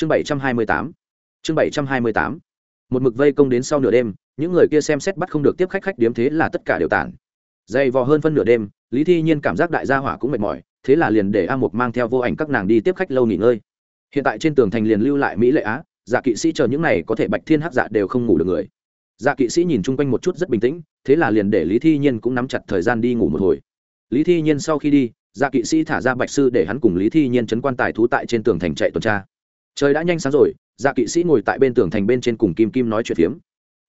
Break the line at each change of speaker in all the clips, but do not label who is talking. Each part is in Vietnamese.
chương bảy trăm hai mươi tám. Chương bảy trăm hai mươi tám. Một mực vây công đến sau nửa đêm, những người kia xem xét bắt không được tiếp khách khách điếm thế là tất cả đều tản. Dày vò hơn phân nửa đêm, lý thi nhiên cảm giác đại gia hỏa cũng mệt mỏi, thế là liền để a mục mang theo vô ảnh các nàng đi tiếp khách lâu nghỉ ngơi. Hiện tại trên tường thành liền lưu lại mỹ lệ á dạ kỵ sĩ chờ những này có thể bạch thiên hắc dạ đều không ngủ được người. Dạ kỵ sĩ nhìn chung quanh một chút rất bình tĩnh, thế là liền để lý thi nhiên cũng nắm chặt thời gian đi ngủ một hồi. Lý thi nhiên sau khi đi dạ kỵ sĩ thả ra bạch sư để hắn cùng lý thi nhiên chấn quan tài thú tại trên tường thành chạy tuần tra trời đã nhanh sáng rồi dạ kỵ sĩ ngồi tại bên tường thành bên trên cùng kim kim nói chuyện phiếm.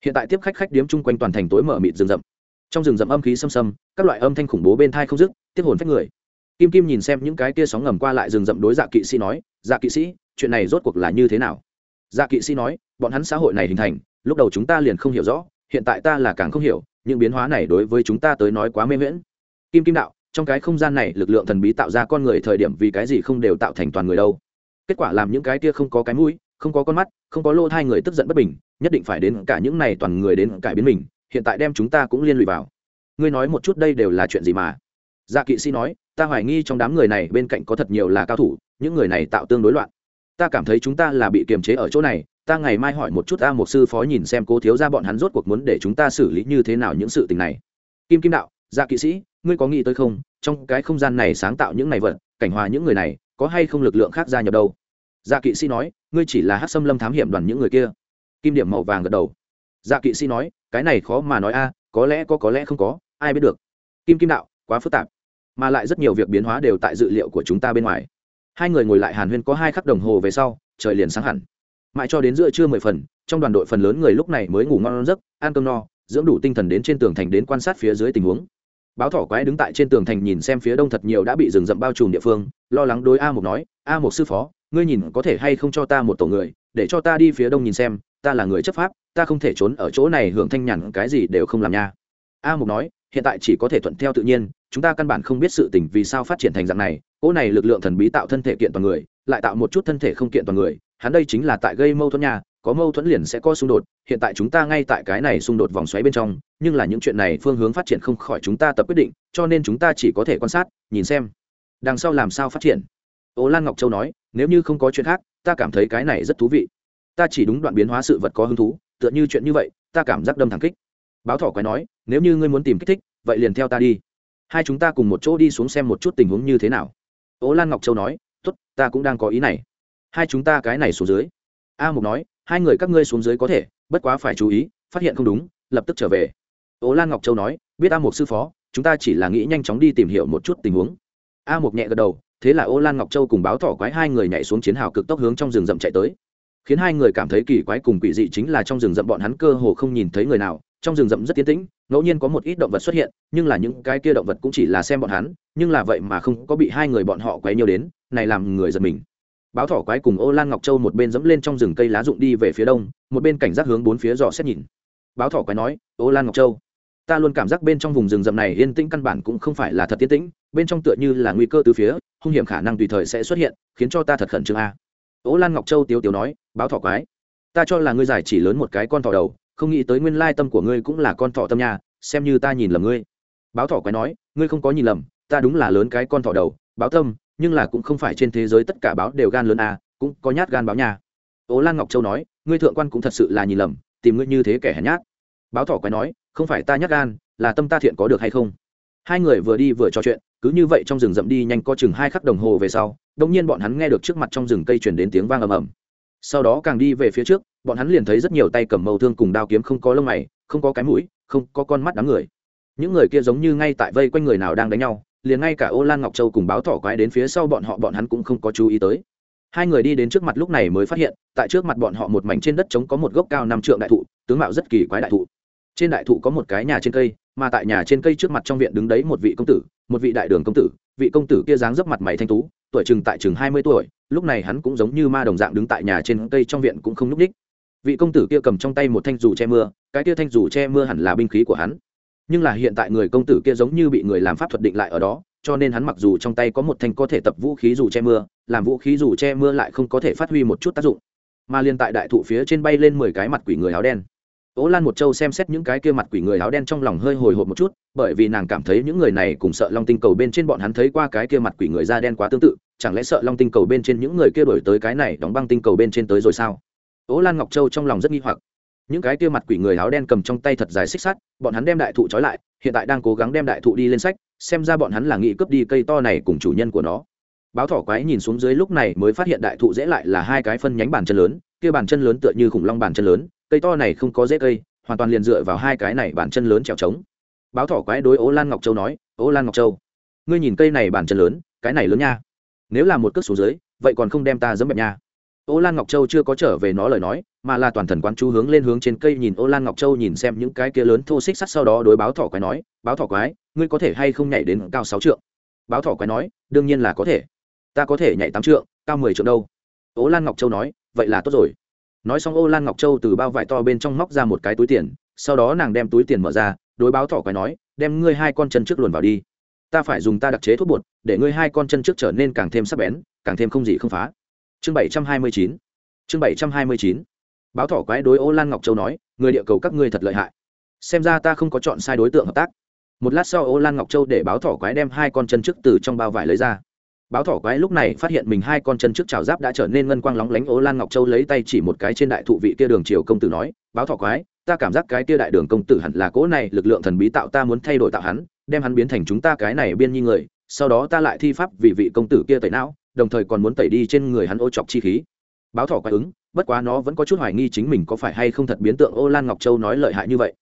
Hiện tại tiếp khách khách điếm chung quanh toàn thành tối mở mịt rừng rậm. Trong rừng rậm âm khí xâm xâm, các loại âm thanh khủng bố bên thai không dứt, tiếp hồn phách người. Kim kim nhìn xem những cái tia sóng ngầm qua lại rừng rậm đối dạ kỵ sĩ nói dạ kỵ sĩ, chuyện này rốt cuộc là như thế nào? Dạ kỵ sĩ nói, bọn hắn xã hội này hình thành, lúc đầu chúng ta liền không hiểu rõ, hiện tại ta là càng không hiểu, những biến hóa này đối với chúng ta tới nói quá mê miễn kim kim đạo, trong cái không gian này, lực lượng thần bí tạo ra con người thời điểm vì cái gì không đều tạo thành toàn người đâu? Kết quả làm những cái tia không có cái mũi, không có con mắt, không có lô thai người tức giận bất bình, nhất định phải đến cả những này toàn người đến cải biến mình, hiện tại đem chúng ta cũng liên lụy vào. Ngươi nói một chút đây đều là chuyện gì mà? Dạ kỵ sĩ nói, ta hoài nghi trong đám người này bên cạnh có thật nhiều là cao thủ, những người này tạo tương đối loạn. Ta cảm thấy chúng ta là bị kiềm chế ở chỗ này, ta ngày mai hỏi một chút ta một sư phó nhìn xem cố thiếu ra bọn hắn rốt cuộc muốn để chúng ta xử lý như thế nào những sự tình này. Kim kim đạo dạ kỵ sĩ, ngươi có nghĩ tới không? Trong cái không gian này sáng tạo những này vật, cảnh hòa những người này có hay không lực lượng khác gia nhập đâu? Dạ kỵ sĩ nói, ngươi chỉ là hát xâm lâm thám hiểm đoàn những người kia. Kim điểm màu vàng gật đầu. Dạ kỵ sĩ nói, cái này khó mà nói a, có lẽ có có lẽ không có, ai biết được. Kim kim đạo, quá phức tạp. Mà lại rất nhiều việc biến hóa đều tại dự liệu của chúng ta bên ngoài. Hai người ngồi lại hàn huyên có hai khắc đồng hồ về sau, trời liền sáng hẳn. Mãi cho đến giữa trưa mười phần, trong đoàn đội phần lớn người lúc này mới ngủ ngon giấc, ăn cơm no, dưỡng đủ tinh thần đến trên tường thành đến quan sát phía dưới tình huống báo thỏ quái đứng tại trên tường thành nhìn xem phía đông thật nhiều đã bị rừng rậm bao trùm địa phương, lo lắng đối a một nói, a một sư phó, ngươi nhìn có thể hay không cho ta một tổ người, để cho ta đi phía đông nhìn xem, ta là người chấp pháp, ta không thể trốn ở chỗ này hưởng thanh nhàn, cái gì đều không làm nha. A mục nói, hiện tại chỉ có thể thuận theo tự nhiên, chúng ta căn bản không biết sự tình vì sao phát triển thành dạng này, cỗ này lực lượng thần bí tạo thân thể kiện toàn người, lại tạo một chút thân thể không kiện toàn người, hắn đây chính là tại gây mâu thuẫn nhà có mâu thuẫn liền sẽ có xung đột, hiện tại chúng ta ngay tại cái này xung đột vòng xoáy bên trong, nhưng là những chuyện này phương hướng phát triển không khỏi chúng ta tập quyết định, cho nên chúng ta chỉ có thể quan sát, nhìn xem. Đằng sau làm sao phát triển? Ô lan ngọc châu nói, nếu như không có chuyện khác, ta cảm thấy cái này rất thú vị. Ta chỉ đúng đoạn biến hóa sự vật có hứng thú, tựa như chuyện như vậy, ta cảm giác đâm thẳng kích. Báo thỏ quái nói, nếu như ngươi muốn tìm kích thích, vậy liền theo ta đi. Hai chúng ta cùng một chỗ đi xuống xem một chút tình huống như thế nào. Ố lan ngọc châu nói t ố t ta cũng đang có ý này. Hai chúng ta cái này xuống dưới. A mục nói hai người các ngươi xuống dưới có thể, bất quá phải chú ý, phát hiện không đúng, lập tức trở về. Ố lan ngọc châu nói, biết a mục sư phó, chúng ta chỉ là nghĩ nhanh chóng đi tìm hiểu một chút tình huống. A mục nhẹ gật đầu, thế là ô lan ngọc châu cùng báo thỏ quái hai người nhảy xuống chiến hào cực tốc hướng trong rừng rậm chạy tới. Khiến hai người cảm thấy kỳ quái cùng quỷ dị chính là trong rừng rậm bọn hắn cơ hồ không nhìn thấy người nào, trong rừng rậm rất tiến tĩnh, ngẫu nhiên có một ít động vật xuất hiện, nhưng là những cái kia động vật cũng chỉ là xem bọn hắn, nhưng là vậy mà không có bị hai người bọn họ quấy nhiều đến, này làm người giật mình báo thỏ quái cùng ô lan ngọc châu một bên dẫm lên trong rừng cây lá rụng đi về phía đông, một bên cảnh giác hướng bốn phía dò xét nhìn. Báo thỏ quái nói, ô lan ngọc châu, ta luôn cảm giác bên trong vùng rừng rậm này yên tĩnh căn bản cũng không phải là thật yên tĩnh, bên trong tựa như là nguy cơ từ phía, hung hiểm khả năng tùy thời sẽ xuất hiện, khiến cho ta thật khẩn trương a. Ô lan ngọc châu tiếu tiếu nói, báo thỏ quái, ta cho là ngươi giải chỉ lớn một cái con thỏ đầu, không nghĩ tới nguyên lai tâm của ngươi cũng là con thỏ tâm nhà xem như ta nhìn lầm ngươi. Báo thỏ quái nói, ngươi không có nhìn lầm, ta đúng là lớn cái con thỏ đầu, báo tâm nhưng là cũng không phải trên thế giới tất cả báo đều gan lớn à cũng có nhát gan báo nhà Ô lan ngọc châu nói, ngươi thượng quan cũng thật sự là nhìn lầm, tìm ngươi như thế kẻ hèn nhát. Báo thỏ quái nói, không phải ta nhát gan, là tâm ta thiện có được hay không? Hai người vừa đi vừa trò chuyện, cứ như vậy trong rừng rậm đi nhanh có chừng hai khắc đồng hồ về sau, đột nhiên bọn hắn nghe được trước mặt trong rừng cây truyền đến tiếng vang ầm ầm. Sau đó càng đi về phía trước, bọn hắn liền thấy rất nhiều tay cầm mâu thương cùng đao kiếm không có lông mày, không có cái mũi, không có con mắt đám người. Những người kia giống như ngay tại vây quanh người nào đang đánh nhau liền ngay cả ô lan ngọc châu cùng báo thỏ quái đến phía sau bọn họ, bọn hắn cũng không có chú ý tới. Hai người đi đến trước mặt lúc này mới phát hiện, tại trước mặt bọn họ một mảnh trên đất trống có một gốc cao năm trượng đại thụ, tướng mạo rất kỳ quái đại thụ. Trên đại thụ có một cái nhà trên cây, mà tại nhà trên cây trước mặt trong viện đứng đấy một vị công tử, một vị đại đường công tử. Vị công tử kia dáng dấp mặt mày thanh tú, tuổi chừng tại chừng hai mươi tuổi, lúc này hắn cũng giống như ma đồng dạng đứng tại nhà trên cây trong viện cũng không núp ních vị công tử kia cầm trong tay một thanh dù che mưa, cái kia thanh dù che mưa hẳn là binh khí của hắn nhưng là hiện tại người công tử kia giống như bị người làm pháp thuật định lại ở đó, cho nên hắn mặc dù trong tay có một thanh có thể tập vũ khí dù che mưa, làm vũ khí dù che mưa lại không có thể phát huy một chút tác dụng. Mà liên tại đại thụ phía trên bay lên mười cái mặt quỷ người áo đen. Ố lan một châu xem xét những cái kia mặt quỷ người áo đen trong lòng hơi hồi hộp một chút, bởi vì nàng cảm thấy những người này cùng sợ long tinh cầu bên trên bọn hắn thấy qua cái kia mặt quỷ người da đen quá tương tự, chẳng lẽ sợ long tinh cầu bên trên những người kia đổi tới cái này đóng băng tinh cầu bên trên tới rồi sao? Ố lan ngọc châu trong lòng rất nghi hoặc những cái kia mặt quỷ người áo đen cầm trong tay thật dài xích sắt, bọn hắn đem đại thụ trói lại, hiện tại đang cố gắng đem đại thụ đi lên sách, xem ra bọn hắn là nghĩ cướp đi cây to này cùng chủ nhân của nó. Báo thỏ quái nhìn xuống dưới lúc này mới phát hiện đại thụ dễ lại là hai cái phân nhánh bàn chân lớn, kia bàn chân lớn tựa như khủng long bàn chân lớn, cây to này không có dễ cây, hoàn toàn liền dựa vào hai cái này bàn chân lớn trèo trống. Báo thỏ quái đối ố lan ngọc châu nói ố lan ngọc châu, ngươi nhìn cây này bàn chân lớn, cái này lớn nha. Nếu là một cước xuống dưới, vậy còn không đem ta dẫm bẹp nha ô lan ngọc châu chưa có trở về nó lời nói, mà là toàn thần quán chú hướng lên hướng trên cây nhìn ô lan ngọc châu nhìn xem những cái kia lớn thô xích sắt sau đó đối báo thỏ quái nói, báo thỏ quái, ngươi có thể hay không nhảy đến cao sáu trượng? Báo thỏ quái nói, đương nhiên là có thể. Ta có thể nhảy tám trượng, cao mười trượng đâu. Ô lan ngọc châu nói, vậy là tốt rồi. Nói xong ô lan ngọc châu từ bao vải to bên trong móc ra một cái túi tiền, sau đó nàng đem túi tiền mở ra, đối báo thỏ quái nói, đem ngươi hai con chân trước luồn vào đi. Ta phải dùng ta đặc chế thuốc bột, để ngươi hai con chân trước trở nên càng thêm sắc bén, càng thêm không gì không phá chương bảy trăm hai mươi chín. Chương bảy trăm hai mươi chín. Báo thỏ quái đối ô lan ngọc châu nói, người địa cầu các ngươi thật lợi hại. Xem ra ta không có chọn sai đối tượng hợp tác. Một lát sau ô lan ngọc châu để báo thỏ quái đem hai con chân trước từ trong bao vải lấy ra. Báo thỏ quái lúc này phát hiện mình hai con chân trước trào giáp đã trở nên ngân quang lóng lánh ô lan ngọc châu lấy tay chỉ một cái trên đại thụ vị kia đường triều công tử nói, báo thỏ quái, ta cảm giác cái kia đại đường công tử hẳn là cỗ này, lực lượng thần bí tạo ta muốn thay đổi tạo hắn, đem hắn biến thành chúng ta cái này biên nhi người, sau đó ta lại thi pháp vì vị công tử kia tẩy não đồng thời còn muốn tẩy đi trên người hắn ô chọc chi khí. Báo thỏ quái ứng, bất quá nó vẫn có chút hoài nghi chính mình có phải hay không thật biến tượng ô lan ngọc châu nói lợi hại như vậy.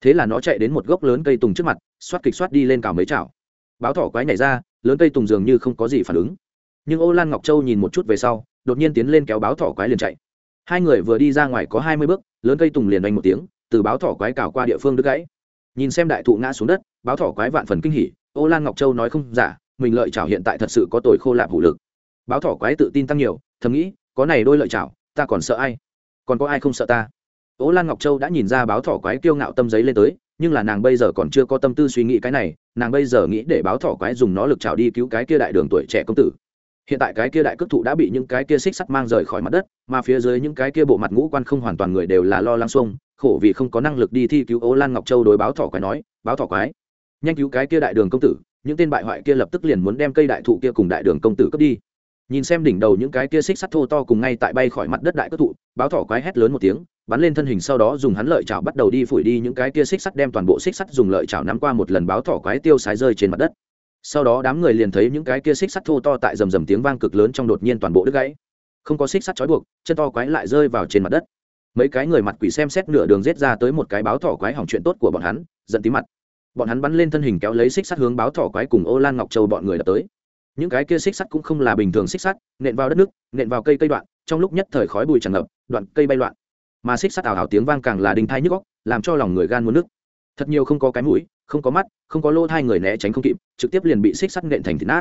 Thế là nó chạy đến một gốc lớn cây tùng trước mặt, xoát kịch xoát đi lên cào mấy chảo. Báo thỏ quái nhảy ra, lớn cây tùng dường như không có gì phản ứng. Nhưng ô lan ngọc châu nhìn một chút về sau, đột nhiên tiến lên kéo báo thỏ quái liền chạy. Hai người vừa đi ra ngoài có hai mươi bước, lớn cây tùng liền đánh một tiếng, từ báo thỏ quái cào qua địa phương đứt gãy. Nhìn xem đại thụ ngã xuống đất, báo thỏ quái vạn phần kinh hỉ, ô lan ngọc châu nói không giả, mình lợi chảo hiện tại thật sự có tồi khô lạp hủ lực báo thỏ quái tự tin tăng nhiều, thầm nghĩ, có này đôi lợi chảo, ta còn sợ ai? Còn có ai không sợ ta? Ố lan ngọc châu đã nhìn ra báo thỏ quái kiêu ngạo tâm giấy lên tới, nhưng là nàng bây giờ còn chưa có tâm tư suy nghĩ cái này, nàng bây giờ nghĩ để báo thỏ quái dùng nó lực trào đi cứu cái kia đại đường tuổi trẻ công tử. Hiện tại cái kia đại cước thụ đã bị những cái kia xích sắt mang rời khỏi mặt đất, mà phía dưới những cái kia bộ mặt ngũ quan không hoàn toàn người đều là lo lắng xuông, khổ vì không có năng lực đi thi cứu ố lan ngọc châu đối báo thỏ quái nói, báo thỏ quái, nhanh cứu cái kia đại đường công tử, những tên bại hoại kia lập tức liền muốn đem cây đại thụ kia cùng đại đường công tử cướp đi nhìn xem đỉnh đầu những cái kia xích sắt thô to cùng ngay tại bay khỏi mặt đất đại cất thụ, báo thỏ quái hét lớn một tiếng, bắn lên thân hình sau đó dùng hắn lợi chảo bắt đầu đi phủi đi những cái kia xích sắt đem toàn bộ xích sắt dùng lợi chảo nắm qua một lần báo thỏ quái tiêu sái rơi trên mặt đất. Sau đó đám người liền thấy những cái kia xích sắt thô to tại rầm rầm tiếng vang cực lớn trong đột nhiên toàn bộ đứt gãy. Không có xích sắt trói buộc, chân to quái lại rơi vào trên mặt đất. Mấy cái người mặt quỷ xem xét nửa đường rết ra tới một cái báo thỏ quái hỏng chuyện tốt của bọn hắn, giận tí mặt. Bọn hắn bắn lên thân hình kéo lấy xích sắt hướng báo thỏ quái cùng ô lan ngọc châu bọn người đập tới những cái kia xích sắt cũng không là bình thường xích sắt, nện vào đất nước, nện vào cây cây đoạn, trong lúc nhất thời khói bụi tràn ngập, đoạn cây bay loạn. Mà xích sắt ảo ảo tiếng vang càng là đinh thai nhức góc làm cho lòng người gan muốn nước thật nhiều không có cái mũi, không có mắt, không có lô hai người né tránh không kịp, trực tiếp liền bị xích sắt nện thành thịt nát.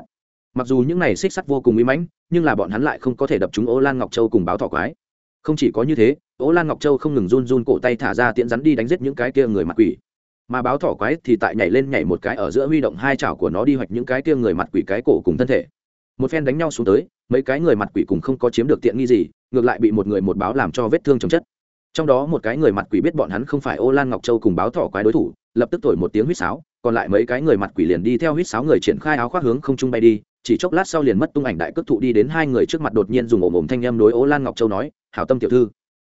Mặc dù những này xích sắt vô cùng uy mãnh, nhưng là bọn hắn lại không có thể đập chúng ô lan ngọc châu cùng báo thỏ quái. Không chỉ có như thế, ô lan ngọc châu không ngừng run run cổ tay thả ra tiễn rắn đi đánh giết những cái kia người mặt quỷ mà báo thỏ quái thì tại nhảy lên nhảy một cái ở giữa huy động hai chảo của nó đi hoạch những cái kia người mặt quỷ cái cổ cùng thân thể. Một phen đánh nhau xuống tới, mấy cái người mặt quỷ cùng không có chiếm được tiện nghi gì, ngược lại bị một người một báo làm cho vết thương chồng chất. Trong đó một cái người mặt quỷ biết bọn hắn không phải ô lan ngọc châu cùng báo thỏ quái đối thủ, lập tức thổi một tiếng huýt sáo, còn lại mấy cái người mặt quỷ liền đi theo huýt sáo người triển khai áo khoác hướng không trung bay đi, chỉ chốc lát sau liền mất tung ảnh đại cước thụ đi đến hai người trước mặt đột nhiên dùng ồm ồm thanh em đối ô lan ngọc châu nói, hảo tâm tiểu thư,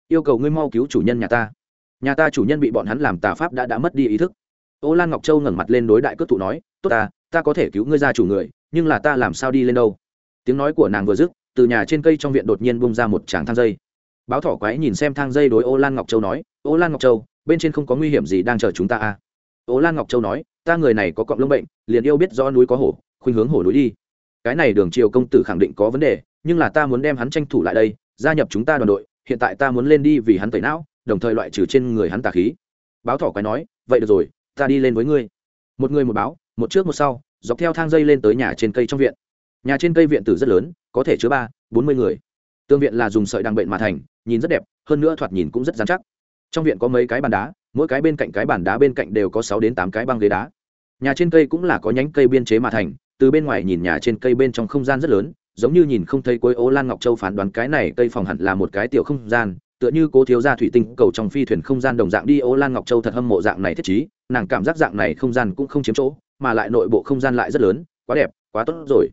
yêu cầu ngươi mau cứu chủ nhân nhà ta nhà ta chủ nhân bị bọn hắn làm tà pháp đã đã mất đi ý thức. Ô lan ngọc châu ngẩng mặt lên đối đại cước thụ nói, tốt ta ta có thể cứu ngươi ra chủ người, nhưng là ta làm sao đi lên đâu? Tiếng nói của nàng vừa dứt, từ nhà trên cây trong viện đột nhiên bung ra một tràng thang dây. Báo thỏ quái nhìn xem thang dây đối ô lan ngọc châu nói, ô lan ngọc châu, bên trên không có nguy hiểm gì đang chờ chúng ta à? Ô lan ngọc châu nói, ta người này có cọng lông bệnh, liền yêu biết do núi có hổ, khuynh hướng hổ núi đi. Cái này đường triều công tử khẳng định có vấn đề, nhưng là ta muốn đem hắn tranh thủ lại đây, gia nhập chúng ta đoàn đội, hiện tại ta muốn lên đi vì hắn tẩy não đồng thời loại trừ trên người hắn tà khí. Báo thỏ quái nói, vậy được rồi, ta đi lên với ngươi. Một người một báo, một trước một sau, dọc theo thang dây lên tới nhà trên cây trong viện. Nhà trên cây viện tử rất lớn, có thể chứa ba, bốn mươi người. Tương viện là dùng sợi đằng bệnh mà thành, nhìn rất đẹp, hơn nữa thoạt nhìn cũng rất dán chắc. Trong viện có mấy cái bàn đá, mỗi cái bên cạnh cái bàn đá bên cạnh đều có sáu đến tám cái băng ghế đá. Nhà trên cây cũng là có nhánh cây biên chế mà thành, từ bên ngoài nhìn nhà trên cây bên trong không gian rất lớn, giống như nhìn không thấy cuối ố lan ngọc châu phán đoán cái này cây phòng hẳn là một cái tiểu không gian tựa như cố thiếu gia thủy tinh cầu trong phi thuyền không gian đồng dạng đi, ô lan ngọc châu thật hâm mộ dạng này thiết trí, nàng cảm giác dạng này không gian cũng không chiếm chỗ, mà lại nội bộ không gian lại rất lớn, quá đẹp, quá tốt rồi.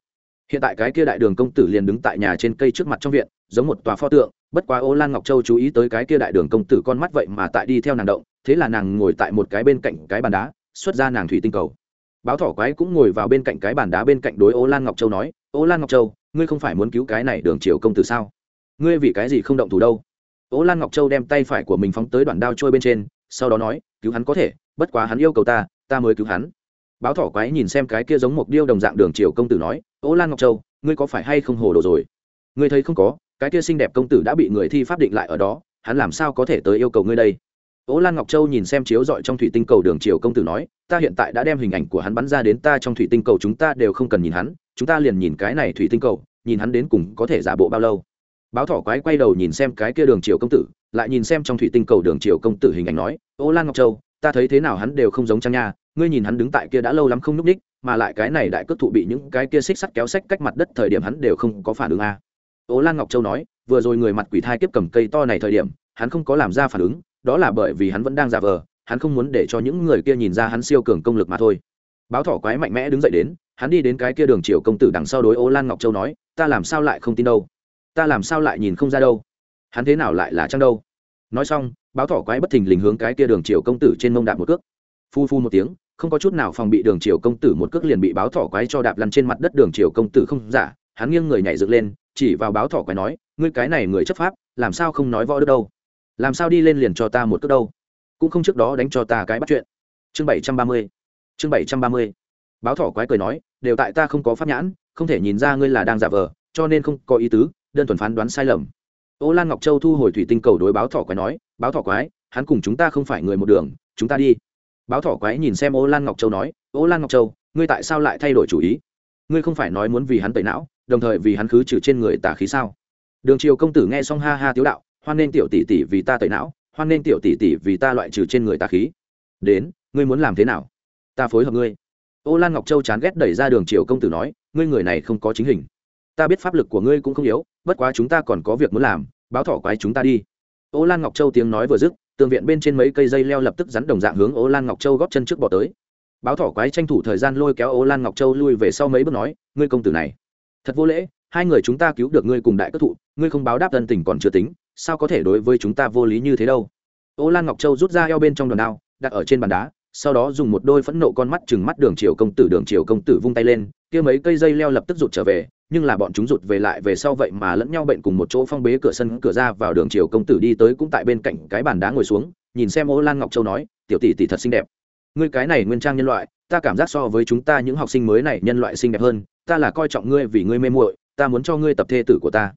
Hiện tại cái kia đại đường công tử liền đứng tại nhà trên cây trước mặt trong viện, giống một tòa pho tượng, bất quá ô lan ngọc châu chú ý tới cái kia đại đường công tử con mắt vậy mà tại đi theo nàng động, thế là nàng ngồi tại một cái bên cạnh cái bàn đá, xuất ra nàng thủy tinh cầu. Báo thỏ quái cũng ngồi vào bên cạnh cái bàn đá bên cạnh đối ô lan ngọc châu nói, ô lan ngọc châu, ngươi không phải muốn cứu cái này đường triều công tử sao? Ngươi vì cái gì không động thủ đâu? Ô lan ngọc châu đem tay phải của mình phóng tới đoạn đao trôi bên trên sau đó nói cứu hắn có thể bất quá hắn yêu cầu ta ta mới cứu hắn. Báo thỏ quái nhìn xem cái kia giống một điêu đồng dạng đường triều công tử nói ô lan ngọc châu ngươi có phải hay không hồ đồ rồi? Ngươi thấy không có cái kia xinh đẹp công tử đã bị người thi pháp định lại ở đó hắn làm sao có thể tới yêu cầu ngươi đây? Ô Lan Ngọc Châu nhìn xem chiếu dọi trong thủy tinh cầu Đường Triều công tử nói, ta hiện tại đã đem hình ảnh của hắn bắn ra đến ta trong thủy tinh cầu chúng ta đều không cần nhìn hắn, chúng ta liền nhìn cái này thủy tinh cầu, nhìn hắn đến cùng có thể giả bộ bao lâu. Báo thỏ quái quay đầu nhìn xem cái kia Đường Triều công tử, lại nhìn xem trong thủy tinh cầu Đường Triều công tử hình ảnh nói, Ô Lan Ngọc Châu, ta thấy thế nào hắn đều không giống trang nha, ngươi nhìn hắn đứng tại kia đã lâu lắm không lúc đích, mà lại cái này đại cước thụ bị những cái kia xích sắt kéo sách cách mặt đất thời điểm hắn đều không có phản ứng a. Ô Lan Ngọc Châu nói, vừa rồi người mặt quỷ thai kiếp cầm cây to này thời điểm, hắn không có làm ra phản ứng, đó là bởi vì hắn vẫn đang giả vờ hắn không muốn để cho những người kia nhìn ra hắn siêu cường công lực mà thôi báo thỏ quái mạnh mẽ đứng dậy đến hắn đi đến cái kia đường triều công tử đằng sau đối ô lan ngọc châu nói ta làm sao lại không tin đâu ta làm sao lại nhìn không ra đâu? Hắn thế nào lại là trăng đâu? Nói xong, báo thỏ quái bất thình lình hướng cái kia đường triều công tử trên mông đạp một cước. Phu phu một tiếng, không có chút nào phòng bị đường triều công tử một cước liền bị báo thỏ quái cho đạp lăn trên mặt đất đường triều công tử không giả, hắn nghiêng người nhảy dựng lên, chỉ vào báo thỏ quái nói, ngươi cái này người chấp pháp, làm sao không nói võ đức đâu? Làm sao đi lên liền cho ta một cước đâu? Cũng không trước đó đánh cho ta cái bắt chuyện. Chương bảy trăm ba mươi. Chương bảy trăm ba mươi. Báo thỏ quái cười nói, đều tại ta không có pháp nhãn, không thể nhìn ra ngươi là đang giả vờ, cho nên không có ý tứ đơn thuần phán đoán sai lầm. Ô lan ngọc châu thu hồi thủy tinh cầu đối báo thỏ quái nói, báo thỏ quái, hắn cùng chúng ta không phải người một đường, chúng ta đi. Báo thỏ quái nhìn xem ô lan ngọc châu nói, ô lan ngọc châu, ngươi tại sao lại thay đổi chủ ý? Ngươi không phải nói muốn vì hắn tẩy não, đồng thời vì hắn khứ trừ trên người tả khí sao? Đường triều công tử nghe xong ha ha tiếu đạo, hoan nên tiểu tỷ tỷ vì ta tẩy não, hoan nên tiểu tỷ tỷ vì ta loại trừ trên người tà khí. Đến, ngươi muốn làm thế nào? Ta phối hợp ngươi. Ô lan ngọc châu chán ghét đẩy ra đường triều công tử nói, ngươi người này không có chính hình. Ta biết pháp lực của ngươi cũng không yếu bất quá chúng ta còn có việc muốn làm, báo thỏ quái chúng ta đi. Ô lan ngọc châu tiếng nói vừa dứt, tường viện bên trên mấy cây dây leo lập tức rắn đồng dạng hướng ô lan ngọc châu góp chân trước bỏ tới. Báo thỏ quái tranh thủ thời gian lôi kéo ô lan ngọc châu lui về sau mấy bước nói, ngươi công tử này, thật vô lễ, hai người chúng ta cứu được ngươi cùng đại cất thụ, ngươi không báo đáp thân tình còn chưa tính, sao có thể đối với chúng ta vô lý như thế đâu? Ô lan ngọc châu rút ra eo bên trong đòn đao, đặt ở trên bàn đá, sau đó dùng một đôi phẫn nộ con mắt chừng mắt đường triều công tử, đường triều công tử vung tay lên, kia mấy cây dây leo lập tức rụt trở về nhưng là bọn chúng rụt về lại về sau vậy mà lẫn nhau bệnh cùng một chỗ phong bế cửa sân cửa ra vào đường triều công tử đi tới cũng tại bên cạnh cái bàn đá ngồi xuống, nhìn xem ô lan ngọc châu nói, tiểu tỷ tỷ thật xinh đẹp. Ngươi cái này nguyên trang nhân loại, ta cảm giác so với chúng ta những học sinh mới này nhân loại xinh đẹp hơn, ta là coi trọng ngươi vì ngươi mê muội, ta muốn cho ngươi tập thê tử của ta.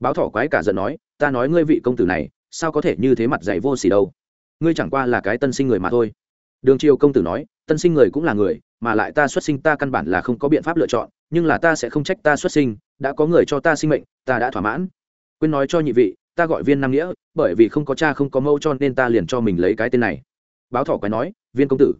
Báo thỏ quái cả giận nói, ta nói ngươi vị công tử này, sao có thể như thế mặt dạy vô xỉ đâu? Ngươi chẳng qua là cái tân sinh người mà thôi. Đường triều công tử nói, tân sinh người cũng là người, mà lại ta xuất sinh ta căn bản là không có biện pháp lựa chọn nhưng là ta sẽ không trách ta xuất sinh, đã có người cho ta sinh mệnh, ta đã thỏa mãn. Quên nói cho nhị vị, ta gọi viên nam nghĩa, bởi vì không có cha không có mâu cho nên ta liền cho mình lấy cái tên này. Báo thỏ quái nói, viên công tử,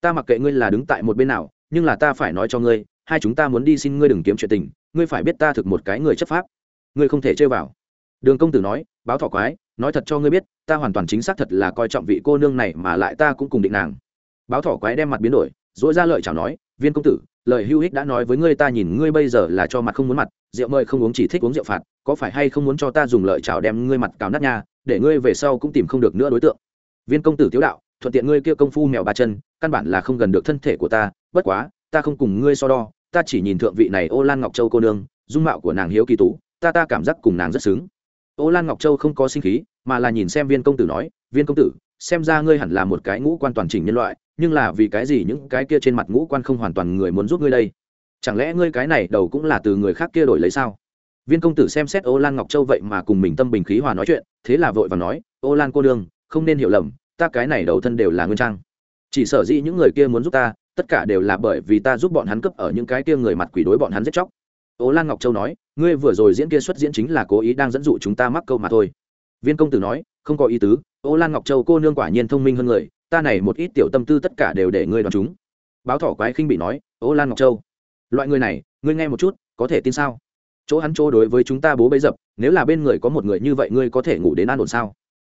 ta mặc kệ ngươi là đứng tại một bên nào, nhưng là ta phải nói cho ngươi, hai chúng ta muốn đi xin ngươi đừng kiếm chuyện tình, ngươi phải biết ta thực một cái người chấp pháp. Ngươi không thể chơi vào. Đường công tử nói, báo thỏ quái, nói thật cho ngươi biết, ta hoàn toàn chính xác thật là coi trọng vị cô nương này mà lại ta cũng cùng định nàng. Báo thỏ quái đem mặt biến đổi dỗi ra lợi chào nói, viên công tử lời hưu hích đã nói với ngươi ta nhìn ngươi bây giờ là cho mặt không muốn mặt, rượu mời không uống chỉ thích uống rượu phạt, có phải hay không muốn cho ta dùng lợi chào đem ngươi mặt cào nát nha, để ngươi về sau cũng tìm không được nữa đối tượng. Viên công tử tiếu đạo, thuận tiện ngươi kia công phu mèo ba chân, căn bản là không gần được thân thể của ta, bất quá, ta không cùng ngươi so đo, ta chỉ nhìn thượng vị này ô lan ngọc châu cô nương, dung mạo của nàng hiếu kỳ tú, ta ta cảm giác cùng nàng rất xứng. Ô lan ngọc châu không có sinh khí, mà là nhìn xem viên công tử nói, viên công tử, xem ra ngươi hẳn là một cái ngũ quan toàn chỉnh nhân loại nhưng là vì cái gì những cái kia trên mặt ngũ quan không hoàn toàn người muốn giúp ngươi đây? Chẳng lẽ ngươi cái này đầu cũng là từ người khác kia đổi lấy sao? Viên công tử xem xét ô lan ngọc châu vậy mà cùng mình tâm bình khí hòa nói chuyện, thế là vội và nói, ô lan cô đương không nên hiểu lầm, ta cái này đầu thân đều là nguyên trang. Chỉ sở dĩ những người kia muốn giúp ta, tất cả đều là bởi vì ta giúp bọn hắn cấp ở những cái kia người mặt quỷ đối bọn hắn giết chóc. Ô lan ngọc châu nói, ngươi vừa rồi diễn kia xuất diễn chính là cố ý đang dẫn dụ chúng ta mắc câu mà thôi. Viên công tử nói, không có ý tứ, ô lan ngọc châu cô nương quả nhiên thông minh hơn người ta này một ít tiểu tâm tư tất cả đều để ngươi đoán chúng. Báo thỏ quái khinh bị nói, ô lan ngọc châu, loại người này, ngươi nghe một chút, có thể tin sao? Chỗ hắn chỗ đối với chúng ta bố bấy dập, nếu là bên người có một người như vậy ngươi có thể ngủ đến an ổn sao?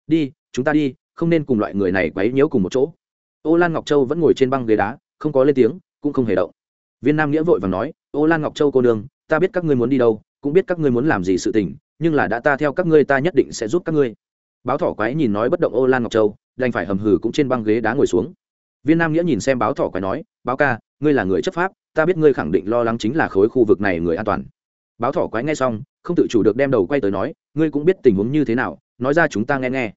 Đi, chúng ta đi, không nên cùng loại người này quấy nhiễu cùng một chỗ. Ô lan ngọc châu vẫn ngồi trên băng ghế đá, không có lên tiếng, cũng không hề động. Viên nam nghĩa vội và nói, ô lan ngọc châu cô nương, ta biết các ngươi muốn đi đâu, cũng biết các ngươi muốn làm gì sự tình, nhưng là đã ta theo các ngươi ta nhất định sẽ giúp các ngươi. Báo thỏ quái nhìn nói bất động ô lan ngọc châu đành phải hầm hừ cũng trên băng ghế đá ngồi xuống. Viên nam nghĩa nhìn xem báo thỏ quái nói, báo ca, ngươi là người chấp pháp, ta biết ngươi khẳng định lo lắng chính là khối khu vực này người an toàn. Báo thỏ quái nghe xong, không tự chủ được đem đầu quay tới nói, ngươi cũng biết tình huống như thế nào, nói ra chúng ta nghe nghe.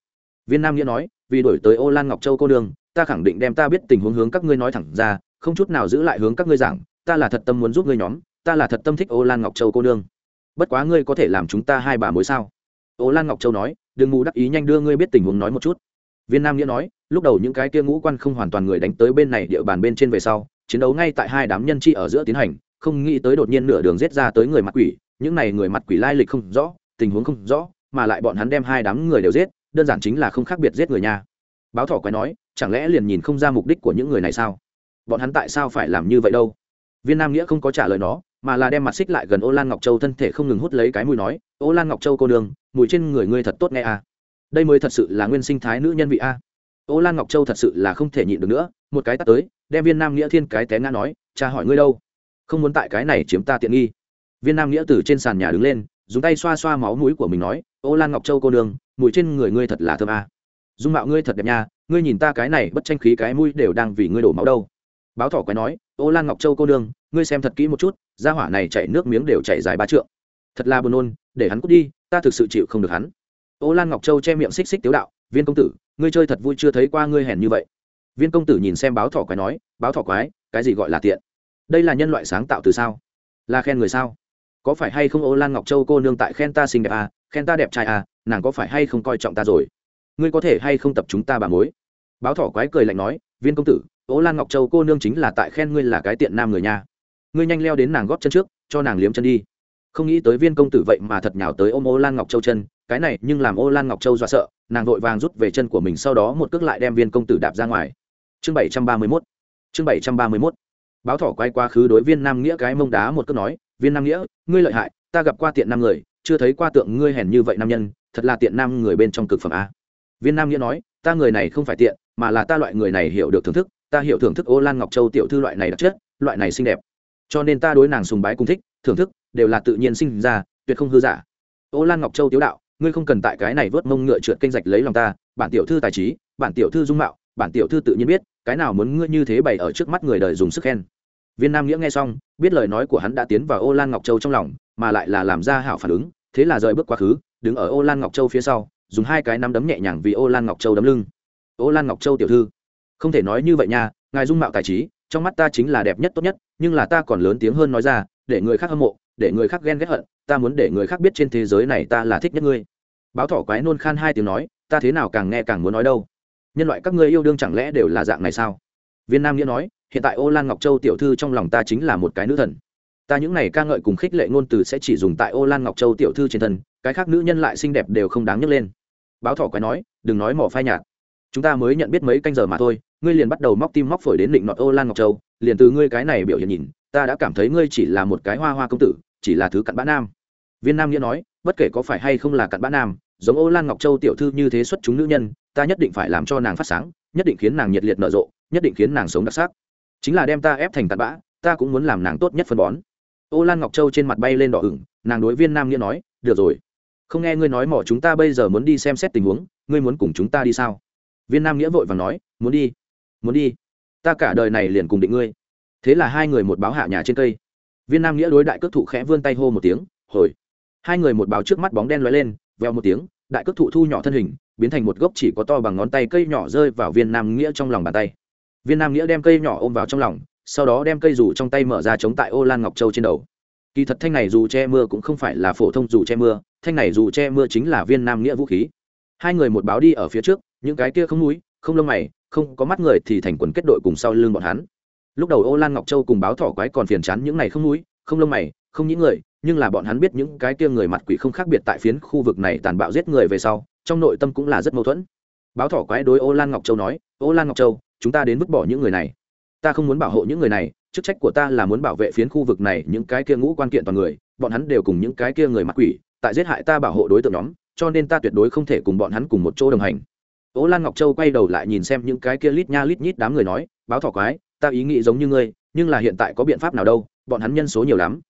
Viên nam nghĩa nói, vì đổi tới ô lan ngọc châu cô đường ta khẳng định đem ta biết tình huống hướng các ngươi nói thẳng ra, không chút nào giữ lại hướng các ngươi giảng, ta là thật tâm muốn giúp ngươi nhóm, ta là thật tâm thích ô lan ngọc châu cô nương. Bất quá ngươi có thể làm chúng ta hai bà mối sao? Ô lan ngọc châu nói, đừng mù đắc ý nhanh đưa ngươi biết tình huống nói một chút viên nam nghĩa nói, lúc đầu những cái kia ngũ quan không hoàn toàn người đánh tới bên này địa bàn bên trên về sau, chiến đấu ngay tại hai đám nhân chi ở giữa tiến hành, không nghĩ tới đột nhiên nửa đường giết ra tới người mặt quỷ, những này người mặt quỷ lai lịch không rõ, tình huống không rõ, mà lại bọn hắn đem hai đám người đều giết, đơn giản chính là không khác biệt giết người nha. Báo thỏ quái nói, chẳng lẽ liền nhìn không ra mục đích của những người này sao? Bọn hắn tại sao phải làm như vậy đâu? Viên nam nghĩa không có trả lời nó, mà là đem mặt xích lại gần ô lan ngọc châu thân thể không ngừng hút lấy cái mùi nói, ô lan ngọc châu cô đường mùi trên người ngươi thật tốt nghe à đây mới thật sự là nguyên sinh thái nữ nhân vị a. Ô lan ngọc châu thật sự là không thể nhịn được nữa, một cái tắt tới, đem viên nam nghĩa thiên cái té ngã nói, cha hỏi ngươi đâu? Không muốn tại cái này chiếm ta tiện nghi. Viên nam nghĩa từ trên sàn nhà đứng lên, dùng tay xoa xoa máu mũi của mình nói, ô lan ngọc châu cô đường mũi trên người ngươi thật là thơm a. Dung mạo ngươi thật đẹp nha, ngươi nhìn ta cái này bất tranh khí cái mũi đều đang vì ngươi đổ máu đâu. Báo thỏ quái nói, ô lan ngọc châu cô đường ngươi xem thật kỹ một chút da hỏa này chạy nước miếng đều chạy dài ba trượng. Thật là buồn nôn, để hắn cút đi, ta thực sự chịu không được hắn ô lan ngọc châu che miệng xích xích tiếu đạo, viên công tử, ngươi chơi thật vui chưa thấy qua ngươi hèn như vậy? Viên công tử nhìn xem báo thỏ quái nói, báo thỏ quái, cái gì gọi là tiện? Đây là nhân loại sáng tạo từ sao? Là khen người sao? Có phải hay không ô lan ngọc châu cô nương tại khen ta xinh đẹp à khen ta đẹp trai à nàng có phải hay không coi trọng ta rồi? Ngươi có thể hay không tập chúng ta bà mối? Báo thỏ quái cười lạnh nói, viên công tử, Ô lan ngọc châu cô nương chính là tại khen ngươi là cái tiện nam người nha. Ngươi nhanh leo đến nàng góp chân trước, cho nàng liếm chân đi. Không nghĩ tới viên công tử vậy mà thật nhào tới ôm ô lan ngọc châu chân cái này nhưng làm ô lan ngọc châu dọa sợ, nàng vội vàng rút về chân của mình sau đó một cước lại đem viên công tử đạp ra ngoài. Chương bảy trăm ba mươi mốt. Chương bảy trăm ba mươi mốt. Báo thỏ quay quá khứ đối viên nam nghĩa cái mông đá một cước nói, viên nam nghĩa, ngươi lợi hại, ta gặp qua tiện nam người, chưa thấy qua tượng ngươi hèn như vậy nam nhân, thật là tiện nam người bên trong cực phẩm a. Viên nam nghĩa nói, ta người này không phải tiện, mà là ta loại người này hiểu được thưởng thức, ta hiểu thưởng thức ô lan ngọc châu tiểu thư loại này đặc chất, loại này xinh đẹp. Cho nên ta đối nàng sùng bái cùng thích, thưởng thức đều là tự nhiên sinh ra, tuyệt không hư giả. Ô lan ngọc châu tiếu đạo ngươi không cần tại cái này vớt mông ngựa trượt kênh rạch lấy lòng ta, bản tiểu thư tài trí, bản tiểu thư dung mạo, bản tiểu thư tự nhiên biết, cái nào muốn ngươi như thế bày ở trước mắt người đời dùng sức khen. Viên nam nghĩa nghe xong, biết lời nói của hắn đã tiến vào ô lan ngọc châu trong lòng, mà lại là làm ra hảo phản ứng, thế là rời bước quá khứ, đứng ở ô lan ngọc châu phía sau, dùng hai cái nắm đấm nhẹ nhàng vì ô lan ngọc châu đấm lưng. Ô lan ngọc châu tiểu thư, không thể nói như vậy nha, ngài dung mạo tài trí, trong mắt ta chính là đẹp nhất tốt nhất, nhưng là ta còn lớn tiếng hơn nói ra, để người khác hâm mộ để người khác ghen ghét hận, ta muốn để người khác biết trên thế giới này ta là thích nhất ngươi. Báo thỏ quái nôn khan hai tiếng nói, ta thế nào càng nghe càng muốn nói đâu. Nhân loại các ngươi yêu đương chẳng lẽ đều là dạng này sao? Viên nam nghĩa nói, hiện tại ô lan ngọc châu tiểu thư trong lòng ta chính là một cái nữ thần. Ta những này ca ngợi cùng khích lệ ngôn từ sẽ chỉ dùng tại ô lan ngọc châu tiểu thư trên thân, cái khác nữ nhân lại xinh đẹp đều không đáng nhấc lên. Báo thỏ quái nói, đừng nói mỏ phai nhạt. Chúng ta mới nhận biết mấy canh giờ mà thôi, ngươi liền bắt đầu móc tim móc phổi đến định nọt ô lan ngọc châu, liền từ ngươi cái này biểu hiện nhìn, ta đã cảm thấy ngươi chỉ là một cái hoa hoa công tử chỉ là thứ cặn bã nam. Viên nam nghĩa nói, bất kể có phải hay không là cặn bã nam, giống ô lan ngọc châu tiểu thư như thế xuất chúng nữ nhân, ta nhất định phải làm cho nàng phát sáng, nhất định khiến nàng nhiệt liệt nở rộ, nhất định khiến nàng sống đặc sắc. Chính là đem ta ép thành cặn bã, ta cũng muốn làm nàng tốt nhất phân bón. Ô lan ngọc châu trên mặt bay lên đỏ ửng, nàng đối viên nam nghĩa nói, được rồi. Không nghe ngươi nói mỏ chúng ta bây giờ muốn đi xem xét tình huống, ngươi muốn cùng chúng ta đi sao? Viên nam nghĩa vội và nói, muốn đi muốn đi. Ta cả đời này liền cùng định ngươi. Thế là hai người một báo hạ nhà trên cây viên nam nghĩa đối đại cước thụ khẽ vươn tay hô một tiếng, hồi. Hai người một báo trước mắt bóng đen lóe lên veo một tiếng, đại cước thụ thu nhỏ thân hình, biến thành một gốc chỉ có to bằng ngón tay cây nhỏ rơi vào viên nam nghĩa trong lòng bàn tay. Viên nam nghĩa đem cây nhỏ ôm vào trong lòng, sau đó đem cây dù trong tay mở ra chống tại ô lan ngọc châu trên đầu. Kỳ thật thanh này dù che mưa cũng không phải là phổ thông dù che mưa, thanh này dù che mưa chính là viên nam nghĩa vũ khí. Hai người một báo đi ở phía trước, những cái kia không núi, không lông mày, không có mắt người thì thành quần kết đội cùng sau lưng bọn hắn lúc đầu ô lan ngọc châu cùng báo thỏ quái còn phiền chán những này không núi, không lông mày, không những người, nhưng là bọn hắn biết những cái kia người mặt quỷ không khác biệt tại phiến khu vực này tàn bạo giết người về sau, trong nội tâm cũng là rất mâu thuẫn. Báo thỏ quái đối ô lan ngọc châu nói, ô lan ngọc châu, chúng ta đến vứt bỏ những người này. Ta không muốn bảo hộ những người này, chức trách của ta là muốn bảo vệ phiến khu vực này những cái kia ngũ quan kiện toàn người, bọn hắn đều cùng những cái kia người mặt quỷ, tại giết hại ta bảo hộ đối tượng nhóm, cho nên ta tuyệt đối không thể cùng bọn hắn cùng một chỗ đồng hành. Ô lan ngọc châu quay đầu lại nhìn xem những cái kia lít nha lít nhít đám người nói, báo thỏ quái ta ý nghĩ giống như ngươi, nhưng là hiện tại có biện pháp nào đâu, bọn hắn nhân số nhiều lắm.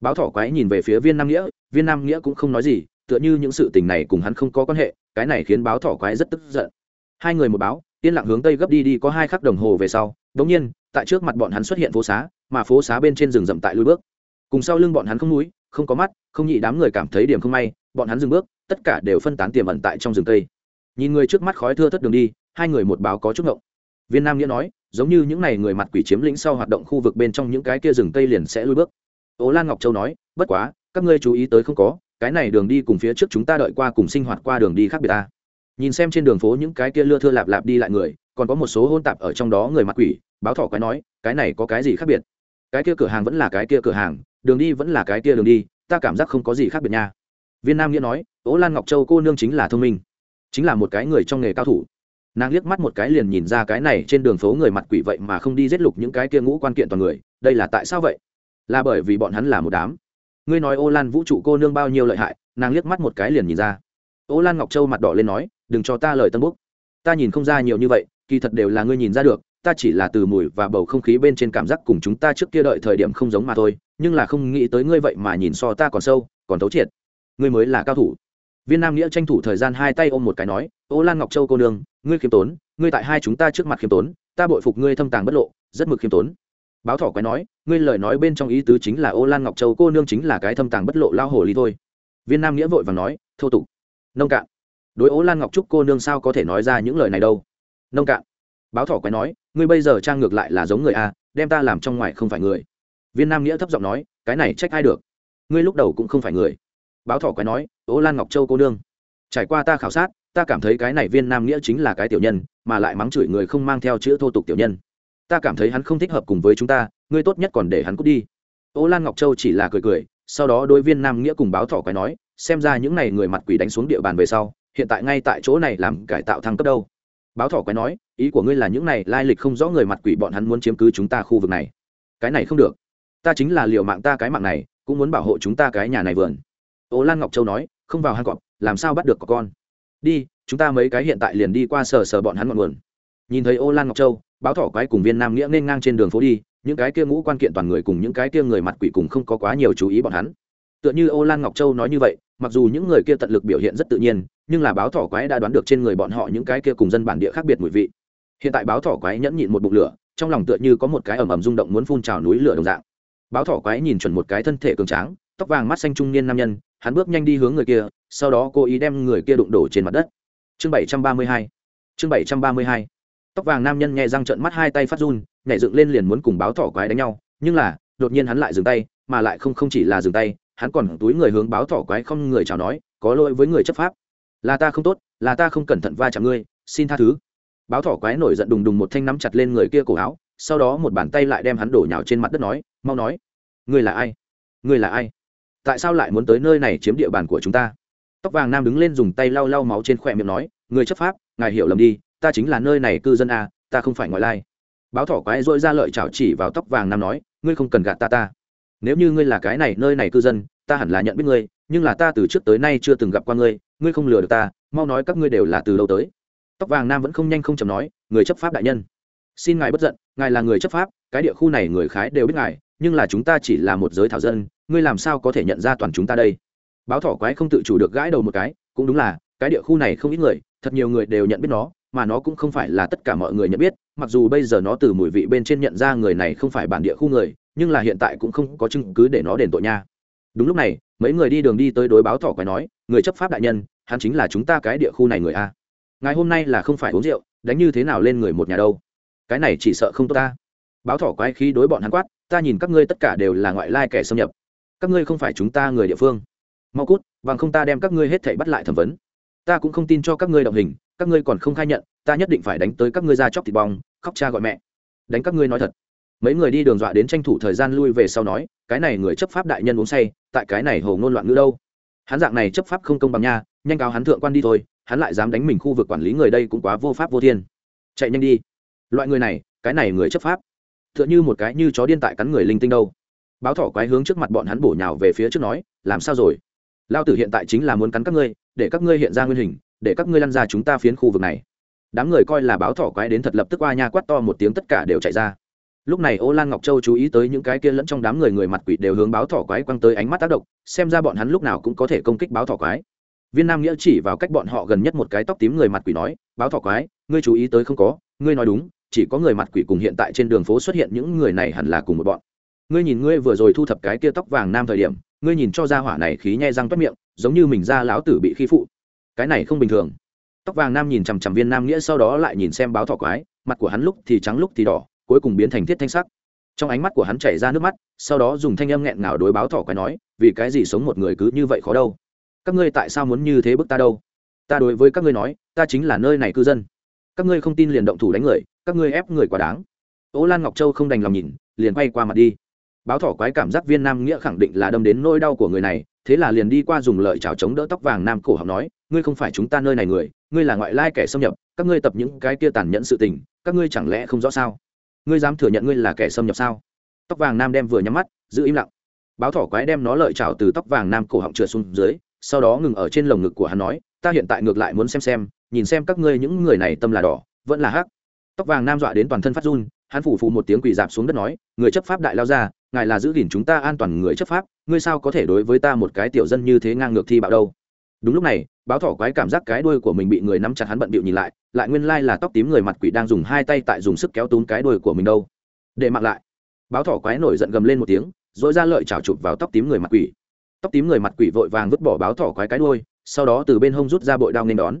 Báo thỏ quái nhìn về phía viên nam nghĩa, viên nam nghĩa cũng không nói gì, tựa như những sự tình này cùng hắn không có quan hệ, cái này khiến báo thỏ quái rất tức giận. Hai người một báo, yên lặng hướng tây gấp đi đi có hai khắc đồng hồ về sau đ ỗ n g nhiên, tại trước mặt bọn hắn xuất hiện phố xá, mà phố xá bên trên rừng rậm tại lui bước. Cùng sau lưng bọn hắn không núi, không có mắt, không nhị đám người cảm thấy điểm không may, bọn hắn dừng bước, tất cả đều phân tán tiềm ẩn tại trong rừng tây. Nhìn người trước mắt khói thưa thất đường đi, hai người một báo có chút ngộng. Viên nam nghĩa nói giống như những n à y người mặt quỷ chiếm lĩnh sau hoạt động khu vực bên trong những cái kia rừng tây liền sẽ lui bước. Ố lan ngọc châu nói, bất quá, các ngươi chú ý tới không có, cái này đường đi cùng phía trước chúng ta đợi qua cùng sinh hoạt qua đường đi khác biệt ta. Nhìn xem trên đường phố những cái kia lưa thưa lạp lạp đi lại người, còn có một số hôn tạp ở trong đó người mặt quỷ, báo thỏ quái nói, cái này có cái gì khác biệt? Cái kia cửa hàng vẫn là cái kia cửa hàng, đường đi vẫn là cái kia đường đi, ta cảm giác không có gì khác biệt nha. Viên nam nghĩa nói ố lan ngọc châu cô nương chính là thông minh, chính là một cái người trong nghề cao thủ nàng liếc mắt một cái liền nhìn ra cái này trên đường phố người mặt quỷ vậy mà không đi giết lục những cái kia ngũ quan kiện toàn người, đây là tại sao vậy? Là bởi vì bọn hắn là một đám. Ngươi nói ô lan vũ trụ cô nương bao nhiêu lợi hại, nàng liếc mắt một cái liền nhìn ra. Ô lan ngọc châu mặt đỏ lên nói, đừng cho ta lời tân búc ta nhìn không ra nhiều như vậy, kỳ thật đều là ngươi nhìn ra được, ta chỉ là từ mùi và bầu không khí bên trên cảm giác cùng chúng ta trước kia đợi thời điểm không giống mà thôi, nhưng là không nghĩ tới ngươi vậy mà nhìn so ta còn sâu, còn thấu triệt. Ngươi mới là cao thủ viên nam nghĩa tranh thủ thời gian hai tay ôm một cái nói, ô lan ngọc châu cô nương, ngươi khiêm tốn, ngươi tại hai chúng ta trước mặt khiêm tốn, ta bội phục ngươi thâm tàng bất lộ, rất mực khiêm tốn. Báo thỏ quái nói, ngươi lời nói bên trong ý tứ chính là ô lan ngọc châu cô nương chính là cái thâm tàng bất lộ lao hồ ly thôi. Viên nam nghĩa vội và nói, thô tục. Nông cạn. Đối ô lan ngọc trúc cô nương sao có thể nói ra những lời này đâu? Nông cạn. Báo thỏ quái nói, ngươi bây giờ trang ngược lại là giống người a, đem ta làm trong ngoài không phải người. Viên nam nghĩa thấp giọng nói, cái này trách ai được? Ngươi lúc đầu cũng không phải người báo thỏ quái nói, ô lan ngọc châu cô nương, trải qua ta khảo sát, ta cảm thấy cái này viên nam nghĩa chính là cái tiểu nhân, mà lại mắng chửi người không mang theo chữ thô tục tiểu nhân. Ta cảm thấy hắn không thích hợp cùng với chúng ta, ngươi tốt nhất còn để hắn cút đi. Ô lan ngọc châu chỉ là cười cười, sau đó đối viên nam nghĩa cùng báo thỏ quái nói, xem ra những n à y người mặt quỷ đánh xuống địa bàn về sau, hiện tại ngay tại chỗ này làm cải tạo thăng cấp đâu. Báo thỏ quái nói, ý của ngươi là những này lai lịch không rõ người mặt quỷ bọn hắn muốn chiếm cứ chúng ta khu vực này. Cái này không được. Ta chính là liệu mạng ta cái mạng này, cũng muốn bảo hộ chúng ta cái nhà này vườn ố lan ngọc châu nói, không vào hang cọp, làm sao bắt được có con? Đi, chúng ta mấy cái hiện tại liền đi qua sờ sờ bọn hắn ngọn nguồn. Nhìn thấy ô lan ngọc châu, báo thỏ quái cùng viên nam nghĩa nên ngang trên đường phố đi, những cái kia ngũ quan kiện toàn người cùng những cái kia người mặt quỷ cùng không có quá nhiều chú ý bọn hắn. Tựa như ô lan ngọc châu nói như vậy, mặc dù những người kia tận lực biểu hiện rất tự nhiên, nhưng là báo thỏ quái đã đoán được trên người bọn họ những cái kia cùng dân bản địa khác biệt mùi vị. Hiện tại báo thỏ quái nhẫn nhịn một bụng lửa, trong lòng tựa như có một cái ầm ầm rung động muốn phun trào núi lửa đồng dạng. Báo thỏ quái nhìn chuẩn một cái thân thể cường tráng, tóc vàng mắt xanh trung niên nam nhân hắn bước nhanh đi hướng người kia, sau đó cố ý đem người kia đụng đổ trên mặt đất. Chương bảy trăm ba mươi hai. Chương bảy trăm ba mươi hai. Tóc vàng nam nhân nhẹ răng trợn mắt hai tay phát run, nhảy dựng lên liền muốn cùng báo thỏ quái đánh nhau, nhưng là, đột nhiên hắn lại dừng tay, mà lại không không chỉ là dừng tay, hắn còn túi người hướng báo thỏ quái không người chào nói, có lỗi với người chấp pháp. Là ta không tốt, là ta không cẩn thận va chạm ngươi, xin tha thứ. Báo thỏ quái nổi giận đùng đùng một thanh nắm chặt lên người kia cổ áo, sau đó một bàn tay lại đem hắn đổ nhào trên mặt đất nói, mau nói, ngươi là ai? Ngươi là ai? Tại sao lại muốn tới nơi này chiếm địa bàn của chúng ta? Tóc vàng nam đứng lên dùng tay lau lau máu trên khỏe miệng nói, người chấp pháp, ngài hiểu lầm đi, ta chính là nơi này cư dân a, ta không phải ngoại lai. Báo thỏ quái dội ra lợi chảo chỉ vào tóc vàng nam nói, ngươi không cần gạt ta ta. Nếu như ngươi là cái này, nơi này cư dân, ta hẳn là nhận biết ngươi, nhưng là ta từ trước tới nay chưa từng gặp qua ngươi ngươi không lừa được ta, mau nói các ngươi đều là từ lâu tới. Tóc vàng nam vẫn không nhanh không chầm nói, người chấp pháp đại nhân. Xin ngài bất giận, ngài là người chấp pháp, cái địa khu này người khái đều biết ngài, nhưng là chúng ta chỉ là một giới thảo dân ngươi làm sao có thể nhận ra toàn chúng ta đây? Báo thỏ quái không tự chủ được gãi đầu một cái, cũng đúng là, cái địa khu này không ít người, thật nhiều người đều nhận biết nó, mà nó cũng không phải là tất cả mọi người nhận biết, mặc dù bây giờ nó từ mùi vị bên trên nhận ra người này không phải bản địa khu người, nhưng là hiện tại cũng không có chứng cứ để nó đền tội nha. Đúng lúc này, mấy người đi đường đi tới đối báo thỏ quái nói, người chấp pháp đại nhân, hắn chính là chúng ta cái địa khu này người a. Ngày hôm nay là không phải uống rượu, đánh như thế nào lên người một nhà đâu? Cái này chỉ sợ không tốt ta. Báo thỏ quái khí đối bọn hắn quát, ta nhìn các ngươi tất cả đều là ngoại lai kẻ xâm nhập các ngươi không phải chúng ta người địa phương. Mau cút, bằng không ta đem các ngươi hết thảy bắt lại thẩm vấn. Ta cũng không tin cho các ngươi động hình, các ngươi còn không khai nhận, ta nhất định phải đánh tới các ngươi ra chóc thịt bong, khóc cha gọi mẹ. Đánh các ngươi nói thật. Mấy người đi đường dọa đến tranh thủ thời gian lui về sau nói, cái này người chấp pháp đại nhân uống say, tại cái này hồ ngôn loạn ngữ đâu? Hắn dạng này chấp pháp không công bằng nha, nhanh cáo hắn thượng quan đi thôi, hắn lại dám đánh mình khu vực quản lý người đây cũng quá vô pháp vô thiên. Chạy nhanh đi. Loại người này, cái này người chấp pháp. T h ư ợ n h ư một cái như chó điên tại cắn người linh tinh đâu báo thỏ quái hướng trước mặt bọn hắn bổ nhào về phía trước nói, làm sao rồi? Lao tử hiện tại chính là muốn cắn các ngươi, để các ngươi hiện ra nguyên hình, để các ngươi lăn ra chúng ta phiến khu vực này. Đám người coi là báo thỏ quái đến thật lập tức qua nha quát to một tiếng tất cả đều chạy ra. Lúc này ô lan ngọc châu chú ý tới những cái kia lẫn trong đám người người mặt quỷ đều hướng báo thỏ quái quăng tới ánh mắt tác động, xem ra bọn hắn lúc nào cũng có thể công kích báo thỏ quái. Viên nam nghĩa chỉ vào cách bọn họ gần nhất một cái tóc tím người mặt quỷ nói, báo thỏ quái, ngươi chú ý tới không có, ngươi nói đúng, chỉ có người mặt quỷ cùng hiện tại trên đường phố xuất hiện những người này hẳn là cùng một bọn ngươi nhìn ngươi vừa rồi thu thập cái kia tóc vàng nam thời điểm, ngươi nhìn cho ra hỏa này khí nhai răng toét miệng, giống như mình ra lão tử bị khí phụ. Cái này không bình thường. Tóc vàng nam nhìn chằm chằm viên nam nghĩa sau đó lại nhìn xem báo thỏ quái, mặt của hắn lúc thì trắng lúc thì đỏ, cuối cùng biến thành thiết thanh sắc. Trong ánh mắt của hắn chảy ra nước mắt, sau đó dùng thanh âm nghẹn ngào đối báo thỏ quái nói, vì cái gì sống một người cứ như vậy khó đâu? Các ngươi tại sao muốn như thế bức ta đâu? Ta đối với các ngươi nói, ta chính là nơi này cư dân. Các ngươi không tin liền động thủ đánh người, các ngươi ép người quá đáng. Ố lan ngọc châu không đành lòng nhìn, liền quay qua mặt đi báo thỏ quái cảm giác viên nam nghĩa khẳng định là đâm đến nỗi đau của người này, thế là liền đi qua dùng lợi chảo chống đỡ tóc vàng nam cổ học nói, ngươi không phải chúng ta nơi này người, ngươi là ngoại lai kẻ xâm nhập, các ngươi tập những cái kia tàn nhẫn sự tình, các ngươi chẳng lẽ không rõ sao? Ngươi dám thừa nhận ngươi là kẻ xâm nhập sao? Tóc vàng nam đem vừa nhắm mắt, giữ im lặng. Báo thỏ quái đem nó lợi chảo từ tóc vàng nam cổ họng trượt xuống dưới, sau đó ngừng ở trên lồng ngực của hắn nói, ta hiện tại ngược lại muốn xem xem, nhìn xem các ngươi những người này tâm là đỏ, vẫn là hắc. Tóc vàng nam dọa đến toàn thân phát run, hắn phủ phù một tiếng quỳ dạp xuống đất nói, người chấp pháp đại lao ra ngài là giữ gìn chúng ta an toàn người chấp pháp, ngươi sao có thể đối với ta một cái tiểu dân như thế ngang ngược thi bạo đâu? Đúng lúc này, báo thỏ quái cảm giác cái đuôi của mình bị người nắm chặt hắn bận bịu nhìn lại lại nguyên lai là tóc tím người mặt quỷ đang dùng hai tay tại dùng sức kéo túm cái đuôi của mình đâu. Để mặc lại. Báo thỏ quái nổi giận gầm lên một tiếng, rồi ra lợi chảo chụp vào tóc tím người mặt quỷ. Tóc tím người mặt quỷ vội vàng vứt bỏ báo thỏ quái cái đuôi, sau đó từ bên hông rút ra bội đao nên đón.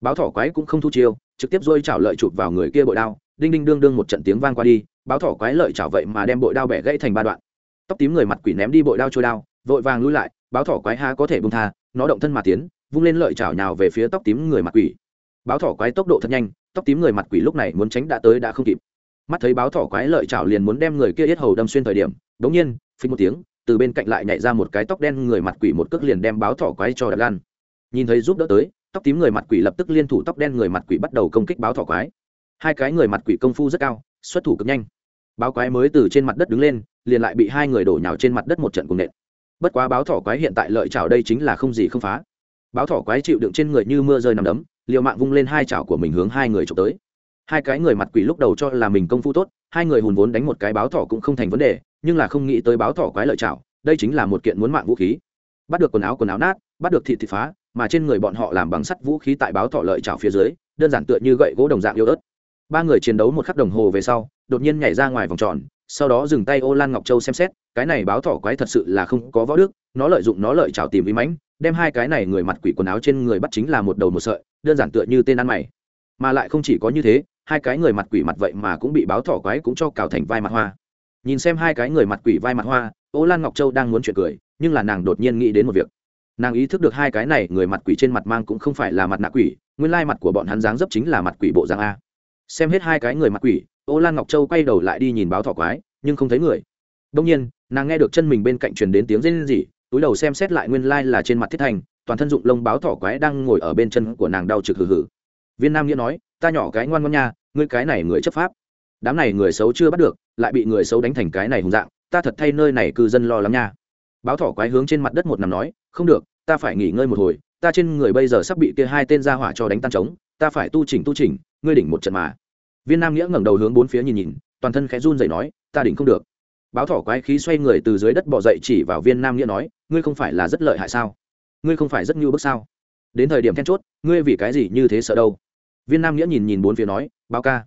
Báo thỏ quái cũng không thu chiêu, trực tiếp dôi chảo lợi chụp vào người kia bội đao đinh đinh đương đương một trận tiếng vang qua đi, báo thỏ quái lợi chảo vậy mà đem bội đao bẻ gãy thành ba đoạn. Tóc tím người mặt quỷ ném đi bội đao trôi đao, vội vàng lui lại, báo thỏ quái há có thể bung tha, nó động thân mà tiến, vung lên lợi chảo nhào về phía tóc tím người mặt quỷ. Báo thỏ quái tốc độ thật nhanh, tóc tím người mặt quỷ lúc này muốn tránh đã tới đã không kịp. Mắt thấy báo thỏ quái lợi chảo liền muốn đem người kia yết hầu đâm xuyên thời điểm đống nhiên, phình một tiếng, từ bên cạnh lại nhảy ra một cái tóc đen người mặt quỷ một cước liền đem báo thỏ quái cho đập lan. Nhìn thấy giúp đỡ tới, tóc tím người mặt quỷ lập tức liên thủ tóc đen người mặt quỷ bắt đầu công kích báo thỏ quái hai cái người mặt quỷ công phu rất cao, xuất thủ cực nhanh. Báo quái mới từ trên mặt đất đứng lên, liền lại bị hai người đổ nhào trên mặt đất một trận cùng nện. Bất quá báo thỏ quái hiện tại lợi chảo đây chính là không gì không phá. Báo thỏ quái chịu đựng trên người như mưa rơi nằm đấm, liều mạng vung lên hai chảo của mình hướng hai người trộm tới. Hai cái người mặt quỷ lúc đầu cho là mình công phu tốt, hai người hùn vốn đánh một cái báo thỏ cũng không thành vấn đề, nhưng là không nghĩ tới báo thỏ quái lợi chảo, đây chính là một kiện muốn mạng vũ khí. Bắt được quần áo quần áo nát, bắt được thịt thịt phá, mà trên người bọn họ làm bằng sắt vũ khí tại báo thỏ lợi chảo phía dưới, đơn giản tựa như gậy gỗ đồng dạng yêu ớt ba người chiến đấu một khắc đồng hồ về sau, đột nhiên nhảy ra ngoài vòng tròn, sau đó dừng tay ô lan ngọc châu xem xét, cái này báo thỏ quái thật sự là không có võ đức, nó lợi dụng nó lợi trào tìm vi mãnh, đem hai cái này người mặt quỷ quần áo trên người bắt chính là một đầu một sợi, đơn giản tựa như tên ăn mày. Mà lại không chỉ có như thế, hai cái người mặt quỷ mặt vậy mà cũng bị báo thỏ quái cũng cho cào thành vai mặt hoa. Nhìn xem hai cái người mặt quỷ vai mặt hoa, ô lan ngọc châu đang muốn chuyện cười, nhưng là nàng đột nhiên nghĩ đến một việc. Nàng ý thức được hai cái này người mặt quỷ trên mặt mang cũng không phải là mặt nạ quỷ, nguyên lai mặt của bọn hắn dáng dấp chính là mặt quỷ bộ dáng a xem hết hai cái người mặt quỷ, ô lan ngọc châu quay đầu lại đi nhìn báo thỏ quái, nhưng không thấy người. Đông nhiên, nàng nghe được chân mình bên cạnh truyền đến tiếng rên rỉ, túi đầu xem xét lại nguyên lai là trên mặt thiết thành, toàn thân dụng lông báo thỏ quái đang ngồi ở bên chân của nàng đau trực hừ hừ. Viên nam nghĩa nói, ta nhỏ cái ngoan ngoan nha, ngươi cái này người chấp pháp. Đám này người xấu chưa bắt được, lại bị người xấu đánh thành cái này hùng dạng, ta thật thay nơi này cư dân lo lắm nha. Báo thỏ quái hướng trên mặt đất một nằm nói, không được, ta phải nghỉ ngơi một hồi, ta trên người bây giờ sắp bị kia hai tên ra hỏa cho đánh tan trống ta phải tu chỉnh tu chỉnh, ngươi đỉnh một trận mà. Viên nam nghĩa ngẩng đầu hướng bốn phía nhìn nhìn, toàn thân khẽ run rẩy nói, ta đỉnh không được. Báo thỏ quái khí xoay người từ dưới đất bỏ dậy chỉ vào viên nam nghĩa nói, ngươi không phải là rất lợi hại sao? Ngươi không phải rất nhu bức sao? Đến thời điểm then chốt, ngươi vì cái gì như thế sợ đâu? Viên nam nghĩa nhìn nhìn bốn phía nói, báo ca.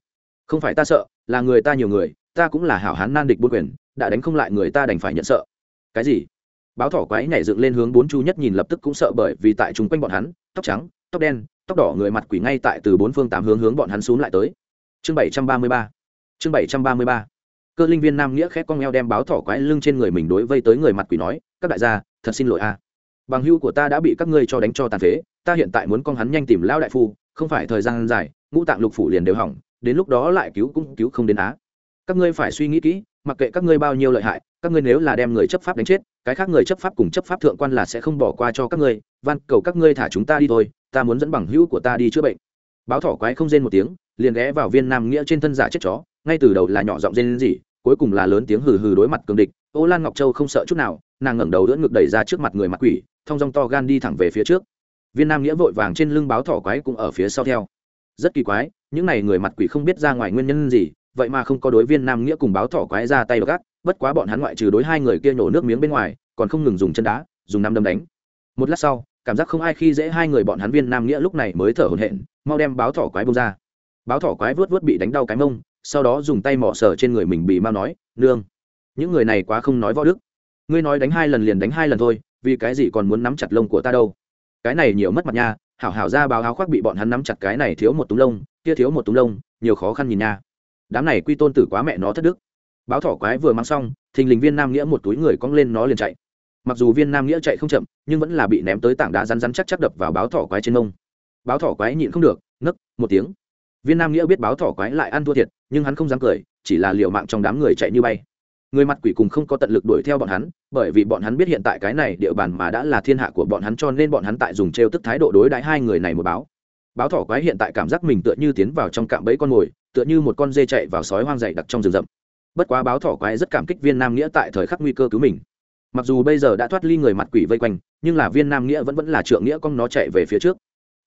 Không phải ta sợ, là người ta nhiều người, ta cũng là hảo hán nan địch buôn quyền, đã đánh không lại người ta đành phải nhận sợ. Cái gì? Báo thỏ quái nhảy dựng lên hướng bốn chu nhất nhìn lập tức cũng sợ bởi vì tại chúng quanh bọn hắn, tóc trắng tóc đen, tóc đỏ người mặt quỷ ngay tại từ bốn phương tám hướng hướng bọn hắn xuống lại tới. Chương bảy trăm ba mươi ba. Chương bảy trăm ba mươi ba. Cơ linh viên nam nghĩa khét con ngheo đem báo thỏ quái lưng trên người mình đối vây tới người mặt quỷ nói, các đại gia, thật xin lỗi a. Bằng hưu của ta đã bị các ngươi cho đánh cho tàn phế, ta hiện tại muốn con hắn nhanh tìm lao đại phu, không phải thời gian dài, ngũ tạng lục phủ liền đều hỏng, đến lúc đó lại cứu cũng cứu không đến á. Các ngươi phải suy nghĩ kỹ, mặc kệ các ngươi bao nhiêu lợi hại các ngươi nếu là đem người chấp pháp đánh chết, cái khác người chấp pháp cùng chấp pháp thượng quan là sẽ không bỏ qua cho các ngươi, van, cầu các ngươi thả chúng ta đi thôi, ta muốn dẫn bằng hữu của ta đi chữa bệnh. Báo thỏ quái không rên một tiếng, liền ghé vào viên nam nghĩa trên thân giả chết chó, ngay từ đầu là nhỏ giọng rên gì cuối cùng là lớn tiếng hừ hừ đối mặt cường địch. Ô lan ngọc châu không sợ chút nào, nàng ngẩng đầu đỡ ngực đẩy ra trước mặt người mặt quỷ, thong dong to gan đi thẳng về phía trước. Viên nam nghĩa vội vàng trên lưng báo thỏ quái cũng ở phía sau theo. Rất kỳ quái, những n à y người mặt quỷ không biết ra ngoài nguyên nhân gì, vậy mà không có đối viên nam nghĩa cùng báo thỏ quái ra tay gác bất quá bọn hắn ngoại trừ đối hai người kia nhổ nước miếng bên ngoài, còn không ngừng dùng chân đá, dùng năm đâm đánh. Một lát sau, cảm giác không ai khi dễ hai người bọn hắn viên nam nghĩa lúc này mới thở hổn hển, mau đem báo thỏ quái bông ra. Báo thỏ quái vớt vớt bị đánh đau cái mông, sau đó dùng tay mỏ sờ trên người mình bị mau nói, nương, những người này quá không nói võ đức. Ngươi nói đánh hai lần liền đánh hai lần thôi, vì cái gì còn muốn nắm chặt lông của ta đâu? Cái này nhiều mất mặt nha, hảo hảo ra báo áo khoác bị bọn hắn nắm chặt cái này thiếu một túm lông, kia thiếu một túm lông, nhiều khó khăn nhìn nha. Đám này quy tôn tử quá mẹ nó thất đức báo thỏ quái vừa mang xong, thình lình viên nam nghĩa một túi người cong lên nó liền chạy. Mặc dù viên nam nghĩa chạy không chậm, nhưng vẫn là bị ném tới tảng đá rắn rắn chắc chắc đập vào báo thỏ quái trên mông. Báo thỏ quái nhịn không được, nấc, một tiếng. Viên nam nghĩa biết báo thỏ quái lại ăn thua thiệt, nhưng hắn không dám cười, chỉ là liệu mạng trong đám người chạy như bay. Người mặt quỷ cùng không có tận lực đuổi theo bọn hắn, bởi vì bọn hắn biết hiện tại cái này địa bàn mà đã là thiên hạ của bọn hắn cho nên bọn hắn tại dùng t r e o tức thái độ đối đãi hai người này một báo. Báo thỏ quái hiện tại cảm giác mình tựa như tiến vào trong cạm bẫy con mồi, tựa như một con dê chạy vào sói hoang dày đặc trong rừng rậm bất quá báo thỏ quái rất cảm kích viên nam nghĩa tại thời khắc nguy cơ cứu mình. Mặc dù bây giờ đã thoát ly người mặt quỷ vây quanh, nhưng là viên nam nghĩa vẫn vẫn là trượng nghĩa con nó chạy về phía trước.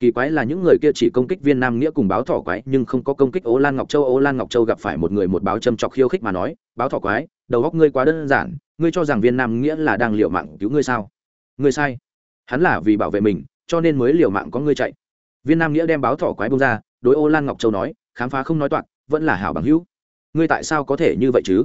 Kỳ quái là những người kia chỉ công kích viên nam nghĩa cùng báo thỏ quái, nhưng không có công kích ô lan ngọc châu. Ô lan ngọc châu gặp phải một người một báo châm chọc khiêu khích mà nói, báo thỏ quái, đầu góc ngươi quá đơn giản, ngươi cho rằng viên nam nghĩa là đang liều mạng cứu ngươi sao? Ngươi sai. Hắn là vì bảo vệ mình, cho nên mới liều mạng có ngươi chạy. Viên nam nghĩa đem báo thỏ quái bông ra, đối ô lan ngọc châu nói, khám phá không nói toạc, vẫn là hảo bằng hữu ngươi tại sao có thể như vậy chứ?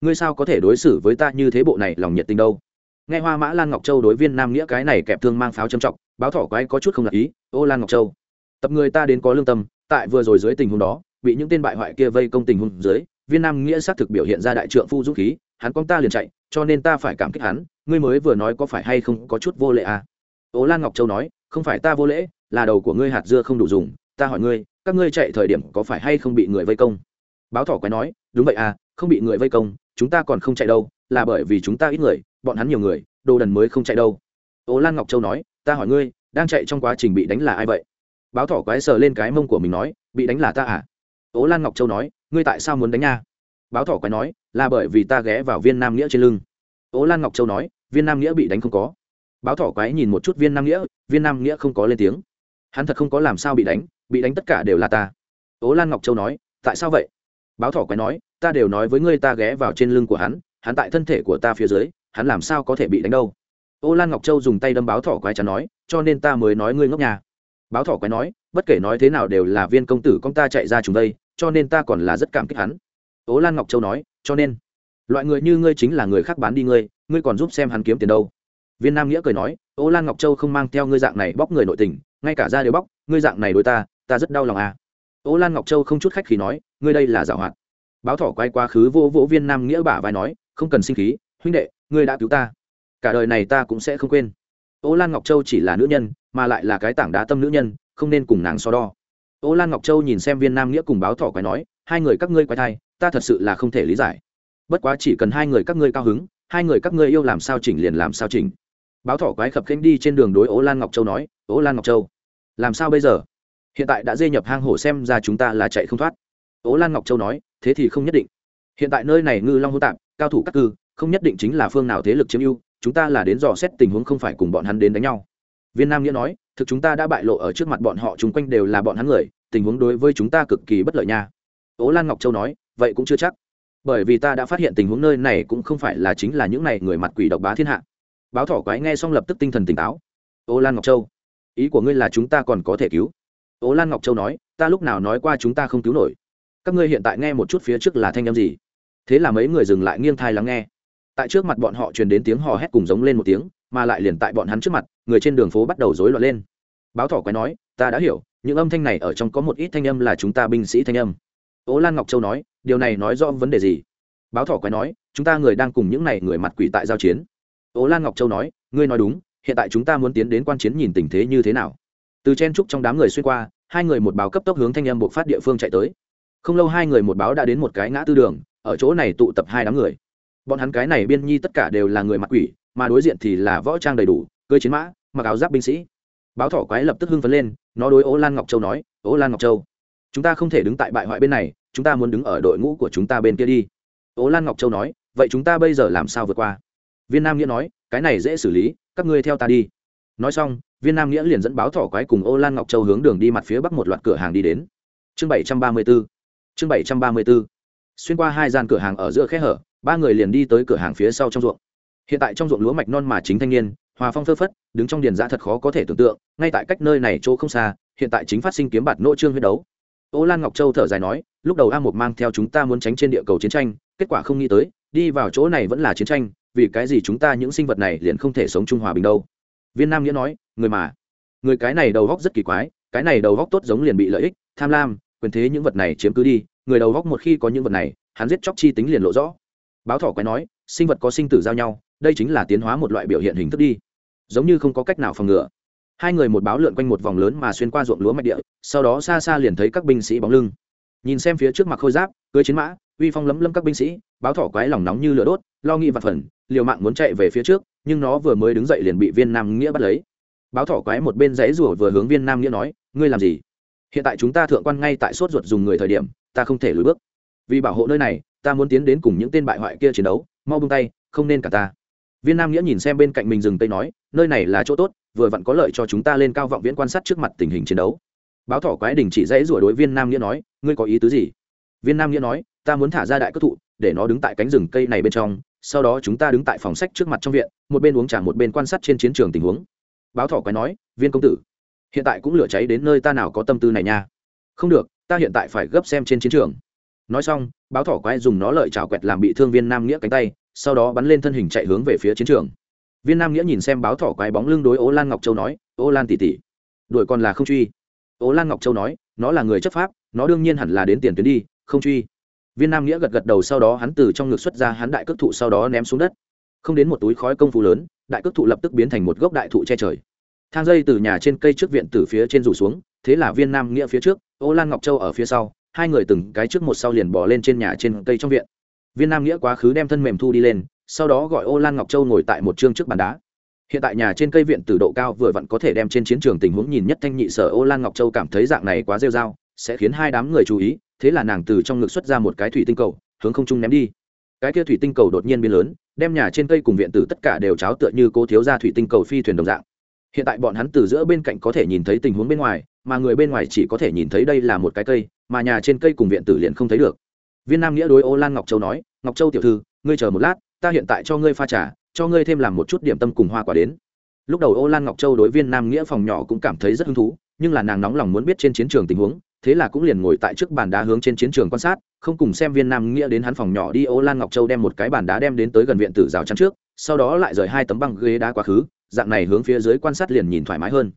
Ngươi sao có thể đối xử với ta như thế bộ này lòng nhiệt tình đâu? Nghe hoa mã lan ngọc châu đối viên nam nghĩa cái này kẹp thương mang pháo châm trọng, báo thỏ quái có chút không lạc ý, ô lan ngọc châu, tập người ta đến có lương tâm, tại vừa rồi dưới tình huống đó, bị những tên bại hoại kia vây công tình huống dưới, viên nam nghĩa xác thực biểu hiện ra đại trượng phu dũng khí, hắn con ta liền chạy, cho nên ta phải cảm kích hắn, ngươi mới vừa nói có phải hay không có chút vô lệ à? Ô lan ngọc châu nói, không phải ta vô lễ, là đầu của ngươi hạt dưa không đủ dùng, ta hỏi ngươi, các ngươi chạy thời điểm có phải hay không bị người vây công? Báo thỏ quái nói, đúng vậy à không bị người vây công, chúng ta còn không chạy đâu, là bởi vì chúng ta ít người, bọn hắn nhiều người, đồ đần mới không chạy đâu. Ô lan ngọc châu nói, ta hỏi ngươi, đang chạy trong quá trình bị đánh là ai vậy? Báo thỏ quái sờ lên cái mông của mình nói, bị đánh là ta à? Ô lan ngọc châu nói, ngươi tại sao muốn đánh nha? Báo thỏ quái nói, là bởi vì ta ghé vào viên nam nghĩa trên lưng. Ô lan ngọc châu nói, viên nam nghĩa bị đánh không có. Báo thỏ quái nhìn một chút viên nam nghĩa, viên nam nghĩa không có lên tiếng. Hắn thật không có làm sao bị đánh bị đánh tất cả đều là ta. Ố lan ngọc châu nói, tại sao vậy? Báo thỏ quái nói, ta đều nói với ngươi ta ghé vào trên lưng của hắn hắn tại thân thể của ta phía dưới, hắn làm sao có thể bị đánh đâu? Ô lan ngọc châu dùng tay đâm báo thỏ quái chắn nói, cho nên ta mới nói ngươi ngốc nhà báo thỏ quái nói, bất kể nói thế nào đều là viên công tử con ta chạy ra chúng đây, cho nên ta còn là rất cảm kích hắn. Ô lan ngọc châu nói, cho nên, loại người như ngươi chính là người khác bán đi ngươi ngươi còn giúp xem hắn kiếm tiền đâu. Viên nam nghĩa cười nói, Ô lan ngọc châu không mang theo ngươi dạng này bóc người nội tình, ngay cả ra đều bóc, ngươi dạng này đối ta ta rất đau lòng à. Ô lan ngọc châu không chút khách khí nói, ngươi đây là giảo hoạt. Báo thỏ quay quá khứ vô vỗ viên nam nghĩa bả vai nói, không cần sinh khí, huynh đệ, ngươi đã cứu ta. Cả đời này ta cũng sẽ không quên. Ô lan ngọc châu chỉ là nữ nhân, mà lại là cái tảng đá tâm nữ nhân, không nên cùng nàng so đo. Ô lan ngọc châu nhìn xem viên nam nghĩa cùng báo thỏ quái nói, hai người các ngươi quay thai, ta thật sự là không thể lý giải. Bất quá chỉ cần hai người các ngươi cao hứng, hai người các ngươi yêu làm sao chỉnh liền làm sao chỉnh. Báo thỏ quái khập khênh đi trên đường đối Ô lan ngọc châu nói, Ô lan ngọc châu, làm sao bây giờ? Hiện tại đã dê nhập hang hổ xem ra chúng ta là chạy không thoát. Ố lan ngọc châu nói, thế thì không nhất định. Hiện tại nơi này ngư long hô tạp, cao thủ các cư, không nhất định chính là phương nào thế lực chiếm ưu, chúng ta là đến dò xét tình huống không phải cùng bọn hắn đến đánh nhau. Viên nam nghĩa nói, thực chúng ta đã bại lộ ở trước mặt bọn họ chung quanh đều là bọn hắn người, tình huống đối với chúng ta cực kỳ bất lợi nha. Ố lan ngọc châu nói, vậy cũng chưa chắc. Bởi vì ta đã phát hiện tình huống nơi này cũng không phải là chính là những này người mặt quỷ độc bá thiên hạ. Báo thỏ quái nghe xong lập tức tinh thần tỉnh táo. Ô lan ngọc châu, ý của ngươi là chúng ta còn có thể cứu? Ô lan ngọc châu nói, ta lúc nào nói qua chúng ta không cứu nổi. Các ngươi hiện tại nghe một chút phía trước là thanh â m gì? Thế là mấy người dừng lại nghiêng thai lắng nghe. Tại trước mặt bọn họ truyền đến tiếng hò hét cùng giống lên một tiếng, mà lại liền tại bọn hắn trước mặt, người trên đường phố bắt đầu rối loạn lên. Báo thỏ quái nói, ta đã hiểu, những âm thanh này ở trong có một ít thanh âm là chúng ta binh sĩ thanh âm. Ố lan ngọc châu nói, điều này nói rõ vấn đề gì? Báo thỏ quái nói, chúng ta người đang cùng những này người mặt quỷ tại giao chiến. Ố lan ngọc châu nói, ngươi nói đúng, hiện tại chúng ta muốn tiến đến quan chiến nhìn tình thế như thế nào? Từ chen trúc trong đám người xuyên qua, hai người một báo cấp tốc hướng thanh âm buộc phát địa phương chạy tới. Không lâu hai người một báo đã đến một cái ngã tư đường, ở chỗ này tụ tập hai đám người. Bọn hắn cái này biên nhi tất cả đều là người mặc quỷ, mà đối diện thì là võ trang đầy đủ, cưới chiến mã, mặc áo giáp binh sĩ. Báo thỏ quái lập tức hưng phấn lên, nó đối ố lan ngọc châu nói ố lan ngọc châu, chúng ta không thể đứng tại bại hoại bên này, chúng ta muốn đứng ở đội ngũ của chúng ta bên kia đi. Ố lan ngọc châu nói, vậy chúng ta bây giờ làm sao vượt qua? Viên nam nghĩa nói, cái này dễ xử lý, các ngươi theo ta đi nói xong, viên nam nghĩa liền dẫn báo thỏ quái cùng ô lan ngọc châu hướng đường đi mặt phía bắc một loạt cửa hàng đi đến. Chương bảy trăm ba mươi b ố chương bảy trăm ba mươi b ố xuyên qua hai gian cửa hàng ở giữa khe hở, ba người liền đi tới cửa hàng phía sau trong ruộng. Hiện tại trong ruộng lúa mạch non mà chính thanh niên, hòa phong phơ phất, đứng trong điền giã thật khó có thể tưởng tượng, ngay tại cách nơi này chỗ không xa, hiện tại chính phát sinh kiếm bạt nỗ trương huyết đấu. Ô lan ngọc châu thở dài nói, lúc đầu a một mang theo chúng ta muốn tránh trên địa cầu chiến tranh, kết quả không nghĩ tới, đi vào chỗ này vẫn là chiến tranh, vì cái gì chúng ta những sinh vật này liền không thể sống trung hòa bình đâu? Viên nam nghĩa nói, người mà. Người cái này đầu góc rất kỳ quái, cái này đầu góc tốt giống liền bị lợi ích, tham lam, quyền thế những vật này chiếm cứ đi, người đầu góc một khi có những vật này, hắn giết chóc chi tính liền lộ rõ. Báo thỏ quái nói, sinh vật có sinh tử giao nhau, đây chính là tiến hóa một loại biểu hiện hình thức đi. Giống như không có cách nào phòng ngừa. Hai người một báo lượn quanh một vòng lớn mà xuyên qua ruộng lúa mạch địa, sau đó xa xa liền thấy các binh sĩ bóng lưng. Nhìn xem phía trước mặt khôi giáp, cưới chiến mã, uy phong lấm lấm các binh sĩ, báo thỏ quái lòng nóng như lửa đốt, lo nghĩ và phần, liều mạng muốn chạy về phía trước nhưng nó vừa mới đứng dậy liền bị viên nam nghĩa bắt lấy. Báo thỏ quái một bên giấy rủa vừa hướng viên nam nghĩa nói, ngươi làm gì? Hiện tại chúng ta thượng quan ngay tại sốt ruột dùng người thời điểm, ta không thể lùi bước. Vì bảo hộ nơi này, ta muốn tiến đến cùng những tên bại hoại kia chiến đấu, mau bung tay, không nên cả ta. Viên nam nghĩa nhìn xem bên cạnh mình rừng tây nói, nơi này là chỗ tốt, vừa vặn có lợi cho chúng ta lên cao vọng viễn quan sát trước mặt tình hình chiến đấu. Báo thỏ quái đình chỉ dãy rủa đối viên nam nghĩa nói, ngươi có ý tứ gì? Viên nam nghĩa nói, ta muốn thả ra đại cất thụ, để nó đứng tại cánh rừng cây này bên trong sau đó chúng ta đứng tại phòng sách trước mặt trong viện, một bên uống trà một bên quan sát trên chiến trường tình huống. Báo thỏ quái nói, viên công tử, hiện tại cũng lửa cháy đến nơi ta nào có tâm tư này nha. Không được, ta hiện tại phải gấp xem trên chiến trường. Nói xong, báo thỏ quái dùng nó lợi chảo quẹt làm bị thương viên nam nghĩa cánh tay, sau đó bắn lên thân hình chạy hướng về phía chiến trường. Viên nam nghĩa nhìn xem báo thỏ quái bóng lưng đối ố lan ngọc châu nói, ô lan tỉ tỉ đuổi còn là không truy. Ố lan ngọc châu nói, nó là người chấp pháp, nó đương nhiên hẳn là đến tiền tuyến đi, không truy viên nam nghĩa gật gật đầu sau đó hắn từ trong ngực xuất ra hắn đại cước thụ sau đó ném xuống đất. Không đến một túi khói công phu lớn, đại cước thụ lập tức biến thành một gốc đại thụ che trời. Thang dây từ nhà trên cây trước viện từ phía trên rủ xuống, thế là viên nam nghĩa phía trước, ô lan ngọc châu ở phía sau, hai người từng cái trước một sau liền bỏ lên trên nhà trên cây trong viện. Viên nam nghĩa quá khứ đem thân mềm thu đi lên, sau đó gọi ô lan ngọc châu ngồi tại một chương trước bàn đá. Hiện tại nhà trên cây viện từ độ cao vừa vặn có thể đem trên chiến trường tình huống nhìn nhất thanh nhị sở ô lan ngọc châu cảm thấy dạng này quá rêu r a o sẽ khiến hai đám người chú ý thế là nàng từ trong ngực xuất ra một cái thủy tinh cầu, hướng không trung ném đi. Cái kia thủy tinh cầu đột nhiên biến lớn, đem nhà trên cây cùng viện tử tất cả đều cháo tựa như cố thiếu ra thủy tinh cầu phi thuyền đồng dạng. Hiện tại bọn hắn từ giữa bên cạnh có thể nhìn thấy tình huống bên ngoài, mà người bên ngoài chỉ có thể nhìn thấy đây là một cái cây, mà nhà trên cây cùng viện tử liền không thấy được. Viên nam nghĩa đối ô lan ngọc châu nói, ngọc châu tiểu thư, ngươi chờ một lát, ta hiện tại cho ngươi pha trà, cho ngươi thêm làm một chút điểm tâm cùng hoa quả đến. Lúc đầu ô lan ngọc châu đối viên nam nghĩa phòng nhỏ cũng cảm thấy rất hứng thú, nhưng là nàng nóng lòng muốn biết trên chiến trường tình huống thế là cũng liền ngồi tại trước bàn đá hướng trên chiến trường quan sát, không cùng xem viên nam nghĩa đến hắn phòng nhỏ đi, ô lan ngọc châu đem một cái bàn đá đem đến tới gần viện tử rào chắn trước, sau đó lại rời hai tấm băng ghế đá quá khứ, dạng này hướng phía dưới quan sát liền nhìn thoải mái hơn.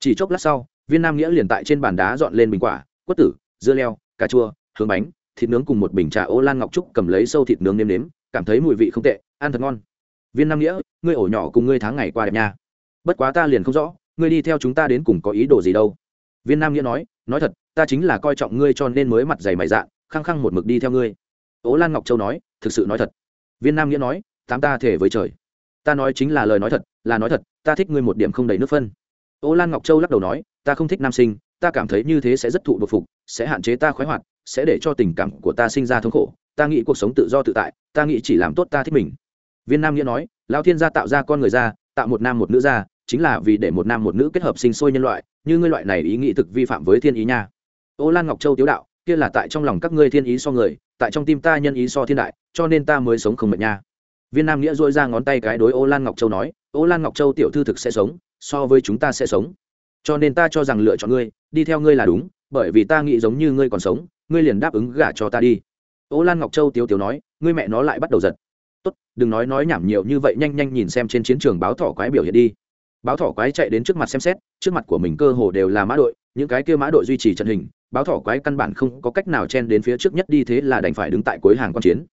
Chỉ chốc lát sau, viên nam nghĩa liền tại trên bàn đá dọn lên bình quả, quất tử, dưa leo, cà chua, hướng bánh, thịt nướng cùng một bình trà ô lan ngọc trúc cầm lấy sâu thịt nướng nêm nếm, cảm thấy mùi vị không tệ, ăn thật ngon. Viên nam nghĩa, ngươi ổ nhỏ cùng ngươi tháng ngày qua đẹp nha. Bất quá ta liền không rõ, ngươi đi theo chúng ta đến cùng có ý đồ gì đâu. Viên nam nghĩa nói nói thật ta chính là coi trọng ngươi cho nên mới mặt dày mày dạn, khăng khăng một mực đi theo ngươi. Ố lan ngọc châu nói, thực sự nói thật. Viên nam nghĩa nói, tám ta thể với trời. Ta nói chính là lời nói thật, là nói thật, ta thích ngươi một điểm không đầy nước phân. Ô lan ngọc châu lắc đầu nói, ta không thích nam sinh, ta cảm thấy như thế sẽ rất thụ bực phục, sẽ hạn chế ta khoái hoạt, sẽ để cho tình cảm của ta sinh ra thống khổ. Ta nghĩ cuộc sống tự do tự tại, ta nghĩ chỉ làm tốt ta thích mình. Viên nam nghĩa nói lao thiên gia tạo ra con người ra, tạo một nam một nữ ra, chính là vì để một nam một nữ kết hợp sinh sôi nhân loại, như ngươi loại này ý nghĩ thực vi phạm với thiên ý nha ô lan ngọc châu tiếu đạo, kia là tại trong lòng các ngươi thiên ý so người, tại trong tim ta nhân ý so thiên đại, cho nên ta mới sống không mệt nha. Viên nam nghĩa dội ra ngón tay cái đối ô lan ngọc châu nói, ô lan ngọc châu tiểu thư thực sẽ sống, so với chúng ta sẽ sống. Cho nên ta cho rằng lựa chọn ngươi, đi theo ngươi là đúng, bởi vì ta nghĩ giống như ngươi còn sống, ngươi liền đáp ứng gả cho ta đi. Ô lan ngọc châu tiếu tiếu nói, ngươi mẹ nó lại bắt đầu giật tốt, đừng nói nói nhảm nhiều như vậy, nhanh nhanh nhìn xem trên chiến trường báo thỏ quái biểu hiện đi. Báo thỏ quái chạy đến trước mặt xem xét, trước mặt của mình cơ hồ đều là mã đội, những cái kia mã đội duy trì trận hình báo thỏ quái căn bản không có cách nào chen đến phía trước nhất đi, thế là đành phải đứng tại cuối hàng quan chiến.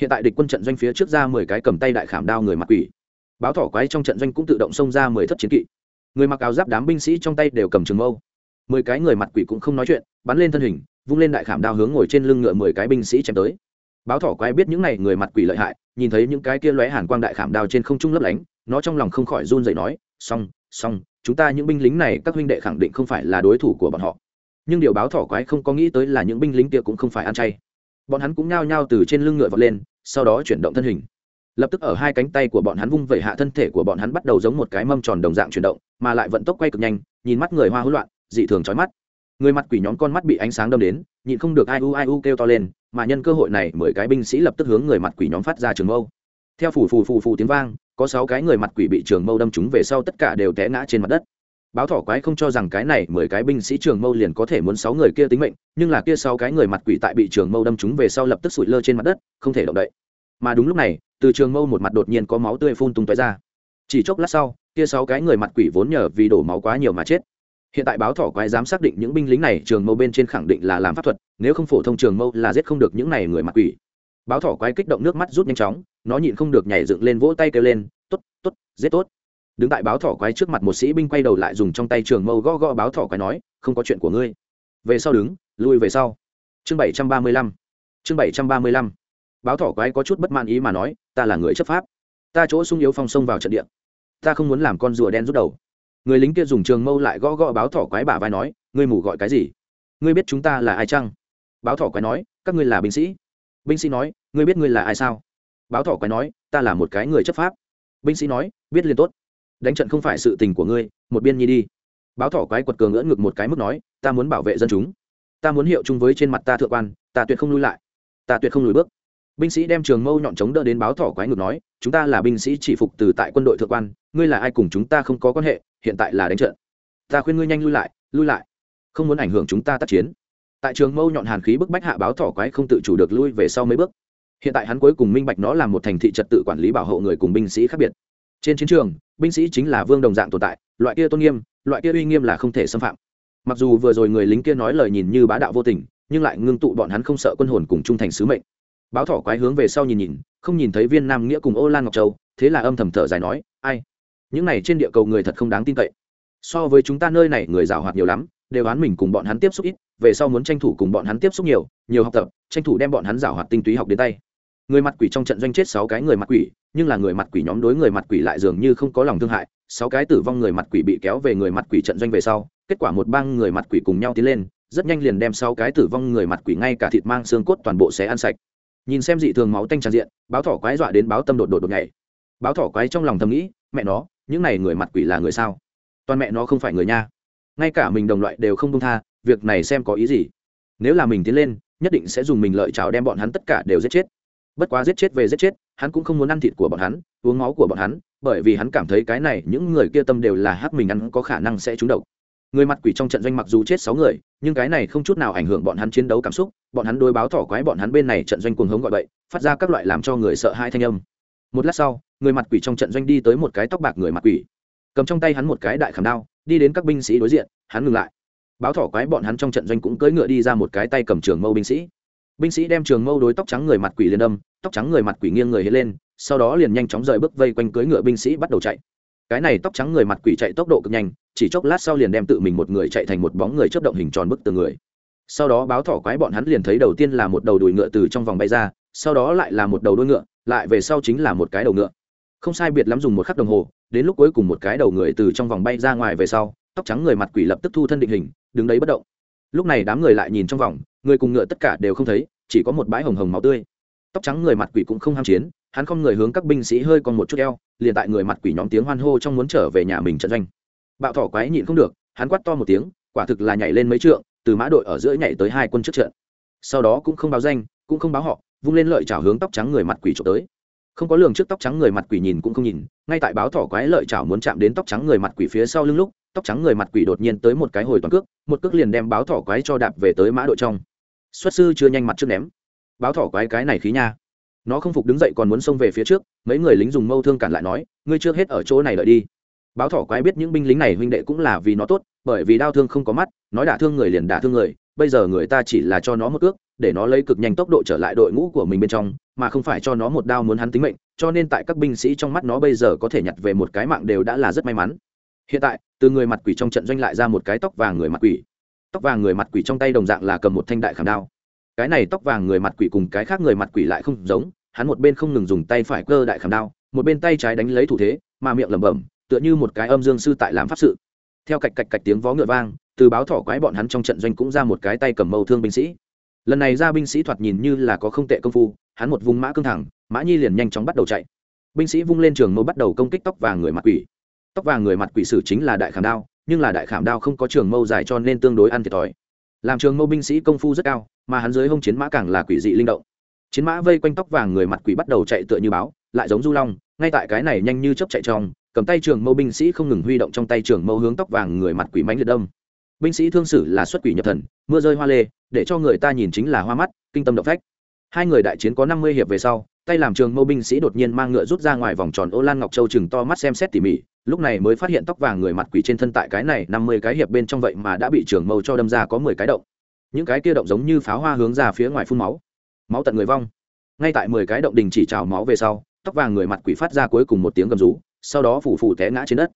Hiện tại địch quân trận doanh phía trước ra mười cái cầm tay đại khảm đao người mặc quỷ. Báo thỏ quái trong trận doanh cũng tự động xông ra mười thất chiến kỵ. Người mặc áo giáp đám binh sĩ trong tay đều cầm trường mâu. Mười cái người mặt quỷ cũng không nói chuyện, bắn lên thân hình, vung lên đại khảm đao hướng ngồi trên lưng ngựa mười cái binh sĩ chém tới. Báo thỏ quái biết những n à y người mặt quỷ lợi hại, nhìn thấy những cái kia lóe hàn quang đại khảm đao trên không trung lấp lánh, nó trong lòng không khỏi run dậy nói, xong xong, chúng ta những binh lính này, các huynh đệ khẳng định không phải là đối thủ của bọn họ nhưng điều báo thỏ quái không có nghĩ tới là những binh lính kia cũng không phải ăn chay. Bọn hắn cũng nhao nhao từ trên lưng ngựa vọt lên, sau đó chuyển động thân hình. Lập tức ở hai cánh tay của bọn hắn vung vẩy hạ thân thể của bọn hắn bắt đầu giống một cái mâm tròn đồng dạng chuyển động, mà lại vận tốc quay cực nhanh, nhìn mắt người hoa hỗn loạn, dị thường chói mắt. Người mặt quỷ nhóm con mắt bị ánh sáng đâm đến, nhịn không được ai u ai u kêu to lên, mà nhân cơ hội này mười cái binh sĩ lập tức hướng người mặt quỷ nhóm phát ra trường mâu. Theo phù phù phù phù tiếng vang, có sáu cái người mặt quỷ bị trường mâu đâm trúng về sau tất cả đều té ngã trên mặt đất báo thỏ quái không cho rằng cái này mười cái binh sĩ trường mâu liền có thể muốn sáu người kia tính mệnh, nhưng là kia sáu cái người mặt quỷ tại bị trường mâu đâm trúng về sau lập tức sụi lơ trên mặt đất, không thể động đậy. Mà đúng lúc này, từ trường mâu một mặt đột nhiên có máu tươi phun tung tóe ra. Chỉ chốc lát sau, kia sáu cái người mặt quỷ vốn nhờ vì đổ máu quá nhiều mà chết. Hiện tại báo thỏ quái dám xác định những binh lính này trường mâu bên trên khẳng định là làm pháp thuật, nếu không phổ thông trường mâu là giết không được những này người mặt quỷ. Báo thỏ quái kích động nước mắt rút nhanh chóng, nó nhịn không được nhảy dựng lên vỗ tay kêu lên t ố t t ố t giết tốt đứng tại báo thỏ quái trước mặt một sĩ binh quay đầu lại dùng trong tay trường mâu gõ gõ báo thỏ quái nói, không có chuyện của ngươi. Về sau đứng, lui về sau. Chương bảy trăm ba mươi lăm. Chương bảy trăm ba mươi lăm. Báo thỏ quái có chút bất mãn ý mà nói, ta là người chấp pháp. Ta chỗ sung yếu phong sông vào trận địa. Ta không muốn làm con rùa đen rút đầu. Người lính kia dùng trường mâu lại gõ gõ báo thỏ quái bả vai nói, ngươi mù gọi cái gì? Ngươi biết chúng ta là ai chăng? Báo thỏ quái nói, các ngươi là binh sĩ. Binh sĩ nói, ngươi biết ngươi là ai sao? Báo thỏ quái nói, ta là một cái người chấp pháp. Binh sĩ nói, biết liền tốt đánh trận không phải sự tình của ngươi, một biên nhi đi. Báo thỏ quái quật cường ngỡ ngực một cái mức nói, ta muốn bảo vệ dân chúng. Ta muốn hiệu chung với trên mặt ta thượng quan, ta tuyệt không lui lại. Ta tuyệt không lùi bước. Binh sĩ đem trường mâu nhọn chống đỡ đến báo thỏ quái ngực nói, chúng ta là binh sĩ chỉ phục từ tại quân đội thượng quan, ngươi là ai cùng chúng ta không có quan hệ, hiện tại là đánh trận. Ta khuyên ngươi nhanh lui lại lui lại. Không muốn ảnh hưởng chúng ta tác chiến. Tại trường mâu nhọn hàn khí bức bách hạ báo thỏ quái không tự chủ được lui về sau mấy bước. Hiện tại hắn cuối cùng minh bạch nó là một thành thị trật tự quản lý bảo hộ người cùng binh sĩ khác biệt trên chiến trường, binh sĩ chính là vương đồng dạng tồn tại, loại kia tôn nghiêm, loại kia uy nghiêm là không thể xâm phạm. Mặc dù vừa rồi người lính kia nói lời nhìn như bá đạo vô tình, nhưng lại ngưng tụ bọn hắn không sợ quân hồn cùng trung thành sứ mệnh. Báo thỏ quái hướng về sau nhìn nhìn, không nhìn thấy viên nam nghĩa cùng ô lan ngọc châu, thế là âm thầm thở dài nói, ai? Những này trên địa cầu người thật không đáng tin cậy. So với chúng ta nơi này người giàu hoạt nhiều lắm, đều oán mình cùng bọn hắn tiếp xúc ít, về sau muốn tranh thủ cùng bọn hắn tiếp xúc nhiều nhiều học tập, tranh thủ đem bọn hắn giảo hoạt tinh túy học đến tay người mặt quỷ trong trận doanh chết sáu cái người mặt quỷ, nhưng là người mặt quỷ nhóm đối người mặt quỷ lại dường như không có lòng thương hại. Sáu cái tử vong người mặt quỷ bị kéo về người mặt quỷ trận doanh về sau, kết quả một bang người mặt quỷ cùng nhau tiến lên, rất nhanh liền đem sáu cái tử vong người mặt quỷ ngay cả thịt mang xương cốt toàn bộ sẽ ăn sạch. Nhìn xem dị thường máu tanh tràn diện, báo thỏ quái dọa đến báo tâm đột đột đột nhảy. Báo thỏ quái trong lòng thầm nghĩ, mẹ nó, những này người mặt quỷ là người sao? Toàn mẹ nó không phải người nha. Ngay cả mình đồng loại đều không công tha, việc này xem có ý gì. Nếu là mình tiến lên, nhất định sẽ dùng mình lợi chào đem bọn hắn tất cả đều giết chết bất quá giết chết về giết chết, hắn cũng không muốn ăn thịt của bọn hắn, uống máu của bọn hắn, bởi vì hắn cảm thấy cái này những người kia tâm đều là hắc mình ăn có khả năng sẽ trúng độc. Người mặt quỷ trong trận doanh mặc dù chết sáu người, nhưng cái này không chút nào ảnh hưởng bọn hắn chiến đấu cảm xúc, bọn hắn đối báo thỏ quái bọn hắn bên này trận doanh cuồng hống gọi bậy, phát ra các loại làm cho người sợ hai thanh âm. Một lát sau, người mặt quỷ trong trận doanh đi tới một cái tóc bạc người mặt quỷ. Cầm trong tay hắn một cái đại khảm đao, đi đến các binh sĩ đối diện, hắn ngừng lại. Báo thỏ quái bọn hắn trong trận doanh cũng cưỡi ngựa đi ra một cái tay cầm trường mâu binh sĩ binh sĩ đem trường mâu đối tóc trắng người mặt quỷ liền đâm, tóc trắng người mặt quỷ nghiêng người lên, sau đó liền nhanh chóng rời bước vây quanh cưỡi ngựa binh sĩ bắt đầu chạy. Cái này tóc trắng người mặt quỷ chạy tốc độ cực nhanh, chỉ chốc lát sau liền đem tự mình một người chạy thành một bóng người chớp động hình tròn bức từ người. Sau đó báo thỏ quái bọn hắn liền thấy đầu tiên là một đầu đùi ngựa từ trong vòng bay ra, sau đó lại là một đầu đuôi ngựa, lại về sau chính là một cái đầu ngựa. Không sai biệt lắm dùng một khắc đồng hồ, đến lúc cuối cùng một cái đầu người từ trong vòng bay ra ngoài về sau, tóc trắng người mặt quỷ lập tức thu thân định hình, đứng đấy bất động. Lúc này đám người lại nhìn trong vòng người cùng ngựa tất cả đều không thấy, chỉ có một bãi hồng hồng máu tươi. Tóc trắng người mặt quỷ cũng không ham chiến, hắn không người hướng các binh sĩ hơi còn một chút eo, liền tại người mặt quỷ nhóm tiếng hoan hô trong muốn trở về nhà mình trận doanh. Bạo thỏ quái nhịn không được, hắn quát to một tiếng, quả thực là nhảy lên mấy trượng, từ mã đội ở giữa nhảy tới hai quân trước trận. Sau đó cũng không báo danh, cũng không báo họ, vung lên lợi chảo hướng tóc trắng người mặt quỷ trộm tới. Không có lường trước tóc trắng người mặt quỷ nhìn cũng không nhìn, ngay tại báo thỏ quái lợi chảo muốn chạm đến tóc trắng người mặt quỷ phía sau lưng lúc, tóc trắng người mặt quỷ đột nhiên tới một cái hồi toàn cước, một cước liền đem báo thỏ quái cho đạp về tới mã đội trong xuất sư chưa nhanh mặt trước ném. Báo thỏ quái cái này khí nha. Nó không phục đứng dậy còn muốn xông về phía trước, mấy người lính dùng mâu thương cản lại nói, ngươi trước hết ở chỗ này đợi đi. Báo thỏ quái biết những binh lính này huynh đệ cũng là vì nó tốt, bởi vì đau thương không có mắt, nói đả thương người liền đả thương người, bây giờ người ta chỉ là cho nó một cước để nó lấy cực nhanh tốc độ trở lại đội ngũ của mình bên trong, mà không phải cho nó một đao muốn hắn tính mệnh, cho nên tại các binh sĩ trong mắt nó bây giờ có thể nhặt về một cái mạng đều đã là rất may mắn. Hiện tại, từ người mặt quỷ trong trận doanh lại ra một cái tóc vàng người mặt quỷ tóc vàng người mặt quỷ trong tay đồng dạng là cầm một thanh đại khảm đao. Cái này tóc vàng người mặt quỷ cùng cái khác người mặt quỷ lại không giống, hắn một bên không ngừng dùng tay phải cơ đại khảm đao, một bên tay trái đánh lấy thủ thế, mà miệng lẩm bẩm, tựa như một cái âm dương sư tại làm pháp sự. Theo cạch cạch cạch tiếng vó ngựa vang, từ báo thỏ quái bọn hắn trong trận doanh cũng ra một cái tay cầm mâu thương binh sĩ. Lần này ra binh sĩ thoạt nhìn như là có không tệ công phu, hắn một vùng mã cương thẳng, mã nhi liền nhanh chóng bắt đầu chạy. Binh sĩ vung lên trường mâu bắt đầu công kích tóc vàng người mặt quỷ. Tóc vàng người mặt quỷ sử chính là đại khảm đao nhưng là đại khảm đao không có trường mâu dài cho nên tương đối ăn thiệt thòi. Làm trường mâu binh sĩ công phu rất cao, mà hắn dưới hông chiến mã càng là quỷ dị linh động. Chiến mã vây quanh tóc vàng người mặt quỷ bắt đầu chạy tựa như báo, lại giống du long, ngay tại cái này nhanh như chấp chạy trong cầm tay trường mâu binh sĩ không ngừng huy động trong tay trường mâu hướng tóc vàng người mặt quỷ mánh liệt đông binh sĩ thương sử là xuất quỷ nhập thần, mưa rơi hoa lê, để cho người ta nhìn chính là hoa mắt, kinh tâm động phách. Hai người đại chiến có năm mươi hiệp về sau tay làm trường mâu binh sĩ đột nhiên mang ngựa rút ra ngoài vòng tròn ô lan ngọc châu chừng to mắt xem xét tỉ mỉ, lúc này mới phát hiện tóc vàng người mặt quỷ trên thân tại cái này năm mươi cái hiệp bên trong vậy mà đã bị trường mâu cho đâm ra có mười cái động. Những cái kia động giống như pháo hoa hướng ra phía ngoài phun máu. Máu tận người vong. Ngay tại mười cái động đình chỉ trào máu về sau, tóc vàng người mặt quỷ phát ra cuối cùng một tiếng gầm rú, sau đó phủ phủ té ngã trên đất.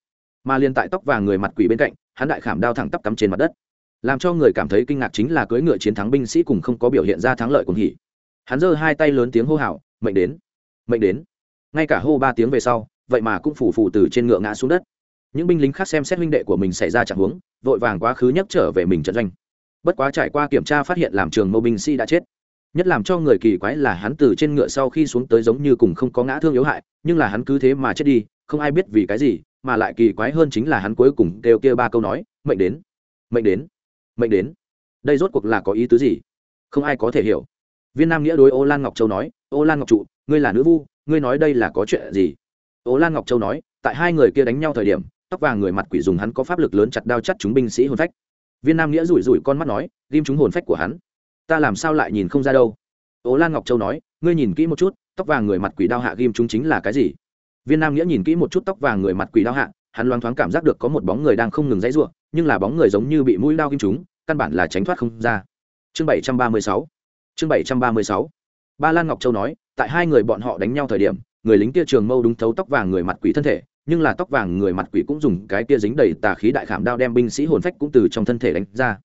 Mà liên tại tóc vàng người mặt quỷ bên cạnh, hắn đại khảm đao thẳng tắp cắm trên mặt đất. Làm cho người cảm thấy kinh ngạc chính là cưỡi ngựa chiến thắng binh sĩ cùng không có biểu hiện ra thắng lợi cùng hỉ hắn giơ hai tay lớn tiếng hô hào, mệnh đến mệnh đến. Ngay cả hô ba tiếng về sau, vậy mà cũng phủ phủ từ trên ngựa ngã xuống đất. Những binh lính khác xem xét huynh đệ của mình xảy ra chẳng huống, vội vàng quá khứ nhấc trở về mình trận doanh. Bất quá trải qua kiểm tra phát hiện làm trường mâu binh sĩ đã chết. Nhất làm cho người kỳ quái là hắn từ trên ngựa sau khi xuống tới giống như cùng không có ngã thương yếu hại, nhưng là hắn cứ thế mà chết đi, không ai biết vì cái gì, mà lại kỳ quái hơn chính là hắn cuối cùng kêu kia ba câu nói, mệnh đến mệnh đến mệnh đến. Đây rốt cuộc là có ý tứ gì? Không ai có thể hiểu viên nam nghĩa đối ô lan ngọc châu nói, ô lan ngọc trụ, ngươi là nữ vu, ngươi nói đây là có chuyện gì? Ô lan ngọc châu nói, tại hai người kia đánh nhau thời điểm, tóc vàng người mặt quỷ dùng hắn có pháp lực lớn chặt đao chặt chúng binh sĩ hồn phách. Viên nam nghĩa rủi rủi con mắt nói, ghim chúng hồn phách của hắn, ta làm sao lại nhìn không ra đâu? Ô lan ngọc châu nói, ngươi nhìn kỹ một chút, tóc vàng người mặt quỷ đao hạ ghim chúng chính là cái gì? Viên nam nghĩa nhìn kỹ một chút tóc vàng người mặt quỷ đao hạ, hắn loáng thoáng cảm giác được có một bóng người đang không ngừng dãy ruộng nhưng là bóng người giống như bị mũi đao ghim chúng, căn bản là tránh thoát không ra. Chương bảy trăm ba mươi sáu chương bảy trăm ba mươi sáu. Ba lan ngọc châu nói, tại hai người bọn họ đánh nhau thời điểm, người lính kia trường mâu đúng thấu tóc vàng người mặt quỷ thân thể, nhưng là tóc vàng người mặt quỷ cũng dùng cái kia dính đầy tà khí đại khảm đao đem binh sĩ hồn phách cũng từ trong thân thể đánh ra.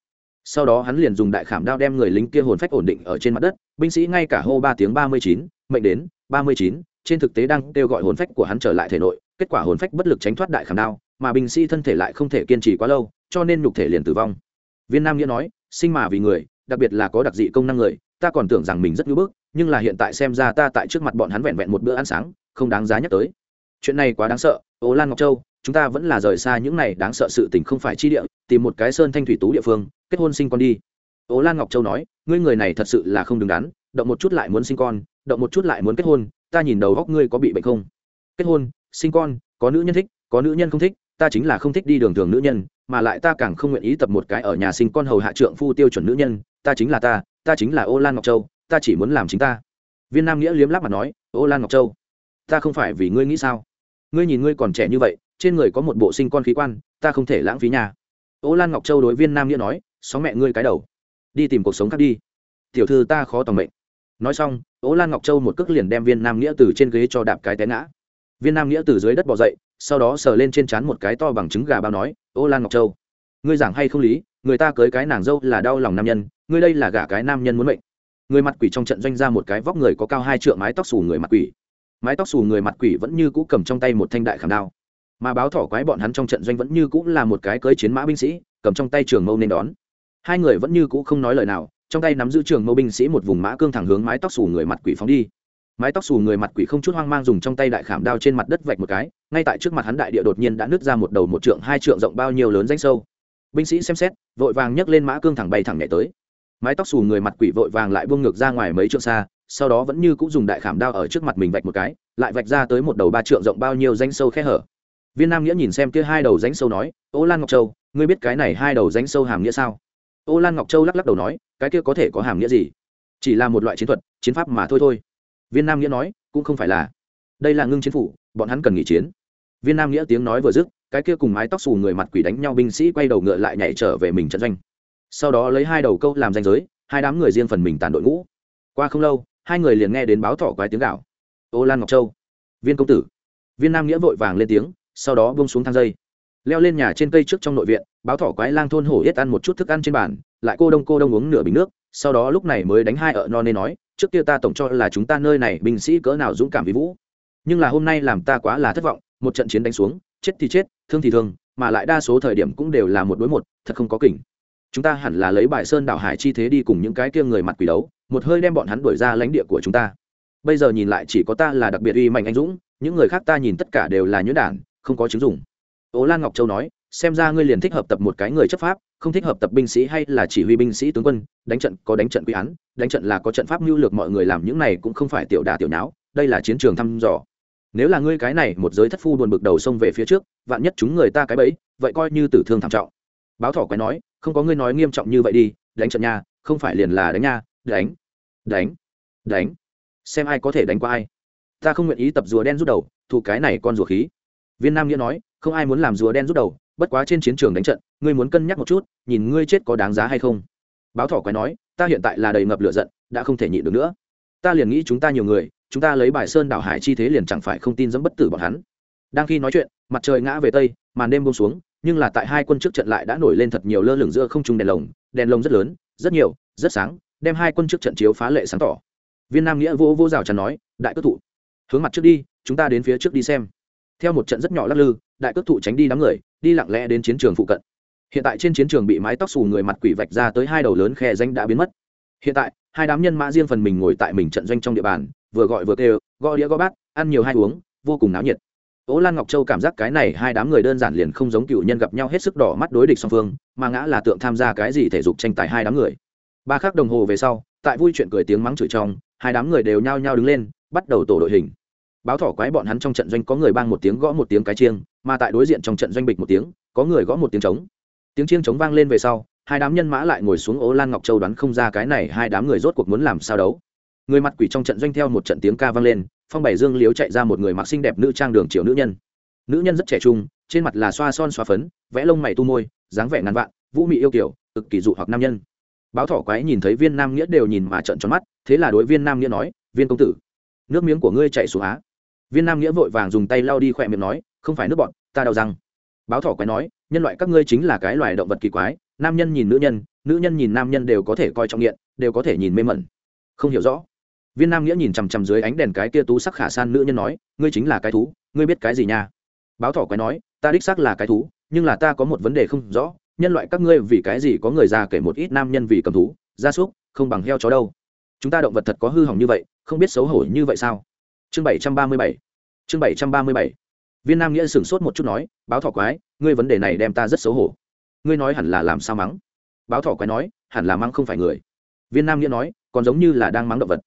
Sau đó hắn liền dùng đại khảm đao đem người lính kia hồn phách ổn định ở trên mặt đất, binh sĩ ngay cả hô ba tiếng ba mươi chín, mệnh đến, ba mươi chín, trên thực tế đang kêu gọi hồn phách của hắn trở lại thể nội, kết quả hồn phách bất lực tránh thoát đại khảm đao, mà binh sĩ thân thể lại không thể kiên trì quá lâu, cho nên nhục thể liền tử vong. Viên nam nghĩa nói, sinh mà vì người, đặc biệt là có đặc dị công năng người ta còn tưởng rằng mình rất ngưỡng bức, nhưng là hiện tại xem ra ta tại trước mặt bọn hắn vẹn vẹn một bữa ăn sáng, không đáng giá nhắc tới. Chuyện này quá đáng sợ, ô lan ngọc châu, chúng ta vẫn là rời xa những này đáng sợ sự tình không phải chi địa, tìm một cái sơn thanh thủy tú địa phương, kết hôn sinh con đi. Ố lan ngọc châu nói, ngươi người này thật sự là không đứng đắn, động một chút lại muốn sinh con, động một chút lại muốn kết hôn, ta nhìn đầu góc ngươi có bị bệnh không? Kết hôn, sinh con, có nữ nhân thích, có nữ nhân không thích, ta chính là không thích đi đường thường nữ nhân, mà lại ta càng không nguyện ý tập một cái ở nhà sinh con hầu hạ trượng phu tiêu chuẩn nữ nhân, ta chính là ta ta chính là ô lan ngọc châu, ta chỉ muốn làm chính ta. Viên nam nghĩa liếm láp mặt nói, ô lan ngọc châu, ta không phải vì ngươi nghĩ sao? Ngươi nhìn ngươi còn trẻ như vậy, trên người có một bộ sinh con khí quan, ta không thể lãng phí nhà. Ô lan ngọc châu đối viên nam nghĩa nói, sóng mẹ ngươi cái đầu, đi tìm cuộc sống khác đi. Tiểu thư ta khó tòng mệnh. Nói xong, ô lan ngọc châu một cước liền đem viên nam nghĩa từ trên ghế cho đạp cái té ngã. Viên nam nghĩa từ dưới đất bỏ dậy, sau đó sờ lên trên trán một cái to bằng trứng gà bao nói, ô lan ngọc châu, ngươi giảng hay không lý, người ta cưới cái nàng dâu là đau lòng nam nhân ngươi đây là gả cái nam nhân muốn mệnh. Người mặt quỷ trong trận doanh ra một cái vóc người có cao hai trượng mái tóc xù người mặt quỷ. Mái tóc xù người mặt quỷ vẫn như cũ cầm trong tay một thanh đại khảm đao. Mà báo thỏ quái bọn hắn trong trận doanh vẫn như cũ là một cái cưới chiến mã binh sĩ, cầm trong tay trường mâu nên đón. Hai người vẫn như cũ không nói lời nào, trong tay nắm giữ trường mâu binh sĩ một vùng mã cương thẳng hướng mái tóc xù người mặt quỷ phóng đi. Mái tóc xù người mặt quỷ không chút hoang mang dùng trong tay đại khảm đao trên mặt đất vạch một cái, ngay tại trước mặt hắn đại địa đột nhiên đã nứt ra một đầu một trượng hai trượng rộng bao nhiêu lớn danh sâu. Binh sĩ xem xét, vội vàng nhấc lên mã cương thẳng bay thẳng nhảy tới mái tóc xù người mặt quỷ vội vàng lại buông ngược ra ngoài mấy trượng xa, sau đó vẫn như cũng dùng đại khảm đao ở trước mặt mình vạch một cái, lại vạch ra tới một đầu ba trượng rộng bao nhiêu danh sâu khe hở. Viên nam nghĩa nhìn xem kia hai đầu ránh sâu nói, ô lan ngọc châu, ngươi biết cái này hai đầu ránh sâu hàm nghĩa sao? Ô lan ngọc châu lắc lắc đầu nói, cái kia có thể có hàm nghĩa gì? Chỉ là một loại chiến thuật, chiến pháp mà thôi thôi. Viên nam nghĩa nói, cũng không phải là. Đây là ngưng chiến phủ, bọn hắn cần nghỉ chiến. Viên nam nghĩa tiếng nói vừa dứt, cái kia cùng mái tóc xù người mặt quỷ đánh nhau, binh sĩ quay đầu ngựa lại nhảy trở về mình trận doanh sau đó lấy hai đầu câu làm danh giới, hai đám người riêng phần mình tàn đội ngũ. Qua không lâu, hai người liền nghe đến báo thỏ quái tiếng gạo ô lan ngọc châu, viên công tử. Viên nam nghĩa vội vàng lên tiếng, sau đó bông xuống thang dây. Leo lên nhà trên cây trước trong nội viện, báo thỏ quái lang thôn hổ yết ăn một chút thức ăn trên bàn, lại cô đông cô đông uống nửa bình nước, sau đó lúc này mới đánh hai ở no nên nói, trước kia ta tổng cho là chúng ta nơi này binh sĩ cỡ nào dũng cảm vì vũ. Nhưng là hôm nay làm ta quá là thất vọng, một trận chiến đánh xuống, chết thì chết, thương thì thương, mà lại đa số thời điểm cũng đều là một đối một, thật không có kỉnh chúng ta hẳn là lấy bài sơn đảo hải chi thế đi cùng những cái kia người mặt quỷ đấu, một hơi đem bọn hắn đuổi ra lãnh địa của chúng ta. Bây giờ nhìn lại chỉ có ta là đặc biệt uy mạnh anh dũng, những người khác ta nhìn tất cả đều là nhuyễn đản, không có chứng dùng ố lan ngọc châu nói, xem ra ngươi liền thích hợp tập một cái người chấp pháp, không thích hợp tập binh sĩ hay là chỉ huy binh sĩ tướng quân, đánh trận có đánh trận quy án, đánh trận là có trận pháp mưu lược mọi người làm những này cũng không phải tiểu đà tiểu nháo, đây là chiến trường thăm dò. Nếu là ngươi cái này một giới thất phu buồn bực đầu xông về phía trước, vạn nhất chúng người ta cái bẫy, vậy coi như tử thương thảm trọng. Báo thỏ quái nói không có ngươi nói nghiêm trọng như vậy đi, đánh trận nha, không phải liền là đánh nha, đánh đánh đánh. Xem ai có thể đánh qua ai. Ta không nguyện ý tập rùa đen rút đầu thu cái này con rùa khí. Viên nam nghĩa nói, không ai muốn làm rùa đen rút đầu, bất quá trên chiến trường đánh trận, ngươi muốn cân nhắc một chút, nhìn ngươi chết có đáng giá hay không. Báo thỏ quái nói, ta hiện tại là đầy ngập lửa giận, đã không thể nhịn được nữa. Ta liền nghĩ chúng ta nhiều người, chúng ta lấy bài sơn đảo hải chi thế liền chẳng phải không tin dẫm bất tử bọn hắn. Đang khi nói chuyện, mặt trời ngã về tây, màn đêm buông xuống nhưng là tại hai quân trước trận lại đã nổi lên thật nhiều lơ lửng giữa không trung đèn lồng đèn lồng rất lớn, rất nhiều, rất sáng, đem hai quân trước trận chiếu phá lệ sáng tỏ. Viên nam nghĩa vô vô rào chắn nói, đại cất thụ hướng mặt trước đi, chúng ta đến phía trước đi xem. Theo một trận rất nhỏ lắc lư, đại cất thụ tránh đi đám người, đi lặng lẽ đến chiến trường phụ cận. Hiện tại trên chiến trường bị mái tóc xù người mặt quỷ vạch ra tới hai đầu lớn khe danh đã biến mất. Hiện tại, hai đám nhân mã riêng phần mình ngồi tại mình trận doanh trong địa bàn, vừa gọi vừa kêu, gõ đĩa gõ bát, ăn nhiều hai uống, vô cùng náo nhiệt. Ô lan ngọc châu cảm giác cái này hai đám người đơn giản liền không giống cựu nhân gặp nhau hết sức đỏ mắt đối địch song phương, mà ngã là tượng tham gia cái gì thể dục tranh tài hai đám người. Ba khắc đồng hồ về sau, tại vui chuyện cười tiếng mắng chửi trong, hai đám người đều nhao nhao đứng lên, bắt đầu tổ đội hình. Báo thỏ quái bọn hắn trong trận doanh có người bang một tiếng gõ một tiếng cái chiêng, mà tại đối diện trong trận doanh bịch một tiếng, có người gõ một tiếng trống. Tiếng chiêng trống vang lên về sau, hai đám nhân mã lại ngồi xuống Ô lan ngọc châu đoán không ra cái này hai đám người rốt cuộc muốn làm sao đấu. Người mặt quỷ trong trận doanh theo một trận tiếng ca vang lên phong bảy dương liếu chạy ra một người mặc xinh đẹp nữ trang đường chiều nữ nhân. Nữ nhân rất trẻ trung, trên mặt là xoa son xoa phấn, vẽ lông mày tu môi, dáng vẻ ngàn vạn, vũ mị yêu kiểu, cực kỳ dụ hoặc nam nhân. Báo thỏ quái nhìn thấy viên nam nghĩa đều nhìn mà trận tròn mắt, thế là đối viên nam nghĩa nói, viên công tử, nước miếng của ngươi chạy xuống á. Viên nam nghĩa vội vàng dùng tay lau đi khỏe miệng nói, không phải nước bọn ta đau răng. Báo thỏ quái nói, nhân loại các ngươi chính là cái loài động vật kỳ quái, nam nhân nhìn nữ nhân nữ nhân nhìn nam nhân đều có thể coi trọng nghiện, đều có thể nhìn mê mẩn. Không hiểu rõ viên nam nghĩa nhìn chằm chằm dưới ánh đèn cái kia tú sắc khả san nữ nhân nói, ngươi chính là cái thú, ngươi biết cái gì nha? Báo thỏ quái nói, ta đích xác là cái thú, nhưng là ta có một vấn đề không rõ, nhân loại các ngươi vì cái gì có người già kể một ít nam nhân vì cầm thú, gia súc, không bằng heo chó đâu. Chúng ta động vật thật có hư hỏng như vậy, không biết xấu hổ như vậy sao? Chương bảy trăm ba mươi bảy. Chương bảy trăm ba mươi bảy. Viên nam nghĩa sửng sốt một chút nói, báo thỏ quái, ngươi vấn đề này đem ta rất xấu hổ. Ngươi nói hẳn là làm sao mắng? Báo thỏ quái nói, hẳn là mắng không phải người. Viên nam nghĩa nói, còn giống như là đang mắng động vật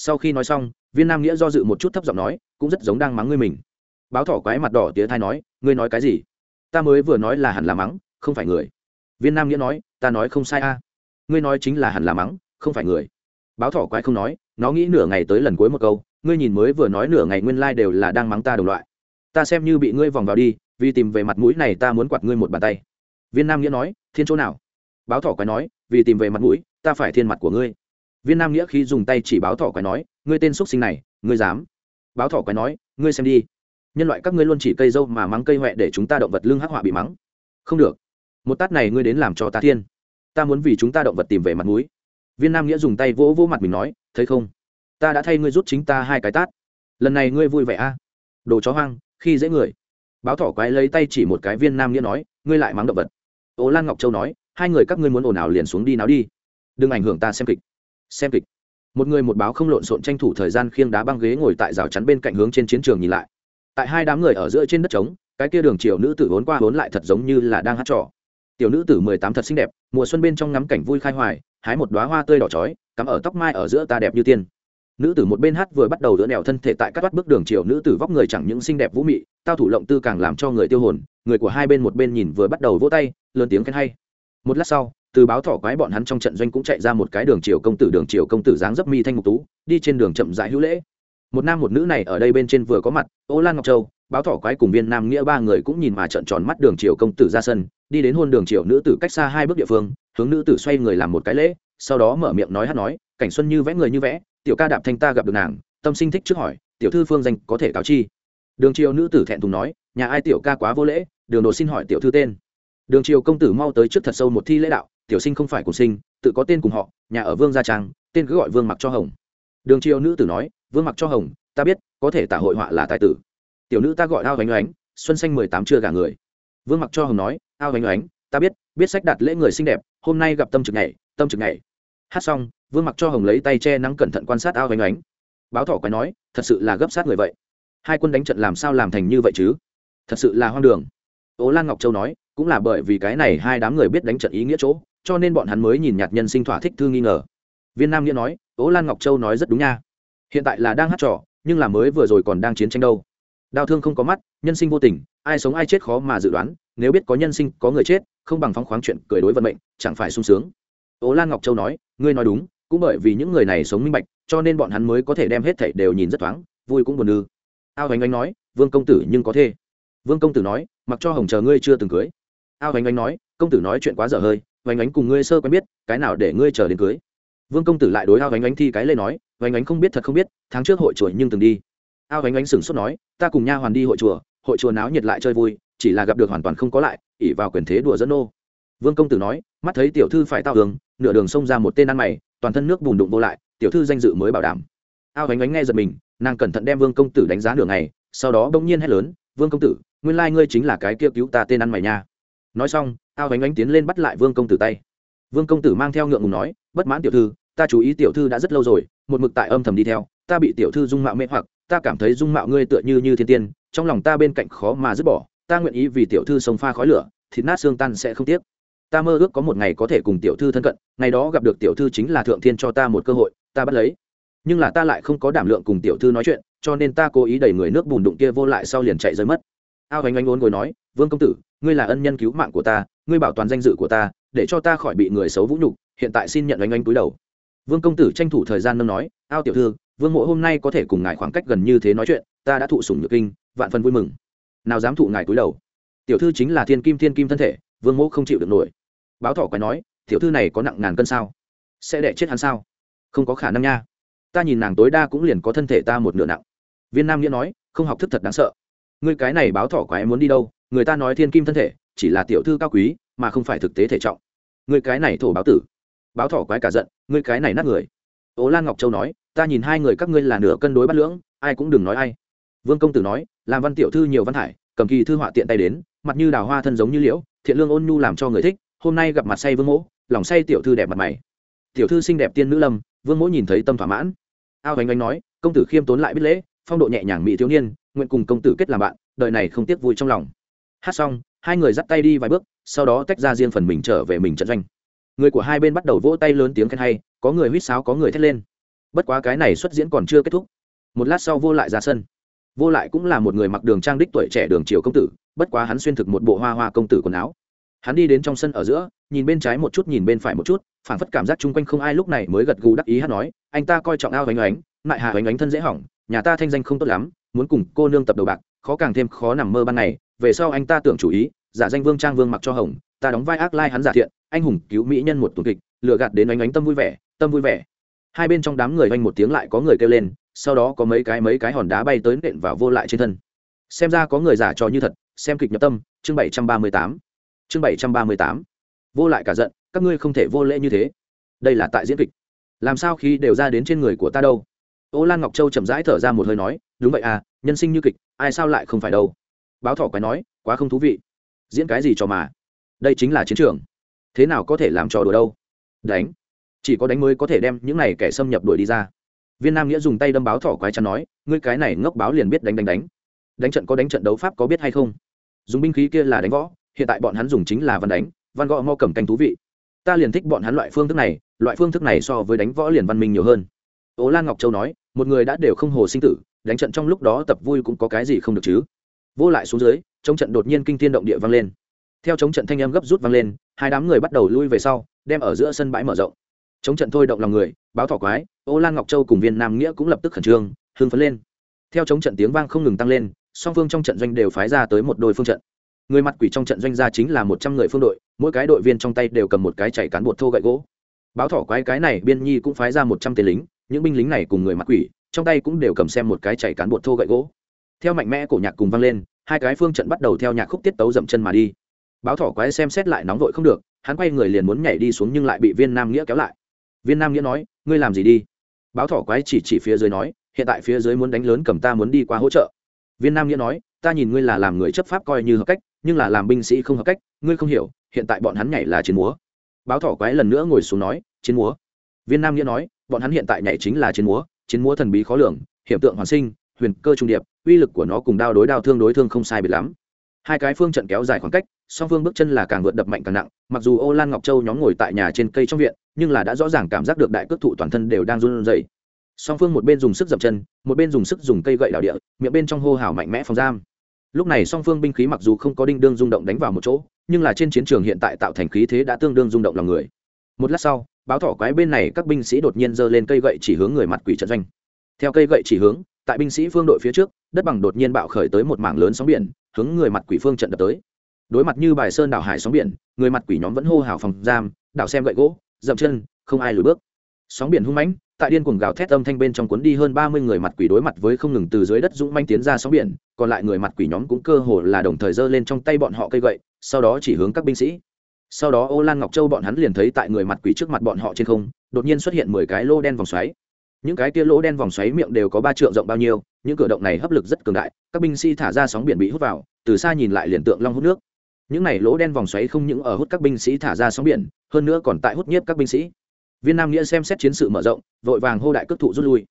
sau khi nói xong, viên nam nghĩa do dự một chút thấp giọng nói, cũng rất giống đang mắng ngươi mình. Báo thỏ quái mặt đỏ tía thai nói, ngươi nói cái gì? Ta mới vừa nói là hẳn là mắng, không phải người. Viên nam nghĩa nói, ta nói không sai a. Ngươi nói chính là hẳn là mắng, không phải người. Báo thỏ quái không nói, nó nghĩ nửa ngày tới lần cuối một câu, ngươi nhìn mới vừa nói nửa ngày nguyên lai、like、đều là đang mắng ta đồng loại. Ta xem như bị ngươi vòng vào đi, vì tìm về mặt mũi này ta muốn quạt ngươi một bàn tay. Viên nam nghĩa nói, thiên chỗ nào? Báo thỏ quái nói, vì tìm về mặt mũi, ta phải thiên mặt của ngươi viên nam nghĩa khi dùng tay chỉ báo thỏ quái nói, ngươi tên x sinh này, ngươi dám? Báo thỏ quái nói, ngươi xem đi. Nhân loại các ngươi luôn chỉ cây dâu mà mắng cây huệ để chúng ta động vật lưng hắc họa bị mắng. Không được. Một tát này ngươi đến làm cho ta thiên. Ta muốn vì chúng ta động vật tìm về mặt mũi. Viên nam nghĩa dùng tay vỗ vỗ mặt mình nói, thấy không? Ta đã thay ngươi rút chính ta hai cái tát. Lần này ngươi vui vẻ a. Đồ chó hoang, khi dễ người. Báo thỏ quái lấy tay chỉ một cái viên nam nghĩa nói, ngươi lại mắng động vật. Ô lan ngọc châu nói, hai người các ngươi muốn ồn ào liền xuống đi nào đi. Đừng ảnh hưởng ta xem kịch xem kịch. Một người một báo không lộn xộn tranh thủ thời gian khiêng đá băng ghế ngồi tại rào chắn bên cạnh hướng trên chiến trường nhìn lại. Tại hai đám người ở giữa trên đất trống, cái kia đường chiều nữ tử vốn qua vốn lại thật giống như là đang hát trò. Tiểu nữ tử mười tám thật xinh đẹp, mùa xuân bên trong ngắm cảnh vui khai hoài, hái một đoá hoa tươi đỏ chói, cắm ở tóc mai ở giữa ta đẹp như tiên. Nữ tử một bên hát vừa bắt đầu đỡ nẻo thân thể tại các vắt bước đường chiều nữ tử vóc người chẳng những xinh đẹp vũ mị, tao thủ lộng tư càng làm cho người tiêu hồn, người của hai bên một bên nhìn vừa bắt đầu vỗ tay, lớn tiếng khen hay. Một lát sau từ báo thỏ quái bọn hắn trong trận doanh cũng chạy ra một cái đường triều công tử, đường triều công tử dáng dấp mi thanh ngục tú, đi trên đường chậm rãi hữu lễ. Một nam một nữ này ở đây bên trên vừa có mặt, ô lan ngọc châu, báo thỏ quái cùng viên nam nghĩa ba người cũng nhìn mà trợn tròn mắt đường triều công tử ra sân, đi đến hôn đường triều nữ tử cách xa hai bước địa phương, hướng nữ tử xoay người làm một cái lễ, sau đó mở miệng nói hát nói, cảnh xuân như vẽ người như vẽ, tiểu ca đạp thanh ta gặp được nàng, tâm sinh thích trước hỏi, tiểu thư phương danh có thể cáo chi? Đường triều nữ tử thẹn thùng nói, nhà ai tiểu ca quá vô lễ, đường đồ xin hỏi tiểu thư tên. Đường triều công tử mau tới trước thật sâu một thi lễ đạo tiểu sinh không phải cùng sinh, tự có tên cùng họ, nhà ở vương gia trang, tên cứ gọi vương mặc cho hồng. Đường triều nữ tử nói, vương mặc cho hồng, ta biết, có thể tả hội họa là tài tử. Tiểu nữ ta gọi ao oánh oánh xuân xanh mười tám chưa gả người. Vương mặc cho hồng nói, ao oánh oánh ta biết biết sách đặt lễ người xinh đẹp, hôm nay gặp tâm trực nhảy tâm trực nhảy hát xong, vương mặc cho hồng lấy tay che nắng cẩn thận quan sát ao oánh oánh báo thỏ quái nói, thật sự là gấp sát người vậy. Hai quân đánh trận làm sao làm thành như vậy chứ? Thật sự là hoang đường. Ố lan ngọc châu nói, cũng là bởi vì cái này hai đám người biết đánh trận ý nghĩa chỗ cho nên bọn hắn mới nhìn nhạt nhân sinh thỏa thích thư nghi ngờ. Viên nam nghĩa nói ố lan ngọc châu nói rất đúng nha. Hiện tại là đang hát trò, nhưng là mới vừa rồi còn đang chiến tranh đâu. Đau thương không có mắt, nhân sinh vô tình, ai sống ai chết khó mà dự đoán, nếu biết có nhân sinh, có người chết, không bằng phóng khoáng chuyện cười đối vận mệnh, chẳng phải sung sướng. Ố lan ngọc châu nói, ngươi nói đúng, cũng bởi vì những người này sống minh bạch, cho nên bọn hắn mới có thể đem hết thảy đều nhìn rất thoáng, vui cũng buồn ư. Ao hoành anh nói, vương công tử nhưng có thê. Vương công tử nói, mặc cho hồng chờ ngươi chưa từng cưới. Ao hoành anh nói, công tử nói chuyện quá dở hơi vánh ánh cùng ngươi sơ quen biết cái nào để ngươi chờ đến cưới? Vương công tử lại đối ao vánh ánh thi cái lê nói vánh ánh không biết thật không biết tháng trước hội chùa nhưng từng đi. Ao vánh ánh sửng sốt nói ta cùng nha hoàn đi hội chùa hội chùa náo nhiệt lại chơi vui chỉ là gặp được hoàn toàn không có lại ỉ vào quyền thế đùa dẫn nô. Vương công tử nói mắt thấy tiểu thư phải tao đường, nửa đường xông ra một tên ăn mày toàn thân nước bùn đụng vô lại tiểu thư danh dự mới bảo đảm. Ao vánh ánh nghe giật mình nàng cẩn thận đem vương công tử đánh giá nửa ngày sau đó bỗng nhiên hét lớn vương công tử nguyên lai ngươi chính là cái kia cứu ta tên ăn mày nha nói xong, ao ánh ánh tiến lên bắt lại vương công tử tay. Vương công tử mang theo ngượng ngùng nói, bất mãn tiểu thư, ta chú ý tiểu thư đã rất lâu rồi, một mực tại âm thầm đi theo, ta bị tiểu thư dung mạo mê hoặc, ta cảm thấy dung mạo ngươi tựa như như thiên tiên, trong lòng ta bên cạnh khó mà dứt bỏ, ta nguyện ý vì tiểu thư sống pha khói lửa, thịt nát xương tan sẽ không tiếc. Ta mơ ước có một ngày có thể cùng tiểu thư thân cận, ngày đó gặp được tiểu thư chính là thượng thiên cho ta một cơ hội, ta bắt lấy. Nhưng là ta lại không có đảm lượng cùng tiểu thư nói chuyện, cho nên ta cố ý đẩy người nước bùn đụng kia vô lại sau liền chạy rơi mất ao ánh ánh ốn ngồi nói, vương công tử, ngươi là ân nhân cứu mạng của ta, ngươi bảo toàn danh dự của ta, để cho ta khỏi bị người xấu vũ nhục, hiện tại xin nhận oanh oanh túi đầu. Vương công tử tranh thủ thời gian nâng nói, ao tiểu thư, vương mộ hôm nay có thể cùng ngài khoảng cách gần như thế nói chuyện, ta đã thụ sủng nhược kinh, vạn phần vui mừng. Nào dám thụ ngài túi đầu. Tiểu thư chính là thiên kim thiên kim thân thể, vương mộ không chịu được nổi. Báo thỏ quái nói, tiểu thư này có nặng ngàn cân sao? Sẽ đẻ chết hắn sao? Không có khả năng nha. Ta nhìn nàng tối đa cũng liền có thân thể ta một nửa nặng. Viên nam nghĩa nói, không học thức thật đáng sợ ngươi cái này báo thỏ quái muốn đi đâu, người ta nói thiên kim thân thể, chỉ là tiểu thư cao quý, mà không phải thực tế thể trọng. Người cái này thổ báo tử. Báo thỏ quái cả giận người cái này nát người. Ố lan ngọc châu nói, ta nhìn hai người các ngươi là nửa cân đối bắt lưỡng, ai cũng đừng nói ai. Vương công tử nói, làm văn tiểu thư nhiều văn hải cầm kỳ thư họa tiện tay đến, mặt như đào hoa thân giống như liễu, thiện lương ôn nhu làm cho người thích, hôm nay gặp mặt say vương mỗ, lòng say tiểu thư đẹp mặt mày. Tiểu thư xinh đẹp tiên nữ lâm, vương mỗ nhìn thấy tâm thỏa mãn. Ao bánh bánh nói, công tử khiêm tốn lại biết lễ, phong độ nhẹ nhàng mỹ thiếu niên nguyện cùng công tử kết làm bạn, đời này không tiếc vui trong lòng. Hát xong, hai người dắt tay đi vài bước, sau đó tách ra riêng phần mình trở về mình trận doanh. Người của hai bên bắt đầu vỗ tay lớn tiếng khen hay, có người huýt sáo, có người thét lên. Bất quá cái này xuất diễn còn chưa kết thúc. Một lát sau vô lại ra sân. Vô lại cũng là một người mặc đường trang đích tuổi trẻ đường triều công tử, bất quá hắn xuyên thực một bộ hoa hoa công tử quần áo. Hắn đi đến trong sân ở giữa, nhìn bên trái một chút, nhìn bên phải một chút, phảng phất cảm giác chung quanh không ai lúc này mới gật gù đắc ý, hát nói, anh ta coi trọng ao oánh oánh mại hạ oánh oánh thân dễ hỏng, nhà ta thanh danh không tốt lắm muốn cùng cô nương tập đầu bạc, khó càng thêm khó nằm mơ ban ngày, về sau anh ta tưởng chủ ý, giả danh vương trang vương mặc cho hồng, ta đóng vai ác lai hắn giả thiện, anh hùng cứu mỹ nhân một tuần kịch lựa gạt đến oanh oánh tâm vui vẻ, tâm vui vẻ. Hai bên trong đám người oanh một tiếng lại có người kêu lên, sau đó có mấy cái mấy cái hòn đá bay tới nện và vô lại trên thân. Xem ra có người giả trò như thật, xem kịch nhập tâm, chương bảy trăm ba mươi tám. Chương bảy trăm ba mươi tám. Vô lại cả giận, các ngươi không thể vô lễ như thế. Đây là tại diễn kịch. Làm sao khi đều ra đến trên người của ta đâu? Ô lan ngọc châu chậm rãi thở ra một hơi nói, đúng vậy à nhân sinh như kịch, ai sao lại không phải đâu? Báo thỏ quái nói, quá không thú vị. Diễn cái gì cho mà? Đây chính là chiến trường. Thế nào có thể làm trò đùa đâu? Đánh. Chỉ có đánh mới có thể đem những này kẻ xâm nhập đuổi đi ra. Viên nam nghĩa dùng tay đâm báo thỏ quái chắn nói, ngươi cái này ngốc báo liền biết đánh đánh đánh. Đánh trận có đánh trận đấu pháp có biết hay không? Dùng binh khí kia là đánh võ, hiện tại bọn hắn dùng chính là văn đánh, văn gõ mo cầm canh thú vị. Ta liền thích bọn hắn loại phương thức này, loại phương thức này so với đánh võ liền văn minh nhiều hơn ố lan ngọc châu nói, một người đã đều không hồ sinh tử, đánh trận trong lúc đó tập vui cũng có cái gì không được chứ? Vô lại xuống dưới chống trận đột nhiên kinh thiên động địa vang lên. Theo chống trận thanh âm gấp rút vang lên, hai đám người bắt đầu lui về sau, đem ở giữa sân bãi mở rộng. Chống trận thôi động lòng người, báo thỏ quái, ô lan ngọc châu cùng viên nam nghĩa cũng lập tức khẩn trương, hưng phấn lên. Theo chống trận tiếng vang không ngừng tăng lên, song phương trong trận doanh đều phái ra tới một đôi phương trận. Người mặt quỷ trong trận doanh ra chính là một trăm người phương đội, mỗi cái đội viên trong tay đều cầm một cái chạy cán bột thô gậy gỗ. Báo thỏ quái cái này, biên nhi cũng phái ra một trăm tên lính những binh lính này cùng người mặt quỷ, trong tay cũng đều cầm xem một cái chảy cán bột thô gậy gỗ. Theo mạnh mẽ cổ nhạc cùng vang lên, hai cái phương trận bắt đầu theo nhạc khúc tiết tấu dậm chân mà đi. Báo thỏ quái xem xét lại nóng vội không được, hắn quay người liền muốn nhảy đi xuống nhưng lại bị viên nam nghĩa kéo lại. Viên nam nghĩa nói, ngươi làm gì đi? Báo thỏ quái chỉ chỉ phía dưới nói, hiện tại phía dưới muốn đánh lớn cầm ta muốn đi qua hỗ trợ. Viên nam nghĩa nói, ta nhìn ngươi là làm người chấp pháp coi như hợp cách, nhưng là làm binh sĩ không hợp cách, ngươi không hiểu, hiện tại bọn hắn nhảy là chiến múa. Báo thỏ quái lần nữa ngồi xuống nói, chiến múa? Viên nam nghĩa nói bọn hắn hiện tại nhảy chính là chiến múa chiến múa thần bí khó lường, hiểm tượng hoàn sinh, huyền cơ trung điệp, uy lực của nó cùng đao đối đao thương đối thương không sai biệt lắm. Hai cái phương trận kéo dài khoảng cách, song phương bước chân là càng vượt đập mạnh càng nặng, mặc dù ô lan ngọc châu nhóm ngồi tại nhà trên cây trong viện, nhưng là đã rõ ràng cảm giác được đại cước thụ toàn thân đều đang run rẩy. Song phương một bên dùng sức dậm chân, một bên dùng sức dùng cây gậy đào địa, miệng bên trong hô hào mạnh mẽ phòng giam. Lúc này song phương binh khí mặc dù không có đinh đương rung động đánh vào một chỗ, nhưng là trên chiến trường hiện tại tạo thành khí thế đã tương đương rung động lòng người một lát sau, báo thỏ quái bên này các binh sĩ đột nhiên giơ lên cây gậy chỉ hướng người mặt quỷ trận doanh. Theo cây gậy chỉ hướng, tại binh sĩ phương đội phía trước, đất bằng đột nhiên bạo khởi tới một mảng lớn sóng biển, hướng người mặt quỷ phương trận đập tới. Đối mặt như bài sơn đảo hải sóng biển, người mặt quỷ nhóm vẫn hô hào phòng giam, đảo xem gậy gỗ, dậm chân, không ai lùi bước. Sóng biển hung mãnh, tại điên cuồng gào thét âm thanh bên trong cuốn đi hơn ba mươi người mặt quỷ đối mặt với không ngừng từ dưới đất dũng manh tiến ra sóng biển, còn lại người mặt quỷ nhóm cũng cơ hồ là đồng thời giơ lên trong tay bọn họ cây gậy, sau đó chỉ hướng các binh sĩ sau đó ô lan ngọc châu bọn hắn liền thấy tại người mặt quỷ trước mặt bọn họ trên không, đột nhiên xuất hiện mười cái lô đen vòng xoáy. Những cái kia lỗ đen vòng xoáy miệng đều có ba trượng rộng bao nhiêu, những cửa động này hấp lực rất cường đại, các binh sĩ thả ra sóng biển bị hút vào, từ xa nhìn lại liền tượng long hút nước. Những này lỗ đen vòng xoáy không những ở hút các binh sĩ thả ra sóng biển, hơn nữa còn tại hút nhiếp các binh sĩ. Viên nam nghĩa xem xét chiến sự mở rộng, vội vàng hô đại cước thụ rút lui.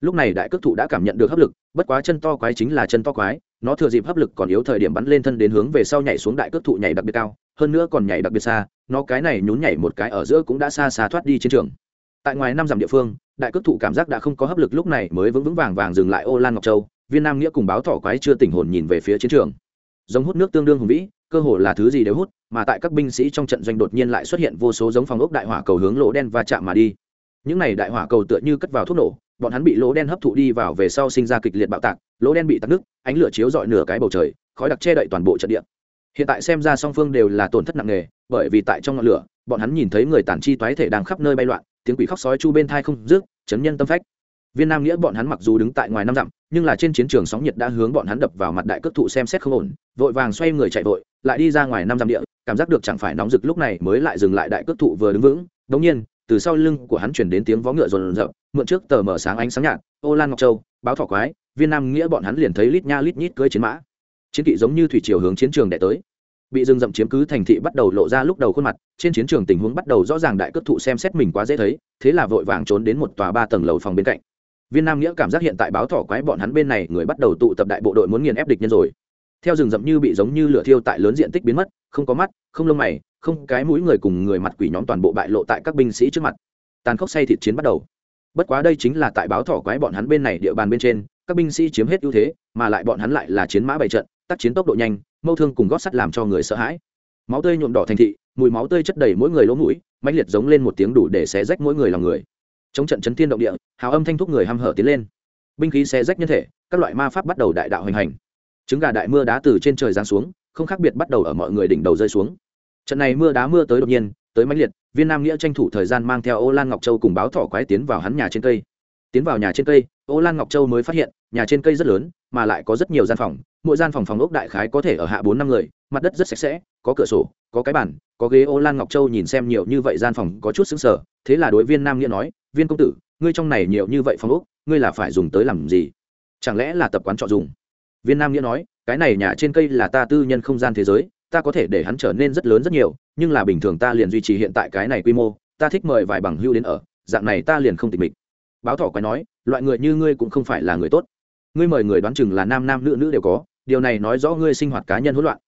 Lúc này đại cước thụ đã cảm nhận được hấp lực, bất quá chân to quái chính là chân to quái, nó thừa dịp hấp lực còn yếu thời điểm bắn lên thân đến hướng về sau nhảy xuống đại cước thụ nhảy đặc biệt cao hơn nữa còn nhảy đặc biệt xa, nó cái này nhún nhảy một cái ở giữa cũng đã xa xa thoát đi chiến trường. Tại ngoài năm dặm địa phương, đại cước thụ cảm giác đã không có hấp lực lúc này mới vững vững vàng vàng dừng lại ô lan ngọc châu, viên nam nghĩa cùng báo thỏ quái chưa tỉnh hồn nhìn về phía chiến trường. Giống hút nước tương đương hùng vĩ, cơ hồ là thứ gì đều hút, mà tại các binh sĩ trong trận doanh đột nhiên lại xuất hiện vô số giống phòng ốc đại hỏa cầu hướng lỗ đen và chạm mà đi. Những này đại hỏa cầu tựa như cất vào thuốc nổ, bọn hắn bị lỗ đen hấp thụ đi vào về sau sinh ra kịch liệt bạo tạc, lỗ đen bị tắc nước ánh lửa chiếu dọi nửa cái bầu trời, khói đặc che đậy toàn bộ trận địa hiện tại xem ra song phương đều là tổn thất nặng nề, bởi vì tại trong ngọn lửa, bọn hắn nhìn thấy người tàn chi toái thể đang khắp nơi bay loạn, tiếng quỷ khóc sói chu bên thai không rước chấn nhân tâm phách. Viên nam nghĩa bọn hắn mặc dù đứng tại ngoài năm dặm, nhưng là trên chiến trường sóng nhiệt đã hướng bọn hắn đập vào mặt đại cước thụ xem xét không ổn, vội vàng xoay người chạy vội, lại đi ra ngoài năm dặm địa, cảm giác được chẳng phải nóng rực lúc này mới lại dừng lại đại cước thụ vừa đứng vững. Đống nhiên, từ sau lưng của hắn chuyển đến tiếng vó ngựa rồn rập, mượn trước tờ mở sáng ánh sáng nhạt, ô lan ngọc châu, báo thỏ quái. Viên nam nghĩa bọn hắn liền thấy lít nha lít nhít cưỡi chiến mã chiến kỵ giống như thủy chiều hướng chiến trường đẻ tới. Bị rừng rậm chiếm cứ thành thị bắt đầu lộ ra lúc đầu khuôn mặt, trên chiến trường tình huống bắt đầu rõ ràng đại cất thụ xem xét mình quá dễ thấy, thế là vội vàng trốn đến một tòa ba tầng lầu phòng bên cạnh. Viên nam nghĩa cảm giác hiện tại báo thỏ quái bọn hắn bên này người bắt đầu tụ tập đại bộ đội muốn nghiền ép địch nhân rồi. Theo rừng rậm như bị giống như lửa thiêu tại lớn diện tích biến mất, không có mắt, không lông mày, không cái mũi người cùng người mặt quỷ nhóm toàn bộ bại lộ tại các binh sĩ trước mặt. Tàn khốc say thịt chiến bắt đầu. Bất quá đây chính là tại báo thỏ quái bọn hắn bên này địa bàn bên trên, các binh sĩ chiếm hết ưu thế, mà lại bọn hắn lại là chiến mã bày trận tác chiến tốc độ nhanh, mâu thương cùng gót sắt làm cho người sợ hãi. Máu tươi nhuộm đỏ thành thị, mùi máu tươi chất đầy mỗi người lỗ mũi, mãnh liệt giống lên một tiếng đủ để xé rách mỗi người lòng người. Chống trận chấn thiên động địa, hào âm thanh thúc người hăm hở tiến lên. Binh khí xé rách nhân thể, các loại ma pháp bắt đầu đại đạo hoành hành. Trứng gà đại mưa đá từ trên trời giáng xuống, không khác biệt bắt đầu ở mọi người đỉnh đầu rơi xuống. Trận này mưa đá mưa tới đột nhiên, tới mãnh liệt, viên nam nghĩa tranh thủ thời gian mang theo ô lan ngọc châu cùng báo thỏ quái tiến vào hắn nhà trên cây. Tiến vào nhà trên cây, ô lan ngọc châu mới phát hiện nhà trên cây rất lớn, mà lại có rất nhiều gian phòng. Mỗi gian phòng phòng ốc đại khái có thể ở hạ bốn năm người, mặt đất rất sạch sẽ, có cửa sổ, có cái bàn, có ghế ô lan ngọc châu nhìn xem nhiều như vậy gian phòng có chút xứng sở thế là đối viên nam nghĩa nói, viên công tử, ngươi trong này nhiều như vậy phòng ốc, ngươi là phải dùng tới làm gì? Chẳng lẽ là tập quán trọ dùng? Viên nam nghĩa nói, cái này nhà trên cây là ta tư nhân không gian thế giới, ta có thể để hắn trở nên rất lớn rất nhiều, nhưng là bình thường ta liền duy trì hiện tại cái này quy mô, ta thích mời vài bằng hưu đến ở, dạng này ta liền không tịch mịch. Báo thỏ quái nói, loại người như ngươi cũng không phải là người tốt ngươi mời người đoán chừng là nam nam nữ nữ đều có, điều này nói rõ ngươi sinh hoạt cá nhân hỗn loạn.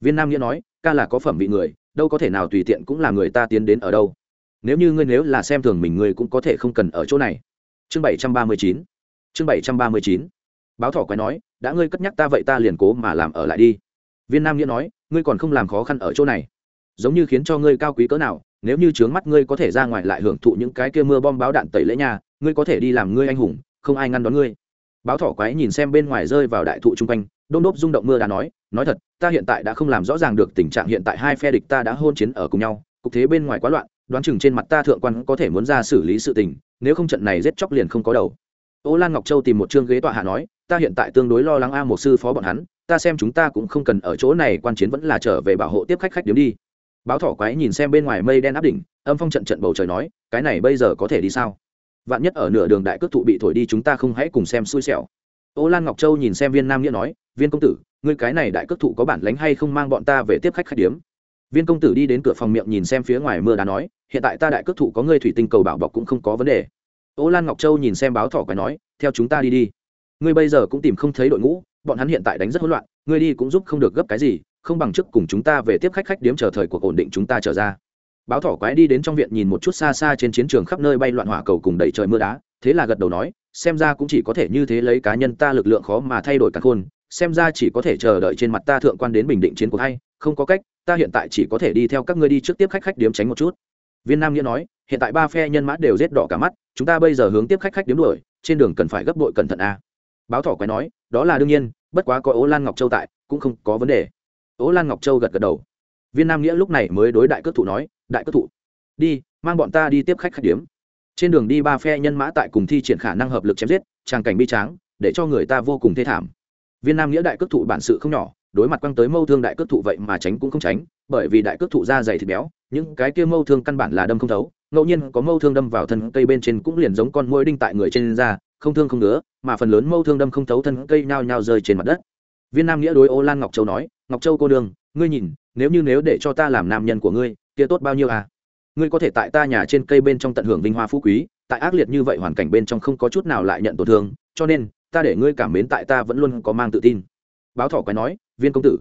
Viên nam nghĩa nói, ca là có phẩm vị người, đâu có thể nào tùy tiện cũng là người ta tiến đến ở đâu. Nếu như ngươi nếu là xem thường mình, ngươi cũng có thể không cần ở chỗ này. Chương bảy trăm ba mươi chín. Chương bảy trăm ba mươi chín. Báo thỏ quái nói, đã ngươi cất nhắc ta vậy ta liền cố mà làm ở lại đi. Viên nam nghĩa nói, ngươi còn không làm khó khăn ở chỗ này. Giống như khiến cho ngươi cao quý cỡ nào, nếu như trướng mắt ngươi có thể ra ngoài lại hưởng thụ những cái kia mưa bom báo đạn tẩy lễ nhà, ngươi có thể đi làm ngươi anh hùng, không ai ngăn đón ngươi báo thỏ quái nhìn xem bên ngoài rơi vào đại thụ chung quanh đôn đốp rung động mưa đã nói nói thật, ta hiện tại đã không làm rõ ràng được tình trạng hiện tại hai phe địch ta đã hôn chiến ở cùng nhau, cục thế bên ngoài quá loạn, đoán chừng trên mặt ta thượng quan có thể muốn ra xử lý sự tình, nếu không trận này giết chóc liền không có đầu. Ô lan ngọc châu tìm một chương ghế tọa hạ nói, ta hiện tại tương đối lo lắng a một sư phó bọn hắn, ta xem chúng ta cũng không cần ở chỗ này quan chiến vẫn là trở về bảo hộ tiếp khách khách điếm đi. Báo thỏ quái nhìn xem bên ngoài mây đen áp đỉnh, âm phong trận trận bầu trời nói, cái này bây giờ có thể đi sao? Vạn nhất ở nửa đường đại cước thụ bị thổi đi chúng ta không hãy cùng xem xui xẻo. Ô lan ngọc châu nhìn xem viên nam nghĩa nói, viên công tử, ngươi cái này đại cước thụ có bản lánh hay không mang bọn ta về tiếp khách khách điếm? Viên công tử đi đến cửa phòng miệng nhìn xem phía ngoài mưa đá nói, hiện tại ta đại cước thụ có ngươi thủy tinh cầu bảo bọc cũng không có vấn đề. Ô lan ngọc châu nhìn xem báo thỏ quái nói, theo chúng ta đi đi. Ngươi bây giờ cũng tìm không thấy đội ngũ, bọn hắn hiện tại đánh rất hỗn loạn, ngươi đi cũng giúp không được gấp cái gì, không bằng trước cùng chúng ta về tiếp khách khách điếm chờ thời cuộc ổn định chúng ta trở ra báo thỏ quái đi đến trong viện nhìn một chút xa xa trên chiến trường khắp nơi bay loạn hỏa cầu cùng đầy trời mưa đá, thế là gật đầu nói, xem ra cũng chỉ có thể như thế lấy cá nhân ta lực lượng khó mà thay đổi cả khôn, xem ra chỉ có thể chờ đợi trên mặt ta thượng quan đến bình định chiến cuộc hay, không có cách, ta hiện tại chỉ có thể đi theo các ngươi đi trước tiếp khách khách điếm tránh một chút. Viên nam nghĩa nói, hiện tại ba phe nhân mã đều rết đỏ cả mắt, chúng ta bây giờ hướng tiếp khách khách điếm đuổi, trên đường cần phải gấp đội cẩn thận a. Báo thỏ quái nói, đó là đương nhiên, bất quá có ố lan ngọc châu tại, cũng không có vấn đề. Ố lan ngọc châu gật gật đầu. Viên nam nghĩa lúc này mới đối đại cước thủ nói đại cước thụ. Đi mang bọn ta đi tiếp khách khách điếm. Trên đường đi ba phe nhân mã tại cùng thi triển khả năng hợp lực chém giết tràng cảnh bi tráng để cho người ta vô cùng thê thảm. Viên nam nghĩa đại cước thụ bản sự không nhỏ đối mặt quăng tới mâu thương đại cước thụ vậy mà tránh cũng không tránh bởi vì đại cước thụ da dày thịt béo những cái kia mâu thương căn bản là đâm không thấu ngẫu nhiên có mâu thương đâm vào thân cây bên trên cũng liền giống con môi đinh tại người trên da không thương không ngứa mà phần lớn mâu thương đâm không thấu thân cây nhao nhao rơi trên mặt đất. Viên nam nghĩa đối ô lan ngọc châu nói ngọc châu cô đường, ngươi nhìn nếu như nếu để cho ta làm nam nhân của ngươi kia tốt bao nhiêu à? Ngươi có thể tại ta nhà trên cây bên trong tận hưởng vinh hoa phú quý, tại ác liệt như vậy hoàn cảnh bên trong không có chút nào lại nhận tổn thương, cho nên, ta để ngươi cảm mến tại ta vẫn luôn có mang tự tin. Báo thỏ quái nói, viên công tử,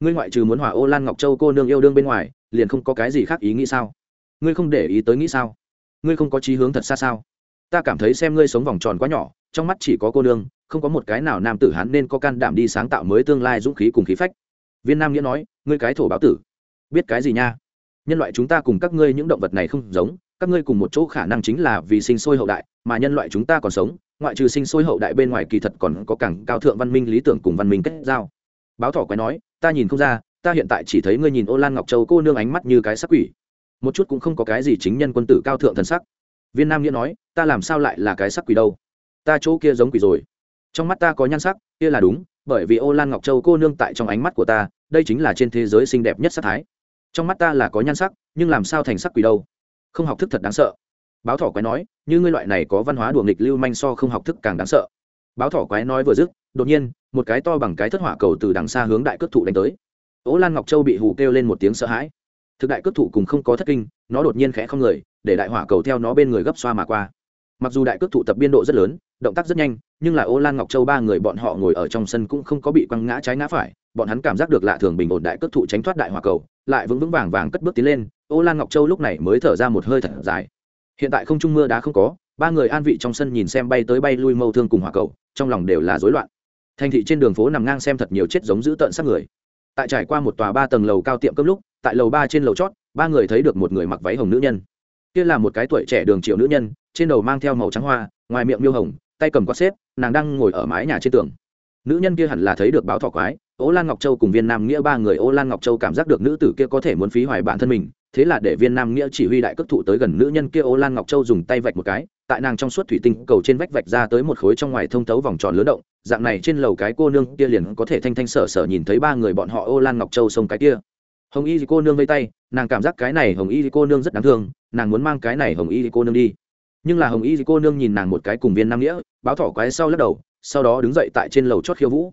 ngươi ngoại trừ muốn hòa ô lan ngọc châu cô nương yêu đương bên ngoài, liền không có cái gì khác ý nghĩ sao? Ngươi không để ý tới nghĩ sao? Ngươi không có chí hướng thật xa sao? Ta cảm thấy xem ngươi sống vòng tròn quá nhỏ, trong mắt chỉ có cô nương, không có một cái nào nam tử hắn nên có can đảm đi sáng tạo mới tương lai dũng khí cùng khí phách. Viên nam nghĩa nói, ngươi cái thổ báo tử, biết cái gì nha? Nhân loại chúng ta cùng các ngươi những động vật này không giống, các ngươi cùng một chỗ khả năng chính là vì sinh sôi hậu đại, mà nhân loại chúng ta còn sống, ngoại trừ sinh sôi hậu đại bên ngoài kỳ thật còn có cảng cao thượng văn minh lý tưởng cùng văn minh kết giao. Báo thỏ quái nói, ta nhìn không ra, ta hiện tại chỉ thấy ngươi nhìn ô lan ngọc châu cô nương ánh mắt như cái sắc quỷ. Một chút cũng không có cái gì chính nhân quân tử cao thượng thần sắc. Viên nam nghĩa nói, ta làm sao lại là cái sắc quỷ đâu? Ta chỗ kia giống quỷ rồi. Trong mắt ta có nhan sắc, kia là đúng, bởi vì ô lan ngọc châu cô nương tại trong ánh mắt của ta, đây chính là trên thế giới xinh đẹp nhất sắc thái trong mắt ta là có nhan sắc, nhưng làm sao thành sắc quỷ đâu? Không học thức thật đáng sợ. Báo thỏ quái nói, như ngươi loại này có văn hóa đùa nghịch lưu manh so không học thức càng đáng sợ. Báo thỏ quái nói vừa dứt, đột nhiên, một cái to bằng cái thất hỏa cầu từ đằng xa hướng đại cướp thụ đánh tới. Ố lan ngọc châu bị hù kêu lên một tiếng sợ hãi. Thực đại cướp thụ cùng không có thất kinh, nó đột nhiên khẽ không người, để đại hỏa cầu theo nó bên người gấp xoa mà qua. Mặc dù đại cướp thụ tập biên độ rất lớn, động tác rất nhanh, nhưng là ô lan ngọc châu ba người bọn họ ngồi ở trong sân cũng không có bị quăng ngã trái ngã phải, bọn hắn cảm giác được lạ thường bình ổn đại cướp thụ tránh thoát đại hỏa cầu lại vững vững vàng vàng cất bước tiến lên, ô lan ngọc châu lúc này mới thở ra một hơi thật dài. Hiện tại không trung mưa đá không có, ba người an vị trong sân nhìn xem bay tới bay lui mâu thương cùng hỏa cầu, trong lòng đều là rối loạn. Thành thị trên đường phố nằm ngang xem thật nhiều chết giống dữ tợn sát người. Tại trải qua một tòa ba tầng lầu cao tiệm cấp lúc, tại lầu ba trên lầu chót, ba người thấy được một người mặc váy hồng nữ nhân. Kia là một cái tuổi trẻ đường triệu nữ nhân, trên đầu mang theo màu trắng hoa, ngoài miệng miêu hồng, tay cầm quạt xếp, nàng đang ngồi ở mái nhà trên tường. Nữ nhân kia hẳn là thấy được báo thọ quái. Ô lan ngọc châu cùng viên nam nghĩa ba người, Ô lan ngọc châu cảm giác được nữ tử kia có thể muốn phí hoài bản thân mình, thế là để viên nam nghĩa chỉ huy đại cấp thụ tới gần nữ nhân kia, Ô lan ngọc châu dùng tay vạch một cái, tại nàng trong suốt thủy tinh cầu trên vách vạch ra tới một khối trong ngoài thông thấu vòng tròn lớn động, dạng này trên lầu cái cô nương kia liền có thể thanh thanh sở sở nhìn thấy ba người bọn họ, ô lan ngọc châu xông cái kia. Hồng y Di cô nương vây tay, nàng cảm giác cái này hồng y Di cô nương rất đáng thương, nàng muốn mang cái này hồng y Di cô nương đi. Nhưng là hồng y Di cô nương nhìn nàng một cái cùng viên nam nghĩa, báo thỏ quái sau lắc đầu, sau đó đứng dậy tại trên lầu chót khiêu vũ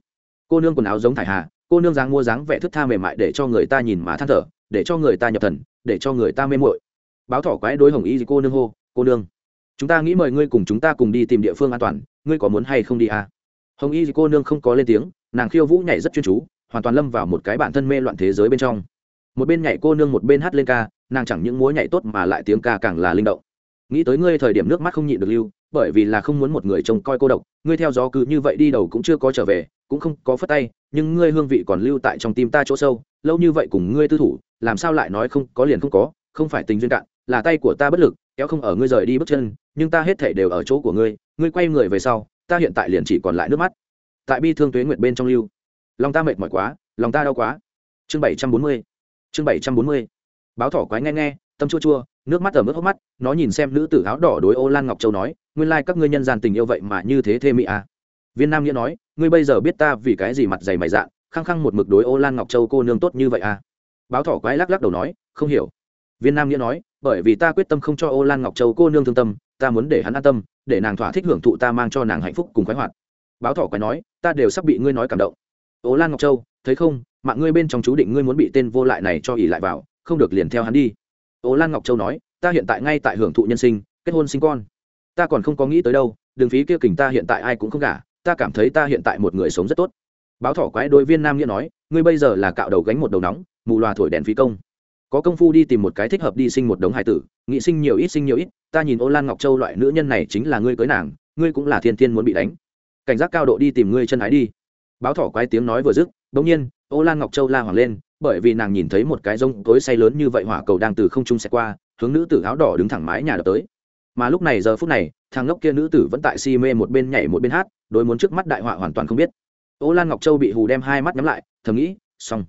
cô nương quần áo giống thải hà, cô nương dáng mua dáng vẻ thức tha mềm mại để cho người ta nhìn mà than thở, để cho người ta nhập thần, để cho người ta mê mội báo thỏ quái đối hồng y gì cô nương hô, cô nương, chúng ta nghĩ mời ngươi cùng chúng ta cùng đi tìm địa phương an toàn, ngươi có muốn hay không đi à? hồng y gì cô nương không có lên tiếng, nàng khiêu vũ nhảy rất chuyên chú, hoàn toàn lâm vào một cái bản thân mê loạn thế giới bên trong. Một bên nhảy cô nương một bên hát lên ca, nàng chẳng những múa nhảy tốt mà lại tiếng ca càng là linh động. Nghĩ tới ngươi thời điểm nước mắt không nhịn được lưu bởi vì là không muốn một người trông coi cô độc, ngươi theo gió cứ như vậy đi đầu cũng chưa có trở về, cũng không có phất tay, nhưng ngươi hương vị còn lưu tại trong tim ta chỗ sâu, lâu như vậy cùng ngươi tư thủ, làm sao lại nói không có liền không có, không phải tình duyên cạn, là tay của ta bất lực, kéo không ở ngươi rời đi bước chân, nhưng ta hết thể đều ở chỗ của ngươi ngươi quay người về sau, ta hiện tại liền chỉ còn lại nước mắt. Tại bi thương tuế nguyện bên trong lưu, lòng ta mệt mỏi quá, lòng ta đau quá. Chương bảy trăm bốn mươi, chương bảy trăm bốn mươi. Báo thỏ quái nghe nghe tâm chua chua, nước mắt ở mức hốc mắt, nó nhìn xem nữ tử áo đỏ đối ô lan ngọc châu nói, nguyên lai các ngươi nhân gian tình yêu vậy mà như thế thê mỹ à. viên nam nghĩa nói, ngươi bây giờ biết ta vì cái gì mặt dày mày dạn, khăng khăng một mực đối ô lan ngọc châu cô nương tốt như vậy à. báo thỏ quái lắc lắc đầu nói, không hiểu. Viên nam nghĩa nói, bởi vì ta quyết tâm không cho ô lan ngọc châu cô nương thương tâm, ta muốn để hắn an tâm, để nàng thỏa thích hưởng thụ ta mang cho nàng hạnh phúc cùng khoái hoạt. Báo thỏ quái nói, ta đều sắp bị ngươi nói cảm động. Ô lan ngọc châu, thấy không? Mạng ngươi bên trong chú định ngươi muốn bị tên vô lại này cho ỉ lại vào, không được liền theo hắn đi ô lan ngọc châu nói, ta hiện tại ngay tại hưởng thụ nhân sinh, kết hôn sinh con. Ta còn không có nghĩ tới đâu, đường phí kia kình ta hiện tại ai cũng không gả, ta cảm thấy ta hiện tại một người sống rất tốt. Báo thỏ quái đối viên nam nghĩa nói, ngươi bây giờ là cạo đầu gánh một đầu nóng, mù loà thổi đèn phí công. Có công phu đi tìm một cái thích hợp đi sinh một đống hải tử, nghị sinh nhiều ít sinh nhiều ít, ta nhìn ô lan ngọc châu loại nữ nhân này chính là ngươi cưới nàng, ngươi cũng là thiên thiên muốn bị đánh. Cảnh giác cao độ đi tìm ngươi chân ái đi. Báo thỏ quái tiếng nói vừa dứt bỗng nhiên, ô lan ngọc châu la hoàng lên bởi vì nàng nhìn thấy một cái rông tối say lớn như vậy hỏa cầu đang từ không trung xẹt qua, hướng nữ tử áo đỏ đứng thẳng mái nhà đập tới. Mà lúc này giờ phút này, thằng ngốc kia nữ tử vẫn tại si mê một bên nhảy một bên hát, đối muốn trước mắt đại họa hoàn toàn không biết. Ô lan ngọc châu bị hù đem hai mắt nhắm lại, thầm nghĩ, xong.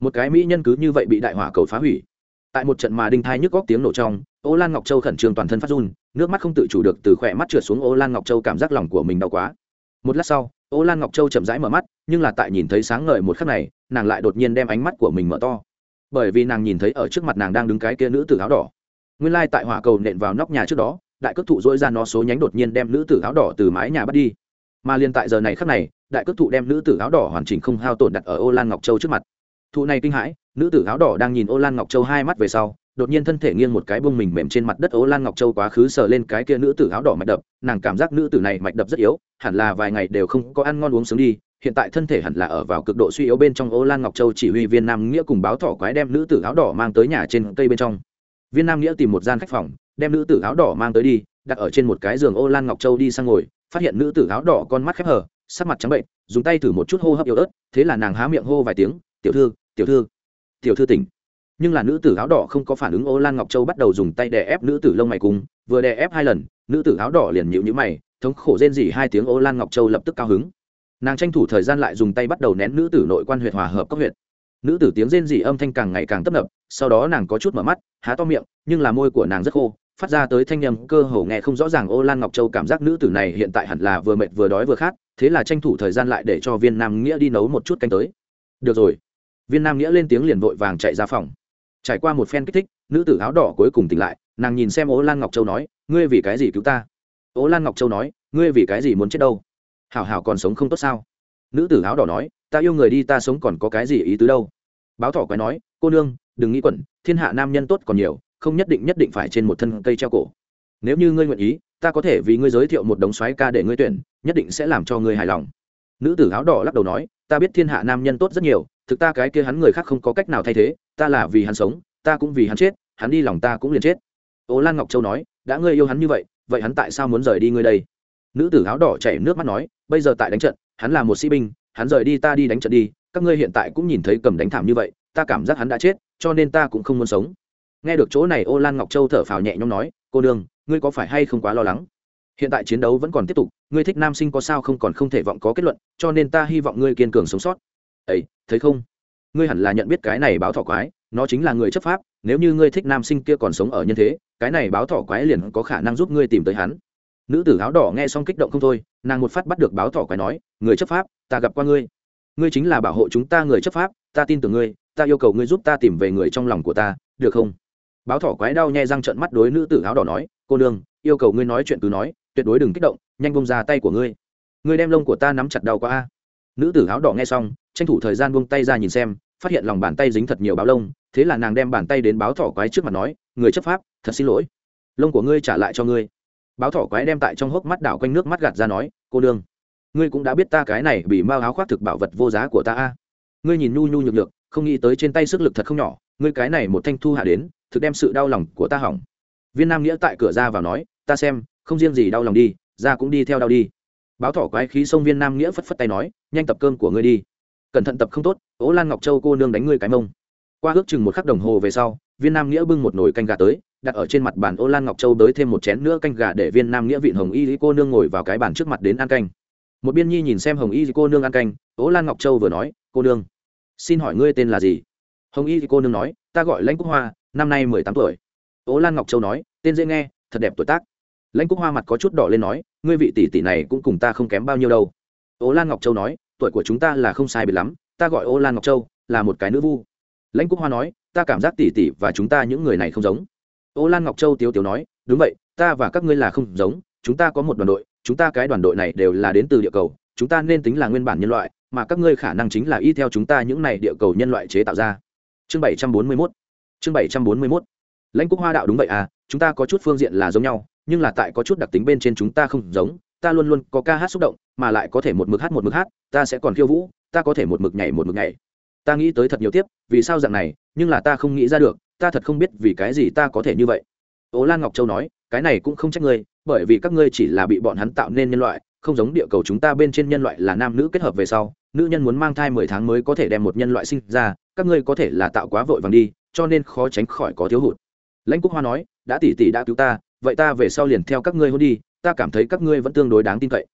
Một cái mỹ nhân cứ như vậy bị đại hỏa cầu phá hủy. Tại một trận mà đinh thai nhức góc tiếng nổ trong, ô lan ngọc châu khẩn trương toàn thân phát run, nước mắt không tự chủ được từ khỏe mắt trượt xuống ô lan ngọc châu cảm giác lòng của mình đau quá. Một lát sau ô lan ngọc châu chậm rãi mở mắt, nhưng là tại nhìn thấy sáng ngời một khắc này, nàng lại đột nhiên đem ánh mắt của mình mở to. Bởi vì nàng nhìn thấy ở trước mặt nàng đang đứng cái kia nữ tử áo đỏ. Nguyên lai tại hỏa cầu nện vào nóc nhà trước đó, đại cước thụ dỗi ra nó số nhánh đột nhiên đem nữ tử áo đỏ từ mái nhà bắt đi. Mà liền tại giờ này khắc này, đại cước thụ đem nữ tử áo đỏ hoàn chỉnh không hao tổn đặt ở ô lan ngọc châu trước mặt. Thụ này kinh hãi, nữ tử áo đỏ đang nhìn ô lan ngọc châu hai mắt về sau đột nhiên thân thể nghiêng một cái bông mình mềm trên mặt đất ô lan ngọc châu quá khứ sờ lên cái kia nữ tử áo đỏ mạch đập, nàng cảm giác nữ tử này mạch đập rất yếu, hẳn là vài ngày đều không có ăn ngon uống sướng đi, hiện tại thân thể hẳn là ở vào cực độ suy yếu bên trong ô lan ngọc châu chỉ huy viên nam nghĩa cùng báo thỏ quái đem nữ tử áo đỏ mang tới nhà trên cây bên trong. Viên nam nghĩa tìm một gian khách phòng, đem nữ tử áo đỏ mang tới đi, đặt ở trên một cái giường ô lan ngọc châu đi sang ngồi, phát hiện nữ tử áo đỏ con mắt khép hờ, sắc mặt trắng bệnh, dùng tay thử một chút hô hấp yếu ớt, thế là nàng há miệng hô vài tiếng, tiểu thư tiểu thư tiểu thư tỉnh nhưng là nữ tử áo đỏ không có phản ứng, ô lan ngọc châu bắt đầu dùng tay đè ép nữ tử lông mày cùng, vừa đè ép hai lần, nữ tử áo đỏ liền nhịu nhữ mày, thống khổ rên dỉ hai tiếng ô lan ngọc châu lập tức cao hứng. Nàng tranh thủ thời gian lại dùng tay bắt đầu nén nữ tử nội quan huyện hòa hợp các huyện nữ tử tiếng rên dỉ âm thanh càng ngày càng tấp nập, sau đó nàng có chút mở mắt, há to miệng, nhưng là môi của nàng rất khô, phát ra tới thanh nhầm cơ hồ nghe không rõ ràng. Ô lan ngọc châu cảm giác nữ tử này hiện tại hẳn là vừa mệt vừa đói vừa khát, thế là tranh thủ thời gian lại để cho viên nam nghĩa đi nấu một chút canh tới. Được rồi. Viên nam nghĩa lên tiếng liền vội vàng chạy ra phòng trải qua một phen kích thích, nữ tử áo đỏ cuối cùng tỉnh lại, nàng nhìn xem ố lan ngọc châu nói, ngươi vì cái gì cứu ta? Ố lan ngọc châu nói, ngươi vì cái gì muốn chết đâu? Hảo hảo còn sống không tốt sao? Nữ tử áo đỏ nói, ta yêu người đi, ta sống còn có cái gì ý tứ đâu? Báo thỏ quái nói, cô nương, đừng nghĩ quẩn, thiên hạ nam nhân tốt còn nhiều, không nhất định nhất định phải trên một thân cây treo cổ. Nếu như ngươi nguyện ý, ta có thể vì ngươi giới thiệu một đống xoáy ca để ngươi tuyển, nhất định sẽ làm cho ngươi hài lòng. Nữ tử áo đỏ lắc đầu nói, ta biết thiên hạ nam nhân tốt rất nhiều thực ta cái kia hắn người khác không có cách nào thay thế, ta là vì hắn sống, ta cũng vì hắn chết, hắn đi lòng ta cũng liền chết. Ô lan ngọc châu nói, đã ngươi yêu hắn như vậy vậy hắn tại sao muốn rời đi ngươi đây? Nữ tử áo đỏ chảy nước mắt nói, bây giờ tại đánh trận, hắn là một sĩ binh, hắn rời đi ta đi đánh trận đi, các ngươi hiện tại cũng nhìn thấy cầm đánh thảm như vậy, ta cảm giác hắn đã chết, cho nên ta cũng không muốn sống. Nghe được chỗ này, ô lan ngọc châu thở phào nhẹ nhõm nói, cô đương ngươi có phải hay không quá lo lắng? Hiện tại chiến đấu vẫn còn tiếp tục, ngươi thích nam sinh có sao không còn không thể vọng có kết luận, cho nên ta hy vọng ngươi kiên cường sống sót ấy thấy không? Ngươi hẳn là nhận biết cái này báo thọ quái, nó chính là người chấp pháp, nếu như ngươi thích nam sinh kia còn sống ở nhân thế, cái này báo thọ quái liền có khả năng giúp ngươi tìm tới hắn. Nữ tử áo đỏ nghe xong kích động không thôi, nàng một phát bắt được báo thọ quái nói, người chấp pháp, ta gặp qua ngươi. Ngươi chính là bảo hộ chúng ta người chấp pháp, ta tin tưởng ngươi, ta yêu cầu ngươi giúp ta tìm về người trong lòng của ta, được không? Báo thỏ quái đau nhai răng trận mắt đối nữ tử áo đỏ nói, cô nương, yêu cầu ngươi nói chuyện cứ nói, tuyệt đối đừng kích động, nhanh bông ra tay của ngươi. Ngươi đem lông của ta nắm chặt đau quá a. Nữ tử áo đỏ nghe xong tranh thủ thời gian buông tay ra nhìn xem, phát hiện lòng bàn tay dính thật nhiều báo lông, thế là nàng đem bàn tay đến báo thỏ quái trước mặt nói, người chấp pháp, thật xin lỗi. Lông của ngươi trả lại cho ngươi. Báo thỏ quái đem tại trong hốc mắt đảo quanh nước mắt gạt ra nói, cô đương ngươi cũng đã biết ta cái này bị mao áo khoác thực bảo vật vô giá của ta a. Ngươi nhìn nhu nhu nhược nhược, không nghĩ tới trên tay sức lực thật không nhỏ, ngươi cái này một thanh thu hạ đến, thực đem sự đau lòng của ta hỏng. Viên nam nghĩa tại cửa ra vào nói, ta xem, không riêng gì đau lòng đi, ra cũng đi theo đau đi. Báo thỏ quái khí sông viên nam nghĩa phất phất tay nói, nhanh tập cơm của ngươi đi cẩn thận tập không tốt, ố lan ngọc châu cô nương đánh ngươi cái mông. Qua ước chừng một khắc đồng hồ về sau, viên nam nghĩa bưng một nồi canh gà tới, đặt ở trên mặt bàn ô lan ngọc châu tới thêm một chén nữa canh gà để viên nam nghĩa vịn hồng y cô nương ngồi vào cái bàn trước mặt đến ăn canh. Một biên nhi nhìn xem hồng y cô nương ăn canh, ố lan ngọc châu vừa nói, cô nương, xin hỏi ngươi tên là gì? Hồng y cô nương nói, ta gọi lãnh quốc hoa, năm nay mười tám tuổi. Ố lan ngọc châu nói, tên dễ nghe, thật đẹp tuổi tác. Lãnh quốc hoa mặt có chút đỏ lên nói, ngươi vị tỷ tỷ này cũng cùng ta không kém bao nhiêu đâu. Ố lan ngọc châu nói tuổi của chúng ta là không sai biệt lắm, ta gọi ô lan ngọc châu, là một cái nữ vu. Lãnh Cúc hoa nói, ta cảm giác tỷ tỷ và chúng ta những người này không giống. Ô lan ngọc châu tiếu tiếu nói, đúng vậy, ta và các ngươi là không giống, chúng ta có một đoàn đội, chúng ta cái đoàn đội này đều là đến từ địa cầu, chúng ta nên tính là nguyên bản nhân loại, mà các ngươi khả năng chính là y theo chúng ta những này địa cầu nhân loại chế tạo ra. Chương bảy trăm bốn mươi mốt, chương bảy trăm bốn mươi mốt. Lãnh Cúc hoa đạo đúng vậy à chúng ta có chút phương diện là giống nhau, nhưng là tại có chút đặc tính bên trên chúng ta không giống ta luôn luôn có ca hát xúc động, mà lại có thể một mực hát một mực hát, ta sẽ còn khiêu vũ, ta có thể một mực nhảy một mực nhảy. Ta nghĩ tới thật nhiều tiếp, vì sao dạng này, nhưng là ta không nghĩ ra được, ta thật không biết vì cái gì ta có thể như vậy. Ố lan ngọc châu nói, cái này cũng không trách ngươi, bởi vì các ngươi chỉ là bị bọn hắn tạo nên nhân loại, không giống địa cầu chúng ta bên trên nhân loại là nam nữ kết hợp về sau, nữ nhân muốn mang thai mười tháng mới có thể đem một nhân loại sinh ra, các ngươi có thể là tạo quá vội vàng đi, cho nên khó tránh khỏi có thiếu hụt. Lãnh quốc hoa nói, đã tỷ tỷ đã cứu ta, vậy ta về sau liền theo các ngươi hôn đi ta cảm thấy các ngươi vẫn tương đối đáng tin cậy.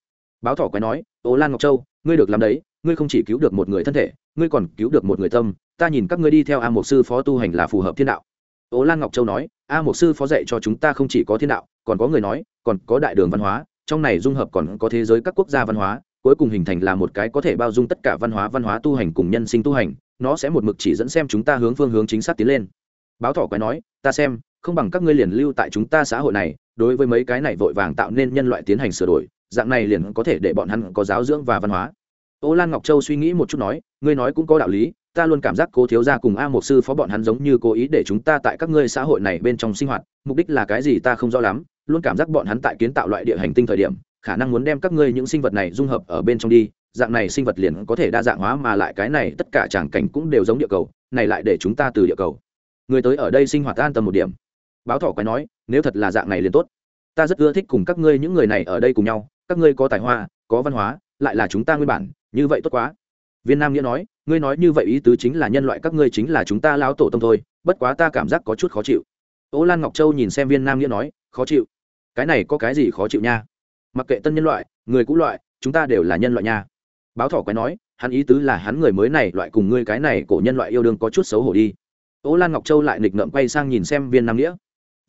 Báo thỏ quái nói ố lan ngọc châu, ngươi được làm đấy, ngươi không chỉ cứu được một người thân thể, ngươi còn cứu được một người tâm. Ta nhìn các ngươi đi theo a Mục sư phó tu hành là phù hợp thiên đạo. Ố lan ngọc châu nói, a Mục sư phó dạy cho chúng ta không chỉ có thiên đạo, còn có người nói, còn có đại đường văn hóa, trong này dung hợp còn có thế giới các quốc gia văn hóa, cuối cùng hình thành là một cái có thể bao dung tất cả văn hóa văn hóa tu hành cùng nhân sinh tu hành, nó sẽ một mực chỉ dẫn xem chúng ta hướng phương hướng chính xác tiến lên. Báo thỏ quái nói, ta xem, không bằng các ngươi liền lưu tại chúng ta xã hội này đối với mấy cái này vội vàng tạo nên nhân loại tiến hành sửa đổi, dạng này liền có thể để bọn hắn có giáo dưỡng và văn hóa. Ô lan ngọc châu suy nghĩ một chút nói, ngươi nói cũng có đạo lý, ta luôn cảm giác cố thiếu gia cùng a một sư phó bọn hắn giống như cố ý để chúng ta tại các ngươi xã hội này bên trong sinh hoạt, mục đích là cái gì ta không rõ lắm, luôn cảm giác bọn hắn tại kiến tạo loại địa hành tinh thời điểm, khả năng muốn đem các ngươi những sinh vật này dung hợp ở bên trong đi, dạng này sinh vật liền có thể đa dạng hóa mà lại cái này tất cả tràng cảnh cũng đều giống địa cầu, này lại để chúng ta từ địa cầu. Người tới ở đây sinh hoạt an tâm một điểm báo thỏ quái nói, nếu thật là dạng này liền tốt. Ta rất ưa thích cùng các ngươi những người này ở đây cùng nhau, các ngươi có tài hoa, có văn hóa, lại là chúng ta nguyên bản, như vậy tốt quá. Viên nam nghĩa nói, ngươi nói như vậy ý tứ chính là nhân loại các ngươi chính là chúng ta lão tổ tông thôi, bất quá ta cảm giác có chút khó chịu. Ô lan ngọc châu nhìn xem viên nam nghĩa nói, khó chịu. Cái này có cái gì khó chịu nha? Mặc kệ tân nhân loại, người cũ loại, chúng ta đều là nhân loại nha. Báo thỏ quái nói, hắn ý tứ là hắn người mới này loại cùng ngươi cái này cổ nhân loại yêu đương có chút xấu hổ đi. Ô lan ngọc châu lại nghịch ngợm quay sang nhìn xem viên nam nghĩa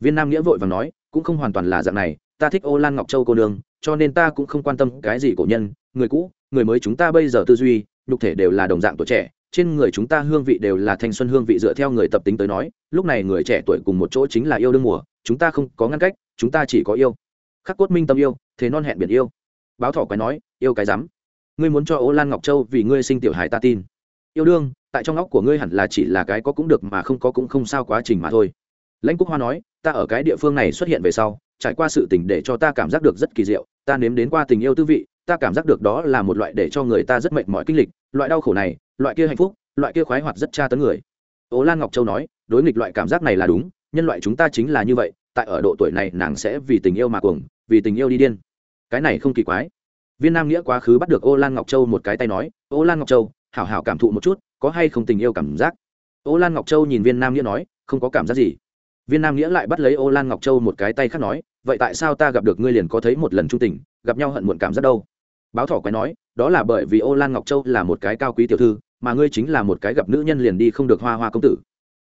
viên nam nghĩa vội và nói, cũng không hoàn toàn là dạng này, ta thích ô lan ngọc châu cô nương, cho nên ta cũng không quan tâm cái gì cổ nhân, người cũ, người mới chúng ta bây giờ tư duy, nhục thể đều là đồng dạng tuổi trẻ, trên người chúng ta hương vị đều là thanh xuân hương vị dựa theo người tập tính tới nói, lúc này người trẻ tuổi cùng một chỗ chính là yêu đương mùa, chúng ta không có ngăn cách, chúng ta chỉ có yêu. Khắc cốt minh tâm yêu, thế non hẹn biển yêu. Báo thỏ quái nói, yêu cái rắm. Ngươi muốn cho ô lan ngọc châu vì ngươi sinh tiểu hài ta tin. Yêu đương, tại trong óc của ngươi hẳn là chỉ là cái có cũng được mà không có cũng không sao quá trình mà thôi lãnh cúc hoa nói, ta ở cái địa phương này xuất hiện về sau, trải qua sự tình để cho ta cảm giác được rất kỳ diệu. Ta nếm đến qua tình yêu tư vị, ta cảm giác được đó là một loại để cho người ta rất mệt mỏi kinh lịch. Loại đau khổ này, loại kia hạnh phúc, loại kia khoái hoạt rất tra tấn người. Ố lan ngọc châu nói, đối nghịch loại cảm giác này là đúng, nhân loại chúng ta chính là như vậy, tại ở độ tuổi này nàng sẽ vì tình yêu mà cuồng, vì tình yêu đi điên. Cái này không kỳ quái. Viên nam nghĩa quá khứ bắt được ô lan ngọc châu một cái tay nói, ô lan ngọc châu, hảo hảo cảm thụ một chút, có hay không tình yêu cảm giác? Ô lan ngọc châu nhìn viên nam nghĩa nói, không có cảm giác gì viên nam nghĩa lại bắt lấy ô lan ngọc châu một cái tay khác nói, vậy tại sao ta gặp được ngươi liền có thấy một lần trung tình, gặp nhau hận muộn cảm rất đâu? Báo thỏ quái nói, đó là bởi vì ô lan ngọc châu là một cái cao quý tiểu thư, mà ngươi chính là một cái gặp nữ nhân liền đi không được hoa hoa công tử.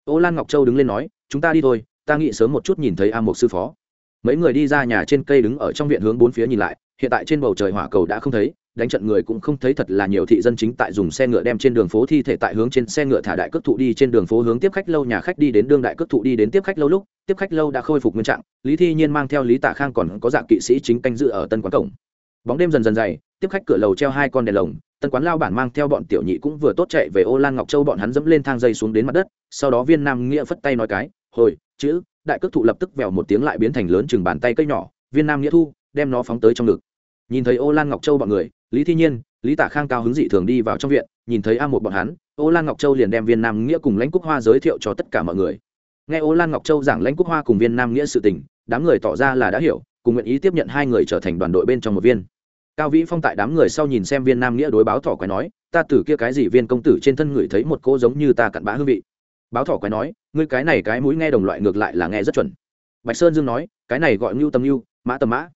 Ô lan ngọc châu đứng lên nói, chúng ta đi thôi, ta nghĩ sớm một chút nhìn thấy a một sư phó. Mấy người đi ra nhà trên cây đứng ở trong viện hướng bốn phía nhìn lại hiện tại trên bầu trời hỏa cầu đã không thấy, đánh trận người cũng không thấy thật là nhiều thị dân chính tại dùng xe ngựa đem trên đường phố thi thể tại hướng trên xe ngựa thả đại cước thụ đi trên đường phố hướng tiếp khách lâu nhà khách đi đến đương đại cước thụ đi đến tiếp khách lâu lúc, tiếp khách lâu đã khôi phục nguyên trạng, lý thi nhiên mang theo lý tạ khang còn có dạng kỵ sĩ chính canh dự ở tân quán cổng. Bóng đêm dần dần dày, tiếp khách cửa lầu treo hai con đèn lồng, tân quán lao bản mang theo bọn tiểu nhị cũng vừa tốt chạy về ô lan ngọc châu bọn hắn dẫm lên thang dây xuống đến mặt đất, sau đó viên nam nghĩa phất tay nói cái, hồi, chữ. Đại cước thụ lập tức vèo một tiếng lại biến thành lớn chừng bàn tay cây nhỏ, viên nam nghĩa thu, đem nó phóng tới trong ngực nhìn thấy ô lan ngọc châu bọn người, lý thi nhiên, lý tả khang cao hứng dị thường đi vào trong viện, nhìn thấy a một bọn hắn, ô lan ngọc châu liền đem viên nam nghĩa cùng lãnh quốc hoa giới thiệu cho tất cả mọi người. Nghe ô lan ngọc châu giảng lãnh quốc hoa cùng viên nam nghĩa sự tình, đám người tỏ ra là đã hiểu, cùng nguyện ý tiếp nhận hai người trở thành đoàn đội bên trong một viên. Cao vĩ phong tại đám người sau nhìn xem viên nam nghĩa đối báo thỏ quái nói, ta từ kia cái gì viên công tử trên thân người thấy một cô giống như ta cặn bã hương vị. Báo thỏ quái nói, ngươi cái này cái mũi nghe đồng loại ngược lại là nghe rất chuẩn. Bạch sơn dương nói, cái này gọi ngưu tầm ngưu, mã tầm mã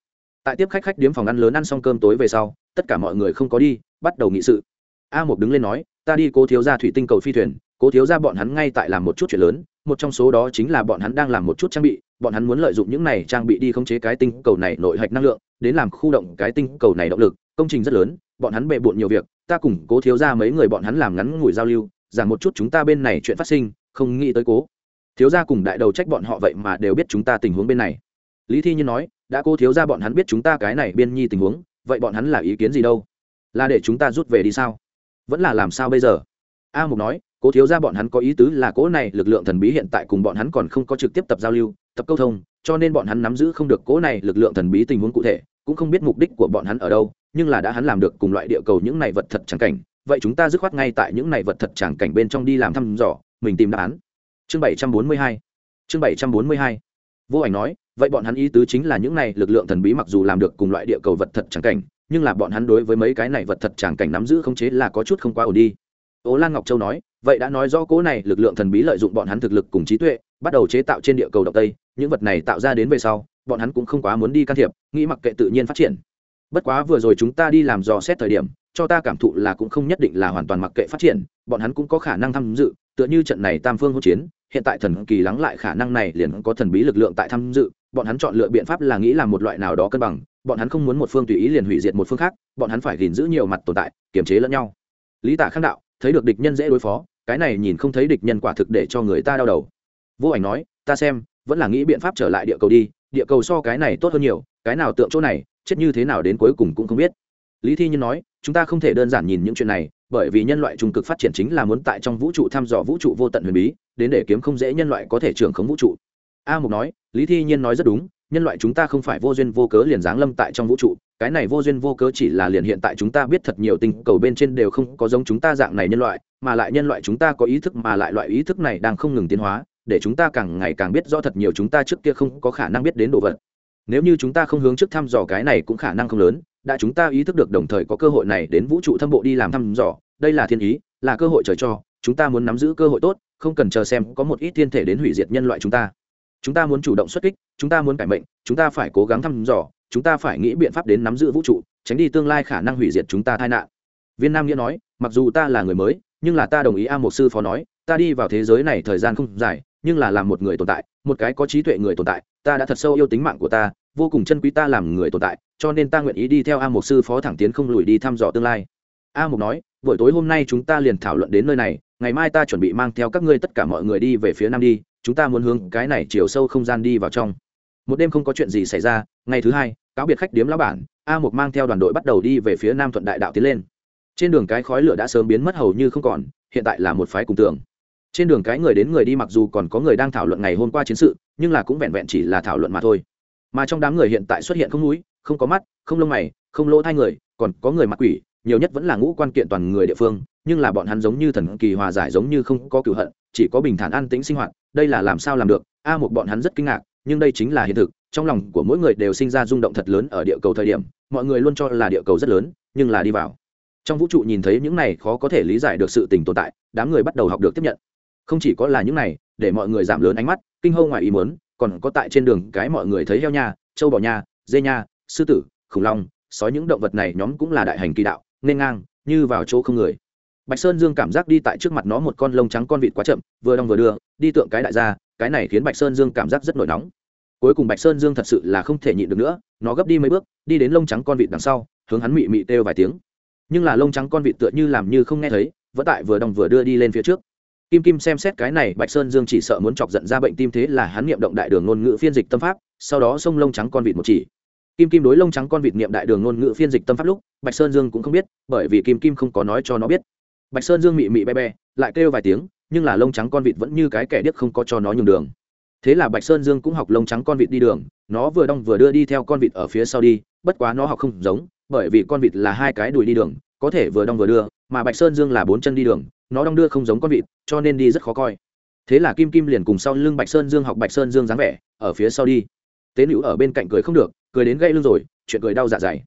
tại tiếp khách khách điếm phòng ăn lớn ăn xong cơm tối về sau, tất cả mọi người không có đi, bắt đầu nghị sự. A một đứng lên nói, ta đi cố thiếu ra thủy tinh cầu phi thuyền, cố thiếu ra bọn hắn ngay tại làm một chút chuyện lớn, một trong số đó chính là bọn hắn đang làm một chút trang bị, bọn hắn muốn lợi dụng những này trang bị đi khống chế cái tinh cầu này nội hạch năng lượng, đến làm khu động cái tinh cầu này động lực, công trình rất lớn, bọn hắn bề bộn nhiều việc, ta cùng cố thiếu ra mấy người bọn hắn làm ngắn ngủi giao lưu rằng một chút chúng ta bên này chuyện phát sinh, không nghĩ tới cố thiếu ra cùng đại đầu trách bọn họ vậy mà đều biết chúng ta tình huống bên này. Lý thi nhiên nói đã cô thiếu ra bọn hắn biết chúng ta cái này biên nhi tình huống, vậy bọn hắn là ý kiến gì đâu? Là để chúng ta rút về đi sao? Vẫn là làm sao bây giờ? A mục nói cố thiếu ra bọn hắn có ý tứ là cỗ này lực lượng thần bí hiện tại cùng bọn hắn còn không có trực tiếp tập giao lưu, tập câu thông, cho nên bọn hắn nắm giữ không được cỗ này lực lượng thần bí tình huống cụ thể, cũng không biết mục đích của bọn hắn ở đâu, nhưng là đã hắn làm được cùng loại địa cầu những này vật thật chẳng cảnh. Vậy chúng ta dứt khoát ngay tại những này vật thật chẳng cảnh bên trong đi làm thăm dò, mình tìm đáp án. Chương bảy trăm bốn mươi hai. Chương bảy trăm bốn mươi hai. Vô ảnh nói vậy bọn hắn ý tứ chính là những này lực lượng thần bí mặc dù làm được cùng loại địa cầu vật thật chẳng cảnh, nhưng là bọn hắn đối với mấy cái này vật thật chẳng cảnh nắm giữ khống chế là có chút không quá ổn đi. Ố lan ngọc châu nói, vậy đã nói rõ cố này lực lượng thần bí lợi dụng bọn hắn thực lực cùng trí tuệ, bắt đầu chế tạo trên địa cầu động tây, những vật này tạo ra đến về sau, bọn hắn cũng không quá muốn đi can thiệp, nghĩ mặc kệ tự nhiên phát triển. Bất quá vừa rồi chúng ta đi làm dò xét thời điểm, cho ta cảm thụ là cũng không nhất định là hoàn toàn mặc kệ phát triển, bọn hắn cũng có khả năng tham dự tựa như trận này tam phương hỗn chiến, hiện tại thần kỳ lắng lại khả năng này liền có thần bí lực lượng tại tham dự, bọn hắn chọn lựa biện pháp là nghĩ làm một loại nào đó cân bằng, bọn hắn không muốn một phương tùy ý liền hủy diệt một phương khác, bọn hắn phải gìn giữ nhiều mặt tồn tại, kiềm chế lẫn nhau. Lý tả khang đạo, thấy được địch nhân dễ đối phó, cái này nhìn không thấy địch nhân quả thực để cho người ta đau đầu. Vô ảnh nói, ta xem, vẫn là nghĩ biện pháp trở lại địa cầu đi, địa cầu so cái này tốt hơn nhiều, cái nào tượng chỗ này, chết như thế nào đến cuối cùng cũng không biết. Lý thi nhân nói, chúng ta không thể đơn giản nhìn những chuyện này bởi vì nhân loại trung cực phát triển chính là muốn tại trong vũ trụ thăm dò vũ trụ vô tận huyền bí, đến để kiếm không dễ nhân loại có thể trưởng khống vũ trụ. A mục nói, lý thi nhiên nói rất đúng, nhân loại chúng ta không phải vô duyên vô cớ liền giáng lâm tại trong vũ trụ, cái này vô duyên vô cớ chỉ là liền hiện tại chúng ta biết thật nhiều tinh cầu bên trên đều không có giống chúng ta dạng này nhân loại, mà lại nhân loại chúng ta có ý thức mà lại loại ý thức này đang không ngừng tiến hóa, để chúng ta càng ngày càng biết rõ thật nhiều chúng ta trước kia không có khả năng biết đến đồ vật. Nếu như chúng ta không hướng trước thăm dò cái này cũng khả năng không lớn đã chúng ta ý thức được đồng thời có cơ hội này đến vũ trụ thâm bộ đi làm thăm dò, đây là thiên ý, là cơ hội trời cho, chúng ta muốn nắm giữ cơ hội tốt, không cần chờ xem có một ít thiên thể đến hủy diệt nhân loại chúng ta. Chúng ta muốn chủ động xuất kích, chúng ta muốn cải mệnh, chúng ta phải cố gắng thăm dò, chúng ta phải nghĩ biện pháp đến nắm giữ vũ trụ, tránh đi tương lai khả năng hủy diệt chúng ta tai nạn. Viên nam nghĩa nói, mặc dù ta là người mới, nhưng là ta đồng ý a một sư phó nói, ta đi vào thế giới này thời gian không dài, nhưng là làm một người tồn tại, một cái có trí tuệ người tồn tại, ta đã thật sâu yêu tính mạng của ta vô cùng chân quý ta làm người tồn tại, cho nên ta nguyện ý đi theo a Mục sư phó thẳng tiến không lùi đi thăm dò tương lai. A Mục nói, buổi tối hôm nay chúng ta liền thảo luận đến nơi này, ngày mai ta chuẩn bị mang theo các ngươi tất cả mọi người đi về phía nam đi, chúng ta muốn hướng cái này chiều sâu không gian đi vào trong. Một đêm không có chuyện gì xảy ra, ngày thứ hai, cáo biệt khách điếm lão bản, a Mục mang theo đoàn đội bắt đầu đi về phía nam thuận đại đạo tiến lên. Trên đường cái khói lửa đã sớm biến mất hầu như không còn, hiện tại là một phái cùng tường. Trên đường cái người đến người đi mặc dù còn có người đang thảo luận ngày hôm qua chiến sự, nhưng là cũng vẹn vẹn chỉ là thảo luận mà thôi mà trong đám người hiện tại xuất hiện không núi, không có mắt, không lông mày, không lỗ thai người, còn có người mặc quỷ, nhiều nhất vẫn là ngũ quan kiện toàn người địa phương, nhưng là bọn hắn giống như thần kỳ hòa giải giống như không có cửu hận, chỉ có bình thản an tĩnh sinh hoạt, đây là làm sao làm được? A một bọn hắn rất kinh ngạc, nhưng đây chính là hiện thực, trong lòng của mỗi người đều sinh ra rung động thật lớn ở địa cầu thời điểm, mọi người luôn cho là địa cầu rất lớn, nhưng là đi vào. Trong vũ trụ nhìn thấy những này khó có thể lý giải được sự tình tồn tại, đám người bắt đầu học được tiếp nhận. Không chỉ có là những này, để mọi người giảm lớn ánh mắt, kinh hâu ngoài ý muốn còn có tại trên đường cái mọi người thấy heo nha, châu bò nha, dê nha, sư tử, khủng long, sói những động vật này nhóm cũng là đại hành kỳ đạo, nên ngang, như vào chỗ không người. Bạch sơn dương cảm giác đi tại trước mặt nó một con lông trắng con vịt quá chậm, vừa đong vừa đưa, đi tượng cái đại gia, cái này khiến bạch sơn dương cảm giác rất nổi nóng. Cuối cùng bạch sơn dương thật sự là không thể nhịn được nữa, nó gấp đi mấy bước, đi đến lông trắng con vịt đằng sau, hướng hắn mị mị têu vài tiếng. Nhưng là lông trắng con vịt tựa như làm như không nghe thấy, vẫn tại vừa đong vừa đưa đi lên phía trước kim kim xem xét cái này, bạch sơn dương chỉ sợ muốn chọc giận ra bệnh tim thế là hắn niệm động đại đường ngôn ngữ phiên dịch tâm pháp, sau đó xông lông trắng con vịt một chỉ. Kim kim đối lông trắng con vịt niệm đại đường ngôn ngữ phiên dịch tâm pháp lúc, bạch sơn dương cũng không biết, bởi vì kim kim không có nói cho nó biết. Bạch sơn dương mị mị be be, lại kêu vài tiếng, nhưng là lông trắng con vịt vẫn như cái kẻ điếc không có cho nó nhường đường. Thế là bạch sơn dương cũng học lông trắng con vịt đi đường, nó vừa đong vừa đưa đi theo con vịt ở phía sau đi, bất quá nó học không giống, bởi vì con vịt là hai cái đùi đi đường, có thể vừa đong vừa đưa, mà bạch sơn dương là bốn chân đi đường nó đong đưa không giống con vịt, cho nên đi rất khó coi. Thế là kim kim liền cùng sau lưng bạch sơn dương học bạch sơn dương dáng vẻ, ở phía sau đi. Tế nữ ở bên cạnh cười không được, cười đến gây lưng rồi, chuyện cười đau dạ dày.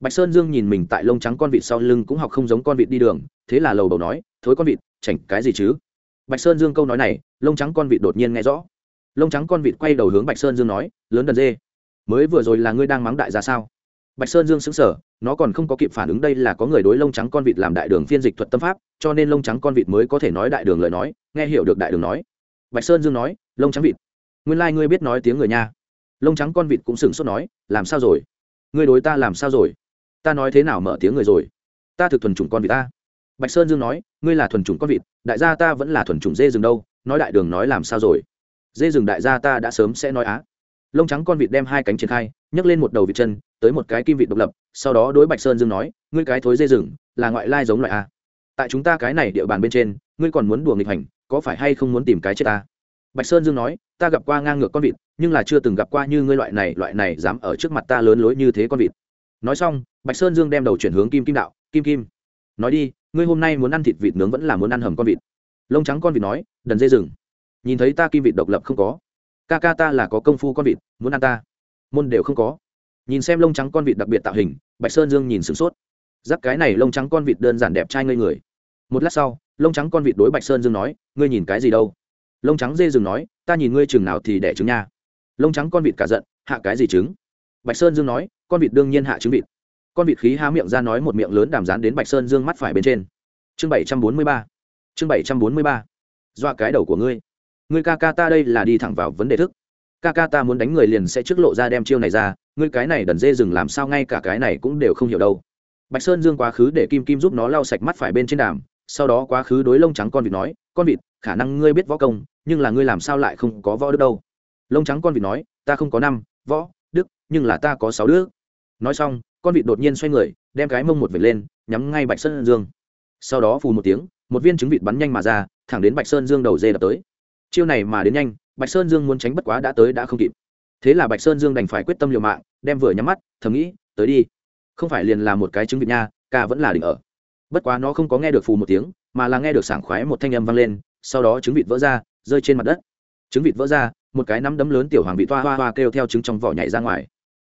Bạch sơn dương nhìn mình tại lông trắng con vịt sau lưng cũng học không giống con vịt đi đường, thế là lầu bầu nói, thối con vịt, chảnh cái gì chứ? Bạch sơn dương câu nói này, lông trắng con vịt đột nhiên nghe rõ. Lông trắng con vịt quay đầu hướng bạch sơn dương nói, lớn đần dê, mới vừa rồi là ngươi đang mắng đại ra sao? Bạch sơn dương xứng sở nó còn không có kịp phản ứng đây là có người đối lông trắng con vịt làm đại đường phiên dịch thuật tâm pháp, cho nên lông trắng con vịt mới có thể nói đại đường lời nói, nghe hiểu được đại đường nói. Bạch sơn dương nói, lông trắng vịt. Nguyên lai、like、ngươi biết nói tiếng người nha. Lông trắng con vịt cũng sửng sốt nói, làm sao rồi? Ngươi đối ta làm sao rồi? Ta nói thế nào mở tiếng người rồi? Ta thực thuần chủng con vịt ta. Bạch sơn dương nói, ngươi là thuần chủng con vịt, đại gia ta vẫn là thuần chủng dê rừng đâu, nói đại đường nói làm sao rồi? Dê rừng đại gia ta đã sớm sẽ nói á lông trắng con vịt đem hai cánh triển khai, nhấc lên một đầu vịt chân, tới một cái kim vịt độc lập, sau đó đối bạch sơn dương nói, ngươi cái thối dê rừng, là ngoại lai giống loại a. Tại chúng ta cái này địa bàn bên trên, ngươi còn muốn đùa nghịch hành, có phải hay không muốn tìm cái chết ta? Bạch sơn dương nói, ta gặp qua ngang ngược con vịt, nhưng là chưa từng gặp qua như ngươi loại này loại này dám ở trước mặt ta lớn lối như thế con vịt. Nói xong, bạch sơn dương đem đầu chuyển hướng kim kim đạo, kim kim, nói đi, ngươi hôm nay muốn ăn thịt vịt nướng vẫn là muốn ăn hầm con vịt. Lông trắng con vịt nói, đần dê rừng. Nhìn thấy ta kim vịt độc lập không có ca ca ta là có công phu con vịt, muốn ăn ta. Môn đều không có. Nhìn xem lông trắng con vịt đặc biệt tạo hình, bạch sơn dương nhìn sửng sốt. Giáp cái này lông trắng con vịt đơn giản đẹp trai ngây người. Một lát sau, lông trắng con vịt đối bạch sơn dương nói, ngươi nhìn cái gì đâu? Lông trắng dê rừng nói, ta nhìn ngươi chừng nào thì đẻ trứng nha. Lông trắng con vịt cả giận, hạ cái gì trứng? Bạch sơn dương nói, con vịt đương nhiên hạ trứng vịt. Con vịt khí há miệng ra nói một miệng lớn đàm rán đến bạch sơn dương mắt phải bên trên. Chương bảy trăm bốn mươi ba. Chương bảy trăm bốn mươi ba. Dọa cái đầu của ngươi ngươi ca ca ta đây là đi thẳng vào vấn đề thức. Ca ca ta muốn đánh người liền sẽ trước lộ ra đem chiêu này ra, ngươi cái này đần dê rừng làm sao ngay cả cái này cũng đều không hiểu đâu. Bạch sơn dương quá khứ để kim kim giúp nó lau sạch mắt phải bên trên đàm, sau đó quá khứ đối lông trắng con vịt nói, con vịt, khả năng ngươi biết võ công, nhưng là ngươi làm sao lại không có võ đức đâu? Lông trắng con vịt nói, ta không có năm, võ, đức, nhưng là ta có sáu đứa. Nói xong, con vịt đột nhiên xoay người, đem cái mông một vệt lên, nhắm ngay bạch sơn dương. Sau đó phù một tiếng, một viên trứng vịt bắn nhanh mà ra, thẳng đến bạch sơn dương đầu dê đập tới chiêu này mà đến nhanh, bạch sơn dương muốn tránh bất quá đã tới đã không kịp. Thế là bạch sơn dương đành phải quyết tâm liều mạng, đem vừa nhắm mắt, thầm nghĩ, tới đi. Không phải liền là một cái trứng vịt nha, ca vẫn là đỉnh ở. Bất quá nó không có nghe được phù một tiếng, mà là nghe được sảng khoái một thanh âm vang lên, sau đó trứng vịt vỡ ra, rơi trên mặt đất. Trứng vịt vỡ ra, một cái nắm đấm lớn tiểu hoàng vị toa hoa hoa kêu theo trứng trong vỏ nhảy ra ngoài.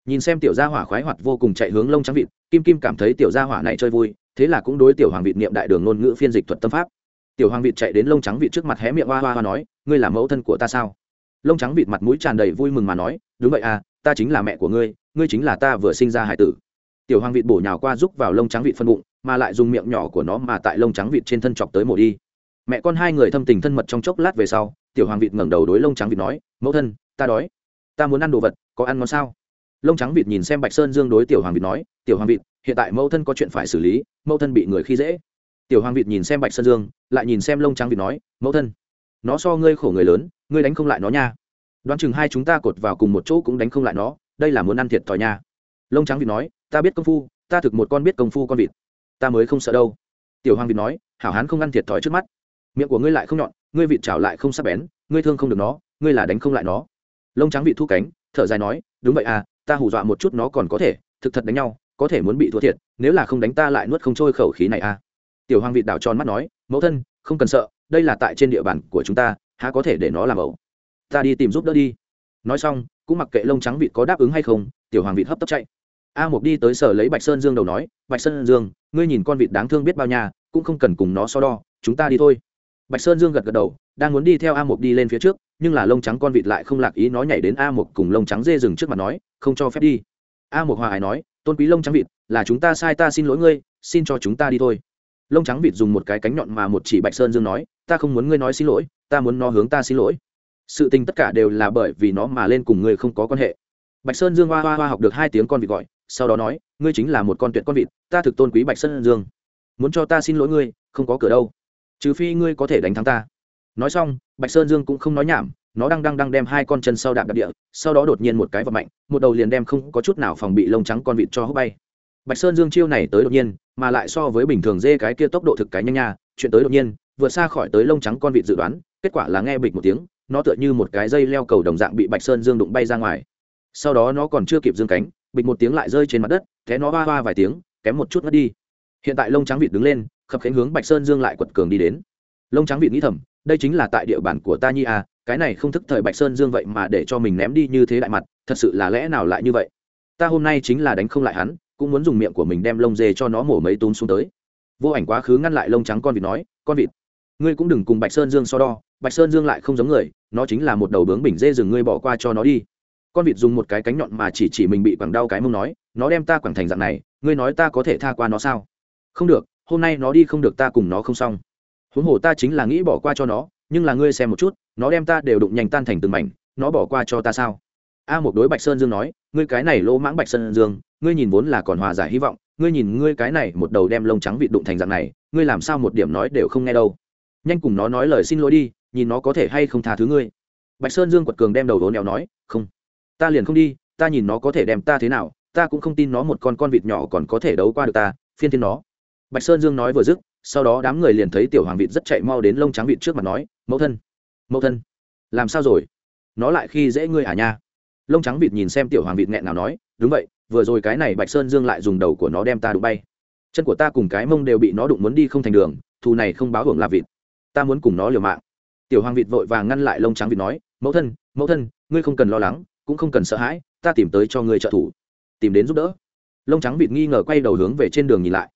Nhìn xem tiểu gia hỏa khoái hoạt vô cùng chạy hướng lông trắng vịt, kim kim cảm thấy tiểu gia hỏa này chơi vui, thế là cũng đối tiểu hoàng vịt niệm đại đường ngôn ngữ phiên dịch thuật tâm pháp tiểu hoàng vịt chạy đến lông trắng vịt trước mặt hé miệng hoa hoa hoa nói, ngươi là mẫu thân của ta sao? Lông trắng vịt mặt mũi tràn đầy vui mừng mà nói, đúng vậy à ta chính là mẹ của ngươi ngươi chính là ta vừa sinh ra hải tử. Tiểu hoàng vịt bổ nhào qua rúc vào lông trắng vịt phân bụng, mà lại dùng miệng nhỏ của nó mà tại lông trắng vịt trên thân chọc tới mổ đi. Mẹ con hai người thâm tình thân mật trong chốc lát về sau, tiểu hoàng vịt ngẩng đầu đối lông trắng vịt nói, mẫu thân, ta đói. Ta muốn ăn đồ vật, có ăn ngon sao? Lông trắng vịt nhìn xem bạch sơn dương đối tiểu hoàng vịt nói, tiểu hoàng vịt, hiện tại mẫu thân có chuyện phải xử lý, mẫu thân bị người khi dễ tiểu hoàng vịt nhìn xem bạch sơn dương, lại nhìn xem lông trắng vịt nói, mẫu thân, nó so ngươi khổ người lớn, ngươi đánh không lại nó nha. Đoán chừng hai chúng ta cột vào cùng một chỗ cũng đánh không lại nó, đây là muốn ăn thiệt thòi nha. Lông trắng vịt nói, ta biết công phu, ta thực một con biết công phu con vịt. Ta mới không sợ đâu. Tiểu hoàng vịt nói, hảo hán không ăn thiệt thòi trước mắt. Miệng của ngươi lại không nhọn, ngươi vịt chảo lại không sắc bén, ngươi thương không được nó, ngươi là đánh không lại nó. Lông trắng vịt thu cánh, thở dài nói, đúng vậy à ta hù dọa một chút nó còn có thể, thực thật đánh nhau, có thể muốn bị thua thiệt, nếu là không đánh ta lại nuốt không trôi khẩu khí này à tiểu hoàng vịt đảo tròn mắt nói, mẫu thân, không cần sợ, đây là tại trên địa bàn của chúng ta, há có thể để nó làm ẩu? Ta đi tìm giúp đỡ đi. Nói xong, cũng mặc kệ lông trắng vịt có đáp ứng hay không, tiểu hoàng vịt hấp tấp chạy. A mục đi tới sở lấy bạch sơn dương đầu nói, bạch sơn dương, ngươi nhìn con vịt đáng thương biết bao nhà cũng không cần cùng nó so đo, chúng ta đi thôi. Bạch sơn dương gật gật đầu, đang muốn đi theo a mục đi lên phía trước, nhưng là lông trắng con vịt lại không lạc ý nó nhảy đến a mục cùng lông trắng dê rừng trước mặt nói, không cho phép đi. A mục hòa ái nói, tôn quý lông trắng vịt, là chúng ta sai ta xin lỗi ngươi, xin cho chúng ta đi thôi lông trắng vịt dùng một cái cánh nhọn mà một chỉ bạch sơn dương nói, ta không muốn ngươi nói xin lỗi, ta muốn nó hướng ta xin lỗi. Sự tình tất cả đều là bởi vì nó mà lên cùng ngươi không có quan hệ. Bạch sơn dương hoa hoa hoa học được hai tiếng con vịt gọi, sau đó nói, ngươi chính là một con tuyệt con vịt, ta thực tôn quý bạch sơn dương. Muốn cho ta xin lỗi ngươi, không có cửa đâu. Trừ phi ngươi có thể đánh thắng ta. Nói xong, bạch sơn dương cũng không nói nhảm, nó đang đang đang đem hai con chân sau đạp đạp địa, sau đó đột nhiên một cái vật mạnh, một đầu liền đem không có chút nào phòng bị lông trắng con vịt cho hốc bay bạch sơn dương chiêu này tới đột nhiên, mà lại so với bình thường dê cái kia tốc độ thực cái nhanh nha, chuyện tới đột nhiên, vượt xa khỏi tới lông trắng con vịt dự đoán, kết quả là nghe bịch một tiếng, nó tựa như một cái dây leo cầu đồng dạng bị bạch sơn dương đụng bay ra ngoài. Sau đó nó còn chưa kịp dương cánh, bịch một tiếng lại rơi trên mặt đất thế nó va va vài tiếng, kém một chút mất đi. Hiện tại lông trắng vịt đứng lên, khập khánh hướng bạch sơn dương lại quật cường đi đến. Lông trắng vịt nghĩ thầm, đây chính là tại địa bàn của ta nhi à cái này không thức thời bạch sơn dương vậy mà để cho mình ném đi như thế đại mặt, thật sự là lẽ nào lại như vậy? Ta hôm nay chính là đánh không lại hắn cũng muốn dùng miệng của mình đem lông dê cho nó mổ mấy túm xuống tới. Vô ảnh quá khứ ngăn lại lông trắng con vịt nói, con vịt, ngươi cũng đừng cùng bạch sơn dương so đo, bạch sơn dương lại không giống người, nó chính là một đầu bướng bình dê rừng, ngươi bỏ qua cho nó đi. Con vịt dùng một cái cánh nhọn mà chỉ chỉ mình bị quẳng đau cái mông nói, nó đem ta quẳng thành dạng này, ngươi nói ta có thể tha qua nó sao? Không được, hôm nay nó đi không được, ta cùng nó không xong. Huống hồ ta chính là nghĩ bỏ qua cho nó, nhưng là ngươi xem một chút, nó đem ta đều đụng nhanh tan thành từng mảnh, nó bỏ qua cho ta sao? A một đối bạch sơn dương nói, ngươi cái này lỗ mãng bạch sơn dương, ngươi nhìn vốn là còn hòa giải hy vọng, ngươi nhìn ngươi cái này một đầu đem lông trắng vịt đụng thành dạng này, ngươi làm sao một điểm nói đều không nghe đâu. Nhanh cùng nó nói lời xin lỗi đi, nhìn nó có thể hay không tha thứ ngươi. Bạch sơn dương quật cường đem đầu đố nèo nói, không, ta liền không đi, ta nhìn nó có thể đem ta thế nào, ta cũng không tin nó một con con vịt nhỏ còn có thể đấu qua được ta, phiên thiên nó. Bạch sơn dương nói vừa dứt, sau đó đám người liền thấy tiểu hoàng vịt rất chạy mau đến lông trắng vịt trước mặt nói, mẫu thân mẫu thân, làm sao rồi? Nó lại khi dễ ngươi à nha? Lông trắng vịt nhìn xem tiểu hoàng vịt nghẹn nào nói, đúng vậy, vừa rồi cái này bạch sơn dương lại dùng đầu của nó đem ta đụng bay. Chân của ta cùng cái mông đều bị nó đụng muốn đi không thành đường, thù này không báo hưởng là vịt. Ta muốn cùng nó liều mạng. Tiểu hoàng vịt vội vàng ngăn lại lông trắng vịt nói, mẫu thân mẫu thân, ngươi không cần lo lắng, cũng không cần sợ hãi, ta tìm tới cho ngươi trợ thủ, tìm đến giúp đỡ. Lông trắng vịt nghi ngờ quay đầu hướng về trên đường nhìn lại.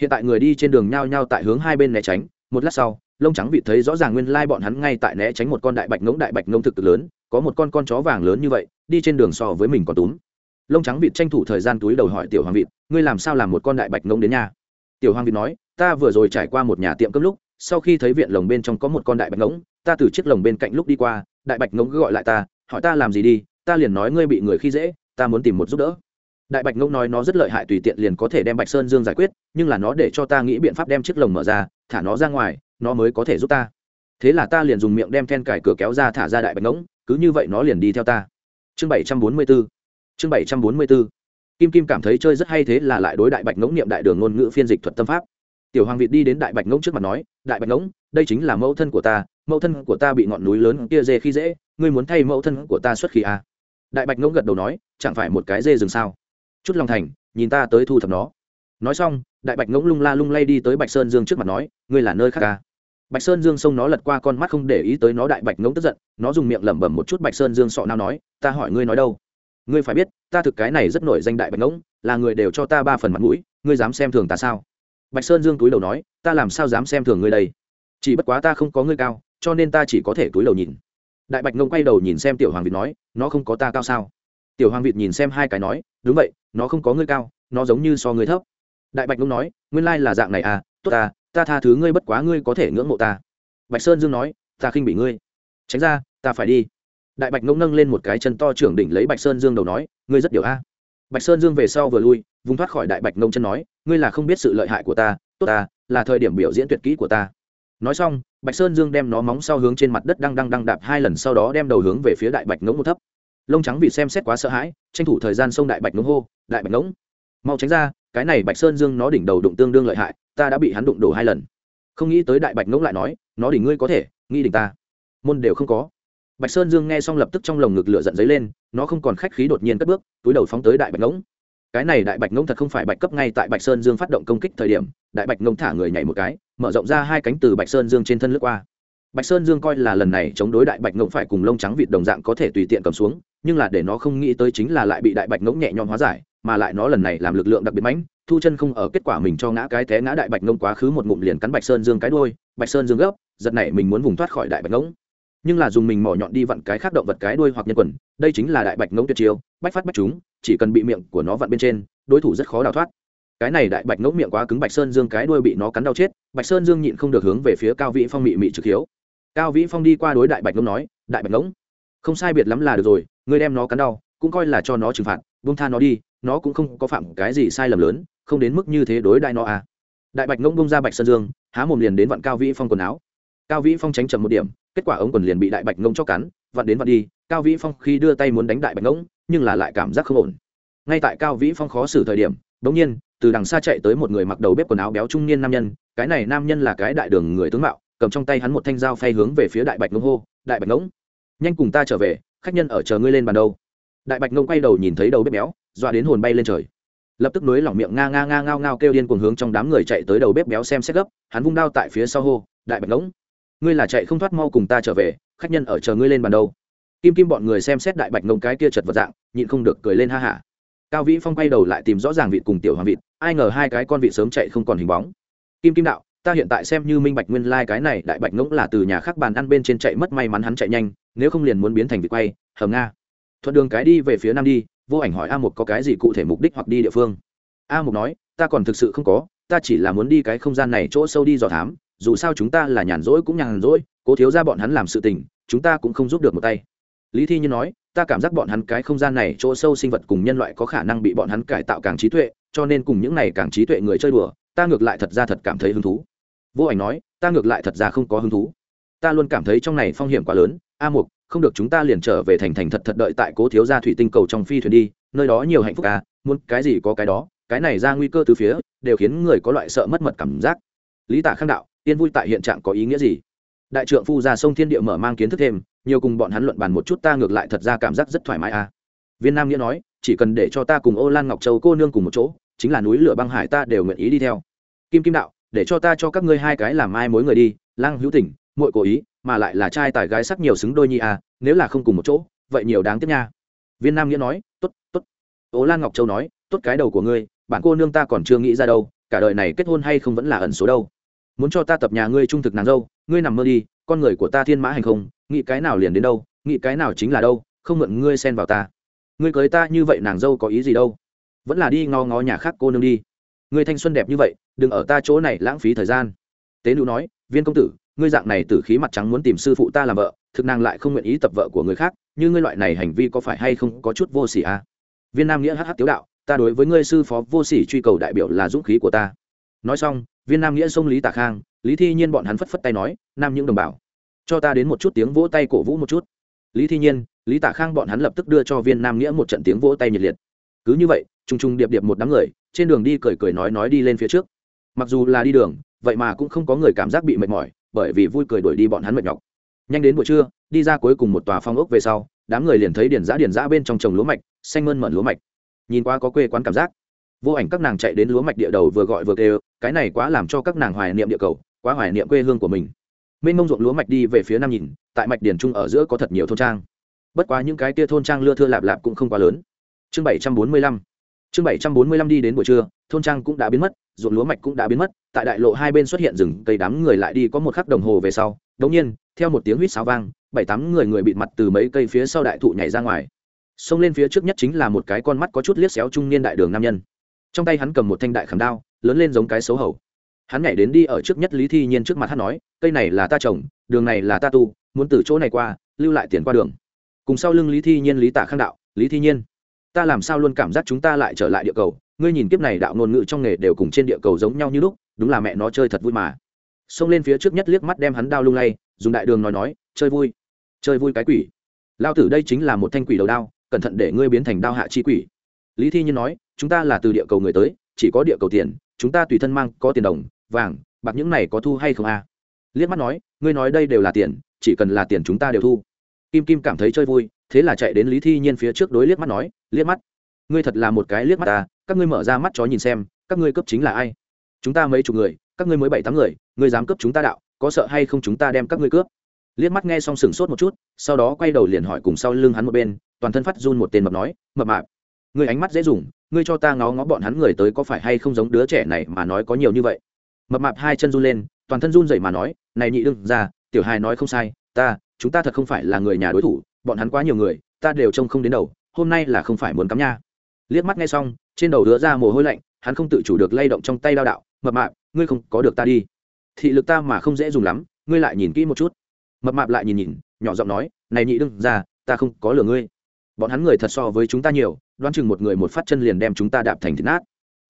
Hiện tại người đi trên đường nhao nhao tại hướng hai bên né tránh, một lát sau, lông trắng vịt thấy rõ ràng nguyên lai bọn hắn ngay tại né tránh một con đại bạch ngỗng đại bạch ngỗng thực lớn có một con con chó vàng lớn như vậy, đi trên đường so với mình còn túm. Lông trắng vịt tranh thủ thời gian túi đầu hỏi tiểu hoàng vịt, ngươi làm sao làm một con đại bạch ngỗng đến nhà? Tiểu hoàng vịt nói, ta vừa rồi trải qua một nhà tiệm cơm lúc, sau khi thấy viện lồng bên trong có một con đại bạch ngỗng ta từ chiếc lồng bên cạnh lúc đi qua, đại bạch ngỗng gọi lại ta, hỏi ta làm gì đi, ta liền nói ngươi bị người khi dễ, ta muốn tìm một giúp đỡ. Đại bạch ngỗng nói nó rất lợi hại tùy tiện liền có thể đem bạch sơn dương giải quyết, nhưng là nó để cho ta nghĩ biện pháp đem chiếc lồng mở ra, thả nó ra ngoài, nó mới có thể giúp ta. Thế là ta liền dùng miệng đem then cải cửa kéo ra thả ra đại bạch ngỗng cứ như vậy nó liền đi theo ta. Chương bảy trăm bốn mươi b ố chương bảy trăm bốn mươi b ố kim kim cảm thấy chơi rất hay thế là lại đối đại bạch ngỗng niệm đại đường ngôn ngữ phiên dịch thuật tâm pháp. Tiểu hoàng việt đi đến đại bạch ngỗng trước mặt nói, đại bạch ngỗng, đây chính là mẫu thân của ta, mẫu thân của ta bị ngọn núi lớn kia dê khi dễ, ngươi muốn thay mẫu thân của ta xuất khí à. đại bạch ngỗng gật đầu nói, chẳng phải một cái dê rừng sao? Chút lòng thành, nhìn ta tới thu thập nó. Nói xong, đại bạch ngỗng lung la lung lay đi tới bạch sơn dương trước mặt nói, ngươi là nơi khác à bạch sơn dương xông nó lật qua con mắt không để ý tới nó đại bạch ngỗng tức giận, nó dùng miệng lẩm bẩm một chút bạch sơn dương sọ nào nói, ta hỏi ngươi nói đâu? Ngươi phải biết, ta thực cái này rất nổi danh đại bạch ngỗng, là người đều cho ta ba phần mặt mũi, ngươi dám xem thường ta sao? Bạch sơn dương túi đầu nói, ta làm sao dám xem thường ngươi đây? Chỉ bất quá ta không có ngươi cao, cho nên ta chỉ có thể túi đầu nhìn. Đại bạch ngông quay đầu nhìn xem tiểu hoàng vịt nói, nó không có ta cao sao? Tiểu hoàng vịt nhìn xem hai cái nói, đúng vậy, nó không có ngươi cao, nó giống như so ngươi thấp. Đại bạch ngông nói, nguyên lai là dạng này à tốt ta ta tha thứ ngươi bất quá ngươi có thể ngưỡng mộ ta. Bạch sơn dương nói, ta khinh bị ngươi. Tránh ra, ta phải đi. Đại bạch ngông nâng lên một cái chân to trưởng đỉnh lấy bạch sơn dương đầu nói, ngươi rất điều a. Bạch sơn dương về sau vừa lui, vùng thoát khỏi đại bạch ngông chân nói, ngươi là không biết sự lợi hại của ta, tốt ta, là thời điểm biểu diễn tuyệt kỹ của ta. Nói xong, bạch sơn dương đem nó móng sau hướng trên mặt đất đang đang đang đạp hai lần sau đó đem đầu hướng về phía đại bạch ngỗng một thấp. Lông trắng vì xem xét quá sợ hãi, tranh thủ thời gian xông đại bạch ngỗng hô, đại bạch ngỗng mau tránh ra cái này bạch sơn dương nó đỉnh đầu đụng tương đương lợi hại, ta đã bị hắn đụng đổ hai lần. Không nghĩ tới đại bạch ngỗng lại nói, nó đỉnh ngươi có thể, nghĩ đỉnh ta. Môn đều không có. Bạch sơn dương nghe xong lập tức trong lồng ngực lửa giận dấy lên, nó không còn khách khí đột nhiên cất bước, túi đầu phóng tới đại bạch ngỗng cái này đại bạch ngỗng thật không phải bạch cấp ngay tại bạch sơn dương phát động công kích thời điểm, đại bạch ngỗng thả người nhảy một cái, mở rộng ra hai cánh từ bạch sơn dương trên thân lướt qua. Bạch sơn dương coi là lần này chống đối đại bạch ngỗng phải cùng lông trắng vịt đồng dạng có thể tùy tiện cầm xuống, nhưng là để nó không nghĩ tới chính là lại bị đại bạch ngỗng nhẹ nhõm hóa giải mà lại nó lần này làm lực lượng đặc biệt mãnh, thu chân không ở kết quả mình cho ngã cái té ngã đại bạch ngông quá khứ một ngụm liền cắn bạch sơn dương cái đôi bạch sơn dương gấp, giật này mình muốn vùng thoát khỏi đại bạch ngông. Nhưng là dùng mình mỏ nhọn đi vặn cái khác động vật cái đuôi hoặc nhân quần, đây chính là đại bạch ngỗng tuyệt chiêu, bách phát bách chúng, chỉ cần bị miệng của nó vặn bên trên, đối thủ rất khó đào thoát. Cái này đại bạch ngỗng miệng quá cứng bạch sơn dương cái đuôi bị nó cắn đau chết, bạch sơn dương nhịn không được hướng về phía cao vĩ phong mị mị trực hiếu. Cao vĩ phong đi qua đối đại bạch ngỗng nói, đại bạch ngỗng không sai biệt lắm là được rồi, ngươi đem nó cắn đau, cũng coi là cho nó trừng phạt, buông tha nó đi nó cũng không có phạm cái gì sai lầm lớn, không đến mức như thế đối đại nó à. Đại bạch ngỗng bông ra bạch sơn dương, há mồm liền đến vặn cao vĩ phong quần áo. Cao vĩ phong tránh chậm một điểm, kết quả ống quần liền bị đại bạch ngông cho cắn, vặn đến vặn đi, cao vĩ phong khi đưa tay muốn đánh đại bạch ngỗng nhưng là lại cảm giác không ổn. Ngay tại cao vĩ phong khó xử thời điểm đ ỗ n g nhiên, từ đằng xa chạy tới một người mặc đầu bếp quần áo béo trung niên nam nhân, cái này nam nhân là cái đại đường người tướng mạo, cầm trong tay hắn một thanh dao phay hướng về phía đại bạch ngông hô, đại bạch ngỗng nhanh cùng ta trở về, khách nhân ở chờ ngươi lên bàn đâu. Đại bạch ngông quay đầu nhìn thấy đầu bếp béo dọa đến hồn bay lên trời. Lập tức nối lỏng miệng nga nga nga ngao ngao kêu điên cuồng hướng trong đám người chạy tới đầu bếp béo xem xét gấp, hắn vung đao tại phía sau hô, đại bạch ngỗng, ngươi là chạy không thoát mau cùng ta trở về, khách nhân ở chờ ngươi lên bàn đâu. Kim kim bọn người xem xét đại bạch ngông cái kia chật vật dạng, nhịn không được cười lên ha hả cao vĩ phong quay đầu lại tìm rõ ràng vịt cùng tiểu hoàng vịt, ai ngờ hai cái con vịt sớm chạy không còn hình bóng. Kim kim đạo, ta hiện tại xem như minh bạch nguyên lai、like、cái này đại bạch ngỗng là từ nhà khác bàn ăn bên trên chạy mất may mắn hắn chạy nhanh, nếu không liền muốn biến thành vịt quay, hầm nga. Thuận đường cái đi về phía nam đi vô ảnh hỏi a Mục có cái gì cụ thể mục đích hoặc đi địa phương. A Mục nói, ta còn thực sự không có, ta chỉ là muốn đi cái không gian này chỗ sâu đi dò thám, dù sao chúng ta là nhàn rỗi cũng nhàn rỗi, cố thiếu ra bọn hắn làm sự tình, chúng ta cũng không giúp được một tay. Lý thi như nói, ta cảm giác bọn hắn cái không gian này chỗ sâu sinh vật cùng nhân loại có khả năng bị bọn hắn cải tạo càng trí tuệ, cho nên cùng những này càng trí tuệ người chơi đùa, ta ngược lại thật ra thật cảm thấy hứng thú. Vô ảnh nói, ta ngược lại thật ra không có hứng thú. Ta luôn cảm thấy trong này phong hiểm quá lớn a mục, không được chúng ta liền trở về thành thành thật thật đợi tại cố thiếu gia thủy tinh cầu trong phi thuyền đi, nơi đó nhiều hạnh phúc à muốn cái gì có cái đó, cái này ra nguy cơ từ phía, đều khiến người có loại sợ mất mật cảm giác. Lý tả khang đạo, yên vui tại hiện trạng có ý nghĩa gì? Đại trượng phu ra sông thiên địa mở mang kiến thức thêm, nhiều cùng bọn hắn luận bàn một chút ta ngược lại thật ra cảm giác rất thoải mái à. Viên nam nghĩa nói, chỉ cần để cho ta cùng ô lan ngọc châu cô nương cùng một chỗ, chính là núi lửa băng hải ta đều nguyện ý đi theo. Kim kim đạo, để cho ta cho các ngươi hai cái làm mai mối người đi lăng hữu tỉnh, muội cố ý mà lại là trai tài gái sắc nhiều xứng đôi nhi à nếu là không cùng một chỗ, vậy nhiều đáng tiếc nha. Viên nam nghĩa nói, tốt tốt. Ố lan ngọc châu nói, tốt cái đầu của ngươi, bạn cô nương ta còn chưa nghĩ ra đâu, cả đời này kết hôn hay không vẫn là ẩn số đâu. Muốn cho ta tập nhà ngươi trung thực nàng dâu, ngươi nằm mơ đi, con người của ta thiên mã hành không, nghĩ cái nào liền đến đâu, nghĩ cái nào chính là đâu, không mượn ngươi xen vào ta. Ngươi cưới ta như vậy nàng dâu có ý gì đâu? Vẫn là đi ngó ngó nhà khác cô nương đi. Ngươi thanh xuân đẹp như vậy, đừng ở ta chỗ này lãng phí thời gian. Tế nữ nói, viên công tử ngươi dạng này tử khí mặt trắng muốn tìm sư phụ ta làm vợ, thực nàng lại không nguyện ý tập vợ của người khác, như ngươi loại này hành vi có phải hay không có chút vô sỉ à? viên nam nghĩa hh tiếu đạo, ta đối với ngươi sư phó vô sỉ truy cầu đại biểu là dũng khí của ta. Nói xong, viên nam nghĩa xông lý Tạ khang, lý thi nhiên bọn hắn phất phất tay nói, nam những đồng bào, cho ta đến một chút tiếng vỗ tay cổ vũ một chút. Lý thi nhiên, lý Tạ khang bọn hắn lập tức đưa cho viên nam nghĩa một trận tiếng vỗ tay nhiệt liệt. Cứ như vậy t r u n g t r u n g điệp điệp một đám người, trên đường đi cười cười nói nói đi lên phía trước. Mặc dù là đi đường, vậy mà cũng không có người cảm giác bị mệt mỏi bởi vì vui cười đuổi đi bọn hắn mệt nhọc. Nhanh đến buổi trưa, đi ra cuối cùng một tòa phong ốc về sau, đám người liền thấy điền giã điền giã bên trong trồng lúa mạch, xanh mơn mận lúa mạch. Nhìn qua có quê quán cảm giác. Vô ảnh các nàng chạy đến lúa mạch địa đầu vừa gọi vừa kêu, cái này quá làm cho các nàng hoài niệm địa cầu, quá hoài niệm quê hương của mình. Mênh mông ruộng lúa mạch đi về phía nam nhìn, tại mạch điền trung ở giữa có thật nhiều thôn trang. Bất quá những cái kia thôn trang lưa thưa lạp lạp cũng không quá lớn. Chương bảy trăm bốn mươi lăm. Chương bảy trăm bốn mươi lăm đi đến buổi trưa thôn trang cũng đã biến mất, ruộng lúa mạch cũng đã biến mất, tại đại lộ hai bên xuất hiện rừng, cây đám người lại đi có một khắc đồng hồ về sau đống nhiên, theo một tiếng huýt sáo vang, bảy tám người người bịt mặt từ mấy cây phía sau đại thụ nhảy ra ngoài. Xông lên phía trước nhất chính là một cái con mắt có chút liếc xéo trung niên đại đường nam nhân. Trong tay hắn cầm một thanh đại khảm đao, lớn lên giống cái xấu hầu. Hắn nhảy đến đi ở trước nhất lý thi nhiên trước mặt hắn nói, cây này là ta trồng, đường này là ta tu, muốn từ chỗ này qua, lưu lại tiền qua đường. Cùng sau lưng lý thi nhiên lý tả khang đạo, lý thi nhiên, ta làm sao luôn cảm giác chúng ta lại trở lại địa cầu ngươi nhìn kiếp này đạo ngôn ngữ trong nghề đều cùng trên địa cầu giống nhau như lúc, đúng là mẹ nó chơi thật vui mà. Xông lên phía trước nhất liếc mắt đem hắn đao lung lay, dùng đại đường nói nói, chơi vui chơi vui cái quỷ. Lao tử đây chính là một thanh quỷ đầu đao, cẩn thận để ngươi biến thành đao hạ chi quỷ. Lý thi nhiên nói, chúng ta là từ địa cầu người tới, chỉ có địa cầu tiền, chúng ta tùy thân mang có tiền đồng, vàng, bạc những này có thu hay không a? À? liếc mắt nói, ngươi nói đây đều là tiền, chỉ cần là tiền chúng ta đều thu. Kim kim cảm thấy chơi vui, thế là chạy đến lý thi nhiên phía trước đối liếc mắt nói, liếc mắt, ngươi thật là một cái liếc mắt ta các ngươi mở ra mắt chó nhìn xem, các ngươi cấp chính là ai? Chúng ta mấy chục người, các ngươi mới bảy tám người, ngươi dám cấp chúng ta đạo, có sợ hay không chúng ta đem các ngươi cướp? Liếc mắt nghe xong sừng sốt một chút, sau đó quay đầu liền hỏi cùng sau lưng hắn một bên, toàn thân phát run một tên mập nói, mập mạp, ngươi ánh mắt dễ dùng, ngươi cho ta ngó ngó bọn hắn người tới có phải hay không giống đứa trẻ này mà nói có nhiều như vậy? Mập mạp hai chân run lên, toàn thân run dậy mà nói, này nhị đương ra tiểu hài nói không sai, ta, chúng ta thật không phải là người nhà đối thủ, bọn hắn quá nhiều người, ta đều trông không đến đầu, hôm nay là không phải muốn cắm nha. Liếc mắt nghe xong trên đầu đứa ra mồ hôi lạnh hắn không tự chủ được lay động trong tay lao đạo mập mạp ngươi không có được ta đi. Thị lực ta mà không dễ dùng lắm ngươi lại nhìn kỹ một chút. Mập mạp lại nhìn nhìn nhỏ giọng nói này nhị đương ra ta không có lừa ngươi. Bọn hắn người thật so với chúng ta nhiều đoán chừng một người một phát chân liền đem chúng ta đạp thành thịt nát.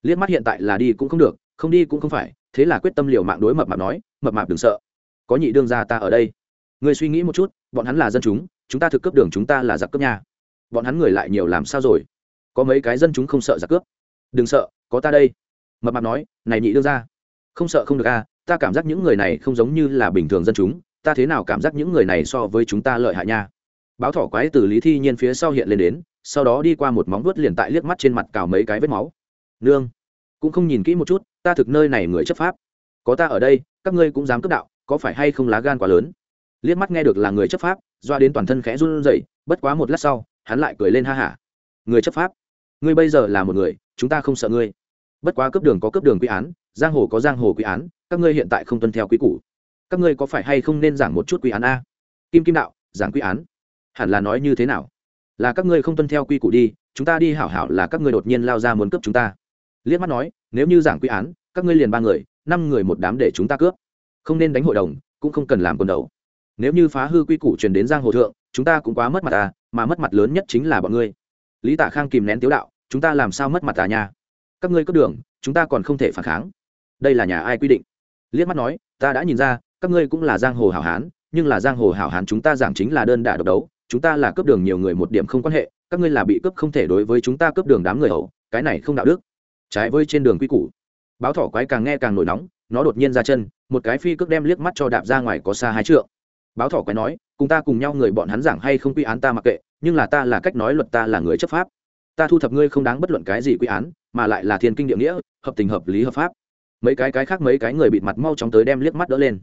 Liếc mắt hiện tại là đi cũng không được không đi cũng không phải thế là quyết tâm liều mạng đối mập mạp nói mập mạp đừng sợ. Có nhị đương gia ta ở đây. Ngươi suy nghĩ một chút bọn hắn là dân chúng chúng ta thực cấp đường chúng ta là giặc cấp nhà, bọn hắn người lại nhiều làm sao rồi? Có mấy cái dân chúng không sợ giặc cướp. Đừng sợ có ta đây. Mập mạp nói này nhị đưa ra, không sợ không được a à, ta cảm giác những người này không giống như là bình thường dân chúng ta thế nào cảm giác những người này so với chúng ta lợi hại nha? Báo thỏ quái từ lý thi nhiên phía sau hiện lên đến sau đó đi qua một móng vuốt liền tại liếc mắt trên mặt cào mấy cái vết máu. Nương cũng không nhìn kỹ một chút ta thực nơi này người chấp pháp. Có ta ở đây các ngươi cũng dám cướp đạo có phải hay không lá gan quá lớn? Liếc mắt nghe được là người chấp pháp doa đến toàn thân khẽ run rẩy bất quá một lát sau hắn lại cười lên ha hả. Người chấp pháp? Ngươi bây giờ là một người, chúng ta không sợ ngươi. Bất quá cấp đường có cấp đường quy án, giang hồ có giang hồ quy án, các ngươi hiện tại không tuân theo quy củ. Các ngươi có phải hay không nên giảng một chút quy án a? Kim kim đạo, giảng quy án. Hẳn là nói như thế nào? Là các ngươi không tuân theo quy củ đi, chúng ta đi hảo hảo là các ngươi đột nhiên lao ra muốn cướp chúng ta. Liếc mắt nói, nếu như giảng quy án, các ngươi liền ba người, năm người một đám để chúng ta cướp. Không nên đánh hội đồng, cũng không cần làm quần đầu. Nếu như phá hư quy củ truyền đến giang hồ thượng, chúng ta cũng quá mất mặt à mà mất mặt lớn nhất chính là bọn ngươi lý tạ khang kìm nén tiếu đạo, chúng ta làm sao mất mặt tà nha? Các ngươi cướp đường, chúng ta còn không thể phản kháng. Đây là nhà ai quy định? Liếc mắt nói, ta đã nhìn ra, các ngươi cũng là giang hồ hảo hán, nhưng là giang hồ hảo hán chúng ta giảng chính là đơn đả độc đấu, chúng ta là cướp đường nhiều người một điểm không quan hệ, các ngươi là bị cướp không thể đối với chúng ta cướp đường đám người hậu, cái này không đạo đức. Trái với trên đường quy củ. Báo thỏ quái càng nghe càng nổi nóng, nó đột nhiên ra chân, một cái phi cước đem liếc mắt cho đạp ra ngoài có xa hai trượng. Báo thỏ quái nói, cùng ta cùng nhau người bọn hắn giảng hay không quy án ta mặc kệ nhưng là ta là cách nói luật ta là người chấp pháp. Ta thu thập ngươi không đáng bất luận cái gì quy án, mà lại là thiên kinh địa nghĩa, hợp tình hợp lý hợp pháp. Mấy cái cái khác mấy cái người bịt mặt mau chóng tới đem liếc mắt đỡ lên.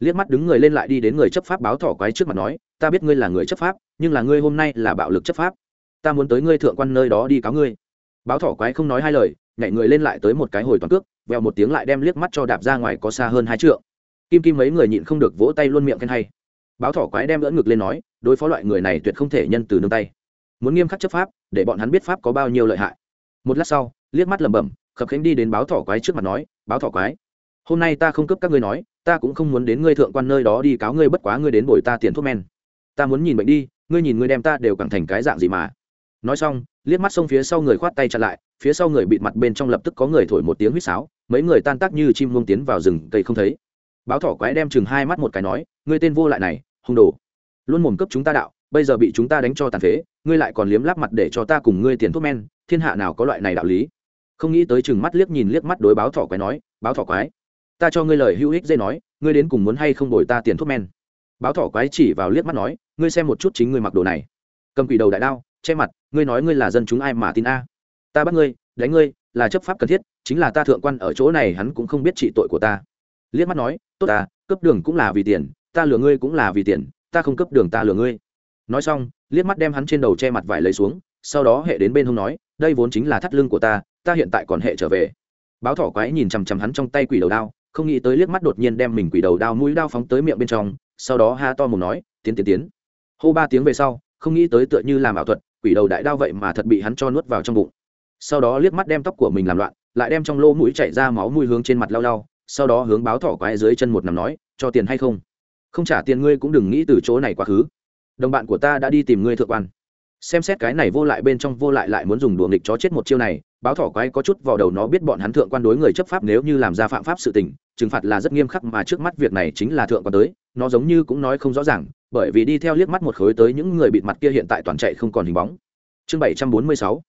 Liếc mắt đứng người lên lại đi đến người chấp pháp báo thỏ quái trước mặt nói, ta biết ngươi là người chấp pháp, nhưng là ngươi hôm nay là bạo lực chấp pháp. Ta muốn tới ngươi thượng quan nơi đó đi cáo ngươi. Báo thỏ quái không nói hai lời, nhảy người lên lại tới một cái hồi toàn cước, vèo một tiếng lại đem liếc mắt cho đạp ra ngoài có xa hơn hai trượng. Kim kim mấy người nhịn không được vỗ tay luôn miệng khen hay báo thỏ quái đem đỡ ngực lên nói, đối phó loại người này tuyệt không thể nhân từ nương tay. Muốn nghiêm khắc chấp pháp, để bọn hắn biết pháp có bao nhiêu lợi hại. Một lát sau, liếc mắt lẩm bẩm, khập khánh đi đến báo thỏ quái trước mặt nói, báo thỏ quái, hôm nay ta không cấp các ngươi nói, ta cũng không muốn đến ngươi thượng quan nơi đó đi cáo ngươi bất quá ngươi đến bồi ta tiền thuốc men. Ta muốn nhìn bệnh đi, ngươi nhìn ngươi đem ta đều cẳng thành cái dạng gì mà. Nói xong, liếc mắt xông phía sau người khoát tay chặn lại, phía sau người bịt mặt bên trong lập tức có người thổi một tiếng huýt sáo, mấy người tan tác như chim ngông tiến vào rừng, cây không thấy báo thỏ quái đem chừng hai mắt một cái nói, ngươi tên vô lại này, hung đồ. Luôn mồm cấp chúng ta đạo, bây giờ bị chúng ta đánh cho tàn phế, ngươi lại còn liếm láp mặt để cho ta cùng ngươi tiền thuốc men, thiên hạ nào có loại này đạo lý? Không nghĩ tới chừng mắt liếc nhìn liếc mắt đối báo thỏ quái nói, báo thỏ quái, ta cho ngươi lời hữu ích dây nói, ngươi đến cùng muốn hay không đổi ta tiền thuốc men? Báo thỏ quái chỉ vào liếc mắt nói, ngươi xem một chút chính ngươi mặc đồ này. Cầm quỷ đầu đại đao, che mặt, ngươi nói ngươi là dân chúng ai mà tin a. Ta bắt ngươi, đánh ngươi, là chấp pháp cần thiết, chính là ta thượng quan ở chỗ này hắn cũng không biết trị tội của ta liếc mắt nói, tốt à cấp đường cũng là vì tiền, ta lừa ngươi cũng là vì tiền, ta không cấp đường ta lừa ngươi. Nói xong, liếc mắt đem hắn trên đầu che mặt vải lấy xuống, sau đó hệ đến bên hông nói, đây vốn chính là thắt lưng của ta ta hiện tại còn hệ trở về. Báo thỏ quái nhìn chằm chằm hắn trong tay quỷ đầu đao, không nghĩ tới liếc mắt đột nhiên đem mình quỷ đầu đao mũi đao phóng tới miệng bên trong, sau đó ha to mồm nói, tiến tiến tiến. Hô ba tiếng về sau, không nghĩ tới tựa như làm ảo thuật, quỷ đầu đại đao vậy mà thật bị hắn cho nuốt vào trong bụng. Sau đó liếc mắt đem tóc của mình làm loạn, lại đem trong lỗ mũi chảy ra máu mũi hướng trên mặt lau lau sau đó hướng báo thỏ quái dưới chân một nằm nói, cho tiền hay không? Không trả tiền ngươi cũng đừng nghĩ từ chỗ này quá khứ. Đồng bạn của ta đã đi tìm ngươi thượng quan. Xem xét cái này vô lại bên trong vô lại lại muốn dùng đùa nghịch chó chết một chiêu này, báo thỏ quái có chút vào đầu nó biết bọn hắn thượng quan đối người chấp pháp nếu như làm ra phạm pháp sự tình, trừng phạt là rất nghiêm khắc mà trước mắt việc này chính là thượng quan tới, nó giống như cũng nói không rõ ràng, bởi vì đi theo liếc mắt một khối tới những người bịt mặt kia hiện tại toàn chạy không còn hình bóng. Chương bảy trăm bốn mươi sáu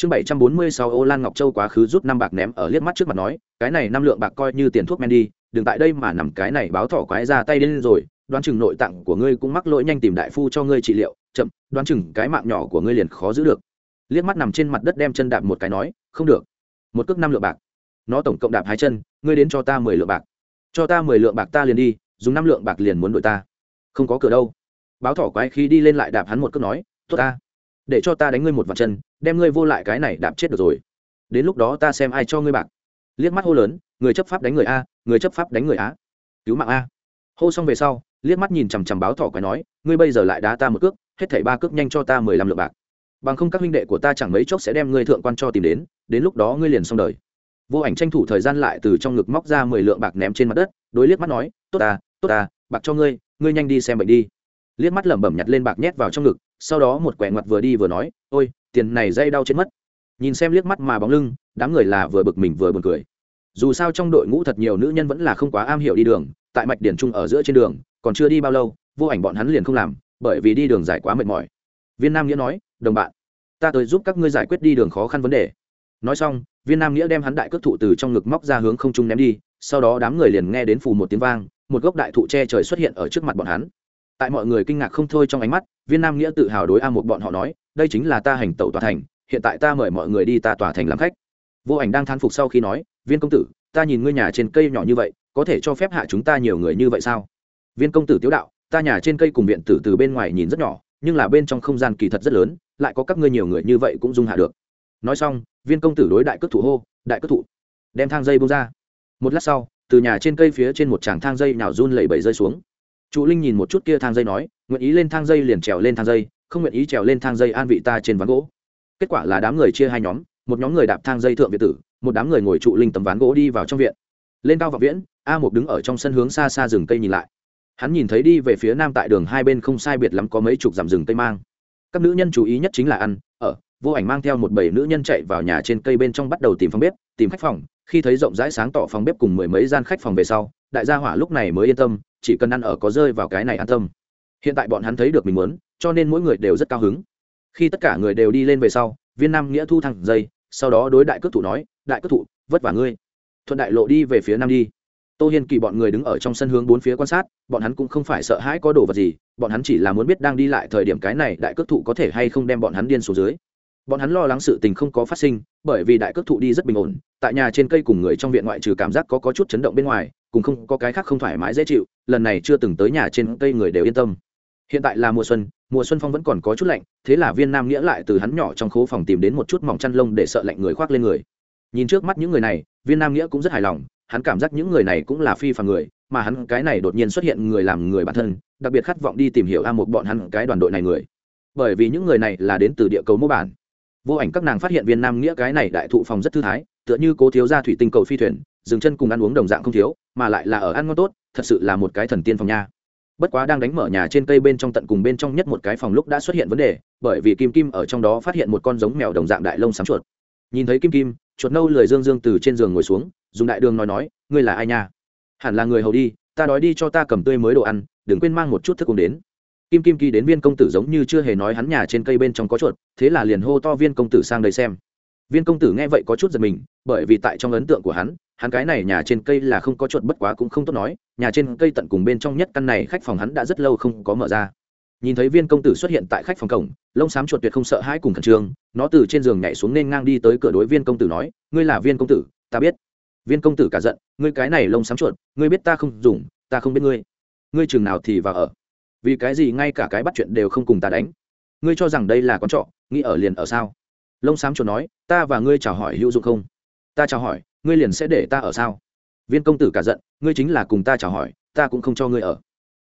chương bảy trăm bốn mươi sáu ô lan ngọc châu quá khứ rút năm bạc ném ở liếc mắt trước mặt nói, cái này năm lượng bạc coi như tiền thuốc men đi, đừng tại đây mà nằm cái này báo thỏ quái ra tay đến rồi, đoán chừng nội tạng của ngươi cũng mắc lỗi nhanh tìm đại phu cho ngươi trị liệu, chậm, đoán chừng cái mạng nhỏ của ngươi liền khó giữ được. Liếc mắt nằm trên mặt đất đem chân đạp một cái nói, không được. Một cước năm lượng bạc. Nó tổng cộng đạp hai chân, ngươi đến cho ta mười lượng bạc. Cho ta mười lượng bạc ta liền đi, dùng năm lượng bạc liền muốn đuổi ta. Không có cửa đâu. Báo thỏ quái khi đi lên lại đạp hắn một cước nói, tốt ta để cho ta đánh ngươi một vạt chân, đem ngươi vô lại cái này đạp chết được rồi. Đến lúc đó ta xem ai cho ngươi bạc. Liếc mắt hô lớn, người chấp pháp đánh người a, người chấp pháp đánh người á cứu mạng a. Hô xong về sau, liếc mắt nhìn chằm chằm báo thỏ quái nói, ngươi bây giờ lại đá ta một cước, hết thảy ba cước nhanh cho ta mười lăm lượng bạc. Bằng không các huynh đệ của ta chẳng mấy chốc sẽ đem ngươi thượng quan cho tìm đến đến lúc đó ngươi liền xong đời. Vô ảnh tranh thủ thời gian lại từ trong ngực móc ra mười lượng bạc ném trên mặt đất, đối liếc mắt nói, tốt ta tốt ta, bạc cho ngươi ngươi nhanh đi xem bệnh đi. Liếc mắt lẩm bẩm nhặt lên bạc nhét vào trong ngực sau đó một quẻ ngoặt vừa đi vừa nói, ôi, tiền này dây đau chết mất. Nhìn xem liếc mắt mà bóng lưng, đám người là vừa bực mình vừa buồn cười. Dù sao trong đội ngũ thật nhiều nữ nhân vẫn là không quá am hiểu đi đường, tại mạch điển trung ở giữa trên đường, còn chưa đi bao lâu, vô ảnh bọn hắn liền không làm, bởi vì đi đường dài quá mệt mỏi. Viên nam nghĩa nói, đồng bạn, ta tới giúp các ngươi giải quyết đi đường khó khăn vấn đề. Nói xong, viên nam nghĩa đem hắn đại cước thụ từ trong ngực móc ra hướng không trung ném đi, sau đó đám người liền nghe đến phù một tiếng vang, một gốc đại thụ che trời xuất hiện ở trước mặt bọn hắn tại mọi người kinh ngạc không thôi trong ánh mắt, viên nam nghĩa tự hào đối a một bọn họ nói, đây chính là ta hành tẩu tòa thành, hiện tại ta mời mọi người đi ta tòa thành làm khách. Vô ảnh đang thán phục sau khi nói, viên công tử, ta nhìn ngươi nhà trên cây nhỏ như vậy, có thể cho phép hạ chúng ta nhiều người như vậy sao? Viên công tử tiếu đạo, ta nhà trên cây cùng viện tử từ bên ngoài nhìn rất nhỏ, nhưng là bên trong không gian kỳ thật rất lớn, lại có các ngươi nhiều người như vậy cũng dung hạ được. Nói xong, viên công tử đối đại cất thủ hô, đại cất thụ, đem thang dây bông ra. Một lát sau, từ nhà trên cây phía trên một tràng thang dây nào run lẩy bẩy rơi xuống trụ linh nhìn một chút kia thang dây nói, nguyện ý lên thang dây liền trèo lên thang dây, không nguyện ý trèo lên thang dây an vị ta trên ván gỗ. Kết quả là đám người chia hai nhóm, một nhóm người đạp thang dây thượng viện tử, một đám người ngồi trụ linh tấm ván gỗ đi vào trong viện. Lên cao vào viễn, a một đứng ở trong sân hướng xa xa rừng cây nhìn lại. Hắn nhìn thấy đi về phía nam tại đường hai bên không sai biệt lắm có mấy chục dặm rừng cây mang. Các nữ nhân chú ý nhất chính là ăn, ở, vô ảnh mang theo một bầy nữ nhân chạy vào nhà trên cây bên trong bắt đầu tìm phòng bếp, tìm khách phòng. Khi thấy rộng rãi sáng tỏ phòng bếp cùng mười mấy gian khách phòng về sau, đại gia hỏa lúc này mới yên tâm chỉ cần ăn ở có rơi vào cái này an tâm. Hiện tại bọn hắn thấy được mình muốn, cho nên mỗi người đều rất cao hứng. Khi tất cả người đều đi lên về sau, viên nam nghĩa thu thẳng dây, sau đó đối đại cước thủ nói, đại cước thủ vất vả ngươi. Thuận đại lộ đi về phía nam đi. Tô hiên kỳ bọn người đứng ở trong sân hướng bốn phía quan sát, bọn hắn cũng không phải sợ hãi có đồ vật gì, bọn hắn chỉ là muốn biết đang đi lại thời điểm cái này đại cước thụ có thể hay không đem bọn hắn điên xuống dưới. Bọn hắn lo lắng sự tình không có phát sinh, bởi vì đại cước thụ đi rất bình ổn, tại nhà trên cây cùng người trong viện ngoại trừ cảm giác có có chút chấn động bên ngoài cũng không có cái khác không thoải mái dễ chịu, lần này chưa từng tới nhà trên cây người đều yên tâm. Hiện tại là mùa xuân mùa xuân phong vẫn còn có chút lạnh, thế là viên nam nghĩa lại từ hắn nhỏ trong khố phòng tìm đến một chút mỏng chăn lông để sợ lạnh người khoác lên người. Nhìn trước mắt những người này, viên nam nghĩa cũng rất hài lòng, hắn cảm giác những người này cũng là phi phàm người, mà hắn cái này đột nhiên xuất hiện người làm người bản thân, đặc biệt khát vọng đi tìm hiểu a một bọn hắn cái đoàn đội này người. Bởi vì những người này là đến từ địa cầu mô bản. Vô ảnh các nàng phát hiện viên nam nghĩa cái này đại thụ phòng rất thư thái, tựa như cố thiếu gia thủy tinh cầu phi thuyền dừng chân cùng ăn uống đồng dạng không thiếu, mà lại là ở ăn ngon tốt, thật sự là một cái thần tiên phòng nha. Bất quá đang đánh mở nhà trên cây bên trong tận cùng bên trong nhất một cái phòng lúc đã xuất hiện vấn đề, bởi vì kim kim ở trong đó phát hiện một con giống mèo đồng dạng đại lông sám chuột. Nhìn thấy kim kim, chuột nâu lười dương dương từ trên giường ngồi xuống, dùng đại đường nói nói, ngươi là ai nha? Hẳn là người hầu đi, ta đói đi cho ta cầm tươi mới đồ ăn, đừng quên mang một chút thức cùng đến. Kim kim kỳ đến viên công tử giống như chưa hề nói hắn nhà trên cây bên trong có chuột, thế là liền hô to viên công tử sang đây xem viên công tử nghe vậy có chút giật mình, bởi vì tại trong ấn tượng của hắn hắn cái này nhà trên cây là không có chuột bất quá cũng không tốt nói, nhà trên cây tận cùng bên trong nhất căn này khách phòng hắn đã rất lâu không có mở ra. Nhìn thấy viên công tử xuất hiện tại khách phòng cổng, lông xám chuột tuyệt không sợ hãi cùng khẩn trương, nó từ trên giường nhảy xuống nên ngang đi tới cửa đối viên công tử nói, ngươi là viên công tử, ta biết. Viên công tử cả giận, ngươi cái này lông xám chuột, ngươi biết ta không dùng, ta không biết ngươi. Ngươi chừng nào thì vào ở. Vì cái gì ngay cả cái bắt chuyện đều không cùng ta đánh? Ngươi cho rằng đây là con trọ, nghĩ ở liền ở sao? Lông xám chuột nói, ta và ngươi chào hỏi hữu dụng không? Ta chào hỏi, ngươi liền sẽ để ta ở sao? Viên công tử cả giận, ngươi chính là cùng ta chào hỏi, ta cũng không cho ngươi ở.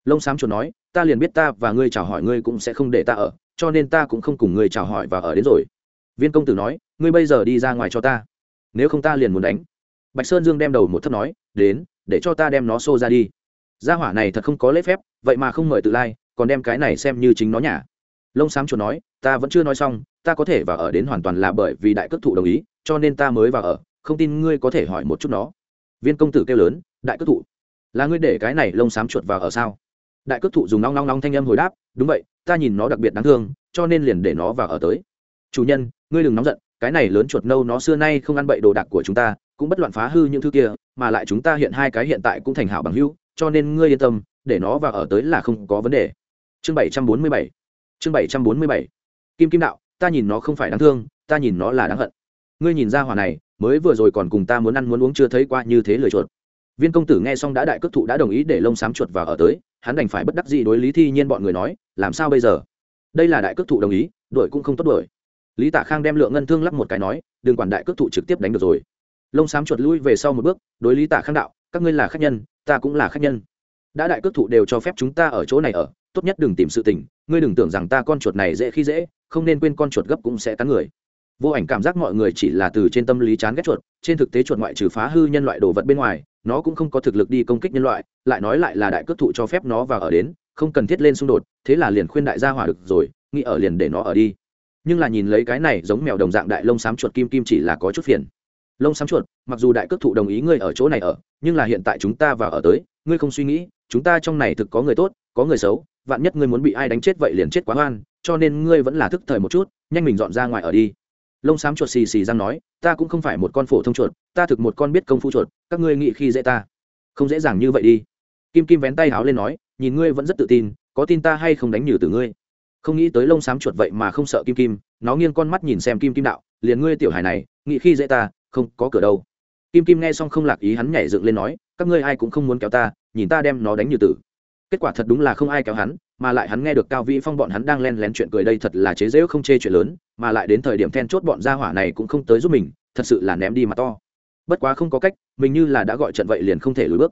Lông xám chuột nói, ta liền biết ta và ngươi chào hỏi ngươi cũng sẽ không để ta ở, cho nên ta cũng không cùng ngươi chào hỏi và ở đến rồi. Viên công tử nói, ngươi bây giờ đi ra ngoài cho ta. Nếu không ta liền muốn đánh. Bạch sơn dương đem đầu một thấp nói, đến, để cho ta đem nó xô ra đi. Gia hỏa này thật không có lễ phép, vậy mà không mời tự lai, còn đem cái này xem như chính nó nhả lông xám chuột nói, ta vẫn chưa nói xong, ta có thể vào ở đến hoàn toàn là bởi vì đại cất thụ đồng ý, cho nên ta mới vào ở, không tin ngươi có thể hỏi một chút nó. Viên công tử kêu lớn, đại cất thụ, là ngươi để cái này lông xám chuột vào ở sao? Đại cất thụ dùng nong nong nong thanh âm hồi đáp, đúng vậy, ta nhìn nó đặc biệt đáng thương, cho nên liền để nó vào ở tới. Chủ nhân, ngươi đừng nóng giận, cái này lớn chuột nâu nó xưa nay không ăn bậy đồ đạc của chúng ta, cũng bất loạn phá hư những thứ kia, mà lại chúng ta hiện hai cái hiện tại cũng thành hảo bằng hữu, cho nên ngươi yên tâm, để nó vào ở tới là không có vấn đề. Chương bảy trăm bốn mươi bảy chương bảy trăm bốn mươi bảy. Kim kim đạo, ta nhìn nó không phải đáng thương, ta nhìn nó là đáng hận. Ngươi nhìn ra hỏa này, mới vừa rồi còn cùng ta muốn ăn muốn uống chưa thấy qua như thế lời chuột. Viên công tử nghe xong đã đại cước thụ đã đồng ý để lông xám chuột vào ở tới, hắn đành phải bất đắc dĩ đối lý thi nhiên bọn người nói, làm sao bây giờ? Đây là đại cước thụ đồng ý, đuổi cũng không tốt đuổi. Lý tạ khang đem lượng ngân thương lắp một cái nói, đừng quản đại cước thụ trực tiếp đánh được rồi. Lông xám chuột lui về sau một bước, đối lý tạ khang đạo, các ngươi là khách nhân, ta cũng là khách nhân. Đã đại cước thụ đều cho phép chúng ta ở chỗ này ở tốt nhất đừng tìm sự tình, ngươi đừng tưởng rằng ta con chuột này dễ khi dễ, không nên quên con chuột gấp cũng sẽ cắn người. Vô ảnh cảm giác mọi người chỉ là từ trên tâm lý chán ghét chuột, trên thực tế chuột ngoại trừ phá hư nhân loại đồ vật bên ngoài, nó cũng không có thực lực đi công kích nhân loại, lại nói lại là đại cước thụ cho phép nó vào ở đến, không cần thiết lên xung đột, thế là liền khuyên đại gia hỏa được rồi, nghĩ ở liền để nó ở đi. Nhưng là nhìn lấy cái này giống mèo đồng dạng đại lông xám chuột kim kim chỉ là có chút phiền. Lông xám chuột, mặc dù đại cước thụ đồng ý ngươi ở chỗ này ở, nhưng là hiện tại chúng ta vào ở tới, ngươi không suy nghĩ, chúng ta trong này thực có người tốt, có người xấu vạn nhất ngươi muốn bị ai đánh chết vậy liền chết quá hoan, cho nên ngươi vẫn là thức thời một chút, nhanh mình dọn ra ngoài ở đi. Lông xám chuột xì xì răng nói, ta cũng không phải một con phổ thông chuột, ta thực một con biết công phu chuột, các ngươi nghĩ khi dễ ta. Không dễ dàng như vậy đi. Kim kim vén tay háo lên nói, nhìn ngươi vẫn rất tự tin, có tin ta hay không đánh nhử từ ngươi? Không nghĩ tới lông xám chuột vậy mà không sợ kim kim, nó nghiêng con mắt nhìn xem kim kim đạo, liền ngươi tiểu hài này, nghĩ khi dễ ta, không có cửa đâu. Kim kim nghe xong không lạc ý hắn nhảy dựng lên nói, các ngươi ai cũng không muốn kéo ta, nhìn ta đem nó đánh như tử kết quả thật đúng là không ai kéo hắn, mà lại hắn nghe được cao vĩ phong bọn hắn đang len lén chuyện cười đây thật là chế dễu không chê chuyện lớn, mà lại đến thời điểm then chốt bọn gia hỏa này cũng không tới giúp mình, thật sự là ném đi mà to. Bất quá không có cách, mình như là đã gọi trận vậy liền không thể lùi bước.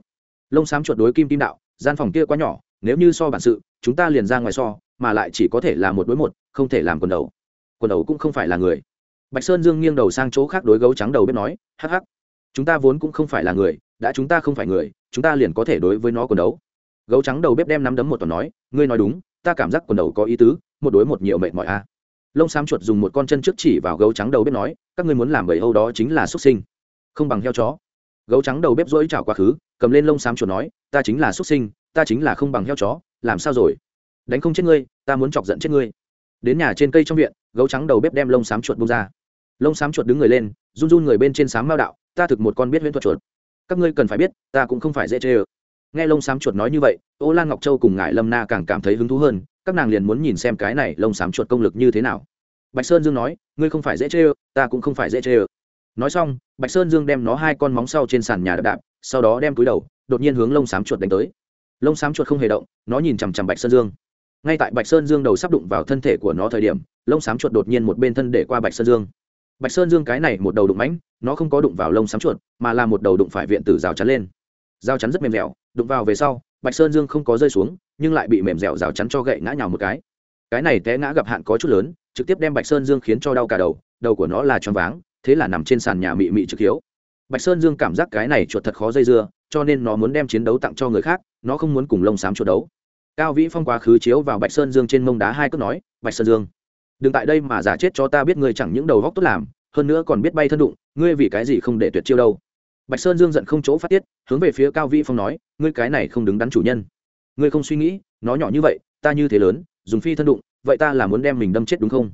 Lông xám chuột đối kim kim đạo, gian phòng kia quá nhỏ, nếu như so bản sự, chúng ta liền ra ngoài so, mà lại chỉ có thể là một đối một, không thể làm quần đầu. Quần đầu cũng không phải là người. Bạch sơn dương nghiêng đầu sang chỗ khác đối gấu trắng đầu bếp nói, hắc hắc, chúng ta vốn cũng không phải là người, đã chúng ta không phải người, chúng ta liền có thể đối với nó quần đấu gấu trắng đầu bếp đem nắm đấm một tuần nói, ngươi nói đúng, ta cảm giác quần đầu có ý tứ, một đối một nhiều mệt mỏi a lông xám chuột dùng một con chân trước chỉ vào gấu trắng đầu bếp nói, các ngươi muốn làm bầy âu đó chính là xuất sinh. Không bằng heo chó. Gấu trắng đầu bếp dỗi chảo quá khứ, cầm lên lông xám chuột nói, ta chính là xuất sinh, ta chính là không bằng heo chó, làm sao rồi? Đánh không chết ngươi, ta muốn chọc giận chết ngươi. Đến nhà trên cây trong viện, gấu trắng đầu bếp đem lông xám chuột bông ra. Lông xám chuột đứng người lên, run run người bên trên xám mao đạo, ta thực một con biết huyễn thuật chuột. Các ngươi cần phải biết, ta cũng không phải dễ chê ơ nghe lông xám chuột nói như vậy, ô lan ngọc châu cùng ngải lâm na càng cảm thấy hứng thú hơn, các nàng liền muốn nhìn xem cái này lông xám chuột công lực như thế nào. Bạch sơn dương nói, ngươi không phải dễ chê ơ, ta cũng không phải dễ chê ơ. Nói xong, bạch sơn dương đem nó hai con móng sau trên sàn nhà đạp đạp, sau đó đem túi đầu, đột nhiên hướng lông xám chuột đánh tới. Lông xám chuột không hề động, nó nhìn chằm chằm bạch sơn dương. Ngay tại bạch sơn dương đầu sắp đụng vào thân thể của nó thời điểm, lông xám chuột đột nhiên một bên thân để qua bạch sơn dương. Bạch sơn dương cái này một đầu đụng mánh nó không có đụng vào lông xám chuột, mà là một đầu đụng phải viện tử rào chắn lên. Rào chắn rất mềm dẻo đụng vào về sau, bạch sơn dương không có rơi xuống, nhưng lại bị mềm dẻo rào chắn cho gậy ngã nhào một cái. Cái này té ngã gặp hạn có chút lớn, trực tiếp đem bạch sơn dương khiến cho đau cả đầu đầu của nó là choáng váng, thế là nằm trên sàn nhà mị mị trực hiếu. Bạch sơn dương cảm giác cái này chuột thật khó dây dưa, cho nên nó muốn đem chiến đấu tặng cho người khác, nó không muốn cùng lông xám chuột đấu. Cao vĩ phong quá khứ chiếu vào bạch sơn dương trên mông đá hai cước nói, bạch sơn dương, đừng tại đây mà giả chết cho ta biết ngươi chẳng những đầu góc tốt làm, hơn nữa còn biết bay thân đụng, ngươi vì cái gì không để tuyệt chiêu đâu? Bạch sơn dương giận không chỗ phát tiết hướng về phía cao vĩ phong nói ngươi cái này không đứng đắn chủ nhân. Ngươi không suy nghĩ nó nhỏ như vậy ta như thế lớn dùng phi thân đụng vậy ta là muốn đem mình đâm chết đúng không?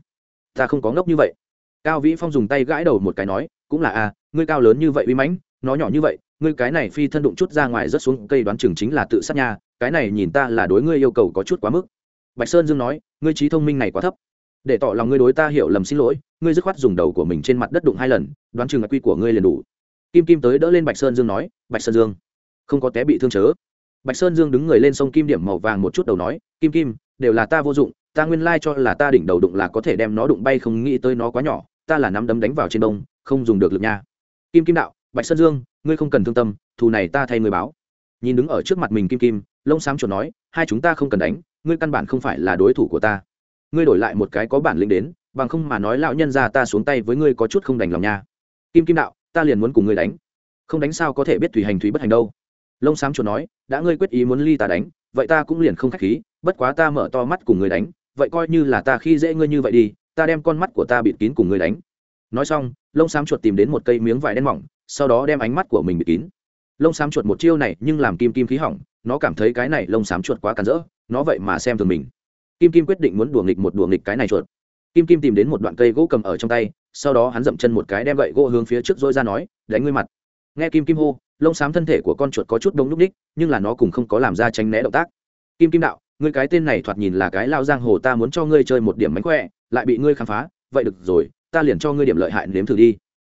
Ta không có ngốc như vậy. Cao vĩ phong dùng tay gãi đầu một cái nói cũng là a à, ngươi cao lớn như vậy uy mãnh nó nhỏ như vậy ngươi cái này phi thân đụng chút ra ngoài rớt xuống cây đoán chừng chính là tự sát nha cái này nhìn ta là đối ngươi yêu cầu có chút quá mức. Bạch sơn dương nói ngươi trí thông minh này quá thấp. Để tỏ lòng ngươi đối ta hiểu lầm xin lỗi ngươi dứt khoát dùng đầu của mình trên mặt đất đụng hai lần đoán chừng quy của ngươi liền đủ kim kim tới đỡ lên bạch sơn dương nói, bạch sơn dương, không có té bị thương chớ. Bạch sơn dương đứng người lên sông kim điểm màu vàng một chút đầu nói, kim kim, đều là ta vô dụng, ta nguyên lai cho là ta đỉnh đầu đụng là có thể đem nó đụng bay không nghĩ tới nó quá nhỏ, ta là nắm đấm đánh vào trên đông không dùng được lực nha. Kim kim đạo, bạch sơn dương, ngươi không cần thương tâm, thù này ta thay người báo. Nhìn đứng ở trước mặt mình kim kim, lông xám chuột nói, hai chúng ta không cần đánh, ngươi căn bản không phải là đối thủ của ta. Ngươi đổi lại một cái có bản lĩnh đến, bằng không mà nói lão nhân ra ta xuống tay với ngươi có chút không đành lòng nha. Kim kim đạo ta liền muốn cùng ngươi đánh. Không đánh sao có thể biết thủy hành thủy bất hành đâu. Lông xám chuột nói, đã ngươi quyết ý muốn ly ta đánh, vậy ta cũng liền không k h á c h khí, bất quá ta mở to mắt cùng ngươi đánh, vậy coi như là ta khi dễ ngươi như vậy đi, ta đem con mắt của ta bịt kín cùng ngươi đánh. Nói xong, lông xám chuột tìm đến một cây miếng vải đen mỏng, sau đó đem ánh mắt của mình bịt kín. Lông xám chuột một chiêu này, nhưng làm kim kim khí hỏng, nó cảm thấy cái này lông xám chuột quá cắn rỡ, nó vậy mà xem thường mình. Kim kim quyết định muốn đùa nghịch một đùa nghịch cái này chuột. Kim kim tìm đến một đoạn cây gỗ cầm ở trong tay sau đó hắn dậm chân một cái đem gậy gỗ hướng phía trước dôi ra nói, đánh ngươi mặt. Nghe kim kim hô, lông xám thân thể của con chuột có chút đông n ú c ních, nhưng là nó cùng không có làm ra tránh né động tác. Kim kim đạo, ngươi cái tên này thoạt nhìn là cái lao giang hồ, ta muốn cho ngươi chơi một điểm mánh khỏe, lại bị ngươi khám phá, vậy được rồi, ta liền cho ngươi điểm lợi hại nếm thử đi.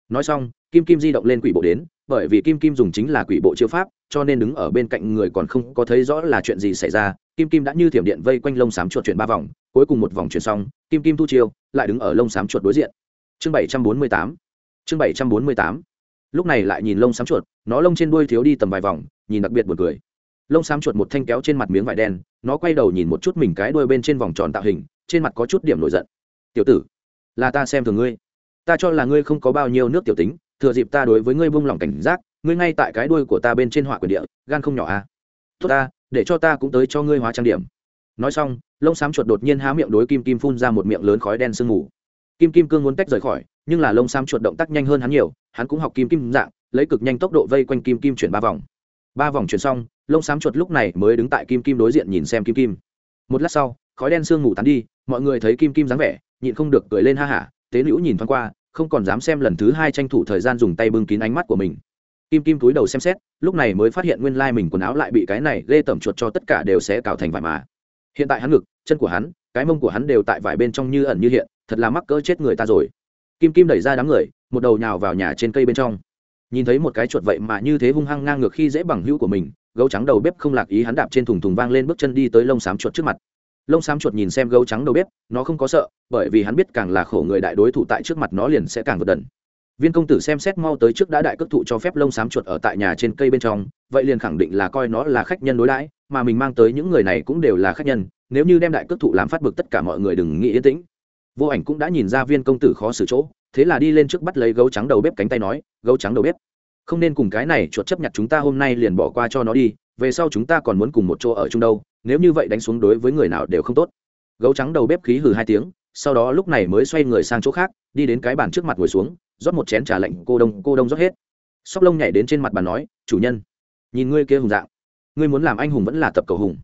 Nói xong, kim kim di động lên quỷ bộ đến, bởi vì kim kim dùng chính là quỷ bộ chiêu pháp, cho nên đứng ở bên cạnh người còn không có thấy rõ là chuyện gì xảy ra, kim kim đã như thiểm điện vây quanh lông xám chuột chuyển ba vòng, cuối cùng một vòng chuyển xong, kim kim thu chiêu, lại đứng ở lông xám chuột đối diện chương bảy trăm bốn mươi tám. Chương bảy trăm bốn mươi tám. Lúc này lại nhìn lông xám chuột, nó lông trên đuôi thiếu đi tầm vài vòng, nhìn đặc biệt buồn cười. Lông xám chuột một thanh kéo trên mặt miếng vải đen, nó quay đầu nhìn một chút mình cái đuôi bên trên vòng tròn tạo hình, trên mặt có chút điểm nổi giận. Tiểu tử, là ta xem thường ngươi. Ta cho là ngươi không có bao nhiêu nước tiểu tính, thừa dịp ta đối với ngươi buông lỏng cảnh giác, ngươi ngay tại cái đuôi của ta bên trên họa quyền địa, gan không nhỏ à. Tốt ta, để cho ta cũng tới cho ngươi hóa trang điểm. Nói xong, lông xám chuột đột nhiên há miệng đối kim kim phun ra một miệng lớn khói đen sương mù kim kim cương muốn tách rời khỏi, nhưng là lông xám chuột động tác nhanh hơn hắn nhiều, hắn cũng học kim kim dạng, lấy cực nhanh tốc độ vây quanh kim kim chuyển ba vòng. Ba vòng chuyển xong, lông xám chuột lúc này mới đứng tại kim kim đối diện nhìn xem kim kim. Một lát sau, khói đen sương mù tán đi, mọi người thấy kim kim dáng vẻ, nhịn không được cười lên ha hả, tế nữ nhìn thoáng qua, không còn dám xem lần thứ hai tranh thủ thời gian dùng tay bưng kín ánh mắt của mình. Kim kim túi đầu xem xét, lúc này mới phát hiện nguyên lai mình quần áo lại bị cái này ghê tẩm chuột cho tất cả đều sẽ cào thành vải mà. Hiện tại hắn ngực, chân của hắn, cái mông của hắn đều tại vải bên trong như ẩn như hiện thật là mắc cỡ chết người ta rồi. Kim kim đẩy ra đám người, một đầu nhào vào nhà trên cây bên trong. Nhìn thấy một cái chuột vậy mà như thế hung hăng ngang ngược khi dễ bằng hữu của mình, gấu trắng đầu bếp không lạc ý hắn đạp trên thùng thùng vang lên bước chân đi tới lông xám chuột trước mặt. Lông xám chuột nhìn xem gấu trắng đầu bếp, nó không có sợ, bởi vì hắn biết càng là khổ người đại đối thủ tại trước mặt nó liền sẽ càng vượt đần. Viên công tử xem xét mau tới trước đã đại cất thụ cho phép lông xám chuột ở tại nhà trên cây bên trong, vậy liền khẳng định là coi nó là khách nhân đối đãi, mà mình mang tới những người này cũng đều là khách nhân, nếu như đem đại cất thụ làm phát bực tất cả mọi người đừng nghĩ yên tĩnh vô ảnh cũng đã nhìn ra viên công tử khó xử chỗ, thế là đi lên trước bắt lấy gấu trắng đầu bếp cánh tay nói, gấu trắng đầu bếp, không nên cùng cái này chuột chấp nhận chúng ta hôm nay liền bỏ qua cho nó đi, về sau chúng ta còn muốn cùng một chỗ ở chung đâu, nếu như vậy đánh xuống đối với người nào đều không tốt. Gấu trắng đầu bếp khí hừ hai tiếng, sau đó lúc này mới xoay người sang chỗ khác, đi đến cái bàn trước mặt ngồi xuống, rót một chén trà lạnh, cô đông cô đông rót hết. Sóc lông nhảy đến trên mặt bàn nói, chủ nhân, nhìn ngươi kia hùng dạng, ngươi muốn làm anh hùng vẫn là tập cầu hùng.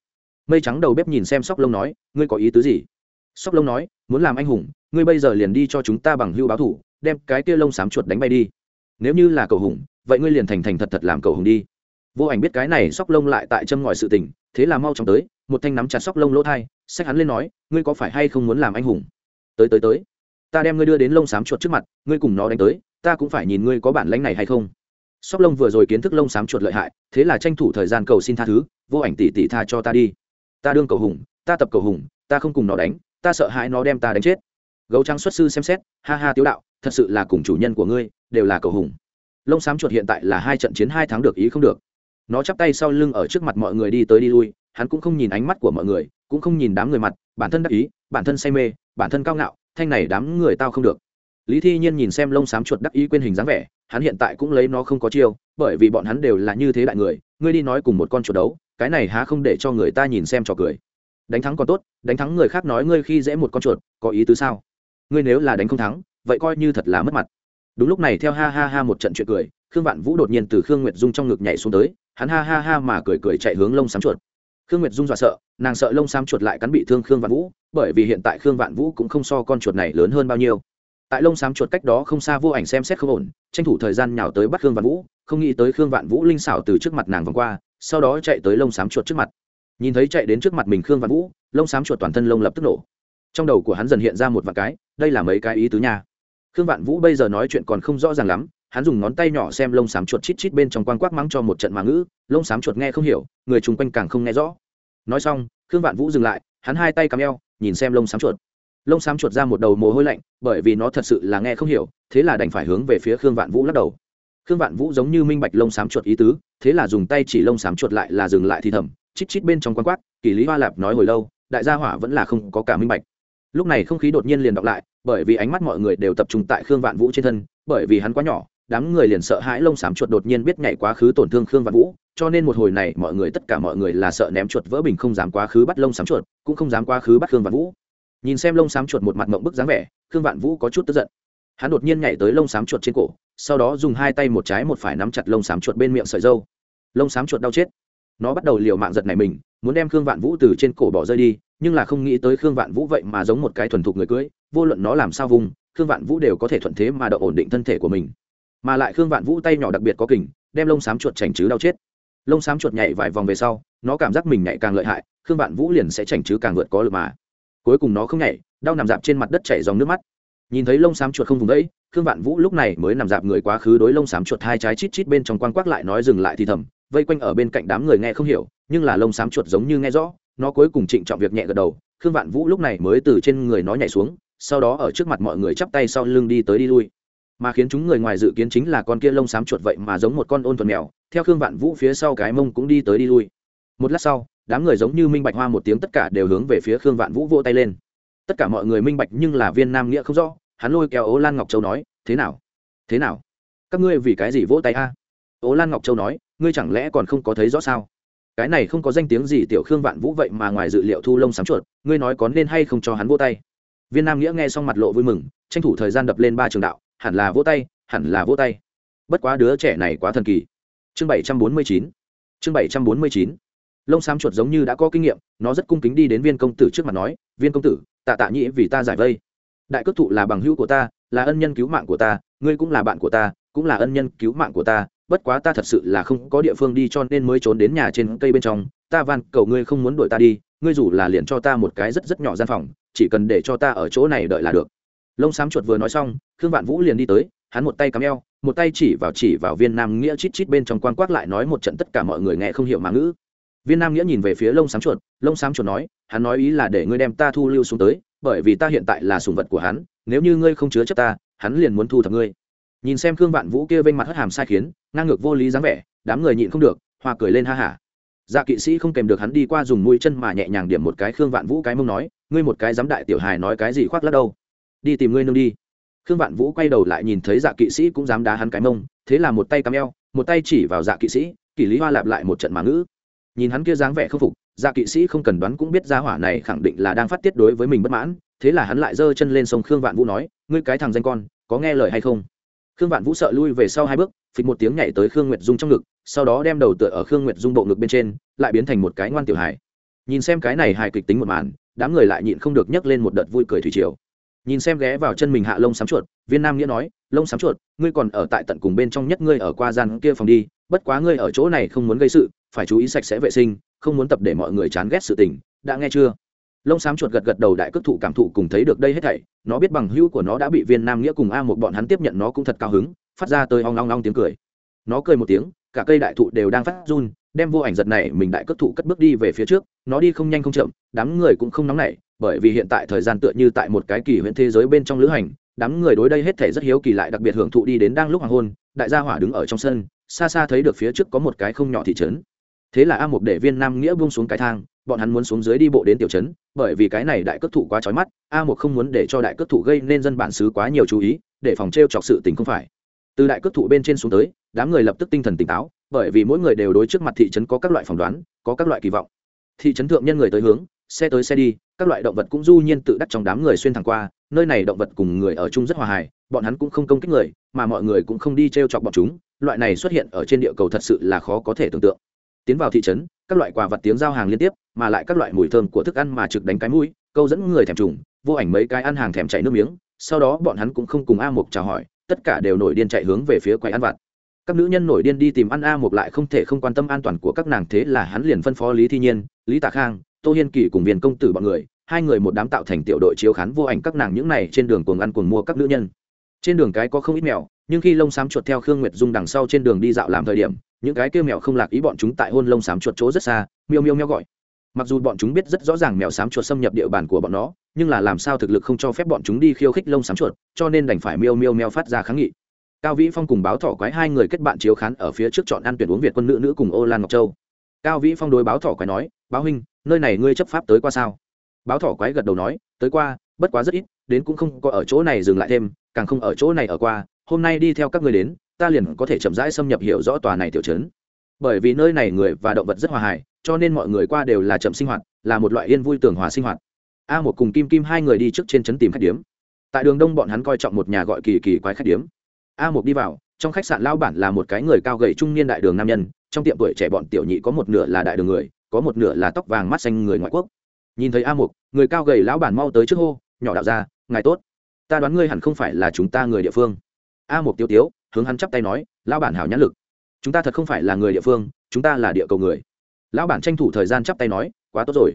Mây trắng đầu bếp nhìn xem sóc lông nói, ngươi có ý tứ gì? Sóc lông nói, muốn làm anh hùng, ngươi bây giờ liền đi cho chúng ta bằng hưu báo thủ, đem cái kia lông xám chuột đánh bay đi. Nếu như là cầu hùng, vậy ngươi liền thành thành thật thật làm cầu hùng đi. Vô ảnh biết cái này sóc lông lại tại châm ngòi sự tình, thế là mau chóng tới, một thanh nắm chặt sóc lông lỗ thai, xách hắn lên nói, ngươi có phải hay không muốn làm anh hùng? Tới tới tới. Ta đem ngươi đưa đến lông xám chuột trước mặt, ngươi cùng nó đánh tới, ta cũng phải nhìn ngươi có bản lãnh này hay không. Sóc lông vừa rồi kiến thức lông xám chuột lợi hại, thế là tranh thủ thời gian cầu xin tha thứ, vô ảnh tỷ tỷ tha cho ta đi. Ta đương cầu hùng, ta tập cầu hùng, ta không cùng nó đánh ta sợ hãi nó đem ta đánh chết. Gấu trắng xuất sư xem xét, ha ha tiếu đạo, thật sự là cùng chủ nhân của ngươi, đều là cầu hùng. Lông xám chuột hiện tại là hai trận chiến hai tháng được ý không được. Nó chắp tay sau lưng ở trước mặt mọi người đi tới đi lui, hắn cũng không nhìn ánh mắt của mọi người, cũng không nhìn đám người mặt, bản thân đắc ý, bản thân say mê, bản thân cao ngạo, thanh này đám người tao không được. Lý thi nhiên nhìn xem lông xám chuột đắc ý quên hình dáng vẻ, hắn hiện tại cũng lấy nó không có chiêu, bởi vì bọn hắn đều là như thế đại người, ngươi đi nói cùng một con chuột đấu, cái này há không để cho người ta nhìn xem trò cười đánh thắng còn tốt, đánh thắng người khác nói ngươi khi dễ một con chuột, có ý tứ sao? Ngươi nếu là đánh không thắng, vậy coi như thật là mất mặt. Đúng lúc này theo ha ha ha một trận chuyện cười, khương vạn vũ đột nhiên từ khương nguyệt dung trong ngực nhảy xuống tới, hắn ha ha ha mà cười cười chạy hướng lông xám chuột. Khương nguyệt dung dọa sợ, nàng sợ lông xám chuột lại cắn bị thương khương vạn vũ, bởi vì hiện tại khương vạn vũ cũng không so con chuột này lớn hơn bao nhiêu. Tại lông xám chuột cách đó không xa vô ảnh xem xét không ổn, tranh thủ thời gian nhào tới bắt khương vạn vũ, không nghĩ tới khương vạn vũ linh xảo từ trước mặt nàng vòng qua, sau đó chạy tới lông xám chuột trước mặt nhìn thấy chạy đến trước mặt mình khương vạn vũ, lông xám chuột toàn thân lông lập tức nổ. Trong đầu của hắn dần hiện ra một vạn cái, đây là mấy cái ý tứ nha. Khương vạn vũ bây giờ nói chuyện còn không rõ ràng lắm, hắn dùng ngón tay nhỏ xem lông xám chuột chít chít bên trong quang quắc mắng cho một trận mà ngữ, lông xám chuột nghe không hiểu, người chung quanh càng không nghe rõ. Nói xong, khương vạn vũ dừng lại, hắn hai tay cắm eo, nhìn xem lông xám chuột. Lông xám chuột ra một đầu mồ hôi lạnh, bởi vì nó thật sự là nghe không hiểu, thế là đành phải hướng về phía khương vạn vũ lắc đầu. Khương vạn vũ giống như minh bạch lông xám chuột ý tứ, thế là dùng tay chỉ lông xám chuột lại là dừng lại thì thầm chít chít bên trong quan quát, kỳ lý hoa lạp nói hồi lâu, đại gia hỏa vẫn là không có cả minh bạch. Lúc này không khí đột nhiên liền đọc lại, bởi vì ánh mắt mọi người đều tập trung tại khương vạn vũ trên thân, bởi vì hắn quá nhỏ, đám người liền sợ hãi lông xám chuột đột nhiên biết nhảy quá khứ tổn thương khương vạn vũ, cho nên một hồi này mọi người tất cả mọi người là sợ ném chuột vỡ bình không dám quá khứ bắt lông xám chuột, cũng không dám quá khứ bắt khương vạn vũ. Nhìn xem lông xám chuột một mặt mộng bức dáng vẻ, khương vạn vũ có chút tức giận. Hắn đột nhiên nhảy tới lông xám chuột trên cổ, sau đó dùng hai tay một trái một phải nắm chặt lông xám chuột bên miệng sợi dâu. Lông xám chuột đau chết nó bắt đầu liều mạng giật này mình, muốn đem khương vạn vũ từ trên cổ bỏ rơi đi, nhưng là không nghĩ tới khương vạn vũ vậy mà giống một cái thuần thục người cưới, vô luận nó làm sao vùng, khương vạn vũ đều có thể thuận thế mà đậu ổn định thân thể của mình. Mà lại khương vạn vũ tay nhỏ đặc biệt có kình, đem lông xám chuột chảnh chứ đau chết. Lông xám chuột nhảy vài vòng về sau, nó cảm giác mình nhảy càng lợi hại, khương vạn vũ liền sẽ chảnh chứ càng vượt có lực mà. Cuối cùng nó không nhảy, đau nằm dạp trên mặt đất chảy dòng nước mắt. Nhìn thấy lông xám chuột không vùng đấy, khương vạn vũ lúc này mới nằm dạp người quá khứ đối lông xám chuột hai trái chít chít bên trong quang quắc lại nói dừng lại thì thầm vây quanh ở bên cạnh đám người nghe không hiểu, nhưng là lông xám chuột giống như nghe rõ, nó cuối cùng trịnh trọng việc nhẹ gật đầu, khương vạn vũ lúc này mới từ trên người nó nhảy xuống, sau đó ở trước mặt mọi người chắp tay sau lưng đi tới đi lui. Mà khiến chúng người ngoài dự kiến chính là con kia lông xám chuột vậy mà giống một con ôn thuần mèo, theo khương vạn vũ phía sau cái mông cũng đi tới đi lui. Một lát sau, đám người giống như minh bạch hoa một tiếng tất cả đều hướng về phía khương vạn vũ vỗ tay lên. Tất cả mọi người minh bạch nhưng là viên nam nghĩa không rõ, hắn lôi kéo ố lan ngọc châu nói, thế nào? Thế nào? Các ngươi vì cái gì vỗ tay a? à? Ố lan ngọc châu nói, ngươi chẳng lẽ còn không có thấy rõ sao? Cái này không có danh tiếng gì tiểu khương vạn vũ vậy mà ngoài dự liệu thu lông sám chuột, ngươi nói có nên hay không cho hắn vỗ tay? Viên nam nghĩa nghe xong mặt lộ vui mừng, tranh thủ thời gian đập lên ba trường đạo, hẳn là vỗ tay, hẳn là vỗ tay. Bất quá đứa trẻ này quá thần kỳ. Chương bảy trăm bốn mươi chín. Chương bảy trăm bốn mươi chín. Lông xám chuột giống như đã có kinh nghiệm, nó rất cung kính đi đến viên công tử trước mặt nói, viên công tử, tạ tạ nhĩ vì ta giải vây. Đại cước thụ là bằng hữu của ta, là ân nhân cứu mạng của ta, ngươi cũng là bạn của ta, cũng là ân nhân cứu mạng của ta bất quá ta thật sự là không có địa phương đi cho nên mới trốn đến nhà trên cây bên trong. Ta van, cầu ngươi không muốn đuổi ta đi, ngươi dù là liền cho ta một cái rất rất nhỏ gian phòng, chỉ cần để cho ta ở chỗ này đợi là được. Lông xám chuột vừa nói xong, khương vạn vũ liền đi tới, hắn một tay cắm eo, một tay chỉ vào chỉ vào viên nam nghĩa chít chít bên trong quan quát lại nói một trận tất cả mọi người nghe không hiểu mà ngữ. Viên nam nghĩa nhìn về phía lông xám chuột, lông xám chuột nói, hắn nói ý là để ngươi đem ta thu lưu xuống tới, bởi vì ta hiện tại là sùng vật của hắn, nếu như ngươi không chứa chấp ta, hắn liền muốn thu thập ngươi. Nhìn xem khương vạn vũ kia vênh mặt hất hàm sai khiến ngang ngược vô lý dáng vẻ, đám người nhịn không được, hoa cười lên ha hả dạ kỵ sĩ không kèm được hắn đi qua dùng mũi chân mà nhẹ nhàng điểm một cái khương vạn vũ cái mông nói, ngươi một cái dám đại tiểu hài nói cái gì khoác lắc đâu? Đi tìm ngươi nương đi. Khương vạn vũ quay đầu lại nhìn thấy dạ kỵ sĩ cũng dám đá hắn cái mông, thế là một tay cắm eo, một tay chỉ vào dạ kỵ sĩ, kỷ lý hoa lạp lại một trận mà ngữ. Nhìn hắn kia dáng vẻ không phục dạ kỵ sĩ không cần đoán cũng biết gia hỏa này khẳng định là đang phát tiết đối với mình bất mãn, thế là hắn lại giơ chân lên sông khương vạn vũ nói, ngươi cái thằng danh con, có nghe lời hay không? Khương vạn vũ sợ lui về sau hai bước phịch một tiếng nhảy tới khương nguyệt dung trong ngực, sau đó đem đầu tựa ở khương nguyệt dung bộ ngực bên trên, lại biến thành một cái ngoan tiểu hài. Nhìn xem cái này hài kịch tính một màn, đám người lại nhịn không được nhấc lên một đợt vui cười thủy triều. Nhìn xem ghé vào chân mình hạ lông sám chuột, viên nam nghĩa nói, lông sám chuột, ngươi còn ở tại tận cùng bên trong nhất ngươi ở qua gian kia phòng đi, bất quá ngươi ở chỗ này không muốn gây sự, phải chú ý sạch sẽ vệ sinh, không muốn tập để mọi người chán ghét sự tình, đã nghe chưa? Lông xám chuột gật gật đầu đại cước thụ cảm thụ cùng thấy được đây hết thảy, nó biết bằng hữu của nó đã bị viên nam nghĩa cùng a một bọn hắn tiếp nhận nó cũng thật cao hứng phát ra tới ong long long tiếng cười. Nó cười một tiếng, cả cây đại thụ đều đang phát run, đem vô ảnh giật này mình đại cất thụ cất bước đi về phía trước. Nó đi không nhanh không chậm, đám người cũng không nóng nảy, bởi vì hiện tại thời gian tựa như tại một cái kỳ huyện thế giới bên trong lữ hành, đám người đối đây hết thể rất hiếu kỳ lại đặc biệt hưởng thụ đi đến đang lúc hoàng hôn, đại gia hỏa đứng ở trong sân, xa xa thấy được phía trước có một cái không nhỏ thị trấn. Thế là a mục để viên nam nghĩa buông xuống cái thang, bọn hắn muốn xuống dưới đi bộ đến tiểu trấn, bởi vì cái này đại cất thụ quá trói mắt, a mục không muốn để cho đại cất thụ gây nên dân bản xứ quá nhiều chú ý, để phòng t chọc sự tình không phải từ đại cước thụ bên trên xuống tới, đám người lập tức tinh thần tỉnh táo, bởi vì mỗi người đều đối trước mặt thị trấn có các loại phỏng đoán, có các loại kỳ vọng. Thị trấn thượng nhân người tới hướng, xe tới xe đi, các loại động vật cũng du nhiên tự đắc trong đám người xuyên thẳng qua, nơi này động vật cùng người ở chung rất hòa hài, bọn hắn cũng không công kích người, mà mọi người cũng không đi t r e o chọc bọn chúng, loại này xuất hiện ở trên địa cầu thật sự là khó có thể tưởng tượng. Tiến vào thị trấn, các loại quà vật tiếng giao hàng liên tiếp, mà lại các loại mùi thơm của thức ăn mà trực đánh cái mũi, câu dẫn người thèm trùng, vô ảnh mấy cái ăn hàng thèm chảy nước miếng, sau đó bọn hắn cũng không cùng a mục chào hỏi tất cả đều nổi điên chạy hướng về phía quầy ăn vặt. Các nữ nhân nổi điên đi tìm ăn a mục lại không thể không quan tâm an toàn của các nàng, thế là hắn liền phân phó lý thi nhiên, lý tạ khang, tô hiên kỳ cùng viên công tử bọn người, hai người một đám tạo thành tiểu đội chiếu khán vô ảnh các nàng những này trên đường cuồng ăn cuồng mua các nữ nhân. Trên đường cái có không ít mèo, nhưng khi lông xám chuột theo khương nguyệt dung đằng sau trên đường đi dạo làm thời điểm, những cái kia mèo không lạc ý bọn chúng tại hôn lông xám chuột chỗ rất xa, miêu miêu meo gọi. Mặc dù bọn chúng biết rất rõ ràng mèo xám chuột xâm nhập địa bàn của bọn nó nhưng là làm sao thực lực không cho phép bọn chúng đi khiêu khích lông xám chuột, cho nên đành phải miêu miêu meo phát ra kháng nghị. Cao vĩ phong cùng báo thỏ quái hai người kết bạn chiếu khán ở phía trước chọn ăn tuyển uống việt quân nữ nữ cùng ô lan ngọc châu. Cao vĩ phong đối báo thỏ quái nói, báo huynh, nơi này ngươi chấp pháp tới qua sao? Báo thỏ quái gật đầu nói, tới qua, bất quá rất ít, đến cũng không có ở chỗ này dừng lại thêm, càng không ở chỗ này ở qua, hôm nay đi theo các người đến, ta liền có thể chậm rãi xâm nhập hiểu rõ tòa này tiểu trấn. Bởi vì nơi này người và động vật rất hòa hài, cho nên mọi người qua đều là chậm sinh hoạt, là một loại yên vui tưởng hòa sinh hoạt a một cùng kim kim hai người đi trước trên trấn tìm khách điếm. Tại đường đông bọn hắn coi trọng một nhà gọi kỳ kỳ quái khách điếm. A một đi vào, trong khách sạn lao bản là một cái người cao gầy trung niên đại đường nam nhân, trong tiệm tuổi trẻ bọn tiểu nhị có một nửa là đại đường người, có một nửa là tóc vàng mắt xanh người ngoại quốc. Nhìn thấy a mục người cao gầy lão bản mau tới trước hô, nhỏ đạo ra ngài tốt. Ta đoán ngươi hẳn không phải là chúng ta người địa phương. A mục tiêu tiếu, hướng hắn chắp tay nói, lão bản hảo nhãn lực. Chúng ta thật không phải là người địa phương, chúng ta là địa cầu người. Lão bản tranh thủ thời gian chắp tay nói, quá tốt rồi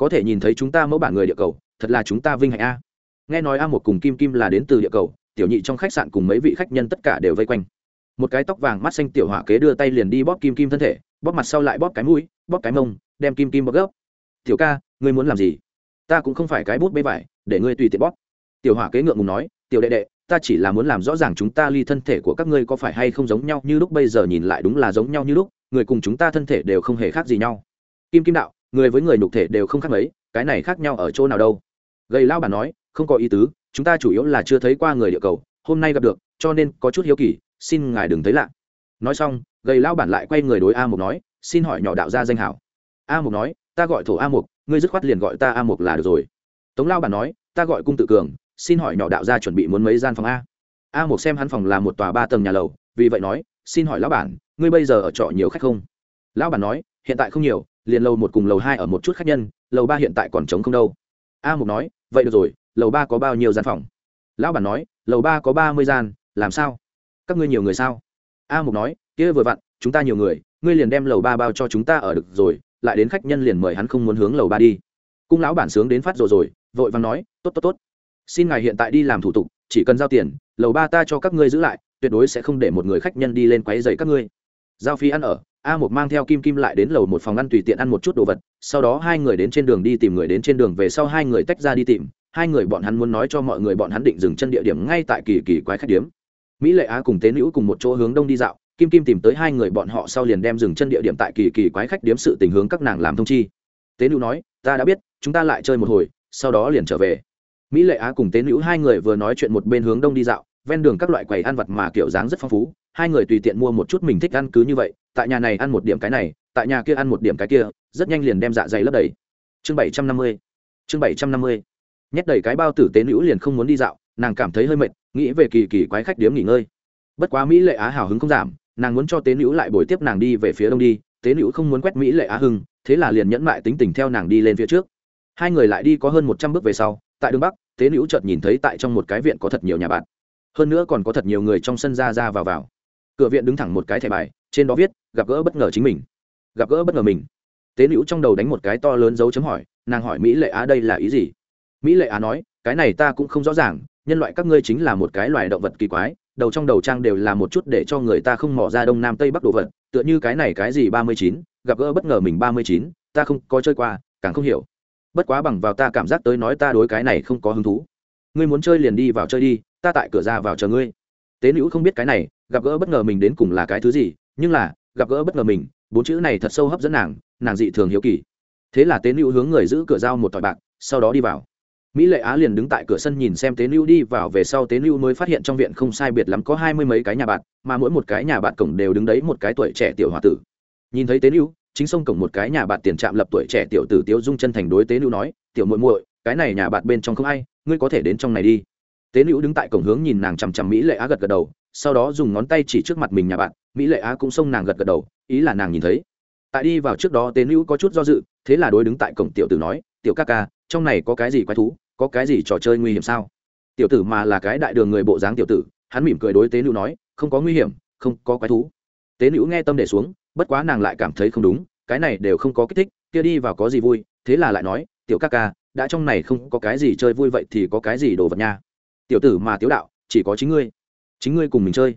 có thể nhìn thấy chúng ta mẫu bản người địa cầu, thật là chúng ta vinh hạnh a. Nghe nói a một cùng kim kim là đến từ địa cầu, tiểu nhị trong khách sạn cùng mấy vị khách nhân tất cả đều vây quanh. Một cái tóc vàng mắt xanh tiểu hỏa kế đưa tay liền đi bóp kim kim thân thể, bóp mặt sau lại bóp cái mũi, bóp cái mông, đem kim kim bóp gốc tiểu ca, ngươi muốn làm gì? Ta cũng không phải cái bút bê vải, để ngươi tùy tiện bóp. Tiểu hỏa kế ngượng ngùng nói, tiểu đệ đệ, ta chỉ là muốn làm rõ ràng chúng ta ly thân thể của các ngươi có phải hay không giống nhau như lúc bây giờ nhìn lại đúng là giống nhau như lúc, người cùng chúng ta thân thể đều không hề khác gì nhau. Kim kim đạo người với người nhục thể đều không khác mấy, cái này khác nhau ở chỗ nào đâu. Gầy lao bản nói, không có ý tứ, chúng ta chủ yếu là chưa thấy qua người địa cầu, hôm nay gặp được, cho nên có chút hiếu kỳ, xin ngài đừng thấy lạ. Nói xong, gầy lao bản lại quay người đối a mục nói, xin hỏi nhỏ đạo gia danh hảo. A mục nói, ta gọi thổ a mục, ngươi dứt khoát liền gọi ta a mục là được rồi. Tống lao bản nói, ta gọi cung tự cường, xin hỏi nhỏ đạo gia chuẩn bị muốn mấy gian phòng a. A mục xem hắn phòng là một tòa ba tầng nhà lầu, vì vậy nói, xin hỏi lão bản, ngươi bây giờ ở trọ nhiều khách không? Lão bản nói, hiện tại không nhiều liền lầu một cùng lầu hai ở một chút khách nhân, lầu ba hiện tại còn trống không đâu. A mục nói, vậy được rồi, lầu ba có bao nhiêu gian phòng? Lão bản nói, lầu ba có ba mươi gian, làm sao? Các ngươi nhiều người sao? A mục nói, kia vừa vặn, chúng ta nhiều người, ngươi liền đem lầu ba bao cho chúng ta ở được rồi, lại đến khách nhân liền mời hắn không muốn hướng lầu ba đi. Cung lão bản sướng đến phát rồi rồi, vội vàng nói, tốt tốt tốt. Xin ngài hiện tại đi làm thủ tục, chỉ cần giao tiền, lầu ba ta cho các ngươi giữ lại, tuyệt đối sẽ không để một người khách nhân đi lên quấy dày các ngươi giao phí ăn ở, a một mang theo kim kim lại đến lầu một phòng ăn tùy tiện ăn một chút đồ vật, sau đó hai người đến trên đường đi tìm người đến trên đường về sau hai người tách ra đi tìm, hai người bọn hắn muốn nói cho mọi người bọn hắn định dừng chân địa điểm ngay tại kỳ kỳ quái khách điếm. Mỹ lệ á cùng tế nữ cùng một chỗ hướng đông đi dạo, kim kim tìm tới hai người bọn họ sau liền đem dừng chân địa điểm tại kỳ kỳ quái khách điếm sự tình hướng các nàng làm thông chi. Tế nữ nói, ta đã biết, chúng ta lại chơi một hồi, sau đó liền trở về. Mỹ lệ á cùng tế nữ hai người vừa nói chuyện một bên hướng đông đi dạo, ven đường các loại quầy ăn vặt mà kiểu dáng rất phong phú hai người tùy tiện mua một chút mình thích ăn cứ như vậy, tại nhà này ăn một điểm cái này, tại nhà kia ăn một điểm cái kia, rất nhanh liền đem dạ dày lấp đầy. Chương bảy trăm năm mươi, chương bảy trăm năm mươi. Nhét đầy cái bao tử tế nữ liền không muốn đi dạo, nàng cảm thấy hơi mệt, nghĩ về kỳ kỳ quái khách điếm nghỉ ngơi. Bất quá mỹ lệ á hào hứng không giảm, nàng muốn cho tế nữ lại bồi tiếp nàng đi về phía đông đi, tế nữ không muốn quét mỹ lệ á hưng, thế là liền nhẫn mại tính tình theo nàng đi lên phía trước. Hai người lại đi có hơn một trăm bước về sau, tại đường bắc, tế nữ chợt nhìn thấy tại trong một cái viện có thật nhiều nhà bạn. Hơn nữa còn có thật nhiều người trong sân ra ra vào vào cửa viện đứng thẳng một cái thẻ bài, trên đó viết, gặp gỡ bất ngờ chính mình. Gặp gỡ bất ngờ mình. Tế nữ trong đầu đánh một cái to lớn dấu chấm hỏi, nàng hỏi mỹ lệ á đây là ý gì? Mỹ lệ á nói, cái này ta cũng không rõ ràng, nhân loại các ngươi chính là một cái loài động vật kỳ quái, đầu trong đầu trang đều là một chút để cho người ta không mỏ ra đông nam tây bắc đồ vật, tựa như cái này cái gì ba mươi chín, gặp gỡ bất ngờ mình ba mươi chín, ta không có chơi qua, càng không hiểu. Bất quá bằng vào ta cảm giác tới nói ta đối cái này không có hứng thú. Ngươi muốn chơi liền đi vào chơi đi, ta tại cửa ra vào chờ ngươi tế nữ không biết cái này, gặp gỡ bất ngờ mình đến cùng là cái thứ gì, nhưng là, gặp gỡ bất ngờ mình, bốn chữ này thật sâu hấp dẫn nàng nàng dị thường hiếu kỳ. Thế là tế nữ hướng người giữ cửa giao một tỏi bạc, sau đó đi vào. Mỹ lệ á liền đứng tại cửa sân nhìn xem tế nữ đi vào về sau tế nữ mới phát hiện trong viện không sai biệt lắm có hai mươi mấy cái nhà bạn, mà mỗi một cái nhà bạn cổng đều đứng đấy một cái tuổi trẻ tiểu h o a tử. Nhìn thấy tế nữ, chính sông cổng một cái nhà bạn tiền trạm lập tuổi trẻ tiểu tử tiếu dung chân thành đối tế nữ nói, tiểu muội muội, cái này nhà bạn bên trong không ai, ngươi có thể đến trong này đi tế nữ đứng tại cổng hướng nhìn nàng chằm chằm mỹ lệ á gật gật đầu, sau đó dùng ngón tay chỉ trước mặt mình nhà bạn, mỹ lệ á cũng xông nàng gật gật đầu, ý là nàng nhìn thấy. Tại đi vào trước đó tế nữ có chút do dự, thế là đối đứng tại cổng tiểu tử nói, tiểu ca ca, trong này có cái gì quái thú, có cái gì trò chơi nguy hiểm sao? Tiểu tử mà là cái đại đường người bộ dáng tiểu tử, hắn mỉm cười đối tế nữ nói, không có nguy hiểm, không có quái thú. Tế nữ nghe tâm để xuống, bất quá nàng lại cảm thấy không đúng, cái này đều không có kích thích, kia đi vào có gì vui, thế là lại nói, tiểu ca ca, đã trong này không có cái gì chơi vui vậy thì có cái gì đồ vật nha? Tiểu tử mà tiếu đạo, chỉ có chính ngươi. Chính ngươi cùng mình chơi.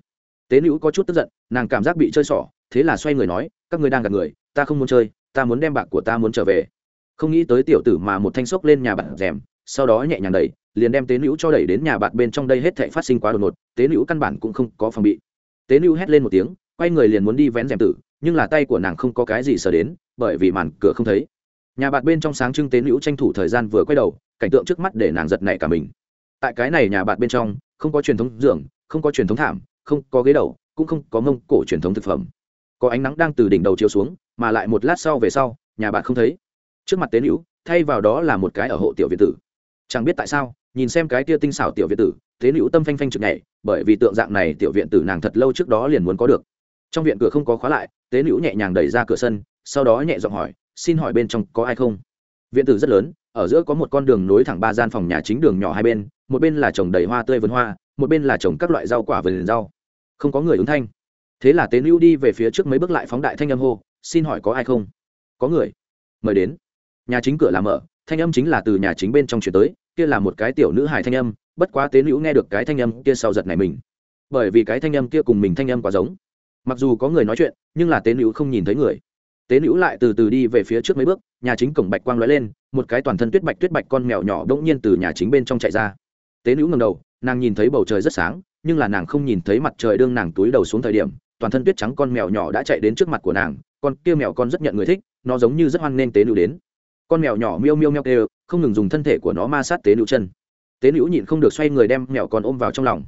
Tế nữ có chút tức giận, nàng cảm giác bị chơi xỏ, thế là xoay người nói, các ngươi đang gặp người, ta không muốn chơi, ta muốn đem bạc của ta muốn trở về. Không nghĩ tới tiểu tử mà một thanh sốc lên nhà bạn rèm, sau đó nhẹ nhàng đẩy, liền đem tế nữ cho đẩy đến nhà bạn bên trong đây hết thảy phát sinh quá đột ngột, tế nữ căn bản cũng không có phòng bị. Tế nữ hét lên một tiếng, quay người liền muốn đi vén rèm tử, nhưng là tay của nàng không có cái gì sờ đến, bởi vì màn cửa không thấy. Nhà bạn bên trong sáng trưng tế nữ tranh thủ thời gian vừa quay đầu, cảnh tượng trước mắt để nàng giật nảy cả mình tại cái này nhà bạn bên trong, không có truyền thống giường không có truyền thống thảm, không có ghế đầu, cũng không có mông cổ truyền thống thực phẩm. Có ánh nắng đang từ đỉnh đầu chiếu xuống, mà lại một lát sau về sau, nhà bạn không thấy. Trước mặt tế nữ, thay vào đó là một cái ở hộ tiểu việt tử. Chẳng biết tại sao, nhìn xem cái tia tinh xảo tiểu viện tử, tế nữ tâm phanh phanh trực nhảy, bởi vì tượng dạng này tiểu viện tử nàng thật lâu trước đó liền muốn có được. Trong viện cửa không có khóa lại, tế nữ nhẹ nhàng đẩy ra cửa sân, sau đó nhẹ giọng hỏi, xin hỏi bên trong có ai không? Viện tử rất lớn, ở giữa có một con đường nối thẳng ba gian phòng nhà chính đường nhỏ hai bên một bên là trồng đầy hoa tươi vườn hoa, một bên là trồng các loại rau quả vườn rau. Không có người ứng thanh. Thế là tế nữ đi về phía trước mấy bước lại phóng đại thanh âm hô, xin hỏi có ai không? Có người. Mời đến. Nhà chính cửa làm mở, thanh âm chính là từ nhà chính bên trong chuyển tới, kia là một cái tiểu nữ hài thanh âm, bất quá tế nữ nghe được cái thanh âm kia sau giật này mình. Bởi vì cái thanh âm kia cùng mình thanh âm quá giống. Mặc dù có người nói chuyện, nhưng là tế nữ không nhìn thấy người. Tế nữ lại từ từ đi về phía trước mấy bước, nhà chính cổng bạch quang lóe lên, một cái toàn thân tuyết bạch tuyết bạch con mèo nhỏ đ nhiên từ nhà chính bên trong chạy ra tế nữ ngầm đầu, nàng nhìn thấy bầu trời rất sáng, nhưng là nàng không nhìn thấy mặt trời đương nàng túi đầu xuống thời điểm, toàn thân tuyết trắng con mèo nhỏ đã chạy đến trước mặt của nàng, con kia mèo con rất nhận người thích, nó giống như rất hoan nghênh tế nữ đến. Con mèo nhỏ miêu miêu meo kêu, không ngừng dùng thân thể của nó ma sát tế nữ chân. Tế nữ nhịn không được xoay người đem mèo con ôm vào trong lòng.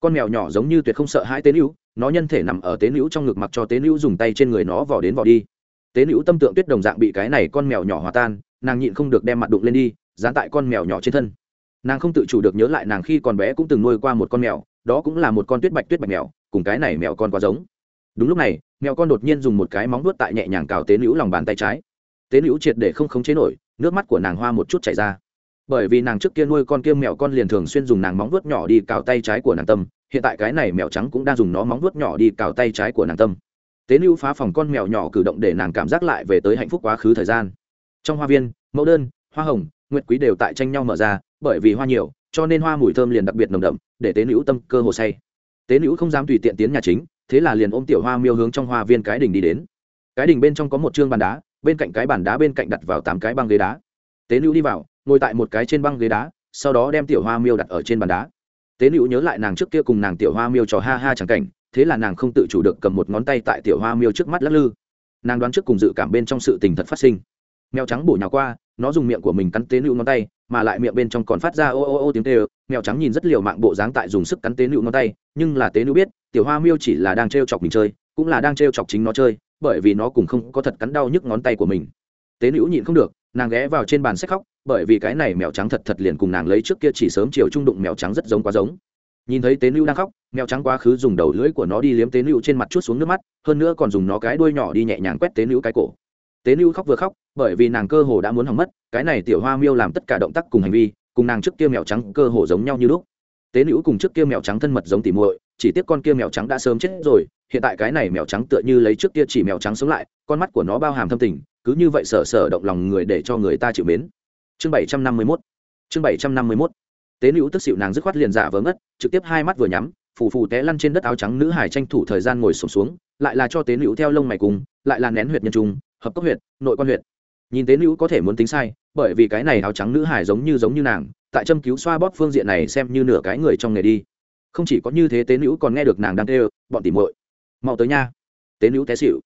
Con mèo nhỏ giống như tuyệt không sợ hãi tế nữ, nó nhân thể nằm ở tế nữ trong ngực mặc cho tế nữ dùng tay trên người nó vò đến vò đi. Tế nữ tâm tượng tuyết đồng dạng bị cái này con mèo nhỏ hòa tan, nàng nhịn không được đem mặt đụng lên đi, dán tại con mèo nhỏ trên thân nàng không tự chủ được nhớ lại nàng khi còn bé cũng từng nuôi qua một con mèo, đó cũng là một con tuyết bạch tuyết bạch mèo, cùng cái này mèo con quá giống. Đúng lúc này, mèo con đột nhiên dùng một cái móng nuốt tại nhẹ nhàng cào tế nữ lòng bàn tay trái. Tế nữ triệt để không khống chế nổi, nước mắt của nàng hoa một chút chảy ra. Bởi vì nàng trước kia nuôi con kia mèo con liền thường xuyên dùng nàng móng vuốt nhỏ đi cào tay trái của nàng tâm, hiện tại cái này mèo trắng cũng đang dùng nó móng vuốt nhỏ đi cào tay trái của nàng tâm. Tế nữ phá phòng con mèo nhỏ cử động để nàng cảm giác lại về tới hạnh phúc quá khứ thời gian. Trong hoa viên, mẫu đơn, hoa hồng, nguyệt quý đều tại tranh nhau mở ra bởi vì hoa nhiều, cho nên hoa mùi thơm liền đặc biệt nồng đậm, để tế nữ tâm cơ hồ say. Tế nữ không dám tùy tiện tiến nhà chính, thế là liền ôm tiểu hoa miêu hướng trong hoa viên cái đình đi đến. Cái đình bên trong có một chương bàn đá, bên cạnh cái bàn đá bên cạnh đặt vào tám cái băng ghế đá. Tế nữ đi vào, ngồi tại một cái trên băng ghế đá, sau đó đem tiểu hoa miêu đặt ở trên bàn đá. Tế nữ nhớ lại nàng trước kia cùng nàng tiểu hoa miêu trò ha ha chẳng cảnh, thế là nàng không tự chủ được cầm một ngón tay tại tiểu hoa miêu trước mắt lắc lư. Nàng đoán trước cùng dự cảm bên trong sự tình thật phát sinh. Mèo trắng bổ nhào qua nó dùng miệng của mình cắn tế nữ ngón tay, mà lại miệng bên trong còn phát ra ô ô ô tiếng tê ơ mèo trắng nhìn rất liều mạng bộ dáng tại dùng sức cắn tế nữ ngón tay, nhưng là tế nữ biết, tiểu hoa miêu chỉ là đang t chọc mình chơi, cũng là đang t chọc chính nó chơi, bởi vì nó cũng không có thật cắn đau nhức ngón tay của mình. Tế nữ nhịn không được, nàng ghé vào trên bàn sách khóc, bởi vì cái này mèo trắng thật thật liền cùng nàng lấy trước kia chỉ sớm chiều trung đụng mèo trắng rất giống quá giống. Nhìn thấy tế nữ đang khóc, mèo trắng quá khứ dùng đầu lưỡi của nó đi liếm tế nữ trên mặt chút xuống nước mắt, hơn nữa còn dùng nó cái đuôi nhỏ đi nhẹ nhàng quét tế nữ cái cổ tế nữ khóc vừa khóc bởi vì nàng cơ hồ đã muốn hỏng mất cái này tiểu hoa miêu làm tất cả động tác cùng hành vi cùng nàng trước kia mèo trắng cơ hồ giống nhau như lúc. Tế nữ cùng trước kia mèo trắng thân mật giống tỉ muội chỉ tiếc con kia mèo trắng đã sớm chết rồi hiện tại cái này mèo trắng tựa như lấy trước kia chỉ mèo trắng sống lại con mắt của nó bao hàm thâm tình cứ như vậy sở sở động lòng người để cho người ta chịu mến. Chương bảy trăm năm mươi mốt. Chương bảy trăm năm mươi mốt. Tế nữ tức xịu nàng dứt khoát liền giả vờ ngất trực tiếp hai mắt vừa nhắm phù phù té lăn trên đất áo trắng nữ hải tranh thủ thời gian ngồi sụp xuống, xuống lại là cho tế nữ theo lông mày cùng lại là nén huyệt nhân trung hợp cấp huyện, nội quan huyện. nhìn tế nữ có thể muốn tính sai bởi vì cái này áo trắng nữ hải giống như giống như nàng tại châm cứu xoa bóp phương diện này xem như nửa cái người trong nghề đi. Không chỉ có như thế tế nữ còn nghe được nàng đang kêu bọn tỉ muội mau tới nha. Tế nữ té xịu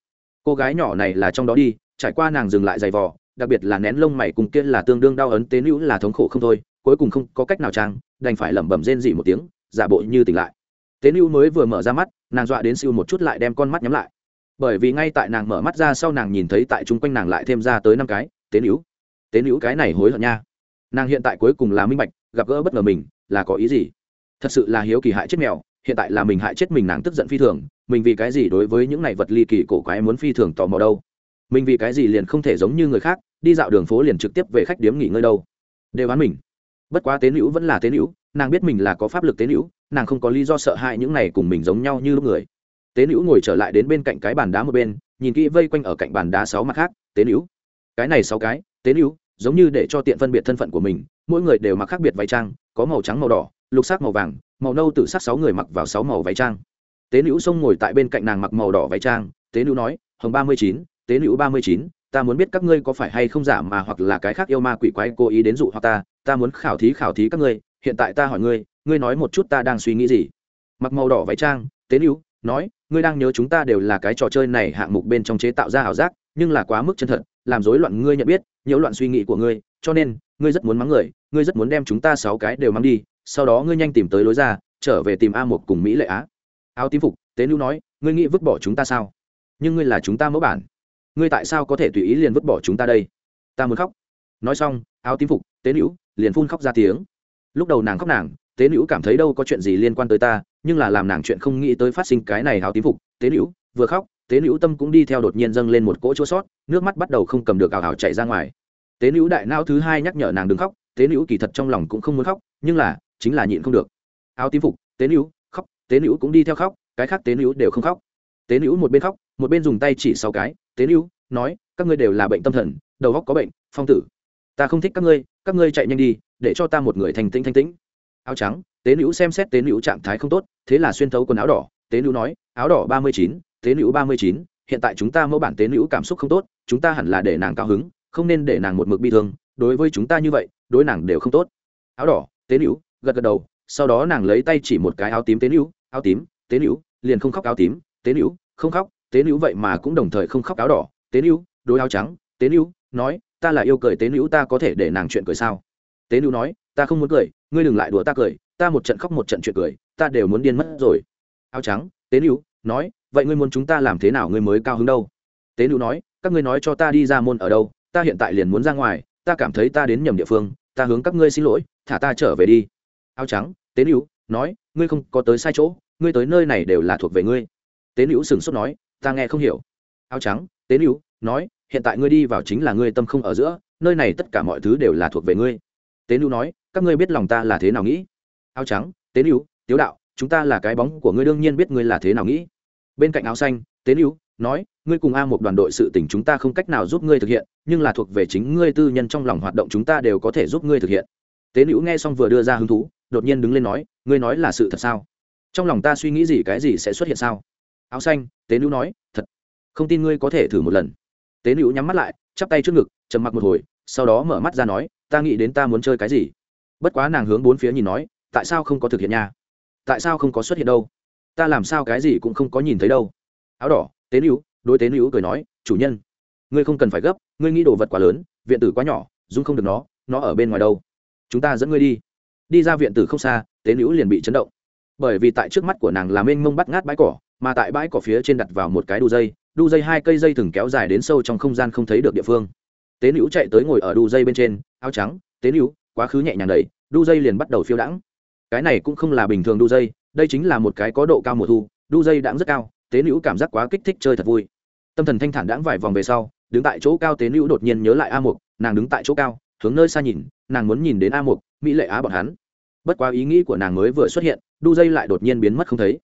cô gái nhỏ này là trong đó đi trải qua nàng dừng lại giày vò đặc biệt là nén lông mày cùng kia là tương đương đau ấn tế nữ là thống khổ không thôi cuối cùng không có cách nào trang đành phải lẩm bẩm rên dỉ một tiếng giả bộ như tỉnh lại. Tế nữ mới vừa mở ra mắt nàng dọa đến siêu một chút lại đem con mắt nhắm lại bởi vì ngay tại nàng mở mắt ra sau nàng nhìn thấy tại chung quanh nàng lại thêm ra tới năm cái, tế nữ tế nữ cái này hối hận nha. Nàng hiện tại cuối cùng là minh bạch, gặp gỡ bất ngờ mình, là có ý gì? Thật sự là hiếu kỳ hại chết mèo, hiện tại là mình hại chết mình nàng tức giận phi thường, mình vì cái gì đối với những này vật ly kỳ cổ quái muốn phi thường tò mò đâu? Mình vì cái gì liền không thể giống như người khác, đi dạo đường phố liền trực tiếp về khách điếm nghỉ ngơi đâu? Đều bán mình. Bất quá tế nữ vẫn là tế nữ nàng biết mình là có pháp lực tế nữ nàng không có lý do sợ hãi những này cùng mình giống nhau như lúc người tế nữ ngồi trở lại đến bên cạnh cái bàn đá một bên, nhìn kỹ vây quanh ở cạnh bàn đá sáu mặt khác, tế nữ. Cái này sáu cái, tế nữ, giống như để cho tiện phân biệt thân phận của mình, mỗi người đều mặc khác biệt váy trang, có màu trắng, màu đỏ, lục sắc, màu vàng, màu nâu tự sắc sáu người mặc vào sáu màu váy trang. Tế nữ xông ngồi tại bên cạnh nàng mặc màu đỏ váy trang, tế nữ nói, hồng ba mươi chín, tế nữ ba mươi chín, ta muốn biết các ngươi có phải hay không giả mà hoặc là cái khác yêu ma quỷ quái cố ý đến dụ hoặc ta ta muốn khảo thí khảo thí các ngươi, hiện tại ta hỏi ngươi ngươi nói một chút ta đang suy nghĩ gì? Mặc màu đỏ váy trang, tế nữ nói ngươi đang nhớ chúng ta đều là cái trò chơi này hạng mục bên trong chế tạo ra ảo giác, nhưng là quá mức chân thật, làm rối loạn ngươi nhận biết, nhiễu loạn suy nghĩ của ngươi, cho nên, ngươi rất muốn mắng người, ngươi rất muốn đem chúng ta sáu cái đều mắng đi, sau đó ngươi nhanh tìm tới lối ra, trở về tìm a một cùng mỹ lệ á. Áo tím phục, tế nữ nói, ngươi nghĩ vứt bỏ chúng ta sao? Nhưng ngươi là chúng ta mẫu bản. Ngươi tại sao có thể tùy ý liền vứt bỏ chúng ta đây? Ta muốn khóc. Nói xong, áo tím phục, tế nữ liền phun khóc ra tiếng. Lúc đầu nàng khóc nàng tế nữ cảm thấy đâu có chuyện gì liên quan tới ta, nhưng là làm nàng chuyện không nghĩ tới phát sinh cái này áo tím phục. Tế nữ, vừa khóc, tế nữ tâm cũng đi theo đột nhiên dâng lên một cỗ chua sót, nước mắt bắt đầu không cầm được ảo ảo chạy ra ngoài. Tế nữ đại não thứ hai nhắc nhở nàng đừng khóc, tế nữ kỳ thật trong lòng cũng không muốn khóc, nhưng là, chính là nhịn không được. Áo tím phục, tế nữ, khóc, tế nữ cũng đi theo khóc, cái khác tế nữ đều không khóc. Tế nữ một bên khóc, một bên dùng tay chỉ sau cái, tế nữ, nói, các ngươi đều là bệnh tâm thần, đầu góc có bệnh, phong tử. Ta không thích các ngươi các ngươi chạy nhanh đi, để cho ta một người thành tĩnh thanh tĩnh áo trắng, tế nữ xem xét tế nữ trạng thái không tốt, thế là xuyên thấu quần áo đỏ, tế nữ nói, áo đỏ ba mươi chín, tế nữ ba mươi chín, hiện tại chúng ta mẫu bản tế nữ cảm xúc không tốt, chúng ta hẳn là để nàng cao hứng, không nên để nàng một mực bi thương, đối với chúng ta như vậy, đối nàng đều không tốt. Áo đỏ, tế nữ, gật gật đầu, sau đó nàng lấy tay chỉ một cái áo tím tế nữ, áo tím, tế nữ, liền không khóc áo tím, tế nữ, không khóc, tế nữ vậy mà cũng đồng thời không khóc áo đỏ, tế nữ, đối áo trắng, tế nữ, nói, ta là yêu cười tế nữ, ta có thể để nàng chuyện cười sao? Tế nữ nói, ta không muốn cười ngươi đừng lại đùa ta cười, ta một trận khóc một trận chuyện cười, ta đều muốn điên mất rồi. Áo trắng, tế nữ nói, vậy ngươi muốn chúng ta làm thế nào ngươi mới cao hứng đâu? Tế nữ nói, các ngươi nói cho ta đi ra môn ở đâu, ta hiện tại liền muốn ra ngoài, ta cảm thấy ta đến nhầm địa phương, ta hướng các ngươi xin lỗi, thả ta trở về đi. Áo trắng, tế nữ nói, ngươi không có tới sai chỗ, ngươi tới nơi này đều là thuộc về ngươi. Tế nữ sửng sốt nói, ta nghe không hiểu. Áo trắng, tế nữ nói, hiện tại ngươi đi vào chính là ngươi tâm không ở giữa, nơi này tất cả mọi thứ đều là thuộc về ngươi. Tế nữ nói các ngươi biết lòng ta là thế nào nghĩ? Áo trắng tế nữ tiếu đạo, chúng ta là cái bóng của ngươi đương nhiên biết ngươi là thế nào nghĩ. Bên cạnh áo xanh tế nữ nói, ngươi cùng a một đoàn đội sự tình chúng ta không cách nào giúp ngươi thực hiện, nhưng là thuộc về chính ngươi tư nhân trong lòng hoạt động chúng ta đều có thể giúp ngươi thực hiện. Tế nữ nghe xong vừa đưa ra hứng thú, đột nhiên đứng lên nói, ngươi nói là sự thật sao? Trong lòng ta suy nghĩ gì cái gì sẽ xuất hiện sao? Áo xanh tế nữ nói, thật. Không tin ngươi có thể thử một lần. Tế nữ nhắm mắt lại, chắp tay trước ngực, trầm mặc một hồi, sau đó mở mắt ra nói, ta nghĩ đến ta muốn chơi cái gì? Bất quá nàng hướng bốn phía nhìn nói, tại sao không có thực hiện nha? Tại sao không có xuất hiện đâu? Ta làm sao cái gì cũng không có nhìn thấy đâu. Áo đỏ, tế nữ, đối tế nữ cười nói, chủ nhân, ngươi không cần phải gấp, ngươi nghĩ đồ vật quá lớn, viện tử quá nhỏ dung không được nó nó ở bên ngoài đâu. Chúng ta dẫn ngươi đi. Đi ra viện tử không xa, tế nữ liền bị chấn động. Bởi vì tại trước mắt của nàng làm mênh mông bắt ngát bãi cỏ, mà tại bãi cỏ phía trên đặt vào một cái đu dây đu dây hai cây dây thừng kéo dài đến sâu trong không gian không thấy được địa phương. Tế nữ chạy tới ngồi ở đu dây bên trên, áo trắng, tế nữ quá khứ nhẹ nhàng đầy, đu dây liền bắt đầu phiêu đãng. Cái này cũng không là bình thường đu dây, đây chính là một cái có độ cao mùa thu, đu dây đãng rất cao, tế nữ cảm giác quá kích thích chơi thật vui. Tâm thần thanh thản đãng vài vòng về sau, đứng tại chỗ cao tế nữ đột nhiên nhớ lại a mục, nàng đứng tại chỗ cao, hướng nơi xa nhìn, nàng muốn nhìn đến a mục, mỹ lệ á bọn hắn. Bất quá ý nghĩ của nàng mới vừa xuất hiện, đu dây lại đột nhiên biến mất không thấy.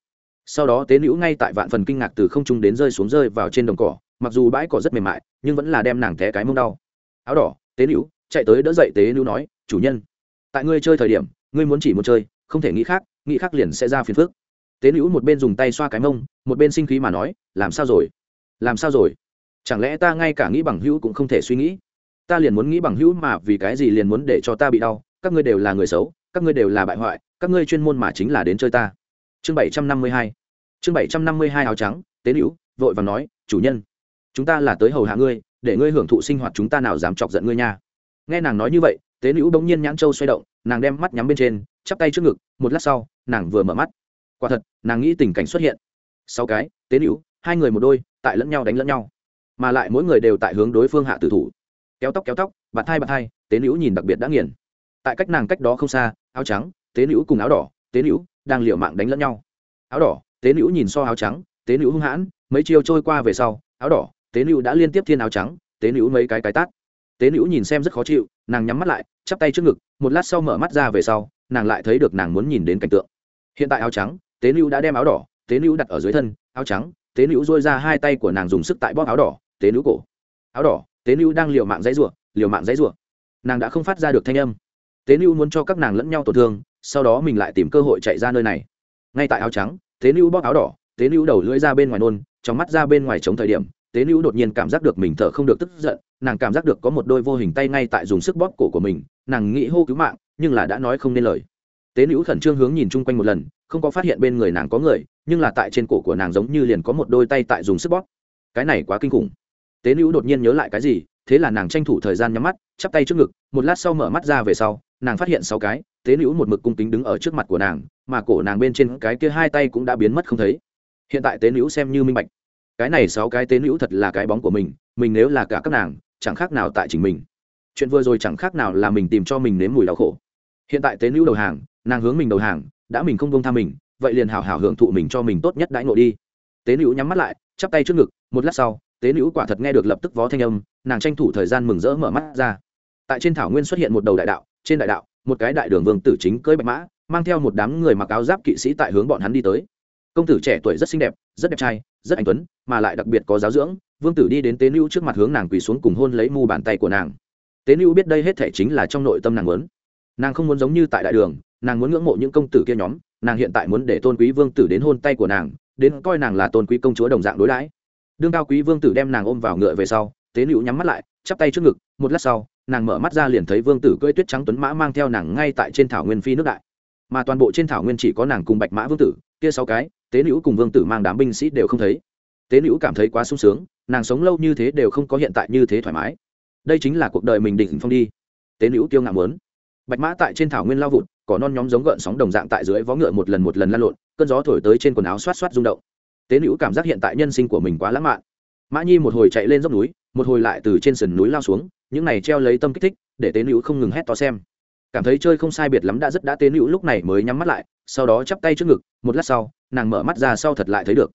Sau đó tế nữ ngay tại vạn phần kinh ngạc từ không trung đến rơi xuống rơi vào trên đồng cỏ, mặc dù bãi cỏ rất mềm mại, nhưng vẫn là đem nàng té cái mông đau. Áo đỏ, tế nữ, chạy tới đỡ dậy tế nữ nói chủ nhân, tại ngươi chơi thời điểm, ngươi muốn chỉ muốn chơi, không thể nghĩ khác nghĩ khác liền sẽ ra phiền phước tế nữ một bên dùng tay xoa cái mông, một bên sinh khí mà nói, làm sao rồi? Làm sao rồi? Chẳng lẽ ta ngay cả nghĩ bằng hữu cũng không thể suy nghĩ? Ta liền muốn nghĩ bằng hữu mà vì cái gì liền muốn để cho ta bị đau, các ngươi đều là người xấu, các ngươi đều là bại hoại, các ngươi chuyên môn mà chính là đến chơi ta. Chương bảy trăm năm mươi hai. Chương bảy trăm năm mươi hai áo trắng, tế nữ vội và nói, chủ nhân, chúng ta là tới hầu hạ ngươi, để ngươi hưởng thụ sinh hoạt chúng ta nào dám chọc giận ngươi nha. Nghe nàng nói như vậy tế nữ bỗng nhiên nhãn châu xoay động, nàng đem mắt nhắm bên trên, chắp tay trước ngực, một lát sau, nàng vừa mở mắt. Quả thật, nàng nghĩ tình cảnh xuất hiện. Sáu cái, tế nữ, hai người một đôi, tại lẫn nhau đánh lẫn nhau. Mà lại mỗi người đều tại hướng đối phương hạ tử thủ. Kéo tóc kéo tóc, bạt thai bạt thai, tế nữ nhìn đặc biệt đã nghiền. Tại cách nàng cách đó không xa, áo trắng, tế nữ cùng áo đỏ, tế nữ đang liều mạng đánh lẫn nhau. Áo đỏ, tế nữ nhìn so áo trắng, tế nữ hung hãn, mấy chiêu trôi qua về sau, áo đỏ, tế nữ đã liên tiếp thiên áo trắng, tế nữ mấy cái cái tát tế nữ nhìn xem rất khó chịu, nàng nhắm mắt lại, chắp tay trước ngực, một lát sau mở mắt ra về sau, nàng lại thấy được nàng muốn nhìn đến cảnh tượng. Hiện tại áo trắng, tế nữ đã đem áo đỏ, tế nữ đặt ở dưới thân, áo trắng, tế nữ dôi ra hai tay của nàng dùng sức tại bóp áo đỏ, tế nữ cổ. Áo đỏ, tế nữ đang liều mạng dãy rủa, liều mạng dãy rủa. Nàng đã không phát ra được thanh âm. Tế nữ muốn cho các nàng lẫn nhau tổn thương, sau đó mình lại tìm cơ hội chạy ra nơi này. Ngay tại áo trắng, tế nữ bóp áo đỏ, tế nữ đầu lưỡi ra bên ngoài nôn, trong mắt ra bên ngoài chống thời điểm, tế nữ đột nhiên cảm giác được mình thở không được tức giận nàng cảm giác được có một đôi vô hình tay ngay tại dùng sức bóp cổ của mình, nàng nghĩ hô cứu mạng, nhưng là đã nói không nên lời. Tế nữ khẩn trương hướng nhìn chung quanh một lần, không có phát hiện bên người nàng có người, nhưng là tại trên cổ của nàng giống như liền có một đôi tay tại dùng sức bóp. Cái này quá kinh khủng. Tế nữ đột nhiên nhớ lại cái gì, thế là nàng tranh thủ thời gian nhắm mắt, chắp tay trước ngực, một lát sau mở mắt ra về sau, nàng phát hiện sáu cái, tế nữ một mực cung kính đứng ở trước mặt của nàng, mà cổ nàng bên trên cái kia hai tay cũng đã biến mất không thấy. Hiện tại tế nữ xem như minh bạch. Cái này sáu cái tế nữ thật là cái bóng của mình mình nếu là cả các nàng chẳng khác nào tại chính mình. Chuyện vừa rồi chẳng khác nào là mình tìm cho mình nếm mùi đau khổ. Hiện tại tế nữ đầu hàng, nàng hướng mình đầu hàng, đã mình không công tha mình, vậy liền hào hào hưởng thụ mình cho mình tốt nhất đãi ngộ đi. Tế nữ nhắm mắt lại, chắp tay trước ngực, một lát sau, tế nữ quả thật nghe được lập tức vó thanh âm, nàng tranh thủ thời gian mừng rỡ mở mắt ra. Tại trên thảo nguyên xuất hiện một đầu đại đạo, trên đại đạo, một cái đại đường vương tử chính cưỡi bạch mã, mang theo một đám người mặc áo giáp kỵ sĩ tại hướng bọn hắn đi tới. Công tử trẻ tuổi rất xinh đẹp, rất đẹp trai, rất anh tuấn, mà lại đặc biệt có giáo dưỡng vương tử đi đến tế nữ trước mặt hướng nàng quỳ xuống cùng hôn lấy mu bàn tay của nàng. Tế nữ biết đây hết thể chính là trong nội tâm nàng muốn. Nàng không muốn giống như tại đại đường, nàng muốn ngưỡng mộ những công tử kia nhóm, nàng hiện tại muốn để tôn quý vương tử đến hôn tay của nàng, đến coi nàng là tôn quý công chúa đồng dạng đối đãi. Đương cao quý vương tử đem nàng ôm vào ngựa về sau, tế nữ nhắm mắt lại, chắp tay trước ngực, một lát sau, nàng mở mắt ra liền thấy vương tử cưỡi tuyết trắng tuấn mã mang theo nàng ngay tại trên thảo nguyên phi nước đại. Mà toàn bộ trên thảo nguyên chỉ có nàng cùng bạch mã vương tử, kia sáu cái, tế nữ cùng vương tử mang đám binh sĩ đều không thấy tế nữ cảm thấy quá sung sướng, nàng sống lâu như thế đều không có hiện tại như thế thoải mái. Đây chính là cuộc đời mình đỉnh phong đi. Tế nữ kiêu ngạo muốn. Bạch mã tại trên thảo nguyên lao vụt, cỏ non nhóm giống gợn sóng đồng dạng tại dưới vó ngựa một lần một lần lan lộn, cơn gió thổi tới trên quần áo xoát xoát rung động. Tế nữ cảm giác hiện tại nhân sinh của mình quá lãng mạn. Mã nhi một hồi chạy lên dốc núi, một hồi lại từ trên sườn núi lao xuống, những này treo lấy tâm kích thích, để tế nữ không ngừng hét to xem. Cảm thấy chơi không sai biệt lắm đã rất đã tế nữ lúc này mới nhắm mắt lại, sau đó chắp tay trước ngực, một lát sau, nàng mở mắt ra sau thật lại thấy được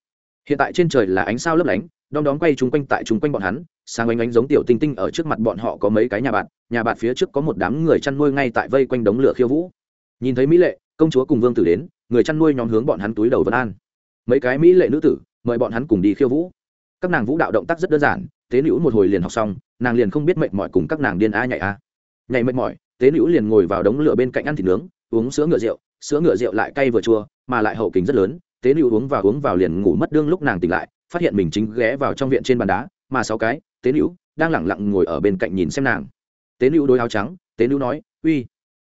hiện tại trên trời là ánh sao lấp lánh, đom đóm quay chung quanh tại chung quanh bọn hắn, sáng ánh ánh giống tiểu tinh tinh ở trước mặt bọn họ có mấy cái nhà bạn nhà bạn phía trước có một đám người chăn nuôi ngay tại vây quanh đống lửa khiêu vũ. Nhìn thấy mỹ lệ, công chúa cùng vương tử đến, người chăn nuôi nhóm hướng bọn hắn túi đầu vân an. Mấy cái mỹ lệ nữ tử, mời bọn hắn cùng đi khiêu vũ. Các nàng vũ đạo động tác rất đơn giản, tế nữ một hồi liền học xong, nàng liền không biết mệt mỏi cùng các nàng điên a nhảy a nhảy mệt mỏi, tế nữ liền ngồi vào đống lửa bên cạnh ăn thịt nướng, uống sữa ngựa rượu, sữa ngựa rượu lại cay vừa chua, mà lại hậu kính rất lớn tế nữ uống vào uống vào liền ngủ mất đương lúc nàng tỉnh lại, phát hiện mình chính ghé vào trong viện trên bàn đá, mà sáu cái, tế nữ, đang lẳng lặng ngồi ở bên cạnh nhìn xem nàng. Tế nữ đôi áo trắng, tế nữ nói, uy,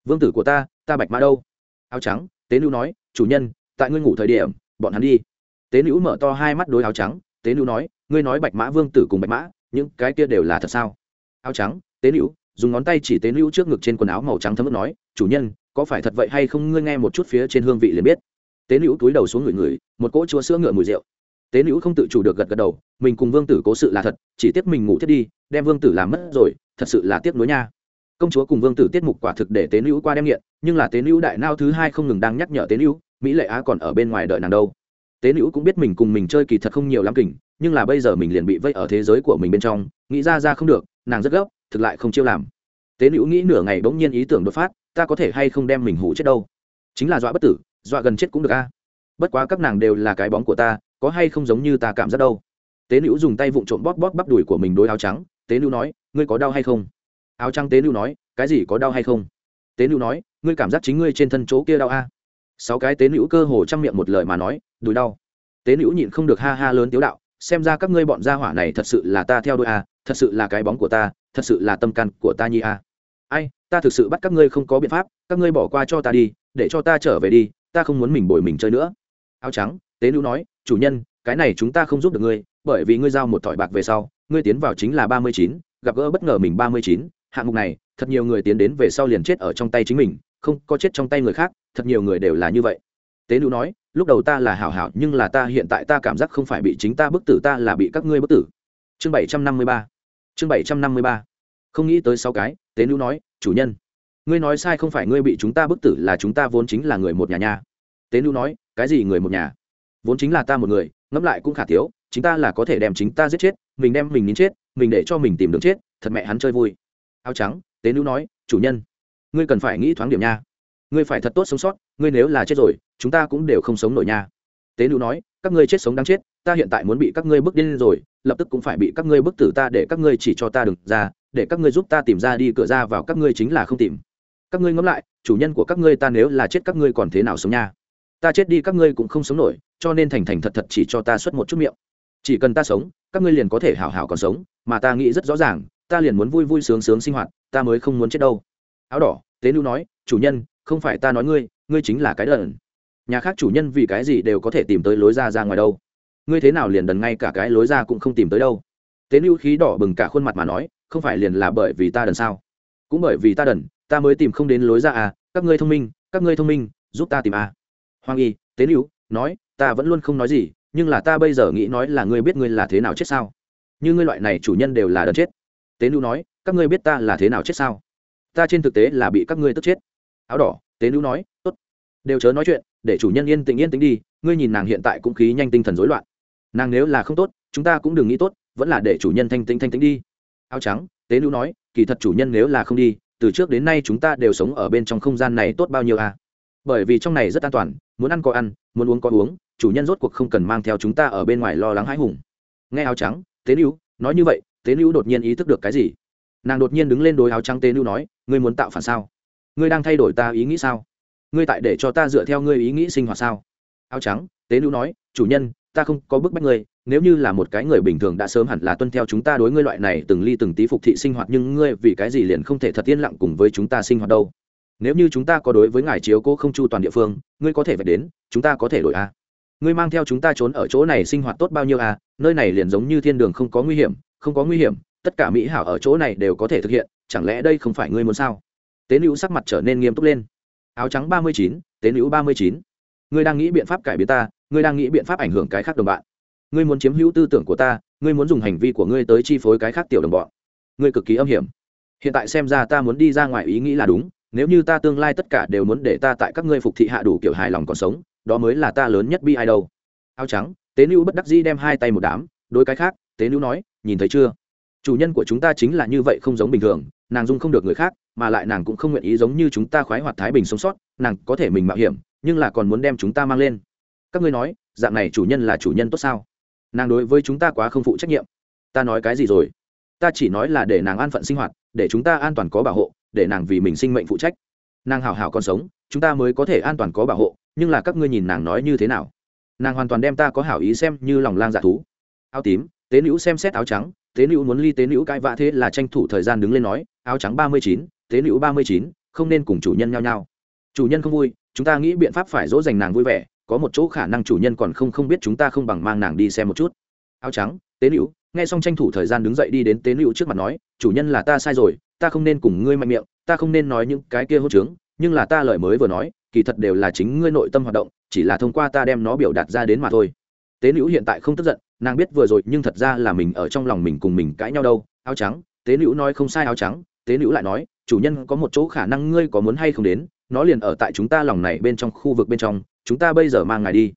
vương tử của ta ta bạch mã đâu? Áo trắng, tế nữ nói, chủ nhân, tại ngươi ngủ thời điểm, bọn hắn đi. Tế nữ mở to hai mắt đôi áo trắng, tế nữ nói, ngươi nói bạch mã vương tử cùng bạch mã, những cái kia đều là thật sao? Áo trắng, tế nữ, dùng ngón tay chỉ tế nữ trước ngực trên quần áo màu trắng thấm ức nói, chủ nhân, có phải thật vậy hay không? Ngươi nghe một chút phía trên hương vị liền biết tế nữ túi đầu xuống người người, một cỗ chúa sữa ngựa mùi rượu. Tế nữ không tự chủ được gật gật đầu, mình cùng vương tử cố sự là thật, chỉ tiếc mình ngủ thiết đi, đem vương tử làm mất rồi, thật sự là tiếc nuối nha. Công chúa cùng vương tử tiết mục quả thực để tế nữ qua đem nghiện, nhưng là tế nữ đại nao thứ hai không ngừng đang nhắc nhở tế nữ, mỹ lệ á còn ở bên ngoài đợi nàng đâu. Tế nữ cũng biết mình cùng mình chơi kỳ thật không nhiều lắm kình, nhưng là bây giờ mình liền bị vây ở thế giới của mình bên trong, nghĩ ra ra không được, nàng rất gấp, thực lại không chiêu làm. Tế nữ nghĩ nửa ngày bỗng nhiên ý tưởng đột phát, ta có thể hay không đem mình hủ chết đâu? Chính là dọa bất tử dọa gần chết cũng được a. Bất quá các nàng đều là cái bóng của ta, có hay không giống như ta cảm giác đâu. Tế nữ dùng tay vụng trộm bóp bóp bắp đùi của mình đối áo trắng. Tế nữ nói, ngươi có đau hay không? Áo trắng tế nữ nói, cái gì có đau hay không? Tế nữ nói, ngươi cảm giác chính ngươi trên thân chỗ kia đau a. Sáu cái tế nữ cơ hồ chăm miệng một lời mà nói, đùi đau. Tế nữ nhịn không được ha ha lớn tiếu đạo, xem ra các ngươi bọn gia hỏa này thật sự là ta theo đôi a, thật sự là cái bóng của ta, thật sự là tâm can của ta nhi a. Ai, ta thực sự bắt các ngươi không có biện pháp, các ngươi bỏ qua cho ta đi, để cho ta trở về đi ta không muốn mình bồi mình chơi nữa. Áo trắng, tế nữ nói, chủ nhân, cái này chúng ta không giúp được ngươi, bởi vì ngươi giao một thỏi bạc về sau, ngươi tiến vào chính là ba mươi chín, gặp gỡ bất ngờ mình ba mươi chín, hạng mục này, thật nhiều người tiến đến về sau liền chết ở trong tay chính mình, không có chết trong tay người khác, thật nhiều người đều là như vậy. Tế nữ nói, lúc đầu ta là hảo hảo, nhưng là ta hiện tại ta cảm giác không phải bị chính ta bức tử, ta là bị các ngươi bức tử. Chương bảy trăm năm mươi ba. Chương bảy trăm năm mươi ba. Không nghĩ tới sáu cái, tế nữ nói, chủ nhân ngươi nói sai không phải ngươi bị chúng ta bức tử là chúng ta vốn chính là người một nhà nha. Tế nữ nói, cái gì người một nhà? Vốn chính là ta một người, ngẫm lại cũng khả thiếu, chính ta là có thể đem chính ta giết chết, mình đem mình nín chết, mình để cho mình tìm đường chết, thật mẹ hắn chơi vui. Áo trắng, tế nữ nói, chủ nhân, ngươi cần phải nghĩ thoáng điểm nha. Ngươi phải thật tốt sống sót, ngươi nếu là chết rồi, chúng ta cũng đều không sống nổi nha. Tế nữ nói, các ngươi chết sống đáng chết, ta hiện tại muốn bị các ngươi bước điên rồi, lập tức cũng phải bị các ngươi bức tử ta để các ngươi chỉ cho ta đừng ra, để các ngươi giúp ta tìm ra đi, cửa ra vào các ngươi chính là không tìm các ngươi ngẫm lại, chủ nhân của các ngươi ta nếu là chết các ngươi còn thế nào sống nha? Ta chết đi các ngươi cũng không sống nổi, cho nên thành thành thật thật chỉ cho ta xuất một chút miệng. Chỉ cần ta sống, các ngươi liền có thể hảo hảo còn sống, mà ta nghĩ rất rõ ràng, ta liền muốn vui vui sướng sướng sinh hoạt, ta mới không muốn chết đâu. Áo đỏ, tế nữ nói, chủ nhân, không phải ta nói ngươi ngươi chính là cái đần. Nhà khác chủ nhân vì cái gì đều có thể tìm tới lối ra ra ngoài đâu. Ngươi thế nào liền đần ngay cả cái lối ra cũng không tìm tới đâu. Tế nữ khí đỏ bừng cả khuôn mặt mà nói, không phải liền là bởi vì ta đần sao? Cũng bởi vì ta đần ta mới tìm không đến lối ra à các ngươi thông minh, các ngươi thông minh, giúp ta tìm à. Hoàng y, tế nữ nói, ta vẫn luôn không nói gì, nhưng là ta bây giờ nghĩ nói là ngươi biết ngươi là thế nào chết sao? Như ngươi loại này chủ nhân đều là đợt chết. Tế nữ nói, các ngươi biết ta là thế nào chết sao? Ta trên thực tế là bị các ngươi tức chết. Áo đỏ, tế nữ nói, tốt. Đều chớ nói chuyện, để chủ nhân yên tĩnh yên tĩnh đi, ngươi nhìn nàng hiện tại cũng khí nhanh tinh thần rối loạn. Nàng nếu là không tốt, chúng ta cũng đừng nghĩ tốt, vẫn là để chủ nhân thanh tĩnh thanh tĩnh đi. Áo trắng, tế nữ nói, kỳ thật chủ nhân nếu là không đi từ trước đến nay chúng ta đều sống ở bên trong không gian này tốt bao nhiêu à? Bởi vì trong này rất an toàn, muốn ăn có ăn, muốn uống có uống, chủ nhân rốt cuộc không cần mang theo chúng ta ở bên ngoài lo lắng hãi hùng. Nghe áo trắng, tế nữ nói như vậy, tế nữ đột nhiên ý thức được cái gì? Nàng đột nhiên đứng lên đôi áo trắng tế nữ nói, ngươi muốn tạo phản sao? Ngươi đang thay đổi ta ý nghĩ sao? Ngươi tại để cho ta dựa theo ngươi ý nghĩ sinh hoạt sao? Áo trắng, tế nữ nói, chủ nhân ta không có bức bách ngươi, nếu như là một cái người bình thường đã sớm hẳn là tuân theo chúng ta đối ngươi loại này từng ly từng tí phục thị sinh hoạt, nhưng ngươi vì cái gì liền không thể thật yên lặng cùng với chúng ta sinh hoạt đâu? Nếu như chúng ta có đối với ngài chiếu cố không chu toàn địa phương, ngươi có thể phải đến, chúng ta có thể đổi a. Ngươi mang theo chúng ta trốn ở chỗ này sinh hoạt tốt bao nhiêu a, nơi này liền giống như thiên đường không có nguy hiểm, không có nguy hiểm, tất cả mỹ hảo ở chỗ này đều có thể thực hiện, chẳng lẽ đây không phải ngươi muốn sao? Tế nữ sắc mặt trở nên nghiêm túc lên. Áo trắng ba mươi chín, tế nữ ba mươi chín ngươi đang nghĩ biện pháp cải biến ta, ngươi đang nghĩ biện pháp ảnh hưởng cái khác đồng bạn. Ngươi muốn chiếm hữu tư tưởng của ta, ngươi muốn dùng hành vi của ngươi tới chi phối cái khác tiểu đồng bọn. Ngươi cực kỳ âm hiểm. Hiện tại xem ra ta muốn đi ra ngoài ý nghĩ là đúng, nếu như ta tương lai tất cả đều muốn để ta tại các ngươi phục thị hạ đủ kiểu hài lòng còn sống, đó mới là ta lớn nhất bi ai đâu. Áo trắng, tế nữ bất đắc dĩ đem hai tay một đám đôi cái khác, tế nữ nói, nhìn thấy chưa? Chủ nhân của chúng ta chính là như vậy không giống bình thường, nàng dung không được người khác, mà lại nàng cũng không nguyện ý giống như chúng ta khoái hoạt thái bình sống sót, nàng có thể mình mạo hiểm nhưng là còn muốn đem chúng ta mang lên. Các ngươi nói, dạng này chủ nhân là chủ nhân tốt sao? Nàng đối với chúng ta quá không phụ trách nhiệm. Ta nói cái gì rồi? Ta chỉ nói là để nàng an phận sinh hoạt, để chúng ta an toàn có bảo hộ, để nàng vì mình sinh mệnh phụ trách. Nàng hảo hảo còn sống, chúng ta mới có thể an toàn có bảo hộ, nhưng là các ngươi nhìn nàng nói như thế nào? Nàng hoàn toàn đem ta có hảo ý xem như lòng lang dạ thú. Áo tím, tế nữ xem xét áo trắng, tế nữ muốn ly tế nữ cãi vã thế là tranh thủ thời gian đứng lên nói, áo trắng ba mươi chín, tế nữ ba mươi chín, không nên cùng chủ nhân nhao nhau chủ nhân không vui chúng ta nghĩ biện pháp phải dỗ dành nàng vui vẻ, có một chỗ khả năng chủ nhân còn không không biết chúng ta không bằng mang nàng đi xem một chút. Áo trắng, tế nữ, nghe xong tranh thủ thời gian đứng dậy đi đến tế nữ trước mặt nói, chủ nhân là ta sai rồi, ta không nên cùng ngươi mạnh miệng, ta không nên nói những cái kia hốt trướng, nhưng là ta lời mới vừa nói, kỳ thật đều là chính ngươi nội tâm hoạt động, chỉ là thông qua ta đem nó biểu đạt ra đến mà thôi. Tế nữ hiện tại không tức giận, nàng biết vừa rồi nhưng thật ra là mình ở trong lòng mình cùng mình cãi nhau đâu. Áo trắng, tế nữ nói không sai áo trắng, tế nữ lại nói, chủ nhân có một chỗ khả năng ngươi có muốn hay không đến nó liền ở tại chúng ta lòng này bên trong khu vực bên trong, chúng ta bây giờ mang ngài đi.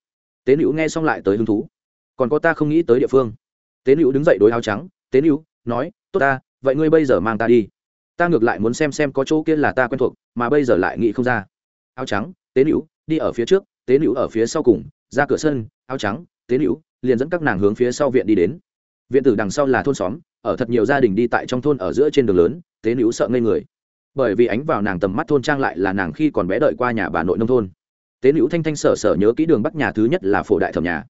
Tế nữ nghe xong lại tới hứng thú. Còn có ta không nghĩ tới địa phương. Tế nữ đứng dậy đối áo trắng, tế nữ nói, tốt ta, vậy ngươi bây giờ mang ta đi. Ta ngược lại muốn xem xem có chỗ kia là ta quen thuộc, mà bây giờ lại nghĩ không ra. Áo trắng, tế nữ đi ở phía trước, tế nữ ở phía sau cùng, ra cửa sân, áo trắng, tế nữ liền dẫn các nàng hướng phía sau viện đi đến. Viện tử đằng sau là thôn xóm, ở thật nhiều gia đình đi tại trong thôn ở giữa trên đường lớn, tế nữ sợ ngây người bởi vì ánh vào nàng tầm mắt thôn trang lại là nàng khi còn bé đợi qua nhà bà nội nông thôn. Tế nữ thanh thanh sở sở nhớ kỹ đường bắc nhà thứ nhất là phổ đại thẩm nhà.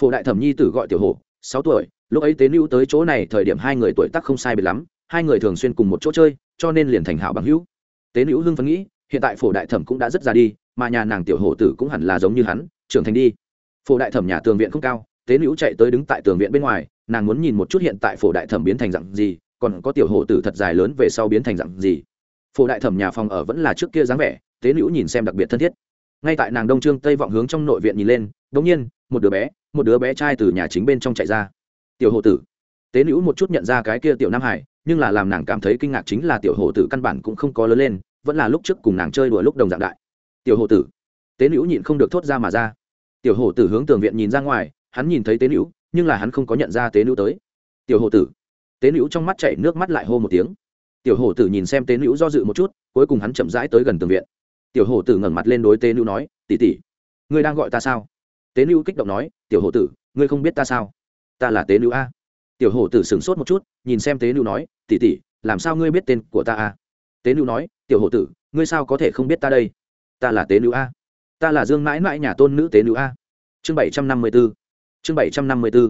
Phổ đại thẩm nhi tử gọi tiểu hổ, sáu tuổi, lúc ấy tế nữ tới chỗ này thời điểm hai người tuổi tác không sai biệt lắm, hai người thường xuyên cùng một chỗ chơi, cho nên liền thành hảo bằng hữu. Tế nữ hưng phấn nghĩ, hiện tại phổ đại thẩm cũng đã rất già đi, mà nhà nàng tiểu hổ tử cũng hẳn là giống như hắn, trưởng thành đi. Phổ đại thẩm nhà tường viện không cao, tế nữ chạy tới đứng tại tường viện bên ngoài, nàng muốn nhìn một chút hiện tại phổ đại thẩm biến thành dặn gì, còn có tiểu hổ tử thật dài lớn về sau biến thành dặn gì phổ đại thẩm nhà phòng ở vẫn là trước kia dáng vẻ, tế nữ nhìn xem đặc biệt thân thiết. Ngay tại nàng đông trương tây vọng hướng trong nội viện nhìn lên đ ỗ n g nhiên, một đứa bé, một đứa bé trai từ nhà chính bên trong chạy ra. Tiểu hộ tử. Tế nữ một chút nhận ra cái kia tiểu nam hải, nhưng là làm nàng cảm thấy kinh ngạc chính là tiểu hộ tử căn bản cũng không có lớn lên, vẫn là lúc trước cùng nàng chơi đùa lúc đồng dạng đại. Tiểu hộ tử. Tế nữ nhịn không được thốt ra mà ra. Tiểu hộ tử hướng tường viện nhìn ra ngoài, hắn nhìn thấy tế nữ, nhưng là hắn không có nhận ra tế nữ tới. Tiểu hộ tử. Tế nữ trong mắt chảy nước mắt lại hô một tiếng tiểu hổ tử nhìn xem tế nữ do dự một chút, cuối cùng hắn chậm rãi tới gần tường viện. Tiểu hổ tử ngẩng mặt lên đối tế nữ nói tỉ tỉ ngươi đang gọi ta sao? Tế nữ kích động nói, tiểu hổ tử, ngươi không biết ta sao? Ta là tế nữ a. Tiểu hổ tử sửng sốt một chút, nhìn xem tế nữ nói tỉ tỉ làm sao ngươi biết tên của ta a? Tế nữ nói, tiểu hổ tử, ngươi sao có thể không biết ta đây? Ta là tế nữ a. Ta là dương mãi mãi nhà tôn nữ tế nữ a. Chương bảy trăm năm mươi b ố chương bảy trăm năm mươi b ố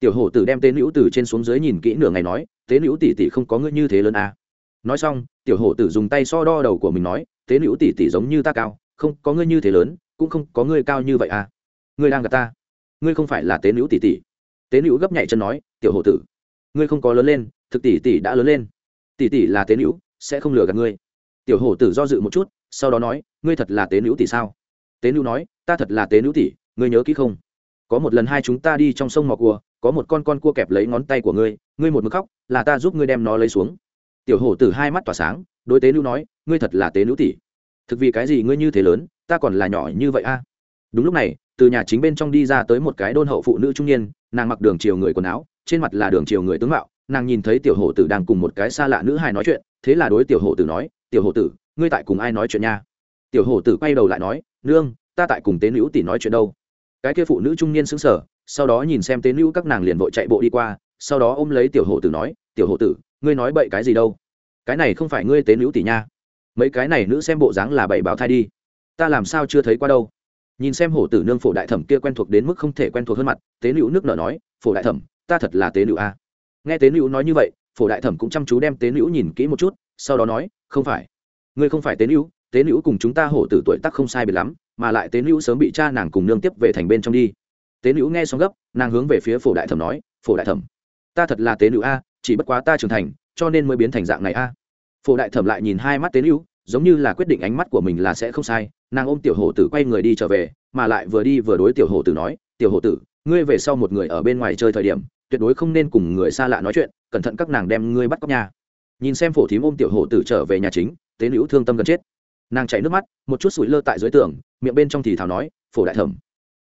tiểu hổ tử đem tế nữ từ trên xuống dưới nhìn kỹ nửa ngày nói, tế nữ tỉ tỉ không có ngươi như thế lớn a nói xong, tiểu hổ tử dùng tay so đo đầu của mình nói, tế nữ tỷ tỷ giống như ta cao, không, có ngươi như thế lớn, cũng không có ngươi cao như vậy à. Ngươi đang gặp ta. Ngươi không phải là tế nữ tỷ tỷ. Tế nữ gấp nhảy chân nói, tiểu hổ tử, ngươi không có lớn lên, thực tỷ tỷ đã lớn lên. Tỷ tỷ là tế nữ, sẽ không lừa gạt ngươi. Tiểu hổ tử do dự một chút, sau đó nói, ngươi thật là tế nữ tỷ sao? Tế nữ nói, ta thật là tế nữ tỷ, ngươi nhớ kỹ không? Có một lần hai chúng ta đi trong sông mò cua, có một con con cua kẹp lấy ngón tay của ngươi ngươi một mực khóc, là ta giúp ngươi đem nó lấy xuống tiểu hổ tử hai mắt tỏa sáng, đối tế nữ nói, ngươi thật là tế nữ tỷ. Thực vì cái gì ngươi như thế lớn, ta còn là nhỏ như vậy a? Đúng lúc này, từ nhà chính bên trong đi ra tới một cái đôn hậu phụ nữ trung niên, nàng mặc đường chiều người quần áo, trên mặt là đường chiều người tướng mạo, nàng nhìn thấy tiểu hổ tử đang cùng một cái xa lạ nữ hài nói chuyện, thế là đối tiểu hổ tử nói, tiểu hổ tử, ngươi tại cùng ai nói chuyện nha? Tiểu hổ tử quay đầu lại nói, nương, ta tại cùng tế nữ tỷ nói chuyện đâu. Cái kia phụ nữ trung niên xứng sở sau đó nhìn xem tế nữ các nàng liền vội chạy bộ đi qua, sau đó ôm lấy tiểu hổ tử nói, tiểu hổ tử ngươi nói bậy cái gì đâu? Cái này không phải ngươi tế nữ tỷ nha. Mấy cái này nữ xem bộ dáng là bậy báo thai đi. Ta làm sao chưa thấy qua đâu? Nhìn xem hổ tử nương phổ đại thẩm kia quen thuộc đến mức không thể quen thuộc hơn mặt, tế nữ nước nở nói, phổ đại thẩm, ta thật là tế nữ a. Nghe tế nữ nói như vậy, phổ đại thẩm cũng chăm chú đem tế nữ nhìn kỹ một chút, sau đó nói, không phải. Ngươi không phải tế nữ tế nữ cùng chúng ta hổ tử tuổi tác không sai biệt lắm, mà lại tế nữ sớm bị cha nàng cùng nương tiếp về thành bên trong đi. Tế nữ nghe xong gấp, nàng hướng về phía phổ đại thẩm nói, phổ đại thẩm, ta thật là tế nữ a chỉ bất quá ta trưởng thành, cho nên mới biến thành dạng này a. Phổ đại thẩm lại nhìn hai mắt tế lưu giống như là quyết định ánh mắt của mình là sẽ không sai, nàng ôm tiểu hổ tử quay người đi trở về, mà lại vừa đi vừa đối tiểu hổ tử nói, tiểu hổ tử, ngươi về sau một người ở bên ngoài chơi thời điểm, tuyệt đối không nên cùng người xa lạ nói chuyện, cẩn thận các nàng đem ngươi bắt cóc nhà nhìn xem phổ thím ôm tiểu hổ tử trở về nhà chính tế nữ thương tâm gần chết. Nàng chảy nước mắt, một chút sủi lơ tại dưới tường, miệng bên trong thì thào nói, phổ đại thẩm,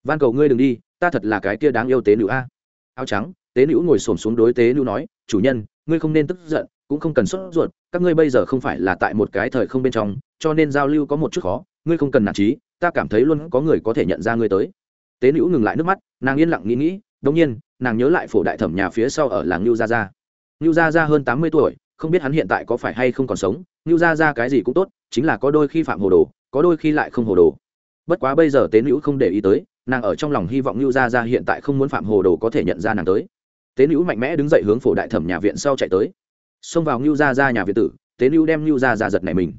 van cầu ngươi đừng đi, ta thật là cái kia đáng yêu tế nữ a. Áo trắng tế nữ ngồi xổm xuống đối tế nữ nói, chủ nhân, ngươi không nên tức giận, cũng không cần sốt ruột, các ngươi bây giờ không phải là tại một cái thời không bên trong, cho nên giao lưu có một chút khó, ngươi không cần nản trí, ta cảm thấy luôn có người có thể nhận ra ngươi tới. Tế nữ ngừng lại nước mắt, nàng yên lặng nghĩ nghĩ đông nhiên, nàng nhớ lại phổ đại thẩm nhà phía sau ở làng ngưu gia gia. Ngưu gia gia hơn tám mươi tuổi, không biết hắn hiện tại có phải hay không còn sống, ngưu gia gia cái gì cũng tốt, chính là có đôi khi phạm hồ đồ, có đôi khi lại không hồ đồ. Bất quá bây giờ tế nữ không để ý tới, nàng ở trong lòng hy vọng ngưu gia gia hiện tại không muốn phạm hồ đồ có thể nhận ra nàng tới tế nữ mạnh mẽ đứng dậy hướng phổ đại thẩm nhà viện sau chạy tới. Xông vào ngưu Gia ra nhà viện tử, tế nữ đem ngưu Gia ra giật này mình.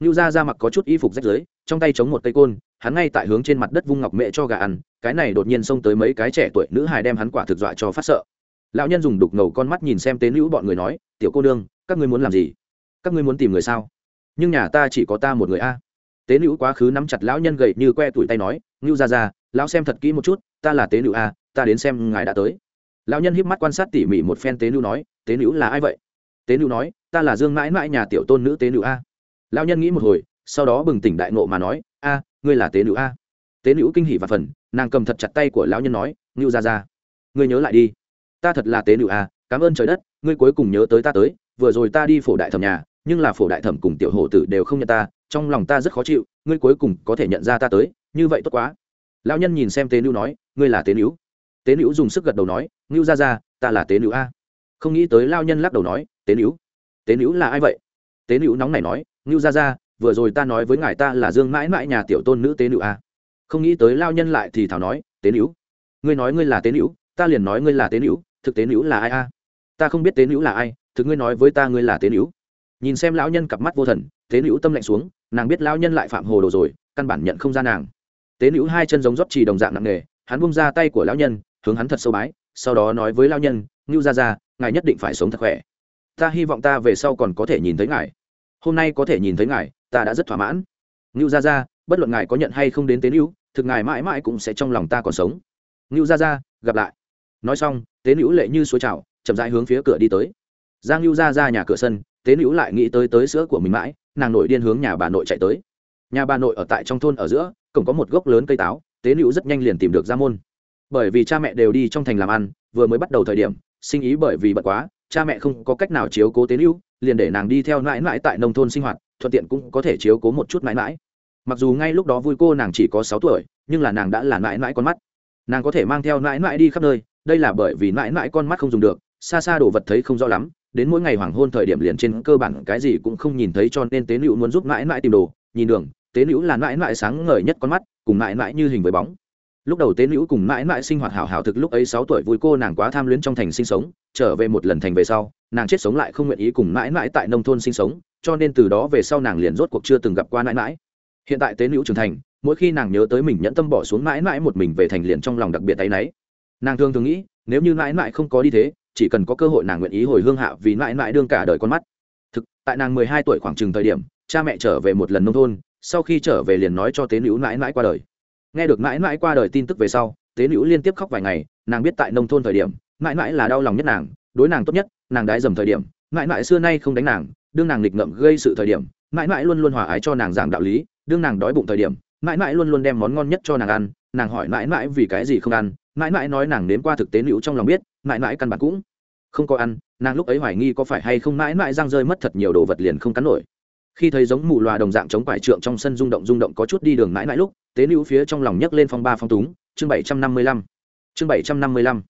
Ngưu Gia ra mặc có chút y phục rách rưới, trong tay chống một cây côn, hắn ngay tại hướng trên mặt đất vung ngọc mẹ cho gà ăn, cái này đột nhiên xông tới mấy cái trẻ tuổi nữ hài đem hắn quả thực dọa cho phát sợ. Lão nhân dùng đục ngầu con mắt nhìn xem tế nữ bọn người nói, tiểu cô nương, các ngươi muốn làm gì? Các ngươi muốn tìm người sao? Nhưng nhà ta chỉ có ta một người a. Tế nữ quá khứ nắm chặt lão nhân gậy như que tuổi tay nói, ngưu ra ra lão xem thật kỹ một chút, ta là tế nữ a, ta đến xem ngài đã tới lão nhân híp mắt quan sát tỉ mỉ một phen tế nữ nói, tế nữ là ai vậy? Tế nữ nói, ta là dương mãi mãi nhà tiểu tôn nữ tế nữ a. Lão nhân nghĩ một hồi, sau đó bừng tỉnh đại nộ mà nói, a, ngươi là tế nữ a. Tế nữ kinh hỉ và phần nàng cầm thật chặt tay của lão nhân nói ngưu ra ra, ngươi nhớ lại đi. Ta thật là tế nữ a, cảm ơn trời đất, ngươi cuối cùng nhớ tới ta tới, vừa rồi ta đi phổ đại thẩm nhà, nhưng là phổ đại thẩm cùng tiểu hổ tử đều không nhận ta, trong lòng ta rất khó chịu, ngươi cuối cùng có thể nhận ra ta tới, như vậy tốt quá. Lão nhân nhìn xem tế nữ nói, ngươi là tế nữ tế nữ dùng sức gật đầu nói, ngưu ra ra ta là tế nữ a. Không nghĩ tới lao nhân lắc đầu nói, tế nữ? Tế nữ là ai vậy? Tế nữ nóng này nói, ngưu ra ra vừa rồi ta nói với ngài ta là dương mãi mãi nhà tiểu tôn nữ tế nữ a. Không nghĩ tới lao nhân lại thì thảo nói, tế nữ? Ngươi nói ngươi là tế nữ, ta liền nói ngươi là tế nữ, thực tế nữ là ai a? Ta không biết tế nữ là ai, thực ngươi nói với ta ngươi là tế nữ. Nhìn xem lão nhân cặp mắt vô thần, tế nữ tâm lạnh xuống, nàng biết lão nhân lại phạm hồ đồ rồi, căn bản nhận không ra nàng. Tế nữ hai chân giống rót trì đồng dạng nặng nề, hắn bung ra tay của lão nhân hướng hắn thật sâu bái, sau đó nói với lao nhân, ngưu ra ra ngài nhất định phải sống thật khỏe. Ta hy vọng ta về sau còn có thể nhìn thấy ngài. Hôm nay có thể nhìn thấy ngài, ta đã rất thỏa mãn. Ngưu ra ra bất luận ngài có nhận hay không đến tế nữ, thực ngài mãi mãi cũng sẽ trong lòng ta còn sống. Ngưu ra ra gặp lại. Nói xong, tế nữ lệ như suối trào, chậm rãi hướng phía cửa đi tới. Giang ngưu ra ra nhà cửa sân, tế nữ lại nghĩ tới tới sữa của mình mãi, nàng nội điên hướng nhà bà nội chạy tới. Nhà bà nội ở tại trong thôn ở giữa, cổng có một gốc lớn cây táo, tế nữ rất nhanh liền tìm được ra môn bởi vì cha mẹ đều đi trong thành làm ăn, vừa mới bắt đầu thời điểm, sinh ý bởi vì bận quá, cha mẹ không có cách nào chiếu cố tế lưu liền để nàng đi theo mãi mãi tại nông thôn sinh hoạt, thuận tiện cũng có thể chiếu cố một chút mãi mãi. Mặc dù ngay lúc đó vui cô nàng chỉ có sáu tuổi, nhưng là nàng đã là mãi mãi con mắt. Nàng có thể mang theo mãi mãi đi khắp nơi, đây là bởi vì mãi mãi con mắt không dùng được, xa xa đồ vật thấy không rõ lắm, đến mỗi ngày hoàng hôn thời điểm liền trên cơ bản cái gì cũng không nhìn thấy cho nên tế nữ muốn giúp mãi mãi tìm đồ, nhìn đường tế nữ là mãi mãi sáng ngời nhất con mắt, cùng mãi mãi như hình với bóng lúc đầu tế nữ cùng mãi mãi sinh hoạt hảo hảo thực lúc ấy sáu tuổi vui cô nàng quá tham luyến trong thành sinh sống, trở về một lần thành về sau, nàng chết sống lại không nguyện ý cùng mãi mãi tại nông thôn sinh sống, cho nên từ đó về sau nàng liền rốt cuộc chưa từng gặp qua mãi mãi. Hiện tại tế nữ trưởng thành, mỗi khi nàng nhớ tới mình nhẫn tâm bỏ xuống mãi mãi một mình về thành liền trong lòng đặc biệt tay náy. Nàng thường thường nghĩ, nếu như mãi mãi không có đi thế, chỉ cần có cơ hội nàng nguyện ý hồi hương hạ vì mãi mãi đương cả đời con mắt. Thực, tại nàng mười hai tuổi khoảng chừng thời điểm, cha mẹ trở về một lần nông thôn, sau khi trở về liền nói cho tế nữ mãi mãi qua đời nghe được mãi mãi qua đời tin tức về sau tế nữ liên tiếp khóc vài ngày nàng biết tại nông thôn thời điểm mãi mãi là đau lòng nhất nàng đối nàng tốt nhất nàng đái dầm thời điểm mãi mãi xưa nay không đánh nàng đương nàng nghịch ngợm gây sự thời điểm mãi mãi luôn luôn hòa ái cho nàng giảng đạo lý đương nàng đói bụng thời điểm mãi mãi luôn luôn đem món ngon nhất cho nàng ăn nàng hỏi mãi mãi vì cái gì không ăn mãi mãi nói nàng đến qua thực tế nữ trong lòng biết mãi mãi căn bản cũng không có ăn nàng lúc ấy hoài nghi có phải hay không mãi mãi răng rơi mất thật nhiều đồ vật liền không cắn nổi khi thấy giống mù loà đồng dạng chống quải trượng trong sân rung động rung động có chút đi đường mãi mãi lúc tế nữ phía trong lòng nhấc lên phong ba phong túng, chương bảy trăm năm mươi lăm. Chương bảy trăm năm mươi lăm.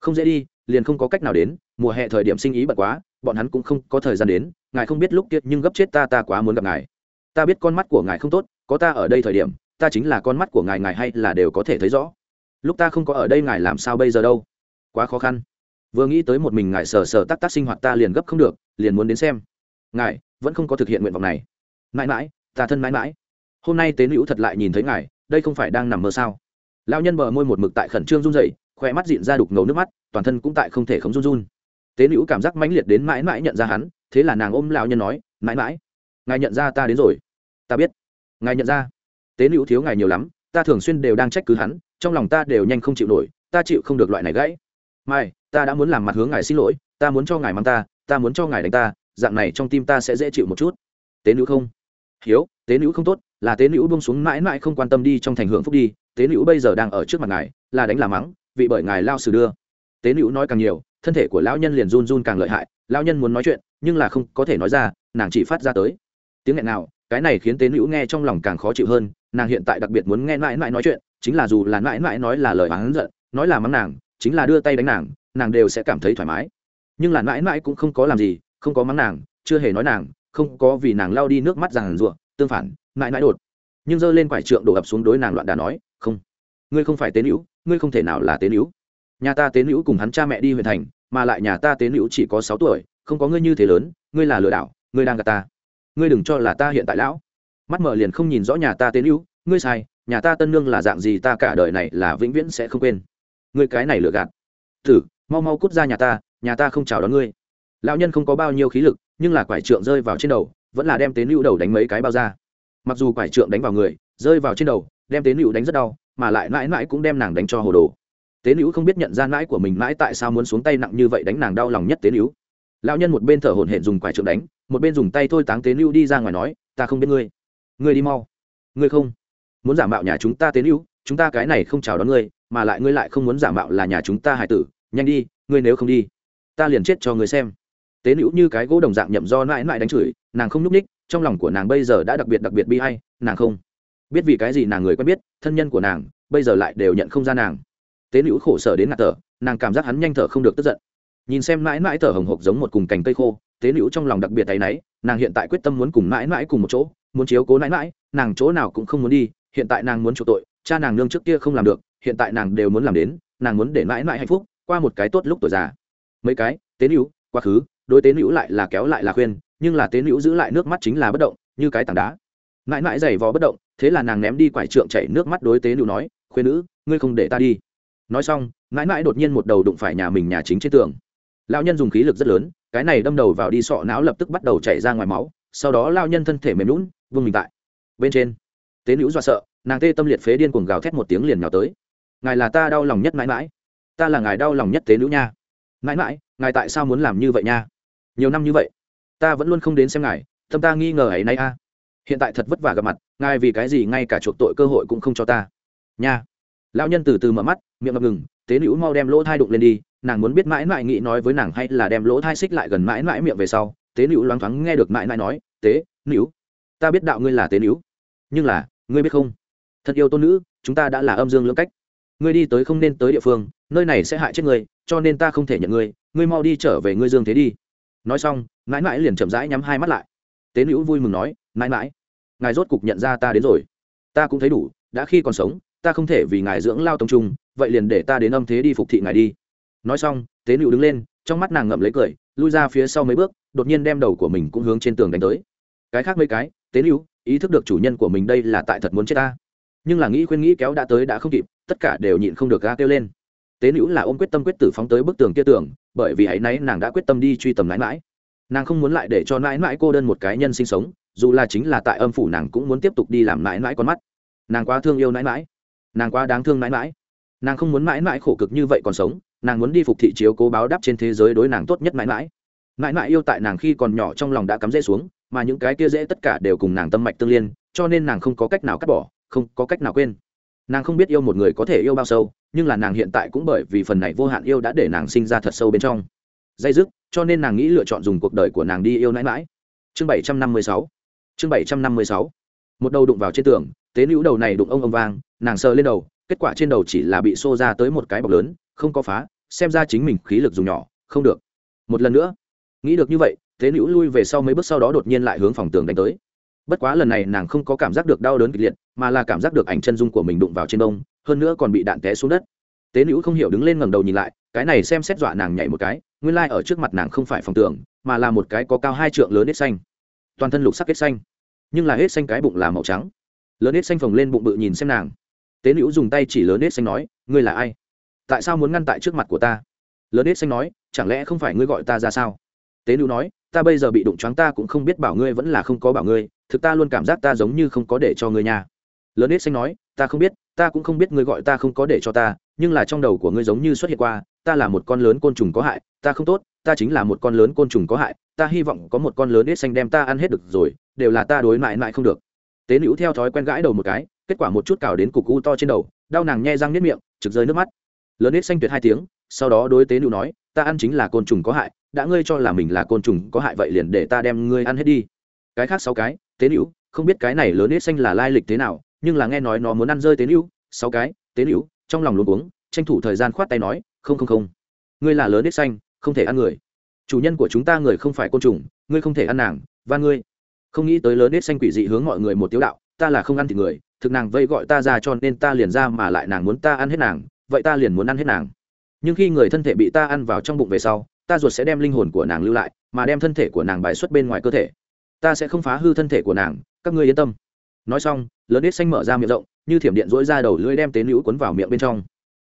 Không dễ đi, liền không có cách nào đến, mùa hè thời điểm sinh ý bật quá, bọn hắn cũng không có thời gian đến, ngài không biết lúc kiệt nhưng gấp chết ta ta quá muốn gặp ngài. Ta biết con mắt của ngài không tốt, có ta ở đây thời điểm, ta chính là con mắt của ngài ngài hay là đều có thể thấy rõ. Lúc ta không có ở đây ngài làm sao bây giờ đâu? Quá khó khăn. Vừa nghĩ tới một mình ngài sờ sờ tắc tắc sinh hoạt ta liền gấp không được, liền muốn đến xem. Ngài vẫn không có thực hiện nguyện vọng này. Mãi mãi, ta thân mãi mãi hôm nay tế nữ thật lại nhìn thấy ngài, đây không phải đang nằm mơ sao? Lão nhân bờ môi một mực tại khẩn trương run dậy khỏe mắt dịn ra đục ngầu nước mắt, toàn thân cũng tại không thể không run run. Tế nữ cảm giác mãnh liệt đến mãi mãi nhận ra hắn, thế là nàng ôm lão nhân nói, mãi mãi, ngài nhận ra ta đến rồi. Ta biết. Ngài nhận ra? Tế nữ thiếu ngài nhiều lắm, ta thường xuyên đều đang trách cứ hắn, trong lòng ta đều nhanh không chịu nổi, ta chịu không được loại này gãy. Mai, ta đã muốn làm mặt hướng ngài xin lỗi, ta muốn cho ngài mang ta ta muốn cho ngài đánh ta, dạng này trong tim ta sẽ dễ chịu một chút. Tế nữ không? Hiếu tế nữ không tốt, là tế nữ bông xuống mãi mãi không quan tâm đi trong thành hưởng phúc đi, tế nữ bây giờ đang ở trước mặt ngài, là đánh là mắng vị bởi ngài lao xử đưa. Tế nữ nói càng nhiều, thân thể của lão nhân liền run run càng lợi hại, lão nhân muốn nói chuyện, nhưng là không có thể nói ra, nàng chỉ phát ra tới. Tiếng nghẹn nào cái này khiến tế nữ nghe trong lòng càng khó chịu hơn, nàng hiện tại đặc biệt muốn nghe mãi mãi nói chuyện, chính là dù là mãi mãi nói là lời oán giận, nói là mắng nàng, chính là đưa tay đánh nàng nàng đều sẽ cảm thấy thoải mái. Nhưng là mãi mãi cũng không có làm gì, không có mắng nàng, chưa hề nói nàng, không có vì nàng lao đi nước mắt rằng rụa tương phản, mãi mãi đột. Nhưng giơ lên quải trượng đổ ập xuống đối nàng loạn đà nói, không, ngươi không phải tế nữ ngươi không thể nào là tế nữ nhà ta tế nữ cùng hắn cha mẹ đi huyện thành, mà lại nhà ta tế nữ chỉ có sáu tuổi, không có ngươi như thế lớn, ngươi là lừa đảo, ngươi đang gạt ta. Ngươi đừng cho là ta hiện tại lão. Mắt mở liền không nhìn rõ nhà ta tế nữ ngươi sai, nhà ta tân nương là dạng gì, ta cả đời này là vĩnh viễn sẽ không quên. Ngươi cái này lừa gạt. Thử, mau mau cút ra nhà ta nhà ta không chào đón ngươi. Lão nhân không có bao nhiêu khí lực, nhưng là quải trượng rơi vào trên đầu vẫn là đem tế nữ đầu đánh mấy cái bao ra. Mặc dù quải trượng đánh vào người, rơi vào trên đầu, đem tế nữ đánh rất đau, mà lại mãi mãi cũng đem nàng đánh cho hồ đồ. Tế nữ không biết nhận ra mãi của mình mãi tại sao muốn xuống tay nặng như vậy đánh nàng đau lòng nhất tế nữ. Lão nhân một bên thở hổn hển dùng quải trượng đánh, một bên dùng tay thôi táng tế nữ đi ra ngoài nói, ta không biết ngươi. Ngươi đi mau. Ngươi không? Muốn giả mạo nhà chúng ta tế nữ, chúng ta cái này không chào đón ngươi, mà lại ngươi lại không muốn giả mạo là nhà chúng ta hải tử. Nhanh đi, ngươi nếu không đi, ta liền chết cho ngươi xem tế nữ như cái gỗ đồng dạng nhậm do mãi mãi đánh chửi, nàng không n ú c ních trong lòng của nàng bây giờ đã đặc biệt đặc biệt bi hay nàng không biết vì cái gì nàng người quen biết, thân nhân của nàng bây giờ lại đều nhận không ra nàng. Tế nữ khổ sở đến ngạt thở, nàng cảm giác hắn nhanh thở không được tức giận. Nhìn xem mãi mãi thở hồng hộc giống một cùng cành cây khô, tế nữ trong lòng đặc biệt tay náy, nàng hiện tại quyết tâm muốn cùng mãi mãi cùng một chỗ, muốn chiếu cố mãi mãi, nàng chỗ nào cũng không muốn đi, hiện tại nàng muốn chỗ tội, cha nàng nương trước kia không làm được, hiện tại nàng đều muốn làm đến, nàng muốn để mãi mãi hạnh phúc, qua một cái tốt lúc tuổi già. Mấy cái, tế nữ, quá khứ đối tế nữ lại là kéo lại là khuyên, nhưng là tế nữ giữ lại nước mắt chính là bất động, như cái tảng đá. Mãi mãi giày vò bất động, thế là nàng ném đi quải trượng chảy nước mắt đối tế nữ nói, khuyên nữ, ngươi không để ta đi. Nói xong, mãi mãi đột nhiên một đầu đụng phải nhà mình nhà chính trên tường. Lao nhân dùng khí lực rất lớn, cái này đâm đầu vào đi sọ não lập tức bắt đầu chảy ra ngoài máu, sau đó lao nhân thân thể mềm lún vương mình tại bên trên. Tế nữ do sợ, nàng tê tâm liệt phế điên cuồng gào thét một tiếng liền nhào tới. Ngài là ta đau lòng nhất mãi mãi. Ta là ngài đau lòng nhất tế nữ nha. Mãi mãi, ngài tại sao muốn làm như vậy nha? Nhiều năm như vậy, ta vẫn luôn không đến xem ngài, tâm ta nghi ngờ ấy nay a. Hiện tại thật vất vả gặp mặt, ngài vì cái gì ngay cả chuộc tội cơ hội cũng không cho ta. Nha. Lão nhân từ từ mở mắt, miệng ngập ngừng, tế nữ mau đem lỗ thai đụng lên đi, nàng muốn biết mãi mãi nghĩ nói với nàng hay là đem lỗ thai xích lại gần mãi mãi miệng về sau, tế nữ loáng thoáng nghe được mãi mãi nói, tế nữ, ta biết đạo ngươi là tế nữ, nhưng là, ngươi biết không? Thật yêu tôn nữ, chúng ta đã là âm dương lưỡng cách. Ngươi đi tới không nên tới địa phương, nơi này sẽ hại chết ngươi, cho nên ta không thể nhận ngươi ngươi mau đi trở về ngươi dương thế đi nói xong, mãi mãi liền chậm rãi nhắm hai mắt lại. Tế nữ vui mừng nói, mãi mãi, ngài rốt cục nhận ra ta đến rồi. Ta cũng thấy đủ, đã khi còn sống, ta không thể vì ngài dưỡng lao tông trung, vậy liền để ta đến âm thế đi phục thị ngài đi. Nói xong, tế nữ đứng lên, trong mắt nàng ngậm lấy cười, lui ra phía sau mấy bước, đột nhiên đem đầu của mình cũng hướng trên tường đánh tới. Cái khác mấy cái, tế nữ ý thức được chủ nhân của mình đây là tại thật muốn chết ta. Nhưng là nghĩ khuyên nghĩ kéo đã tới đã không kịp, tất cả đều nhịn không được ga kêu lên. Tế nữ là ôm quyết tâm quyết tử phóng tới bức tường kia tường bởi vì hãy náy nàng đã quyết tâm đi truy tầm mãi mãi. Nàng không muốn lại để cho mãi mãi cô đơn một cái nhân sinh sống, dù là chính là tại âm phủ nàng cũng muốn tiếp tục đi làm mãi mãi con mắt. Nàng quá thương yêu mãi mãi. Nàng quá đáng thương mãi mãi. Nàng không muốn mãi mãi khổ cực như vậy còn sống, nàng muốn đi phục thị chiếu cố báo đáp trên thế giới đối nàng tốt nhất mãi mãi. Mãi mãi yêu tại nàng khi còn nhỏ trong lòng đã cắm rễ xuống, mà những cái kia dễ tất cả đều cùng nàng tâm mạch tương liên, cho nên nàng không có cách nào cắt bỏ, không có cách nào quên nàng không biết yêu một người có thể yêu bao sâu, nhưng là nàng hiện tại cũng bởi vì phần này vô hạn yêu đã để nàng sinh ra thật sâu bên trong. Dây dứt, cho nên nàng nghĩ lựa chọn dùng cuộc đời của nàng đi yêu mãi mãi chương bảy trăm năm mươi sáu. Chương bảy trăm năm mươi sáu. Một đầu đụng vào trên tường, tế nữ đầu này đụng ông ông vang, nàng sờ lên đầu, kết quả trên đầu chỉ là bị xô ra tới một cái bọc lớn, không có phá, xem ra chính mình khí lực dùng nhỏ, không được. Một lần nữa, nghĩ được như vậy, tế nữ lui về sau mấy bước sau đó đột nhiên lại hướng phòng tường đánh tới bất quá lần này nàng không có cảm giác được đau đớn kịch liệt, mà là cảm giác được ảnh chân dung của mình đụng vào trên đông hơn nữa còn bị đạn té xuống đất. Tế nữ không hiểu đứng lên ngẩng đầu nhìn lại, cái này xem xét dọa nàng nhảy một cái, nguyên lai、like、ở trước mặt nàng không phải phòng tường, mà là một cái có cao hai trượng lớn hết xanh. Toàn thân lục sắc hết xanh, nhưng là hết xanh cái bụng là màu trắng. Lớn hết xanh phồng lên bụng bự nhìn xem nàng. Tế nữ dùng tay chỉ lớn hết xanh nói, ngươi là ai? Tại sao muốn ngăn tại trước mặt của ta? Lớn hết xanh nói, chẳng lẽ không phải ngươi gọi ta ra sao? Tế nữ nói, ta bây giờ bị đụng choáng ta cũng không biết bảo ngươi vẫn là không có bảo ngươi thực ta luôn cảm giác ta giống như không có để cho ngươi nhà lớn ít xanh nói, ta không biết, ta cũng không biết ngươi gọi ta không có để cho ta, nhưng là trong đầu của ngươi giống như xuất hiện qua, ta là một con lớn côn trùng có hại, ta không tốt, ta chính là một con lớn côn trùng có hại, ta hy vọng có một con lớn ít xanh đem ta ăn hết được rồi, đều là ta đối mãi mãi không được. Tế nữ theo thói quen gãi đầu một cái, kết quả một chút cào đến cục u to trên đầu, đau nàng nhe răng nếp miệng, trực rơi nước mắt. Lớn ít xanh tuyệt hai tiếng, sau đó đối tế nữ nói, ta ăn chính là côn trùng có hại, đã ngươi cho là mình là côn trùng có hại vậy liền để ta đem ngươi ăn hết đi. Cái khác sáu cái tế nữ, không biết cái này lớn ít xanh là lai lịch thế nào, nhưng là nghe nói nó muốn ăn rơi tế nữ, sáu cái, tế nữ, trong lòng luôn uống, tranh thủ thời gian khoát tay nói, không không không, ngươi là lớn ít xanh, không thể ăn người. Chủ nhân của chúng ta người không phải côn trùng, ngươi không thể ăn nàng, và ngươi. Không nghĩ tới lớn ít xanh quỷ dị hướng mọi người một tiếu đạo, ta là không ăn thịt người, thực nàng vây gọi ta ra cho nên ta liền ra mà lại nàng muốn ta ăn hết nàng, vậy ta liền muốn ăn hết nàng. Nhưng khi người thân thể bị ta ăn vào trong bụng về sau, ta ruột sẽ đem linh hồn của nàng lưu lại, mà đem thân thể của nàng bài xuất bên ngoài cơ thể ta sẽ không phá hư thân thể của nàng, các ngươi yên tâm. Nói xong, lớn ít xanh mở ra miệng rộng, như thiểm điện dỗi ra đầu lưỡi đem tế nữ cuốn vào miệng bên trong.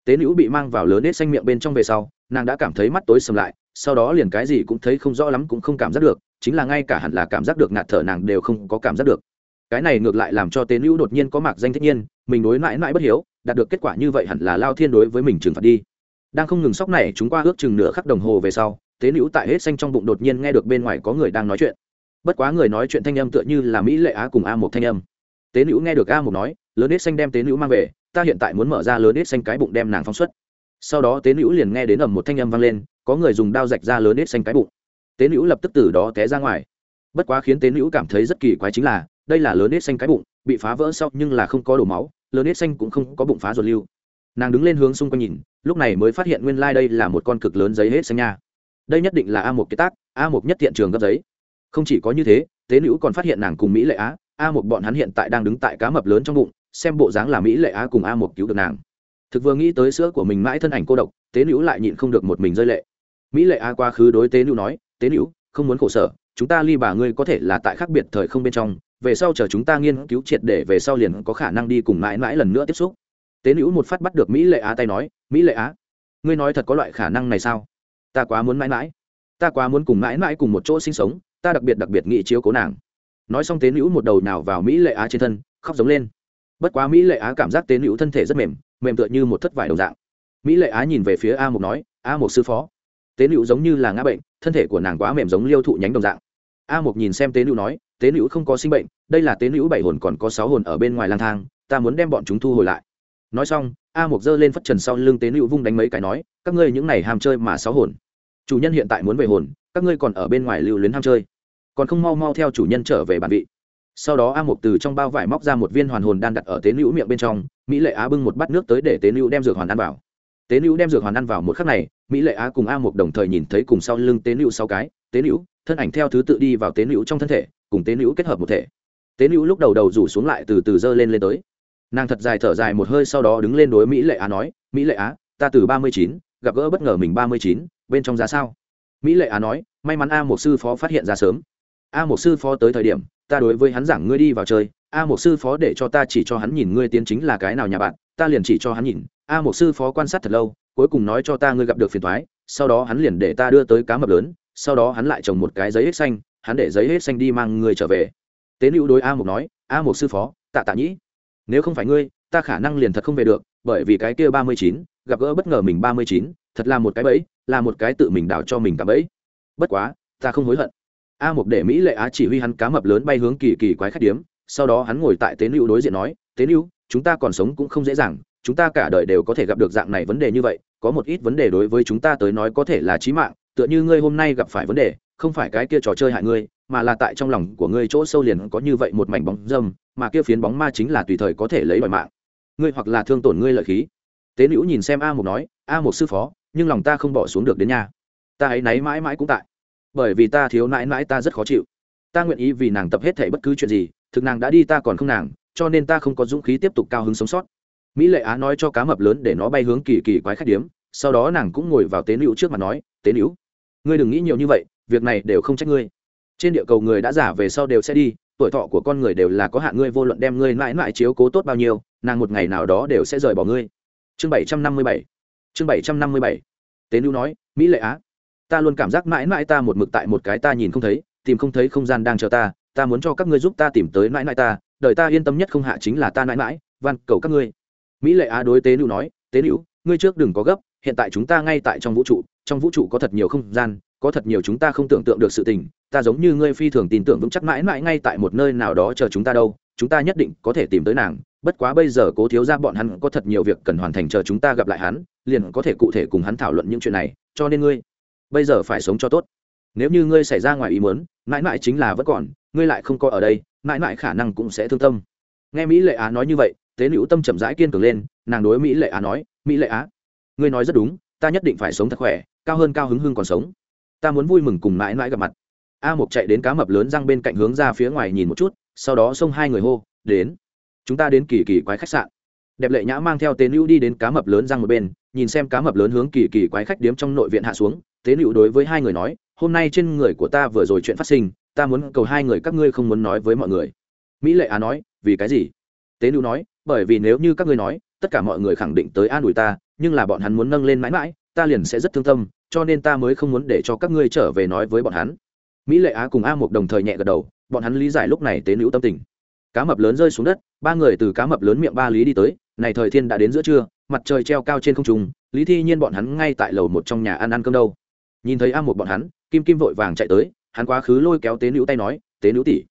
Tế nữ bị mang vào lớn ít xanh miệng bên trong về sau, nàng đã cảm thấy mắt tối sầm lại, sau đó liền cái gì cũng thấy không rõ lắm cũng không cảm giác được, chính là ngay cả hẳn là cảm giác được ngạt thở nàng đều không có cảm giác được. Cái này ngược lại làm cho tế nữ đột nhiên có mạc danh thích nhiên, mình đối mãi mãi bất hiếu, đạt được kết quả như vậy hẳn là lao thiên đối với mình trừng phạt đi. Đang không ngừng sóc này chúng qua ước chừng nửa khắc đồng hồ về sau, tế nữ tại hết xanh trong bụng đột nhiên nghe được bên ngoài có người đang nói chuyện bất quá người nói chuyện thanh âm tựa như là mỹ lệ á cùng a một thanh âm. Tế nữ nghe được a một nói, lớn ít xanh đem tế nữ mang về, ta hiện tại muốn mở ra lớn ít xanh cái bụng đem nàng phóng xuất. Sau đó tế nữ liền nghe đến ầm một thanh âm vang lên, có người dùng đao rạch ra lớn ít xanh cái bụng. Tế nữ lập tức từ đó té ra ngoài. Bất quá khiến tế nữ cảm thấy rất kỳ quái chính là, đây là lớn ít xanh cái bụng, bị phá vỡ sau nhưng là không có đổ máu, lớn ít xanh cũng không có bụng phá ruột lưu. Nàng đứng lên hướng xung quanh nhìn, lúc này mới phát hiện nguyên lai、like、đây là một con cực lớn giấy hết xanh nha. Đây nhất định là a một cái tác, a một nhất thiện trường gấp giấy không chỉ có như thế, tế nữ còn phát hiện nàng cùng mỹ lệ á, a một bọn hắn hiện tại đang đứng tại cá mập lớn trong bụng, xem bộ dáng là mỹ lệ á cùng a một cứu được nàng. Thực vừa nghĩ tới sữa của mình mãi thân ảnh cô độc, tế nữ lại nhịn không được một mình rơi lệ. Mỹ lệ a quá khứ đối tế nữ nói, tế nữ, không muốn khổ sở, chúng ta ly bà ngươi có thể là tại khác biệt thời không bên trong, về sau chờ chúng ta nghiên cứu triệt để về sau liền có khả năng đi cùng mãi mãi lần nữa tiếp xúc. Tế nữ một phát bắt được mỹ lệ á tay nói, mỹ lệ á, ngươi nói thật có loại khả năng này sao? Ta quá muốn mãi mãi, ta quá muốn cùng mãi mãi cùng một chỗ sinh sống ta đặc biệt đặc biệt nghị chiếu cố nàng. Nói xong tế nữ một đầu nào vào mỹ lệ á trên thân, khóc giống lên. Bất quá mỹ lệ á cảm giác tế nữ thân thể rất mềm mềm tựa như một thất vải đồng dạng. Mỹ lệ á nhìn về phía a Mục nói, a Mục sư phó, tế nữ giống như là ngã bệnh, thân thể của nàng quá mềm giống liêu thụ nhánh đồng dạng. A Mục nhìn xem tế nữ nói, tế nữ không có sinh bệnh, đây là tế nữ bảy hồn còn có sáu hồn ở bên ngoài lang thang, ta muốn đem bọn chúng thu hồi lại. Nói xong, a Mục giơ lên phất trần sau lưng tế nữ vung đánh mấy cái nói, các ngươi những này ham chơi mà sáu hồn. Chủ nhân hiện tại muốn về hồn các ngươi còn ở bên ngoài lưu luyến ham chơi. Còn không mau mau theo chủ nhân trở về bản vị. Sau đó a mục từ trong bao vải móc ra một viên hoàn hồn đan đặt ở tế nữ miệng bên trong, mỹ lệ á bưng một bát nước tới để tế nữ đem dược hoàn ăn vào. Tế nữ đem dược hoàn ăn vào một khắc này, mỹ lệ á cùng a mục đồng thời nhìn thấy cùng sau lưng tế nữ sau cái, tế nữ, thân ảnh theo thứ tự đi vào tế nữ trong thân thể, cùng tế nữ kết hợp một thể. Tế nữ lúc đầu đầu rủ xuống lại từ từ dơ lên lên tới. Nàng thật dài thở dài một hơi sau đó đứng lên đối mỹ lệ á nói, mỹ lệ á, ta từ ba mươi chín, gặp gỡ bất ngờ mình ba mươi chín, bên trong ra sao? Mỹ lệ á nói, may mắn a một sư phó phát hiện ra sớm. A một sư phó tới thời điểm, ta đối với hắn giảng ngươi đi vào chơi. A một sư phó để cho ta chỉ cho hắn nhìn ngươi tiến chính là cái nào nhà bạn, ta liền chỉ cho hắn nhìn. A một sư phó quan sát thật lâu, cuối cùng nói cho ta ngươi gặp được phiền thoái sau đó hắn liền để ta đưa tới cá mập lớn, sau đó hắn lại trồng một cái giấy hết xanh, hắn để giấy hết xanh đi mang ngươi trở về. Tế nữ đối a một nói, a một sư phó, tạ tạ nhĩ. Nếu không phải ngươi, ta khả năng liền thật không về được, bởi vì cái kia ba mươi chín, gặp gỡ bất ngờ mình ba mươi chín, thật là một cái bẫy là một cái tự mình đào cho mình cả bẫy. Bất quá, ta không hối hận. A một để mỹ lệ á chỉ huy hắn cá mập lớn bay hướng kỳ kỳ quái khách điếm, sau đó hắn ngồi tại tế nữ đối diện nói, tế nữ chúng ta còn sống cũng không dễ dàng, chúng ta cả đời đều có thể gặp được dạng này vấn đề như vậy, có một ít vấn đề đối với chúng ta tới nói có thể là chí mạng, tựa như ngươi hôm nay gặp phải vấn đề, không phải cái kia trò chơi hại ngươi, mà là tại trong lòng của ngươi chỗ sâu liền có như vậy một mảnh bóng dâm, mà kia phiến bóng ma chính là tùy thời có thể lấy đòi mạng. Ngươi hoặc là thương tổn ngươi lợi khí. Tế nữ nhìn xem a một nói, a một sư phó nhưng lòng ta không bỏ xuống được đến nhà ta hãy náy mãi mãi cũng tại. Bởi vì ta thiếu mãi mãi ta rất khó chịu. Ta nguyện ý vì nàng tập hết thể bất cứ chuyện gì, thực nàng đã đi ta còn không nàng, cho nên ta không có dũng khí tiếp tục cao hứng sống sót. Mỹ lệ á nói cho cá mập lớn để nó bay hướng kỳ kỳ quái khách điếm, sau đó nàng cũng ngồi vào tế nữ trước mặt nói, tế nữ, ngươi đừng nghĩ nhiều như vậy, việc này đều không trách ngươi. Trên địa cầu người đã giả về sau đều sẽ đi, tuổi thọ của con người đều là có hạn ngươi vô luận đem ngươi mãi mãi chiếu cố tốt bao nhiêu, nàng một ngày nào đó đều sẽ rời bỏ ngươi. Chương bảy trăm năm mươi bảy chương bảy trăm năm mươi bảy. Tế nữ nói, mỹ lệ á, ta luôn cảm giác mãi mãi ta một mực tại một cái ta nhìn không thấy, tìm không thấy không gian đang chờ ta ta muốn cho các ngươi giúp ta tìm tới mãi mãi ta đời ta yên tâm nhất không hạ chính là ta mãi mãi, van cầu các ngươi. Mỹ lệ á đối tế nữ nói, tế nữ, ngươi trước đừng có gấp, hiện tại chúng ta ngay tại trong vũ trụ, trong vũ trụ có thật nhiều không gian, có thật nhiều chúng ta không tưởng tượng được sự tình, ta giống như ngươi phi thường tin tưởng vững chắc mãi mãi ngay tại một nơi nào đó chờ chúng ta đâu, chúng ta nhất định có thể tìm tới nàng bất quá bây giờ cố thiếu ra bọn hắn có thật nhiều việc cần hoàn thành chờ chúng ta gặp lại hắn, liền có thể cụ thể cùng hắn thảo luận những chuyện này, cho nên ngươi bây giờ phải sống cho tốt. Nếu như ngươi xảy ra ngoài ý muốn, mãi mãi chính là vẫn còn, ngươi lại không có ở đây, mãi mãi khả năng cũng sẽ thương tâm. Nghe mỹ lệ á nói như vậy, tế nữ tâm chậm rãi kiên cường lên, nàng đối mỹ lệ á nói, mỹ lệ á, ngươi nói rất đúng, ta nhất định phải sống thật khỏe, cao hơn cao hứng hưng còn sống. Ta muốn vui mừng cùng mãi mãi gặp mặt. A mục chạy đến cá mập lớn răng bên cạnh hướng ra phía ngoài nhìn một chút, sau đó xông hai người hô, đến chúng ta đến kỳ kỳ quái khách sạn. Đẹp lệ nhã mang theo tế nữ đi đến cá mập lớn răng một bên, nhìn xem cá mập lớn hướng kỳ kỳ quái khách điếm trong nội viện hạ xuống. Tế nữ đối với hai người nói, hôm nay trên người của ta vừa rồi chuyện phát sinh, ta muốn cầu hai người các ngươi không muốn nói với mọi người. Mỹ lệ á nói, vì cái gì? Tế nữ nói, bởi vì nếu như các ngươi nói, tất cả mọi người khẳng định tới an ủi ta, nhưng là bọn hắn muốn nâng lên mãi mãi, ta liền sẽ rất thương tâm, cho nên ta mới không muốn để cho các ngươi trở về nói với bọn hắn. Mỹ lệ á cùng a một đồng thời nhẹ gật đầu, bọn hắn lý giải lúc này tế nữ tâm tình cá mập lớn rơi xuống đất, ba người từ cá mập lớn miệng ba lý đi tới, này thời thiên đã đến giữa trưa, mặt trời treo cao trên không trung, lý thi nhiên bọn hắn ngay tại lầu một trong nhà ăn ăn cơm đâu. Nhìn thấy a một bọn hắn, kim kim vội vàng chạy tới, hắn quá khứ lôi kéo tế nữ tay nói, tế nữ tỷ,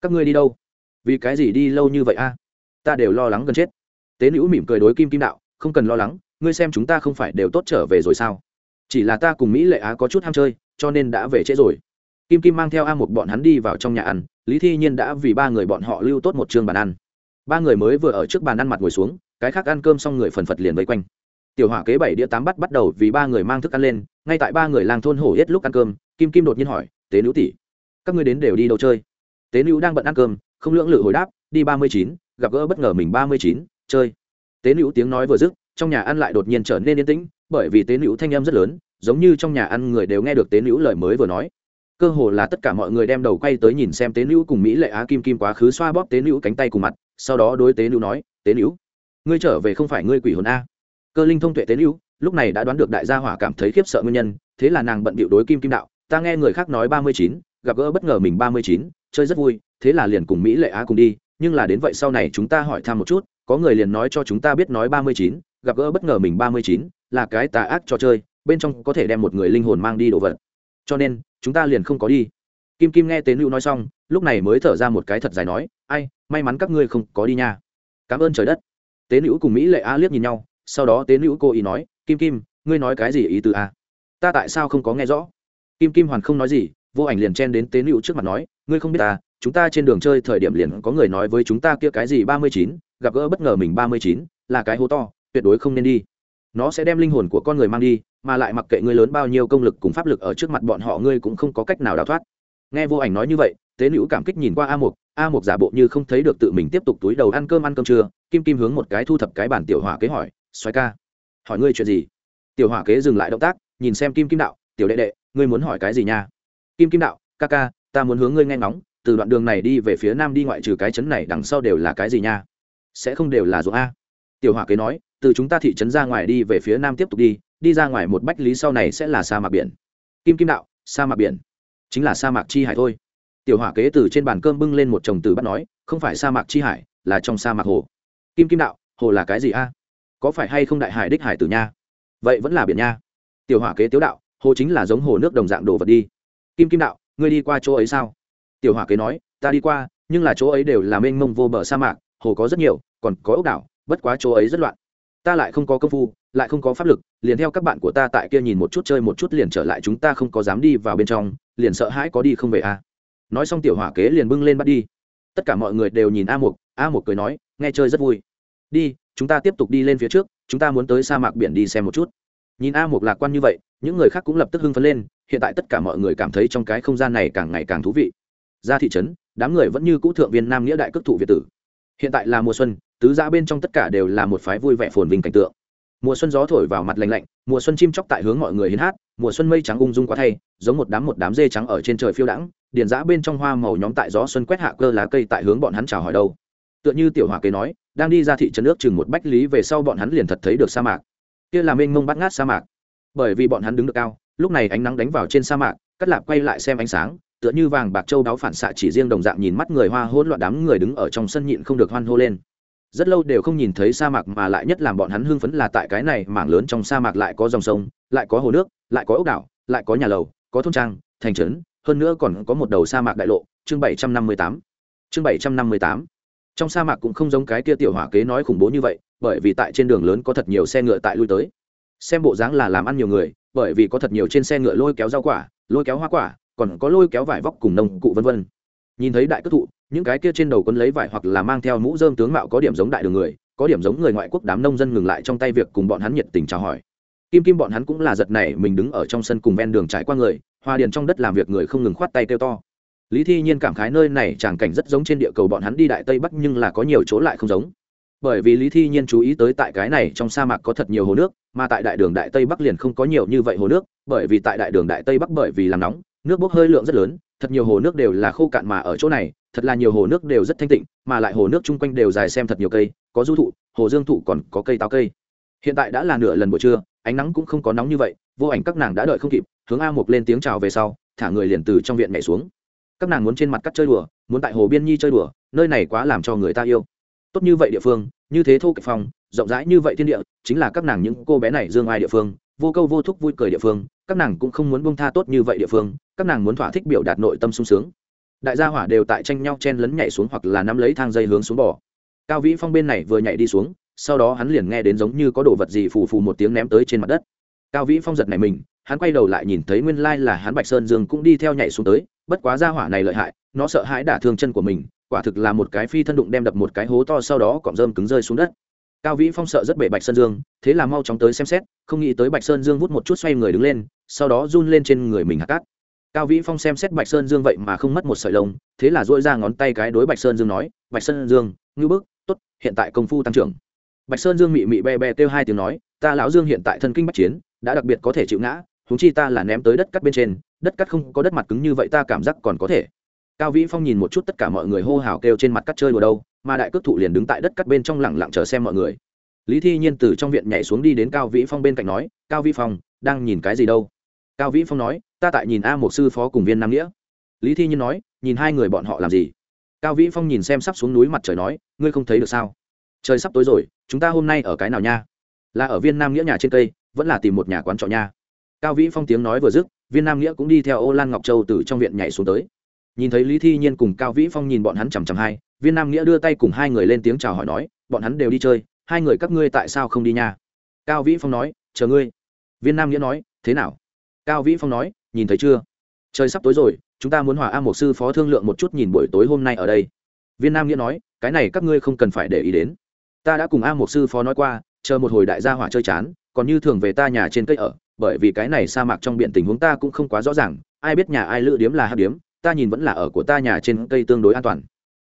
các ngươi đi đâu? Vì cái gì đi lâu như vậy a? Ta đều lo lắng gần chết. Tế nữ mỉm cười đối kim kim đạo, không cần lo lắng, ngươi xem chúng ta không phải đều tốt trở về rồi sao? Chỉ là ta cùng mỹ lệ á có chút ham chơi, cho nên đã về trễ rồi. Kim kim mang theo a một bọn hắn đi vào trong nhà ăn lý thi nhiên đã vì ba người bọn họ lưu tốt một chương bàn ăn. Ba người mới vừa ở trước bàn ăn mặt ngồi xuống, cái khác ăn cơm xong người phần phật liền vây quanh. Tiểu hỏa kế bảy đĩa tám bắt bắt đầu vì ba người mang thức ăn lên, ngay tại ba người làng thôn hổ hết lúc ăn cơm, kim kim đột nhiên hỏi, tế nữ tỷ, các ngươi đến đều đi đâu chơi? Tế nữ đang bận ăn cơm, không lưỡng lự hồi đáp, đi ba mươi chín, gặp gỡ bất ngờ mình ba mươi chín, chơi. Tế nữ tiếng nói vừa dứt, trong nhà ăn lại đột nhiên trở nên yên tĩnh, bởi vì tế nữ thanh em rất lớn, giống như trong nhà ăn người đều nghe được tế nữ lời mới vừa nói cơ hồ là tất cả mọi người đem đầu quay tới nhìn xem tế nữ cùng mỹ lệ á kim kim quá khứ xoa bóp tế nữ cánh tay cùng mặt, sau đó đối tế nữ nói, tế nữ, ngươi trở về không phải ngươi quỷ hồn a. Cơ linh thông tuệ tế nữ, lúc này đã đoán được đại gia hỏa cảm thấy khiếp sợ nguyên nhân, thế là nàng bận bịu đối kim kim đạo, ta nghe người khác nói ba mươi chín, gặp gỡ bất ngờ mình ba mươi chín, chơi rất vui, thế là liền cùng mỹ lệ á cùng đi, nhưng là đến vậy sau này chúng ta hỏi thăm một chút, có người liền nói cho chúng ta biết nói ba mươi chín, gặp gỡ bất ngờ mình ba mươi chín, là cái tà ác trò chơi, bên trong có thể đem một người linh hồn mang đi đồ vật. Cho nên chúng ta liền không có đi. Kim kim nghe tế nữ nói xong, lúc này mới thở ra một cái thật dài nói, ai, may mắn các ngươi không có đi nha. Cảm ơn trời đất. Tế nữ cùng mỹ lệ a liếc nhìn nhau, sau đó tế nữ cô ý nói, kim kim, ngươi nói cái gì ý từ a à? ta tại sao không có nghe rõ? Kim kim hoàn không nói gì, vô ảnh liền chen đến tế nữ trước mặt nói, ngươi không biết ta chúng ta trên đường chơi thời điểm liền có người nói với chúng ta kia cái gì ba mươi chín, gặp gỡ bất ngờ mình ba mươi chín, là cái hố to, tuyệt đối không nên đi nó sẽ đem linh hồn của con người mang đi, mà lại mặc kệ ngươi lớn bao nhiêu công lực cùng pháp lực ở trước mặt bọn họ, ngươi cũng không có cách nào đào thoát. Nghe vô ảnh nói như vậy, tế nữ cảm kích nhìn qua a mục a mục giả bộ như không thấy được tự mình tiếp tục túi đầu ăn cơm ăn cơm trưa, kim kim hướng một cái thu thập cái bản tiểu hỏa kế hỏi xoay ca, hỏi ngươi chuyện gì? Tiểu hỏa kế dừng lại động tác, nhìn xem kim kim đạo, tiểu đệ đệ, ngươi muốn hỏi cái gì nha? Kim kim đạo, ca ca, ta muốn hướng ngươi nghe ngóng, từ đoạn đường này đi về phía nam đi ngoại trừ cái chấn này, đằng sau đều là cái gì nha? Sẽ không đều là ruộng a. Tiểu hỏa kế nói từ chúng ta thị trấn ra ngoài đi về phía nam tiếp tục đi đi ra ngoài một bách lý sau này sẽ là sa mạc biển. Kim kim đạo, sa mạc biển. Chính là sa mạc chi hải thôi. Tiểu hỏa kế từ trên bàn cơm bưng lên một chồng từ bắt nói, không phải sa mạc chi hải, là trong sa mạc hồ. Kim kim đạo, hồ là cái gì a? Có phải hay không đại hải đích hải tử nha? Vậy vẫn là biển nha. Tiểu hỏa kế tiếu đạo, hồ chính là giống hồ nước đồng dạng đồ vật đi. Kim kim đạo, ngươi đi qua chỗ ấy sao? Tiểu hỏa kế nói, ta đi qua, nhưng là chỗ ấy đều là mênh mông vô bờ sa mạc, hồ có rất nhiều, còn có ốc đảo, bất quá chỗ ấy rất loạn ta lại không có công phu, lại không có pháp lực, liền theo các bạn của ta tại kia nhìn một chút chơi một chút liền trở lại chúng ta không có dám đi vào bên trong, liền sợ hãi có đi không về a à. nói xong tiểu hỏa kế liền bưng lên bắt đi. Tất cả mọi người đều nhìn a mục a mục cười nói, nghe chơi rất vui. Đi, chúng ta tiếp tục đi lên phía trước, chúng ta muốn tới sa mạc biển đi xem một chút. Nhìn a mục lạc quan như vậy, những người khác cũng lập tức hưng phấn lên, hiện tại tất cả mọi người cảm thấy trong cái không gian này càng ngày càng thú vị. Ra thị trấn, đám người vẫn như cũ thượng viên nam nghĩa đại cước thụ việt tử hiện tại là mùa xuân, tứ giã bên trong tất cả đều là một phái vui vẻ phồn vinh cảnh tượng. Mùa xuân gió thổi vào mặt lạnh lạnh, mùa xuân chim chóc tại hướng mọi người hiến hát, mùa xuân mây trắng ung dung quá thay, giống một đám một đám dê trắng ở trên trời phiêu đãng, điền giã bên trong hoa màu nhóm tại gió xuân quét hạ cơ lá cây tại hướng bọn hắn chào hỏi đâu. Tựa như tiểu hòa kế nói, đang đi ra thị trấn nước chừng một bách lý về sau bọn hắn liền thật thấy được sa mạc. Kia là mênh mông bắt ngát sa mạc. Bởi vì bọn hắn đứng được cao, lúc này ánh nắng đánh vào trên sa mạc, cắt lạp quay lại xem ánh sáng tựa như vàng bạc châu đáo phản xạ chỉ riêng đồng dạng nhìn mắt người hoa hỗn loạn đám người đứng ở trong sân nhịn không được hoan hô lên. Rất lâu đều không nhìn thấy sa mạc mà lại nhất làm bọn hắn hưng phấn là tại cái này mảng lớn trong sa mạc lại có dòng sông, lại có hồ nước, lại có ốc đảo, lại có nhà lầu, có thôn trang, thành trấn, hơn nữa còn có một đầu sa mạc đại lộ, chương bảy trăm năm mươi tám. Chương bảy trăm năm mươi tám. Trong sa mạc cũng không giống cái kia tiểu hỏa kế nói khủng bố như vậy, bởi vì tại trên đường lớn có thật nhiều xe ngựa tại lui tới. Xem bộ dáng là làm ăn nhiều người, bởi vì có thật nhiều trên xe ngựa lôi kéo rau quả, lôi kéo hoa quả còn có lôi kéo vải vóc cùng nông cụ vân vân. Nhìn thấy đại cất thụ, những cái kia trên đầu quân lấy vải hoặc là mang theo mũ dơm tướng mạo có điểm giống đại đường người, có điểm giống người ngoại quốc đám nông dân ngừng lại trong tay việc cùng bọn hắn nhiệt tình chào hỏi. Kim kim bọn hắn cũng là giật này mình đứng ở trong sân cùng ven đường trải qua người hoa điền trong đất làm việc người không ngừng khoát tay kêu to. Lý thi nhiên cảm khái nơi này tràng cảnh rất giống trên địa cầu bọn hắn đi đại tây bắc nhưng là có nhiều chỗ lại không giống. Bởi vì lý thi nhiên chú ý tới tại cái này trong sa mạc có thật nhiều hồ nước, mà tại đại đường đại tây bắc liền không có nhiều như vậy hồ nước, bởi vì tại đại đường đại tây bắc bởi vì làm nóng nước bốc hơi lượng rất lớn, thật nhiều hồ nước đều là khô cạn mà ở chỗ này, thật là nhiều hồ nước đều rất thanh tịnh, mà lại hồ nước chung quanh đều dài xem thật nhiều cây, có du thụ, hồ dương thụ còn có cây táo cây. Hiện tại đã là nửa lần buổi trưa, ánh nắng cũng không có nóng như vậy, vô ảnh các nàng đã đợi không kịp, hướng a mục lên tiếng chào về sau, thả người liền từ trong viện nhảy xuống. Các nàng muốn trên mặt cắt chơi đùa, muốn tại hồ biên nhi chơi đùa, nơi này quá làm cho người ta yêu. Tốt như vậy địa phương, như thế thô kịch phong, rộng rãi như vậy thiên địa, chính là các nàng những cô bé này dương ai địa phương, vô câu vô thúc vui cười địa phương các nàng cũng không muốn bông tha tốt như vậy địa phương, các nàng muốn thỏa thích biểu đạt nội tâm sung sướng. Đại gia hỏa đều tại tranh nhau chen lấn nhảy xuống hoặc là nắm lấy thang dây hướng xuống bò. Cao vĩ phong bên này vừa nhảy đi xuống, sau đó hắn liền nghe đến giống như có đồ vật gì phù phù một tiếng ném tới trên mặt đất. Cao vĩ phong giật này mình, hắn quay đầu lại nhìn thấy nguyên lai là hắn bạch sơn dương cũng đi theo nhảy xuống tới, bất quá gia hỏa này lợi hại, nó sợ hãi đả thương chân của mình, quả thực là một cái phi thân đụng đem đập một cái hố to sau đó cọng rơm cứng rơi xuống đất cao vĩ phong sợ rất bể bạch sơn dương, thế là mau chóng tới xem xét, không nghĩ tới bạch sơn dương vút một chút xoay người đứng lên, sau đó run lên trên người mình hạt cát. Cao vĩ phong xem xét bạch sơn dương vậy mà không mất một sợi lông, thế là dỗi ra ngón tay cái đối bạch sơn dương nói, bạch sơn dương, ngưu bức t ố t hiện tại công phu tăng trưởng. Bạch sơn dương mị mị be be kêu hai tiếng nói, ta lão dương hiện tại thân kinh bắc chiến, đã đặc biệt có thể chịu ngã húng chi ta là ném tới đất cắt bên trên, đất cắt không có đất mặt cứng như vậy ta cảm giác còn có thể. Cao vĩ phong nhìn một chút tất cả mọi người hô hào kêu trên mặt cắt chơi đùa đâu mà đại cước thụ liền đứng tại đất cắt bên trong lẳng lặng chờ xem mọi người. Lý thi nhiên từ trong viện nhảy xuống đi đến cao vĩ phong bên cạnh nói, cao vĩ phong, đang nhìn cái gì đâu? Cao vĩ phong nói, ta tại nhìn a một sư phó cùng viên nam nghĩa. Lý thi nhiên nói, nhìn hai người bọn họ làm gì? Cao vĩ phong nhìn xem sắp xuống núi mặt trời nói, ngươi không thấy được sao? Trời sắp tối rồi, chúng ta hôm nay ở cái nào nha? Là ở viên nam nghĩa nhà trên cây, vẫn là tìm một nhà quán trọ nha. Cao vĩ phong tiếng nói vừa dứt, viên nam nghĩa cũng đi theo ô lan ngọc châu từ trong viện nhảy xuống tới nhìn thấy lý thi nhiên cùng cao vĩ phong nhìn bọn hắn chằm chằm hai, viên nam nghĩa đưa tay cùng hai người lên tiếng chào hỏi nói, bọn hắn đều đi chơi, hai người các ngươi tại sao không đi nha? Cao vĩ phong nói, chờ ngươi. Viên nam nghĩa nói, thế nào? Cao vĩ phong nói, nhìn thấy chưa? Trời sắp tối rồi, chúng ta muốn hòa a một sư phó thương lượng một chút nhìn buổi tối hôm nay ở đây. Viên nam nghĩa nói, cái này các ngươi không cần phải để ý đến. Ta đã cùng a một sư phó nói qua, chờ một hồi đại gia hỏa chơi chán, còn như thường về ta nhà trên cây ở, bởi vì cái này sa mạc trong biển tình huống ta cũng không quá rõ ràng, ai biết nhà ai lựa điếm là hát điếm ta nhìn vẫn là ở của ta nhà trên cây tương đối an toàn.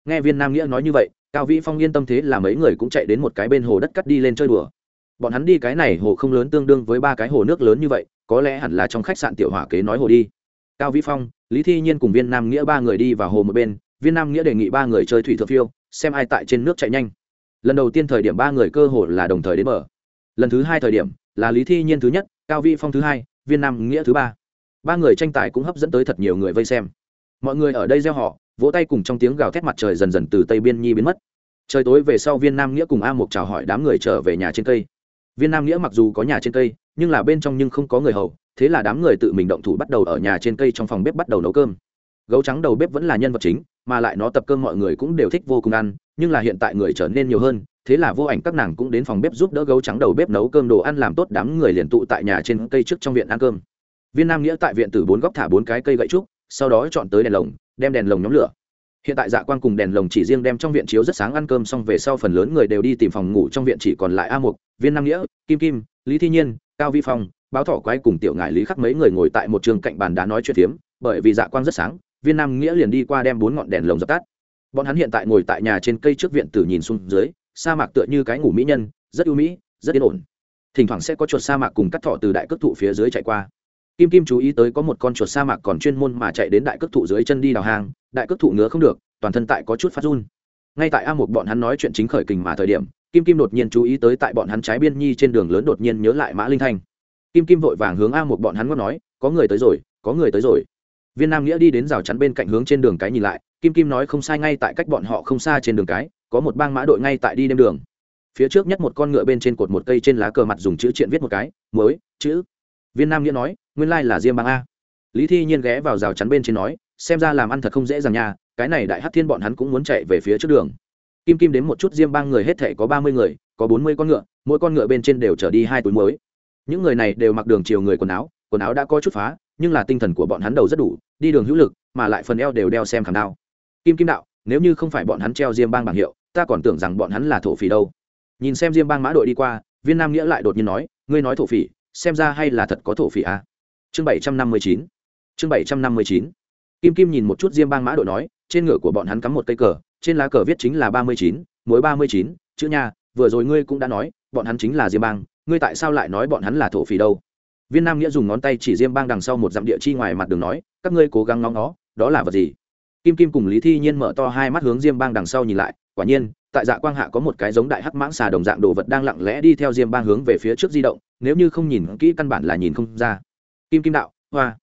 Nghe viên nam nghĩa nói như vậy, cao vĩ phong yên tâm thế là mấy người cũng chạy đến một cái bên hồ đất cắt đi lên chơi đùa. Bọn hắn đi cái này hồ không lớn tương đương với ba cái hồ nước lớn như vậy, có lẽ hẳn là trong khách sạn tiểu hỏa kế nói hồ đi. Cao vĩ phong, lý thi nhiên cùng viên nam nghĩa ba người đi vào hồ một bên, viên nam nghĩa đề nghị ba người chơi thủy thượng phiêu, xem ai tại trên nước chạy nhanh. Lần đầu tiên thời điểm ba người cơ hồ là đồng thời đến bờ. Lần thứ hai thời điểm là lý thi nhiên thứ nhất, cao vĩ phong thứ hai, viên nam nghĩa thứ ba. Ba người tranh tài cũng hấp dẫn tới thật nhiều người vây xem mọi người ở đây gieo họ vỗ tay cùng trong tiếng gào thét mặt trời dần dần từ tây biên nhi biến mất. Trời tối về sau viên nam nghĩa cùng a mục chào hỏi đám người trở về nhà trên cây. Viên nam nghĩa mặc dù có nhà trên cây, nhưng là bên trong nhưng không có người hầu, thế là đám người tự mình động thủ bắt đầu ở nhà trên cây trong phòng bếp bắt đầu nấu cơm. Gấu trắng đầu bếp vẫn là nhân vật chính, mà lại nó tập cơm mọi người cũng đều thích vô cùng ăn, nhưng là hiện tại người trở nên nhiều hơn, thế là vô ảnh các nàng cũng đến phòng bếp giúp đỡ gấu trắng đầu bếp nấu cơm đồ ăn làm tốt đám người liền tụ tại nhà trên cây trước trong viện ăn cơm. Viên nam nghĩa tại viện từ bốn góc thả bốn cái cây gậy trúc sau đó chọn tới đèn lồng, đem đèn lồng nhóm lửa. Hiện tại dạ quan cùng đèn lồng chỉ riêng đem trong viện chiếu rất sáng ăn cơm xong về sau phần lớn người đều đi tìm phòng ngủ trong viện chỉ còn lại a mục, viên nam nghĩa, kim kim, lý thi nhiên, cao vi phong, báo thỏ quái cùng tiểu ngại lý khắc mấy người ngồi tại một trường cạnh bàn đá nói chuyện phiếm, bởi vì dạ quang rất sáng, viên nam nghĩa liền đi qua đem bốn ngọn đèn lồng dập tắt. Bọn hắn hiện tại ngồi tại nhà trên cây trước viện tử nhìn xuống dưới, sa mạc tựa như cái ngủ mỹ nhân, rất ưu mỹ, rất yên ổn. Thỉnh thoảng sẽ có chuột sa mạc cùng cắt thọ từ đại cước thụ phía dưới chạy qua kim kim chú ý tới có một con chuột sa mạc còn chuyên môn mà chạy đến đại cước thụ dưới chân đi đào hàng đại cước thụ ngứa không được, toàn thân tại có chút phát run. Ngay tại a một bọn hắn nói chuyện chính khởi kình mà thời điểm, kim kim đột nhiên chú ý tới tại bọn hắn trái biên nhi trên đường lớn đột nhiên nhớ lại mã linh thanh. Kim kim vội vàng hướng a một bọn hắn ngót nói, có người tới rồi, có người tới rồi. Viên nam nghĩa đi đến rào chắn bên cạnh hướng trên đường cái nhìn lại, kim kim nói không sai ngay tại cách bọn họ không xa trên đường cái, có một bang mã đội ngay tại đi đêm đường. Phía trước nhất một con ngựa bên trên cột một cây trên lá cờ mặt dùng chữ triện viết một cái mới chữ. Viên nam nghĩa nói nguyên lai là diêm bang a. Lý thi nhiên ghé vào rào chắn bên trên nói, xem ra làm ăn thật không dễ dàng nha, cái này đại hát thiên bọn hắn cũng muốn chạy về phía trước đường. Kim kim đến một chút diêm bang người hết thể có ba mươi người, có bốn mươi con ngựa, mỗi con ngựa bên trên đều trở đi hai túi mới những người này đều mặc đường chiều người quần áo quần áo đã có chút phá, nhưng là tinh thần của bọn hắn đầu rất đủ, đi đường hữu lực, mà lại phần eo đều đeo xem khảm đao. Kim kim đạo, nếu như không phải bọn hắn treo diêm bang bảng hiệu, ta còn tưởng rằng bọn hắn là thổ phỉ đâu. Nhìn xem diêm bang mã đội đi qua, viên nam nghĩa lại đột nhiên nói, ngươi nói thổ phỉ, xem ra hay là thật có thổ phỉ à? Chương bảy trăm năm mươi chín. Chương bảy trăm năm mươi chín. Kim kim nhìn một chút diêm bang mã đội nói, trên ngựa của bọn hắn cắm một cây cờ, trên lá cờ viết chính là ba mươi chín, mỗi ba mươi chín, chữ nha, vừa rồi ngươi cũng đã nói, bọn hắn chính là diêm bang, ngươi tại sao lại nói bọn hắn là thổ phỉ đâu? Viên nam nghĩa dùng ngón tay chỉ diêm bang đằng sau một dặm địa chi ngoài mặt đường nói, các ngươi cố gắng ngóng nó đó là vật gì? Kim kim cùng lý thi nhiên mở to hai mắt hướng diêm bang đằng sau nhìn lại, quả nhiên, tại dạ quang hạ có một cái giống đại hắc mãng xà đồng dạng đồ vật đang lặng lẽ đi theo diêm bang hướng về phía trước di động, nếu như không nhìn kỹ căn bản là nhìn không ra kim kim đạo, hoa.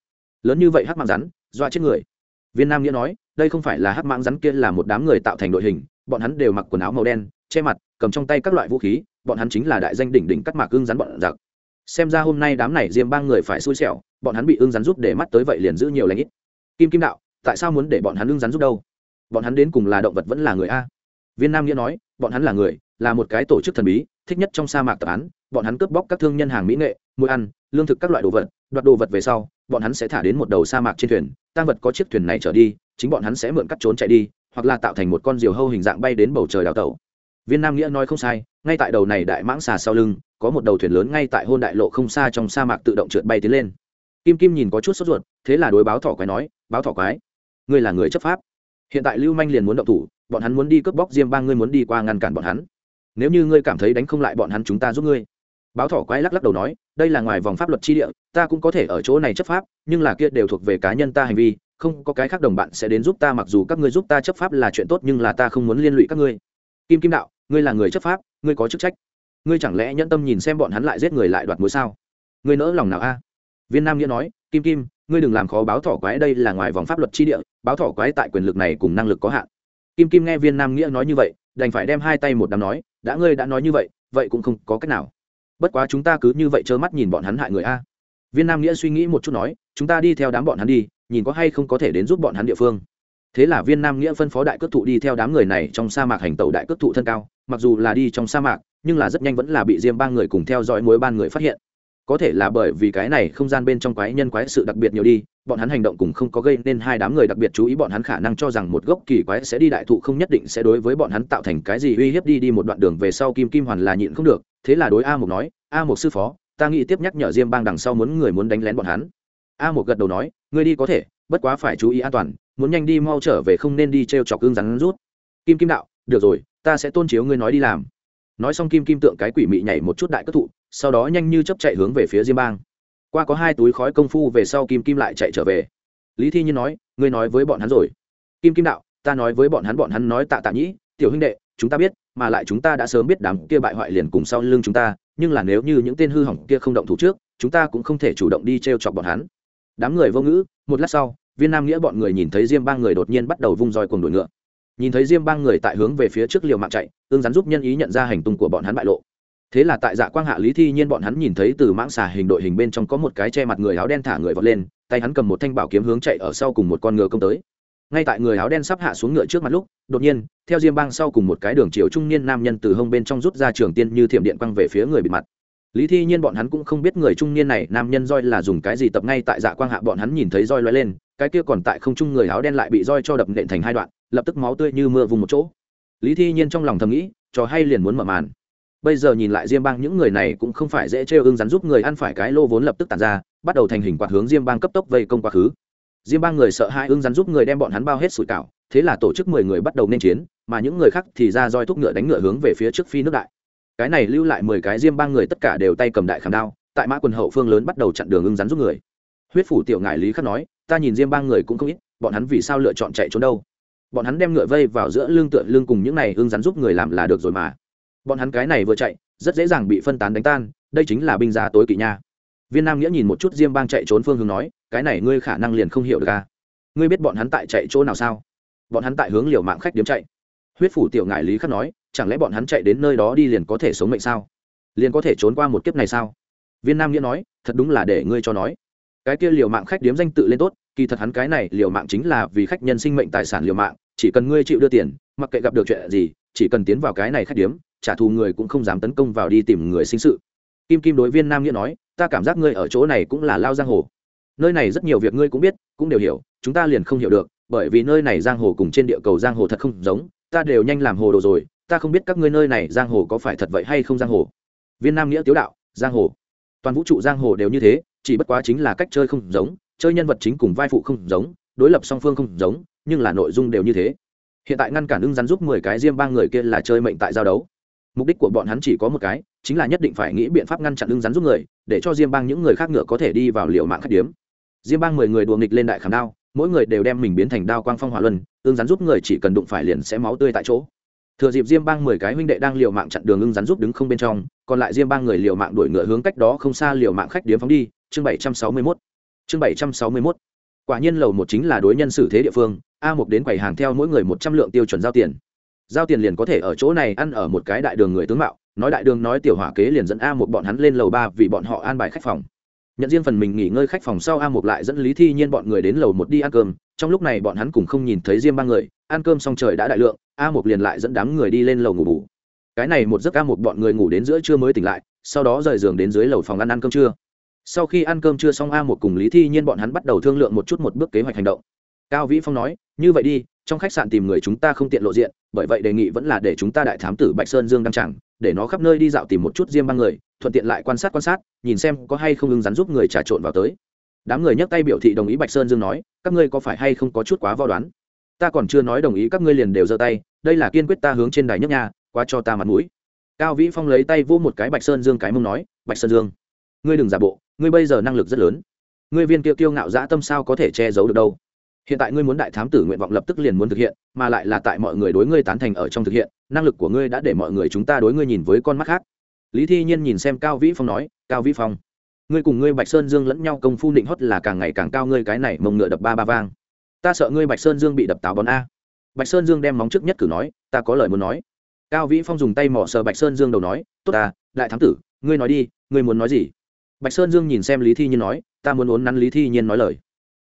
Lớn như vậy hắc mạng rắn, dọa chết người. Viên nam nghĩa nói, đây không phải là hắc mạng rắn kia là một đám người tạo thành đội hình, bọn hắn đều mặc quần áo màu đen, che mặt, cầm trong tay các loại vũ khí, bọn hắn chính là đại danh đỉnh đỉnh cắt mạc ưng rắn bọn giặc. Xem ra hôm nay đám này diêm bang người phải xui xẻo, bọn hắn bị ưng rắn giúp để mắt tới vậy liền giữ nhiều lãnh ít. Kim kim đạo, tại sao muốn để bọn hắn ưng rắn giúp đâu? Bọn hắn đến cùng là động vật vẫn là người a. Viên nam nghĩa nói, bọn hắn là người, là một cái tổ chức thần bí thích nhất trong sa mạc tập án, bọn hắn cướp bóc các thương nhân hàng mỹ nghệ, mua ăn, lương thực các loại đồ vật, đoạt đồ vật về sau, bọn hắn sẽ thả đến một đầu sa mạc trên thuyền tăng vật có chiếc thuyền này trở đi, chính bọn hắn sẽ mượn cắt trốn chạy đi, hoặc là tạo thành một con diều hâu hình dạng bay đến bầu trời đào tẩu. Viên nam nghĩa nói không sai, ngay tại đầu này đại mãng xà sau lưng, có một đầu thuyền lớn ngay tại hôn đại lộ không xa trong sa mạc tự động trượt bay tiến lên. Kim kim nhìn có chút sốt ruột, thế là đối báo thỏ quái nói, báo thỏ quái, ngươi là người chấp pháp. Hiện tại lưu manh liền muốn động thủ, bọn hắn muốn đi cướp bóc diêm ba ngươi muốn đi qua ngăn cản bọn hắn nếu như ngươi cảm thấy đánh không lại bọn hắn chúng ta giúp ngươi. Báo thỏ quái lắc lắc đầu nói, đây là ngoài vòng pháp luật tri địa, ta cũng có thể ở chỗ này chấp pháp, nhưng là kia đều thuộc về cá nhân ta hành vi, không có cái khác đồng bạn sẽ đến giúp ta mặc dù các ngươi giúp ta chấp pháp là chuyện tốt nhưng là ta không muốn liên lụy các ngươi. Kim kim đạo, ngươi là người chấp pháp, ngươi có chức trách. Ngươi chẳng lẽ nhẫn tâm nhìn xem bọn hắn lại giết người lại đoạt mối sao? Ngươi nỡ lòng nào a? Viên nam nghĩa nói, kim kim, ngươi đừng làm khó báo thỏ quái, đây là ngoài vòng pháp luật tri địa, báo thỏ quái tại quyền lực này cùng năng lực có hạn. Kim kim nghe viên nam nghĩa nói như vậy, đành phải đem hai tay một đám nói đã ngươi đã nói như vậy vậy cũng không có cách nào. Bất quá chúng ta cứ như vậy trơ mắt nhìn bọn hắn hại người a. Viên nam nghĩa suy nghĩ một chút nói, chúng ta đi theo đám bọn hắn đi, nhìn có hay không có thể đến giúp bọn hắn địa phương. Thế là viên nam nghĩa phân phó đại cước thụ đi theo đám người này trong sa mạc hành tàu đại cước thụ thân cao, mặc dù là đi trong sa mạc, nhưng là rất nhanh vẫn là bị diêm ba người cùng theo dõi mối ban người phát hiện. Có thể là bởi vì cái này không gian bên trong quái nhân quái sự đặc biệt nhiều đi bọn hắn hành động cùng không có gây nên hai đám người đặc biệt chú ý, bọn hắn khả năng cho rằng một gốc kỳ quái sẽ đi đại thụ, không nhất định sẽ đối với bọn hắn tạo thành cái gì uy hiếp đi đi một đoạn đường về sau kim kim hoàn là nhịn không được. Thế là đối a một nói, a một sư phó, ta nghĩ tiếp nhắc nhở diêm bang đằng sau muốn người muốn đánh lén bọn hắn. A một gật đầu nói người đi có thể, bất quá phải chú ý an toàn, muốn nhanh đi mau trở về không nên đi t r e o chọc gương rắn rút. Kim kim đạo, được rồi, ta sẽ tôn chiếu ngươi nói đi làm. Nói xong kim kim tượng cái quỷ mị nhảy một chút đại cất thụ, sau đó nhanh như chấp chạy hướng về phía diêm bang qua có hai túi khói công phu về sau kim kim lại chạy trở về. Lý thi nhiên nói, ngươi nói với bọn hắn rồi. Kim kim đạo, ta nói với bọn hắn bọn hắn nói tạ tạ nhĩ, tiểu huynh đệ, chúng ta biết, mà lại chúng ta đã sớm biết đám kia bại hoại liền cùng sau lưng chúng ta, nhưng là nếu như những tên hư hỏng kia không động thủ trước, chúng ta cũng không thể chủ động đi t r e o chọc bọn hắn. Đám người vô ngữ, một lát sau, viên nam nghĩa bọn người nhìn thấy diêm ba người đột nhiên bắt đầu vung roi cùng đuổi ngựa. Nhìn thấy diêm ba người tại hướng về phía trước liều mạng chạy ương rắn giúp nhân ý nhận ra hành tung của bọn hắn bại lộ thế là tại dạ quang hạ lý thi nhiên bọn hắn nhìn thấy từ mãng xà hình đội hình bên trong có một cái che mặt người áo đen thả người vọt lên, tay hắn cầm một thanh bảo kiếm hướng chạy ở sau cùng một con ngựa công tới. Ngay tại người áo đen sắp hạ xuống ngựa trước mặt lúc, đột nhiên, theo diêm bang sau cùng một cái đường chiều trung niên nam nhân từ hông bên trong rút ra trường tiên như thiểm điện quăng về phía người bị mặt. Lý thi nhiên bọn hắn cũng không biết người trung niên này nam nhân roi là dùng cái gì tập ngay tại dạ quang hạ bọn hắn nhìn thấy roi loay lên, cái kia còn tại không trung người áo đen lại bị roi cho đập nện thành hai đoạn, lập tức máu tươi như mưa vùng một chỗ. Lý thi nhiên trong lòng thầm nghĩ, trò hay liền muốn mở màn bây giờ nhìn lại diêm bang, những người này cũng không phải dễ trêu ưng rắn giúp người ăn phải cái lô vốn lập tức tàn ra, bắt đầu thành hình quạt hướng diêm bang cấp tốc vây công quá khứ. Diêm bang người sợ hai ưng rắn giúp người đem bọn hắn bao hết sủi cảo, thế là tổ chức mười người bắt đầu nên chiến, mà những người khác thì ra roi thúc ngựa đánh ngựa hướng về phía trước phi nước đại. Cái này lưu lại mười cái diêm bang người tất cả đều tay cầm đại khảm đao, tại mã quần hậu phương lớn bắt đầu chặn đường ưng rắn giúp người. Huyết phủ tiểu ngại lý khắc nói, ta nhìn diêm bang người cũng không ít, bọn hắn vì sao lựa chọn chạy trốn đâu? Bọn hắn đem ngựa vây vào giữa lưng tựa lưng cùng những này ưng rắn giúp người làm là được rồi mà bọn hắn cái này vừa chạy, rất dễ dàng bị phân tán đánh tan, đây chính là binh giá tối kỵ nha. Viên nam nghĩa nhìn một chút diêm bang chạy trốn phương hướng nói, cái này ngươi khả năng liền không hiểu được ca à? ngươi biết bọn hắn tại chạy chỗ nào sao? Bọn hắn tại hướng liều mạng khách điếm chạy. Huyết phủ tiểu ngại lý khắc nói, chẳng lẽ bọn hắn chạy đến nơi đó đi liền có thể sống mệnh sao? Liền có thể trốn qua một kiếp này sao? Viên nam nghĩa nói, thật đúng là để ngươi cho nói. Cái kia liều mạng khách điếm danh tự lên tốt, kỳ thật hắn cái này liều mạng chính là vì khách nhân sinh mệnh tài sản liều mạng, chỉ cần ngươi chịu đưa tiền mặc kệ gặp được chuyện gì, chỉ cần tiến vào cái này khách điếm, trả thù người cũng không dám tấn công vào đi tìm người sinh sự. Kim kim đối viên nam nghĩa nói, ta cảm giác ngươi ở chỗ này cũng là lao giang hồ. Nơi này rất nhiều việc ngươi cũng biết, cũng đều hiểu, chúng ta liền không hiểu được, bởi vì nơi này giang hồ cùng trên địa cầu giang hồ thật không giống, ta đều nhanh làm hồ đồ rồi, ta không biết các ngươi nơi này giang hồ có phải thật vậy hay không giang hồ. Viên nam nghĩa tiếu đạo, giang hồ. Toàn vũ trụ giang hồ đều như thế, chỉ bất quá chính là cách chơi không giống, chơi nhân vật chính cùng vai phụ không giống, đối lập song phương không giống, nhưng là nội dung đều như thế hiện tại ngăn cản ưng rắn giúp mười cái diêm ba người kia là chơi mệnh tại giao đấu. Mục đích của bọn hắn chỉ có một cái, chính là nhất định phải nghĩ biện pháp ngăn chặn ưng rắn giúp người, để cho diêm bang những người khác ngựa có thể đi vào liệu mạng khách điếm. Diêm bang mười người đùa nghịch lên đại khảm đao, mỗi người đều đem mình biến thành đao quang phong hỏa luân ưng rắn giúp người chỉ cần đụng phải liền sẽ máu tươi tại chỗ. Thừa dịp diêm bang mười cái huynh đệ đang liều mạng chặn đường ưng rắn giúp đứng không bên trong, còn lại diêm bang người liều mạng đuổi ngựa hướng cách đó không xa liều mạng khách điếm phóng đi. Chương bảy trăm sáu mươi mốt. Chương bảy trăm sáu mươi mốt quả nhiên lầu một chính là đối nhân xử thế địa phương, a một đến quầy hàng theo mỗi người một trăm lượng tiêu chuẩn giao tiền. Giao tiền liền có thể ở chỗ này ăn ở một cái đại đường người tướng mạo, nói đại đường nói tiểu hỏa kế liền dẫn a một bọn hắn lên lầu ba vì bọn họ an bài khách phòng. Nhận riêng phần mình nghỉ ngơi khách phòng sau a một lại dẫn lý thi nhiên bọn người đến lầu một đi ăn cơm, trong lúc này bọn hắn cùng không nhìn thấy riêng ba người, ăn cơm xong trời đã đại lượng, a một liền lại dẫn đám người đi lên lầu ngủ bù. Cái này một giấc a một bọn người ngủ đến giữa trưa mới tỉnh lại, sau đó rời giường đến dưới lầu phòng ăn ăn cơm trưa sau khi ăn cơm trưa xong, a một cùng lý thi nhiên bọn hắn bắt đầu thương lượng một chút một bước kế hoạch hành động. Cao vĩ phong nói, như vậy đi, trong khách sạn tìm người chúng ta không tiện lộ diện, bởi vậy đề nghị vẫn là để chúng ta đại thám tử bạch sơn dương đăng chẳng để nó khắp nơi đi dạo tìm một chút diêm ba người, thuận tiện lại quan sát quan sát, nhìn xem có hay không ứng rắn giúp người trà trộn vào tới. Đám người nhấc tay biểu thị đồng ý bạch sơn dương nói, các ngươi có phải hay không có chút quá vo đoán? Ta còn chưa nói đồng ý các ngươi liền đều giơ tay, đây là kiên quyết ta hướng trên đài nhấc nhà qua cho ta mặt mũi. Cao vĩ phong lấy tay vô một cái bạch sơn dương cái mông nói, bạch sơn dương ngươi đừng giả bộ, ngươi bây giờ năng lực rất lớn. Ngươi viên kia kiêu ngạo dã tâm sao có thể che giấu được đâu? Hiện tại ngươi muốn đại thám tử nguyện vọng lập tức liền muốn thực hiện, mà lại là tại mọi người đối ngươi tán thành ở trong thực hiện, năng lực của ngươi đã để mọi người chúng ta đối ngươi nhìn với con mắt khác. Lý thi nhiên nhìn xem cao vĩ phong nói, cao vĩ phong, ngươi cùng ngươi bạch sơn dương lẫn nhau công phu định hót là càng ngày càng cao ngươi cái này mông ngựa đập ba ba vang. Ta sợ ngươi bạch sơn dương bị đập táo bón a. Bạch sơn dương đem móng trước nhất cử nói, ta có lời muốn nói. Cao vĩ phong dùng tay mỏ sờ bạch sơn dương đầu nói, tốt ta, đại thám tử, ngươi nói đi, ngươi muốn nói gì? Bạch sơn dương nhìn xem lý thi nhiên nói, ta muốn uốn nắn lý thi nhiên nói lời.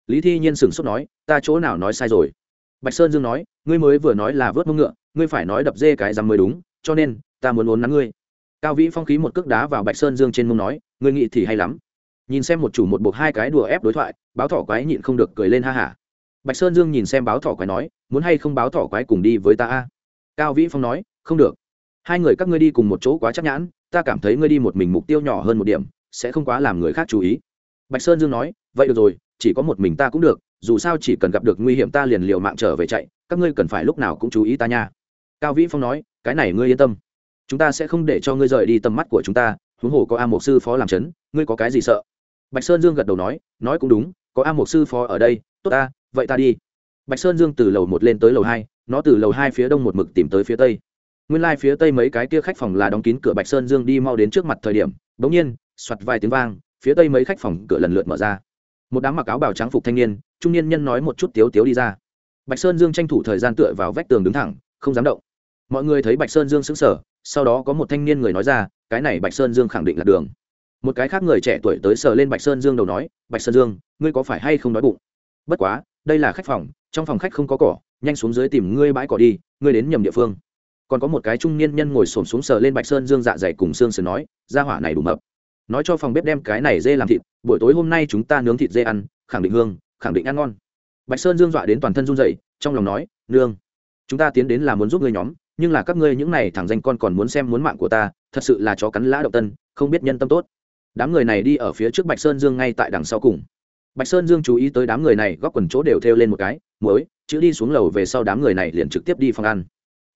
Lý thi nhiên sửng sốt nói, ta chỗ nào nói sai rồi? Bạch sơn dương nói, ngươi mới vừa nói là vớt mông ngựa, ngươi phải nói đập dê cái rằm mới đúng, cho nên, ta muốn uốn nắn ngươi. Cao vĩ phong khí một cước đá vào bạch sơn dương trên mông nói, ngươi nghĩ thì hay lắm. Nhìn xem một chủ một buộc hai cái đùa ép đối thoại, báo thỏ quái nhịn không được cười lên ha hả. Bạch sơn dương nhìn xem báo thỏ quái nói, muốn hay không báo thỏ quái cùng đi với ta a? Cao vĩ phong nói, không được. Hai người các ngươi đi cùng một chỗ quá chắc nhãn, ta cảm thấy ngươi đi một mình mục tiêu nhỏ hơn một điểm sẽ không quá làm người khác chú ý. Bạch sơn dương nói, vậy được rồi, chỉ có một mình ta cũng được, dù sao chỉ cần gặp được nguy hiểm ta liền liều mạng trở về chạy, các ngươi cần phải lúc nào cũng chú ý ta nha. Cao vĩ phong nói, cái này ngươi yên tâm. Chúng ta sẽ không để cho ngươi rời đi tầm mắt của chúng ta, huống hồ có a mục sư phó làm chấn, ngươi có cái gì sợ? Bạch sơn dương gật đầu nói nói cũng đúng, có a mục sư phó ở đây, tốt ta, vậy ta đi. Bạch sơn dương từ lầu một lên tới lầu hai, nó từ lầu hai phía đông một mực tìm tới phía tây. Nguyên lai、like、phía tây mấy cái kia khách phòng là đóng kín cửa bạch sơn dương đi mau đến trước mặt thời điểm đ ỗ n g nhiên soạt vài tiếng vang, phía tây mấy khách phòng cửa lần lượt mở ra. Một đám mặc áo bào trắng phục thanh niên, trung niên nhân nói một chút tiếu tiếu đi ra. Bạch sơn dương tranh thủ thời gian tựa vào vách tường đứng thẳng, không dám động. Mọi người thấy bạch sơn dương xứng sở sau đó có một thanh niên người nói ra, cái này bạch sơn dương khẳng định là đường. Một cái khác người trẻ tuổi tới sờ lên bạch sơn dương đầu nói, bạch sơn dương, ngươi có phải hay không đói bụng? Bất quá, đây là khách phòng, trong phòng khách không có cỏ, nhanh xuống dưới tìm ngươi bãi cỏ đi, ngươi đến nhầm địa phương. Còn có một cái trung niên nhân ngồi xổm xuống sờ lên bạch sơn dương dạ dày cùng xương sờ nói ra hỏa này đủ mập nói cho phòng bếp đem cái này dê làm thịt, buổi tối hôm nay chúng ta nướng thịt dê ăn, khẳng định hương, khẳng định ăn ngon. Bạch sơn dương dọa đến toàn thân run dậy trong lòng nói, nương, chúng ta tiến đến là muốn giúp ngươi nhóm, nhưng là các ngươi những này thẳng danh con còn muốn xem muốn mạng của ta, thật sự là chó cắn lã động tân, không biết nhân tâm tốt. Đám người này đi ở phía trước bạch sơn dương ngay tại đằng sau cùng. Bạch sơn dương chú ý tới đám người này, góc quần chỗ đều thêu lên một cái muối chữ đi xuống lầu về sau đám người này liền trực tiếp đi phòng ăn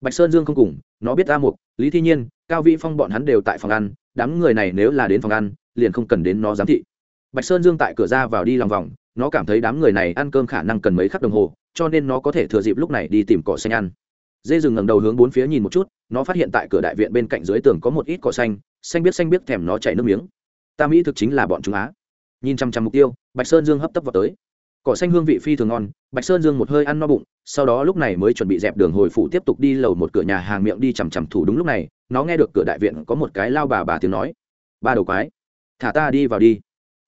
bạch sơn dương không cùng, nó biết a mục, lý thi nhiên, cao vĩ phong bọn hắn đều tại phòng ăn, đám người này nếu là đến phòng ăn, liền không cần đến nó giám thị. Bạch sơn dương tại cửa ra vào đi lòng vòng, nó cảm thấy đám người này ăn cơm khả năng cần mấy khắc đồng hồ, cho nên nó có thể thừa dịp lúc này đi tìm cỏ xanh ăn. Dê rừng ngẩng đầu hướng bốn phía nhìn một chút, nó phát hiện tại cửa đại viện bên cạnh dưới tường có một ít cỏ xanh xanh biết xanh biết thèm nó chảy nước miếng. Ta mỹ thực chính là bọn chúng á. Nhìn chăm chăm mục tiêu, bạch sơn dương hấp tấp vào tới cỏ xanh hương vị phi thường ngon, bạch sơn dương một hơi ăn no bụng, sau đó lúc này mới chuẩn bị dẹp đường hồi phủ tiếp tục đi lầu một cửa nhà hàng miệng đi chằm chằm thủ đúng lúc này, nó nghe được cửa đại viện có một cái lao bà bà tiếng nói. Ba đầu quái, thả ta đi vào đi.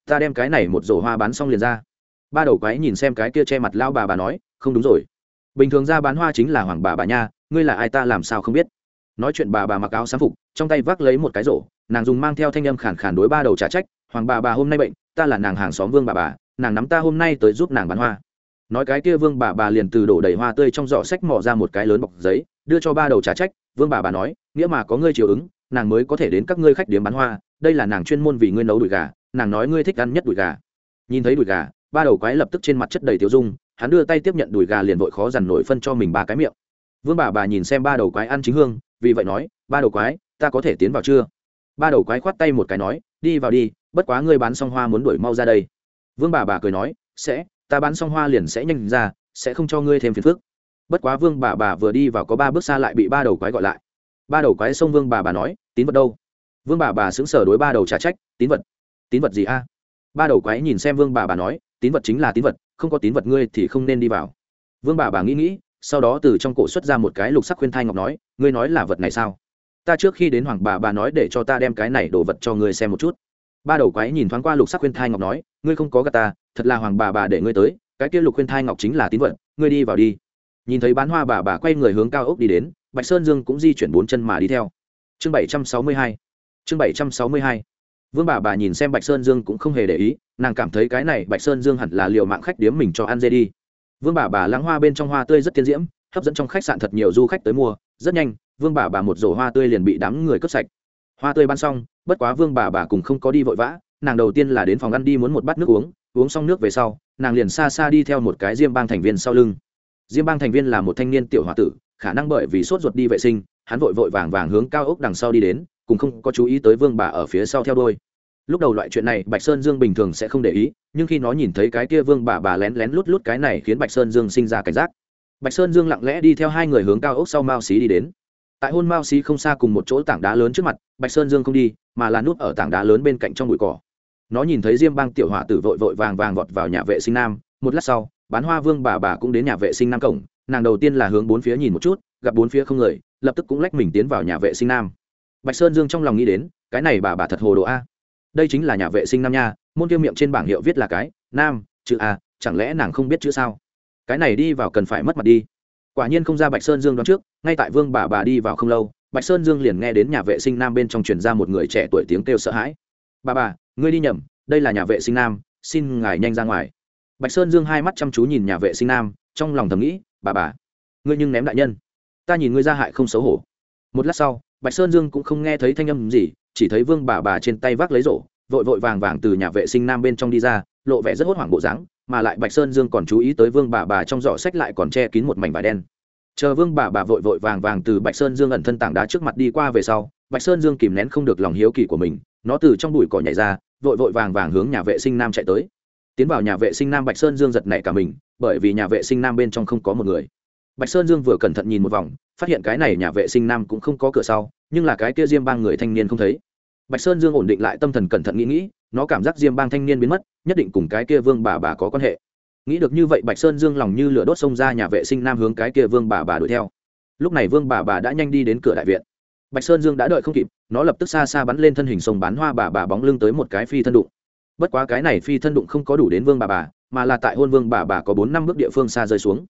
Ta đem cái này một rổ hoa bán xong liền ra. Ba đầu quái nhìn xem cái kia che mặt lao bà bà nói, không đúng rồi. Bình thường ra bán hoa chính là hoàng bà bà nha, ngươi là ai ta làm sao không biết? Nói chuyện bà bà mặc áo sáng phục, trong tay vác lấy một cái rổ, nàng dùng mang theo thanh âm khản khản đối ba đầu trả trách, hoàng bà bà hôm nay bệnh, ta là nàng hàng xóm vương bà bà nàng nắm ta hôm nay tới giúp nàng bán hoa. Nói cái kia vương bà bà liền từ đổ đầy hoa tươi trong giỏ sách mỏ ra một cái lớn bọc giấy, đưa cho ba đầu trả trách. Vương bà bà nói, nghĩa mà có ngươi chiều ứng, nàng mới có thể đến các ngươi khách điếm bán hoa. Đây là nàng chuyên môn vì ngươi nấu đùi gà, nàng nói ngươi thích ăn nhất đùi gà. Nhìn thấy đùi gà, ba đầu quái lập tức trên mặt chất đầy tiêu dung, hắn đưa tay tiếp nhận đùi gà liền vội khó dằn nổi phân cho mình ba cái miệng. Vương bà bà nhìn xem ba đầu quái ăn chính hương, vì vậy nói, ba đầu quái, ta có thể tiến vào chưa? Ba đầu quái khoát tay một cái nói, đi vào đi, bất quá ngươi bán xong hoa muốn đuổi mau ra đây vương bà bà cười nói, sẽ, ta bán xong hoa liền sẽ nhanh ra, sẽ không cho ngươi thêm phiền phức. Bất quá vương bà bà vừa đi vào có ba bước xa lại bị ba đầu quái gọi lại. Ba đầu quái xông vương bà bà nói, tín vật đâu? Vương bà bà xứng sở đối ba đầu trả trách, tín vật. Tín vật gì a? Ba đầu quái nhìn xem vương bà bà nói, tín vật chính là tín vật, không có tín vật ngươi thì không nên đi vào. Vương bà bà nghĩ nghĩ, sau đó từ trong cổ xuất ra một cái lục sắc khuyên thai ngọc nói, ngươi nói là vật này sao? Ta trước khi đến hoàng bà bà nói để cho ta đem cái này đổ vật cho ngươi xem một chút ba đầu quái nhìn thoáng qua lục sắc khuyên thai ngọc nói, ngươi không có gà ta, thật là hoàng bà bà để ngươi tới, cái kia lục khuyên thai ngọc chính là tín vật, ngươi đi vào đi. Nhìn thấy bán hoa bà bà quay người hướng cao ốc đi đến, bạch sơn dương cũng di chuyển bốn chân mà đi theo. Chương bảy trăm sáu mươi hai, chương bảy trăm sáu mươi hai. Vương bà bà nhìn xem bạch sơn dương cũng không hề để ý, nàng cảm thấy cái này bạch sơn dương hẳn là liệu mạng khách điếm mình cho ăn dê đi. Vương bà bà lãng hoa bên trong hoa tươi rất tiên diễm, hấp dẫn trong khách sạn thật nhiều du khách tới mua, rất nhanh, vương bà bà một rổ hoa tươi liền bị đám người cướp sạch hoa tươi ban xong, bất quá vương bà bà cùng không có đi vội vã, nàng đầu tiên là đến phòng ăn đi muốn một bát nước uống uống xong nước về sau, nàng liền xa xa đi theo một cái diêm bang thành viên sau lưng. Diêm bang thành viên là một thanh niên tiểu h o a tử, khả năng bởi vì sốt ruột đi vệ sinh, hắn vội vội vàng vàng hướng cao ốc đằng sau đi đến cùng không có chú ý tới vương bà ở phía sau theo đôi lúc đầu loại chuyện này, bạch sơn dương bình thường sẽ không để ý, nhưng khi nó nhìn thấy cái kia vương bà bà lén lén lút lút cái này khiến bạch sơn dương sinh ra cảnh giác. Bạch sơn dương lặng lẽ đi theo hai người hướng cao ốc sau mao xí đi đến tại hôn mao xí không xa cùng một chỗ tảng đá lớn trước mặt, bạch sơn dương không đi, mà là núp ở tảng đá lớn bên cạnh trong bụi cỏ. Nó nhìn thấy diêm bang tiểu hỏa tử vội vội vàng vàng vọt vào nhà vệ sinh nam. Một lát sau, bán hoa vương bà bà cũng đến nhà vệ sinh nam cổng. Nàng đầu tiên là hướng bốn phía nhìn một chút, gặp bốn phía không người, lập tức cũng lách mình tiến vào nhà vệ sinh nam. Bạch sơn dương trong lòng nghĩ đến, cái này bà bà thật hồ đồ a. Đây chính là nhà vệ sinh nam nha, môn tiêu miệng trên bảng hiệu viết là cái, nam, chữ a, chẳng lẽ nàng không biết chữ sao? Cái này đi vào cần phải mất mặt đi quả nhiên không ra bạch sơn dương đoán trước, ngay tại vương bà bà đi vào không lâu, bạch sơn dương liền nghe đến nhà vệ sinh nam bên trong truyền ra một người trẻ tuổi tiếng kêu sợ hãi. Bà bà, ngươi đi nhầm, đây là nhà vệ sinh nam, xin ngài nhanh ra ngoài. Bạch sơn dương hai mắt chăm chú nhìn nhà vệ sinh nam, trong lòng thầm nghĩ, bà bà, ngươi nhưng ném đại nhân, ta nhìn ngươi ra hại không xấu hổ. Một lát sau, bạch sơn dương cũng không nghe thấy thanh âm gì, chỉ thấy vương bà bà trên tay vác lấy rổ, vội vội vàng vàng từ nhà vệ sinh nam bên trong đi ra lộ vẻ rất hốt hoảng bộ dáng, mà lại bạch sơn dương còn chú ý tới vương bà bà trong giỏ sách lại còn che kín một mảnh vải đen. Chờ vương bà bà vội vội vàng vàng từ bạch sơn dương ẩn thân tảng đá trước mặt đi qua về sau, bạch sơn dương kìm nén không được lòng hiếu kỳ của mình, nó từ trong bụi cỏ nhảy ra, vội vội vàng vàng hướng nhà vệ sinh nam chạy tới. Tiến vào nhà vệ sinh nam, bạch sơn dương giật nảy cả mình, bởi vì nhà vệ sinh nam bên trong không có một người. Bạch sơn dương vừa cẩn thận nhìn một vòng, phát hiện cái này nhà vệ sinh nam cũng không có cửa sau, nhưng là cái kia diêm ba người thanh niên không thấy. Bạch sơn dương ổn định lại tâm thần cẩn thận nghĩ nghĩ nó cảm giác diêm bang thanh niên biến mất, nhất định cùng cái kia vương bà bà có quan hệ. Nghĩ được như vậy, bạch sơn dương lòng như lửa đốt xông ra nhà vệ sinh nam hướng cái kia vương bà bà đuổi theo. Lúc này vương bà bà đã nhanh đi đến cửa đại viện. Bạch sơn dương đã đợi không kịp, nó lập tức xa xa bắn lên thân hình sông bán hoa bà bà bóng lưng tới một cái phi thân đụng. Bất quá cái này phi thân đụng không có đủ đến vương bà bà, mà là tại hôn vương bà bà có bốn năm bước địa phương xa rơi xuống.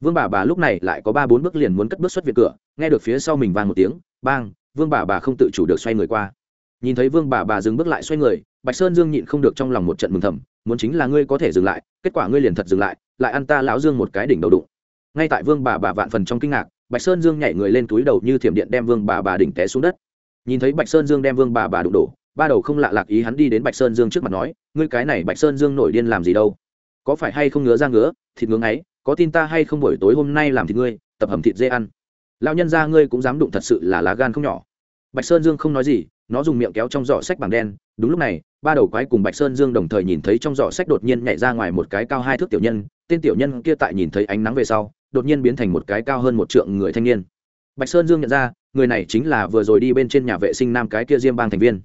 Vương bà bà lúc này lại có ba bốn bước liền muốn cất bước xuất viện cửa, nghe được phía sau mình vang một tiếng, bang, vương bà bà không tự chủ được xoay người qua. Nhìn thấy vương bà bà dừng bước lại xoay người bạch sơn dương nhịn không được trong lòng một trận mừng thầm, muốn chính là ngươi có thể dừng lại, kết quả ngươi liền thật dừng lại lại ăn ta lão dương một cái đỉnh đầu đụng. Ngay tại vương bà bà vạn phần trong kinh ngạc, bạch sơn dương nhảy người lên túi đầu như thiểm điện đem vương bà bà đỉnh té xuống đất. Nhìn thấy bạch sơn dương đem vương bà bà đụng đổ, ba đầu không lạ lạc ý hắn đi đến bạch sơn dương trước mặt nói, ngươi cái này bạch sơn dương nổi điên làm gì đâu? Có phải hay không ngứa ra ngứa, thịt ngưỡng ấy có tin ta hay không buổi tối hôm nay làm thịt ngươi, tập hầm thịt dê ăn? Lão nhân ra ngươi cũng dám đụng thật sự là lá gan không nhỏ. Bạch sơn dương không nói gì, nó dùng miệng kéo trong giỏ sách bằng đen, đúng lúc này ba đầu quái cùng bạch sơn dương đồng thời nhìn thấy trong giỏ sách đột nhiên nhảy ra ngoài một cái cao hai thước tiểu nhân, tên tiểu nhân kia tại nhìn thấy ánh nắng về sau, đột nhiên biến thành một cái cao hơn một trượng người thanh niên. Bạch sơn dương nhận ra, người này chính là vừa rồi đi bên trên nhà vệ sinh nam cái kia diêm bang thành viên.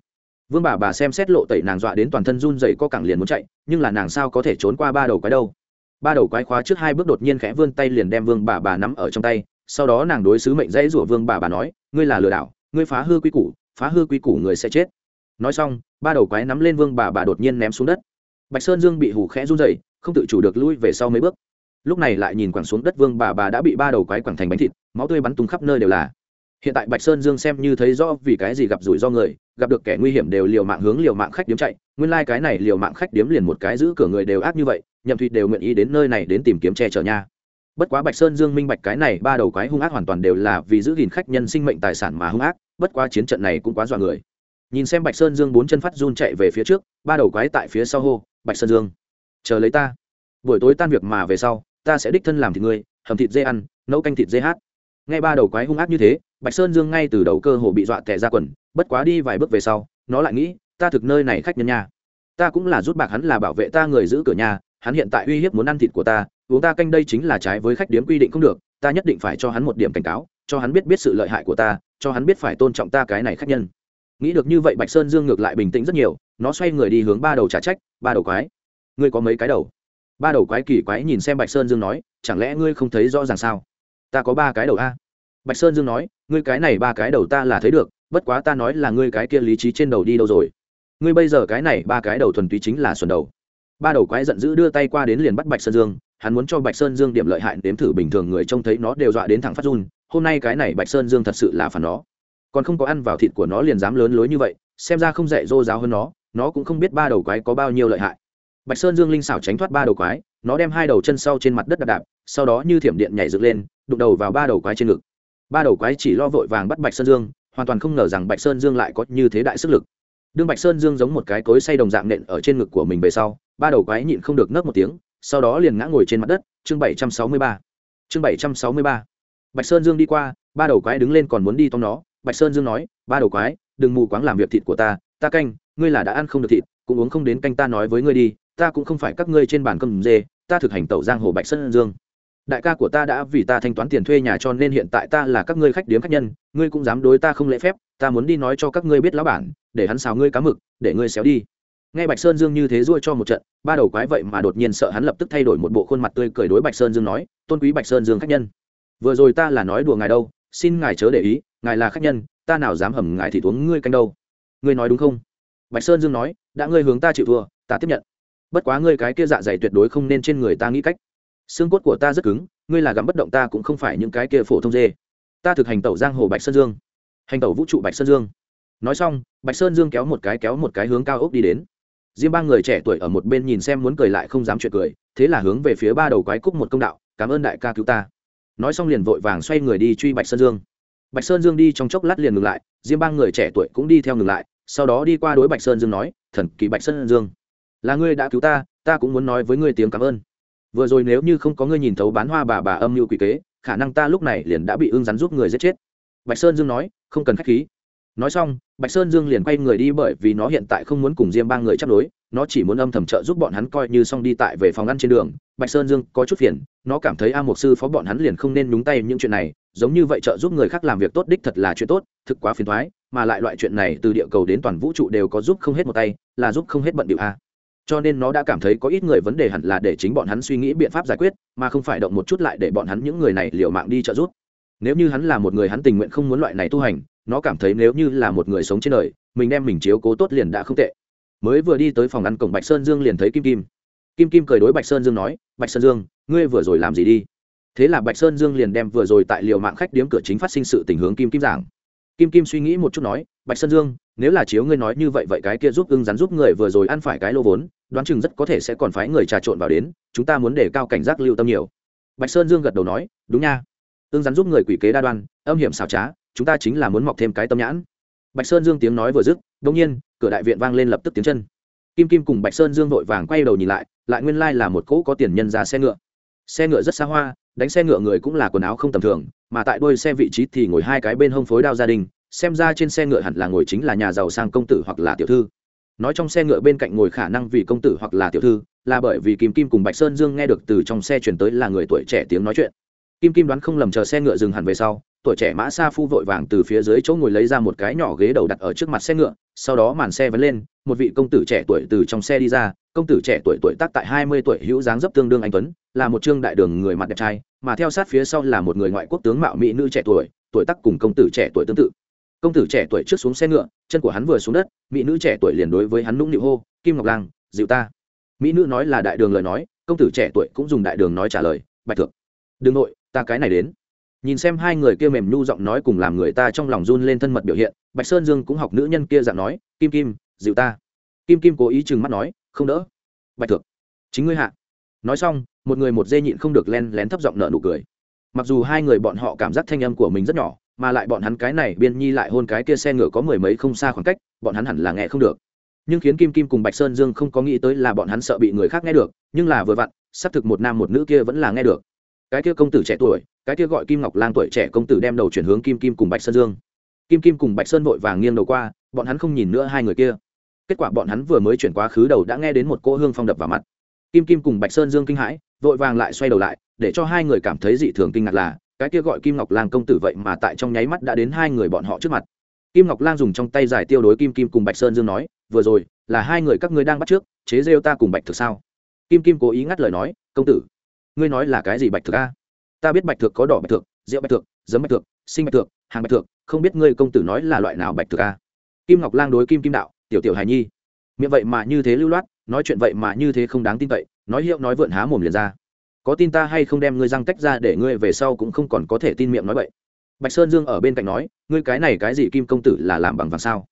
Vương bà bà xem xét lộ tẩy nàng dọa đến toàn thân run dậy có cẳng liền muốn chạy, nhưng là nàng sao có thể trốn qua ba đầu quái đâu? Ba đầu quái khóa trước hai bước đột nhiên khẽ vươn tay liền đem vương bà bà nắm ở trong tay, sau đó nàng đối xứ mệnh dãy rủa vương bà bà nói, ngươi là lừa đảo, ngươi phá hư quy củ, phá hư quy củ người sẽ chết nói xong, ba đầu quái nắm lên vương bà bà đột nhiên ném xuống đất. Bạch sơn dương bị hủ khẽ run dậy không tự chủ được lui về sau mấy bước. Lúc này lại nhìn quẳng xuống đất vương bà bà đã bị ba đầu quái quẳng thành bánh thịt, máu tươi bắn tung khắp nơi đều là. Hiện tại bạch sơn dương xem như thấy rõ vì cái gì gặp rủi ro người, gặp được kẻ nguy hiểm đều liều mạng hướng liều mạng khách điếm chạy, nguyên lai、like、cái này liều mạng khách điếm liền một cái giữ cửa người đều ác như vậy, nhậm thụy đều nguyện ý đến nơi này đến tìm kiếm che chở nha. Bất quá bạch sơn dương minh bạch cái này ba đầu quái hung ác hoàn toàn đều là vì giữ gìn khách nhân sinh mệnh tài sản mà hung ác, bất quá chiến trận này cũng quá dọa người nhìn xem bạch sơn dương bốn chân phát run chạy về phía trước, ba đầu quái tại phía sau hô, bạch sơn dương, chờ lấy ta. Buổi tối tan việc mà về sau, ta sẽ đích thân làm thịt ngươi, hầm thịt dê ăn, nấu canh thịt dê hát. Ngay ba đầu quái hung ác như thế, bạch sơn dương ngay từ đầu cơ hồ bị dọa tẻ ra quần, bất quá đi vài bước về sau, nó lại nghĩ, ta thực nơi này khách nhân nhà. Ta cũng là rút bạc, hắn là bảo vệ ta người giữ cửa nhà, hắn hiện tại uy hiếp muốn ăn thịt của ta, uống ta canh đây chính là trái với khách điếm quy định không được, ta nhất định phải cho hắn một điểm cảnh cáo, cho hắn biết biết sự lợi hại của ta, cho hắn biết phải tôn trọng ta cái này khách nhân nghĩ được như vậy bạch sơn dương ngược lại bình tĩnh rất nhiều, nó xoay người đi hướng ba đầu trả trách, ba đầu quái. Ngươi có mấy cái đầu? Ba đầu quái kỳ quái nhìn xem bạch sơn dương nói, chẳng lẽ ngươi không thấy rõ ràng sao? Ta có ba cái đầu a. Bạch sơn dương nói, ngươi cái này ba cái đầu ta là thấy được, bất quá ta nói là ngươi cái kia lý trí trên đầu đi đâu rồi? Ngươi bây giờ cái này ba cái đầu thuần túy chính là xuẩn đầu. Ba đầu quái giận dữ đưa tay qua đến liền bắt bạch sơn dương, hắn muốn cho bạch sơn dương điểm lợi hại đếm thử bình thường người trông thấy nó đều dọa đến thẳng phát run. Hôm nay cái này bạch sơn dương thật sự là phản nó còn không có ăn vào thịt của nó liền dám lớn lối như vậy, xem ra không dạy dô giáo hơn nó nó cũng không biết ba đầu quái có bao nhiêu lợi hại. Bạch sơn dương linh xảo tránh thoát ba đầu quái, nó đem hai đầu chân sau trên mặt đất đạp đạp, sau đó như thiểm điện nhảy dựng lên, đụng đầu vào ba đầu quái trên ngực. Ba đầu quái chỉ lo vội vàng bắt bạch sơn dương, hoàn toàn không ngờ rằng bạch sơn dương lại có như thế đại sức lực. Đương bạch sơn dương giống một cái cối say đồng dạng nện ở trên ngực của mình về sau, ba đầu quái nhịn không được nấc một tiếng, sau đó liền ngã ngồi trên mặt đất, chương bảy trăm sáu mươi ba. Chương bảy trăm sáu mươi ba. Bạch sơn dương đi qua, ba đầu quái đứng lên còn muốn đi tóm nó bạch sơn dương nói, ba đầu quái, đừng mù quáng làm việc thịt của ta. Ta canh, ngươi là đã ăn không được thịt, cũng uống không đến canh ta nói với ngươi đi. Ta cũng không phải các ngươi trên bàn cầm dê, ta thực hành tẩu giang hồ bạch sơn dương. Đại ca của ta đã vì ta thanh toán tiền thuê nhà cho nên hiện tại ta là các ngươi khách điếm khách nhân, ngươi cũng dám đối ta không lễ phép. Ta muốn đi nói cho các ngươi biết lão bản, để hắn xào ngươi cá mực, để ngươi xéo đi. Nghe bạch sơn dương như thế ruôi cho một trận, ba đầu quái vậy mà đột nhiên sợ hắn lập tức thay đổi một bộ khuôn mặt tươi cười đối bạch sơn dương nói, tôn quý bạch sơn dương khách nhân, vừa rồi ta là nói đùa ngài đâu, xin ngài chớ để ý ngài là khách nhân, ta nào dám hầm ngài thì uống ngươi canh đâu. Ngươi nói đúng không? Bạch sơn dương nói, đã ngươi hướng ta chịu thua, ta tiếp nhận. Bất quá ngươi cái kia dạ dày tuyệt đối không nên trên người ta nghĩ cách. Xương cốt của ta rất cứng, ngươi là gắm bất động ta cũng không phải những cái kia phổ thông dê. Ta thực hành tẩu giang hồ bạch sơn dương. Hành tẩu vũ trụ bạch sơn dương. Nói xong, bạch sơn dương kéo một cái kéo một cái hướng cao ốc đi đến. Diêm ba người trẻ tuổi ở một bên nhìn xem muốn cười lại không dám chuyện cười, thế là hướng về phía ba đầu quái cúc một công đạo, cảm ơn đại ca cứu ta. Nói xong liền vội vàng xoay người đi truy bạch sơn dương bạch sơn dương đi trong chốc lát liền ngừng lại, diêm Bang người trẻ tuổi cũng đi theo ngừng lại, sau đó đi qua đối bạch sơn dương nói, thần kỳ bạch sơn dương, là ngươi đã cứu ta ta cũng muốn nói với ngươi tiếng cảm ơn. Vừa rồi nếu như không có ngươi nhìn thấu bán hoa bà bà âm mưu quỷ kế, khả năng ta lúc này liền đã bị ương rắn giúp người giết chết. Bạch sơn dương nói, không cần k h á c h khí. Nói xong, bạch sơn dương liền quay người đi bởi vì nó hiện tại không muốn cùng diêm ba người chấp đối nó chỉ muốn âm thầm trợ giúp bọn hắn coi như xong đi tại về phòng ăn trên đường. Bạch sơn dương có chút phiền, nó cảm thấy a mục sư phó bọn hắn liền không nên nhúng tay những chuyện này, giống như vậy trợ giúp người khác làm việc tốt đích thật là chuyện tốt, thực quá phiền thoái mà lại loại chuyện này từ địa cầu đến toàn vũ trụ đều có giúp không hết một tay, là giúp không hết bận điệu a. Cho nên nó đã cảm thấy có ít người vấn đề hẳn là để chính bọn hắn suy nghĩ biện pháp giải quyết, mà không phải động một chút lại để bọn hắn những người này liều mạng đi trợ giúp. Nếu như hắn là một người hắn tình nguyện không muốn loại này tu hành, nó cảm thấy nếu như là một người sống trên đời, mình đem mình chiếu cố tốt liền đã không tệ mới vừa đi tới phòng ăn cổng bạch sơn dương liền thấy kim kim. Kim kim cười đối bạch sơn dương nói, bạch sơn dương, ngươi vừa rồi làm gì đi? Thế là bạch sơn dương liền đem vừa rồi tại liều mạng khách điếm cửa chính phát sinh sự tình hướng kim kim giảng. Kim kim suy nghĩ một chút nói, bạch sơn dương, nếu là chiếu ngươi nói như vậy vậy cái kia giúp ưng rắn giúp người vừa rồi ăn phải cái lô vốn, đoán chừng rất có thể sẽ còn phái người trà trộn vào đến, chúng ta muốn để cao cảnh giác lưu tâm nhiều. Bạch sơn dương gật đầu nói, đúng nha. Ưng rắn giúp người quỷ kế đa đoan, âm hiểm xảo trá, chúng ta chính là muốn mọc thêm cái tâm nhãn. Bạch sơn dương tiếng nói vừa dứt đông nhiên cửa đại viện vang lên lập tức tiếng chân. Kim kim cùng bạch sơn dương vội vàng quay đầu nhìn lại lại nguyên lai là một cỗ có tiền nhân ra xe ngựa. Xe ngựa rất xa hoa, đánh xe ngựa người cũng là quần áo không tầm thường, mà tại đôi xe vị trí thì ngồi hai cái bên hông phối đao gia đình, xem ra trên xe ngựa hẳn là ngồi chính là nhà giàu sang công tử hoặc là tiểu thư. Nói trong xe ngựa bên cạnh ngồi khả năng vì công tử hoặc là tiểu thư, là bởi vì kim kim cùng bạch sơn dương nghe được từ trong xe chuyển tới là người tuổi trẻ tiếng nói chuyện. Kim kim đoán không lầm chờ xe ngựa dừng hẳn về sau tuổi trẻ mã sa phu vội vàng từ phía dưới chỗ ngồi lấy ra một cái nhỏ ghế đầu đặt ở trước mặt xe ngựa, sau đó màn xe vẫn lên, một vị công tử trẻ tuổi từ trong xe đi ra, công tử trẻ tuổi tuổi tác tại hai mươi tuổi, hữu dáng dấp tương đương anh tuấn, là một trương đại đường người mặt đẹp trai, mà theo sát phía sau là một người ngoại quốc tướng mạo mỹ nữ trẻ tuổi tuổi tác cùng công tử trẻ tuổi tương tự. Công tử trẻ tuổi trước xuống xe ngựa, chân của hắn vừa xuống đất, mỹ nữ trẻ tuổi liền đối với hắn nũng nịu hô, kim ngọc lang, dịu ta. Mỹ nữ nói là đại đường lời nói, công tử trẻ tuổi cũng dùng đại đường nói trả lời, bạch thượng đương nội, ta cái này đến nhìn xem hai người kia mềm nhu giọng nói cùng làm người ta trong lòng run lên thân mật biểu hiện, bạch sơn dương cũng học nữ nhân kia dạng nói, kim kim, dịu ta. Kim kim cố ý chừng mắt nói, không đỡ. Bạch thượng, chính ngươi hạ. Nói xong, một người một dê nhịn không được len lén thấp giọng nợ nụ cười. Mặc dù hai người bọn họ cảm giác thanh âm của mình rất nhỏ, mà lại bọn hắn cái này biên nhi lại hôn cái kia xe ngựa có mười mấy không xa khoảng cách, bọn hắn hẳn là nghe không được. Nhưng khiến kim kim cùng bạch sơn dương không có nghĩ tới là bọn hắn sợ bị người khác nghe được, nhưng là vừa vặn, xác thực một nam một nữ kia vẫn là nghe được. Cái kia công tử trẻ tuổi cái kia gọi kim ngọc lang tuổi trẻ công tử đem đầu chuyển hướng kim kim cùng bạch sơn dương. Kim kim cùng bạch sơn vội vàng nghiêng đầu qua, bọn hắn không nhìn nữa hai người kia. Kết quả bọn hắn vừa mới chuyển quá khứ đầu đã nghe đến một cỗ hương phong đập vào mặt. Kim kim cùng bạch sơn dương kinh hãi, vội vàng lại xoay đầu lại, để cho hai người cảm thấy dị thường kinh ngạc là, cái kia gọi kim ngọc lang công tử vậy mà tại trong nháy mắt đã đến hai người bọn họ trước mặt. Kim ngọc lang dùng trong tay giải tiêu đối kim kim cùng bạch sơn dương nói, vừa rồi, là hai người các ngươi đang bắt trước, chế rêu ta cùng bạch thực sao? Kim kim cố ý ngắt lời nói, công tử, ngươi nói là cái gì bạch thực a? Ta biết bạch thược có đỏ bạch thược, rượu bạch thược, giấm bạch thược, sinh bạch thược, hàng bạch thược. không biết ngươi công tử nói là loại nào bạch thược a kim ngọc lang đối kim kim đạo tiểu tiểu hài nhi miệng vậy mà như thế lưu loát nói chuyện vậy mà như thế không đáng tin cậy nói hiệu nói vượn há mồm liền ra. Có tin ta hay không đem ngươi răng tách ra để ngươi về sau cũng không còn có thể tin miệng nói vậy? Bạch sơn dương ở bên cạnh nói ngươi cái này cái gì kim công tử là làm bằng vàng sao?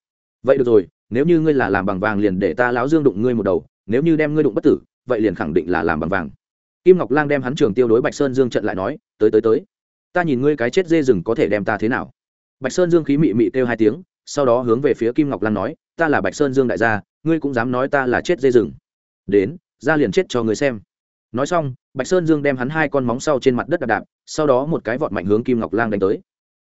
Vậy được rồi nếu như ngươi là làm bằng vàng liền để ta lão dương đụng ngươi một đầu nếu như đem ngươi đụng bất tử vậy liền khẳng định là làm bằng vàng kim ngọc lang đem hắn trường tiêu đối bạch sơn dương trận lại nói, tới tới tới. Ta nhìn ngươi cái chết dê rừng có thể đem ta thế nào? Bạch sơn dương khí mị mị kêu hai tiếng, sau đó hướng về phía kim ngọc lan nói, ta là bạch sơn dương đại gia, ngươi cũng dám nói ta là chết dê rừng. Đến, ra liền chết cho người xem. Nói xong, bạch sơn dương đem hắn hai con móng sau trên mặt đất đạp đạp, sau đó một cái vọt mạnh hướng kim ngọc lang đánh tới.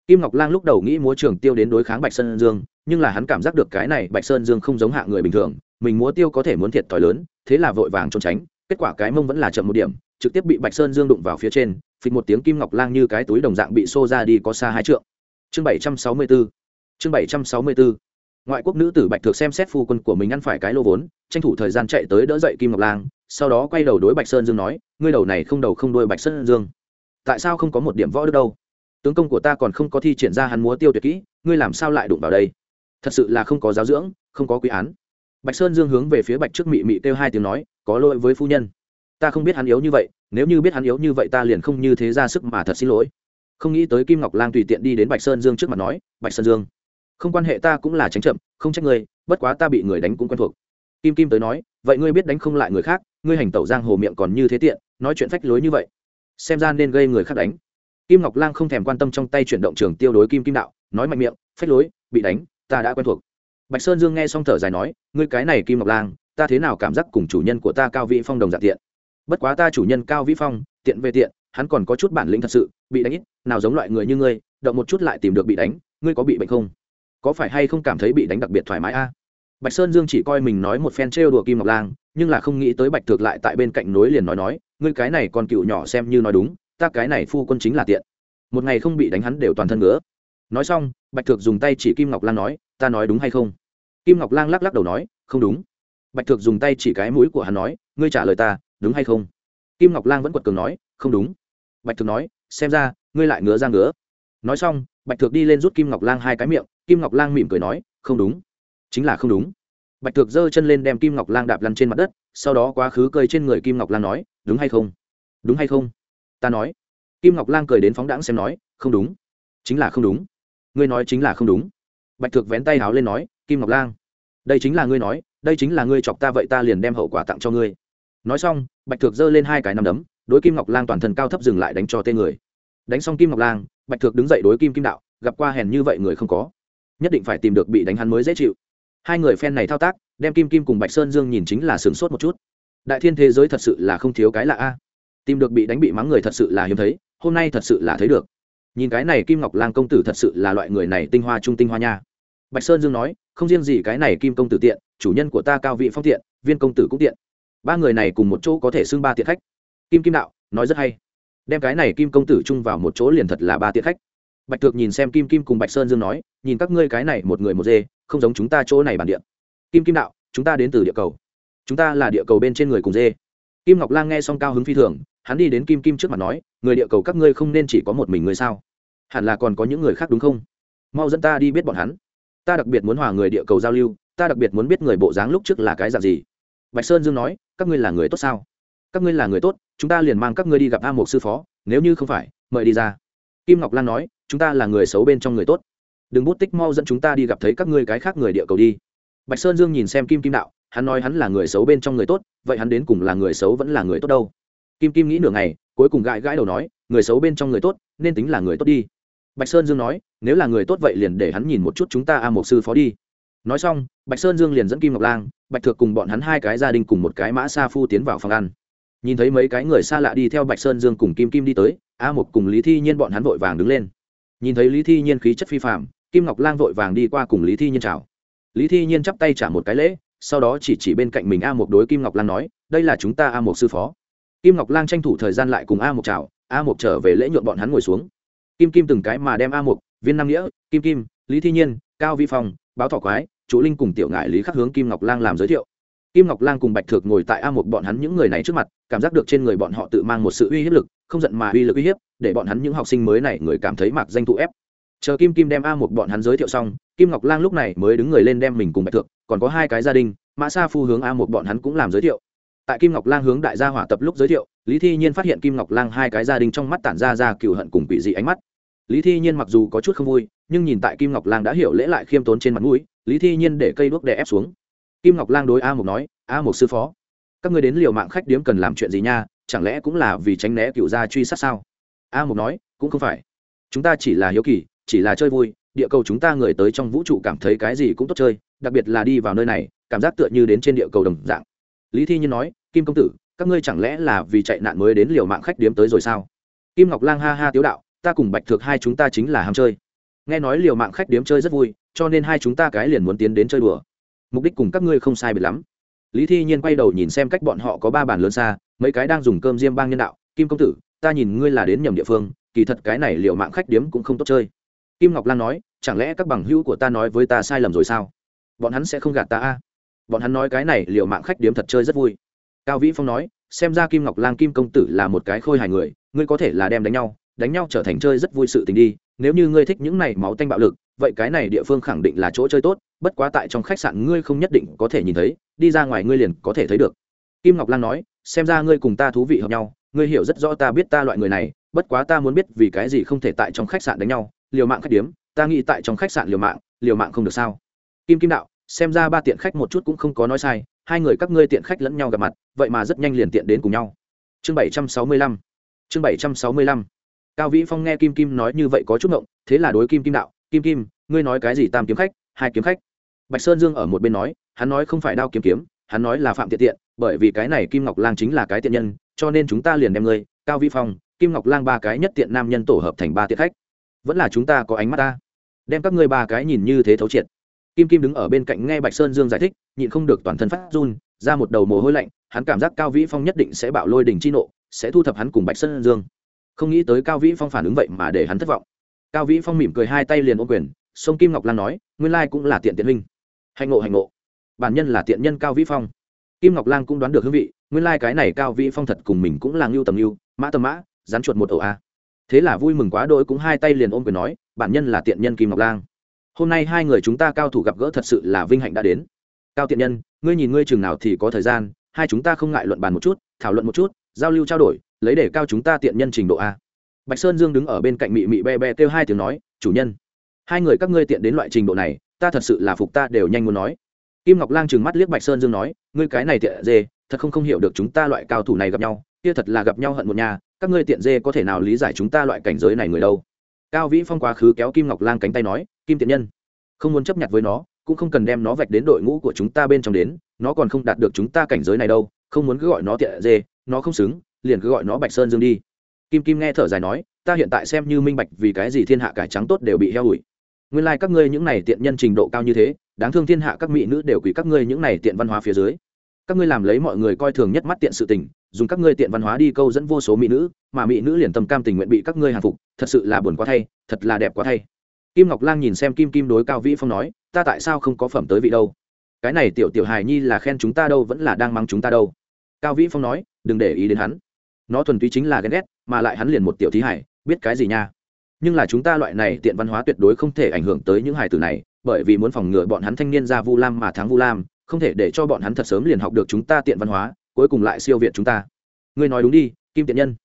Kim ngọc lang lúc đầu nghĩ múa trường tiêu đến đối kháng bạch sơn dương, nhưng là hắn cảm giác được cái này bạch sơn dương không giống hạ người bình thường, mình múa tiêu có thể muốn thiệt thòi lớn, thế là vội vàng trốn tránh, kết quả cái mông vẫn là chậm một điểm trực tiếp bị bạch sơn dương đụng vào phía trên, phịch một tiếng kim ngọc lang như cái túi đồng dạng bị xô ra đi có xa hai trượng. Chương bảy trăm sáu mươi bốn chương bảy trăm sáu mươi bốn ngoại quốc nữ tử bạch thược xem xét phu quân của mình ăn phải cái lô vốn, tranh thủ thời gian chạy tới đỡ dậy kim ngọc lang, sau đó quay đầu đối bạch sơn dương nói, ngươi đầu này không đầu không đôi bạch sơn dương. Tại sao không có một điểm võ đức đâu? Tướng công của ta còn không có thi triển ra hắn múa tiêu tuyệt kỹ, ngươi làm sao lại đụng vào đây? Thật sự là không có giáo dưỡng, không có quý án. Bạch sơn dương hướng về phía bạch trước mị mị kêu hai tiếng nói, có lỗi với phu nhân ta không biết hắn yếu như vậy, nếu như biết hắn yếu như vậy ta liền không như thế ra sức mà thật xin lỗi. Không nghĩ tới kim ngọc lang tùy tiện đi đến bạch sơn dương trước mặt nói, bạch sơn dương, không quan hệ ta cũng là tránh chậm, không trách ngươi, bất quá ta bị người đánh cũng quen thuộc. Kim kim tới nói, vậy ngươi biết đánh không lại người khác, ngươi hành tẩu giang hồ miệng còn như thế tiện, nói chuyện phách lối như vậy, xem ra nên gây người khác đánh. Kim ngọc lang không thèm quan tâm trong tay chuyển động trường tiêu đối kim kim đạo, nói mạnh miệng, phách lối, bị đánh, ta đã quen thuộc. Bạch sơn dương nghe xong thở dài nói, ngươi cái này kim ngọc lang, ta thế nào cảm giác cùng chủ nhân của ta cao vị phong đồng dạng tiện? Bất quá ta chủ nhân cao vĩ phong, tiện về tiện, hắn còn có chút bản lĩnh thật sự, bị đánh ít, nào giống loại người như ngươi, động một chút lại tìm được bị đánh, ngươi có bị bệnh không? Có phải hay không cảm thấy bị đánh đặc biệt thoải mái a? Bạch sơn dương chỉ coi mình nói một phen trêu đùa kim ngọc lang, nhưng là không nghĩ tới bạch thực lại tại bên cạnh nối liền nói nói, ngươi cái này còn cựu nhỏ xem như nói đúng, ta cái này phu quân chính là tiện. Một ngày không bị đánh hắn đều toàn thân ngứa. Nói xong, bạch thực dùng tay chỉ kim ngọc lang nói, ta nói đúng hay không? Kim ngọc lang lắc lắc đầu nói, không đúng. Bạch thực dùng tay chỉ cái mũi của hắn nói, ngươi trả lời ta đúng hay không? Kim ngọc lang vẫn quật cường nói, không đúng. Bạch thực nói, xem ra, ngươi lại ngứa ra ngứa. Nói xong, bạch thực đi lên rút kim ngọc lang hai cái miệng, kim ngọc lang mỉm cười nói, không đúng. Chính là không đúng. Bạch thực giơ chân lên đem kim ngọc lang đạp lăn trên mặt đất, sau đó quá khứ cơi trên người kim ngọc lang nói, đúng hay không? Đúng hay không? Ta nói. Kim ngọc lang cười đến phóng đãng xem nói, không đúng. Chính là không đúng. Ngươi nói chính là không đúng. Bạch thực vén tay háo lên nói, kim ngọc lang, đây chính là ngươi nói, đây chính là ngươi chọc ta vậy ta liền đem hậu quả tặng cho ngươi nói xong, bạch thược giơ lên hai cái nằm đấm, đối kim ngọc lang toàn thân cao thấp dừng lại đánh cho tên người. Đánh xong kim ngọc lang, bạch thược đứng dậy đối kim kim đạo, gặp qua hèn như vậy người không có, nhất định phải tìm được bị đánh hắn mới dễ chịu. Hai người phen này thao tác, đem kim kim cùng bạch sơn dương nhìn chính là sửng sốt một chút. Đại thiên thế giới thật sự là không thiếu cái lạ a. Tìm được bị đánh bị mắng người thật sự là hiếm thấy, hôm nay thật sự là thấy được. Nhìn cái này kim ngọc lang công tử thật sự là loại người này tinh hoa trung tinh hoa nha. Bạch sơn dương nói, không riêng gì cái này kim công tử tiện, chủ nhân của ta cao vị phong tiện, viên công tử cũng tiện ba người này cùng một chỗ có thể xưng ba tiện khách. Kim kim đạo nói rất hay. Đem cái này kim công tử chung vào một chỗ liền thật là ba tiện khách. Bạch Thược nhìn xem kim kim cùng bạch sơn dương nói, nhìn các ngươi cái này một người một dê, không giống chúng ta chỗ này bản địa. Kim kim đạo, chúng ta đến từ địa cầu. Chúng ta là địa cầu bên trên người cùng dê. Kim ngọc lang nghe xong cao hứng phi thường, hắn đi đến kim kim trước mặt nói, người địa cầu các ngươi không nên chỉ có một mình người sao? Hẳn là còn có những người khác đúng không? Mau dẫn ta đi biết bọn hắn. Ta đặc biệt muốn hòa người địa cầu giao lưu, ta đặc biệt muốn biết người bộ dáng lúc trước là cái dạng gì bạch sơn dương nói, các ngươi là người tốt sao? Các ngươi là người tốt, chúng ta liền mang các ngươi đi gặp a một sư phó, nếu như không phải, mời đi ra. Kim ngọc lan nói, chúng ta là người xấu bên trong người tốt. Đừng bút tích mau dẫn chúng ta đi gặp thấy các ngươi cái khác người địa cầu đi. Bạch sơn dương nhìn xem kim kim đạo, hắn nói hắn là người xấu bên trong người tốt, vậy hắn đến cùng là người xấu vẫn là người tốt đâu? Kim kim nghĩ nửa ngày, cuối cùng gãi gãi đầu nói, người xấu bên trong người tốt, nên tính là người tốt đi. Bạch sơn dương nói, nếu là người tốt vậy liền để hắn nhìn một chút chúng ta a một sư phó đi nói xong, bạch sơn dương liền dẫn kim ngọc lang, bạch thược cùng bọn hắn hai cái gia đình cùng một cái mã sa phu tiến vào phòng ăn. Nhìn thấy mấy cái người xa lạ đi theo bạch sơn dương cùng kim kim đi tới, a một cùng lý thi nhiên bọn hắn vội vàng đứng lên. Nhìn thấy lý thi nhiên khí chất phi phạm kim ngọc lang vội vàng đi qua cùng lý thi nhiên chào. Lý thi nhiên chắp tay trả một cái lễ, sau đó chỉ chỉ bên cạnh mình a một đối kim ngọc lang nói, đây là chúng ta a một sư phó. Kim ngọc lang tranh thủ thời gian lại cùng a một chào, a một trở về lễ nhuộn bọn hắn ngồi xuống. Kim kim từng cái mà đem a một viên nam nghĩa, kim kim, lý thi nhiên, cao vi phong, báo thọ quái chủ linh cùng tiểu ngại lý khắc hướng kim ngọc lang làm giới thiệu. Kim ngọc lang cùng bạch thược ngồi tại a một bọn hắn những người này trước mặt, cảm giác được trên người bọn họ tự mang một sự uy hiếp lực, không giận mà uy lực uy hiếp, để bọn hắn những học sinh mới này người cảm thấy mặc danh thụ ép. Chờ kim kim đem a một bọn hắn giới thiệu xong, kim ngọc lang lúc này mới đứng người lên đem mình cùng bạch thược, còn có hai cái gia đình, mã sa phu hướng a một bọn hắn cũng làm giới thiệu. Tại kim ngọc lang hướng đại gia hỏa tập lúc giới thiệu, lý thi nhiên phát hiện kim ngọc lang hai cái gia đình trong mắt tản ra ra cựu hận cùng quỷ dị ánh mắt. Lý thi nhiên mặc dù có chút không vui, nhưng nhìn tại kim ngọc lang đã hiểu lễ lại khiêm tốn trên mặt mũi lý thi nhiên để cây đuốc đè ép xuống. Kim ngọc lang đối a Mục nói, a Mục sư phó, các người đến liều mạng khách điếm cần làm chuyện gì nha? Chẳng lẽ cũng là vì tránh né cựu gia truy sát sao? A Mục nói, cũng không phải. Chúng ta chỉ là hiếu kỳ, chỉ là chơi vui, địa cầu chúng ta người tới trong vũ trụ cảm thấy cái gì cũng tốt chơi, đặc biệt là đi vào nơi này, cảm giác tựa như đến trên địa cầu đồng dạng. Lý thi nhiên nói, kim công tử, các ngươi chẳng lẽ là vì chạy nạn mới đến liều mạng khách điếm tới rồi sao? Kim ngọc lang ha ha tiếu đạo, ta cùng bạch thược hai chúng ta chính là ham chơi. Nghe nói liều mạng khách điếm chơi rất vui cho nên hai chúng ta cái liền muốn tiến đến chơi đùa. Mục đích cùng các ngươi không sai biệt lắm. Lý thi nhiên quay đầu nhìn xem cách bọn họ có ba bàn lớn xa, mấy cái đang dùng cơm diêm bang nhân đạo, kim công tử, ta nhìn ngươi là đến nhầm địa phương, kỳ thật cái này liệu mạng khách điếm cũng không tốt chơi. Kim ngọc lan nói, chẳng lẽ các bằng hữu của ta nói với ta sai lầm rồi sao? Bọn hắn sẽ không gạt ta a. Bọn hắn nói cái này liệu mạng khách điếm thật chơi rất vui. Cao vĩ phong nói, xem ra kim ngọc lang kim công tử là một cái khôi hài người, ngươi có thể là đem đánh nhau đánh nhau trở thành chơi rất vui sự tình đi, nếu như ngươi thích những này máu tanh bạo lực vậy cái này địa phương khẳng định là chỗ chơi tốt, bất quá tại trong khách sạn ngươi không nhất định có thể nhìn thấy, đi ra ngoài ngươi liền có thể thấy được. Kim ngọc lan nói, xem ra ngươi cùng ta thú vị hợp nhau, ngươi hiểu rất rõ ta biết ta loại người này, bất quá ta muốn biết vì cái gì không thể tại trong khách sạn đánh nhau, liều mạng khách điếm, ta nghĩ tại trong khách sạn liều mạng liều mạng không được sao? Kim kim đạo, xem ra ba tiện khách một chút cũng không có nói sai, hai người các ngươi tiện khách lẫn nhau gặp mặt, vậy mà rất nhanh liền tiện đến cùng nhau. Chương bảy trăm sáu mươi lăm. Chương bảy trăm sáu mươi lăm. Cao vĩ phong nghe kim kim nói như vậy có chút ngộng, thế là đối kim kim đạo kim kim, ngươi nói cái gì tam kiếm khách, hai kiếm khách? Bạch sơn dương ở một bên nói, hắn nói không phải đao kiếm kiếm, hắn nói là phạm tiện tiện, bởi vì cái này kim ngọc lang chính là cái tiện nhân, cho nên chúng ta liền đem ngươi, cao Vi phong, kim ngọc lang ba cái nhất tiện nam nhân tổ hợp thành ba tiện khách. Vẫn là chúng ta có ánh mắt ta. Đem các ngươi ba cái nhìn như thế thấu triệt. Kim kim đứng ở bên cạnh nghe bạch sơn dương giải thích, nhịn không được toàn thân phát run, ra một đầu mồ hôi lạnh, hắn cảm giác cao vĩ phong nhất định sẽ bạo lôi đỉnh chi nộ, sẽ thu thập hắn cùng bạch sơn dương. Không nghĩ tới cao vĩ phong phản ứng vậy mà để hắn thất vọng cao vĩ phong mỉm cười hai tay liền ô quyền, sông kim ngọc lan nói, nguyên lai cũng là tiện tiện huynh. Hạnh ngộ hạnh ngộ. Bản nhân là tiện nhân cao vĩ phong. Kim ngọc lan cũng đoán được hương vị, nguyên lai、like、cái này cao vĩ phong thật cùng mình cũng là ngưu tầm ngưu, mã tầm mã rán chuột một ẩu a. Thế là vui mừng quá đôi cũng hai tay liền ôm quyền nói, bản nhân là tiện nhân kim ngọc lan. Hôm nay hai người chúng ta cao thủ gặp gỡ thật sự là vinh hạnh đã đến. Cao tiện nhân, ngươi nhìn ngươi chừng nào thì có thời gian, hai chúng ta không ngại luận bàn một chút, thảo luận một chút, giao lưu trao đổi, lấy để cao chúng ta tiện nhân trình độ a bạch sơn dương đứng ở bên cạnh mị mị be be kêu hai tiếng nói, chủ nhân, hai người các ngươi tiện đến loại trình độ này, ta thật sự là phục ta đều nhanh muốn nói. Kim ngọc lang trừng mắt liếc bạch sơn dương nói, ngươi cái này tiện dê, thật không không hiểu được chúng ta loại cao thủ này gặp nhau, kia thật là gặp nhau hận một nhà, các ngươi tiện dê có thể nào lý giải chúng ta loại cảnh giới này người đâu? Cao vĩ phong quá khứ kéo kim ngọc lang cánh tay nói, kim tiện nhân, không muốn chấp nhận với nó, cũng không cần đem nó vạch đến đội ngũ của chúng ta bên trong đến, nó còn không đạt được chúng ta cảnh giới này đâu, không muốn cứ gọi nó tiện dê, nó không xứng, liền cứ gọi nó bạch sơn dương đi kim kim nghe thở dài nói, ta hiện tại xem như minh bạch vì cái gì thiên hạ cải trắng tốt đều bị heo ủi. Nguyên lai、like、các ngươi những này tiện nhân trình độ cao như thế, đáng thương thiên hạ các mỹ nữ đều quỷ các ngươi những này tiện văn hóa phía dưới. Các ngươi làm lấy mọi người coi thường nhất mắt tiện sự tình, dùng các ngươi tiện văn hóa đi câu dẫn vô số mỹ nữ, mà mỹ nữ liền tâm cam tình nguyện bị các ngươi hàng phục, thật sự là buồn quá thay, thật là đẹp quá thay. Kim ngọc lang nhìn xem kim kim đối cao vĩ phong nói, ta tại sao không có phẩm tới vị đâu? Cái này tiểu tiểu hài nhi là khen chúng ta đâu, vẫn là đang mắng chúng ta đâu. Cao vĩ phong nói, đừng để ý đến hắn. Nó thuần túy chính là ghen ghét mà lại hắn liền một tiểu thí hải, biết cái gì nha? Nhưng là chúng ta loại này tiện văn hóa tuyệt đối không thể ảnh hưởng tới những hải tử này, bởi vì muốn phòng ngừa bọn hắn thanh niên ra vu lam mà thắng vu lam, không thể để cho bọn hắn thật sớm liền học được chúng ta tiện văn hóa, cuối cùng lại siêu việt chúng ta. Ngươi nói đúng đi, kim tiện nhân.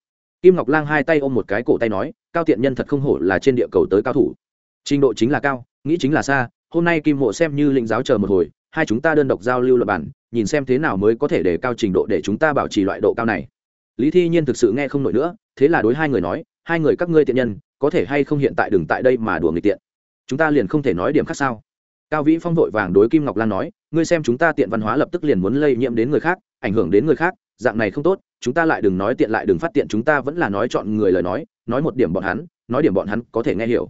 Kim ngọc lang hai tay ôm một cái cổ tay nói, cao tiện nhân thật không hổ là trên địa cầu tới cao thủ. Trình độ chính là cao, nghĩ chính là xa, hôm nay kim mộ xem như lĩnh giáo chờ một hồi, hai chúng ta đơn độc giao lưu lập bản nhìn xem thế nào mới có thể để cao trình độ để chúng ta bảo trì loại độ cao này lý thi nhiên thực sự nghe không nổi nữa, thế là đối hai người nói, hai người các ngươi tiện nhân, có thể hay không hiện tại đừng tại đây mà đùa người tiện? Chúng ta liền không thể nói điểm khác sao? Cao vĩ phong vội vàng đối kim ngọc lan nói, ngươi xem chúng ta tiện văn hóa lập tức liền muốn lây nhiễm đến người khác, ảnh hưởng đến người khác, dạng này không tốt, chúng ta lại đừng nói tiện lại đừng phát tiện, chúng ta vẫn là nói chọn người lời nói nói một điểm bọn hắn, nói điểm bọn hắn có thể nghe hiểu.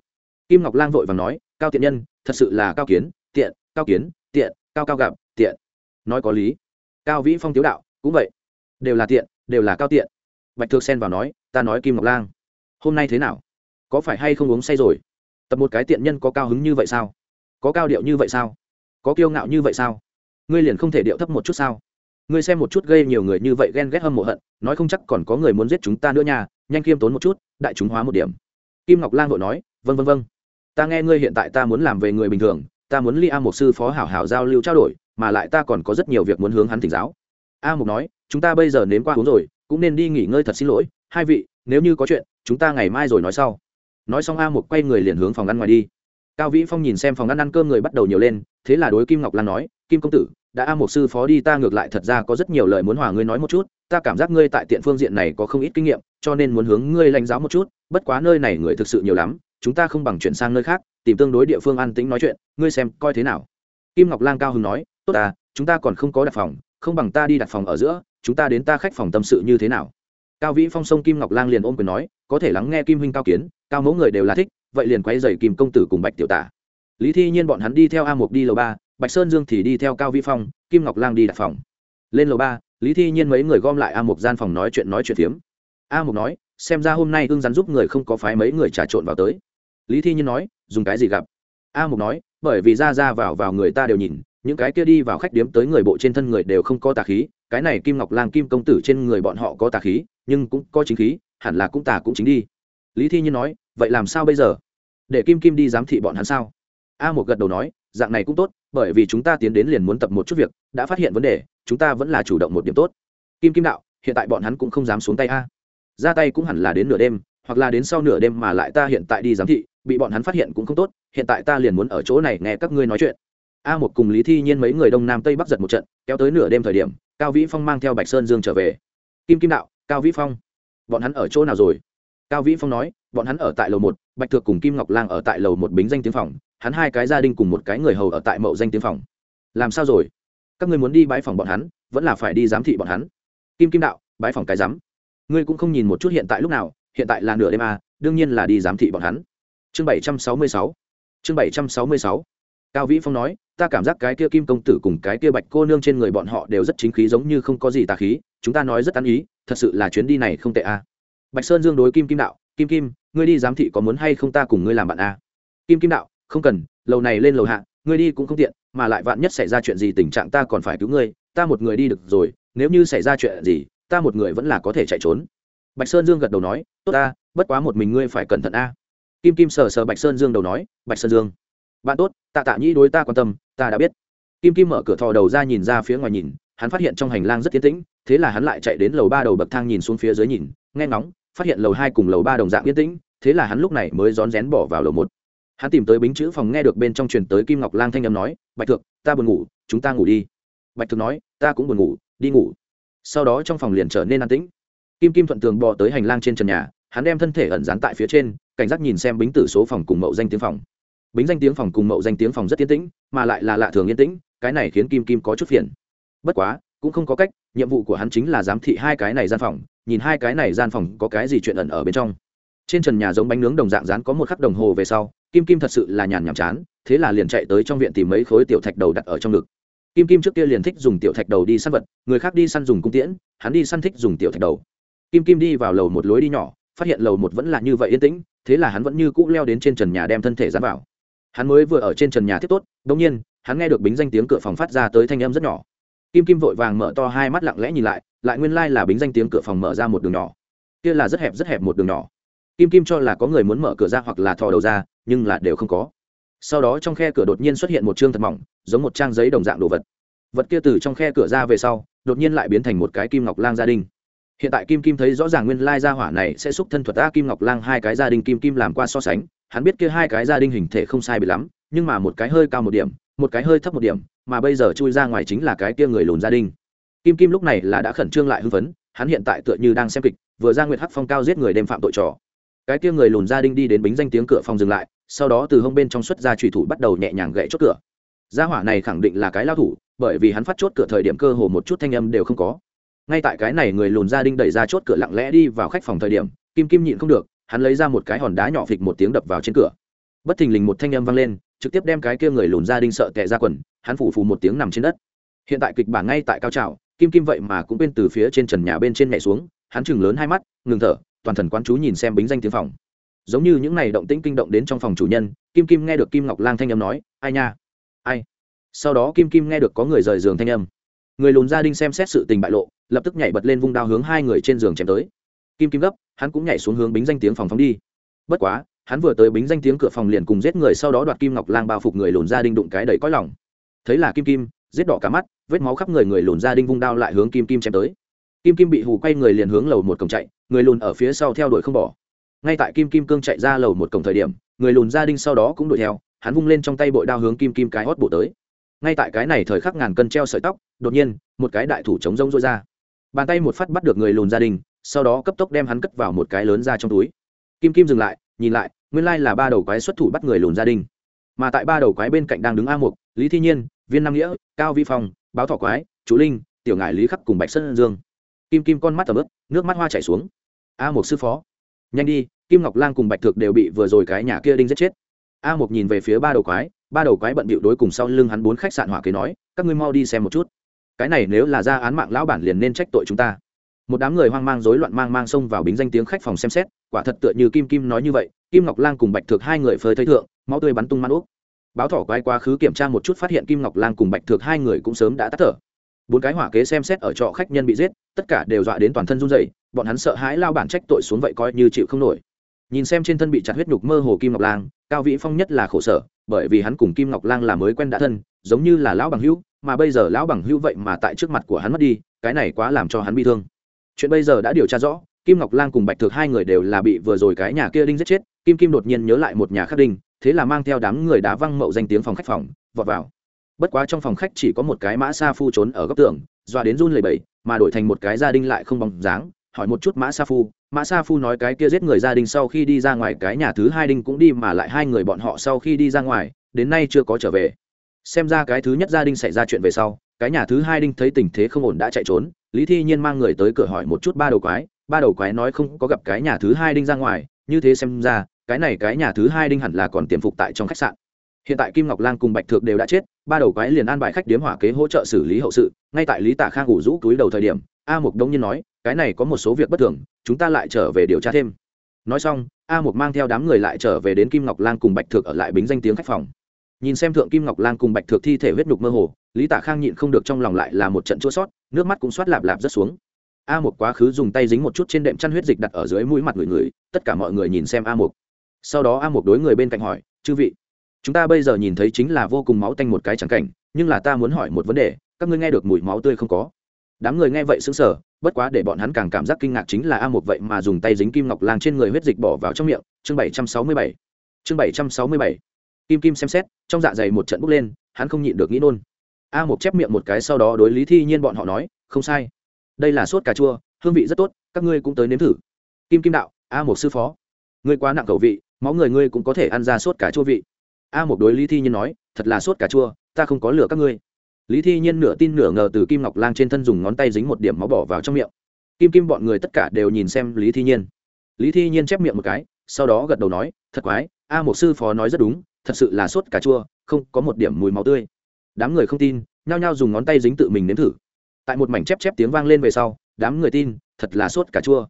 Kim ngọc lan vội vàng nói, cao tiện nhân, thật sự là cao kiến, tiện, cao kiến, tiện, cao cao gặp, tiện. Nói có lý. Cao vĩ phong tiếu đạo, cũng vậy, đều là tiện đều là cao tiện. Bạch thược xen vào nói, ta nói kim ngọc lang, hôm nay thế nào? Có phải hay không uống say rồi? Tập một cái tiện nhân có cao hứng như vậy sao? Có cao điệu như vậy sao? Có kiêu ngạo như vậy sao? Ngươi liền không thể điệu thấp một chút sao? Ngươi xem một chút gây nhiều người như vậy ghen ghét hâm mộ hận, nói không chắc còn có người muốn giết chúng ta nữa nha, nhanh khiêm tốn một chút, đại chúng hóa một điểm. Kim ngọc lang vội nói vân vân vân ta nghe ngươi hiện tại ta muốn làm về người bình thường, ta muốn li a một sư phó hảo hảo giao lưu trao đổi, mà lại ta còn có rất nhiều việc muốn hướng hắn thỉnh giáo a mục nói, chúng ta bây giờ nếm qua uống rồi, cũng nên đi nghỉ ngơi thật xin lỗi. Hai vị, nếu như có chuyện, chúng ta ngày mai rồi nói sau. Nói xong a Mục quay người liền hướng phòng ăn ngoài đi. Cao vĩ phong nhìn xem phòng ăn ăn cơm người bắt đầu nhiều lên, thế là đối kim ngọc lan nói, kim công tử, đã a Mục sư phó đi, ta ngược lại thật ra có rất nhiều lời muốn hòa ngươi nói một chút. Ta cảm giác ngươi tại tiện phương diện này có không ít kinh nghiệm, cho nên muốn hướng ngươi lãnh giáo một chút. Bất quá nơi này người thực sự nhiều lắm, chúng ta không bằng chuyển sang nơi khác, tìm tương đối địa phương an tĩnh nói chuyện. Ngươi xem coi thế nào. Kim ngọc lang cao hưng nói, tốt à chúng ta còn không có đặt phòng không bằng ta đi đặt phòng ở giữa, chúng ta đến ta khách phòng tâm sự như thế nào? Cao vĩ phong sông kim ngọc lang liền ôm quyền nói, có thể lắng nghe kim huynh cao kiến, cao mẫu người đều là thích, vậy liền quay dày kim công tử cùng bạch tiểu tả. Lý thi nhiên bọn hắn đi theo a mục đi lầu ba, bạch sơn dương thì đi theo cao vĩ phong, kim ngọc lang đi đặt phòng. Lên lầu ba, lý thi nhiên mấy người gom lại a mục gian phòng nói chuyện nói chuyện phiếm. A mục nói, xem ra hôm nay ương rắn giúp người không có phái mấy người trà trộn vào tới. Lý thi nhiên nói, dùng cái gì gặp? A mục nói, bởi vì ra ra vào vào người ta đều nhìn những cái kia đi vào khách điếm tới người bộ trên thân người đều không có tà khí, cái này kim ngọc lang, kim công tử trên người bọn họ có tà khí, nhưng cũng có chính khí, hẳn là cũng tà cũng chính đi. Lý thi nhiên nói, vậy làm sao bây giờ? Để kim kim đi giám thị bọn hắn sao? A một gật đầu nói, dạng này cũng tốt, bởi vì chúng ta tiến đến liền muốn tập một chút việc, đã phát hiện vấn đề, chúng ta vẫn là chủ động một điểm tốt. Kim kim đạo, hiện tại bọn hắn cũng không dám xuống tay a. Ra tay cũng hẳn là đến nửa đêm, hoặc là đến sau nửa đêm mà lại ta hiện tại đi giám thị, bị bọn hắn phát hiện cũng không tốt, hiện tại ta liền muốn ở chỗ này nghe các ngươi nói chuyện a một cùng lý thi nhiên mấy người đông nam tây bắc giật một trận kéo tới nửa đêm thời điểm cao vĩ phong mang theo bạch sơn dương trở về. Kim kim đạo cao vĩ phong bọn hắn ở chỗ nào rồi? Cao vĩ phong nói bọn hắn ở tại lầu một bạch thược cùng kim ngọc lang ở tại lầu một bính danh tiếng phòng hắn hai cái gia đình cùng một cái người hầu ở tại mậu danh tiếng phòng. Làm sao rồi? Các ngươi muốn đi bãi phòng bọn hắn vẫn là phải đi giám thị bọn hắn? Kim kim đạo bãi phòng cái giám. Ngươi cũng không nhìn một chút hiện tại lúc nào hiện tại là nửa đêm à, đương nhiên là đi giám thị bọn hắn. Chương bảy trăm sáu mươi sáu. Chương bảy trăm sáu mươi sáu. Cao vĩ phong nói ta cảm giác cái kia kim công tử cùng cái kia bạch cô nương trên người bọn họ đều rất chính khí giống như không có gì tà khí, chúng ta nói rất ăn ý, thật sự là chuyến đi này không tệ a à. bạch sơn dương đối kim kim đạo, kim kim, ngươi đi giám thị có muốn hay không ta cùng ngươi làm bạn a à? kim kim đạo, không cần, lầu này lên lầu hạ, ngươi đi cũng không tiện, mà lại vạn nhất xảy ra chuyện gì tình trạng ta còn phải cứu ngươi, ta một người đi được rồi, nếu như xảy ra chuyện gì, ta một người vẫn là có thể chạy trốn bạch sơn dương gật đầu nói, tốt ta bất quá một mình ngươi phải cẩn thận a kim kim sờ sờ bạch sơn dương đầu nói, bạch sơn dương bạn tốt, tạ tạ nhĩ đối ta quan tâm, ta đã biết. Kim kim mở cửa thò đầu ra nhìn ra phía ngoài nhìn, hắn phát hiện trong hành lang rất tiến tĩnh, thế là hắn lại chạy đến lầu ba đầu bậc thang nhìn xuống phía dưới nhìn, nghe ngóng, phát hiện lầu hai cùng lầu ba đồng dạng yên tĩnh, thế là hắn lúc này mới rón rén bỏ vào lầu một. Hắn tìm tới bính chữ phòng nghe được bên trong truyền tới kim ngọc lang thanh âm nói, bạch thượng ta buồn ngủ, chúng ta ngủ đi. Bạch thượng nói, ta cũng buồn ngủ, đi ngủ. Sau đó trong phòng liền trở nên an tĩnh. Kim kim thuận tường bò tới hành lang trên trần nhà, hắn đem thân thể ẩn dán tại phía trên, cảnh giác nhìn xem bính tử số phòng cùng mậu danh tiếng phòng bính danh tiếng phòng cùng mậu danh tiếng phòng rất yên tĩnh, mà lại là lạ thường yên tĩnh, cái này khiến kim kim có chút phiền. Bất quá, cũng không có cách, nhiệm vụ của hắn chính là giám thị hai cái này gian phòng, nhìn hai cái này gian phòng có cái gì chuyện ẩn ở bên trong. Trên trần nhà giống bánh nướng đồng dạng rán có một khắc đồng hồ về sau, kim kim thật sự là nhàn nhàm chán, thế là liền chạy tới trong viện tìm mấy khối tiểu thạch đầu đặt ở trong ngực. Kim kim trước kia liền thích dùng tiểu thạch đầu đi săn vật, người khác đi săn dùng cung tiễn, hắn đi săn thích dùng tiểu thạch đầu. Kim kim đi vào lầu một lối đi nhỏ, phát hiện lầu một vẫn là như vậy yên tĩnh, thế là hắn vẫn như cũ leo đến trên trần nhà đem thân thể dán vào hắn mới vừa ở trên trần nhà tiếp tốt đông nhiên, hắn nghe được bính danh tiếng cửa phòng phát ra tới thanh âm rất nhỏ. Kim kim vội vàng mở to hai mắt lặng lẽ nhìn lại lại nguyên lai、like、là bính danh tiếng cửa phòng mở ra một đường nhỏ. Kia là rất hẹp rất hẹp một đường nhỏ. Kim kim cho là có người muốn mở cửa ra hoặc là thò đầu ra, nhưng là đều không có. Sau đó trong khe cửa đột nhiên xuất hiện một chương thật mỏng, giống một trang giấy đồng dạng đồ vật. Vật kia từ trong khe cửa ra về sau, đột nhiên lại biến thành một cái kim ngọc lang gia đình. Hiện tại kim kim thấy rõ ràng nguyên lai gia hỏa này sẽ xúc thân thuật ta kim ngọc lang hai cái gia đình kim kim làm qua so sánh hắn biết kia hai cái gia đình hình thể không sai bị lắm, nhưng mà một cái hơi cao một điểm, một cái hơi thấp một điểm, mà bây giờ chui ra ngoài chính là cái kia người lùn gia đình. Kim kim lúc này là đã khẩn trương lại hưng phấn, hắn hiện tại tựa như đang xem kịch, vừa ra nguyệt hắc phong cao giết người đem phạm tội trò. Cái kia người lùn gia đình đi đến bính danh tiếng cửa phòng dừng lại, sau đó từ hông bên trong xuất ra trùy thủ bắt đầu nhẹ nhàng gậy chốt cửa. Gia hỏa này khẳng định là cái lao thủ, bởi vì hắn phát chốt cửa thời điểm cơ hồ một chút thanh âm đều không có. Ngay tại cái này người lùn gia đình đẩy ra chốt cửa lặng lẽ đi vào khách phòng thời điểm, kim kim nhịn không được hắn lấy ra một cái hòn đá nhỏ phịch một tiếng đập vào trên cửa. Bất thình lình một thanh âm vang lên, trực tiếp đem cái kia người lùn ra đinh sợ tệ ra quần, hắn phủ phù một tiếng nằm trên đất. Hiện tại kịch bản ngay tại cao trào, kim kim vậy mà cũng bên từ phía trên trần nhà bên trên nhảy xuống, hắn chừng lớn hai mắt, ngừng thở, toàn thần quán chú nhìn xem bính danh tiếng phòng. Giống như những này động tĩnh kinh động đến trong phòng chủ nhân, kim kim nghe được kim ngọc lang thanh âm nói, ai nha? Ai? Sau đó kim kim nghe được có người rời giường thanh âm. Người lùn gia đinh xem xét sự tình bại lộ, lập tức nhảy bật lên vung đao hướng hai người trên giường chém tới kim kim gấp, hắn cũng nhảy xuống hướng bính danh tiếng phòng phóng đi. Bất quá, hắn vừa tới bính danh tiếng cửa phòng liền cùng giết người sau đó đoạt kim ngọc lang bao phục người lùn gia đình đụng cái đầy cõi lòng. Thấy là kim kim, giết đỏ cả mắt, vết máu khắp người người lùn gia đình vung đao lại hướng kim kim chém tới. Kim kim bị hù quay người liền hướng lầu một cổng chạy, người lùn ở phía sau theo đuổi không bỏ. Ngay tại kim kim cương chạy ra lầu một cổng thời điểm, người lùn gia đình sau đó cũng đuổi theo, hắn vung lên trong tay bội đao hướng kim kim cái hót bổ tới. Ngay tại cái này thời khắc ngàn cân treo sợi tóc, đột nhiên, một cái đại thủ chống rông rối ra. Bàn tay một phát bắt được người lùn gia đình sau đó cấp tốc đem hắn cất vào một cái lớn ra trong túi. Kim kim dừng lại, nhìn lại, nguyên lai là ba đầu quái xuất thủ bắt người lùn gia đình. Mà tại ba đầu quái bên cạnh đang đứng a mục, lý thi nhiên, viên nam nghĩa, cao vi phong, báo thọ quái, chú linh, tiểu ngải lý khắc cùng bạch sơn dương. Kim kim con mắt tầm ướp nước mắt hoa chảy xuống. A Mục sư phó, nhanh đi, kim ngọc lang cùng bạch thực đều bị vừa rồi cái nhà kia đinh giết chết. A Mục nhìn về phía ba đầu quái, ba đầu quái bận bịu đối cùng sau lưng hắn bốn khách sạn hỏa kế nói, các ngươi mau đi xem một chút. Cái này nếu là ra án mạng lão bản liền nên trách tội chúng ta một đám người hoang mang rối loạn mang mang xông vào bính danh tiếng khách phòng xem xét, quả thật tựa như kim kim nói như vậy, kim ngọc lang cùng bạch thược hai người phơi thấy thượng, máu tươi bắn tung man úp. Báo thỏ quay quá khứ kiểm tra một chút phát hiện kim ngọc lang cùng bạch thược hai người cũng sớm đã tắt thở. Bốn cái hỏa kế xem xét ở trọ khách nhân bị giết, tất cả đều dọa đến toàn thân run rẩy, bọn hắn sợ hãi lao bản trách tội xuống vậy coi như chịu không nổi. Nhìn xem trên thân bị chặt huyết nhục mơ hồ kim ngọc lang, cao vĩ phong nhất là khổ sở, bởi vì hắn cùng kim ngọc lang là mới quen đã thân, giống như là lão bằng hữu, mà bây giờ lão bằng hữu vậy mà tại trước mặt của hắn mất đi, cái này quá làm cho hắn bi thương chuyện bây giờ đã điều tra rõ kim ngọc lang cùng bạch thực hai người đều là bị vừa rồi cái nhà kia đinh giết chết kim kim đột nhiên nhớ lại một nhà khắc đinh thế là mang theo đám người đá văng mậu danh tiếng phòng khách phòng vọt vào. Bất quá trong phòng khách chỉ có một cái mã sa phu trốn ở góc tường dọa đến run lầy bẩy, mà đổi thành một cái gia đình lại không bóng dáng hỏi một chút mã sa phu. Mã sa phu nói cái kia giết người gia đình sau khi đi ra ngoài cái nhà thứ hai đinh cũng đi mà lại hai người bọn họ sau khi đi ra ngoài đến nay chưa có trở về. Xem ra cái thứ nhất gia đình xảy ra chuyện về sau cái nhà thứ hai đinh thấy tình thế không ổn đã chạy trốn, lý thi nhiên mang người tới cửa hỏi một chút ba đầu quái, ba đầu quái nói không có gặp cái nhà thứ hai đinh ra ngoài, như thế xem ra, cái này cái nhà thứ hai đinh hẳn là còn tiềm phục tại trong khách sạn. Hiện tại kim ngọc lang cùng bạch thược đều đã chết, ba đầu quái liền an bài khách điếm hỏa kế hỗ trợ xử lý hậu sự, ngay tại lý tả khang ngủ rũ túi đầu thời điểm, a mục đông nhiên nói, cái này có một số việc bất thường, chúng ta lại trở về điều tra thêm. Nói xong, a mục mang theo đám người lại trở về đến kim ngọc lang cùng bạch thược ở lại bính danh tiếng khách phòng nhìn xem thượng kim ngọc lang cùng bạch thược thi thể huyết nhục mơ hồ, lý tạ khang nhịn không được trong lòng lại là một trận chua sót, nước mắt cũng xoát lạp lạp rất xuống. A một quá khứ dùng tay dính một chút trên đệm chăn huyết dịch đặt ở dưới mũi mặt người người, tất cả mọi người nhìn xem a một sau đó a một đối người bên cạnh hỏi, chư vị, chúng ta bây giờ nhìn thấy chính là vô cùng máu tanh một cái chẳng cảnh, nhưng là ta muốn hỏi một vấn đề, các ngươi nghe được mùi máu tươi không có? Đám người nghe vậy sững sờ, bất quá để bọn hắn càng cảm giác kinh ngạc chính là a một vậy mà dùng tay dính kim ngọc lang trên người huyết dịch bỏ vào trong miệng. Chương bảy trăm sáu mươi bảy. Chương bảy trăm sáu mươi bảy kim kim xem xét, trong dạ dày một trận bốc lên, hắn không nhịn được nghĩ nôn. A một chép miệng một cái sau đó đối lý thi nhiên bọn họ nói, không sai. Đây là sốt cà chua, hương vị rất tốt, các ngươi cũng tới nếm thử. Kim kim đạo, a một sư phó, ngươi quá nặng khẩu vị, máu người ngươi cũng có thể ăn ra sốt cà chua vị. A một đối lý thi nhiên nói, thật là sốt cà chua, ta không có lửa các ngươi. Lý thi nhiên nửa tin nửa ngờ từ kim ngọc lang trên thân dùng ngón tay dính một điểm máu bỏ vào trong miệng. Kim kim bọn người tất cả đều nhìn xem lý thi nhiên. Lý thi nhiên chép miệng một cái, sau đó gật đầu nói, thật quái, a một sư phó nói rất đúng thật sự là sốt cà chua, không có một điểm mùi máu tươi. Đám người không tin, nhao nhao dùng ngón tay dính tự mình nếm thử. Tại một mảnh chép chép tiếng vang lên về sau, đám người tin, thật là sốt cà chua.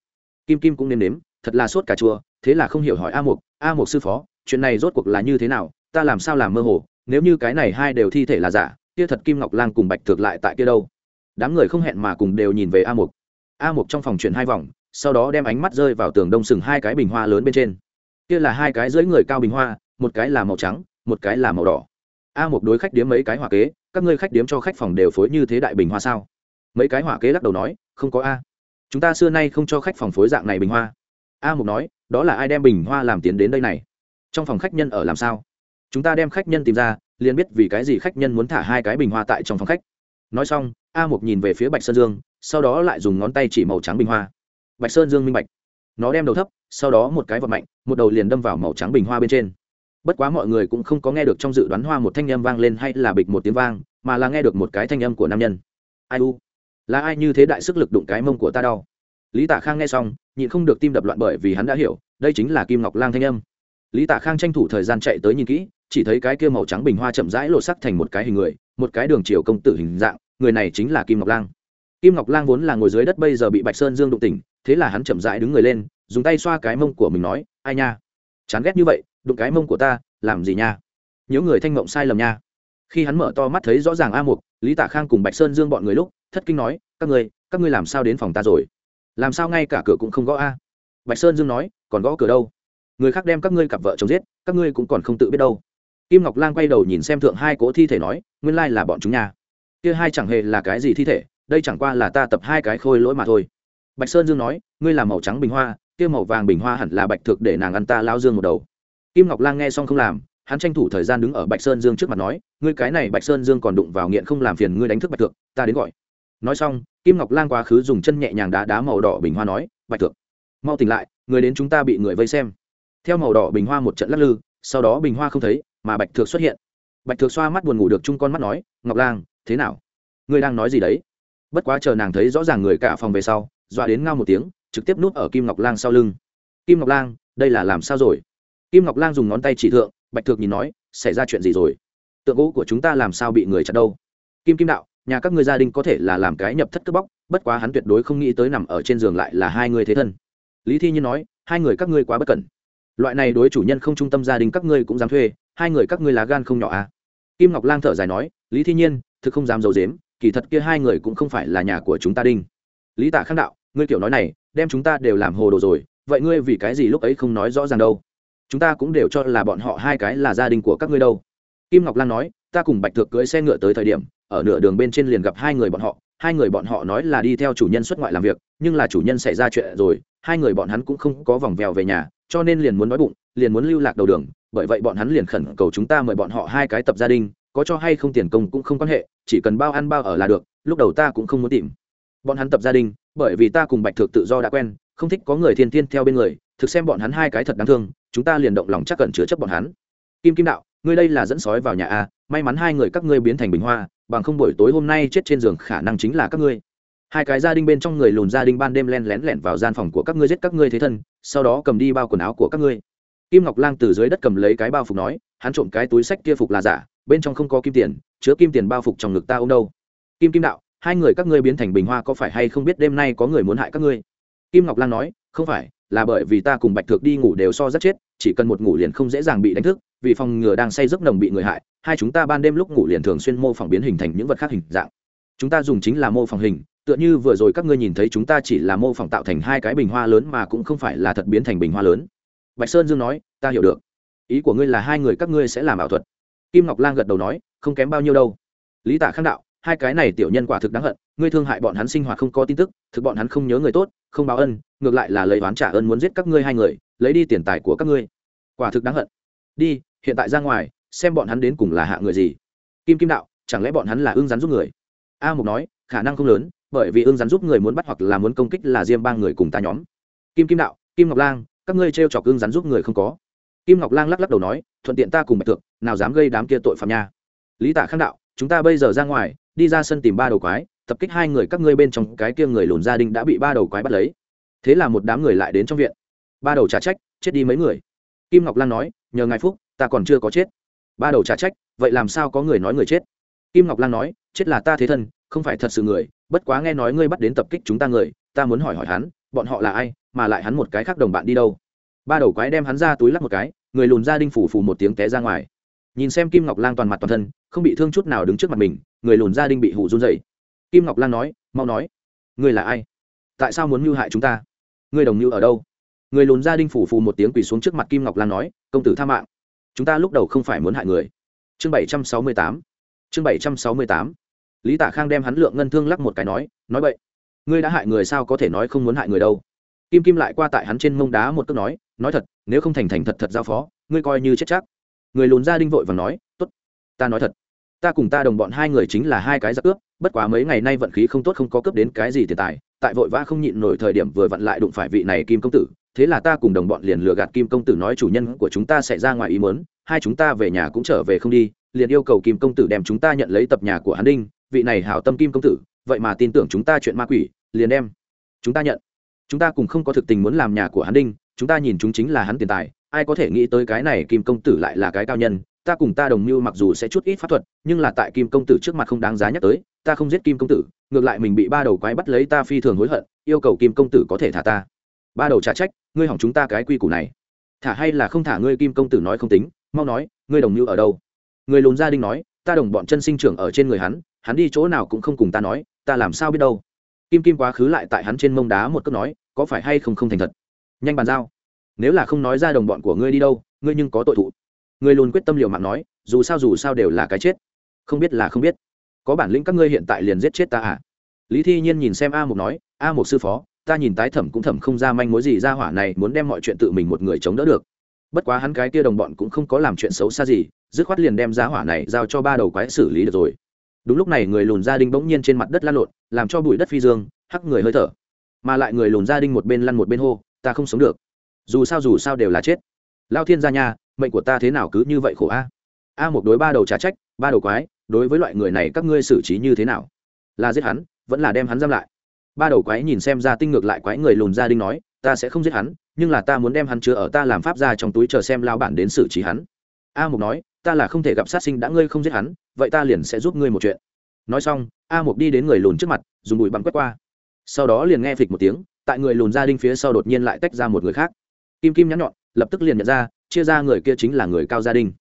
Kim kim cũng nếm nếm, thật là sốt cà chua, thế là không hiểu hỏi a mục a mục sư phó, chuyện này rốt cuộc là như thế nào? Ta làm sao làm mơ hồ? Nếu như cái này hai đều thi thể là giả, kia thật kim ngọc lang cùng bạch thực lại tại kia đâu? Đám người không hẹn mà cùng đều nhìn về a mục. A mục trong phòng chuyển hai vòng, sau đó đem ánh mắt rơi vào tường đông sừng hai cái bình hoa lớn bên trên. Kia là hai cái dưới người cao bình hoa một cái là màu trắng, một cái là màu đỏ. A một đối khách điếm mấy cái hỏa kế, các ngươi khách điếm cho khách phòng đều phối như thế đại bình hoa sao? Mấy cái hỏa kế lắc đầu nói, không có a. Chúng ta xưa nay không cho khách phòng phối dạng này bình hoa. A mục nói, đó là ai đem bình hoa làm tiến đến đây này? Trong phòng khách nhân ở làm sao? Chúng ta đem khách nhân tìm ra, liền biết vì cái gì khách nhân muốn thả hai cái bình hoa tại trong phòng khách. Nói xong, a mục nhìn về phía bạch sơn dương, sau đó lại dùng ngón tay chỉ màu trắng bình hoa. Bạch sơn dương minh bạch. Nó đem đầu thấp, sau đó một cái vật mạnh, một đầu liền đâm vào màu trắng bình hoa bên trên bất quá mọi người cũng không có nghe được trong dự đoán hoa một thanh âm vang lên hay là bịch một tiếng vang, mà là nghe được một cái thanh âm của nam nhân. Ai u? Là ai như thế đại sức lực đụng cái mông của ta đau? Lý Tả khang nghe xong, nhịn không được tim đập loạn bởi vì hắn đã hiểu, đây chính là kim ngọc lang thanh âm. Lý Tả khang tranh thủ thời gian chạy tới nhìn kỹ, chỉ thấy cái kia màu trắng bình hoa chậm rãi lộ sắc thành một cái hình người, một cái đường chiều công tử hình dạng, người này chính là kim ngọc lang. Kim ngọc lang vốn là ngồi dưới đất bây giờ bị bạch sơn dương đụng tỉnh, thế là hắn chậm rãi đứng người lên, dùng tay xoa cái mông của mình nói, ai nha? Chán ghét như vậy đụng cái mông của ta, làm gì nha? Nhớ người thanh mộng sai lầm nha. Khi hắn mở to mắt thấy rõ ràng a mục, lý tạ khang cùng bạch sơn dương bọn người lúc, thất kinh nói, các ngươi các ngươi làm sao đến phòng ta rồi? Làm sao ngay cả cửa cũng không gõ a? Bạch sơn dương nói, còn gõ cửa đâu? Người khác đem các ngươi cặp vợ chồng giết, các ngươi cũng còn không tự biết đâu. Kim ngọc lan quay đầu nhìn xem thượng hai cỗ thi thể nói, nguyên lai là bọn chúng nhà kia hai chẳng hề là cái gì thi thể, đây chẳng qua là ta tập hai cái khôi lỗi mà thôi. Bạch sơn dương nói, ngươi là màu trắng bình hoa, kia màu vàng bình hoa hẳn là bạch thực để nàng ăn ta lao dương một đầu kim ngọc lang nghe xong không làm, hắn tranh thủ thời gian đứng ở bạch sơn dương trước mặt nói, ngươi cái này bạch sơn dương còn đụng vào nghiện không làm phiền ngươi đánh thức bạch thượng, ta đến gọi. Nói xong, kim ngọc lang quá khứ dùng chân nhẹ nhàng đá đá màu đỏ bình hoa nói, bạch thượng, mau tỉnh lại, người đến chúng ta bị người vây xem. Theo màu đỏ bình hoa một trận lắc lư, sau đó bình hoa không thấy, mà bạch thượng xuất hiện. Bạch thượng xoa mắt buồn ngủ được chung con mắt nói, ngọc lang, thế nào? Ngươi đang nói gì đấy? Bất quá chờ nàng thấy rõ ràng người cả phòng về sau, dọa đến ngao một tiếng, trực tiếp núp ở kim ngọc lang sau lưng. Kim ngọc lang, đây là làm sao rồi? Kim ngọc lang dùng ngón tay chỉ thượng, bạch thượng nhìn nói, xảy ra chuyện gì rồi? Tượng gỗ của chúng ta làm sao bị người chặt đâu? Kim kim đạo, nhà các ngươi gia đình có thể là làm cái nhập thất cướp bóc, bất quá hắn tuyệt đối không nghĩ tới nằm ở trên giường lại là hai người thế thân. Lý thi nhiên nói, hai người các ngươi quá bất cẩn. Loại này đối chủ nhân không trung tâm gia đình các ngươi cũng dám thuê, hai người các ngươi lá gan không nhỏ à? Kim ngọc lang thở dài nói, lý thi nhiên, thực không dám d i ấ u dếm kỳ thật kia hai người cũng không phải là nhà của chúng ta đinh. Lý tạ khang đạo, ngươi kiểu nói này, đem chúng ta đều làm hồ đồ rồi, vậy ngươi vì cái gì lúc ấy không nói rõ ràng đâu? Chúng ta cũng đều cho là bọn họ hai cái là gia đình của các ngươi đâu. Kim ngọc lan nói, ta cùng bạch thược cưỡi xe ngựa tới thời điểm, ở nửa đường bên trên liền gặp hai người bọn họ. Hai người bọn họ nói là đi theo chủ nhân xuất ngoại làm việc, nhưng là chủ nhân xảy ra chuyện rồi, hai người bọn hắn cũng không có vòng vèo về nhà, cho nên liền muốn nói bụng, liền muốn lưu lạc đầu đường. Bởi vậy bọn hắn liền khẩn cầu chúng ta mời bọn họ hai cái tập gia đình, có cho hay không tiền công cũng không quan hệ, chỉ cần bao ăn bao ở là được, lúc đầu ta cũng không muốn tìm. Bọn hắn tập gia đình, bởi vì ta cùng bạch thực tự do đã quen, không thích có người thiên thiên theo bên người, thực xem bọn hắn hai cái thật đáng thương chúng ta liền động lòng chắc cần chứa chấp bọn hắn. Kim kim đạo, ngươi đây là dẫn sói vào nhà a, may mắn hai người các ngươi biến thành bình hoa, bằng không buổi tối hôm nay chết trên giường khả năng chính là các ngươi. Hai cái gia đình bên trong người lùn gia đình ban đêm len lén lẻn vào gian phòng của các ngươi giết các ngươi thế thân, sau đó cầm đi bao quần áo của các ngươi. Kim ngọc lang từ dưới đất cầm lấy cái bao phục nói, hắn trộm cái túi sách kia phục là giả, bên trong không có kim tiền, chứa kim tiền bao phục trong ngực ta ô đâu. Kim kim đạo, hai người các ngươi biến thành bình hoa có phải hay không biết đêm nay có người muốn hại các ngươi? Kim ngọc lang nói, không phải là bởi vì ta cùng bạch thược đi ngủ đều so rất chết, chỉ cần một ngủ liền không dễ dàng bị đánh thức, vì phòng ngừa đang say giấc nồng bị người hại, hai chúng ta ban đêm lúc ngủ liền thường xuyên mô phỏng biến hình thành những vật khác hình dạng. Chúng ta dùng chính là mô phỏng hình, tựa như vừa rồi các ngươi nhìn thấy chúng ta chỉ là mô phỏng tạo thành hai cái bình hoa lớn mà cũng không phải là thật biến thành bình hoa lớn. Bạch sơn dương nói, ta hiểu được. Ý của ngươi là hai người các ngươi sẽ làm ảo thuật. Kim ngọc lang gật đầu nói, không kém bao nhiêu đâu. Lý tạ khang đạo hai cái này tiểu nhân quả thực đáng hận, ngươi thương hại bọn hắn sinh hoạt không có tin tức, thực bọn hắn không nhớ người tốt, không báo ân, ngược lại là lấy oán trả ơn muốn giết các ngươi hai người, lấy đi tiền tài của các ngươi. Quả thực đáng hận. Đi, hiện tại ra ngoài, xem bọn hắn đến cùng là hạ người gì. Kim kim đạo, chẳng lẽ bọn hắn là ương rắn giúp người? A mục nói, khả năng không lớn, bởi vì ương rắn giúp người muốn bắt hoặc là muốn công kích là diêm ba người cùng ta nhóm. Kim kim đạo, kim ngọc lang, các ngươi t chọc ương rắn giúp người không có. Kim ngọc lang lắc lắc đầu nói, thuận tiện ta cùng bạch thượng, nào dám gây đám kia tội phạm nha. Lý tả khang đạo chúng ta bây giờ ra ngoài, đi ra sân tìm ba đầu quái, tập kích hai người các ngươi bên trong cái kia người lùn gia đình đã bị ba đầu quái bắt lấy. Thế là một đám người lại đến trong viện. Ba đầu trả trách, chết đi mấy người. Kim ngọc lan nói, nhờ ngài phúc, ta còn chưa có chết. Ba đầu trả trách, vậy làm sao có người nói người chết? Kim ngọc lan nói, chết là ta thế thân, không phải thật sự người, bất quá nghe nói ngươi bắt đến tập kích chúng ta người, ta muốn hỏi hỏi hắn, bọn họ là ai, mà lại hắn một cái khác đồng bạn đi đâu? Ba đầu quái đem hắn ra túi lắc một cái, người lùn gia đinh phủ phủ một tiếng té ra ngoài nhìn xem kim ngọc lan toàn mặt toàn thân, không bị thương chút nào đứng trước mặt mình, người lùn gia đình bị hủ run dậy kim ngọc lan nói, mau nói, ngươi là ai? Tại sao muốn mưu hại chúng ta? Ngươi đồng mưu ở đâu? Người lùn gia đình phủ phù một tiếng quỳ xuống trước mặt kim ngọc lan nói, công tử tha mạng, chúng ta lúc đầu không phải muốn hại người. Chương bảy trăm sáu mươi tám, chương bảy trăm sáu mươi tám. Lý tả khang đem hắn lượng ngân thương lắc một cái nói nói vậy ngươi đã hại người sao có thể nói không muốn hại người đâu? Kim kim lại qua tại hắn trên mông đá một cước nói nói thật, nếu không thành thành thật thật giao phó, ngươi coi như chết chắc người lùn gia đinh vội và nói t ố t ta nói thật, ta cùng ta đồng bọn hai người chính là hai cái giặc cướp, bất quá mấy ngày nay vận khí không tốt không có cướp đến cái gì tiền tài, tại vội vã không nhịn nổi thời điểm vừa vặn lại đụng phải vị này kim công tử, thế là ta cùng đồng bọn liền lừa gạt kim công tử nói chủ nhân của chúng ta sẽ ra ngoài ý mớn hai chúng ta về nhà cũng trở về không đi, liền yêu cầu kim công tử đem chúng ta nhận lấy tập nhà của hắn đinh, vị này hảo tâm kim công tử, vậy mà tin tưởng chúng ta chuyện ma quỷ, liền đem chúng ta nhận. Chúng ta cùng không có thực tình muốn làm nhà của hắn đinh, chúng ta nhìn chúng chính là hắn tiền tài ai có thể nghĩ tới cái này kim công tử lại là cái cao nhân, ta cùng ta đồng mưu mặc dù sẽ chút ít pháp thuật, nhưng là tại kim công tử trước mặt không đáng giá nhắc tới, ta không giết kim công tử, ngược lại mình bị ba đầu quái bắt lấy ta phi thường hối hận, yêu cầu kim công tử có thể thả ta. Ba đầu trả trách, ngươi hỏng chúng ta cái quy củ này. Thả hay là không thả ngươi kim công tử nói không tính, mau nói, ngươi đồng mưu ở đâu? Người lùn gia đình nói, ta đồng bọn chân sinh trưởng ở trên người hắn hắn đi chỗ nào cũng không cùng ta nói, ta làm sao biết đâu? Kim kim quá khứ lại tại hắn trên mông đá một cước nói, có phải hay không không thành thật? Nhanh bàn giao nếu là không nói ra đồng bọn của ngươi đi đâu, ngươi nhưng có tội thụ. Ngươi lùn quyết tâm liều mạng nói, dù sao dù sao đều là cái chết. Không biết là không biết. Có bản lĩnh các ngươi hiện tại liền giết chết ta à? Lý thi nhiên nhìn xem a Mục nói, a Mục sư phó, ta nhìn tái thẩm cũng thẩm không ra manh mối gì ra hỏa này muốn đem mọi chuyện tự mình một người chống đỡ được. Bất quá hắn cái kia đồng bọn cũng không có làm chuyện xấu xa gì, dứt khoát liền đem ra hỏa này giao cho ba đầu quái xử lý được rồi. Đúng lúc này người lùn gia đình bỗng nhiên trên mặt đất lăn lộn, làm cho bụi đất phi dương, hắc người hơi thở. Mà lại người lùn gia đình một bên lăn một bên hô, ta không sống được dù sao dù sao đều là chết. Lao thiên gia nha, mệnh của ta thế nào cứ như vậy khổ a? A một đối ba đầu trả trách, ba đầu quái, đối với loại người này các ngươi xử trí như thế nào? Là giết hắn, vẫn là đem hắn giam lại? Ba đầu quái nhìn xem ra tinh ngược lại quái người lùn gia đình nói, ta sẽ không giết hắn, nhưng là ta muốn đem hắn chứa ở ta làm pháp ra trong túi chờ xem lao bản đến xử trí hắn. A mục nói, ta là không thể gặp sát sinh đã ngươi không giết hắn, vậy ta liền sẽ giúp ngươi một chuyện. Nói xong, a mục đi đến người lùn trước mặt, dùng bụi bặm quét qua. Sau đó liền nghe phịch một tiếng, tại người lùn gia đình phía sau đột nhiên lại tách ra một người khác kim kim nhắn nhọn, lập tức liền nhận ra, chia ra người kia chính là người cao gia đình.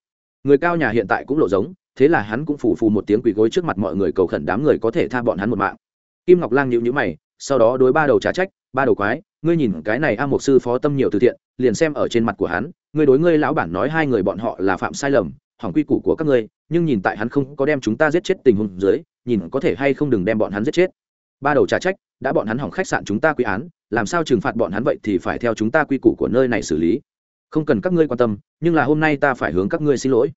Người cao nhà hiện tại cũng lộ giống, thế là hắn cũng phủ phù một tiếng quỳ gối trước mặt mọi người cầu khẩn đám người có thể tha bọn hắn một mạng. Kim ngọc lang nhịu nhữ mày, sau đó đối ba đầu trả trách, ba đầu quái, ngươi nhìn cái này a một sư phó tâm nhiều từ thiện, liền xem ở trên mặt của hắn, ngươi đối ngươi lão bản nói hai người bọn họ là phạm sai lầm, hỏng quy củ của các ngươi, nhưng nhìn tại hắn không có đem chúng ta giết chết tình huống dưới, nhìn có thể hay không đừng đem bọn hắn giết chết ba đầu trả trách, đã bọn hắn hỏng khách sạn chúng ta quy án, làm sao trừng phạt bọn hắn vậy thì phải theo chúng ta quy củ của nơi này xử lý. Không cần các ngươi quan tâm, nhưng là hôm nay ta phải hướng các ngươi xin lỗi.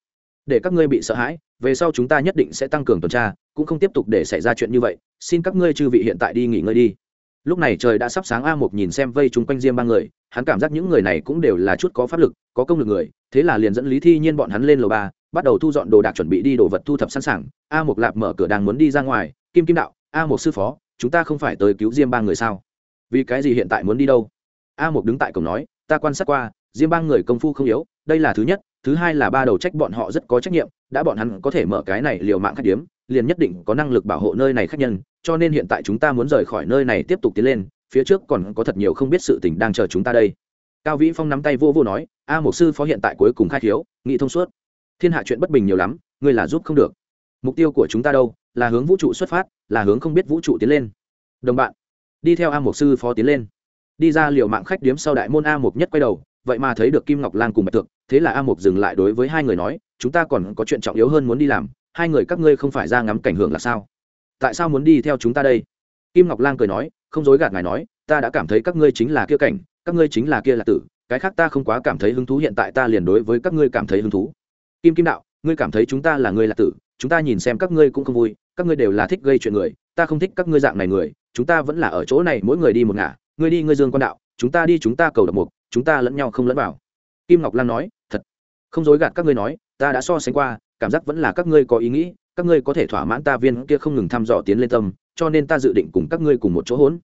Để các ngươi bị sợ hãi, về sau chúng ta nhất định sẽ tăng cường tuần tra, cũng không tiếp tục để xảy ra chuyện như vậy, xin các ngươi chư vị hiện tại đi nghỉ ngơi đi. Lúc này trời đã sắp sáng, a một nhìn xem vây chúng quanh diêm ba người, hắn cảm giác những người này cũng đều là chút có pháp lực, có công lực người, thế là liền dẫn lý thi nhiên bọn hắn lên lầu ba, bắt đầu thu dọn đồ đạc chuẩn bị đi đồ vật thu thập sẵn sàng. A một lạp mở cửa đang muốn đi ra ngoài, kim kim đạo, a một sư phó chúng ta không phải tới cứu diêm ba người sao? Vì cái gì hiện tại muốn đi đâu? A Mục đứng tại cổng nói, ta quan sát qua, diêm ba người công phu không yếu, đây là thứ nhất, thứ hai là ba đầu trách bọn họ rất có trách nhiệm, đã bọn hắn có thể mở cái này liều mạng khách điếm, liền nhất định có năng lực bảo hộ nơi này khách nhân, cho nên hiện tại chúng ta muốn rời khỏi nơi này tiếp tục tiến lên, phía trước còn có thật nhiều không biết sự tình đang chờ chúng ta đây. Cao vĩ phong nắm tay vô vô nói, a Mục sư phó hiện tại cuối cùng khai thiếu nghị thông suốt. Thiên hạ chuyện bất bình nhiều lắm, ngươi là giúp không được. Mục tiêu của chúng ta đâu? Là hướng vũ trụ xuất phát, là hướng không biết vũ trụ tiến lên. Đồng bạn, đi theo a Mục sư phó tiến lên. Đi ra liều mạng khách điếm sau đại môn a Mục nhất quay đầu, vậy mà thấy được kim ngọc lan cùng bạch tượng thế là a Mục dừng lại đối với hai người nói, chúng ta còn có chuyện trọng yếu hơn muốn đi làm, hai người các ngươi không phải ra ngắm cảnh hưởng là sao? Tại sao muốn đi theo chúng ta đây? Kim ngọc lan cười nói, không dối gạt ngài nói, ta đã cảm thấy các ngươi chính là kia cảnh, các ngươi chính là kia là tử, cái khác ta không quá cảm thấy hứng thú, hiện tại ta liền đối với các ngươi cảm thấy hứng thú. Kim kim đạo, ngươi cảm thấy chúng ta là ngươi là tử, chúng ta nhìn xem các ngươi cũng không vui các ngươi đều là thích gây chuyện người, ta không thích các ngươi dạng này người, chúng ta vẫn là ở chỗ này, mỗi người đi một ngả, ngươi đi, ngươi dương quan đạo, chúng ta đi, chúng ta cầu độc mục, chúng ta lẫn nhau không lẫn vào. Kim ngọc lan nói, thật, không dối gạt các ngươi nói, ta đã so sánh qua, cảm giác vẫn là các ngươi có ý nghĩ, các ngươi có thể thỏa mãn ta viên kia không ngừng thăm dò tiến lên tâm, cho nên ta dự định cùng các ngươi cùng một chỗ hỗn.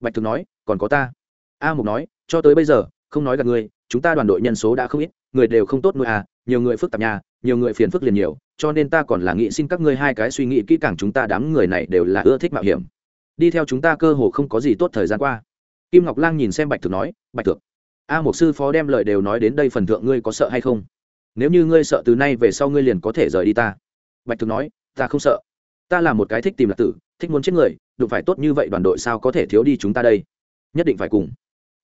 Bạch thực nói, còn có ta. A mục nói, cho tới bây giờ, không nói gạt ngươi, chúng ta đoàn đội nhân số đã không ít, người đều không tốt nuôi à nhiều người phức tạp nhà, nhiều người phiền phức liền nhiều cho nên ta còn là nghĩ xin các ngươi hai cái suy nghĩ kỹ càng chúng ta đám người này đều là ưa thích mạo hiểm. Đi theo chúng ta cơ hồ không có gì tốt thời gian qua. Kim ngọc lang nhìn xem bạch thực nói, bạch thực a một sư phó đem lời đều nói đến đây phần thượng ngươi có sợ hay không? Nếu như ngươi sợ từ nay về sau ngươi liền có thể rời đi ta. Bạch thực nói, ta không sợ. Ta là một cái thích tìm lạc tử, thích muốn chết người, đụng phải tốt như vậy đoàn đội sao có thể thiếu đi chúng ta đây? Nhất định phải cùng.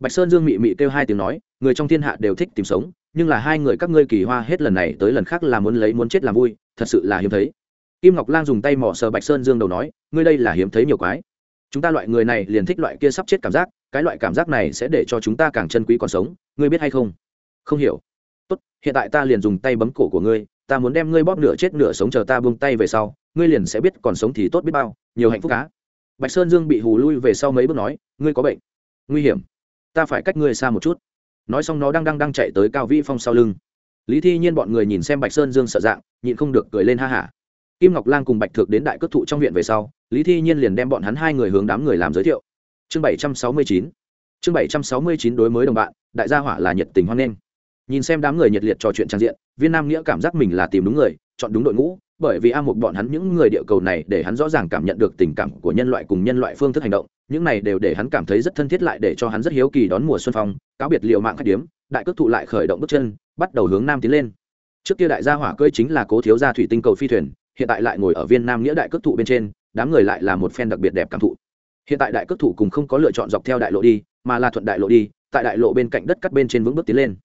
Bạch sơn dương mị mị kêu hai tiếng nói, người trong thiên hạ đều thích tìm sống, nhưng là hai người các ngươi kỳ hoa hết lần này tới lần khác là muốn lấy muốn chết làm vui thật sự là hiếm thấy. Kim ngọc lang dùng tay mỏ sờ bạch sơn dương đầu nói, ngươi đây là hiếm thấy nhiều quái. Chúng ta loại người này liền thích loại kia sắp chết cảm giác, cái loại cảm giác này sẽ để cho chúng ta càng chân quý còn sống. Ngươi biết hay không? Không hiểu. Tốt, hiện tại ta liền dùng tay bấm cổ của ngươi, ta muốn đem ngươi bóp nửa chết nửa sống chờ ta buông tay về sau, ngươi liền sẽ biết còn sống thì tốt biết bao, nhiều hạnh phúc cá bạch sơn dương bị hù lui về sau mấy bước nói, ngươi có bệnh. Nguy hiểm. Ta phải cách ngươi xa một chút. Nói xong nó đang đang đang chạy tới cao vĩ phong sau lưng lý thi nhiên bọn người nhìn xem bạch sơn dương sợ dạng, nhịn không được cười lên ha hả. Kim ngọc lan cùng bạch thực đến đại cất thụ trong viện về sau, lý thi nhiên liền đem bọn hắn hai người hướng đám người làm giới thiệu. Chương bảy trăm sáu mươi chín. Chương bảy trăm sáu mươi chín đối mới đồng bạn, đại gia hỏa là nhiệt tình hoan nghênh. Nhìn xem đám người nhiệt liệt trò chuyện trang diện, viên nam nghĩa cảm giác mình là tìm đúng người, chọn đúng đội ngũ, bởi vì a một bọn hắn những người địa cầu này để hắn rõ ràng cảm nhận được tình cảm của nhân loại cùng nhân loại phương thức hành động, những này đều để hắn cảm thấy rất thân thiết lại để cho hắn rất hiếu kỳ đón mùa xuân phong, cáo biệt liệu mạng khách điếm, đại cước thụ lại khởi động bước chân bắt đầu hướng nam tiến lên. Trước kia đại gia hỏa cưỡi chính là cố thiếu gia thủy tinh cầu phi thuyền, hiện tại lại ngồi ở viên nam nghĩa đại cước thụ bên trên, đám người lại là một phen đặc biệt đẹp cảm thụ. Hiện tại đại cước thụ cùng không có lựa chọn dọc theo đại lộ đi, mà là thuận đại lộ đi, tại đại lộ bên cạnh đất cắt bên trên vững bước tiến lên.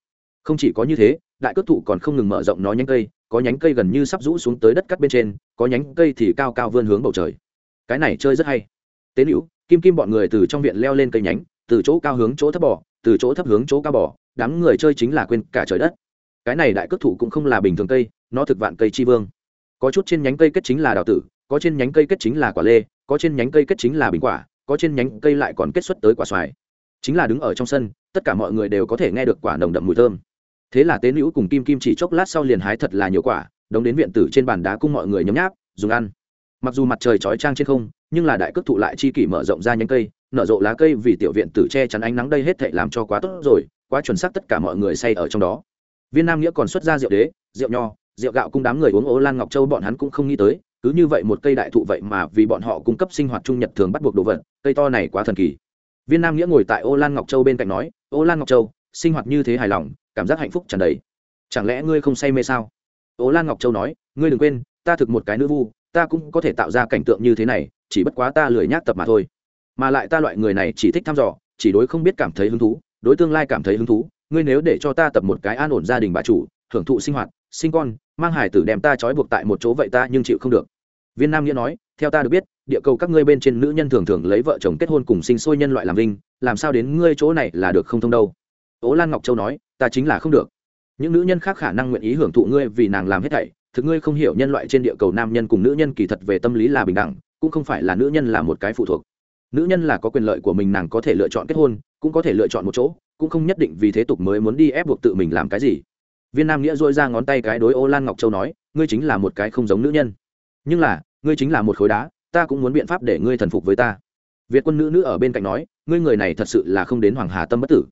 Không chỉ có như thế, đại cước thụ còn không ngừng mở rộng nó nhánh cây, có nhánh cây gần như sắp rũ xuống tới đất cắt bên trên, có nhánh cây thì cao cao vươn hướng bầu trời. Cái này chơi rất hay. Tế hữu kim kim bọn người từ trong viện leo lên cây nhánh, từ chỗ cao hướng chỗ thấp bỏ từ chỗ thấp hướng chỗ cao bỏ đám người chơi chính là quên cả trời đất. Cái này đại cước thủ cũng không là bình thường cây, nó thực vạn cây chi vương. Có chút trên nhánh cây kết chính là đào tử, có trên nhánh cây kết chính là quả lê, có trên nhánh cây kết chính là bình quả, có trên nhánh cây lại còn kết xuất tới quả xoài. Chính là đứng ở trong sân, tất cả mọi người đều có thể nghe được quả nồng đậm mùi thơm. Thế là tế nữ cùng kim kim chỉ chốc lát sau liền hái thật là nhiều quả, đống đến viện tử trên bàn đá cung mọi người nhấm nháp, dùng ăn. Mặc dù mặt trời chói trang trên không, nhưng là đại cước thụ lại chi kỷ mở rộng ra nhánh cây, nở rộ lá cây vì tiểu viện tử che chắn ánh nắng đây hết thảy làm cho quá tốt rồi quá chuẩn xác tất cả mọi người say ở trong đó. Viên nam nghĩa còn xuất ra rượu đế, rượu nho, rượu gạo cung đám người uống ô lan ngọc châu bọn hắn cũng không nghĩ tới, cứ như vậy một cây đại thụ vậy mà vì bọn họ cung cấp sinh hoạt trung nhật thường bắt buộc đồ vật, cây to này quá thần kỳ. Viên nam nghĩa ngồi tại ô lan ngọc châu bên cạnh nói ô lan ngọc châu, sinh hoạt như thế hài lòng, cảm giác hạnh phúc tràn đầy. Chẳng lẽ ngươi không say mê sao? Ô lan ngọc châu nói, ngươi đừng quên, ta thực một cái nữ vu, ta cũng có thể tạo ra cảnh tượng như thế này, chỉ bất quá ta lười nhác tập mà thôi. Mà lại ta loại người này chỉ thích thăm dò, chỉ đối không biết cảm thấy hứng thú đối tương lai cảm thấy hứng thú, ngươi nếu để cho ta tập một cái an ổn gia đình bà chủ, hưởng thụ sinh hoạt, sinh con, mang hải tử đem ta trói buộc tại một chỗ vậy ta nhưng chịu không được. Viên nam nghĩa nói, theo ta được biết, địa cầu các ngươi bên trên nữ nhân thường thường lấy vợ chồng kết hôn cùng sinh sôi nhân loại làm vinh, làm sao đến ngươi chỗ này là được không thông đâu. Ố lan ngọc châu nói, ta chính là không được. Những nữ nhân khác khả năng nguyện ý hưởng thụ ngươi vì nàng làm hết thảy, thực ngươi không hiểu nhân loại trên địa cầu nam nhân cùng nữ nhân kỳ thật về tâm lý là bình đẳng, cũng không phải là nữ nhân là một cái phụ thuộc. Nữ nhân là có quyền lợi của mình nàng có thể lựa chọn kết hôn cũng có thể lựa chọn một chỗ, cũng không nhất định vì thế tục mới muốn đi ép buộc tự mình làm cái gì. Viên nam nghĩa dôi ra ngón tay cái đối ô lan ngọc châu nói, ngươi chính là một cái không giống nữ nhân. Nhưng là, ngươi chính là một khối đá, ta cũng muốn biện pháp để ngươi thần phục với ta. Việt quân nữ nữ ở bên cạnh nói, ngươi người này thật sự là không đến hoàng hà tâm bất tử.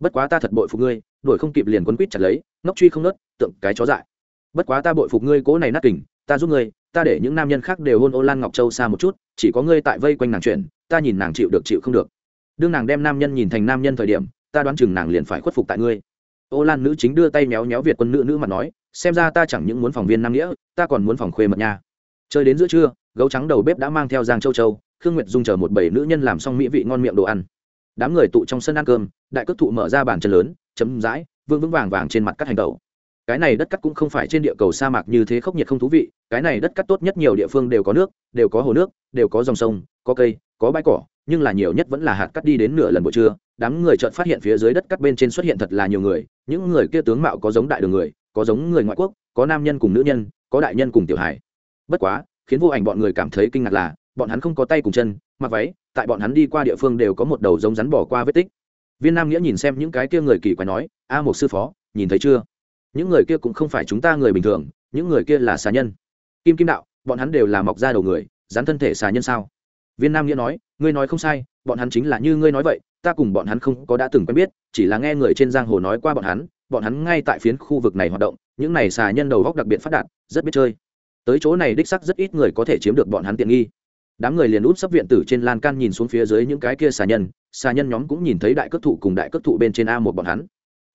Bất quá ta thật bội phục ngươi đổi không kịp liền quấn quýt chặt lấy ngóc truy không nớt, tượng cái chó dại. Bất quá ta bội phục ngươi cố này nát kình, ta giúp ngươi, ta để những nam nhân khác đều hôn ô lan ngọc châu xa một chút, chỉ có ngươi tại vây quanh nàng chuyện, ta nhìn nàng chịu được chịu không được đương nàng đem nam nhân nhìn thành nam nhân thời điểm, ta đoán chừng nàng liền phải khuất phục tại ngươi. Ô lan nữ chính đưa tay méo méo việt quân nữ nữ mà nói, xem ra ta chẳng những muốn phòng viên nam nghĩa, ta còn muốn phòng khuê mật nha. Chơi đến giữa trưa, gấu trắng đầu bếp đã mang theo giang châu châu, khương nguyệt dung chờ một bảy nữ nhân làm xong mỹ vị ngon miệng đồ ăn. Đám người tụ trong sân ăn cơm, đại cước thụ mở ra bàn chân lớn, chấm dãi, vương vững vàng vàng trên mặt cắt hành tẩu. Cái này đất cắt cũng không phải trên địa cầu sa mạc như thế khốc nhiệt không thú vị, cái này đất cắt tốt nhất nhiều địa phương đều có nước, đều có hồ nước, đều có dòng sông, có cây, có bãi cỏ nhưng là nhiều nhất vẫn là hạt cắt đi đến nửa lần buổi trưa, đám người chợt phát hiện phía dưới đất cắt bên trên xuất hiện thật là nhiều người, những người kia tướng mạo có giống đại đường người, có giống người ngoại quốc, có nam nhân cùng nữ nhân, có đại nhân cùng tiểu hải bất quá, khiến vô ảnh bọn người cảm thấy kinh ngạc là, bọn hắn không có tay cùng chân, mặc váy, tại bọn hắn đi qua địa phương đều có một đầu giống rắn bỏ qua vết tích. Viên nam nghĩa nhìn xem những cái kia người kỳ quái nói, a một sư phó, nhìn thấy chưa? Những người kia cũng không phải chúng ta người bình thường, những người kia là xà nhân. Kim kim đạo, bọn hắn đều là mọc ra đầu người, rắn thân thể xà nhân sao? Viên nam nghĩa nói, ngươi nói không sai, bọn hắn chính là như ngươi nói vậy, ta cùng bọn hắn không có đã từng quen biết, chỉ là nghe người trên giang hồ nói qua bọn hắn bọn hắn ngay tại phiến khu vực này hoạt động, những này xà nhân đầu góc đặc biệt phát đạt, rất biết chơi. Tới chỗ này đích sắc rất ít người có thể chiếm được bọn hắn tiện nghi. Đám người liền út sắp viện tử trên lan can nhìn xuống phía dưới những cái kia xà nhân xà nhân nhóm cũng nhìn thấy đại cất thụ cùng đại cất thụ bên trên a một bọn hắn.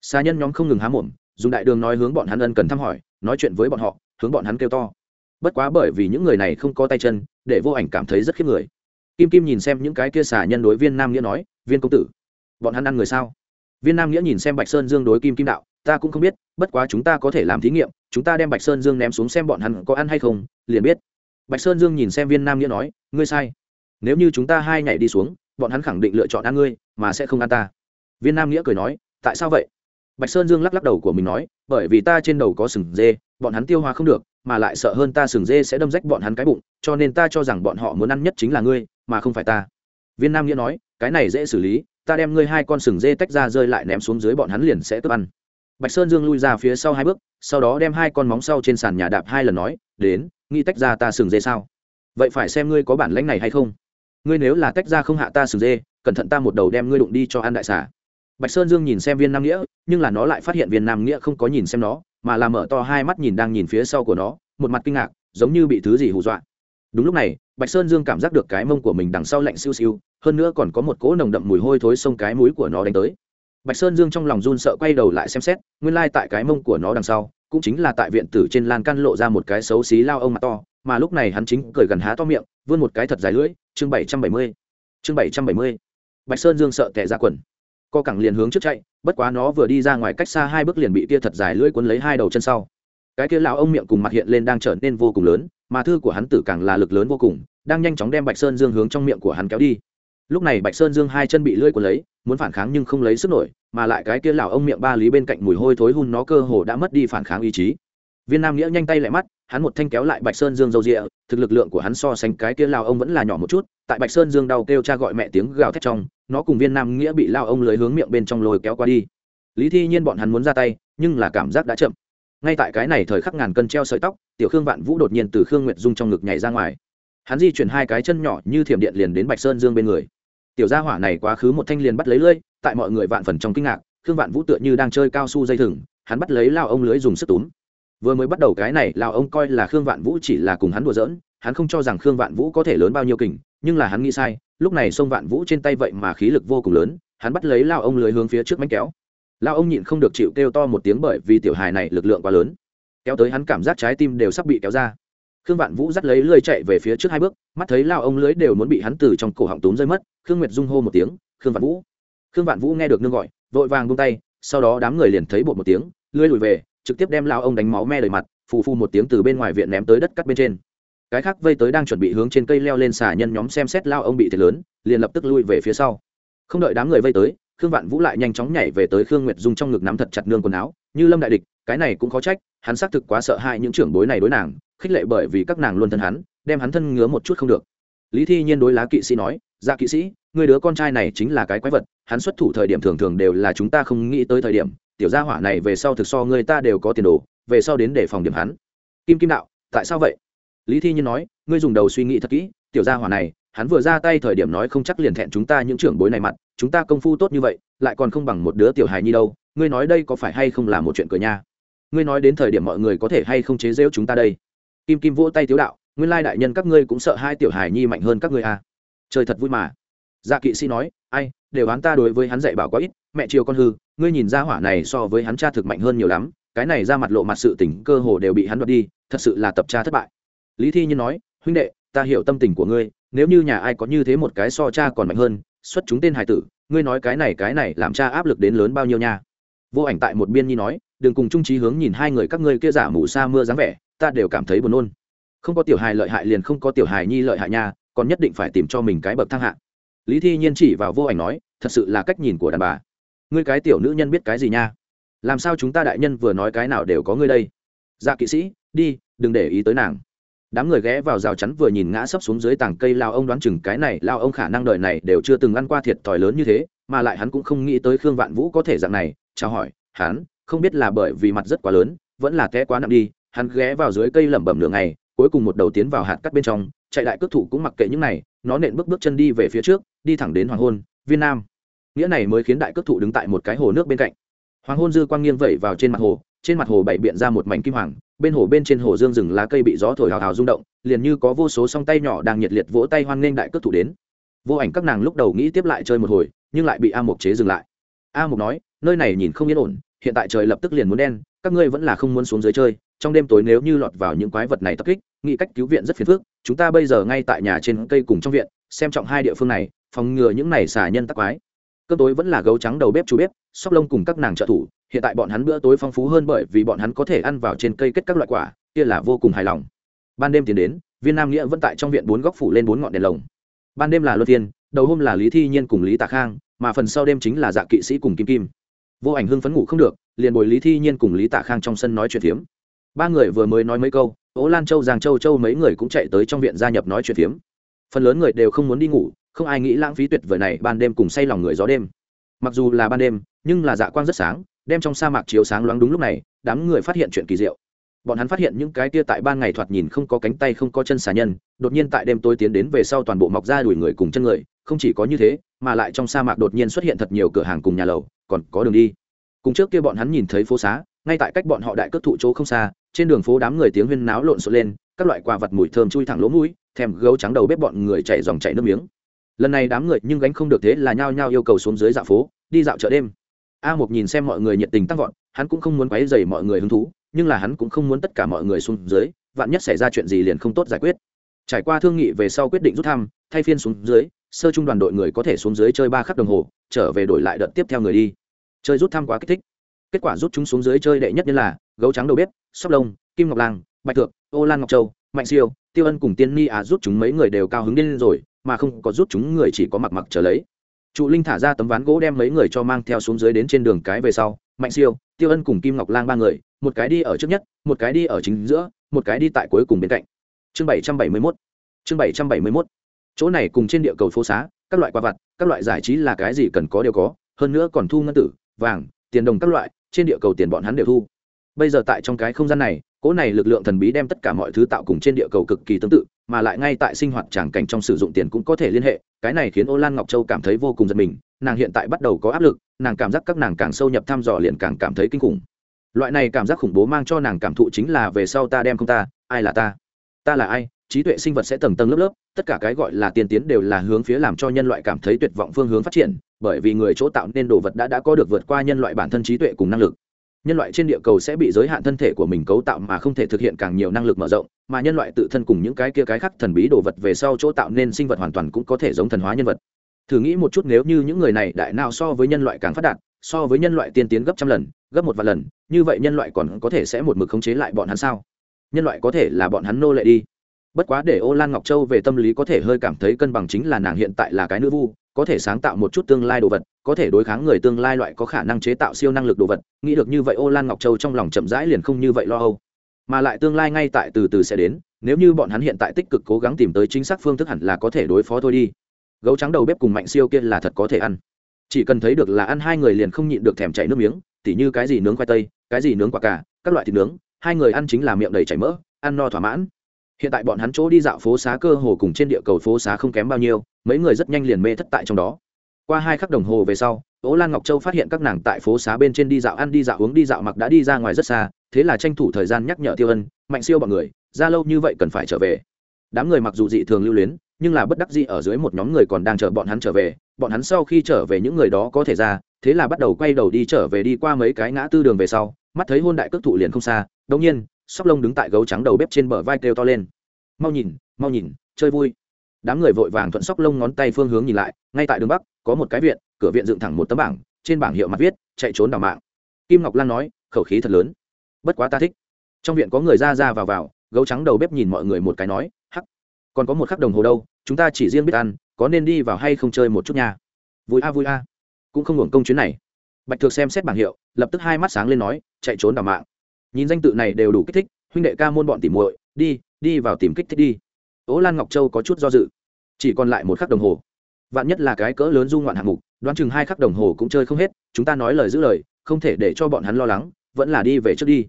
Xà nhân nhóm không ngừng há mồm, dùng đại đường nói hướng bọn hắn ân cần thăm hỏi, nói chuyện với bọn họ, hướng bọn hắn kêu to. Bất quá bởi vì những người này không có tay chân, để vô ảnh cảm thấy rất khiếp người kim kim nhìn xem những cái kia xả nhân đối viên nam nghĩa nói, viên công tử, bọn hắn ăn người sao? Viên nam nghĩa nhìn xem bạch sơn dương đối kim kim đạo, ta cũng không biết, bất quá chúng ta có thể làm thí nghiệm, chúng ta đem bạch sơn dương ném xuống xem bọn hắn có ăn hay không, liền biết. Bạch sơn dương nhìn xem viên nam nghĩa nói, ngươi sai. Nếu như chúng ta hai nhảy đi xuống, bọn hắn khẳng định lựa chọn ăn ngươi, mà sẽ không ăn ta. Viên nam nghĩa cười nói, tại sao vậy? Bạch sơn dương lắc lắc đầu của mình nói, bởi vì ta trên đầu có sừng dê, bọn hắn tiêu hóa không được mà lại sợ hơn ta sừng dê sẽ đâm rách bọn hắn cái bụng, cho nên ta cho rằng bọn họ muốn ăn nhất chính là ngươi, mà không phải ta. Viên nam nghĩa nói, cái này dễ xử lý, ta đem ngươi hai con sừng dê tách ra rơi lại ném xuống dưới bọn hắn liền sẽ cướp ăn. Bạch sơn dương lui ra phía sau hai bước, sau đó đem hai con móng sau trên sàn nhà đạp hai lần nói, đến, nghĩ tách ra ta sừng dê sao? Vậy phải xem ngươi có bản lãnh này hay không. Ngươi nếu là tách ra không hạ ta sừng dê, cẩn thận ta một đầu đem ngươi đụng đi cho ăn đại xả bạch sơn dương nhìn xem viên nam nghĩa, nhưng là nó lại phát hiện viên nam nghĩa không có nhìn xem nó mà là mở to hai mắt nhìn đang nhìn phía sau của nó, một mặt kinh ngạc, giống như bị thứ gì hù dọa. Đúng lúc này, bạch sơn dương cảm giác được cái mông của mình đằng sau lạnh siêu siêu, hơn nữa còn có một cỗ nồng đậm mùi hôi thối xông cái mũi của nó đánh tới. Bạch sơn dương trong lòng run sợ quay đầu lại xem xét, nguyên lai tại cái mông của nó đằng sau, cũng chính là tại viện tử trên lan căn lộ ra một cái xấu xí lao ông mặt to, mà lúc này hắn chính cười gần há to miệng, vươn một cái thật dài lưỡi, chương bảy trăm bảy mươi, chương bảy trăm bảy mươi. Bạch sơn dương sợ tệ ra quần. Co cẳng liền hướng trước chạy bất quá nó vừa đi ra ngoài cách xa hai bước liền bị kia thật dài lưỡi cuốn lấy hai đầu chân sau. Cái kia lão ông miệng cùng mặt hiện lên đang trở nên vô cùng lớn, mà thư của hắn tử càng là lực lớn vô cùng, đang nhanh chóng đem bạch sơn dương hướng trong miệng của hắn kéo đi. Lúc này bạch sơn dương hai chân bị lưỡi cuốn lấy, muốn phản kháng nhưng không lấy sức nổi, mà lại cái kia lão ông miệng ba lý bên cạnh mùi hôi thối hun nó cơ hồ đã mất đi phản kháng ý chí. Viên nam nghĩa nhanh tay lại mắt hắn một thanh kéo lại bạch sơn dương dâu rịa, thực lực lượng của hắn so sánh cái kia lao ông vẫn là nhỏ một chút, tại bạch sơn dương đau kêu cha gọi mẹ tiếng gào thét trong, nó cùng viên nam nghĩa bị lao ông lưới hướng miệng bên trong lồi kéo qua đi. Lý thi nhiên bọn hắn muốn ra tay, nhưng là cảm giác đã chậm. Ngay tại cái này thời khắc ngàn cân treo sợi tóc, tiểu khương vạn vũ đột nhiên từ khương nguyệt dung trong ngực nhảy ra ngoài. Hắn di chuyển hai cái chân nhỏ như thiểm điện liền đến bạch sơn dương bên người. Tiểu gia hỏa này quá khứ một thanh liền bắt lấy lưỡi, tại mọi người vạn phần trong kinh ngạc, khương vạn vũ tựa như đang chơi cao su dây thừng, hắn bắt lấy lao ông lưới dùng sức túm vừa mới bắt đầu cái này lào ông coi là khương vạn vũ chỉ là cùng hắn đùa giỡn, hắn không cho rằng khương vạn vũ có thể lớn bao nhiêu kình, nhưng là hắn nghĩ sai, lúc này sông vạn vũ trên tay vậy mà khí lực vô cùng lớn, hắn bắt lấy lao ông lưới hướng phía trước mánh kéo. Lao ông nhịn không được chịu kêu to một tiếng bởi vì tiểu hài này lực lượng quá lớn. Kéo tới hắn cảm giác trái tim đều sắp bị kéo ra. Khương vạn vũ dắt lấy lưới chạy về phía trước hai bước, mắt thấy lao ông lưới đều muốn bị hắn từ trong cổ họng túm rơi mất, khương nguyệt dung hô một tiếng, khương vạn vũ! Khương vạn vũ nghe được nương gọi, vội vàng bung tay, sau đó đám người liền thấy bột một tiếng, lưới lùi về trực tiếp đem lao ông đánh máu me đầy mặt, phù phù một tiếng từ bên ngoài viện ném tới đất cắt bên trên. Cái khác vây tới đang chuẩn bị hướng trên cây leo lên xà nhân nhóm xem xét lao ông bị thiệt lớn, liền lập tức lui về phía sau. Không đợi đám người vây tới, khương vạn vũ lại nhanh chóng nhảy về tới khương nguyệt dung trong ngực nắm thật chặt nương quần áo, như lâm đại địch, cái này cũng khó trách, hắn xác thực quá sợ hãi những trưởng bối này đối nàng, khích lệ bởi vì các nàng luôn thân hắn, đem hắn thân ngứa một chút không được. Lý thi nhiên đối lá kỵ sĩ nói dạ kỵ sĩ, người đứa con trai này chính là cái quái vật, hắn xuất thủ thời điểm thường thường đều là chúng ta không nghĩ tới thời điểm tiểu gia hỏa này về sau thực so người ta đều có tiền đồ, về sau đến để phòng điểm hắn. Kim kim đạo, tại sao vậy? Lý thi nhiên nói, ngươi dùng đầu suy nghĩ thật kỹ, tiểu gia hỏa này, hắn vừa ra tay thời điểm nói không chắc liền thẹn chúng ta những trưởng bối này mặt, chúng ta công phu tốt như vậy, lại còn không bằng một đứa tiểu hài nhi đâu, ngươi nói đây có phải hay không là một chuyện cười nha? Ngươi nói đến thời điểm mọi người có thể hay không chế rêu chúng ta đây? Kim kim vỗ tay tiếu đạo, nguyên lai đại nhân các ngươi cũng sợ hai tiểu hài nhi mạnh hơn các ngươi à. chơi thật vui mà. Dạ kỵ sĩ nói, ai, đều hắn ta đối với hắn dạy bảo quá ít, mẹ chiều con hư ngươi nhìn ra hỏa này so với hắn cha thực mạnh hơn nhiều lắm, cái này ra mặt lộ mặt sự tỉnh cơ hồ đều bị hắn đoạt đi, thật sự là tập cha thất bại. Lý thi nhiên nói, huynh đệ, ta hiểu tâm tình của ngươi, nếu như nhà ai có như thế một cái so cha còn mạnh hơn, xuất chúng tên hải tử, ngươi nói cái này cái này làm cha áp lực đến lớn bao nhiêu nha? Vô ảnh tại một biên nhi nói đừng cùng trung trí hướng nhìn hai người các ngươi kia giả mù sa mưa dáng vẻ, ta đều cảm thấy buồn nôn. Không có tiểu hài lợi hại liền không có tiểu hài nhi lợi hại nha, còn nhất định phải tìm cho mình cái bậc thang hạ. Lý thi nhiên chỉ vào vô ảnh nói, thật sự là cách nhìn của đàn bà ngươi cái tiểu nữ nhân biết cái gì nha? Làm sao chúng ta đại nhân vừa nói cái nào đều có ngươi đây? Dạ kỵ sĩ, đi, đừng để ý tới nàng. Đám người ghé vào rào chắn vừa nhìn ngã sấp xuống dưới tảng cây lao ông đoán chừng cái này, lao ông khả năng đời này đều chưa từng ăn qua thiệt thòi lớn như thế, mà lại hắn cũng không nghĩ tới khương vạn vũ có thể dạng này, chào hỏi, hắn, không biết là bởi vì mặt rất quá lớn, vẫn là té quá nặng đi, hắn ghé vào dưới cây lẩm bẩm nửa ngày, cuối cùng một đầu tiến vào hạt cắt bên trong, chạy đại cước thủ cũng mặc kệ những này, nó nện bước bước chân đi về phía trước, đi thẳng đến hoàng hôn, viên nam nghĩa này mới khiến đại cước thủ đứng tại một cái hồ nước bên cạnh. Hoàng hôn dư quang nghiêng vẩy vào trên mặt hồ, trên mặt hồ bảy biện ra một mảnh kim hoàng, bên hồ bên trên hồ dương rừng lá cây bị gió thổi hào hào rung động, liền như có vô số song tay nhỏ đang nhiệt liệt vỗ tay hoan nghênh đại cước thủ đến. Vô ảnh các nàng lúc đầu nghĩ tiếp lại chơi một hồi, nhưng lại bị a mục chế dừng lại. A mục nói, nơi này nhìn không yên ổn, hiện tại trời lập tức liền muốn đen, các ngươi vẫn là không muốn xuống dưới chơi, trong đêm tối nếu như lọt vào những quái vật này tập kích, nghĩ cách cứu viện rất phiền phức, chúng ta bây giờ ngay tại nhà trên cây cùng trong viện, xem trọng hai địa phương này, phòng ngừa những này xả nhân tắc quái cơm tối vẫn là gấu trắng đầu bếp chú bếp, sóc lông cùng các nàng trợ thủ. Hiện tại bọn hắn bữa tối phong phú hơn bởi vì bọn hắn có thể ăn vào trên cây kết các loại quả, kia là vô cùng hài lòng. Ban đêm tiến đến, viên nam nghĩa vẫn tại trong viện bốn góc phủ lên bốn ngọn đèn lồng. Ban đêm là luân thiên đầu hôm là lý thi nhiên cùng lý tạ khang, mà phần sau đêm chính là dạ kỵ sĩ cùng kim kim. Vô ảnh hưng phấn ngủ không được, liền bồi lý thi nhiên cùng lý tạ khang trong sân nói chuyện phiếm. Ba người vừa mới nói mấy câu, ố lan châu, giang châu châu mấy người cũng chạy tới trong viện gia nhập nói chuyện phiếm. Phần lớn người đều không muốn đi ngủ không ai nghĩ lãng phí tuyệt vời này ban đêm cùng say lòng người gió đêm. Mặc dù là ban đêm, nhưng là dạ quang rất sáng, đem trong sa mạc chiếu sáng loáng đúng lúc này, đám người phát hiện chuyện kỳ diệu. Bọn hắn phát hiện những cái tia tại ban ngày thoạt nhìn không có cánh tay không có chân xà nhân, đột nhiên tại đêm tối tiến đến về sau toàn bộ mọc ra đuổi người cùng chân người, không chỉ có như thế, mà lại trong sa mạc đột nhiên xuất hiện thật nhiều cửa hàng cùng nhà lầu, còn có đường đi. Cùng trước kia bọn hắn nhìn thấy phố xá, ngay tại cách bọn họ đại cất thụ chỗ không xa, trên đường phố đám người tiếng huyên náo lộn xộn lên, các loại quà vật mùi thơm chui thẳng lỗ mũi, thèm gấu trắng đầu bếp bọn người chạy dòng chạy nước miếng lần này đám người nhưng gánh không được thế là nhao nhao yêu cầu xuống dưới dạo phố, đi dạo chợ đêm. A một nhìn xem mọi người nhiệt tình tăng vọt, hắn cũng không muốn quấy dày mọi người hứng thú, nhưng là hắn cũng không muốn tất cả mọi người xuống dưới, vạn nhất xảy ra chuyện gì liền không tốt giải quyết. Trải qua thương nghị về sau quyết định rút thăm, thay phiên xuống dưới, sơ trung đoàn đội người có thể xuống dưới chơi ba khắc đồng hồ, trở về đổi lại đợt tiếp theo người đi. Chơi rút thăm quá kích thích. Kết quả rút chúng xuống dưới chơi đệ nhất nhân là gấu trắng đầu bếp, sóc lông, kim ngọc lang, bạch thượng, ô lan ngọc châu, mạnh siêu, tiêu ân cùng tiên ni à rút chúng mấy người đều cao hứng điên rồi mà không có rút chúng người chỉ có mặc mặc trở lấy. Trụ linh thả ra tấm ván gỗ đem mấy người cho mang theo xuống dưới đến trên đường cái về sau, mạnh siêu, tiêu ân cùng kim ngọc lang ba người, một cái đi ở trước nhất, một cái đi ở chính giữa, một cái đi tại cuối cùng bên cạnh. Chương bảy trăm bảy mươi mốt. Chương bảy trăm bảy mươi mốt. Chỗ này cùng trên địa cầu phố xá, các loại quà vặt, các loại giải trí là cái gì cần có đều có, hơn nữa còn thu ngân tử, vàng, tiền đồng các loại, trên địa cầu tiền bọn hắn đều thu. Bây giờ tại trong cái không gian này cỗ này lực lượng thần bí đem tất cả mọi thứ tạo cùng trên địa cầu cực kỳ tương tự mà lại ngay tại sinh hoạt tràng cảnh trong sử dụng tiền cũng có thể liên hệ, cái này khiến ô lan ngọc châu cảm thấy vô cùng giật mình, nàng hiện tại bắt đầu có áp lực, nàng cảm giác các nàng càng sâu nhập thăm dò liền càng cảm thấy kinh khủng. Loại này cảm giác khủng bố mang cho nàng cảm thụ chính là về sau ta đem không ta, ai là ta? Ta là ai? Trí tuệ sinh vật sẽ tầng tầng lớp lớp, tất cả cái gọi là tiên tiến đều là hướng phía làm cho nhân loại cảm thấy tuyệt vọng phương hướng phát triển, bởi vì người chỗ tạo nên đồ vật đã đã có được vượt qua nhân loại bản thân trí tuệ cùng năng lực nhân loại trên địa cầu sẽ bị giới hạn thân thể của mình cấu tạo mà không thể thực hiện càng nhiều năng lực mở rộng, mà nhân loại tự thân cùng những cái kia cái khác thần bí đồ vật về sau chỗ tạo nên sinh vật hoàn toàn cũng có thể giống thần hóa nhân vật. Thử nghĩ một chút nếu như những người này đại nào so với nhân loại càng phát đạt, so với nhân loại tiên tiến gấp trăm lần, gấp một vài lần, như vậy nhân loại còn có thể sẽ một mực khống chế lại bọn hắn sao? Nhân loại có thể là bọn hắn nô lệ đi. Bất quá để ô lan ngọc châu về tâm lý có thể hơi cảm thấy cân bằng chính là nàng hiện tại là cái nữ vu có thể sáng tạo một chút tương lai đồ vật, có thể đối kháng người tương lai loại có khả năng chế tạo siêu năng lực đồ vật, nghĩ được như vậy ô lan ngọc châu trong lòng chậm rãi liền không như vậy lo âu. Mà lại tương lai ngay tại từ từ sẽ đến, nếu như bọn hắn hiện tại tích cực cố gắng tìm tới chính xác phương thức hẳn là có thể đối phó thôi đi. Gấu trắng đầu bếp cùng mạnh siêu kia là thật có thể ăn. Chỉ cần thấy được là ăn hai người liền không nhịn được thèm chảy nước miếng, tỉ như cái gì nướng khoai tây, cái gì nướng quả cà, các loại thịt nướng, hai người ăn chính là miệng đầy chảy mỡ, ăn no thỏa mãn. Hiện tại bọn hắn chỗ đi dạo phố xá cơ hồ cùng trên địa cầu phố xá không kém bao nhiêu mấy người rất nhanh liền mê thất tại trong đó. Qua hai khắc đồng hồ về sau ố lan ngọc châu phát hiện các nàng tại phố xá bên trên đi dạo ăn, đi dạo uống, đi dạo mặc đã đi ra ngoài rất xa, thế là tranh thủ thời gian nhắc nhở tiêu ân, mạnh siêu bọn người, ra lâu như vậy cần phải trở về. Đám người mặc dù dị thường lưu luyến, nhưng là bất đắc dĩ ở dưới một nhóm người còn đang chờ bọn hắn trở về, bọn hắn sau khi trở về những người đó có thể ra, thế là bắt đầu quay đầu đi trở về đi qua mấy cái ngã tư đường về sau, mắt thấy hôn đại cước thụ liền không xa đống nhiên, sóc lông đứng tại gấu trắng đầu bếp trên bờ vai kêu to lên. Mau nhìn mau nhìn, chơi vui đám người vội vàng thuận sóc lông ngón tay phương hướng nhìn lại, ngay tại đường bắc, có một cái viện, cửa viện dựng thẳng một tấm bảng, trên bảng hiệu mặt viết, chạy trốn đào mạng. Kim ngọc lan nói, khẩu khí thật lớn. Bất quá ta thích. Trong viện có người ra ra vào vào, gấu trắng đầu bếp nhìn mọi người một cái nói, hắc, còn có một khắc đồng hồ đâu, chúng ta chỉ riêng biết ăn, có nên đi vào hay không chơi một chút nha. Vui a vui a. Cũng không hưởng công chuyến này. Bạch thược xem xét bảng hiệu, lập tức hai mắt sáng lên nói, chạy trốn đào mạng. Nhìn danh tự này đều đủ kích thích, huynh đệ ca môn bọn tỉ muội, đi đi vào tìm kích thích đi ố lan ngọc châu có chút do dự. Chỉ còn lại một khắc đồng hồ. Vạn nhất là cái cỡ lớn du ngoạn hạng mục, đoán chừng hai khắc đồng hồ cũng chơi không hết, chúng ta nói lời giữ lời, không thể để cho bọn hắn lo lắng, vẫn là đi về trước đi.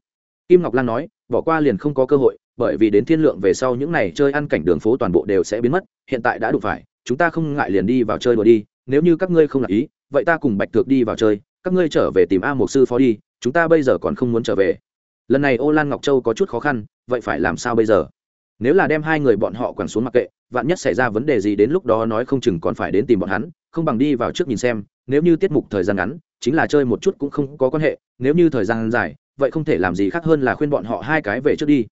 Kim ngọc lan nói, bỏ qua liền không có cơ hội, bởi vì đến thiên lượng về sau những n à y chơi ăn cảnh đường phố toàn bộ đều sẽ biến mất, hiện tại đã đủ phải, chúng ta không ngại liền đi vào chơi đùa đi, nếu như các ngươi không lạc ý, vậy ta cùng bạch thược đi vào chơi, các ngươi trở về tìm a một sư phó đi, chúng ta bây giờ còn không muốn trở về. Lần này ô lan ngọc châu có chút khó khăn, vậy phải làm sao bây giờ? Nếu là đem hai người bọn họ quẳng xuống mặc kệ, vạn nhất xảy ra vấn đề gì đến lúc đó nói không chừng còn phải đến tìm bọn hắn, không bằng đi vào trước nhìn xem, nếu như tiết mục thời gian ngắn, chính là chơi một chút cũng không có quan hệ, nếu như thời gian dài, vậy không thể làm gì khác hơn là khuyên bọn họ hai cái về trước đi.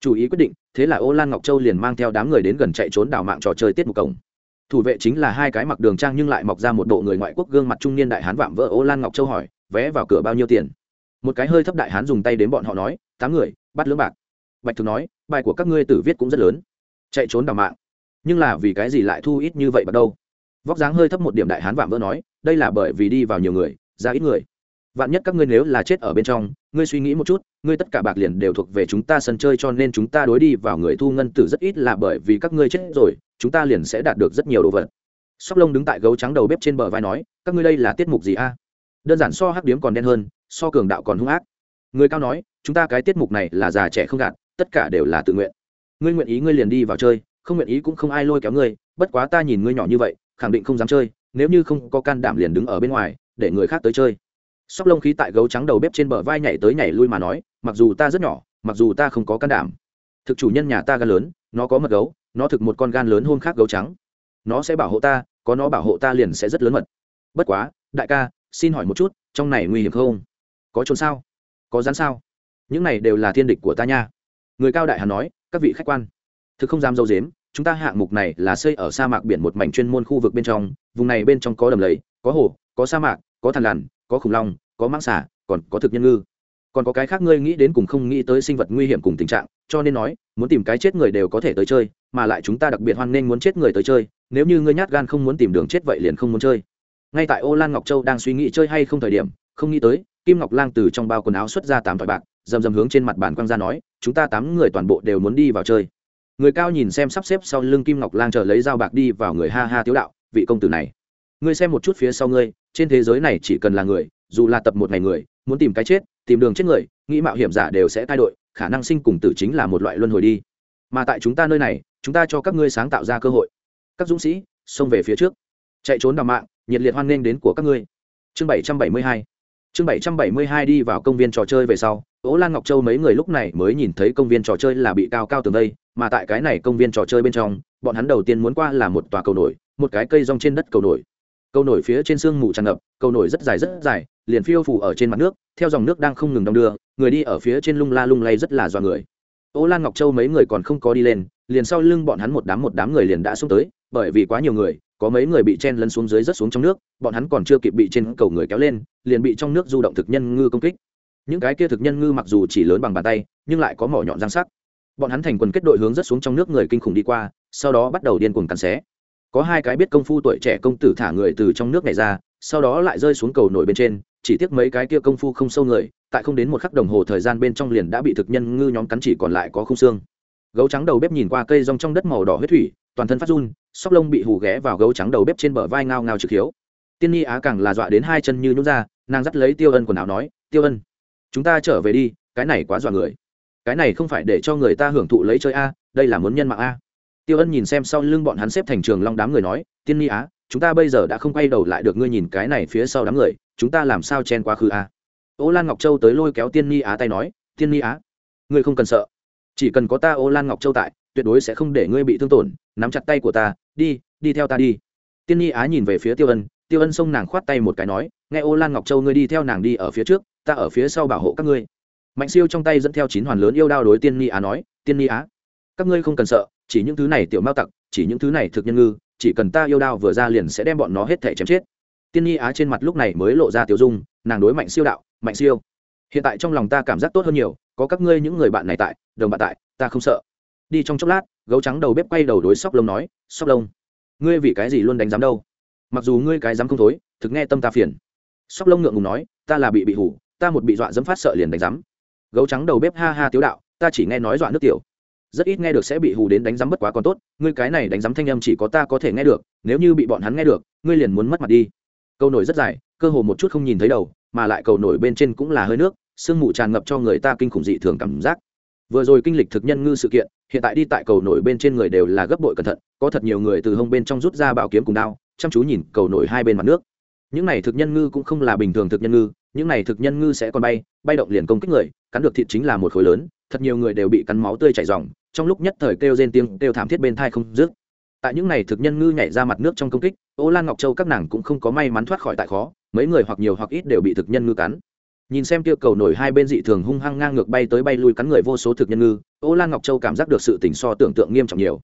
Chủ ý quyết định, thế là ô lan ngọc châu liền mang theo đám người đến gần chạy trốn đảo mạng trò chơi tiết mục cổng. Thủ vệ chính là hai cái mặc đường trang nhưng lại mọc ra một bộ người ngoại quốc gương mặt trung niên đại hán vạm vỡ ô lan ngọc châu hỏi, vé vào cửa bao nhiêu tiền? Một cái hơi thấp đại hán dùng tay đến bọn họ nói, tám người, bắt lưỡng bạc. Bạch thực nói bài của các ngươi tử viết cũng rất lớn. Chạy trốn đào mạng. Nhưng là vì cái gì lại thu ít như vậy bắt đâu? Vóc dáng hơi thấp một điểm đại hán vạm vỡ nói, đây là bởi vì đi vào nhiều người, ra ít người. Vạn nhất các ngươi nếu là chết ở bên trong, ngươi suy nghĩ một chút, ngươi tất cả bạc liền đều thuộc về chúng ta sân chơi cho nên chúng ta đối đi vào người thu ngân tử rất ít là bởi vì các ngươi chết rồi, chúng ta liền sẽ đạt được rất nhiều đồ vật. Sóc lông đứng tại gấu trắng đầu bếp trên bờ vai nói, các ngươi đây là tiết mục gì a? Đơn giản so hắc điếm còn đen hơn, so cường đạo còn hung ác. Người cao nói, chúng ta cái tiết mục này là già trẻ không gạt tất cả đều là tự nguyện. Ngươi nguyện ý ngươi liền đi vào chơi, không nguyện ý cũng không ai lôi kéo ngươi, bất quá ta nhìn ngươi nhỏ như vậy, khẳng định không dám chơi, nếu như không có can đảm liền đứng ở bên ngoài, để người khác tới chơi. Sóc lông khí tại gấu trắng đầu bếp trên bờ vai nhảy tới nhảy lui mà nói, mặc dù ta rất nhỏ, mặc dù ta không có can đảm. Thực chủ nhân nhà ta gan lớn, nó có mật gấu, nó thực một con gan lớn hôm khác gấu trắng. Nó sẽ bảo hộ ta, có nó bảo hộ ta liền sẽ rất lớn mật. Bất quá, đại ca, xin hỏi một chút, trong này nguy hiểm không? Có trốn sao? Có rắn sao? Những này đều là thiên địch của ta nha người cao đại hàn nói, các vị khách quan, thực không dám dâu dếm, chúng ta hạng mục này là xây ở sa mạc biển một mảnh chuyên môn khu vực bên trong, vùng này bên trong có đầm lầy, có hồ, có sa mạc, có thằn lằn, có khủng long, có mãng xả còn có thực nhân ngư. Còn có cái khác ngươi nghĩ đến cùng không nghĩ tới sinh vật nguy hiểm cùng tình trạng, cho nên nói, muốn tìm cái chết người đều có thể tới chơi, mà lại chúng ta đặc biệt hoan nghênh muốn chết người tới chơi, nếu như ngươi nhát gan không muốn tìm đường chết vậy liền không muốn chơi. Ngay tại ô lan ngọc châu đang suy nghĩ chơi hay không thời điểm, không nghĩ tới kim ngọc lang từ trong bao quần áo xuất ra tám thỏi bạc, dầm dầm hướng trên mặt bàn quang ra nói, chúng ta tám người toàn bộ đều muốn đi vào chơi. Người cao nhìn xem sắp xếp sau lưng kim ngọc lang chờ lấy dao bạc đi vào người ha ha tiếu đạo, vị công tử này, ngươi xem một chút phía sau ngươi, trên thế giới này chỉ cần là người, dù là tập một ngày người, muốn tìm cái chết, tìm đường chết người, nghĩ mạo hiểm giả đều sẽ thay đổi, khả năng sinh cùng tử chính là một loại luân hồi đi. Mà tại chúng ta nơi này, chúng ta cho các ngươi sáng tạo ra cơ hội. Các dũng sĩ xông về phía trước. Chạy trốn đào mạng, nhiệt liệt hoan nghênh đến của các ngươi. Chương bảy trăm bảy mươi hai chương bảy trăm bảy mươi hai đi vào công viên trò chơi về sau, ố lan ngọc châu mấy người lúc này mới nhìn thấy công viên trò chơi là bị cao cao tường đây mà tại cái này công viên trò chơi bên trong, bọn hắn đầu tiên muốn qua là một tòa cầu nổi, một cái cây rong trên đất cầu nổi. Cầu nổi phía trên sương mù tràn ngập, cầu nổi rất dài rất dài, liền phiêu phủ ở trên mặt nước, theo dòng nước đang không ngừng đong đưa, người đi ở phía trên lung la lung lay rất là dọa người. Ố lan ngọc châu mấy người còn không có đi lên, liền sau lưng bọn hắn một đám một đám người liền đã xuống tới, bởi vì quá nhiều người có mấy người bị chen lấn xuống dưới rất xuống trong nước, bọn hắn còn chưa kịp bị trên cầu người kéo lên, liền bị trong nước du động thực nhân ngư công kích. Những cái kia thực nhân ngư mặc dù chỉ lớn bằng bàn tay, nhưng lại có mỏ nhọn răng sắc. Bọn hắn thành quần kết đội hướng rất xuống trong nước người kinh khủng đi qua, sau đó bắt đầu điên cuồng cắn xé. Có hai cái biết công phu tuổi trẻ công tử thả người từ trong nước này ra, sau đó lại rơi xuống cầu nổi bên trên, chỉ tiếc mấy cái kia công phu không sâu người, tại không đến một khắc đồng hồ thời gian bên trong liền đã bị thực nhân ngư nhóm cắn chỉ còn lại có khung xương. Gấu trắng đầu bếp nhìn qua cây rong trong đất màu đỏ huyết thủy, toàn thân phát run sóc lông bị hù ghé vào gấu trắng đầu bếp trên bờ vai ngao ngao trực hiếu. Tiên nhi á càng là dọa đến hai chân như nhút ra, nàng dắt lấy tiêu ân quần áo nói, tiêu ân, chúng ta trở về đi, cái này quá dọa người. Cái này không phải để cho người ta hưởng thụ lấy chơi a, đây là muốn nhân mạng a. Tiêu ân nhìn xem sau lưng bọn hắn xếp thành trường long đám người nói, tiên nhi á, chúng ta bây giờ đã không quay đầu lại được ngươi nhìn cái này phía sau đám người, chúng ta làm sao chen quá khứ a? Ô lan ngọc châu tới lôi kéo tiên nhi á tay nói, tiên nhi á, ngươi không cần sợ. Chỉ cần có ta ô lan ngọc châu tại, tuyệt đối sẽ không để ngươi bị thương tổn, nắm chặt tay của ta đi đi theo ta đi. Tiên nhi á nhìn về phía tiêu ân tiêu ân xông nàng khoát tay một cái nói, nghe ô lan ngọc châu ngươi đi theo nàng đi ở phía trước, ta ở phía sau bảo hộ các ngươi. Mạnh siêu trong tay dẫn theo chín hoàn lớn yêu đao đối tiên nhi á nói, tiên nhi á, các ngươi không cần sợ, chỉ những thứ này tiểu mao tặc, chỉ những thứ này thực nhân ngư, chỉ cần ta yêu đao vừa ra liền sẽ đem bọn nó hết thể chém chết. Tiên nhi á trên mặt lúc này mới lộ ra tiểu dung, nàng đối mạnh siêu đạo, mạnh siêu, hiện tại trong lòng ta cảm giác tốt hơn nhiều, có các ngươi những người bạn này tại, đồng bạn tại, ta không sợ. Đi trong chốc lát gấu trắng đầu bếp quay đầu đối sóc lông nói, sóc lông, ngươi vì cái gì luôn đánh giám đâu? Mặc dù ngươi cái giám không thối, thực nghe tâm ta phiền. Sóc lông ngượng ngùng nói, ta là bị bị hủ, ta một bị dọa dẫm phát sợ liền đánh giám. Gấu trắng đầu bếp ha ha tiếu đạo, ta chỉ nghe nói dọa nước tiểu. Rất ít nghe được sẽ bị hù đến đánh giám bất quá còn tốt, ngươi cái này đánh giám thanh âm chỉ có ta có thể nghe được, nếu như bị bọn hắn nghe được, ngươi liền muốn mất mặt đi. Câu nổi rất dài, cơ hồ một chút không nhìn thấy đầu, mà lại cầu nổi bên trên cũng là hơi nước, sương mù tràn ngập cho người ta kinh khủng dị thường cảm giác. Vừa rồi kinh lịch thực nhân ngư sự kiện hiện tại đi tại cầu nổi bên trên người đều là gấp bội cẩn thận, có thật nhiều người từ hông bên trong rút ra bảo kiếm cùng đao, chăm chú nhìn cầu nổi hai bên mặt nước. Những này thực nhân ngư cũng không là bình thường thực nhân ngư, những này thực nhân ngư sẽ còn bay bay động liền công kích người, cắn được thịt chính là một khối lớn, thật nhiều người đều bị cắn máu tươi chảy ròng, trong lúc nhất thời kêu rên tiếng, kêu thảm thiết bên thai không dứt. Tại những này thực nhân ngư nhảy ra mặt nước trong công kích, ô lan ngọc châu các nàng cũng không có may mắn thoát khỏi tại khó, mấy người hoặc nhiều hoặc ít đều bị thực nhân ngư cắn nhìn xem tiêu cầu nổi hai bên dị thường hung hăng ngang ngược bay tới bay lui cắn người vô số thực nhân ngư, ô lan ngọc châu cảm giác được sự tỉnh so tưởng tượng nghiêm trọng nhiều.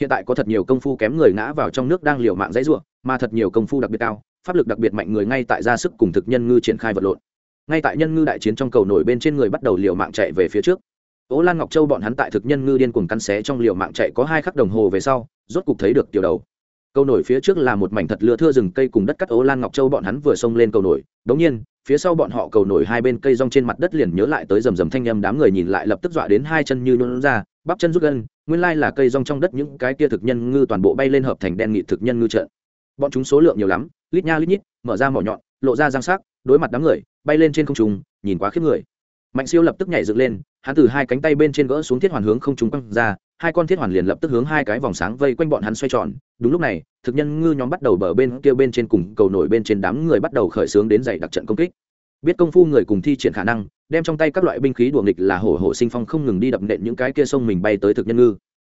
Hiện tại có thật nhiều công phu kém người ngã vào trong nước đang liều mạng dãy ruộng, mà thật nhiều công phu đặc biệt cao, pháp lực đặc biệt mạnh người ngay tại ra sức cùng thực nhân ngư triển khai vật lộn. Ngay tại nhân ngư đại chiến trong cầu nổi bên trên người bắt đầu liều mạng chạy về phía trước. Ố lan ngọc châu bọn hắn tại thực nhân ngư điên cuồng cắn xé trong liều mạng chạy có hai khắc đồng hồ về sau, rốt cục thấy được tiểu đầu. Cầu nổi phía trước là một mảnh thật lưa thưa rừng cây cùng đất cắt ố lan ngọc châu bọn hắn vừa xông lên cầu nổi, đống nhiên phía sau bọn họ cầu nổi hai bên cây rong trên mặt đất liền nhớ lại tới rầm rầm thanh âm, đám người nhìn lại lập tức dọa đến hai chân như nôn ra, bắp chân rút gân, nguyên lai là cây rong trong đất những cái kia thực nhân ngư toàn bộ bay lên hợp thành đen nghị thực nhân ngư trận. Bọn chúng số lượng nhiều lắm, lít nha lít nhít, mở ra mỏ nhọn, lộ ra răng sắc, đối mặt đám người, bay lên trên không trùng nhìn quá khiếp người. Mạnh siêu lập tức nhảy dựng lên, hắn từ hai cánh tay bên trên gỡ xuống thiết hoàn hướng không trùng quăng ra hai con thiết hoàn liền lập tức hướng hai cái vòng sáng vây quanh bọn hắn xoay tròn. Đúng lúc này, thực nhân ngư nhóm bắt đầu bờ bên kia bên trên cùng cầu nổi bên trên đám người bắt đầu khởi xướng đến dày đặc trận công kích. Biết công phu người cùng thi triển khả năng, đem trong tay các loại binh khí đùa nghịch là hổ hổ sinh phong không ngừng đi đập nện những cái kia sông mình bay tới thực nhân ngư.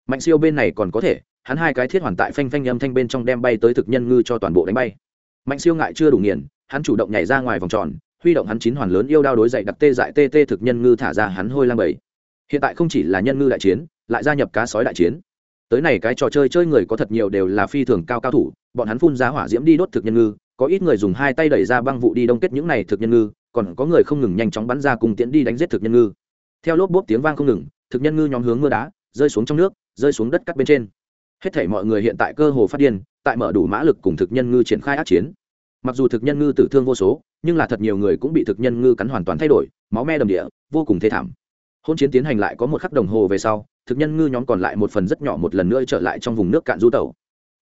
Mạnh siêu bên này còn có thể, hắn hai cái thiết hoàn tại phanh phanh âm thanh bên trong đem bay tới thực nhân ngư cho toàn bộ đánh bay. Mạnh siêu ngại chưa đủ nghiền, hắn chủ động nhảy ra ngoài vòng tròn, huy động hắn chín hoàn lớn yêu đao đối dậy đặc tê dại tê tê thực nhân ngư thả ra hắn hôi lang bầy hiện tại không chỉ là nhân ngư đại chiến, lại gia nhập cá sói đại chiến. Tới này cái trò chơi chơi người có thật nhiều đều là phi thường cao cao thủ, bọn hắn phun ra hỏa diễm đi đốt thực nhân ngư, có ít người dùng hai tay đẩy ra băng vụ đi đông kết những này thực nhân ngư, còn có người không ngừng nhanh chóng bắn ra cùng tiễn đi đánh giết thực nhân ngư. Theo lốp bốp tiếng vang không ngừng, thực nhân ngư nhóm hướng mưa đá, rơi xuống trong nước, rơi xuống đất cắt bên trên. Hết thể mọi người hiện tại cơ hồ phát điên, tại mở đủ mã lực cùng thực nhân ngư triển khai ác chiến. Mặc dù thực nhân ngư tử thương vô số, nhưng là thật nhiều người cũng bị thực nhân ngư cắn hoàn toàn thay đổi, máu me đầm địa, vô cùng thê thảm hôn chiến tiến hành lại có một khắc đồng hồ về sau, thực nhân ngư nhóm còn lại một phần rất nhỏ một lần nữa trở lại trong vùng nước cạn du tàu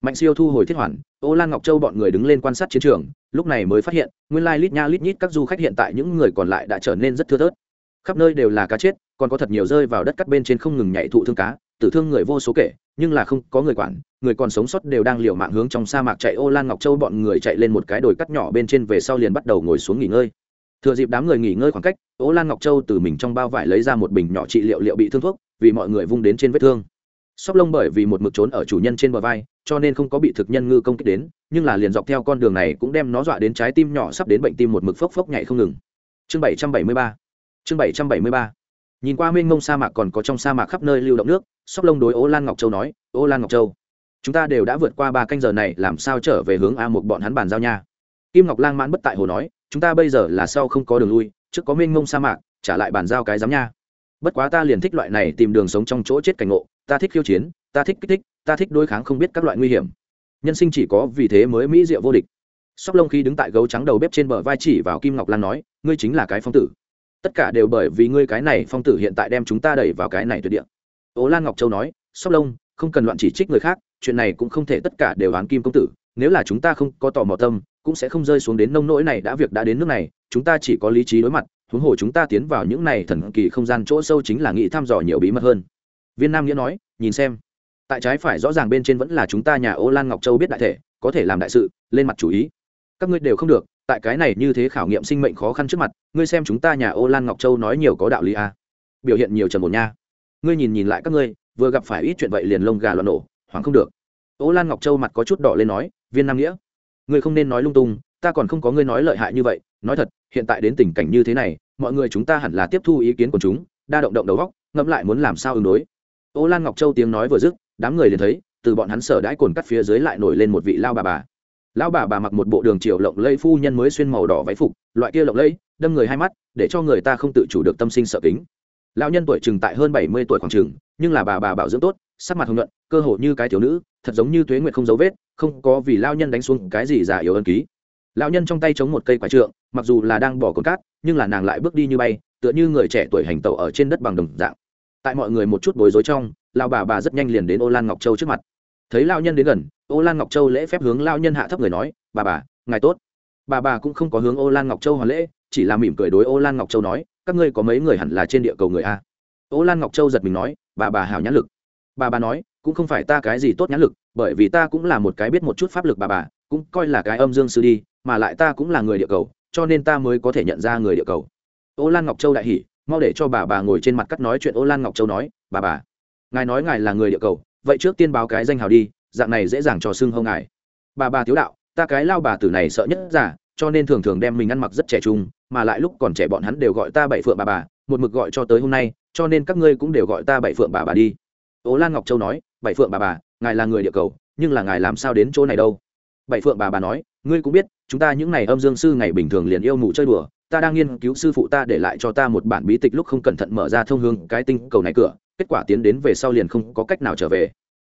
mạnh siêu thu hồi thiết hoàn, ô lan ngọc châu bọn người đứng lên quan sát chiến trường, lúc này mới phát hiện, nguyên lai lít nha lít nhít các du khách hiện tại những người còn lại đã trở nên rất thưa thớt. Khắp nơi đều là cá chết, còn có thật nhiều rơi vào đất cắt bên trên không ngừng nhảy thụ thương cá, tử thương người vô số kể, nhưng là không có người quản, người còn sống sót đều đang liều mạng hướng trong sa mạc chạy. Ô lan ngọc châu bọn người chạy lên một cái đồi cắt nhỏ bên trên về sau liền bắt đầu ngồi xuống nghỉ ngơi thừa dịp đám người nghỉ ngơi khoảng cách, ố lan ngọc châu từ mình trong bao vải lấy ra một bình nhỏ trị liệu liệu bị thương thuốc, vì mọi người vung đến trên vết thương. Sóc lông bởi vì một mực trốn ở chủ nhân trên bờ vai, cho nên không có bị thực nhân ngư công kích đến, nhưng là liền dọc theo con đường này cũng đem nó dọa đến trái tim nhỏ sắp đến bệnh tim một mực phốc phốc nhảy không ngừng. Chương bảy trăm bảy mươi ba. Chương bảy trăm bảy mươi ba. Nhìn qua mênh mông sa mạc còn có trong sa mạc khắp nơi lưu động nước, sóc lông đối ô lan ngọc châu nói ô lan ngọc châu, chúng ta đều đã vượt qua ba canh giờ này, làm sao trở về hướng a một bọn hắn bàn giao nha? Kim ngọc lang mãn bất tại hồ nói chúng ta bây giờ là sau không có đường lui, trước có mênh mông sa mạc, trả lại bàn giao cái giám nha. Bất quá ta liền thích loại này tìm đường sống trong chỗ chết cảnh ngộ, ta thích khiêu chiến, ta thích kích thích, ta thích đối kháng không biết các loại nguy hiểm. Nhân sinh chỉ có vì thế mới mỹ diệu vô địch. Sóc lông khi đứng tại gấu trắng đầu bếp trên bờ vai chỉ vào kim ngọc lan nói, ngươi chính là cái phong tử. Tất cả đều bởi vì ngươi cái này phong tử hiện tại đem chúng ta đẩy vào cái này tuyệt địa. Ố lan ngọc châu nói, sóc lông, không cần loạn chỉ trích người khác, chuyện này cũng không thể tất cả đều oán kim công tử, nếu là chúng ta không có tò mò tâm cũng sẽ không rơi xuống đến nông nỗi này đã việc đã đến nước này, chúng ta chỉ có lý trí đối mặt, huống hồ chúng ta tiến vào những này thần kỳ không gian chỗ sâu chính là nghĩ thăm dò nhiều bí mật hơn. Viên nam nghĩa nói, nhìn xem. Tại trái phải rõ ràng bên trên vẫn là chúng ta nhà ô lan ngọc châu biết đại thể, có thể làm đại sự, lên mặt chủ ý. Các ngươi đều không được, tại cái này như thế khảo nghiệm sinh mệnh khó khăn trước mặt, ngươi xem chúng ta nhà ô lan ngọc châu nói nhiều có đạo lý à. biểu hiện nhiều trần một nha. Ngươi nhìn nhìn lại các ngươi, vừa gặp phải ít chuyện vậy liền lông gà loạn nổ, hoảng không được. Ô lan ngọc châu mặt có chút đỏ lên nói, viên nam nghĩa ngươi không nên nói lung tung ta còn không có ngươi nói lợi hại như vậy nói thật hiện tại đến tình cảnh như thế này mọi người chúng ta hẳn là tiếp thu ý kiến của chúng đa động động đầu góc ngẫm lại muốn làm sao ứng đối. Ô lan ngọc châu tiếng nói vừa dứt đám người liền thấy từ bọn hắn sở đãi cồn cắt phía dưới lại nổi lên một vị lao bà bà. Lão bà bà mặc một bộ đường triều lộng lây phu nhân mới xuyên màu đỏ váy phục loại kia lộng lây, đâm người hai mắt để cho người ta không tự chủ được tâm sinh sợ kính. Lão nhân tuổi chừng tại hơn bảy mươi tuổi khoảng chừng nhưng là bà bà bảo dưỡng tốt sắc mặt hồng nhuận cơ hồ như cái thiếu nữ thật giống như tuế nguyệt không dấu vết không có vì lao nhân đánh xuống cái gì giả yếu ân ký. Lão nhân trong tay chống một cây quả trượng, mặc dù là đang bỏ cồn cát, nhưng là nàng lại bước đi như bay, tựa như người trẻ tuổi hành tẩu ở trên đất bằng đồng dạng. Tại mọi người một chút bối rối trong lao bà bà rất nhanh liền đến ô lan ngọc châu trước mặt. Thấy lao nhân đến gần, ô lan ngọc châu lễ phép hướng lao nhân hạ thấp người nói, bà bà, ngài tốt. Bà bà cũng không có hướng ô lan ngọc châu hoàn lễ, chỉ là mỉm cười đối ô lan ngọc châu nói, các ngươi có mấy người hẳn là trên địa cầu người a? Ô lan ngọc châu giật mình nói, bà bà hảo nhãn lực. Bà bà nói cũng không phải ta cái gì tốt nhãn lực, bởi vì ta cũng là một cái biết một chút pháp lực bà bà, cũng coi là cái âm dương sư đi, mà lại ta cũng là người địa cầu, cho nên ta mới có thể nhận ra người địa cầu. Ô lan ngọc châu đại hỉ, mau để cho bà bà ngồi trên mặt cắt nói chuyện ô lan ngọc châu nói, bà bà, ngài nói ngài là người địa cầu, vậy trước tiên báo cái danh hào đi, dạng này dễ dàng cho xưng hông ngài. Bà bà thiếu đạo, ta cái lao bà tử này sợ nhất giả cho nên thường thường đem mình ăn mặc rất trẻ trung, mà lại lúc còn trẻ bọn hắn đều gọi ta bảy phượng bà bà, một mực gọi cho tới hôm nay, cho nên các ngươi cũng đều gọi ta bảy phượng bà bà đi. Ố lan ngọc châu nói bảy phượng bà bà, ngài là người địa cầu, nhưng là ngài làm sao đến chỗ này đâu? Bảy phượng bà bà nói, ngươi cũng biết, chúng ta những ngày âm dương sư ngày bình thường liền yêu mụ chơi đùa, ta đang nghiên cứu sư phụ ta để lại cho ta một bản bí tịch lúc không cẩn thận mở ra thông hương cái tinh cầu này cửa, kết quả tiến đến về sau liền không có cách nào trở về.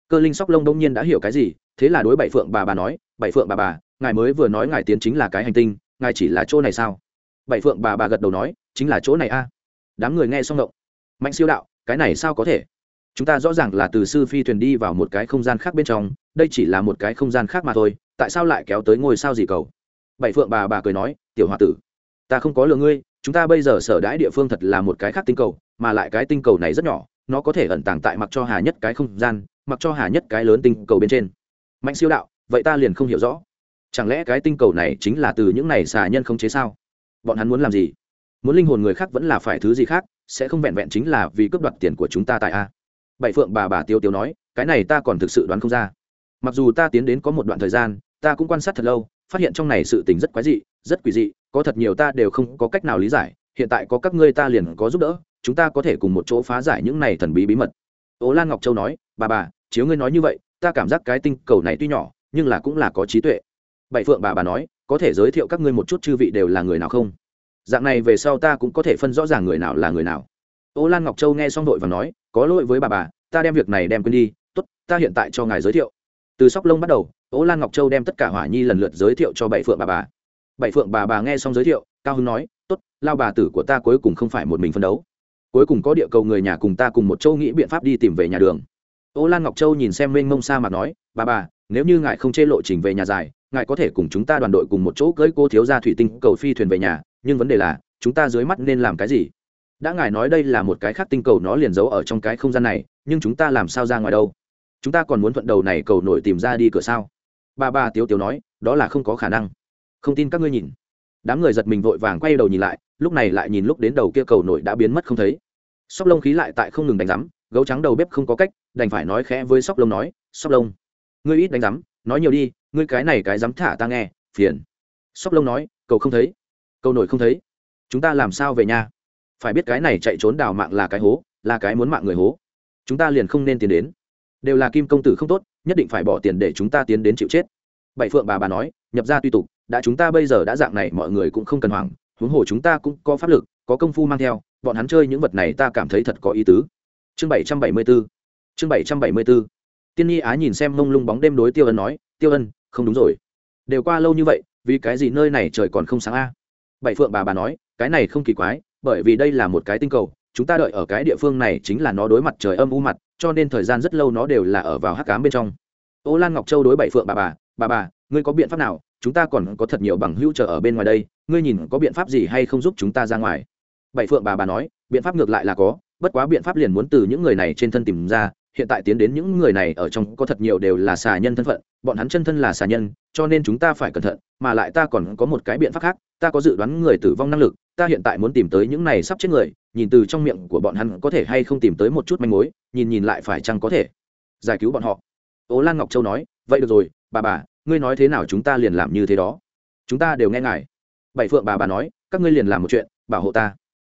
Cơ linh sóc lông đông nhiên đã hiểu cái gì, thế là đối bảy phượng bà bà nói, bảy phượng bà bà, ngài mới vừa nói ngài tiến chính là cái hành tinh, ngài chỉ là chỗ này sao? Bảy phượng bà bà gật đầu nói, chính là chỗ này a. Đám người nghe xong động mạnh siêu đạo, cái này sao có thể? Chúng ta rõ ràng là từ sư phi thuyền đi vào một cái không gian khác bên trong, đây chỉ là một cái không gian khác mà thôi, tại sao lại kéo tới ngôi sao gì cầu? Bảy phượng bà bà cười nói, tiểu h o a tử, ta không có lừa ngươi, chúng ta bây giờ sở đãi địa phương thật là một cái khác tinh cầu, mà lại cái tinh cầu này rất nhỏ, nó có thể ẩn tàng tại mặc cho hà nhất cái không gian, mặc cho hà nhất cái lớn tinh cầu bên trên. Mạnh siêu đạo, vậy ta liền không hiểu rõ. Chẳng lẽ cái tinh cầu này chính là từ những này xà nhân không chế sao? Bọn hắn muốn làm gì? Muốn linh hồn người khác vẫn là phải thứ gì khác, sẽ không vẹn vẹn chính là vì cướp đoạt tiền của chúng ta tại a bảy phượng bà bà tiêu tiêu nói, cái này ta còn thực sự đoán không ra. Mặc dù ta tiến đến có một đoạn thời gian, ta cũng quan sát thật lâu, phát hiện trong này sự tình rất quái dị, rất quỷ dị, có thật nhiều ta đều không có cách nào lý giải, hiện tại có các ngươi ta liền có giúp đỡ, chúng ta có thể cùng một chỗ phá giải những này thần bí bí mật. Ố lan ngọc châu nói, bà bà, chiếu ngươi nói như vậy, ta cảm giác cái tinh cầu này tuy nhỏ, nhưng là cũng là có trí tuệ. Bảy phượng bà bà nói, có thể giới thiệu các ngươi một chút chư vị đều là người nào không? Dạng này về sau ta cũng có thể phân rõ ràng người nào là người nào. Ô lan ngọc châu nghe xong đội và nói có lỗi với bà bà, ta đem việc này đem quên đi, tốt, ta hiện tại cho ngài giới thiệu. Từ sóc lông bắt đầu, ố lan ngọc châu đem tất cả hỏa nhi lần lượt giới thiệu cho bảy phượng bà bà. Bảy phượng bà bà nghe xong giới thiệu, cao hưng nói, tốt, lao bà tử của ta cuối cùng không phải một mình phân đấu. Cuối cùng có địa cầu người nhà cùng ta cùng một châu nghĩ biện pháp đi tìm về nhà đường. Ô lan ngọc châu nhìn xem mênh mông sa mà nói, bà bà, nếu như ngài không chê lộ trình về nhà dài, ngài có thể cùng chúng ta đoàn đội cùng một chỗ cưỡi cô thiếu gia thủy tinh cầu phi thuyền về nhà, nhưng vấn đề là, chúng ta dưới mắt nên làm cái gì? Đã ngài nói đây là một cái khác tinh cầu nó liền giấu ở trong cái không gian này, nhưng chúng ta làm sao ra ngoài đâu? Chúng ta còn muốn thuận đầu này cầu nổi tìm ra đi cửa sao? Bà bà tiếu tiếu nói, đó là không có khả năng. Không tin các ngươi nhìn. Đám người giật mình vội vàng quay đầu nhìn lại, lúc này lại nhìn lúc đến đầu kia cầu nổi đã biến mất không thấy. Sóc lông khí lại tại không ngừng đánh rắm gấu trắng đầu bếp không có cách, đành phải nói khẽ với sóc lông nói, sóc lông, ngươi ít đánh rắm nói nhiều đi, ngươi cái này cái dám thả ta nghe, phiền. Sóc lông nói, cầu không thấy, cầu nổi không thấy, chúng ta làm sao về nhà? Phải biết cái này chạy trốn đào mạng là cái hố, là cái muốn mạng người hố. Chúng ta liền không nên tiến đến. Đều là kim công tử không tốt, nhất định phải bỏ tiền để chúng ta tiến đến chịu chết. Bảy phượng bà bà nói, nhập ra tuy tục, đã chúng ta bây giờ đã dạng này, mọi người cũng không cần hoảng, huống hồ chúng ta cũng có pháp lực, có công phu mang theo, bọn hắn chơi những vật này ta cảm thấy thật có ý tứ. Chương bảy trăm bảy mươi b ố chương bảy trăm bảy mươi b ố tiên nhi á nhìn xem mông lung bóng đêm đối tiêu ân nói, tiêu ân, không đúng rồi. Đều qua lâu như vậy, vì cái gì nơi này trời còn không sáng a? Bảy phượng bà bà nói, cái này không kỳ quái bởi vì đây là một cái tinh cầu, chúng ta đợi ở cái địa phương này chính là nó đối mặt trời âm u mặt, cho nên thời gian rất lâu nó đều là ở vào hắc cám bên trong. Ô lan ngọc châu đối bảy phượng bà bà bà bà, ngươi có biện pháp nào? Chúng ta còn có thật nhiều bằng hữu chờ ở bên ngoài đây, ngươi nhìn có biện pháp gì hay không giúp chúng ta ra ngoài? Bảy phượng bà bà nói, biện pháp ngược lại là có, bất quá biện pháp liền muốn từ những người này trên thân tìm ra, hiện tại tiến đến những người này ở trong có thật nhiều đều là xà nhân thân phận, bọn hắn chân thân là xà nhân, cho nên chúng ta phải cẩn thận, mà lại ta còn có một cái biện pháp khác, ta có dự đoán người tử vong năng lực ta hiện tại muốn tìm tới những này sắp chết người, nhìn từ trong miệng của bọn hắn có thể hay không tìm tới một chút manh mối, nhìn nhìn lại phải chăng có thể. Giải cứu bọn họ. Ố lan ngọc châu nói, vậy được rồi, bà bà, ngươi nói thế nào chúng ta liền làm như thế đó. Chúng ta đều nghe ngài. Bảy phượng bà bà nói, các ngươi liền làm một chuyện, bảo hộ ta.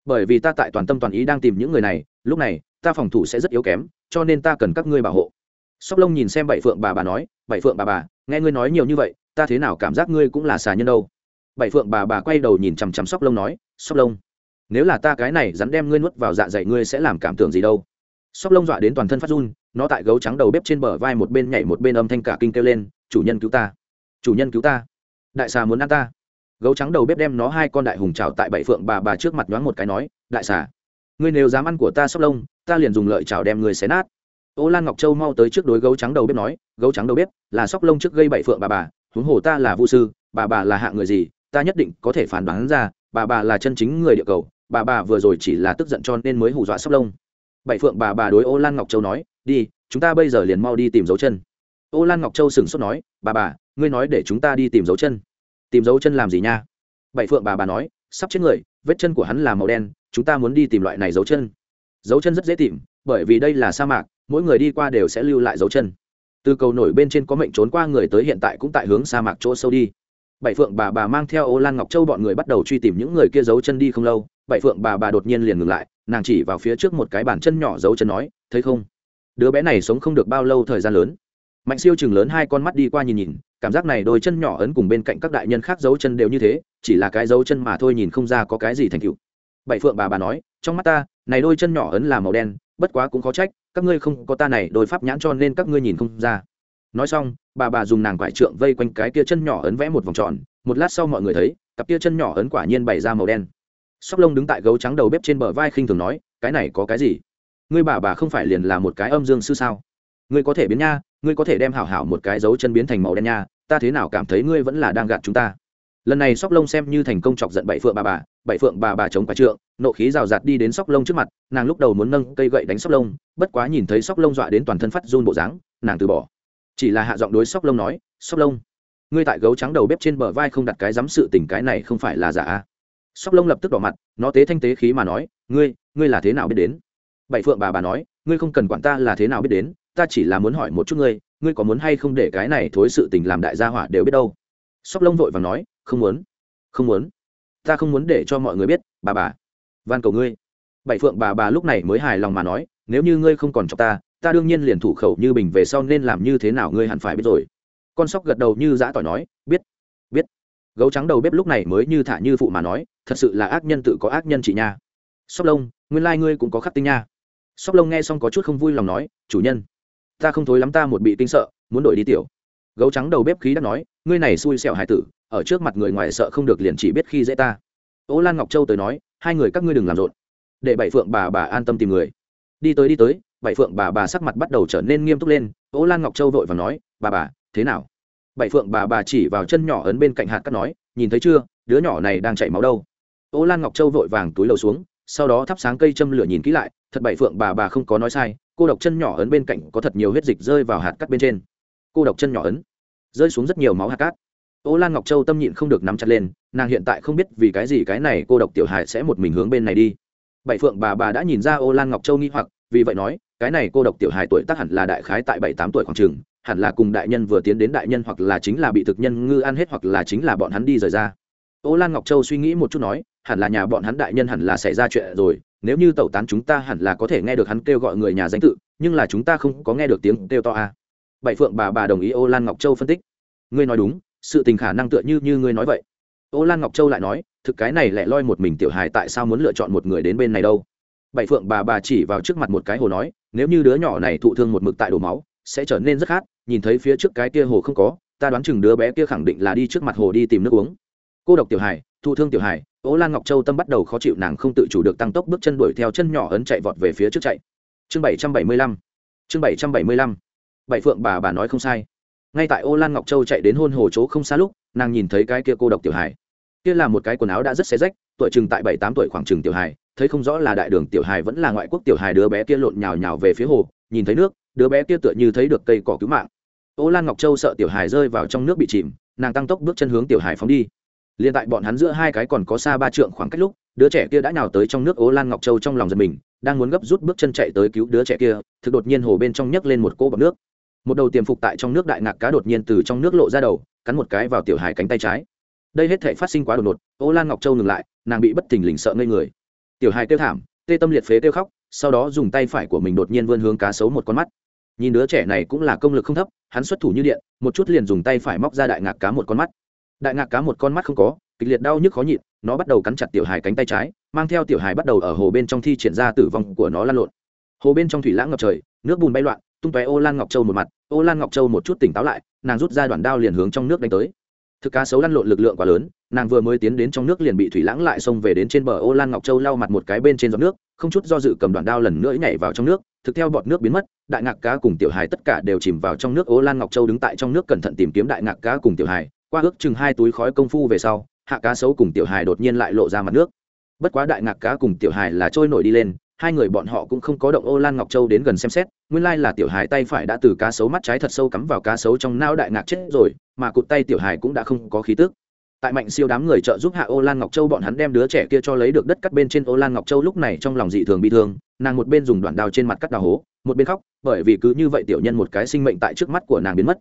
Bởi vì ta tại toàn tâm toàn ý đang tìm những người này, lúc này, ta phòng thủ sẽ rất yếu kém, cho nên ta cần các ngươi bảo hộ. Sóc lông nhìn xem bảy phượng bà bà nói, bảy phượng bà bà, nghe ngươi nói nhiều như vậy, ta thế nào cảm giác ngươi cũng là xà nhân đâu? Bảy phượng bà bà quay đầu nhìn chằm chằm sóc lông nói sóc lông. Nếu là ta cái này rắn đem ngươi nuốt vào dạ dày, ngươi sẽ làm cảm tưởng gì đâu? Sóc lông dọa đến toàn thân phát run, nó tại gấu trắng đầu bếp trên bờ vai một bên nhảy một bên âm thanh cả kinh kêu lên, chủ nhân cứu ta! Chủ nhân cứu ta! Đại xà muốn ăn ta! Gấu trắng đầu bếp đem nó hai con đại hùng trào tại bảy phượng bà bà trước mặt nhoáng một cái nói, đại xà, ngươi nếu dám ăn của ta sóc lông, ta liền dùng lợi chảo đem ngươi xé nát. Ô lan ngọc châu mau tới trước đối gấu trắng đầu bếp nói, gấu trắng đầu bếp, là sóc lông trước gây bảy phượng bà bà, huống hồ ta là vũ sư, bà bà là hạ người gì ta nhất định có thể phán đoán ra, bà bà là chân chính người địa cầu, bà bà vừa rồi chỉ là tức giận cho nên mới hù dọa sóc lông. Bảy phượng bà bà đối ô lan ngọc châu nói, đi, chúng ta bây giờ liền mau đi tìm dấu chân. Ô lan ngọc châu sửng sốt nói, bà bà, ngươi nói để chúng ta đi tìm dấu chân. Tìm dấu chân làm gì nha? Bảy phượng bà bà nói, sắp chết người, vết chân của hắn là màu đen, chúng ta muốn đi tìm loại này dấu chân. Dấu chân rất dễ tìm, bởi vì đây là sa mạc, mỗi người đi qua đều sẽ lưu lại dấu chân. Từ cầu nổi bên trên có mệnh trốn qua người tới hiện tại cũng tại hướng sa mạc chỗ sâu đi bảy phượng bà bà mang theo ô lan ngọc châu bọn người bắt đầu truy tìm những người kia giấu chân đi không lâu, bảy phượng bà bà đột nhiên liền ngừng lại, nàng chỉ vào phía trước một cái bàn chân nhỏ giấu chân nói, thấy không? Đứa bé này sống không được bao lâu thời gian lớn. Mạnh siêu chừng lớn hai con mắt đi qua nhìn nhìn, cảm giác này đôi chân nhỏ ấn cùng bên cạnh các đại nhân khác giấu chân đều như thế, chỉ là cái dấu chân mà thôi nhìn không ra có cái gì thành cựu bảy phượng bà bà nói, trong mắt ta, này đôi chân nhỏ ấn là màu đen, bất quá cũng khó trách, các ngươi không có ta này đôi pháp nhãn cho nên các ngươi nhìn không ra nói xong, bà bà dùng nàng quải trượng vây quanh cái kia chân nhỏ ấn vẽ một vòng tròn. Một lát sau mọi người thấy, cặp kia chân nhỏ ấn quả nhiên bày ra màu đen. Sóc lông đứng tại gấu trắng đầu bếp trên bờ vai khinh thường nói, cái này có cái gì? Ngươi bà bà không phải liền là một cái âm dương sư sao? Ngươi có thể biến nha, ngươi có thể đem hảo hảo một cái dấu chân biến thành màu đen nha, ta thế nào cảm thấy ngươi vẫn là đang gạt chúng ta? Lần này sóc lông xem như thành công chọc giận bảy phượng bà bà, bảy phượng bà bà chống quả trượng, nộ khí rào rạt đi đến sóc lông trước mặt, nàng lúc đầu muốn nâng cây gậy đánh sóc lông, bất quá nhìn thấy sóc lông dọa đến toàn thân phát run bộ dáng, nàng từ bỏ chỉ là hạ giọng đối sóc lông nói, sóc lông, ngươi tại gấu trắng đầu bếp trên bờ vai không đặt cái dám sự tình cái này không phải là giả a? Sóc lông lập tức đỏ mặt, nó tế thanh tế khí mà nói, ngươi ngươi là thế nào biết đến? Bảy phượng bà bà nói, ngươi không cần quản ta là thế nào biết đến, ta chỉ là muốn hỏi một chút ngươi ngươi có muốn hay không để cái này thối sự tình làm đại gia hỏa đều biết đâu? Sóc lông vội và nói, không muốn không muốn, ta không muốn để cho mọi người biết, bà bà, van cầu ngươi. Bảy phượng bà bà lúc này mới hài lòng mà nói, nếu như ngươi không còn cho ta ta đương nhiên liền thủ khẩu như bình về sau nên làm như thế nào ngươi hẳn phải biết rồi. Con sóc gật đầu như dã tỏi nói, biết biết. Gấu trắng đầu bếp lúc này mới như thả như phụ mà nói, thật sự là ác nhân tự có ác nhân chị nha. Sóc lông, nguyên lai、like、ngươi cũng có khắc tinh nha. Sóc lông nghe xong có chút không vui lòng nói, chủ nhân, ta không thối lắm ta một bị tinh sợ, muốn đổi đi tiểu. Gấu trắng đầu bếp khí đã nói, ngươi này xui xẻo hải tử, ở trước mặt người ngoài sợ không được liền chỉ biết khi dễ ta. Ô lan ngọc châu tới nói, hai người các ngươi đừng làm rộn. Để bảy phượng bà bà an tâm tìm người. Đi tới đi tới bảy phượng bà bà sắc mặt bắt đầu trở nên nghiêm túc lên ố lan ngọc châu vội và nói, bà bà, thế nào? Bảy phượng bà bà chỉ vào chân nhỏ ấn bên cạnh hạt cắt nói, nhìn thấy chưa, đứa nhỏ này đang chảy máu đâu. Ố lan ngọc châu vội vàng túi lầu xuống, sau đó thắp sáng cây châm lửa nhìn kỹ lại, thật bảy phượng bà bà không có nói sai, cô độc chân nhỏ ấn bên cạnh có thật nhiều huyết dịch rơi vào hạt cắt bên trên. Cô độc chân nhỏ ấn, rơi xuống rất nhiều máu hạt cát. Ô lan ngọc châu tâm nhịn không được nắm chặt lên, nàng hiện tại không biết vì cái gì cái này cô độc tiểu hài sẽ một mình hướng bên này đi. Bảy phượng bà bà đã nhìn ra ô lan ngọc châu nghi hoặc vì vậy nói, cái này cô độc tiểu hài tuổi tác hẳn là đại khái tại bảy tám tuổi khoảng trường hẳn là cùng đại nhân vừa tiến đến đại nhân hoặc là chính là bị thực nhân ngư ăn hết hoặc là chính là bọn hắn đi rời ra. Ô lan ngọc châu suy nghĩ một chút nói, hẳn là nhà bọn hắn đại nhân hẳn là xảy ra chuyện rồi, nếu như tẩu tán chúng ta hẳn là có thể nghe được hắn kêu gọi người nhà danh tự, nhưng là chúng ta không có nghe được tiếng kêu to a à. bảy phượng bà bà đồng ý ô lan ngọc châu phân tích. Ngươi nói đúng, sự tình khả năng tựa như như ngươi nói vậy. Ô lan ngọc châu lại nói, thực cái này lại loi một mình tiểu hài tại sao muốn lựa chọn một người đến bên này đâu? Bảy phượng bà bà chỉ vào trước mặt một cái hồ nói, nếu như đứa nhỏ này thụ thương một mực tại đổ máu, sẽ trở nên rất khát, nhìn thấy phía trước cái kia hồ không có, ta đoán chừng đứa bé kia khẳng định là đi trước mặt hồ đi tìm nước uống. Cô độc tiểu hài, thụ thương tiểu hài ố lan ngọc châu tâm bắt đầu khó chịu nàng không tự chủ được tăng tốc bước chân đuổi theo chân nhỏ ấn chạy vọt về phía trước chạy. Chương bảy trăm bảy mươi lăm, chương bảy trăm bảy mươi lăm. Bảy phượng bà bà nói không sai. Ngay tại ô lan ngọc châu chạy đến hôn hồ chỗ không xa lúc, nàng nhìn thấy cái kia cô độc tiểu hài. Kia là một cái quần áo đã rất xé rách, tuổi chừng tại bảy tám tuổi khoảng chừng tiểu hài thấy không rõ là đại đường tiểu hài vẫn là ngoại quốc tiểu hài đứa bé kia lộn nhào nhào về phía hồ, nhìn thấy nước, đứa bé kia tựa như thấy được cây cỏ cứu mạng. Ô lan ngọc châu sợ tiểu hài rơi vào trong nước bị chìm, nàng tăng tốc bước chân hướng tiểu hài phóng đi. Liền tại bọn hắn giữa hai cái còn có xa ba trượng khoảng cách lúc, đứa trẻ kia đã nhào tới trong nước ố lan ngọc châu trong lòng giật mình, đang muốn gấp rút bước chân chạy tới cứu đứa trẻ kia, thực đột nhiên hồ bên trong nhấc lên một cô bọc nước. Một đầu tiềm phục tại trong nước đại ngạc cá đột nhiên từ trong nước lộ ra đầu, cắn một cái vào tiểu hải cánh tay trái. Đây hết thể phát sinh quá đột ngột, ô lan ngọc châu ngừng lại, nàng bị bất thình lình sợ ngây người tiểu hải kêu thảm, tê tâm liệt phế kêu khóc, sau đó dùng tay phải của mình đột nhiên vươn hướng cá sấu một con mắt. Nhìn đứa trẻ này cũng là công lực không thấp, hắn xuất thủ như điện, một chút liền dùng tay phải móc ra đại ngạc cá một con mắt. Đại ngạc cá một con mắt không có, kịch liệt đau nhức khó nhịn, nó bắt đầu cắn chặt tiểu hài cánh tay trái, mang theo tiểu hài bắt đầu ở hồ bên trong thi triển ra tử vong của nó lan lộn. Hồ bên trong thủy lãng ngập trời, nước bùn bay loạn, tung tóe ô lan ngọc châu một mặt, ô lan ngọc châu một chút tỉnh táo lại, nàng rút ra đoạn đao liền hướng trong nước đánh tới. Thực cá sấu lăn lộn lực lượng quá lớn nàng vừa mới tiến đến trong nước liền bị thủy lãng lại xông về đến trên bờ ô lan ngọc châu lau mặt một cái bên trên giọt nước, không chút do dự cầm đoạn đao lần nữa nhảy vào trong nước, thực theo bọt nước biến mất, đại ngạc cá cùng tiểu hài tất cả đều chìm vào trong nước, ô lan ngọc châu đứng tại trong nước cẩn thận tìm kiếm đại ngạc cá cùng tiểu hài, qua ước chừng hai túi khói công phu về sau, hạ cá sấu cùng tiểu hài đột nhiên lại lộ ra mặt nước. Bất quá đại ngạc cá cùng tiểu hài là trôi nổi đi lên, hai người bọn họ cũng không có động ô lan ngọc châu đến gần xem xét, nguyên lai là tiểu hài tay phải đã từ cá sấu mắt trái thật sâu cắm vào cá sấu trong não đại ngạc chết rồi, mà cụt tay tiểu hài cũng đã không có khí tức tại mạnh siêu đám người trợ giúp hạ ô lan ngọc châu bọn hắn đem đứa trẻ kia cho lấy được đất cắt bên trên ô lan ngọc châu lúc này trong lòng dị thường bị thương, nàng một bên dùng đoạn đào trên mặt cắt đào hố, một bên khóc, bởi vì cứ như vậy tiểu nhân một cái sinh mệnh tại trước mắt của nàng biến mất.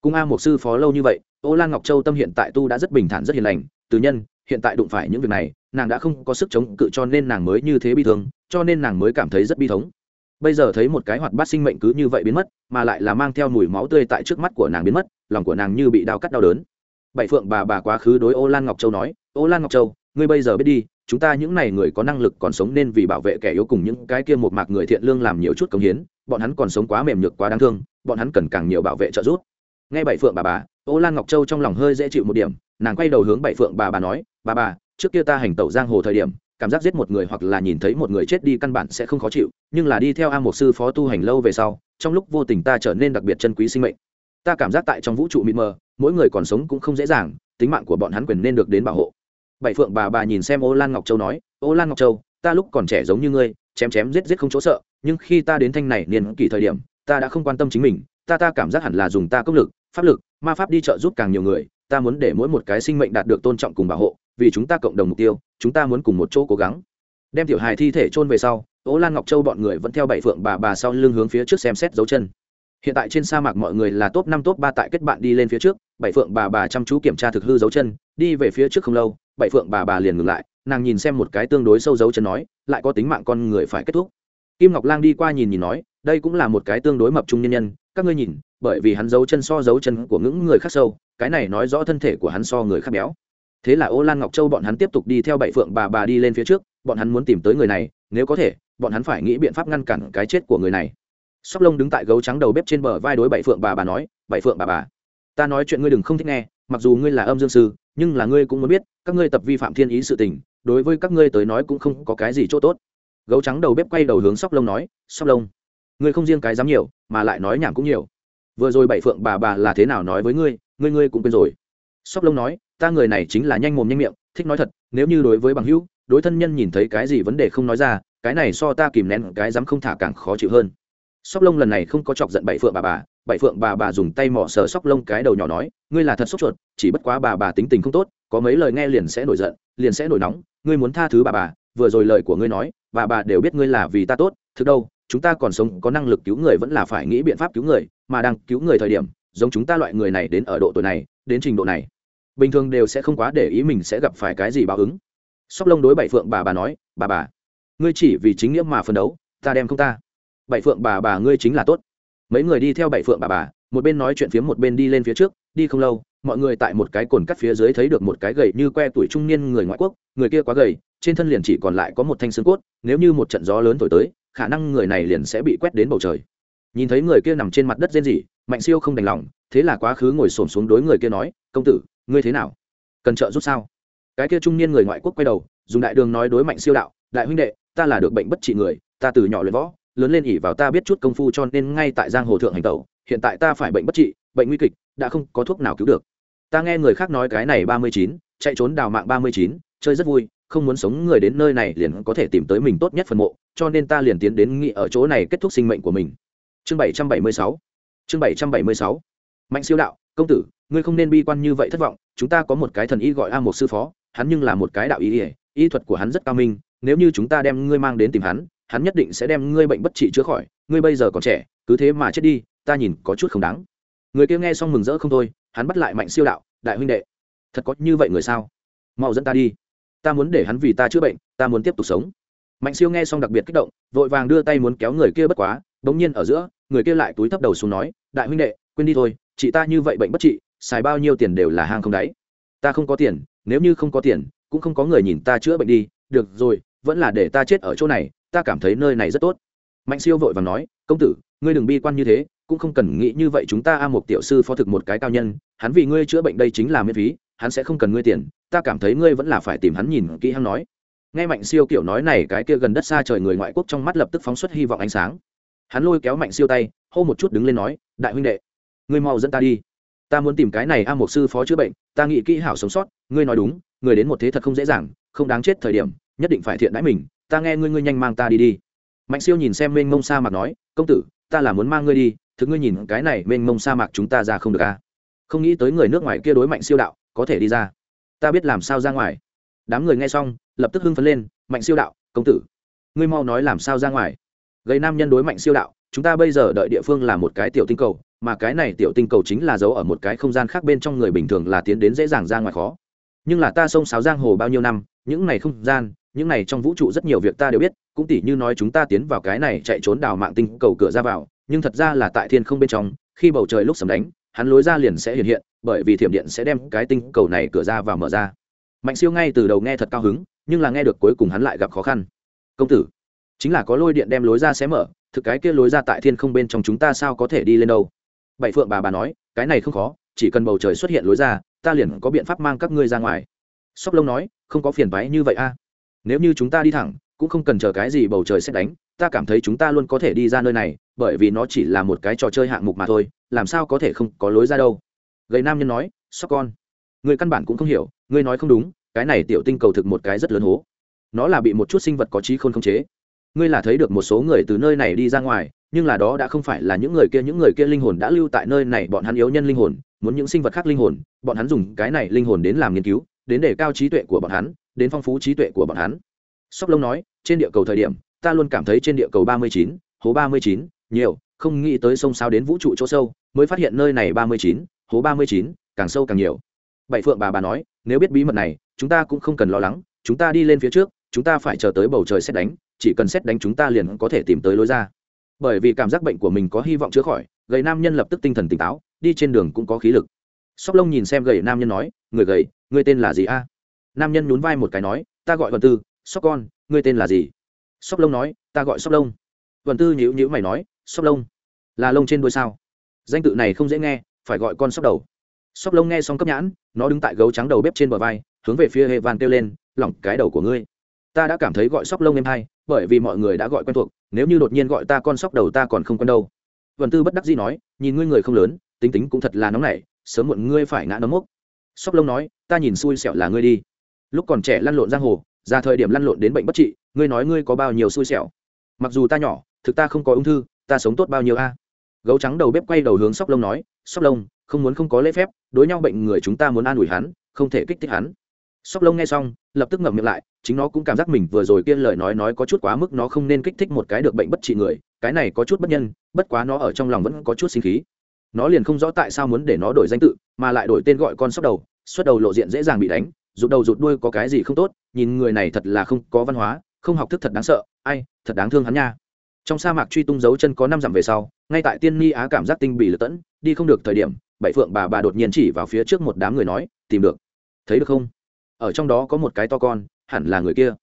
Cung a một sư phó lâu như vậy, ô lan ngọc châu tâm hiện tại tu đã rất bình thản rất hiền lành, từ nhân, hiện tại đụng phải những việc này, nàng đã không có sức chống cự cho nên nàng mới như thế bi thương, cho nên nàng mới cảm thấy rất bi thống. Bây giờ thấy một cái hoạt bát sinh mệnh cứ như vậy biến mất, mà lại là mang theo mùi máu tươi tại trước mắt của nàng biến mất, lòng của nàng như bị đau cắt đau đớn bảy phượng bà bà quá khứ đối ô lan ngọc châu nói, ô lan ngọc châu, ngươi bây giờ biết đi, chúng ta những n à y người có năng lực còn sống nên vì bảo vệ kẻ yếu cùng những cái kia một mạc người thiện lương làm nhiều chút công hiến, bọn hắn còn sống quá mềm nhược quá đáng thương, bọn hắn cần càng nhiều bảo vệ trợ giúp. Nghe bảy phượng bà bà, ô lan ngọc châu trong lòng hơi dễ chịu một điểm, nàng quay đầu hướng bảy phượng bà bà nói, bà bà, trước kia ta hành tẩu giang hồ thời điểm, cảm giác giết một người hoặc là nhìn thấy một người chết đi căn bản sẽ không khó chịu, nhưng là đi theo a một sư phó tu hành lâu về sau, trong lúc vô tình ta trở nên đặc biệt chân quý sinh mệnh. Ta cảm giác tại trong vũ trụ mịt mờ mỗi người còn sống cũng không dễ dàng, tính mạng của bọn hắn quyền nên được đến bảo hộ. Bảy phượng bà bà nhìn xem ô lan ngọc châu nói, ô lan ngọc châu, ta lúc còn trẻ giống như ngươi, chém chém giết giết không chỗ sợ, nhưng khi ta đến thanh này niên kỷ thời điểm, ta đã không quan tâm chính mình, ta ta cảm giác hẳn là dùng ta công lực, pháp lực, ma pháp đi trợ giúp càng nhiều người, ta muốn để mỗi một cái sinh mệnh đạt được tôn trọng cùng bảo hộ, vì chúng ta cộng đồng mục tiêu, chúng ta muốn cùng một chỗ cố gắng. Đem tiểu hài thi thể chôn về sau ố lan ngọc châu bọn người vẫn theo bảy phượng bà bà sau lưng hướng phía trước xem xét dấu chân hiện tại trên sa mạc mọi người là top năm, top ba tại kết bạn đi lên phía trước, bảy phượng bà bà chăm chú kiểm tra thực hư dấu chân, đi về phía trước không lâu, bảy phượng bà bà liền ngừng lại, nàng nhìn xem một cái tương đối sâu dấu chân nói, lại có tính mạng con người phải kết thúc. Kim ngọc lang đi qua nhìn nhìn nói, đây cũng là một cái tương đối mập trung nhân nhân, các ngươi nhìn, bởi vì hắn dấu chân so dấu chân của những người khác sâu, cái này nói rõ thân thể của hắn so người khác béo. Thế là ô lan ngọc châu bọn hắn tiếp tục đi theo bảy phượng bà bà đi lên phía trước, bọn hắn muốn tìm tới người này, nếu có thể, bọn hắn phải nghĩ biện pháp ngăn cản cái chết của người này sóc lông đứng tại gấu trắng đầu bếp trên bờ vai đối bảy phượng bà bà nói, bảy phượng bà bà, ta nói chuyện ngươi đừng không thích nghe, mặc dù ngươi là âm dương sư, nhưng là ngươi cũng muốn biết, các ngươi tập vi phạm thiên ý sự tình, đối với các ngươi tới nói cũng không có cái gì chỗ tốt. Gấu trắng đầu bếp quay đầu hướng sóc lông nói, sóc lông, ngươi không riêng cái dám nhiều, mà lại nói nhảm cũng nhiều. Vừa rồi bảy phượng bà bà là thế nào nói với ngươi ngươi ngươi cũng quên rồi. Sóc lông nói, ta người này chính là nhanh mồm nhanh miệng, thích nói thật, nếu như đối với bằng hữu, đối thân nhân nhìn thấy cái gì vấn đề không nói ra, cái này so ta kìm nén, cái dám không thả càng khó chịu hơn sóc lông lần này không có chọc giận bảy phượng bà bà, bảy phượng bà bà dùng tay mỏ sờ sóc lông cái đầu nhỏ nói, ngươi là thật sốt chuột chỉ bất quá bà bà tính tình không tốt, có mấy lời nghe liền sẽ nổi giận, liền sẽ nổi nóng, ngươi muốn tha thứ bà bà, vừa rồi lời của ngươi nói, bà bà đều biết ngươi là vì ta tốt, thực đâu, chúng ta còn sống, có năng lực cứu người vẫn là phải nghĩ biện pháp cứu người, mà đang cứu người thời điểm, giống chúng ta loại người này đến ở độ tuổi này, đến trình độ này, bình thường đều sẽ không quá để ý mình sẽ gặp phải cái gì báo ứng. Sóc lông đối bảy phượng bà bà nói, bà bà, ngươi chỉ vì chính nghĩa mà phân đấu, ta đem không ta bảy phượng bà bà ngươi chính là tốt. Mấy người đi theo bảy phượng bà bà, một bên nói chuyện phía một bên đi lên phía trước, đi không lâu, mọi người tại một cái cồn cắt phía dưới thấy được một cái gầy như que tuổi trung niên người ngoại quốc, người kia quá gầy, trên thân liền chỉ còn lại có một thanh xương cốt, nếu như một trận gió lớn thổi tới, khả năng người này liền sẽ bị quét đến bầu trời. Nhìn thấy người kia nằm trên mặt đất rên rỉ, mạnh siêu không đành lòng, thế là quá khứ ngồi xổm xuống đối người kia nói, công tử, ngươi thế nào? Cần trợ giúp sao? Cái kia trung niên người ngoại quốc quay đầu, dùng đại đường nói đối mạnh siêu đạo, đại huynh đệ, ta là được bệnh bất trị người, ta từ nhỏ luyện võ lớn lên ỉ vào ta biết chút công phu cho nên ngay tại giang hồ thượng hành tẩu, hiện tại ta phải bệnh bất trị, bệnh nguy kịch, đã không có thuốc nào cứu được. Ta nghe người khác nói cái này ba mươi chín, chạy trốn đào mạng ba mươi chín, chơi rất vui, không muốn sống người đến nơi này liền có thể tìm tới mình tốt nhất phần mộ, cho nên ta liền tiến đến nghị ở chỗ này kết thúc sinh mệnh của mình. Chương bảy trăm bảy mươi sáu, chương bảy trăm bảy mươi sáu. Mạnh siêu đạo, công tử, ngươi không nên bi quan như vậy thất vọng, chúng ta có một cái thần y gọi a một sư phó, hắn nhưng là một cái đạo y ỉa y thuật của hắn rất cao minh, nếu như chúng ta đem ngươi mang đến tìm hắn hắn nhất định sẽ đem ngươi bệnh bất trị chữa khỏi, ngươi bây giờ còn trẻ, cứ thế mà chết đi, ta nhìn có chút không đáng. Người kia nghe xong mừng rỡ không thôi, hắn bắt lại mạnh siêu đạo, đại huynh đệ, thật có như vậy người sao? Mau dẫn ta đi. Ta muốn để hắn vì ta chữa bệnh, ta muốn tiếp tục sống. Mạnh siêu nghe xong đặc biệt kích động, vội vàng đưa tay muốn kéo người kia bất quá, bỗng nhiên ở giữa, người kia lại túi thấp đầu xuống nói, đại huynh đệ, quên đi thôi, chị ta như vậy bệnh bất trị, xài bao nhiêu tiền đều là hang không đáy. Ta không có tiền, nếu như không có tiền, cũng không có người nhìn ta chữa bệnh đi, được rồi, vẫn là để ta chết ở chỗ này ta cảm thấy nơi này rất tốt. Mạnh siêu vội và nói, công tử, ngươi đừng bi quan như thế, cũng không cần nghĩ như vậy chúng ta a một tiểu sư phó thực một cái cao nhân, hắn vì ngươi chữa bệnh đây chính là miễn phí, hắn sẽ không cần ngươi tiền, ta cảm thấy ngươi vẫn là phải tìm hắn nhìn kỹ hắn nói. Nghe mạnh siêu kiểu nói này, cái kia gần đất xa trời người ngoại quốc trong mắt lập tức phóng xuất hy vọng ánh sáng. Hắn lôi kéo mạnh siêu tay, hô một chút đứng lên nói, đại huynh đệ, ngươi mau dẫn ta đi. Ta muốn tìm cái này a một sư phó chữa bệnh, ta nghĩ kỹ hảo sống sót, ngươi nói đúng, người đến một thế thật không dễ dàng, không đáng chết thời điểm, nhất định phải thiện đãi mình ta nghe ngươi ngươi nhanh mang ta đi đi. Mạnh siêu nhìn xem mênh mông sa mạc nói, công tử, ta là muốn mang ngươi đi thứ ngươi nhìn cái này mênh mông sa mạc chúng ta ra không được à? Không nghĩ tới người nước ngoài kia đối mạnh siêu đạo, có thể đi ra. Ta biết làm sao ra ngoài. Đám người nghe xong, lập tức hưng phấn lên, mạnh siêu đạo, công tử, ngươi mau nói làm sao ra ngoài? Gây nam nhân đối mạnh siêu đạo, chúng ta bây giờ đợi địa phương là một cái tiểu tinh cầu, mà cái này tiểu tinh cầu chính là giấu ở một cái không gian khác bên trong người bình thường là tiến đến dễ dàng ra ngoài khó. Nhưng là ta sông sáo giang hồ bao nhiêu năm, những này không gian những này trong vũ trụ rất nhiều việc ta đều biết, cũng tỉ như nói chúng ta tiến vào cái này chạy trốn đào mạng tinh cầu cửa ra vào, nhưng thật ra là tại thiên không bên trong, khi bầu trời lúc sầm đánh, hắn lối ra liền sẽ hiện hiện, bởi vì thiểm điện sẽ đem cái tinh cầu này cửa ra vào mở ra. Mạnh siêu ngay từ đầu nghe thật cao hứng, nhưng là nghe được cuối cùng hắn lại gặp khó khăn. Công tử, chính là có lôi điện đem lối ra sẽ mở, thực cái kia lối ra tại thiên không bên trong chúng ta sao có thể đi lên đâu? Bảy phượng bà bà nói, cái này không khó, chỉ cần bầu trời xuất hiện lối ra, ta liền có biện pháp mang các ngươi ra ngoài. Sóc lông nói, không có phiền váy như vậy a nếu như chúng ta đi thẳng, cũng không cần chờ cái gì bầu trời sẽ đánh, ta cảm thấy chúng ta luôn có thể đi ra nơi này, bởi vì nó chỉ là một cái trò chơi hạng mục mà thôi, làm sao có thể không có lối ra đâu. Gầy nam nhân nói, sóc con, người căn bản cũng không hiểu, ngươi nói không đúng, cái này tiểu tinh cầu thực một cái rất lớn hố. Nó là bị một chút sinh vật có trí khôn không chế. Ngươi là thấy được một số người từ nơi này đi ra ngoài, nhưng là đó đã không phải là những người kia, những người kia linh hồn đã lưu tại nơi này, bọn hắn yếu nhân linh hồn, muốn những sinh vật khác linh hồn, bọn hắn dùng cái này linh hồn đến làm nghiên cứu, đến để cao trí tuệ của bọn hắn đến phong phú trí tuệ của bọn hắn. Sóc lông nói, trên địa cầu thời điểm, ta luôn cảm thấy trên địa cầu ba mươi chín, hố ba mươi chín, nhiều, không nghĩ tới sông sao đến vũ trụ chỗ sâu, mới phát hiện nơi này ba mươi chín, hố ba mươi chín, càng sâu càng nhiều. Bảy phượng bà bà nói, nếu biết bí mật này, chúng ta cũng không cần lo lắng, chúng ta đi lên phía trước, chúng ta phải chờ tới bầu trời xét đánh, chỉ cần xét đánh chúng ta liền có thể tìm tới lối ra. Bởi vì cảm giác bệnh của mình có hy vọng chữa khỏi, gầy nam nhân lập tức tinh thần tỉnh táo, đi trên đường cũng có khí lực. Sóc lông nhìn xem gầy nam nhân nói, người gầy, người tên là gì a? Nam nhân nhún vai một cái nói, ta gọi vần tư, sóc con, ngươi tên là gì? Sóc lông nói, ta gọi sóc lông. Vần tư nhữ nhữ mày nói, sóc lông? Là lông trên đuôi sao? Danh tự này không dễ nghe, phải gọi con sóc đầu. Sóc lông nghe xong cấp nhãn, nó đứng tại gấu trắng đầu bếp trên bờ vai, hướng về phía hệ vàng kêu lên, lỏng cái đầu của ngươi. Ta đã cảm thấy gọi sóc lông em hay, bởi vì mọi người đã gọi quen thuộc, nếu như đột nhiên gọi ta con sóc đầu ta còn không quen đâu. Vần tư bất đắc dĩ nói, nhìn ngươi người không lớn, tính tính cũng thật là nóng nảy, sớm muộn ngươi phải ngã nấm mốc. Sóc lông nói, ta nhìn xui xẻo là ngươi đi lúc còn trẻ lăn lộn giang hồ, ra thời điểm lăn lộn đến bệnh bất trị, ngươi nói ngươi có bao nhiêu xui xẻo. Mặc dù ta nhỏ, thực ta không có ung thư, ta sống tốt bao nhiêu a? Gấu trắng đầu bếp quay đầu hướng sóc lông nói, sóc lông, không muốn không có lễ phép, đối nhau bệnh người chúng ta muốn an ủi hắn, không thể kích thích hắn. Sóc lông nghe xong, lập tức ngậm miệng lại, chính nó cũng cảm giác mình vừa rồi kia lời nói nói có chút quá mức, nó không nên kích thích một cái được bệnh bất trị người, cái này có chút bất nhân, bất quá nó ở trong lòng vẫn có chút sinh khí. Nó liền không rõ tại sao muốn để nó đổi danh tự, mà lại đổi tên gọi con sóc đầu xuất đầu lộ diện dễ dàng bị đánh rụt đầu rụt đuôi có cái gì không tốt, nhìn người này thật là không có văn hóa, không học thức thật đáng sợ, ai, thật đáng thương hắn nha. Trong sa mạc truy tung dấu chân có năm dặm về sau, ngay tại tiên ni á cảm giác tinh bị lật tẫn, đi không được thời điểm, bảy phượng bà bà đột nhiên chỉ vào phía trước một đám người nói, tìm được. Thấy được không? Ở trong đó có một cái to con, hẳn là người kia.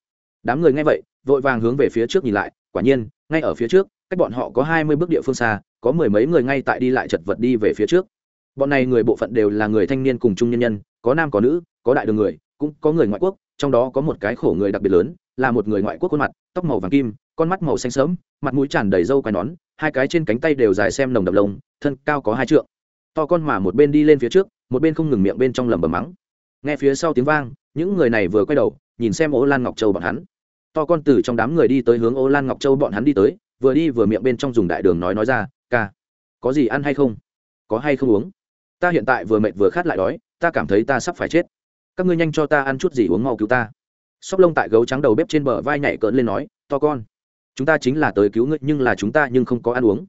Đám người nghe vậy, vội vàng hướng về phía trước nhìn lại, quả nhiên, ngay ở phía trước, cách bọn họ có hai mươi bước địa phương xa, có mười mấy người ngay tại đi lại chật vật đi về phía trước. Bọn này người bộ phận đều là người thanh niên cùng chung nhân nhân, có nam có nữ có đại đường người, cũng có người ngoại quốc, trong đó có một cái khổ người đặc biệt lớn, là một người ngoại quốc khuôn mặt, tóc màu vàng kim, con mắt màu xanh sớm mặt mũi tràn đầy râu quai nón, hai cái trên cánh tay đều dài xem nồng đậm lông, thân cao có hai trượng. To con mà một bên đi lên phía trước, một bên không ngừng miệng bên trong lầm bầm mắng. Nghe phía sau tiếng vang, những người này vừa quay đầu, nhìn xem ô lan ngọc châu bọn hắn. To con từ trong đám người đi tới hướng ô lan ngọc châu bọn hắn đi tới, vừa đi vừa miệng bên trong dùng đại đường nói nói ra, ca, có gì ăn hay không? Có hay không uống? Ta hiện tại vừa mệt vừa khát lại đói, ta cảm thấy ta sắp phải chết các ngươi nhanh cho ta ăn chút gì uống mau cứu ta. Sóc lông tại gấu trắng đầu bếp trên bờ vai nhảy cỡn lên nói, to con, chúng ta chính là tới cứu ngươi, nhưng là chúng ta nhưng không có ăn uống.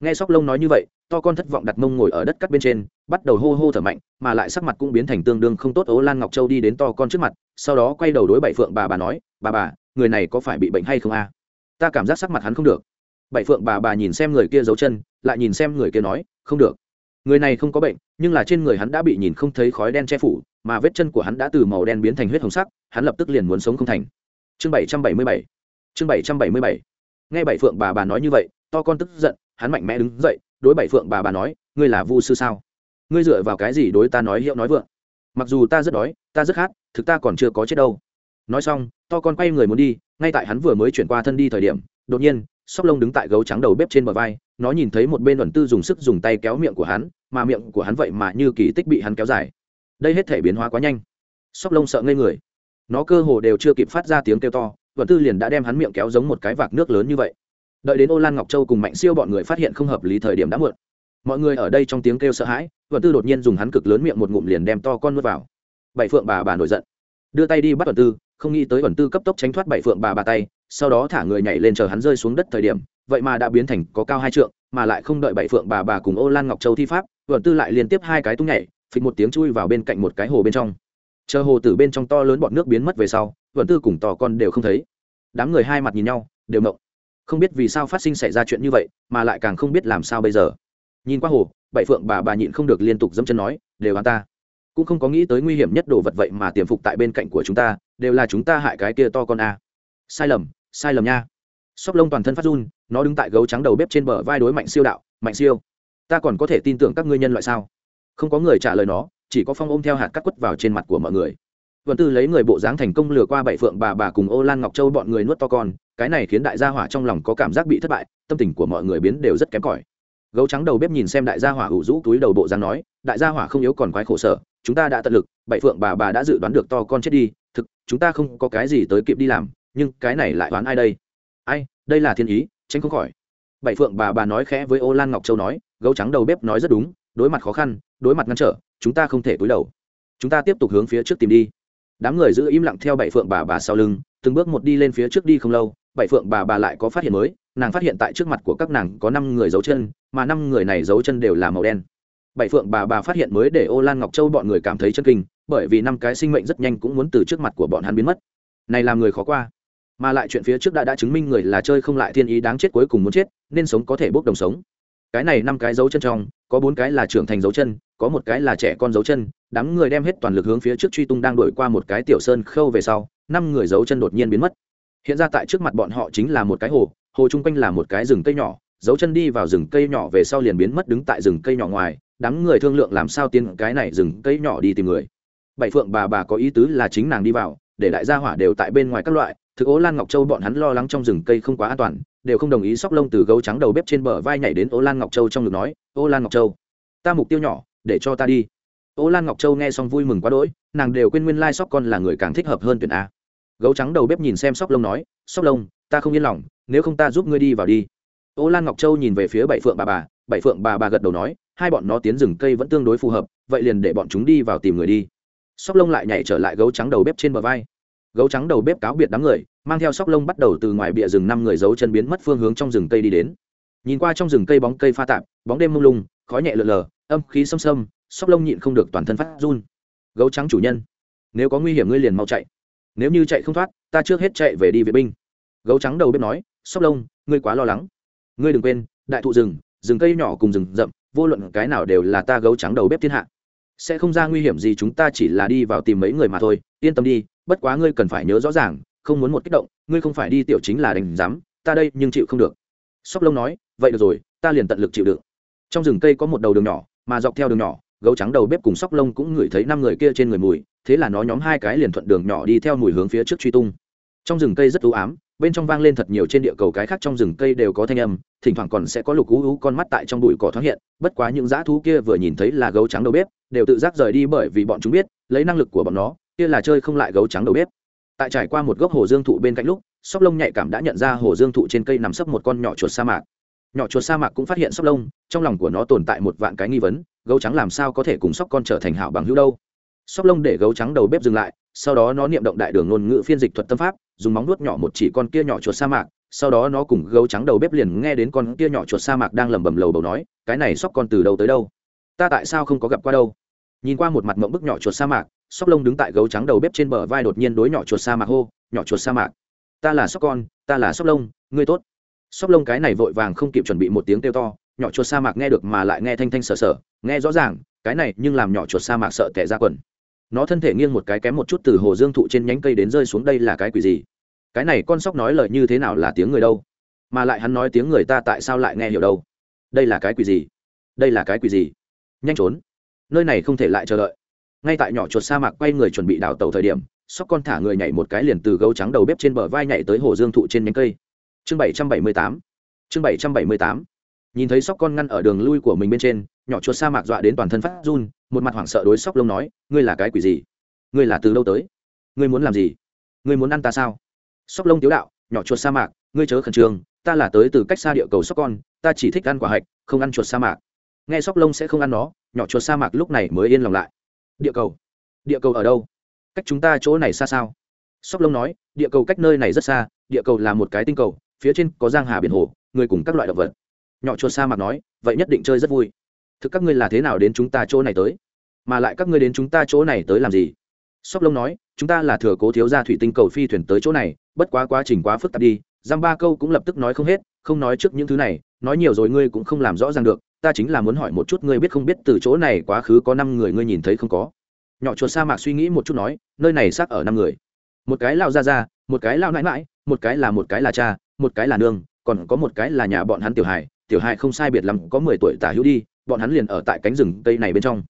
Nghe sóc lông nói như vậy, to con thất vọng đặt mông ngồi ở đất cắt bên trên, bắt đầu hô hô thở mạnh, mà lại sắc mặt cũng biến thành tương đương không tốt. Ố lan ngọc châu đi đến to con trước mặt, sau đó quay đầu đối bảy phượng bà bà nói, bà bà, người này có phải bị bệnh hay không a? Ta cảm giác sắc mặt hắn không được. Bảy phượng bà bà nhìn xem người kia giấu chân, lại nhìn xem người kia nói, không được. Người này không có bệnh, nhưng là trên người hắn đã bị nhìn không thấy khói đen che phủ mà vết chân của hắn đã từ màu đen biến thành huyết hồng sắc, hắn lập tức liền muốn sống không thành. Chương bảy trăm bảy mươi bảy. Chương bảy trăm bảy mươi bảy. Nghe bảy phượng bà bà nói như vậy, to con tức giận, hắn mạnh mẽ đứng dậy, đối bảy phượng bà bà nói, ngươi là vu sư sao? Ngươi dựa vào cái gì đối ta nói hiệu nói vượng? Mặc dù ta rất đói, ta rất khát, thực ta còn chưa có chết đâu. Nói xong, to con quay người muốn đi, ngay tại hắn vừa mới chuyển qua thân đi thời điểm, đột nhiên, sóc lông đứng tại gấu trắng đầu bếp trên bờ vai, nó nhìn thấy một bên luận tư dùng sức dùng tay kéo miệng của hắn, mà miệng của hắn vậy mà như kỳ tích bị hắn kéo dài đây hết thể biến hóa quá nhanh. Sóc lông sợ ngây người. Nó cơ hồ đều chưa kịp phát ra tiếng kêu to luận tư liền đã đem hắn miệng kéo giống một cái vạc nước lớn như vậy. Đợi đến ô lan ngọc châu cùng mạnh siêu bọn người phát hiện không hợp lý thời điểm đã muộn. Mọi người ở đây trong tiếng kêu sợ hãi luận tư đột nhiên dùng hắn cực lớn miệng một ngụm liền đem to con nuốt vào. Bảy phượng bà bà nổi giận. Đưa tay đi bắt luận tư, không nghĩ tới luận tư cấp tốc tránh thoát bảy phượng bà bà tay, sau đó thả người nhảy lên chờ hắn rơi xuống đất thời điểm, vậy mà đã biến thành có cao hai trượng, mà lại không đợi bảy phượng bà bà cùng ô lan ngọc châu thi pháp luận tư lại liên tiếp hai cái tung nhảy phịch một tiếng chui vào bên cạnh một cái hồ bên trong. Chờ hồ từ bên trong to lớn bọn nước biến mất về sau vẫn tư cùng to con đều không thấy. Đám người hai mặt nhìn nhau, đều mộng không biết vì sao phát sinh xảy ra chuyện như vậy, mà lại càng không biết làm sao bây giờ. Nhìn qua hồ, bảy phượng bà bà nhịn không được liên tục dẫm chân nói, đều hắn ta. Cũng không có nghĩ tới nguy hiểm nhất đồ vật vậy mà tiềm phục tại bên cạnh của chúng ta, đều là chúng ta hại cái kia to con a. Sai lầm sai lầm nha. Sóc lông toàn thân phát run, nó đứng tại gấu trắng đầu bếp trên bờ vai đối mạnh siêu đạo, mạnh siêu, ta còn có thể tin tưởng các ngươi nhân loại sao? Không có người trả lời nó, chỉ có phong ôm theo hạt cắt quất vào trên mặt của mọi người. Vân tư lấy người bộ dáng thành công lừa qua bảy phượng bà bà cùng ô lan ngọc châu bọn người nuốt to con, cái này khiến đại gia hỏa trong lòng có cảm giác bị thất bại, tâm tình của mọi người biến đều rất kém cỏi. Gấu trắng đầu bếp nhìn xem đại gia hỏa ủ rũ túi đầu bộ dáng nói, đại gia hỏa không yếu còn quái khổ sở, chúng ta đã tận lực, bảy phượng bà bà đã dự đoán được to con chết đi, thực, chúng ta không có cái gì tới kịp đi làm, nhưng cái này lại đoán ai đây? Ai, đây là thiên ý, tránh không khỏi. Bảy phượng bà bà nói khẽ với ô lan ngọc châu nói, gấu trắng đầu bếp nói rất đúng, đối mặt khó khăn đối mặt ngăn trở, chúng ta không thể cúi đầu. Chúng ta tiếp tục hướng phía trước tìm đi. Đám người giữ im lặng theo bảy phượng bà bà sau lưng, từng bước một đi lên phía trước đi không lâu, bảy phượng bà bà lại có phát hiện mới, nàng phát hiện tại trước mặt của các nàng có năm người giấu chân, mà năm người này giấu chân đều là màu đen. Bảy phượng bà bà phát hiện mới để ô lan ngọc châu bọn người cảm thấy chân kinh, bởi vì năm cái sinh mệnh rất nhanh cũng muốn từ trước mặt của bọn hắn biến mất. Này làm người khó qua. Mà lại chuyện phía trước đã đã chứng minh người là chơi không lại thiên ý đáng chết cuối cùng muốn chết, nên sống có thể bốc đồng sống. Cái này năm cái dấu chân trong, có bốn cái là trưởng thành dấu chân có một cái là trẻ con dấu chân, đám người đem hết toàn lực hướng phía trước truy tung đang đổi qua một cái tiểu sơn khâu về sau, năm người dấu chân đột nhiên biến mất. Hiện ra tại trước mặt bọn họ chính là một cái hồ hồ chung quanh là một cái rừng cây nhỏ, dấu chân đi vào rừng cây nhỏ về sau liền biến mất đứng tại rừng cây nhỏ ngoài, đám người thương lượng làm sao tiến cái này rừng cây nhỏ đi tìm người. Bảy phượng bà bà có ý tứ là chính nàng đi vào, để đại gia hỏa đều tại bên ngoài các loại, thực ố lan ngọc châu bọn hắn lo lắng trong rừng cây không quá an toàn, đều không đồng ý sóc lông từ gấu trắng đầu bếp trên bờ vai nhảy đến ô lan ngọc châu trong ngực nói, ô lan ngọc châu, ta mục tiêu nhỏ để cho ta đi. Ô lan ngọc châu nghe xong vui mừng quá đỗi, nàng đều quên nguyên lai sóc con là người càng thích hợp hơn tuyển a. Gấu trắng đầu bếp nhìn xem sóc lông nói, sóc lông, ta không yên lòng, nếu không ta giúp ngươi đi vào đi. Ô lan ngọc châu nhìn về phía bảy phượng bà bà, bảy phượng bà bà gật đầu nói, hai bọn nó tiến rừng cây vẫn tương đối phù hợp, vậy liền để bọn chúng đi vào tìm người đi. Sóc lông lại nhảy trở lại gấu trắng đầu bếp trên bờ vai. Gấu trắng đầu bếp cáo biệt đám người, mang theo sóc lông bắt đầu từ ngoài bìa rừng năm người giấu chân biến mất phương hướng trong rừng cây đi đến. Nhìn qua trong rừng cây bóng cây pha tạp, bóng đêm mông lung, khói nhẹ lờ lờ âm khí xâm xâm, sóc lông nhịn không được toàn thân phát run. Gấu trắng chủ nhân, nếu có nguy hiểm ngươi liền mau chạy. Nếu như chạy không thoát, ta trước hết chạy về đi vệ binh. Gấu trắng đầu bếp nói, sóc lông, ngươi quá lo lắng. Ngươi đừng quên, đại thụ rừng rừng cây nhỏ cùng rừng rậm, vô luận cái nào đều là ta gấu trắng đầu bếp thiên hạ. Sẽ không ra nguy hiểm gì chúng ta chỉ là đi vào tìm mấy người mà thôi, yên tâm đi, bất quá ngươi cần phải nhớ rõ ràng, không muốn một kích động, ngươi không phải đi tiểu chính là đành dám, ta đây nhưng chịu không được. Sóc lông nói, vậy được rồi, ta liền tận lực chịu đựng. Trong rừng cây có một đầu đường nhỏ mà dọc theo đường nhỏ, gấu trắng đầu bếp cùng sóc lông cũng ngửi thấy năm người kia trên người mùi, thế là nó nhóm hai cái liền thuận đường nhỏ đi theo mùi hướng phía trước truy tung. Trong rừng cây rất ưu ám, bên trong vang lên thật nhiều trên địa cầu cái khác trong rừng cây đều có thanh âm, thỉnh thoảng còn sẽ có lục ú ú con mắt tại trong bụi cỏ thoáng hiện, bất quá những dã thú kia vừa nhìn thấy là gấu trắng đầu bếp, đều tự giác rời đi bởi vì bọn chúng biết, lấy năng lực của bọn nó, kia là chơi không lại gấu trắng đầu bếp. Tại trải qua một gốc hồ dương thụ bên cạnh lúc, sóc lông nhạy cảm đã nhận ra hồ dương thụ trên cây nằm sấp một con nhỏ chuột sa mạc nhỏ chuột sa mạc cũng phát hiện sóc lông, trong lòng của nó tồn tại một vạn cái nghi vấn, gấu trắng làm sao có thể cùng sóc con trở thành hảo bằng hữu đâu? Sóc lông để gấu trắng đầu bếp dừng lại, sau đó nó niệm động đại đường ngôn ngữ phiên dịch thuật tâm pháp, dùng móng nuốt nhỏ một chỉ con kia nhỏ chuột sa mạc, sau đó nó cùng gấu trắng đầu bếp liền nghe đến con kia nhỏ chuột sa mạc đang lẩm bẩm lầu bầu nói, cái này sóc con từ đâu tới đâu? Ta tại sao không có gặp qua đâu? Nhìn qua một mặt mộng bức nhỏ chuột sa mạc, sóc lông đứng tại gấu trắng đầu bếp trên bờ vai đột nhiên đối nhỏ chuột sa mạc hô, nhỏ chuột sa mạc, ta là sóc con, ta là sóc lông, ngươi tốt sóc lông cái này vội vàng không kịp chuẩn bị một tiếng kêu to, nhỏ chuột sa mạc nghe được mà lại nghe thanh thanh sờ sờ nghe rõ ràng, cái này nhưng làm nhỏ chuột sa mạc sợ tẻ ra quần. Nó thân thể nghiêng một cái kém một chút từ hồ dương thụ trên nhánh cây đến rơi xuống đây là cái quỷ gì? Cái này con sóc nói lời như thế nào là tiếng người đâu? Mà lại hắn nói tiếng người ta tại sao lại nghe hiểu đâu? Đây là cái quỷ gì? Đây là cái quỷ gì? Nhanh trốn. Nơi này không thể lại chờ đợi. Ngay tại nhỏ chuột sa mạc quay người chuẩn bị đào tàu thời điểm, sóc con thả người nhảy một cái liền từ gấu trắng đầu bếp trên bờ vai nhảy tới hồ dương thụ trên nhánh cây chương bảy trăm bảy mươi tám. Chương bảy trăm bảy mươi tám. Nhìn thấy sóc con ngăn ở đường lui của mình bên trên, nhỏ chuột sa mạc dọa đến toàn thân phát run, một mặt hoảng sợ đối sóc lông nói, ngươi là cái quỷ gì? Ngươi là từ đâu tới? Ngươi muốn làm gì? Ngươi muốn ăn ta sao? Sóc lông tiếu đạo, nhỏ chuột sa mạc, ngươi chớ khẩn trương, ta là tới từ cách xa địa cầu sóc con, ta chỉ thích ăn quả hạch, không ăn chuột sa mạc. Nghe sóc lông sẽ không ăn nó, nhỏ chuột sa mạc lúc này mới yên lòng lại. Địa cầu? Địa cầu ở đâu? Cách chúng ta chỗ này xa sao? Sóc lông nói, địa cầu cách nơi này rất xa, địa cầu là một cái tinh cầu phía trên có giang hà biển hồ, người cùng các loại động vật. Nhỏ chuột sa mạc nói, vậy nhất định chơi rất vui. Thực các ngươi là thế nào đến chúng ta chỗ này tới? Mà lại các ngươi đến chúng ta chỗ này tới làm gì? Sóc lông nói, chúng ta là thừa cố thiếu gia thủy tinh cầu phi thuyền tới chỗ này, bất quá quá trình quá phức tạp đi giam ba câu cũng lập tức nói không hết, không nói trước những thứ này, nói nhiều rồi ngươi cũng không làm rõ ràng được, ta chính là muốn hỏi một chút ngươi biết không biết từ chỗ này quá khứ có năm người ngươi nhìn thấy không có? Nhỏ chuột sa mạc suy nghĩ một chút nói, nơi này xác ở năm người. Một cái lao ra ra một cái lao nãi mãi một cái là một cái là cha một cái là nương, còn có một cái là nhà bọn hắn tiểu hài tiểu hài không sai biệt lắm, có mười tuổi tả hữu đi, bọn hắn liền ở tại cánh rừng cây này bên trong.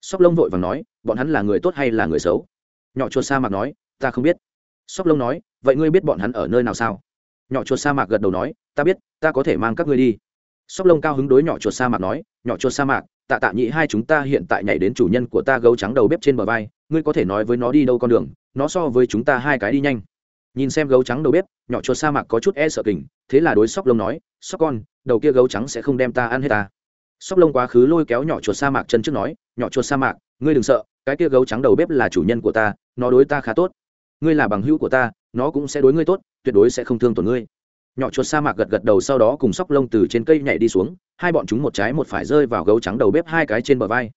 Sóc lông vội vàng nói, bọn hắn là người tốt hay là người xấu? Nhỏ chuột sa mạc nói, ta không biết. Sóc lông nói, vậy ngươi biết bọn hắn ở nơi nào sao? Nhỏ chuột sa mạc gật đầu nói, ta biết, ta có thể mang các ngươi đi. Sóc lông cao hứng đối nhỏ chuột sa mạc nói, nhỏ chuột sa mạc, tạ tạ nhị hai chúng ta hiện tại nhảy đến chủ nhân của ta gấu trắng đầu bếp trên bờ vai, ngươi có thể nói với nó đi đâu con đường, nó so với chúng ta hai cái đi nhanh nhìn xem gấu trắng đầu bếp, nhỏ chuột sa mạc có chút e sợ kình, thế là đối sóc lông nói, sóc con, đầu kia gấu trắng sẽ không đem ta ăn hết ta. Sóc lông quá khứ lôi kéo nhỏ chuột sa mạc chân trước nói, nhỏ chuột sa mạc, ngươi đừng sợ, cái kia gấu trắng đầu bếp là chủ nhân của ta, nó đối ta khá tốt. Ngươi là bằng hữu của ta, nó cũng sẽ đối ngươi tốt, tuyệt đối sẽ không thương tổn ngươi. Nhỏ chuột sa mạc gật gật đầu sau đó cùng sóc lông từ trên cây nhảy đi xuống, hai bọn chúng một trái một phải rơi vào gấu trắng đầu bếp hai cái trên bờ vai.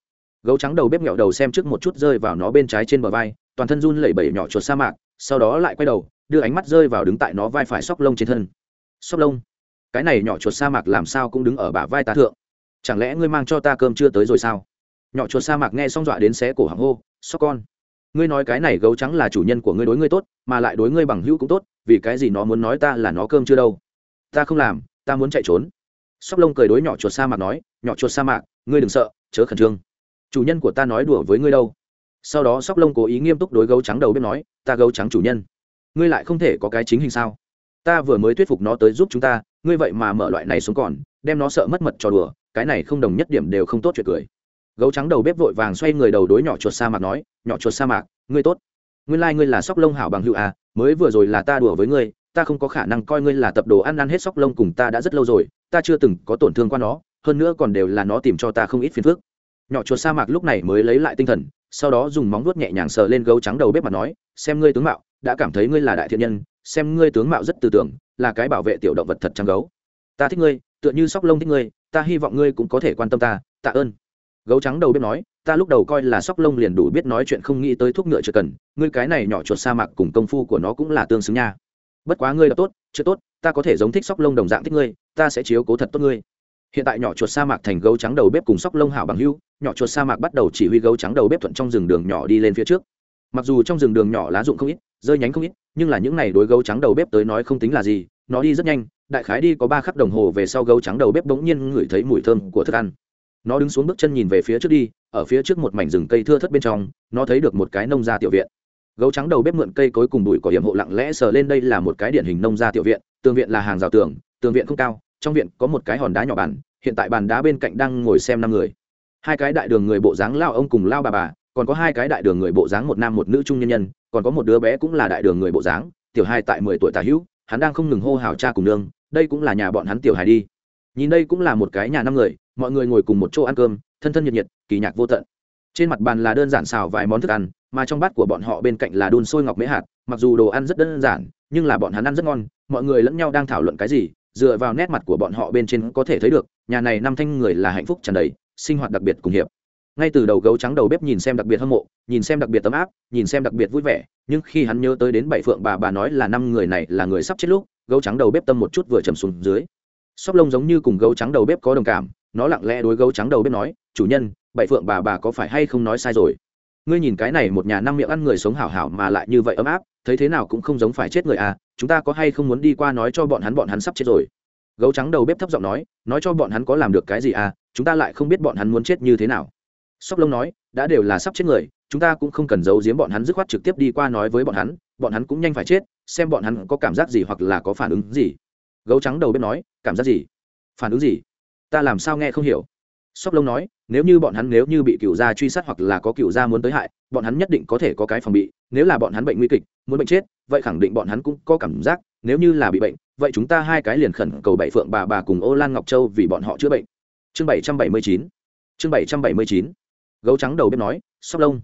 Gấu trắng đầu bếp nghẹo đầu xem trước một chút rơi vào nó bên trái trên bờ vai, toàn thân run lẩy bẩy nhỏ chuột sa mạc sau đó lại quay đầu, đưa ánh mắt rơi vào đứng tại nó vai phải sóc lông trên thân. Sóc lông? Cái này nhỏ chuột sa mạc làm sao cũng đứng ở bả vai ta thượng. Chẳng lẽ ngươi mang cho ta cơm chưa tới rồi sao? Nhỏ chuột sa mạc nghe xong dọa đến xé cổ hàng hô, sóc con, ngươi nói cái này gấu trắng là chủ nhân của ngươi đối ngươi tốt, mà lại đối ngươi bằng hữu cũng tốt, vì cái gì nó muốn nói ta là nó cơm chưa đâu? Ta không làm, ta muốn chạy trốn. Sóc lông cười đối nhỏ chuột sa mạc nói, nhỏ chuột sa mạc, ngươi đừng sợ, chớ khẩn trương. Chủ nhân của ta nói đùa với ngươi đâu sau đó sóc lông cố ý nghiêm túc đối gấu trắng đầu bếp nói, ta gấu trắng chủ nhân, ngươi lại không thể có cái chính hình sao? Ta vừa mới thuyết phục nó tới giúp chúng ta, ngươi vậy mà mở loại này xuống còn, đem nó sợ mất mật cho đùa, cái này không đồng nhất điểm đều không tốt chuyện cười. Gấu trắng đầu bếp vội vàng xoay người đầu đối nhỏ chuột sa mạc nói, nhỏ chuột sa mạc, ngươi tốt. Nguyên lai、like、ngươi là sóc lông hảo bằng hữu à mới vừa rồi là ta đùa với ngươi, ta không có khả năng coi ngươi là tập đồ ăn ăn hết sóc lông cùng ta đã rất lâu rồi, ta chưa từng có tổn thương qua nó, hơn nữa còn đều là nó tìm cho ta không ít phiền phức. Nhỏ chuột sa mạc lúc này mới lấy lại tinh thần sau đó dùng móng vuốt nhẹ nhàng sờ lên gấu trắng đầu bếp mặt nói, xem ngươi tướng mạo, đã cảm thấy ngươi là đại thiện nhân, xem ngươi tướng mạo rất tư tưởng, là cái bảo vệ tiểu động vật thật trắng gấu. Ta thích ngươi, tựa như sóc lông thích ngươi, ta hy vọng ngươi cũng có thể quan tâm ta, tạ ơn. Gấu trắng đầu bếp nói, ta lúc đầu coi là sóc lông liền đủ biết nói chuyện không nghĩ tới thuốc ngựa chưa cần, ngươi cái này nhỏ chuột sa mạc cùng công phu của nó cũng là tương xứng nha. Bất quá ngươi đã tốt, chưa tốt, ta có thể giống thích sóc lông đồng dạng thích ngươi, ta sẽ chiếu cố thật tốt ngươi. Hiện tại nhỏ chuột sa mạc thành gấu trắng đầu bếp cùng sóc lông hảo bằng hưu nhỏ chuột sa mạc bắt đầu chỉ huy gấu trắng đầu bếp thuận trong rừng đường nhỏ đi lên phía trước. Mặc dù trong rừng đường nhỏ lá rụng không ít, rơi nhánh không ít, nhưng là những n à y đối gấu trắng đầu bếp tới nói không tính là gì, nó đi rất nhanh, đại khái đi có ba khắc đồng hồ về sau gấu trắng đầu bếp bỗng nhiên ngửi thấy mùi thơm của thức ăn. Nó đứng xuống bước chân nhìn về phía trước đi, ở phía trước một mảnh rừng cây thưa thất bên trong, nó thấy được một cái nông gia tiểu viện. Gấu trắng đầu bếp mượn cây cối cùng bụi cỏ hiểm hộ lặng lẽ sờ lên đây là một cái điển hình nông gia tiểu viện, tường viện là hàng rào tường tường viện không cao, trong viện có một cái hòn đá nhỏ bàn, hiện tại bàn đá bên cạnh đang ngồi xem năm người hai cái đại đường người bộ dáng lao ông cùng lao bà bà, còn có hai cái đại đường người bộ dáng một nam một nữ trung nhân nhân, còn có một đứa bé cũng là đại đường người bộ dáng, tiểu hai tại mười tuổi tà hữu, hắn đang không ngừng hô hào cha cùng nương, đây cũng là nhà bọn hắn tiểu hài đi. Nhìn đây cũng là một cái nhà năm người, mọi người ngồi cùng một chỗ ăn cơm, thân thân nhiệt nhiệt, kỳ nhạc vô tận. Trên mặt bàn là đơn giản xào vài món thức ăn, mà trong bát của bọn họ bên cạnh là đun sôi ngọc mễ hạt, mặc dù đồ ăn rất đơn giản, nhưng là bọn hắn ăn rất ngon, mọi người lẫn nhau đang thảo luận cái gì, dựa vào nét mặt của bọn họ bên trên có thể thấy được, nhà này năm thanh người là hạnh phúc tràn đầy sinh hoạt đặc biệt cùng hiệp. Ngay từ đầu gấu trắng đầu bếp nhìn xem đặc biệt hâm mộ, nhìn xem đặc biệt tấm áp, nhìn xem đặc biệt vui vẻ, nhưng khi hắn nhớ tới đến bảy phượng bà bà nói là năm người này là người sắp chết lúc, gấu trắng đầu bếp tâm một chút vừa trầm xuống dưới. Sóc lông giống như cùng gấu trắng đầu bếp có đồng cảm, nó lặng lẽ đối gấu trắng đầu bếp nói, chủ nhân, bảy phượng bà bà có phải hay không nói sai rồi? Ngươi nhìn cái này một nhà năm miệng ăn người sống hảo hảo mà lại như vậy ấm áp, thấy thế nào cũng không giống phải chết người à chúng ta có hay không muốn đi qua nói cho bọn hắn bọn hắn sắp chết rồi? Gấu trắng đầu bếp thấp giọng nói nói cho bọn hắn có làm được cái gì à chúng ta lại không biết bọn hắn muốn chết như thế nào. Sóc lông nói, đã đều là sắp chết người, chúng ta cũng không cần giấu giếm bọn hắn dứt khoát trực tiếp đi qua nói với bọn hắn bọn hắn cũng nhanh phải chết, xem bọn hắn có cảm giác gì hoặc là có phản ứng gì. Gấu trắng đầu bếp nói, cảm giác gì? Phản ứng gì? Ta làm sao nghe không hiểu? Sóc lông nói, nếu như bọn hắn nếu như bị cựu gia truy sát hoặc là có cựu gia muốn tới hại, bọn hắn nhất định có thể có cái phòng bị, nếu là bọn hắn bệnh nguy kịch, muốn bệnh chết, vậy khẳng định bọn hắn cũng có cảm giác, nếu như là bị bệnh, vậy chúng ta hai cái liền khẩn cầu bảy phượng bà bà cùng ô lan ngọc châu vì bọn họ chữa bệnh chương bảy trăm bảy mươi chín. Chương bảy trăm bảy mươi chín. Gấu trắng đầu bếp nói, sóc lông,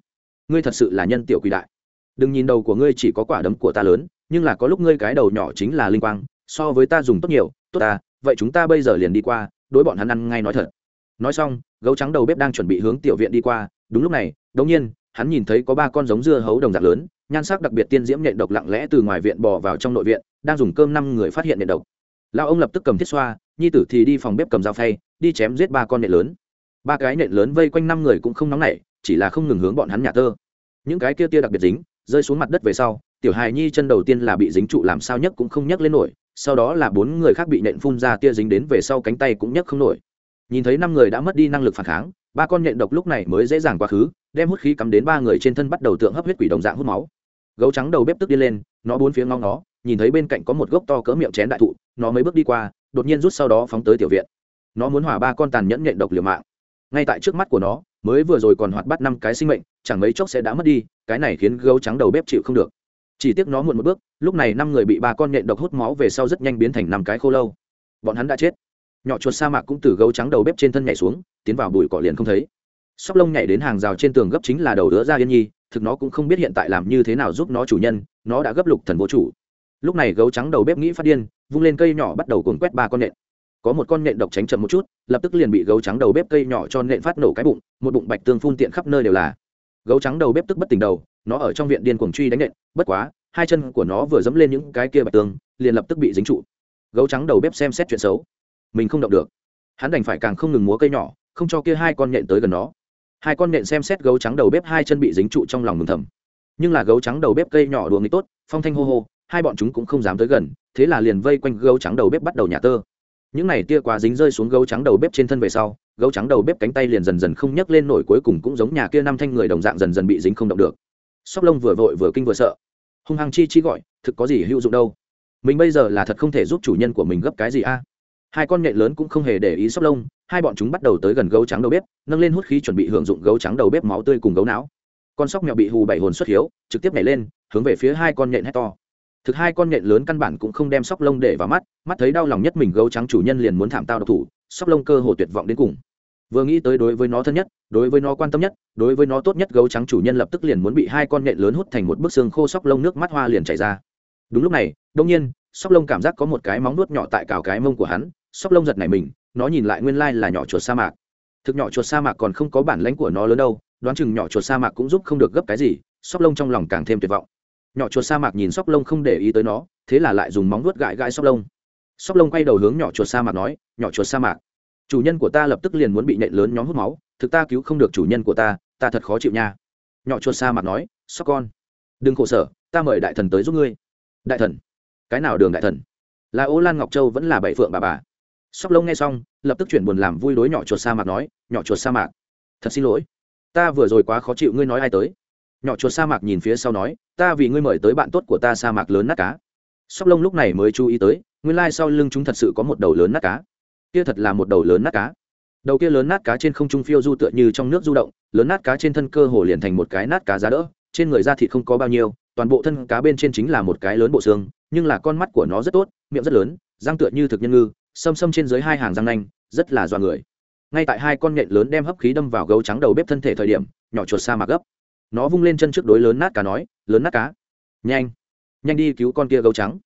ngươi thật sự là nhân tiểu quỷ đại. Đừng nhìn đầu của ngươi chỉ có quả đấm của ta lớn, nhưng là có lúc ngươi cái đầu nhỏ chính là linh quang, so với ta dùng tốt nhiều. Tốt ta, vậy chúng ta bây giờ liền đi qua, đối bọn hắn ăn ngay nói thật. Nói xong, gấu trắng đầu bếp đang chuẩn bị hướng tiểu viện đi qua. Đúng lúc này, đột nhiên, hắn nhìn thấy có ba con giống dưa hấu đồng dạng lớn, nhan sắc đặc biệt tiên diễm nhện độc lặng lẽ từ ngoài viện bò vào trong nội viện, đang dùng cơm năm người phát hiện nhện độc lão ông lập tức cầm thiết xoa, nhi tử thì đi phòng bếp cầm dao phay, đi chém giết ba con nện lớn. Ba cái nện lớn vây quanh năm người cũng không nóng nảy, chỉ là không ngừng hướng bọn hắn nhà tơ. Những cái kia tia đặc biệt dính, rơi xuống mặt đất về sau, tiểu hài nhi chân đầu tiên là bị dính trụ làm sao nhấc cũng không nhấc lên nổi, sau đó là bốn người khác bị nện phun ra tia dính đến về sau cánh tay cũng nhấc không nổi. Nhìn thấy năm người đã mất đi năng lực phản kháng, ba con nhện độc lúc này mới dễ dàng quá khứ, đem hút khí cắm đến ba người trên thân bắt đầu tượng hấp huyết quỷ đồng dạng hút máu. Gấu trắng đầu bếp tức đi lên, nó bốn phía ngóng nó nhìn thấy bên cạnh có một gốc to cỡ miệng chén đại thụ nó mấy bước đi qua, đột nhiên rút sau đó phóng tới tiểu viện. Nó muốn hỏa ba con tàn nhẫn nhện độc liều mạng. Ngay tại trước mắt của nó, mới vừa rồi còn hoạt bắt năm cái sinh mệnh, chẳng mấy chốc sẽ đã mất đi, cái này khiến gấu trắng đầu bếp chịu không được. Chỉ tiếc nó muộn một bước, lúc này năm người bị ba con nhện độc hút máu về sau rất nhanh biến thành năm cái khô lâu. Bọn hắn đã chết. Nhỏ chuột sa mạc cũng từ gấu trắng đầu bếp trên thân nhảy xuống, tiến vào bụi cỏ liền không thấy. Sóc lông nhảy đến hàng rào trên tường gấp chính là đầu đứa ra yên nhi, thực nó cũng không biết hiện tại làm như thế nào giúp nó chủ nhân, nó đã gấp lục thần vô chủ lúc này gấu trắng đầu bếp nghĩ phát điên, vung lên cây nhỏ bắt đầu cuốn quét ba con nện có một con nện độc tránh chậm một chút, lập tức liền bị gấu trắng đầu bếp cây nhỏ cho nện phát nổ cái bụng, một bụng bạch tương phun tiện khắp nơi đều là. Gấu trắng đầu bếp tức bất tỉnh đầu, nó ở trong viện điên cuồng truy đánh nện bất quá, hai chân của nó vừa dẫm lên những cái kia bạch tương, liền lập tức bị dính trụ. Gấu trắng đầu bếp xem xét chuyện xấu. Mình không động được. Hắn đành phải càng không ngừng múa cây nhỏ, không cho kia hai con nện tới gần nó. Hai con nện xem xét gấu trắng đầu bếp hai chân bị dính trụ trong lòng mừng thầm. Nhưng là gấu trắng đầu bếp cây nhỏ đùa nghĩ tốt, phong thanh hô hô hai bọn chúng cũng không dám tới gần, thế là liền vây quanh gấu trắng đầu bếp bắt đầu nhà tơ. Những này tia quá dính rơi xuống gấu trắng đầu bếp trên thân về sau, gấu trắng đầu bếp cánh tay liền dần dần không nhấc lên nổi cuối cùng cũng giống nhà kia năm thanh người đồng dạng dần dần bị dính không động được. Sóc lông vừa vội vừa kinh vừa sợ. Hung hăng chi chi gọi, thực có gì hữu dụng đâu? Mình bây giờ là thật không thể giúp chủ nhân của mình gấp cái gì a? Hai con nghệ lớn cũng không hề để ý sóc lông, hai bọn chúng bắt đầu tới gần gấu trắng đầu bếp, nâng lên hút khí chuẩn bị hưởng dụng gấu trắng đầu bếp máu tươi cùng gấu não. Con sóc mèo bị hù bảy hồn xuất hiếu, trực tiếp nhảy lên, hướng về phía hai con nhện hét to thực hai con nhện lớn căn bản cũng không đem sóc lông để vào mắt mắt thấy đau lòng nhất mình gấu trắng chủ nhân liền muốn thảm tao độc thủ, sóc lông cơ hồ tuyệt vọng đến cùng. Vừa nghĩ tới đối với nó thân nhất, đối với nó quan tâm nhất, đối với nó tốt nhất gấu trắng chủ nhân lập tức liền muốn bị hai con nhện lớn hút thành một bức xương khô sóc lông nước mắt hoa liền chảy ra. Đúng lúc này đông nhiên, sóc lông cảm giác có một cái móng nuốt nhỏ tại cào cái mông của hắn, sóc lông giật này mình, nó nhìn lại nguyên lai là nhỏ chuột sa mạc. Thực nhỏ chuột sa mạc còn không có bản lãnh của nó lớn đâu, đoán chừng nhỏ chuột sa mạc cũng giúp không được gấp cái gì, sóc lông trong lòng càng thêm tuyệt vọng nhỏ chuột sa mạc nhìn sóc lông không để ý tới nó, thế là lại dùng móng vuốt gãi gãi sóc lông. Sóc lông quay đầu hướng nhỏ chuột sa mạc nói, nhỏ chuột sa mạc, chủ nhân của ta lập tức liền muốn bị nện lớn nhóm hút máu, thực ta cứu không được chủ nhân của ta ta thật khó chịu nha. Nhỏ chuột sa mạc nói, sóc con, đừng khổ sở, ta mời đại thần tới giúp ngươi. Đại thần? Cái nào đường đại thần? Là ô lan ngọc châu vẫn là bảy phượng bà bà. Sóc lông nghe xong, lập tức chuyển buồn làm vui đối nhỏ chuột sa mạc nói, nhỏ chuột sa mạc, thật xin lỗi, ta vừa rồi quá khó chịu, ngươi nói ai tới? Nhỏ chuột sa mạc nhìn phía sau nói, ta vì ngươi mời tới bạn tốt của ta sa mạc lớn nát cá. Sóc lông lúc này mới chú ý tới, nguyên lai sau lưng chúng thật sự có một đầu lớn nát cá. Kia thật là một đầu lớn nát cá. Đầu kia lớn nát cá trên không trung phiêu du tựa như trong nước du động, lớn nát cá trên thân cơ hồ liền thành một cái nát cá giá đỡ, trên người da thịt không có bao nhiêu, toàn bộ thân cá bên trên chính là một cái lớn bộ xương, nhưng là con mắt của nó rất tốt, miệng rất lớn, răng tựa như thực nhân ngư, xâm xâm trên dưới hai hàng răng nanh, rất là dọa người. Ngay tại hai con nhện lớn đem hấp khí đâm vào gấu trắng đầu bếp thân thể thời điểm, nhỏ chuột sa mạc gấp nó vung lên chân trước đối lớn nát cá nói, lớn nát cá. Nhanh nhanh đi cứu con kia gấu trắng.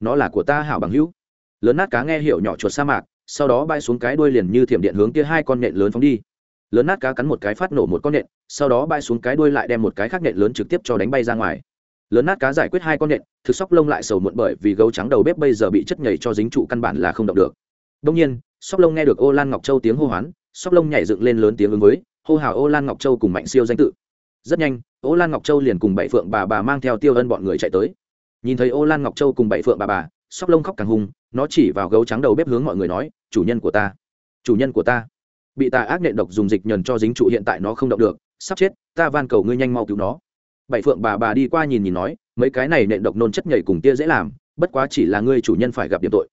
Nó là của ta hảo bằng hữu. Lớn nát cá nghe hiểu nhỏ chuột sa mạc, sau đó bay xuống cái đuôi liền như thiểm điện hướng kia hai con nện lớn phóng đi. Lớn nát cá cắn một cái phát nổ một con nện sau đó bay xuống cái đuôi lại đem một cái khác nện lớn trực tiếp cho đánh bay ra ngoài. Lớn nát cá giải quyết hai con nện thực sóc lông lại sầu muộn bởi vì gấu trắng đầu bếp bây giờ bị chất nhảy cho dính trụ căn bản là không động được. Đông nhiên, sóc lông nghe được ô lan ngọc châu tiếng hô hoán, sóc lông nhảy dựng lên lớn tiếng ứng với, hô hào ô lan ngọc châu cùng mạnh siêu danh tự rất nhanh, ô lan ngọc châu liền cùng bảy phượng bà bà mang theo tiêu ân bọn người chạy tới. Nhìn thấy ô lan ngọc châu cùng bảy phượng bà bà, sóc lông khóc càng hung, nó chỉ vào gấu trắng đầu bếp hướng mọi người nói, chủ nhân của ta, chủ nhân của ta. Bị tà ác nện độc dùng dịch nhờn cho dính trụ hiện tại nó không động được, sắp chết, ta van cầu ngươi nhanh mau cứu nó. Bảy phượng bà bà đi qua nhìn nhìn nói, mấy cái này nện độc nôn chất nhảy cùng tia dễ làm, bất quá chỉ là ngươi chủ nhân phải gặp điểm tội.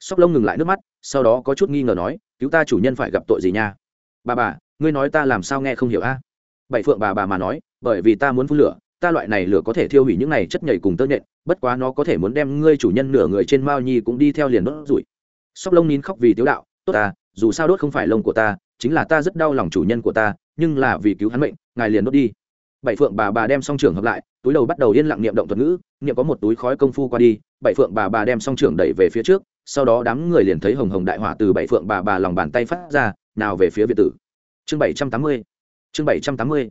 Sóc lông ngừng lại nước mắt, sau đó có chút nghi ngờ nói, cứu ta chủ nhân phải gặp tội gì nha? Bà bà, ngươi nói ta làm sao nghe không hiểu a? Bảy phượng bà bà mà nói, bởi vì ta muốn phun lửa, ta loại này lửa có thể thiêu hủy những này chất nhảy cùng tơ nhện, bất quá nó có thể muốn đem ngươi chủ nhân nửa người trên mao nhi cũng đi theo liền đốt rủi. Sóc lông nín khóc vì tiếu đạo, tốt ta, dù sao đốt không phải lông của ta, chính là ta rất đau lòng chủ nhân của ta, nhưng là vì cứu hắn mệnh, ngài liền đốt đi. Bảy phượng bà bà đem song trường hợp lại, túi đầu bắt đầu yên lặng niệm động thuật ngữ, niệm có một túi khói công phu qua đi, bảy phượng bà bà đem song trường đẩy về phía trước, sau đó đám người liền thấy hồng hồng đại hỏa từ bảy phượng bà bà lòng bàn tay phát ra, nào về phía việt tử. Chương bảy trăm tám mươi chương bảy trăm tám mươi.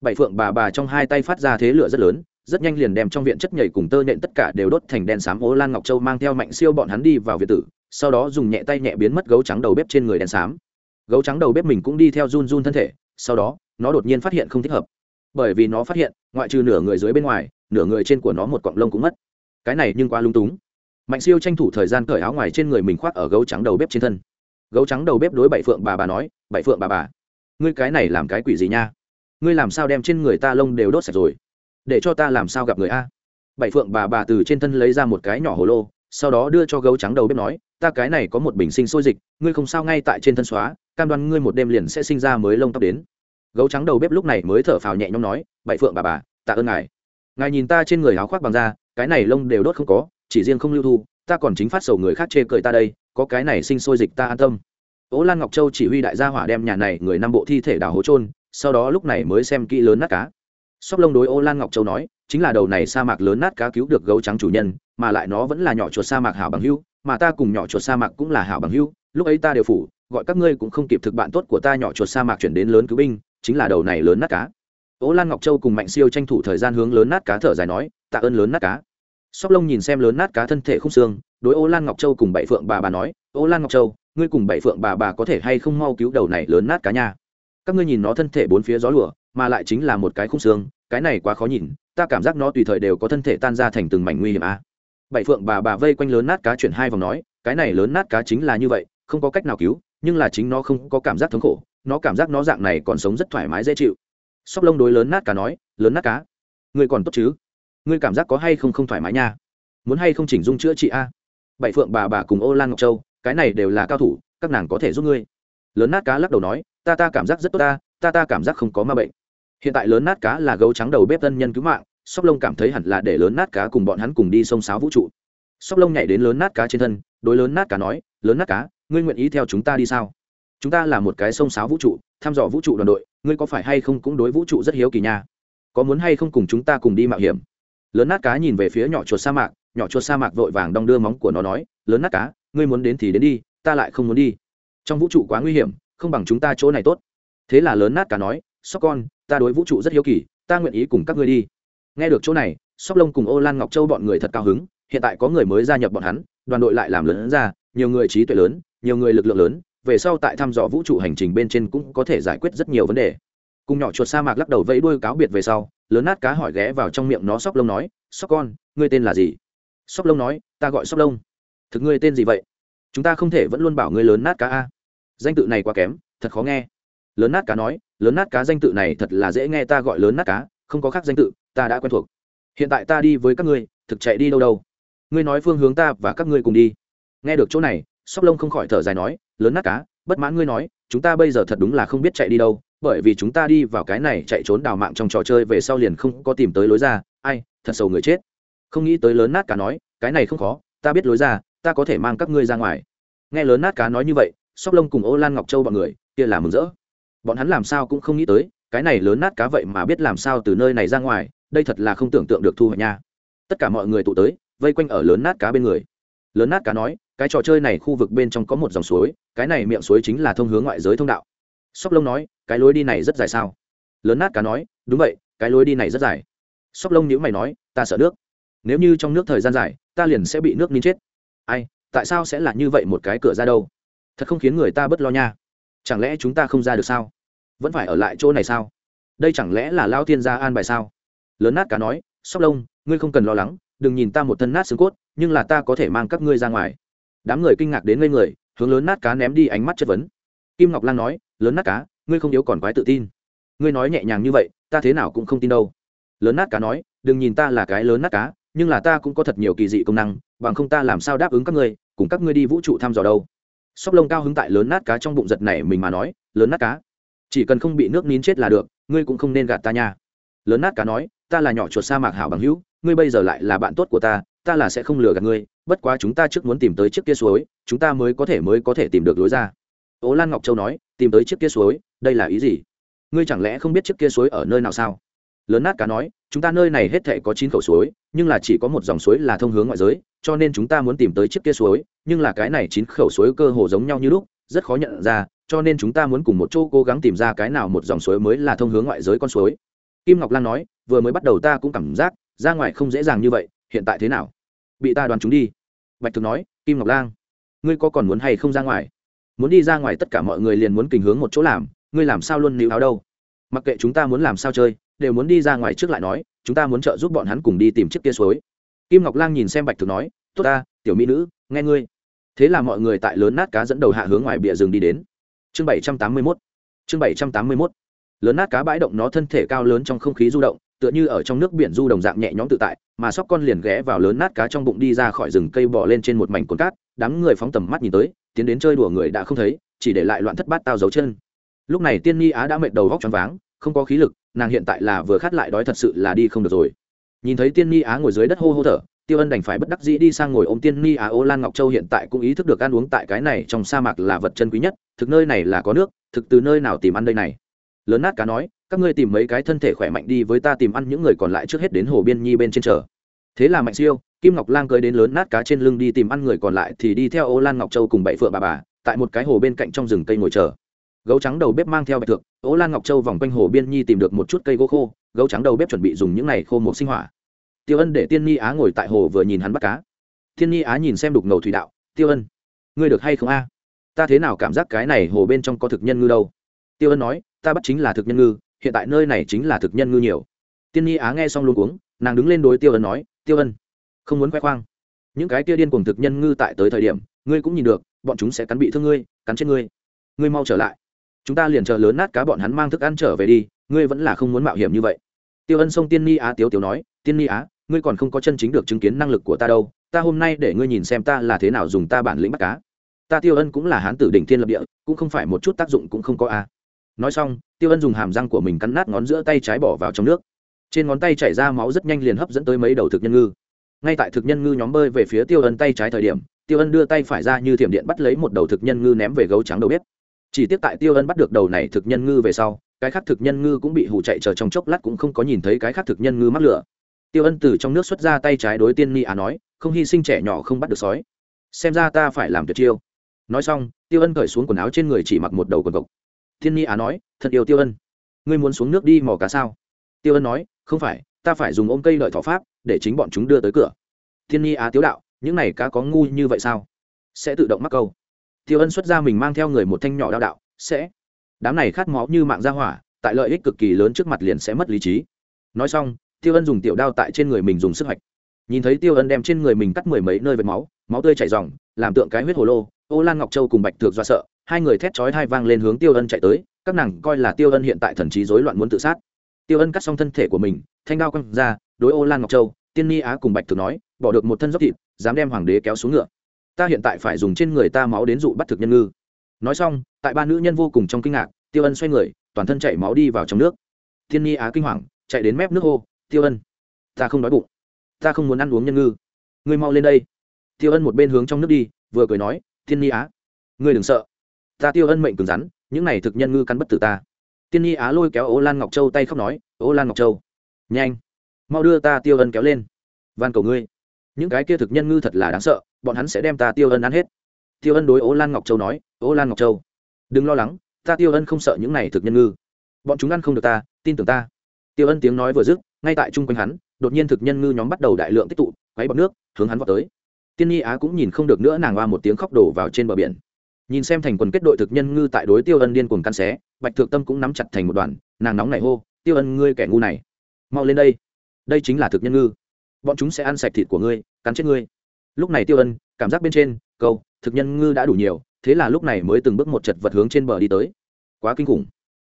Bảy phượng bà bà trong hai tay phát ra thế lửa rất lớn, rất nhanh liền đem trong viện chất nhảy cùng tơ nhện tất cả đều đốt thành đen xám ố lan ngọc châu mang theo mạnh siêu bọn hắn đi vào việt tử, sau đó dùng nhẹ tay nhẹ biến mất gấu trắng đầu bếp trên người đen xám. Gấu trắng đầu bếp mình cũng đi theo run run thân thể, sau đó, nó đột nhiên phát hiện không thích hợp. Bởi vì nó phát hiện, ngoại trừ nửa người dưới bên ngoài, nửa người trên của nó một cọng lông cũng mất. Cái này nhưng quá lung túng. Mạnh siêu tranh thủ thời gian cởi áo ngoài trên người mình khoác ở gấu trắng đầu bếp trên thân. Gấu trắng đầu bếp đối bảy phượng bà bà nói, bảy phượng bà bà ngươi cái này làm cái quỷ gì nha? Ngươi làm sao đem trên người ta lông đều đốt sạch rồi? Để cho ta làm sao gặp người a? Bảy phượng bà bà từ trên thân lấy ra một cái nhỏ hồ lô, sau đó đưa cho gấu trắng đầu bếp nói, ta cái này có một bình sinh sôi dịch, ngươi không sao ngay tại trên thân xóa, cam đoan ngươi một đêm liền sẽ sinh ra mới lông tóc đến. Gấu trắng đầu bếp lúc này mới thở phào nhẹ nhõm nói, bảy phượng bà bà, tạ ơn ngài. Ngài nhìn ta trên người áo khoác bằng da, cái này lông đều đốt không có, chỉ riêng không lưu thu, ta còn chính phát sầu người khác chê cười ta đây, có cái này sinh sôi dịch ta an tâm ố lan ngọc châu chỉ huy đại gia hỏa đem nhà này người năm bộ thi thể đào hố trôn sau đó lúc này mới xem kỹ lớn nát cá. Sóc lông đối ô lan ngọc châu nói, chính là đầu này sa mạc lớn nát cá cứu được gấu trắng chủ nhân, mà lại nó vẫn là nhỏ chuột sa mạc hảo bằng hưu mà ta cùng nhỏ chuột sa mạc cũng là hảo bằng hưu lúc ấy ta đều phủ, gọi các ngươi cũng không kịp thực bạn tốt của ta nhỏ chuột sa mạc chuyển đến lớn cứu binh, chính là đầu này lớn nát cá. Ô lan ngọc châu cùng mạnh siêu tranh thủ thời gian hướng lớn nát cá thở dài nói, tạ ơn lớn nát cá. Sóc lông nhìn xem lớn nát cá thân thể không xương, đối ô lan ngọc châu cùng bảy phượng bà bà nói, ô lan ngọc châu ngươi cùng bảy phượng bà bà có thể hay không mau cứu đầu này lớn nát cá nha? Các ngươi nhìn nó thân thể bốn phía gió lửa mà lại chính là một cái khung xương, cái này quá khó nhìn, ta cảm giác nó tùy thời đều có thân thể tan ra thành từng mảnh nguy hiểm a. À. bảy phượng bà bà vây quanh lớn nát cá chuyển hai vòng nói, cái này lớn nát cá chính là như vậy, không có cách nào cứu, nhưng là chính nó không có cảm giác thống khổ, nó cảm giác nó dạng này còn sống rất thoải mái dễ chịu. Sóc lông đối lớn nát cá nói, lớn nát cá, ngươi còn tốt chứ? Ngươi cảm giác có hay không không thoải mái nha? Muốn hay không chỉnh dung chữa trị a? Bảy phượng bà bà cùng ô lan ngọc châu cái này đều là cao thủ, các nàng có thể giúp ngươi. Lớn nát cá lắc đầu nói, ta ta cảm giác rất tốt ta ta ta cảm giác không có ma bệnh. Hiện tại lớn nát cá là gấu trắng đầu bếp tân nhân cứu mạng, sóc lông cảm thấy hẳn là để lớn nát cá cùng bọn hắn cùng đi sông sáo vũ trụ. Sóc lông nhảy đến lớn nát cá trên thân, đối lớn nát cá nói, lớn nát cá, ngươi nguyện ý theo chúng ta đi sao? Chúng ta là một cái sông sáo vũ trụ, thăm dò vũ trụ đoàn đội, ngươi có phải hay không cũng đối vũ trụ rất hiếu kỳ nha? Có muốn hay không cùng chúng ta cùng đi mạo hiểm? Lớn nát cá nhìn về phía nhỏ chuột sa mạc, nhỏ chuột sa mạc vội vàng đong đưa móng của nó nói, lớn nát cá ngươi muốn đến thì đến đi, ta lại không muốn đi. Trong vũ trụ quá nguy hiểm, không bằng chúng ta chỗ này tốt. Thế là lớn nát cá nói, sóc con, ta đối vũ trụ rất hiếu kỳ, ta nguyện ý cùng các ngươi đi. Nghe được chỗ này, sóc lông cùng ô lan ngọc châu bọn người thật cao hứng, hiện tại có người mới gia nhập bọn hắn, đoàn đội lại làm lớn ra, nhiều người trí tuệ lớn, nhiều người lực lượng lớn, về sau tại thăm dò vũ trụ hành trình bên trên cũng có thể giải quyết rất nhiều vấn đề. Cùng nhỏ chuột sa mạc lắc đầu vẫy đuôi cáo biệt về sau, lớn nát cá hỏi ghé vào trong miệng nó sóc lông nói, sóc con, ngươi tên là gì? Sóc lông nói, ta gọi sóc lông thực ngươi tên gì vậy? Chúng ta không thể vẫn luôn bảo ngươi lớn nát cá a. Danh tự này quá kém, thật khó nghe. Lớn nát cá nói, lớn nát cá danh tự này thật là dễ nghe ta gọi lớn nát cá, không có khác danh tự, ta đã quen thuộc. Hiện tại ta đi với các ngươi, thực chạy đi đâu đâu. Ngươi nói phương hướng ta và các ngươi cùng đi. Nghe được chỗ này, sóc lông không khỏi thở dài nói, lớn nát cá, bất mãn ngươi nói, chúng ta bây giờ thật đúng là không biết chạy đi đâu, bởi vì chúng ta đi vào cái này chạy trốn đào mạng trong trò chơi về sau liền không có tìm tới lối ra. Ai, thật sầu người chết. Không nghĩ tới lớn nát cá nói, cái này không khó, ta biết lối ra ta có thể mang các ngươi ra ngoài. Nghe lớn nát cá nói như vậy, sóc lông cùng ô lan ngọc châu bọn người, kia là mừng rỡ. Bọn hắn làm sao cũng không nghĩ tới, cái này lớn nát cá vậy mà biết làm sao từ nơi này ra ngoài, đây thật là không tưởng tượng được thu hoạch nha. Tất cả mọi người tụ tới, vây quanh ở lớn nát cá bên người. Lớn nát cá nói, cái trò chơi này khu vực bên trong có một dòng suối, cái này miệng suối chính là thông hướng ngoại giới thông đạo. Sóc lông nói, cái lối đi này rất dài sao? Lớn nát cá nói, đúng vậy, cái lối đi này rất dài. Sóc lông nhữ mày nói, ta sợ nước. Nếu như trong nước thời gian dài, ta liền sẽ bị nước nín chết ai, tại sao sẽ là như vậy một cái cửa ra đâu? Thật không khiến người ta bớt lo nha. Chẳng lẽ chúng ta không ra được sao? Vẫn phải ở lại chỗ này sao? Đây chẳng lẽ là lao tiên gia an bài sao? Lớn nát cá nói, sóc lông, ngươi không cần lo lắng, đừng nhìn ta một thân nát xương cốt, nhưng là ta có thể mang các ngươi ra ngoài. Đám người kinh ngạc đến ngây người, hướng lớn nát cá ném đi ánh mắt chất vấn. Kim ngọc lan nói, lớn nát cá, ngươi không yếu còn quái tự tin. Ngươi nói nhẹ nhàng như vậy, ta thế nào cũng không tin đâu. Lớn nát cá nói, đừng nhìn ta là cái lớn nát cá, nhưng là ta cũng có thật nhiều kỳ dị công năng bằng không ta làm sao đáp ứng các ngươi, cùng các ngươi đi vũ trụ thăm dò đâu. Sóc lông cao hứng tại lớn nát cá trong bụng giật này mình mà nói, lớn nát cá. Chỉ cần không bị nước nín chết là được, ngươi cũng không nên gạt ta nha. Lớn nát cá nói, ta là nhỏ chuột sa mạc hảo bằng hữu, ngươi bây giờ lại là bạn tốt của ta ta là sẽ không lừa gạt ngươi, bất quá chúng ta trước muốn tìm tới chiếc kia suối, chúng ta mới có thể mới có thể tìm được lối ra. Ố lan ngọc châu nói, tìm tới chiếc kia suối, đây là ý gì? Ngươi chẳng lẽ không biết chiếc kia suối ở nơi nào sao? Lớn nát cá nói, chúng ta nơi này hết thể có chín khẩu suối, nhưng là chỉ có một dòng suối là thông hướng ngoại giới, cho nên chúng ta muốn tìm tới chiếc kia suối, nhưng là cái này chín khẩu suối cơ hồ giống nhau như lúc, rất khó nhận ra, cho nên chúng ta muốn cùng một chỗ cố gắng tìm ra cái nào một dòng suối mới là thông hướng ngoại giới con suối. Kim ngọc lan nói, vừa mới bắt đầu ta cũng cảm giác, ra ngoài không dễ dàng như vậy, hiện tại thế nào? Bị ta đoán chúng đi. Bạch thực nói, kim ngọc lan ngươi có còn muốn hay không ra ngoài? Muốn đi ra ngoài tất cả mọi người liền muốn kình hướng một chỗ làm, ngươi làm sao luôn níu áo đâu? Mặc kệ chúng ta muốn làm sao chơi đều muốn đi ra ngoài trước lại nói, chúng ta muốn trợ giúp bọn hắn cùng đi tìm chiếc kia suối. Kim ngọc lang nhìn xem bạch thực nói, tốt ta, tiểu mỹ nữ, nghe ngươi. Thế là mọi người tại lớn nát cá dẫn đầu hạ hướng ngoài bìa rừng đi đến. Chương bảy trăm tám mươi mốt. Chương bảy trăm tám mươi mốt. Lớn nát cá bãi động nó thân thể cao lớn trong không khí du động, tựa như ở trong nước biển du đồng dạng nhẹ nhõm tự tại, mà sóc con liền ghé vào lớn nát cá trong bụng đi ra khỏi rừng cây bỏ lên trên một mảnh cồn cát, đám người phóng tầm mắt nhìn tới, tiến đến chơi đùa người đã không thấy, chỉ để lại loạn thất bát tao dấu chân. Lúc này tiên nhi á đã mệt đầu vóc choáng váng, không có khí lực nàng hiện tại là vừa khát lại đói thật sự là đi không được rồi. Nhìn thấy tiên ni á ngồi dưới đất hô hô thở, tiêu ân đành phải bất đắc dĩ đi sang ngồi ôm tiên ni á ô lan ngọc châu hiện tại cũng ý thức được ăn uống tại cái này trong sa mạc là vật chân quý nhất, thực nơi này là có nước, thực từ nơi nào tìm ăn đây này. Lớn nát cá nói, các ngươi tìm mấy cái thân thể khỏe mạnh đi với ta tìm ăn những người còn lại trước hết đến hồ biên nhi bên trên chờ. Thế là mạnh siêu, kim ngọc lang cưới đến lớn nát cá trên lưng đi tìm ăn người còn lại thì đi theo ô lan ngọc châu cùng bảy phượng bà bà, tại một cái hồ bên cạnh trong rừng cây ngồi chờ gấu trắng đầu bếp mang theo bạch thượng, ố lan ngọc châu vòng quanh hồ biên nhi tìm được một chút cây gỗ khô, gấu trắng đầu bếp chuẩn bị dùng những này khô một sinh hỏa. Tiêu ân để tiên nhi á ngồi tại hồ vừa nhìn hắn bắt cá. Thiên nhi á nhìn xem đục ngầu thủy đạo, tiêu ân, ngươi được hay không a? Ta thế nào cảm giác cái này hồ bên trong có thực nhân ngư đâu? Tiêu ân nói, ta bắt chính là thực nhân ngư, hiện tại nơi này chính là thực nhân ngư nhiều. Tiên nhi á nghe xong luôn uống nàng đứng lên đối tiêu ân nói, tiêu ân, không muốn khoe khoang. Những cái kia điên cùng thực nhân ngư tại tới thời điểm, ngươi cũng nhìn được, bọn chúng sẽ cắn bị thương ngươi, cắn chết ngươi. Ngươi mau trở lại chúng ta liền chờ lớn nát cá bọn hắn mang thức ăn trở về đi, ngươi vẫn là không muốn mạo hiểm như vậy. Tiêu ân sông tiên ni á tiếu tiếu nói, tiên ni á, ngươi còn không có chân chính được chứng kiến năng lực của ta đâu, ta hôm nay để ngươi nhìn xem ta là thế nào dùng ta bản lĩnh bắt cá. Ta tiêu ân cũng là hán tử đỉnh thiên lập địa, cũng không phải một chút tác dụng cũng không có a. Nói xong, tiêu ân dùng hàm răng của mình cắn nát ngón giữa tay trái bỏ vào trong nước. Trên ngón tay chảy ra máu rất nhanh liền hấp dẫn tới mấy đầu thực nhân ngư. Ngay tại thực nhân ngư nhóm bơi về phía tiêu ân tay trái thời điểm, tiêu ân đưa tay phải ra như thiểm điện bắt lấy một đầu thực nhân ngư ném về gấu trắng đầu bếp chỉ tiếc tại tiêu ân bắt được đầu này thực nhân ngư về sau, cái khác thực nhân ngư cũng bị hủ chạy chờ trong chốc lát cũng không có nhìn thấy cái khác thực nhân ngư mắc lửa. Tiêu ân từ trong nước xuất ra tay trái đối tiên ni á nói, không hy sinh trẻ nhỏ không bắt được sói. Xem ra ta phải làm tuyệt chiêu. Nói xong, tiêu ân cởi xuống quần áo trên người chỉ mặc một đầu quần cộc. Thiên ni á nói, thật yêu tiêu ân. Ngươi muốn xuống nước đi mò cá sao? Tiêu ân nói, không phải, ta phải dùng ôm cây lợi thọ pháp để chính bọn chúng đưa tới cửa. Thiên ni á tiếu đạo, những này cá có ngu như vậy sao? Sẽ tự động mắc câu tiêu ân xuất ra mình mang theo người một thanh nhỏ đao đạo sẽ. Đám này khát máu như mạng ra hỏa tại lợi ích cực kỳ lớn trước mặt liền sẽ mất lý trí. Nói xong tiêu ân dùng tiểu đao tại trên người mình dùng sức hạch nhìn thấy tiêu ân đem trên người mình cắt mười mấy nơi vết máu máu tươi chảy ròng, làm tượng cái huyết hồ lô ô lan ngọc châu cùng bạch thược do sợ hai người thét chói hai vang lên hướng tiêu ân chạy tới các nàng coi là tiêu ân hiện tại thần trí rối loạn muốn tự sát. Tiêu ân cắt xong thân thể của mình thanh đao quăng ra đối ô lan ngọc châu tiên ni á cùng bạch thược nói bỏ được một thân dốc thịt dám đem hoàng đế kéo xuống ngựa ta hiện tại phải dùng trên người ta máu đến dụ bắt thực nhân ngư. Nói xong, tại ba nữ nhân vô cùng trong kinh ngạc, tiêu ân xoay người, toàn thân chảy máu đi vào trong nước. Thiên Nhi á kinh hoàng, chạy đến mép nước hô, tiêu ân, ta không đói bụng, ta không muốn ăn uống nhân ngư. Ngươi mau lên đây. Tiêu ân một bên hướng trong nước đi, vừa cười nói, thiên Nhi á, ngươi đừng sợ. Ta tiêu ân mệnh cứng rắn, những này thực nhân ngư cắn bất tử ta. Tiên Nhi á lôi kéo ô lan ngọc châu tay khóc nói, ô lan ngọc châu, nhanh, mau đưa ta tiêu ân kéo lên. Van cầu ngươi những cái kia thực nhân ngư thật là đáng sợ, bọn hắn sẽ đem ta tiêu ân ăn hết. Tiêu ân đối ô lan ngọc châu nói, ô lan ngọc châu, đừng lo lắng, ta tiêu ân không sợ những này thực nhân ngư. Bọn chúng ăn không được ta, tin tưởng ta. Tiêu ân tiếng nói vừa dứt, ngay tại chung quanh hắn, đột nhiên thực nhân ngư nhóm bắt đầu đại lượng tích tụ, quấy bọc nước, hướng hắn vào tới. Tiên nhi á cũng nhìn không được nữa, nàng hoa một tiếng khóc đổ vào trên bờ biển. Nhìn xem thành quần kết đội thực nhân ngư tại đối tiêu ân điên cuồng căn xé, bạch thượng tâm cũng nắm chặt thành một đoàn, nàng nóng nảy hô, tiêu ân, ngươi kẻ ngu này, mau lên đây. Đây chính là thực nhân ngư bọn chúng sẽ ăn sạch thịt của ngươi, cắn chết ngươi. Lúc này tiêu ân, cảm giác bên trên, câu, thực nhân ngư đã đủ nhiều, thế là lúc này mới từng bước một chật vật hướng trên bờ đi tới. Quá kinh khủng.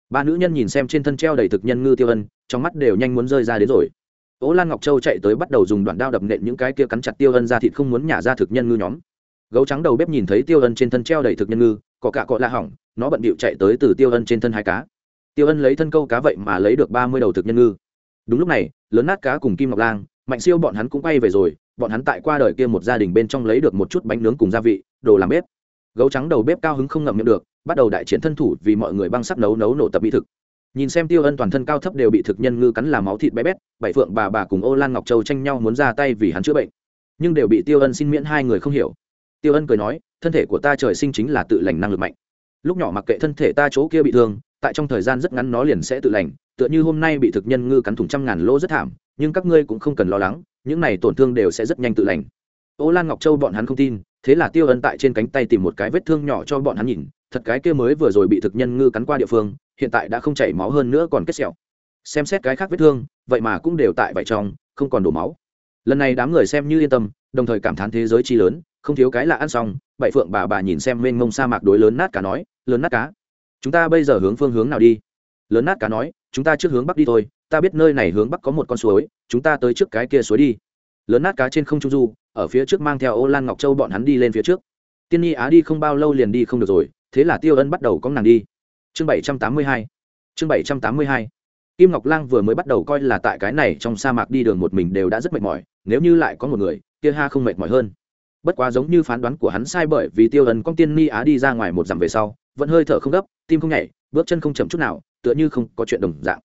Ba nữ nhân nhìn xem trên thân treo đầy thực nhân ngư tiêu ân, trong mắt đều nhanh muốn rơi ra đến rồi. Ố lan ngọc châu chạy tới bắt đầu dùng đoạn đao đập nện những cái kia cắn chặt tiêu ân ra thịt không muốn nhả ra thực nhân ngư nhóm. Gấu trắng đầu bếp nhìn thấy tiêu ân trên thân treo đầy thực nhân ngư có cả cọ la hỏng, nó bận bịu chạy tới từ tiêu ân trên thân hai cá. Tiêu ân lấy thân câu cá vậy mà lấy được ba mươi đầu thực nhân ngư. Đúng lúc này, lớn nát cá cùng kim ngọc lang mạnh siêu bọn hắn cũng quay về rồi, bọn hắn tại qua đời kia một gia đình bên trong lấy được một chút bánh nướng cùng gia vị, đồ làm bếp. Gấu trắng đầu bếp cao hứng không ngậm miệng được, bắt đầu đại triển thân thủ vì mọi người băng sắc nấu nấu nổ tập mỹ thực. Nhìn xem tiêu ân toàn thân cao thấp đều bị thực nhân ngư cắn làm máu thịt bé bét, bảy phượng bà bà cùng ô lan ngọc châu tranh nhau muốn ra tay vì hắn chữa bệnh. Nhưng đều bị tiêu ân xin miễn hai người không hiểu. Tiêu ân cười nói, thân thể của ta trời sinh chính là tự lành năng lực mạnh. Lúc nhỏ mặc kệ thân thể ta chỗ kia bị thương, tại trong thời gian rất ngắn nó liền sẽ tự lành tựa như hôm nay bị thực nhân ngư cắn thủng trăm ngàn lỗ rất thảm, nhưng các ngươi cũng không cần lo lắng, những này tổn thương đều sẽ rất nhanh tự lành. Ô lan ngọc châu bọn hắn không tin, thế là tiêu ân tại trên cánh tay tìm một cái vết thương nhỏ cho bọn hắn nhìn, thật cái kia mới vừa rồi bị thực nhân ngư cắn qua địa phương, hiện tại đã không chảy máu hơn nữa còn kết sẹo. Xem xét cái khác vết thương, vậy mà cũng đều tại vải trong, không còn đổ máu. Lần này đám người xem như yên tâm, đồng thời cảm thán thế giới chi lớn, không thiếu cái là ăn xong bảy phượng bà bà nhìn xem mênh mông sa mạc đối lớn nát cá nói, lớn nát cá, chúng ta bây giờ hướng phương hướng nào đi? Lớn nát cá nói chúng ta trước hướng bắc đi thôi, ta biết nơi này hướng bắc có một con suối, chúng ta tới trước cái kia suối đi. Lớn nát cá trên không trung du, ở phía trước mang theo ô lan ngọc châu bọn hắn đi lên phía trước. Tiên nhi á đi không bao lâu liền đi không được rồi, thế là tiêu ân bắt đầu có nàng đi. Chương bảy trăm tám mươi hai. Chương bảy trăm tám mươi hai. Kim ngọc lang vừa mới bắt đầu coi là tại cái này trong sa mạc đi đường một mình đều đã rất mệt mỏi, nếu như lại có một người, kia ha không mệt mỏi hơn. Bất quá giống như phán đoán của hắn sai bởi vì tiêu ân con tiên ni á đi ra ngoài một dặm về sau, vẫn hơi thở không gấp, tim không nhảy, bước chân không chậm chút nào tựa như không có chuyện đồng dạng.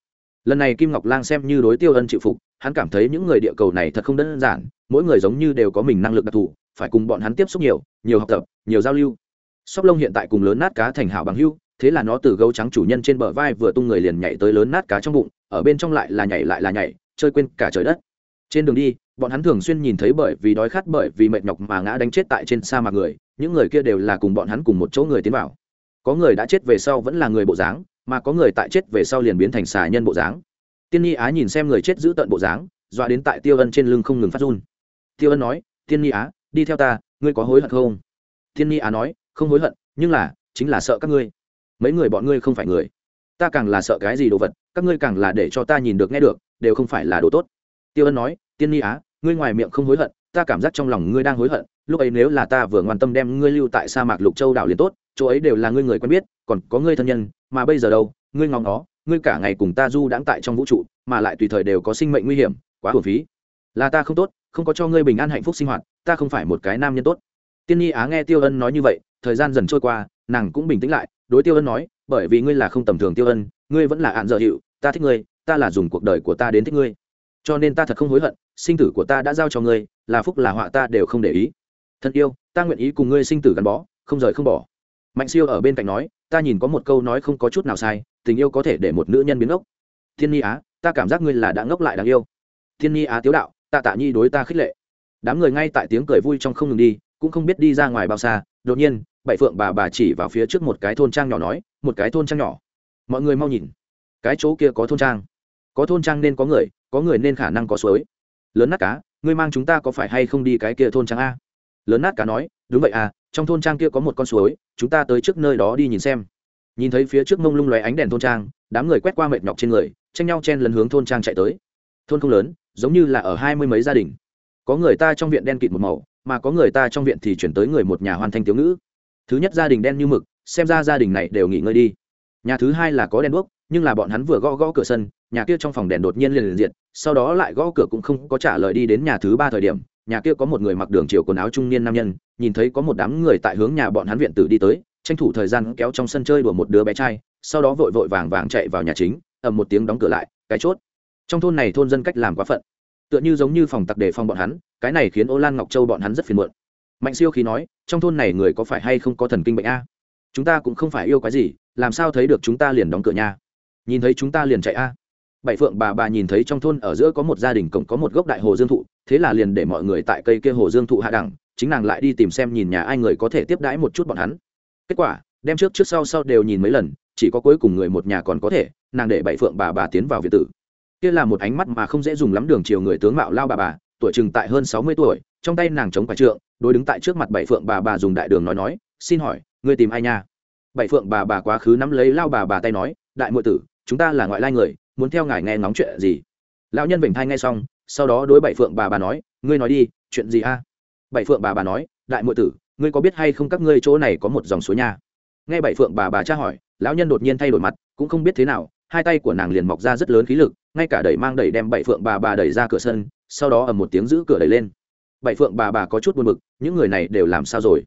Lần này kim ngọc lang xem như đối tiêu ân chịu phục, hắn cảm thấy những người địa cầu này thật không đơn giản, mỗi người giống như đều có mình năng lực đặc thù, phải cùng bọn hắn tiếp xúc nhiều nhiều học tập, nhiều giao lưu. Sóc lông hiện tại cùng lớn nát cá thành hảo bằng hưu thế là nó từ gấu trắng chủ nhân trên bờ vai vừa tung người liền nhảy tới lớn nát cá trong bụng, ở bên trong lại là nhảy lại là nhảy, chơi quên cả trời đất. Trên đường đi, bọn hắn thường xuyên nhìn thấy bởi vì đói khát bởi vì mệt nhọc mà ngã đánh chết tại trên sa mạc người, những người kia đều là cùng bọn hắn cùng một chỗ người tiến vào. Có người đã chết về sau vẫn là người bộ dáng mà có người tại chết về sau liền biến thành xà nhân bộ dáng. Tiên nhi á nhìn xem người chết giữ tận bộ dáng, dọa đến tại tiêu ân trên lưng không ngừng phát run. Tiêu ân nói, tiên nhi á, đi theo ta, ngươi có hối hận không? Tiên nhi á nói, không hối hận, nhưng là, chính là sợ các ngươi. Mấy người bọn ngươi không phải người. Ta càng là sợ cái gì đồ vật, các ngươi càng là để cho ta nhìn được nghe được, đều không phải là đồ tốt. Tiêu ân nói, tiên nhi á, ngươi ngoài miệng không hối hận, ta cảm giác trong lòng ngươi đang hối hận, lúc ấy nếu là ta vừa ngoan tâm đem ngươi lưu tại sa mạc lục châu đảo liền tốt, chỗ ấy đều là ngươi người quen biết, còn có ngươi thân nhân mà bây giờ đâu, ngươi ngóng nó ngươi cả ngày cùng ta du đãng tại trong vũ trụ, mà lại tùy thời đều có sinh mệnh nguy hiểm, quá hồn phí. Là ta không tốt, không có cho ngươi bình an hạnh phúc sinh hoạt, ta không phải một cái nam nhân tốt. Tiên nhi á nghe tiêu ân nói như vậy, thời gian dần trôi qua, nàng cũng bình tĩnh lại, đối tiêu ân nói, bởi vì ngươi là không tầm thường tiêu ân, ngươi vẫn là ạn dợ hiệu, ta thích ngươi, ta là dùng cuộc đời của ta đến thích ngươi. Cho nên ta thật không hối hận, sinh tử của ta đã giao cho ngươi, là phúc là họa ta đều không để ý. Thân yêu, ta nguyện ý cùng ngươi sinh tử gắn bó, không rời không bỏ mạnh siêu ở bên cạnh nói, ta nhìn có một câu nói không có chút nào sai, tình yêu có thể để một nữ nhân biến ngốc. Thiên nhi á, ta cảm giác ngươi là đã ngốc lại đáng yêu. Thiên nhi á tiếu đạo, tạ tạ nhi đối ta khích lệ. Đám người ngay tại tiếng cười vui trong không ngừng đi, cũng không biết đi ra ngoài bao xa, đột nhiên, bảy phượng bà bà chỉ vào phía trước một cái thôn trang nhỏ nói, một cái thôn trang nhỏ. Mọi người mau nhìn, cái chỗ kia có thôn trang. Có thôn trang nên có người có người nên khả năng có suối. Lớn nát cá, ngươi mang chúng ta có phải hay không đi cái kia thôn trang a? Lớn nát cá nói, đúng vậy à trong thôn trang kia có một con suối, chúng ta tới trước nơi đó đi nhìn xem. Nhìn thấy phía trước mông lung lóe ánh đèn thôn trang, đám người quét qua mệt nhọc trên người, tranh nhau chen lấn hướng thôn trang chạy tới. Thôn không lớn, giống như là ở hai mươi mấy gia đình. Có người ta trong viện đen kịt một màu, mà có người ta trong viện thì chuyển tới người một nhà hoàn thành thiếu ngữ. Thứ nhất gia đình đen như mực, xem ra gia đình này đều nghỉ ngơi đi. Nhà thứ hai là có đèn đuốc, nhưng là bọn hắn vừa gõ gõ cửa sân, nhà kia trong phòng đèn đột nhiên liền liền diện sau đó lại gõ cửa cũng không có trả lời đi đến nhà thứ ba thời điểm nhà kia có một người mặc đường chiều quần áo trung niên nam nhân, nhìn thấy có một đám người tại hướng nhà bọn hắn viện tử đi tới, tranh thủ thời gian kéo trong sân chơi đùa một đứa bé trai, sau đó vội vội vàng vàng chạy vào nhà chính, ầm một tiếng đóng cửa lại, cái chốt. Trong thôn này thôn dân cách làm quá phận, tựa như giống như phòng tặc đề phòng bọn hắn, cái này khiến ô lan ngọc châu bọn hắn rất phiền muộn. Mạnh siêu khi nói, trong thôn này người có phải hay không có thần kinh bệnh a? Chúng ta cũng không phải yêu cái gì, làm sao thấy được chúng ta liền đóng cửa nhà? Nhìn thấy chúng ta liền chạy a. Bảy phượng bà bà nhìn thấy trong thôn ở giữa có một gia đình, cổng có một gốc đại hồ dương thụ thế là liền để mọi người tại cây kia hồ dương thụ hạ đẳng, chính nàng lại đi tìm xem nhìn nhà ai người có thể tiếp đãi một chút bọn hắn. Kết quả, đem trước trước sau sau đều nhìn mấy lần, chỉ có cuối cùng người một nhà còn có thể, nàng để bảy phượng bà bà tiến vào việt tử. Kia là một ánh mắt mà không dễ dùng lắm đường chiều người tướng mạo lao bà bà, tuổi chừng tại hơn sáu mươi tuổi, trong tay nàng chống quả trượng, đối đứng tại trước mặt bảy phượng bà bà dùng đại đường nói nói, xin hỏi người tìm ai nha? Bảy phượng bà bà quá khứ nắm lấy lao bà bà tay nói, đại muội tử, chúng ta là ngoại lai người, muốn theo ngài nghe ngóng chuyện gì? Lão nhân vểnh thai nghe xong sau đó đối bảy phượng bà bà nói, ngươi nói đi, chuyện gì a? Bảy phượng bà bà nói, đại muội tử, ngươi có biết hay không các ngươi chỗ này có một dòng suối nha? Nghe bảy phượng bà bà tra hỏi, lão nhân đột nhiên thay đổi mặt, cũng không biết thế nào, hai tay của nàng liền mọc ra rất lớn khí lực, ngay cả đẩy mang đẩy đem bảy phượng bà bà đẩy ra cửa sân, sau đó ầm một tiếng giữ cửa đẩy lên. Bảy phượng bà bà có chút buồn bực, những người này đều làm sao rồi?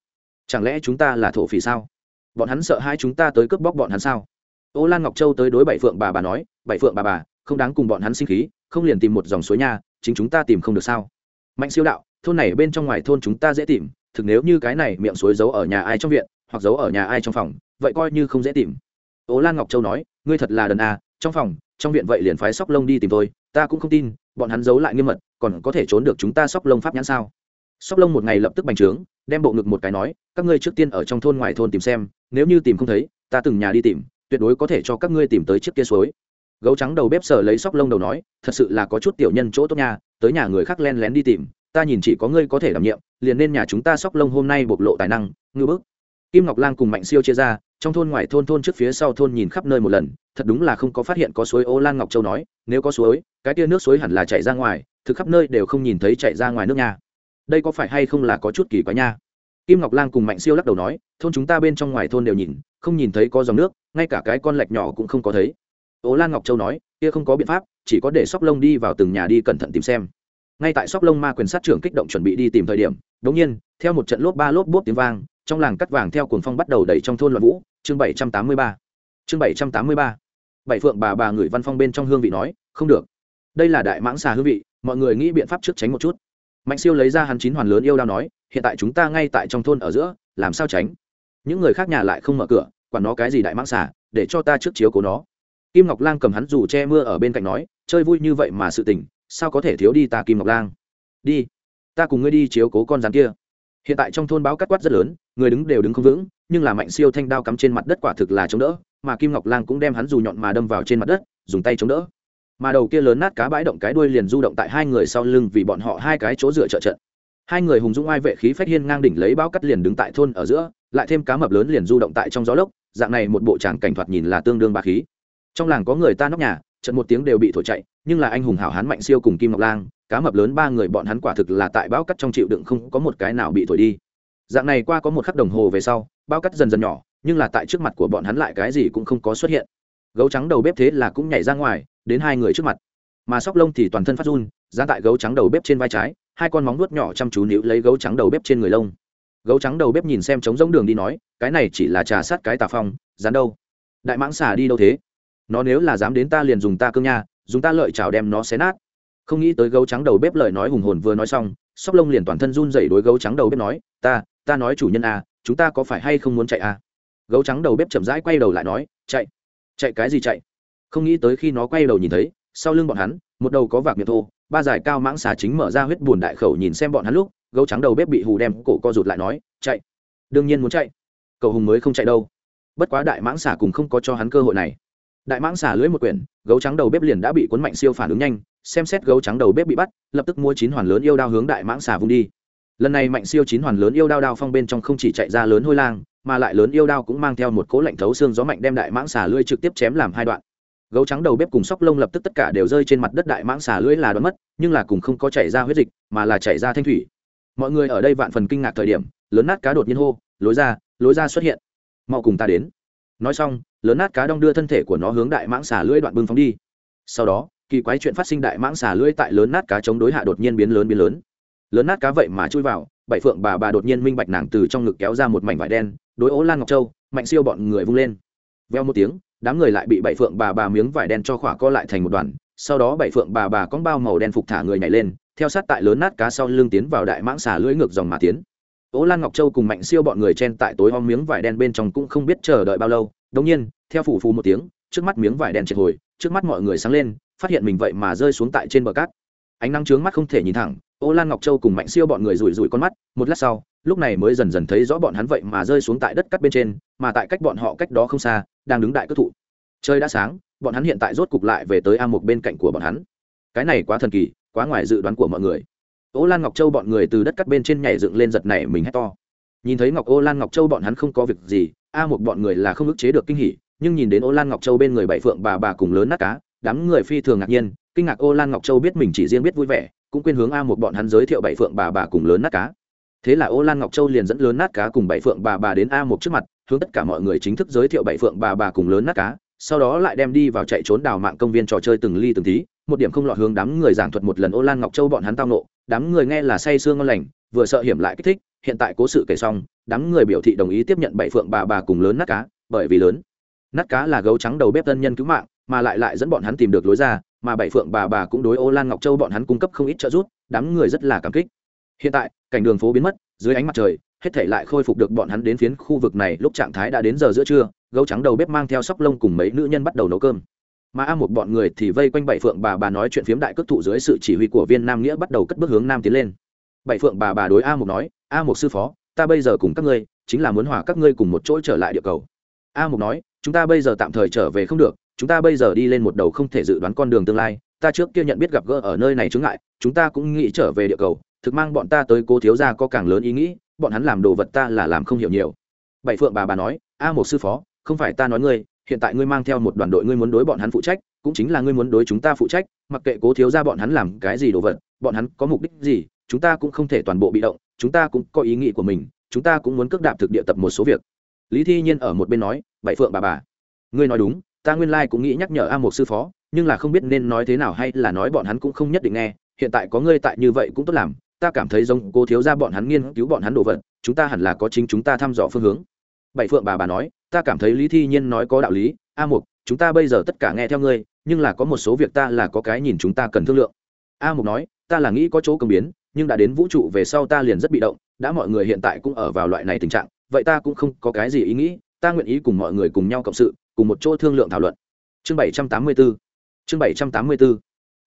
Chẳng lẽ chúng ta là thổ phỉ sao? Bọn hắn sợ hai chúng ta tới cướp bóc bọn hắn sao? Ô lan ngọc châu tới đối bảy phượng bà bà nói, bảy phượng bà bà, không đáng cùng bọn hắn sinh khí không liền tìm một dòng suối nha, chính chúng ta tìm không được sao? Mạnh siêu đạo, thôn này bên trong ngoài thôn chúng ta dễ tìm, thực nếu như cái này miệng suối giấu ở nhà ai trong viện, hoặc giấu ở nhà ai trong phòng, vậy coi như không dễ tìm. Ố lan ngọc châu nói, ngươi thật là đần à trong phòng, trong viện vậy liền phái sóc lông đi tìm tôi, ta cũng không tin, bọn hắn giấu lại nghiêm mật, còn có thể trốn được chúng ta sóc lông pháp nhãn sao? Sóc lông một ngày lập tức bành trướng, đem bộ ngực một cái nói, các ngươi trước tiên ở trong thôn ngoài thôn tìm xem, nếu như tìm không thấy, ta từng nhà đi tìm, tuyệt đối có thể cho các ngươi tìm tới chiếc kia suối gấu trắng đầu bếp sở lấy sóc lông đầu nói, thật sự là có chút tiểu nhân chỗ tốt nha, tới nhà người khác len lén đi tìm, ta nhìn chỉ có ngươi có thể đảm nhiệm, liền nên nhà chúng ta sóc lông hôm nay bộc lộ tài năng, ngư bức. Kim ngọc lang cùng mạnh siêu chia ra, trong thôn ngoài thôn thôn trước phía sau thôn nhìn khắp nơi một lần, thật đúng là không có phát hiện có suối. Ô lan ngọc châu nói, nếu có suối, cái tia nước suối hẳn là chạy ra ngoài, thực khắp nơi đều không nhìn thấy chạy ra ngoài nước nha. Đây có phải hay không là có chút kỳ quái nha? Kim ngọc lang cùng mạnh siêu lắc đầu nói, thôn chúng ta bên trong ngoài thôn đều nhìn, không nhìn thấy có dòng nước, ngay cả cái con lạch nhỏ cũng không có thấy ố lan ngọc châu nói, kia không có biện pháp, chỉ có để sóc lông đi vào từng nhà đi cẩn thận tìm xem. Ngay tại sóc lông ma quyền sát trưởng kích động chuẩn bị đi tìm thời điểm đ ỗ n g nhiên, theo một trận lốp ba lốp bốp tiếng vang, trong làng cắt vàng theo cuồng phong bắt đầu đẩy trong thôn loạn vũ, chương bảy trăm tám mươi ba. Chương bảy trăm tám mươi ba. Bảy phượng bà bà người văn phong bên trong hương vị nói, không được. Đây là đại mãng xà hương vị, mọi người nghĩ biện pháp trước tránh một chút. Mạnh siêu lấy ra hắn chín hoàn lớn yêu đao nói, hiện tại chúng ta ngay tại trong thôn ở giữa, làm sao tránh? Những người khác nhà lại không mở cửa, quản nó cái gì đại mãng xà, để cho ta trước chiếu cố nó kim ngọc lang cầm hắn dù che mưa ở bên cạnh nói, chơi vui như vậy mà sự tình, sao có thể thiếu đi ta kim ngọc lang? Đi, ta cùng ngươi đi chiếu cố con rắn kia. Hiện tại trong thôn báo cắt quát rất lớn, người đứng đều đứng không vững, nhưng là mạnh siêu thanh đao cắm trên mặt đất quả thực là chống đỡ, mà kim ngọc lang cũng đem hắn dù nhọn mà đâm vào trên mặt đất, dùng tay chống đỡ. Mà đầu kia lớn nát cá bãi động cái đuôi liền du động tại hai người sau lưng vì bọn họ hai cái chỗ dựa trợ trận. Hai người hùng dũng ai vệ khí phách hiên ngang đỉnh lấy bao cắt liền đứng tại thôn ở giữa, lại thêm cá mập lớn liền du động tại trong gió lốc, dạng này một bộ tràng cảnh thoạt nhìn là tương đương ba khí trong làng có người ta nóc nhà, trận một tiếng đều bị thổi chạy, nhưng là anh hùng hảo hán mạnh siêu cùng kim ngọc lang, cá mập lớn ba người bọn hắn quả thực là tại bão cắt trong chịu đựng không có một cái nào bị thổi đi. Dạng này qua có một khắc đồng hồ về sau bao cắt dần dần nhỏ, nhưng là tại trước mặt của bọn hắn lại cái gì cũng không có xuất hiện. Gấu trắng đầu bếp thế là cũng nhảy ra ngoài, đến hai người trước mặt. Mà sóc lông thì toàn thân phát run ra tại gấu trắng đầu bếp trên vai trái, hai con móng nuốt nhỏ chăm chú níu lấy gấu trắng đầu bếp trên người lông. Gấu trắng đầu bếp nhìn xem trống rỗng đường đi nói, cái này chỉ là trà sát cái tà phong, dán đâu? Đại mãng xà đi đâu thế? Nó nếu là dám đến ta liền dùng ta cương nha, dùng ta lợi chảo đem nó xé nát. Không nghĩ tới gấu trắng đầu bếp lời nói hùng hồn vừa nói xong, sóc lông liền toàn thân run dậy đối gấu trắng đầu bếp nói, ta ta nói chủ nhân à chúng ta có phải hay không muốn chạy à? Gấu trắng đầu bếp chậm rãi quay đầu lại nói, chạy. Chạy cái gì chạy? Không nghĩ tới khi nó quay đầu nhìn thấy, sau lưng bọn hắn, một đầu có vạc miệng thô, ba giải cao mãng xà chính mở ra huyết buồn đại khẩu nhìn xem bọn hắn lúc, gấu trắng đầu bếp bị hù đem cổ co rụt lại nói, chạy. Đương nhiên muốn chạy. Cậu hùng mới không chạy đâu. Bất quá đại mãng xà cùng không có cho hắn cơ hội này đại mãng xà lưới một quyển, gấu trắng đầu bếp liền đã bị cuốn mạnh siêu phản ứng nhanh, xem xét gấu trắng đầu bếp bị bắt, lập tức mua chín hoàn lớn yêu đao hướng đại mãng xà vung đi. Lần này mạnh siêu chín hoàn lớn yêu đao đao phong bên trong không chỉ chạy ra lớn hôi lang, mà lại lớn yêu đao cũng mang theo một cỗ lạnh thấu xương gió mạnh đem đại mãng xà lưới trực tiếp chém làm hai đoạn. Gấu trắng đầu bếp cùng sóc lông lập tức tất cả đều rơi trên mặt đất đại mãng xà lưới là đoán mất, nhưng là cùng không có chảy ra huyết dịch, mà là chảy ra thanh thủy. Mọi người ở đây vạn phần kinh ngạc thời điểm, lớn nát cá đột nhiên hô, lối ra lối ra xuất hiện. Mau cùng ta đến nói xong, lớn nát cá đong đưa thân thể của nó hướng đại mãng xà lưỡi đoạn bưng phóng đi. Sau đó, kỳ quái chuyện phát sinh đại mãng xà lưỡi tại lớn nát cá chống đối hạ đột nhiên biến lớn biến lớn. Lớn nát cá vậy mà chui vào, bảy phượng bà bà đột nhiên minh bạch nàng từ trong ngực kéo ra một mảnh vải đen, đối ố lan ngọc châu, mạnh siêu bọn người vung lên. Veo một tiếng, đám người lại bị bảy phượng bà bà miếng vải đen cho khỏa co lại thành một đoàn, sau đó bảy phượng bà bà con bao màu đen phục thả người nhảy lên, theo sát tại lớn nát cá sau lưng tiến vào đại mãng xà lưỡi ngược dòng mà tiến. Ô lan ngọc châu cùng mạnh siêu bọn người chen tại tối om miếng vải đen bên trong cũng không biết chờ đợi bao lâu. Đống nhiên, theo phủ phù một tiếng, trước mắt miếng vải đen triệt hồi, trước mắt mọi người sáng lên, phát hiện mình vậy mà rơi xuống tại trên bờ cát. Ánh nắng trướng mắt không thể nhìn thẳng, ô lan ngọc châu cùng mạnh siêu bọn người rủi rủi con mắt, một lát sau, lúc này mới dần dần thấy rõ bọn hắn vậy mà rơi xuống tại đất cắt bên trên, mà tại cách bọn họ cách đó không xa, đang đứng đại cơ thụ. Trời đã sáng, bọn hắn hiện tại rốt cục lại về tới a một bên cạnh của bọn hắn. Cái này quá thần kỳ, quá ngoài dự đoán của mọi người ô lan ngọc châu bọn người từ đất cắt bên trên nhảy dựng lên giật này mình hét to. Nhìn thấy ngọc ô lan ngọc châu bọn hắn không có việc gì, a một bọn người là không ức chế được kinh hỉ, nhưng nhìn đến ô lan ngọc châu bên người bảy phượng bà bà cùng lớn nát cá, đám người phi thường ngạc nhiên, kinh ngạc ô lan ngọc châu biết mình chỉ riêng biết vui vẻ, cũng quên hướng a một bọn hắn giới thiệu bảy phượng bà bà cùng lớn nát cá. Thế là ô lan ngọc châu liền dẫn lớn nát cá cùng bảy phượng bà bà đến a một trước mặt, hướng tất cả mọi người chính thức giới thiệu bảy phượng bà bà cùng lớn nát cá, sau đó lại đem đi vào chạy trốn đào mạng công viên trò chơi từng ly từng tí, một điểm không lọt hướng đám người giảng thuật một lần ô lan ngọc châu bọn hắn tao nộ đám người nghe là say sương ngon lành, vừa sợ hiểm lại kích thích, hiện tại cố sự kể xong, đám người biểu thị đồng ý tiếp nhận bảy phượng bà bà cùng lớn nát cá, bởi vì lớn nát cá là gấu trắng đầu bếp thân nhân cứu mạng, mà lại lại dẫn bọn hắn tìm được lối ra, mà bảy phượng bà bà cũng đối ô lan ngọc châu bọn hắn cung cấp không ít trợ giúp, đám người rất là cảm kích. Hiện tại, cảnh đường phố biến mất, dưới ánh mặt trời, hết thể lại khôi phục được bọn hắn đến phiến khu vực này, lúc trạng thái đã đến giờ giữa trưa, gấu trắng đầu bếp mang theo sóc lông cùng mấy nữ nhân bắt đầu nấu cơm mà a một bọn người thì vây quanh bảy phượng bà bà nói chuyện phiếm đại cước thụ dưới sự chỉ huy của viên nam nghĩa bắt đầu cất bước hướng nam tiến lên. Bảy phượng bà bà đối a một nói, a một sư phó, ta bây giờ cùng các ngươi, chính là muốn hòa các ngươi cùng một chỗ trở lại địa cầu. A một nói, chúng ta bây giờ tạm thời trở về không được, chúng ta bây giờ đi lên một đầu không thể dự đoán con đường tương lai, ta trước kia nhận biết gặp gỡ ở nơi này chướng ngại, chúng ta cũng nghĩ trở về địa cầu, thực mang bọn ta tới cố thiếu gia có càng lớn ý nghĩ, bọn hắn làm đồ vật ta là làm không hiểu nhiều. Bảy phượng bà bà nói, a một sư phó, không phải ta nói ngươi hiện tại ngươi mang theo một đoàn đội ngươi muốn đối bọn hắn phụ trách, cũng chính là ngươi muốn đối chúng ta phụ trách, mặc kệ cố thiếu gia bọn hắn làm cái gì đồ vật, bọn hắn có mục đích gì, chúng ta cũng không thể toàn bộ bị động, chúng ta cũng có ý nghĩ của mình, chúng ta cũng muốn cước đạp thực địa tập một số việc. Lý thi nhiên ở một bên nói, bảy phượng bà bà, ngươi nói đúng, ta nguyên lai cũng nghĩ nhắc nhở a một sư phó, nhưng là không biết nên nói thế nào hay là nói bọn hắn cũng không nhất định nghe, hiện tại có ngươi tại như vậy cũng tốt làm, ta cảm thấy giống cô thiếu ra bọn hắn nghiên cứu bọn hắn đồ vật, chúng ta hẳn là có chính chúng ta thăm dò phương hướng. Bảy phượng bà bà nói ta cảm thấy lý thi nhiên nói có đạo lý a mục chúng ta bây giờ tất cả nghe theo ngươi nhưng là có một số việc ta là có cái nhìn chúng ta cần thương lượng. A mục nói ta là nghĩ có chỗ cầm biến nhưng đã đến vũ trụ về sau ta liền rất bị động đã mọi người hiện tại cũng ở vào loại này tình trạng vậy ta cũng không có cái gì ý nghĩ ta nguyện ý cùng mọi người cùng nhau cộng sự cùng một chỗ thương lượng thảo luận. Chương bảy trăm tám mươi bốn, chương bảy trăm tám mươi bốn,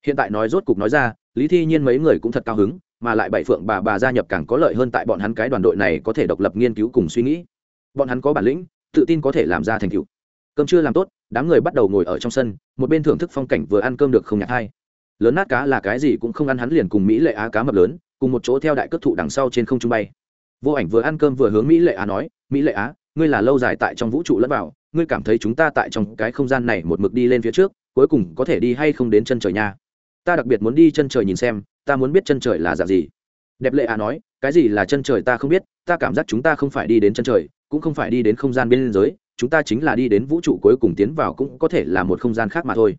hiện tại nói rốt cục nói ra lý thi nhiên mấy người cũng thật cao hứng mà lại bảy phượng bà bà gia nhập càng có lợi hơn tại bọn hắn cái đoàn đội này có thể độc lập nghiên cứu cùng suy nghĩ. Bọn hắn có bản lĩnh tự tin có thể làm ra thành tựu. Cơm chưa làm tốt, đám người bắt đầu ngồi ở trong sân, một bên thưởng thức phong cảnh vừa ăn cơm được không nhạt hay. Lớn nát cá là cái gì cũng không ăn hắn liền cùng mỹ lệ á cá mập lớn, cùng một chỗ theo đại cất thụ đằng sau trên không trung bay. Vô ảnh vừa ăn cơm vừa hướng mỹ lệ á nói, mỹ lệ á, ngươi là lâu dài tại trong vũ trụ lẫn vào, ngươi cảm thấy chúng ta tại trong cái không gian này một mực đi lên phía trước, cuối cùng có thể đi hay không đến chân trời nha? Ta đặc biệt muốn đi chân trời nhìn xem, ta muốn biết chân trời là dạng gì. Đẹp lệ á nói, cái gì là chân trời ta không biết, ta cảm giác chúng ta không phải đi đến chân trời cũng không phải đi đến không gian bên giới, chúng ta chính là đi đến vũ trụ cuối cùng tiến vào cũng có thể là một không gian khác mà thôi.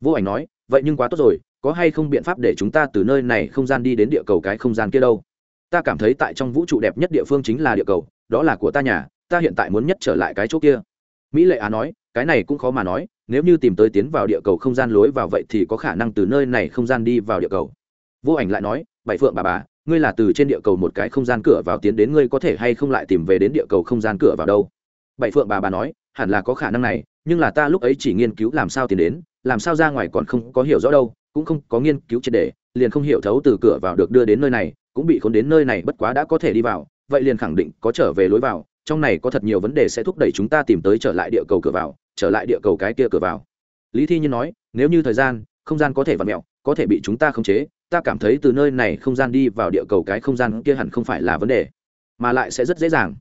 Vô ảnh nói, vậy nhưng quá tốt rồi, có hay không biện pháp để chúng ta từ nơi này không gian đi đến địa cầu cái không gian kia đâu? Ta cảm thấy tại trong vũ trụ đẹp nhất địa phương chính là địa cầu, đó là của ta nhà, ta hiện tại muốn nhất trở lại cái chỗ kia. Mỹ lệ á nói, cái này cũng khó mà nói, nếu như tìm tới tiến vào địa cầu không gian lối vào vậy thì có khả năng từ nơi này không gian đi vào địa cầu. Vô ảnh lại nói, bảy phượng bà bà ngươi là từ trên địa cầu một cái không gian cửa vào tiến đến, ngươi có thể hay không lại tìm về đến địa cầu không gian cửa vào đâu? Bảy phượng bà bà nói, hẳn là có khả năng này, nhưng là ta lúc ấy chỉ nghiên cứu làm sao tiến đến, làm sao ra ngoài còn không có hiểu rõ đâu, cũng không có nghiên cứu triệt đề liền không hiểu thấu từ cửa vào được đưa đến nơi này, cũng bị khốn đến nơi này bất quá đã có thể đi vào, vậy liền khẳng định có trở về lối vào, trong này có thật nhiều vấn đề sẽ thúc đẩy chúng ta tìm tới trở lại địa cầu cửa vào, trở lại địa cầu cái kia cửa vào. Lý thi nhiên nói, nếu như thời gian, không gian có thể vặn mẹo, có thể bị chúng ta khống chế ta cảm thấy từ nơi này không gian đi vào địa cầu cái không gian kia hẳn không phải là vấn đề, mà lại sẽ rất dễ dàng.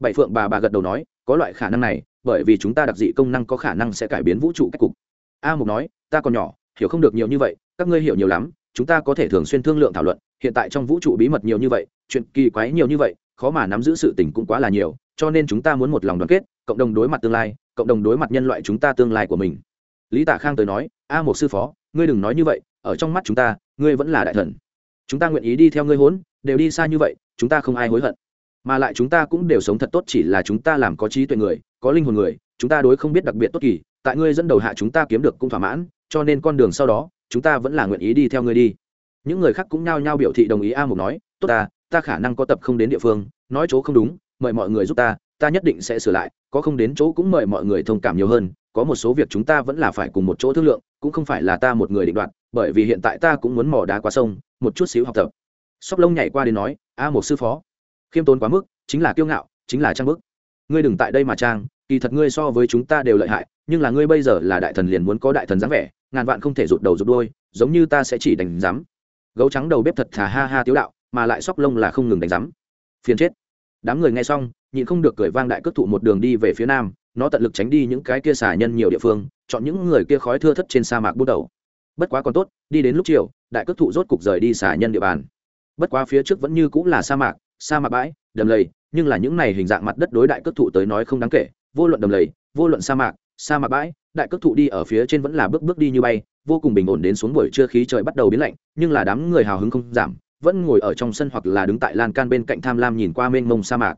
Bảy phượng bà bà gật đầu nói, có loại khả năng này, bởi vì chúng ta đặc dị công năng có khả năng sẽ cải biến vũ trụ cách cục. A mục nói, ta còn nhỏ, hiểu không được nhiều như vậy, các ngươi hiểu nhiều lắm, chúng ta có thể thường xuyên thương lượng thảo luận, hiện tại trong vũ trụ bí mật nhiều như vậy, chuyện kỳ quái nhiều như vậy, khó mà nắm giữ sự tình cũng quá là nhiều, cho nên chúng ta muốn một lòng đoàn kết, cộng đồng đối mặt tương lai, cộng đồng đối mặt nhân loại chúng ta tương lai của mình. Lý tạ khang tới nói, a một sư phó, ngươi đừng nói như vậy ở trong mắt chúng ta, ngươi vẫn là đại thần. Chúng ta nguyện ý đi theo ngươi hốn, đều đi xa như vậy, chúng ta không ai hối hận. Mà lại chúng ta cũng đều sống thật tốt chỉ là chúng ta làm có trí tuệ người, có linh hồn người, chúng ta đối không biết đặc biệt tốt kỳ, tại ngươi dẫn đầu hạ chúng ta kiếm được cũng thỏa mãn, cho nên con đường sau đó, chúng ta vẫn là nguyện ý đi theo ngươi đi. Những người khác cũng nhao nhao biểu thị đồng ý a mục nói, tốt ta ta khả năng có tập không đến địa phương, nói chỗ không đúng, mời mọi người giúp ta ta nhất định sẽ sửa lại, có không đến chỗ cũng mời mọi người thông cảm nhiều hơn, có một số việc chúng ta vẫn là phải cùng một chỗ thương lượng, cũng không phải là ta một người định đoạt bởi vì hiện tại ta cũng muốn mò đá qua sông, một chút xíu học tập. Sóc lông nhảy qua đến nói, a một sư phó, khiêm tốn quá mức, chính là kiêu ngạo, chính là trang bức. Ngươi đừng tại đây mà trang, kỳ thật ngươi so với chúng ta đều lợi hại, nhưng là ngươi bây giờ là đại thần liền muốn có đại thần dáng vẻ, ngàn vạn không thể rụt đầu rụt đôi giống như ta sẽ chỉ đánh giám. Gấu trắng đầu bếp thật thà ha ha tiếu đạo, mà lại sóc lông là không ngừng đánh giám. Phiền chết. Đám người nghe xong, nhịn không được cười vang đại cước thụ một đường đi về phía nam, nó tận lực tránh đi những cái kia xả nhân nhiều địa phương, chọn những người kia khói thưa thất trên sa mạc bút đầu bất quá còn tốt, đi đến lúc chiều, đại cước thụ rốt cục rời đi xả nhân địa bàn. Bất quá phía trước vẫn như cũng là sa mạc sa mạc bãi, đầm lầy, nhưng là những này hình dạng mặt đất đối đại cước thụ tới nói không đáng kể. Vô luận đầm lầy, vô luận sa mạc sa mạc bãi, đại cước thụ đi ở phía trên vẫn là bước bước đi như bay, vô cùng bình ổn đến xuống buổi trưa khí trời bắt đầu biến lạnh, nhưng là đám người hào hứng không giảm, vẫn ngồi ở trong sân hoặc là đứng tại lan can bên cạnh tham lam nhìn qua mênh mông sa mạc.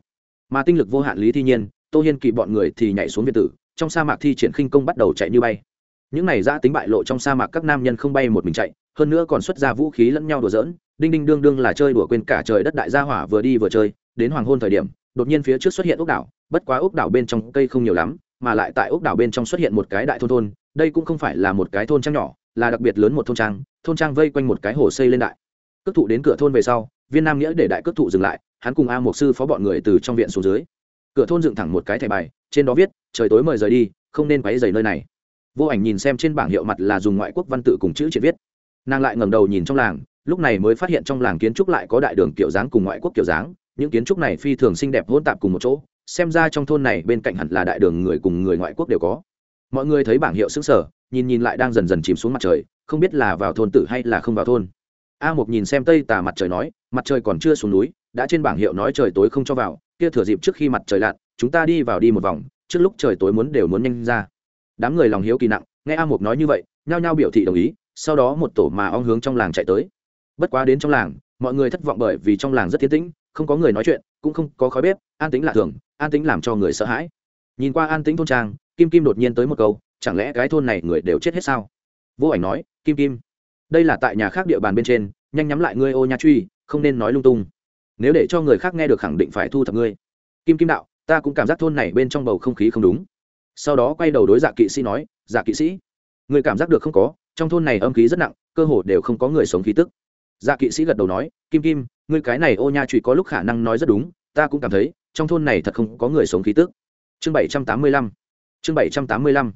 Mà tinh lực vô hạn lý thi nhiên, tô hiên kỳ bọn người thì nhảy xuống việt tử, trong sa mạc thi triển khinh công bắt đầu chạy như bay những này ra tính bại lộ trong sa mạc các nam nhân không bay một mình chạy, hơn nữa còn xuất ra vũ khí lẫn nhau đùa giỡn, đinh đinh đương đương là chơi đùa quên cả trời đất đại gia hỏa vừa đi vừa chơi, đến hoàng hôn thời điểm, đột nhiên phía trước xuất hiện ốc đảo, bất quá ốc đảo bên trong cây không nhiều lắm, mà lại tại ốc đảo bên trong xuất hiện một cái đại thôn thôn, đây cũng không phải là một cái thôn trang nhỏ, là đặc biệt lớn một thôn trang thôn trang vây quanh một cái hồ xây lên đại. Cước thụ đến cửa thôn về sau, viên nam nghĩa để đại cước thụ dừng lại, hắn cùng a một sư phó bọn người từ trong viện xuống dưới. Cửa thôn dựng thẳng một cái thẻ bài, trên đó viết, trời tối mời rời đi, không nên quấy dày nơi này vô ảnh nhìn xem trên bảng hiệu mặt là dùng ngoại quốc văn tự cùng chữ triệt viết. Nàng lại ngẩng đầu nhìn trong làng, lúc này mới phát hiện trong làng kiến trúc lại có đại đường kiểu dáng cùng ngoại quốc kiểu dáng, những kiến trúc này phi thường xinh đẹp hỗn tạp cùng một chỗ, xem ra trong thôn này bên cạnh hẳn là đại đường người cùng người ngoại quốc đều có. Mọi người thấy bảng hiệu xứng sở nhìn nhìn lại đang dần dần chìm xuống mặt trời, không biết là vào thôn tử hay là không vào thôn. A một nhìn xem tây tà mặt trời nói, mặt trời còn chưa xuống núi, đã trên bảng hiệu nói trời tối không cho vào, kia thừa dịp trước khi mặt trời lặn, chúng ta đi vào đi một vòng, trước lúc trời tối muốn đều muốn nhanh ra đám người lòng hiếu kỳ nặng, nghe a mục nói như vậy, nhao nhao biểu thị đồng ý, sau đó một tổ mà ong hướng trong làng chạy tới. Bất quá đến trong làng, mọi người thất vọng bởi vì trong làng rất thiên tĩnh, không có người nói chuyện, cũng không có khói bếp, an tính lạ thường, an tính làm cho người sợ hãi. Nhìn qua an tính thôn trang, kim kim đột nhiên tới một câu, chẳng lẽ cái thôn này người đều chết hết sao? Vô ảnh nói, kim kim, đây là tại nhà khác địa bàn bên trên, nhanh nhắm lại ngươi ô nha truy, không nên nói lung tung. Nếu để cho người khác nghe được khẳng định phải thu thập ngươi. Kim kim đạo, ta cũng cảm giác thôn này bên trong bầu không khí không đúng sau đó quay đầu đối dạ kỵ sĩ nói dạ kỵ sĩ, người cảm giác được không có, trong thôn này âm khí rất nặng, cơ hồ đều không có người sống khí tức. Dạ kỵ sĩ gật đầu nói, kim kim, ngươi cái này ô nha trụy có lúc khả năng nói rất đúng, ta cũng cảm thấy, trong thôn này thật không có người sống khí tức. Chương bảy trăm tám mươi lăm, chương bảy trăm tám mươi lăm.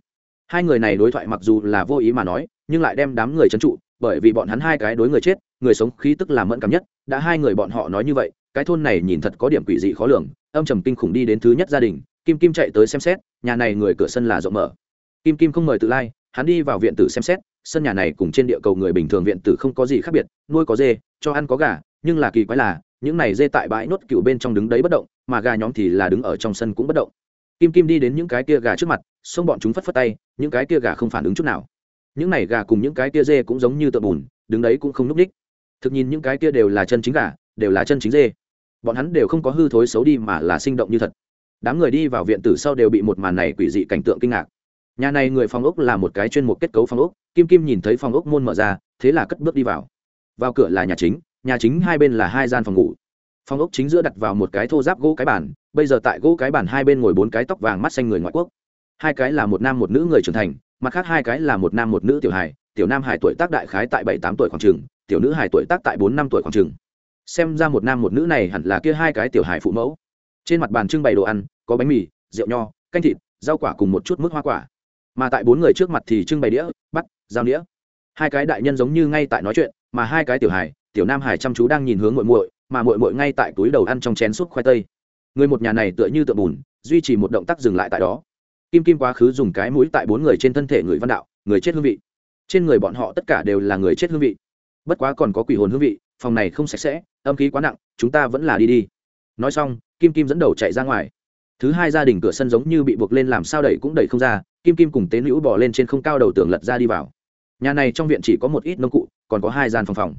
Hai người này đối thoại mặc dù là vô ý mà nói, nhưng lại đem đám người trấn trụ, bởi vì bọn hắn hai cái đối người chết, người sống khí tức làm mẫn cảm nhất, đã hai người bọn họ nói như vậy, cái thôn này nhìn thật có điểm quỷ dị khó lường, âm trầm kinh khủng đi đến thứ nhất gia đình kim kim chạy tới xem xét, nhà này người cửa sân là rộng mở. Kim kim không mời tự lai, hắn đi vào viện tử xem xét, sân nhà này cùng trên địa cầu người bình thường viện tử không có gì khác biệt, nuôi có dê, cho ăn có gà, nhưng là kỳ quái là, những này dê tại bãi nốt cựu bên trong đứng đấy bất động, mà gà nhóm thì là đứng ở trong sân cũng bất động. Kim kim đi đến những cái kia gà trước mặt, xông bọn chúng phất phất tay, những cái kia gà không phản ứng chút nào. Những này gà cùng những cái kia dê cũng giống như tượng bùn, đứng đấy cũng không núp đích. Thực nhìn những cái kia đều là chân chính gà, đều là chân chính dê. Bọn hắn đều không có hư thối xấu đi mà là sinh động như thật đám người đi vào viện tử sau đều bị một màn này quỷ dị cảnh tượng kinh ngạc. Nhà này người phòng ốc là một cái chuyên mục kết cấu phòng ốc, kim kim nhìn thấy phòng ốc môn mở ra, thế là cất bước đi vào. Vào cửa là nhà chính nhà chính hai bên là hai gian phòng ngủ. Phòng ốc chính giữa đặt vào một cái thô giáp gỗ cái bàn, bây giờ tại gỗ cái bàn hai bên ngồi bốn cái tóc vàng mắt xanh người ngoại quốc. Hai cái là một nam một nữ người trưởng thành, mặt khác hai cái là một nam một nữ tiểu hài, tiểu nam hải tuổi tác đại khái tại bảy tám tuổi khoảng trường tiểu nữ hải tuổi tác tại bốn năm tuổi khoảng trường xem ra một nam một nữ này hẳn là kia hai cái tiểu hài phụ mẫu trên mặt bàn trưng bày đồ ăn, có bánh mì, rượu nho, canh thịt, rau quả cùng một chút mức hoa quả. Mà tại bốn người trước mặt thì trưng bày đĩa bắt dao đĩa. Hai cái đại nhân giống như ngay tại nói chuyện, mà hai cái tiểu hài, tiểu nam hải chăm chú đang nhìn hướng muội muội, mà muội muội ngay tại túi đầu ăn trong chén suốt khoai tây. Người một nhà này tựa như tựa bùn, duy trì một động tác dừng lại tại đó. Kim kim quá khứ dùng cái mũi tại bốn người trên thân thể người văn đạo, người chết hương vị. Trên người bọn họ tất cả đều là người chết hương vị. Bất quá còn có quỷ hồn hương vị, phòng này không sạch sẽ, âm khí quá nặng, chúng ta vẫn là đi đi. Nói xong kim kim dẫn đầu chạy ra ngoài. Thứ hai gia đình cửa sân giống như bị buộc lên làm sao đẩy cũng đẩy không ra, kim kim cùng tế nữ bỏ lên trên không cao đầu tường lật ra đi vào. Nhà này trong viện chỉ có một ít nông cụ, còn có hai gian phòng phòng.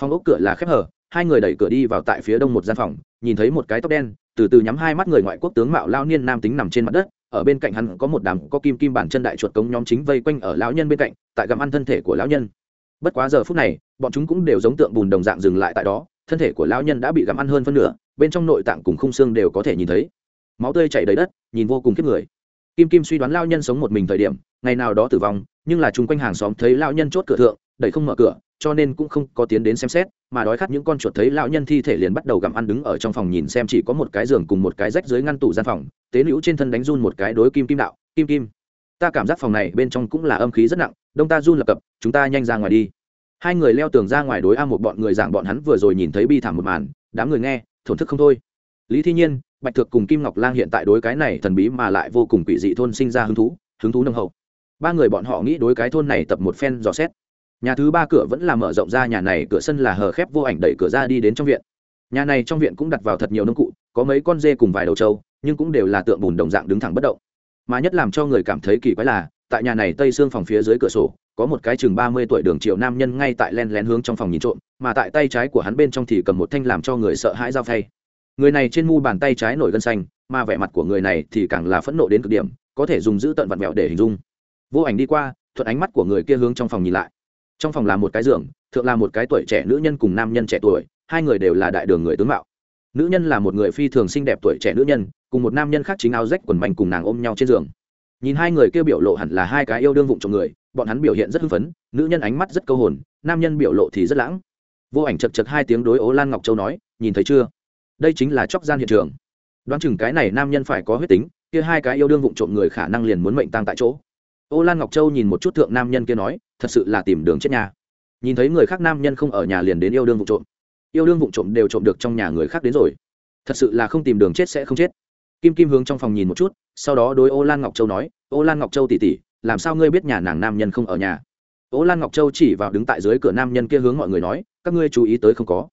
Phòng ốc cửa là khép hở, hai người đẩy cửa đi vào tại phía đông một gian phòng, nhìn thấy một cái tóc đen, từ từ nhắm hai mắt người ngoại quốc tướng mạo lao niên nam tính nằm trên mặt đất, ở bên cạnh hắn có một đám có kim kim bản chân đại chuột cống nhóm chính vây quanh ở lão nhân bên cạnh, tại gặm ăn thân thể của lão nhân. Bất quá giờ phút này, bọn chúng cũng đều giống tượng bùn đồng dạng dừng lại tại đó, thân thể của lão nhân đã bị gặm ăn hơn phân nửa bên trong nội tạng cùng khung xương đều có thể nhìn thấy. Máu tươi chảy đầy đất, nhìn vô cùng kiếp người. Kim kim suy đoán lao nhân sống một mình thời điểm, ngày nào đó tử vong, nhưng là chung quanh hàng xóm thấy lao nhân chốt cửa thượng, đẩy không mở cửa, cho nên cũng không có tiến đến xem xét, mà đói khát những con chuột thấy lão nhân thi thể liền bắt đầu gặm ăn đứng ở trong phòng nhìn xem chỉ có một cái giường cùng một cái rách dưới ngăn tủ gian phòng, tế nữ trên thân đánh run một cái đối kim kim đạo, kim kim, ta cảm giác phòng này bên trong cũng là âm khí rất nặng, đông ta run lập cập, chúng ta nhanh ra ngoài đi. Hai người leo tường ra ngoài đối a một bọn người giảng bọn hắn vừa rồi nhìn thấy bi thảm một màn, đám người nghe thổn thức không thôi. Lý thi nhiên, bạch thực cùng kim ngọc lang hiện tại đối cái này thần bí mà lại vô cùng quỷ dị thôn sinh ra hứng thú hứng thú nồng hậu. Ba người bọn họ nghĩ đối cái thôn này tập một phen dò xét. Nhà thứ ba cửa vẫn là mở rộng ra, nhà này cửa sân là hờ khép vô ảnh đẩy cửa ra đi đến trong viện. Nhà này trong viện cũng đặt vào thật nhiều nông cụ, có mấy con dê cùng vài đầu trâu, nhưng cũng đều là tượng bùn đồng dạng đứng thẳng bất động. Mà nhất làm cho người cảm thấy kỳ quái là, tại nhà này tây xương phòng phía dưới cửa sổ, có một cái chừng ba mươi tuổi đường triệu nam nhân ngay tại len lén hướng trong phòng nhìn trộm mà tại tay trái của hắn bên trong thì cầm một thanh làm cho người sợ hãi dao thay người này trên mu bàn tay trái nổi gân xanh, mà vẻ mặt của người này thì càng là phẫn nộ đến cực điểm, có thể dùng giữ tận vặn vẹo để hình dung. Vô ảnh đi qua, thuận ánh mắt của người kia hướng trong phòng nhìn lại. Trong phòng là một cái giường, thượng là một cái tuổi trẻ nữ nhân cùng nam nhân trẻ tuổi, hai người đều là đại đường người tướng mạo. Nữ nhân là một người phi thường xinh đẹp tuổi trẻ nữ nhân, cùng một nam nhân khác chính áo rách quần manh cùng nàng ôm nhau trên giường. Nhìn hai người kia biểu lộ hẳn là hai cái yêu đương vụng trong người, bọn hắn biểu hiện rất hưng phấn, nữ nhân ánh mắt rất câu hồn, nam nhân biểu lộ thì rất lãng vô ảnh chật chật hai tiếng đối ố lan ngọc châu nói, nhìn thấy chưa? Đây chính là chóc gian hiện trường. Đoán chừng cái này nam nhân phải có huyết tính, kia hai cái yêu đương vụng trộm người khả năng liền muốn mệnh tăng tại chỗ. Ô lan ngọc châu nhìn một chút thượng nam nhân kia nói, thật sự là tìm đường chết nhà nhìn thấy người khác nam nhân không ở nhà liền đến yêu đương vụng trộm. Yêu đương vụng trộm đều trộm được trong nhà người khác đến rồi. Thật sự là không tìm đường chết sẽ không chết. Kim kim hướng trong phòng nhìn một chút, sau đó đối ô lan ngọc châu nói ô lan ngọc châu tỉ tỉ làm sao ngươi biết nhà nàng nam nhân không ở nhà? Ô lan ngọc châu chỉ vào đứng tại dưới cửa nam nhân kia hướng mọi người nói các ngươi chú ý tới không có.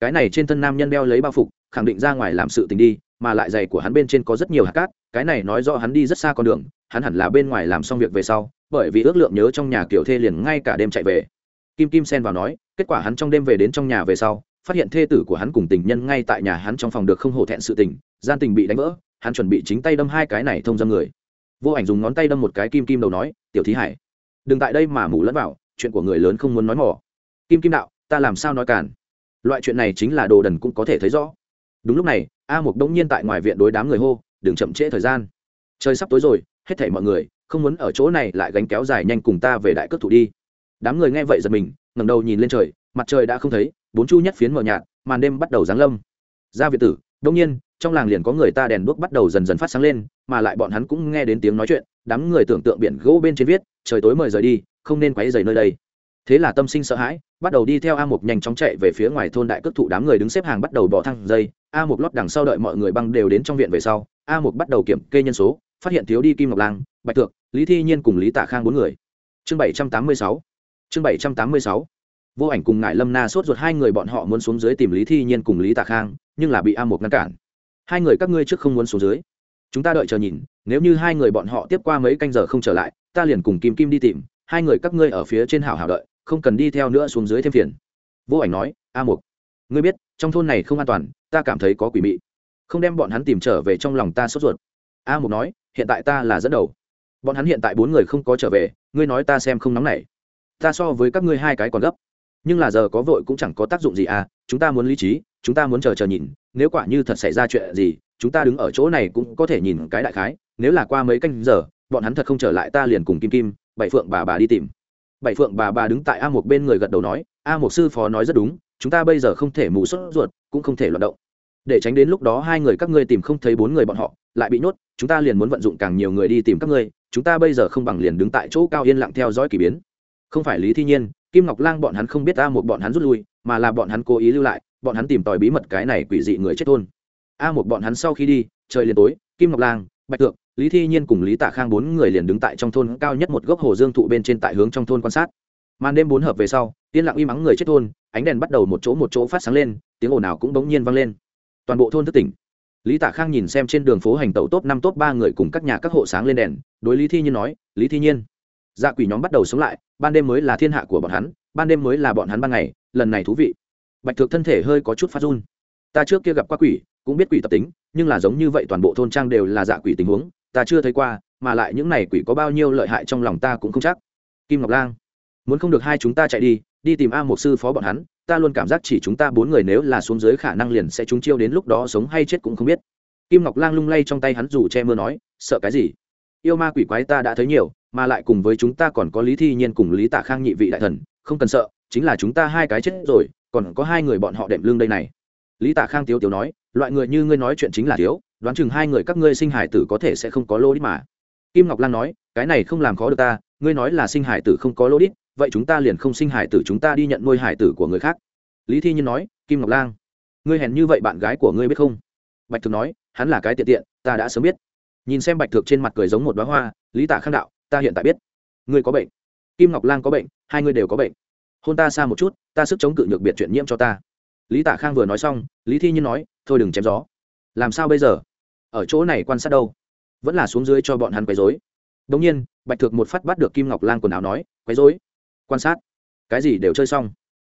Cái này trên thân nam nhân đeo lấy bao phục, khẳng định ra ngoài làm sự tình đi, mà lại giày của hắn bên trên có rất nhiều hạt cát, cái này nói rõ hắn đi rất xa con đường, hắn hẳn là bên ngoài làm xong việc về sau, bởi vì ước lượng nhớ trong nhà kiểu thê liền ngay cả đêm chạy về. Kim kim xen vào nói, kết quả hắn trong đêm về đến trong nhà về sau, phát hiện thê tử của hắn cùng tình nhân ngay tại nhà hắn trong phòng được không hổ thẹn sự tình, gian tình bị đánh vỡ, hắn chuẩn bị chính tay đâm hai cái này thông dâm người. Vô ảnh dùng ngón tay đâm một cái kim kim đầu nói, tiểu thí hải, đừng tại đây mà mù lẫn vào, chuyện của người lớn không muốn nói mỏ kim kim đạo ta làm sao nói cản loại chuyện này chính là đồ đần cũng có thể thấy rõ. Đúng lúc này, a mục đông nhiên tại ngoài viện đối đám người hô, đừng chậm trễ thời gian. Trời sắp tối rồi, hết thảy mọi người, không muốn ở chỗ này lại gánh kéo dài nhanh cùng ta về đại cước thủ đi. Đám người nghe vậy giật mình, ngẩng đầu nhìn lên trời, mặt trời đã không thấy, bốn chu nhất phiến mờ nhạt, màn đêm bắt đầu giáng lâm. Ra việt tử đông nhiên, trong làng liền có người ta đèn đuốc bắt đầu dần dần phát sáng lên, mà lại bọn hắn cũng nghe đến tiếng nói chuyện, đám người tưởng tượng biển gỗ bên trên viết, trời tối mời rời đi, không nên quấy rầy nơi đây thế là tâm sinh sợ hãi, bắt đầu đi theo a mục nhanh chóng chạy về phía ngoài thôn đại cước thụ đám người đứng xếp hàng bắt đầu bỏ thang dây. A mục lót đằng sau đợi mọi người băng đều đến trong viện về sau, a mục bắt đầu kiểm kê nhân số, phát hiện thiếu đi kim ngọc lang, bạch thượng lý thi nhiên cùng lý Tả khang bốn người. Chương bảy trăm tám mươi sáu. Chương bảy trăm tám mươi sáu. Vô ảnh cùng ngại lâm na sốt ruột hai người bọn họ muốn xuống dưới tìm lý thi nhiên cùng lý Tả khang, nhưng là bị a mục ngăn cản. Hai người các ngươi trước không muốn xuống dưới. Chúng ta đợi chờ nhìn, nếu như hai người bọn họ tiếp qua mấy canh giờ không trở lại, ta liền cùng kim kim đi tìm. Hai người các ngươi ở phía trên hảo hảo đợi không cần đi theo nữa xuống dưới thêm phiền. Vô ảnh nói, a mục, ngươi biết, trong thôn này không an toàn, ta cảm thấy có quỷ mị. Không đem bọn hắn tìm trở về trong lòng ta sốt ruột. A mục nói, hiện tại ta là dẫn đầu. Bọn hắn hiện tại bốn người không có trở về, ngươi nói ta xem không nóng này ta so với các ngươi hai cái còn gấp. Nhưng là giờ có vội cũng chẳng có tác dụng gì à chúng ta muốn lý trí, chúng ta muốn chờ chờ nhìn, nếu quả như thật xảy ra chuyện gì, chúng ta đứng ở chỗ này cũng có thể nhìn cái đại khái, nếu là qua mấy canh giờ, bọn hắn thật không trở lại ta liền cùng kim kim, bảy phượng bà bà đi tìm bảy phượng bà bà đứng tại a một bên người gật đầu nói, a một sư phó nói rất đúng, chúng ta bây giờ không thể mù sốt ruột, cũng không thể loạt động. Để tránh đến lúc đó hai người các ngươi tìm không thấy bốn người bọn họ, lại bị nhốt, chúng ta liền muốn vận dụng càng nhiều người đi tìm các ngươi, chúng ta bây giờ không bằng liền đứng tại chỗ cao yên lặng theo dõi k ỳ biến. Không phải lý thi nhiên, kim ngọc lang bọn hắn không biết a một bọn hắn rút lui, mà là bọn hắn cố ý lưu lại, bọn hắn tìm tòi bí mật cái này quỷ dị người chết thôn. A một bọn hắn sau khi đi, trời liền tối, kim ngọc lang, bạch tượng lý thi nhiên cùng lý tạ khang bốn người liền đứng tại trong thôn cao nhất một gốc hồ dương thụ bên trên tại hướng trong thôn quan sát. Màn đêm bốn hợp về sau, yên lặng im mắng người chết thôn, ánh đèn bắt đầu một chỗ một chỗ phát sáng lên, tiếng ồn nào cũng bỗng nhiên vang lên. Toàn bộ thôn thức tỉnh. Lý tạ khang nhìn xem trên đường phố hành tẩu top năm top ba người cùng các nhà các hộ sáng lên đèn, đối lý thi nhiên nói, lý thi nhiên. Dạ quỷ nhóm bắt đầu sống lại, ban đêm mới là thiên hạ của bọn hắn, ban đêm mới là bọn hắn ban ngày, lần này thú vị. Bạch thực thân thể hơi có chút phát run. Ta trước kia gặp qua quỷ, cũng biết quỷ tập tính, nhưng là giống như vậy toàn bộ thôn trang đều là dạ quỷ tình huống ta chưa thấy qua, mà lại những này quỷ có bao nhiêu lợi hại trong lòng ta cũng không chắc. Kim ngọc lang, muốn không được hai chúng ta chạy đi đi tìm a một sư phó bọn hắn, ta luôn cảm giác chỉ chúng ta bốn người nếu là xuống dưới khả năng liền sẽ chúng chiêu đến lúc đó sống hay chết cũng không biết. Kim ngọc lang lung lay trong tay hắn dù che mưa nói, sợ cái gì? Yêu ma quỷ quái ta đã thấy nhiều, mà lại cùng với chúng ta còn có lý thi nhiên cùng lý tạ khang nhị vị đại thần, không cần sợ, chính là chúng ta hai cái chết rồi, còn có hai người bọn họ đệm lương đây này. Lý tạ khang tiếu tiếu nói, loại người như ngươi nói chuyện chính là thiếu đoán chừng hai người các ngươi sinh hải tử có thể sẽ không có lô đít mà. Kim ngọc lan nói, cái này không làm khó được ta, ngươi nói là sinh hải tử không có lô đít, vậy chúng ta liền không sinh hải tử, chúng ta đi nhận nuôi hải tử của người khác. Lý thi nhiên nói, kim ngọc lan, ngươi hèn như vậy bạn gái của ngươi biết không? Bạch thực nói, hắn là cái tiện tiện, ta đã sớm biết. Nhìn xem bạch thực trên mặt cười giống một đoá hoa, lý tạ khang đạo, ta hiện tại biết. Ngươi có bệnh. Kim ngọc lan có bệnh, hai ngươi đều có bệnh. Hôn ta xa một chút, ta sức chống cự nhược biệt chuyện nhiễm cho ta. Lý tạ khang vừa nói xong, lý thi nhiên nói, thôi đừng chém gió. Làm sao bây giờ? Ở chỗ này quan sát đâu? Vẫn là xuống dưới cho bọn hắn quấy dối đông nhiên, bạch thược một phát bắt được kim ngọc lan quần áo nói, quấy dối quan sát? Cái gì đều chơi xong?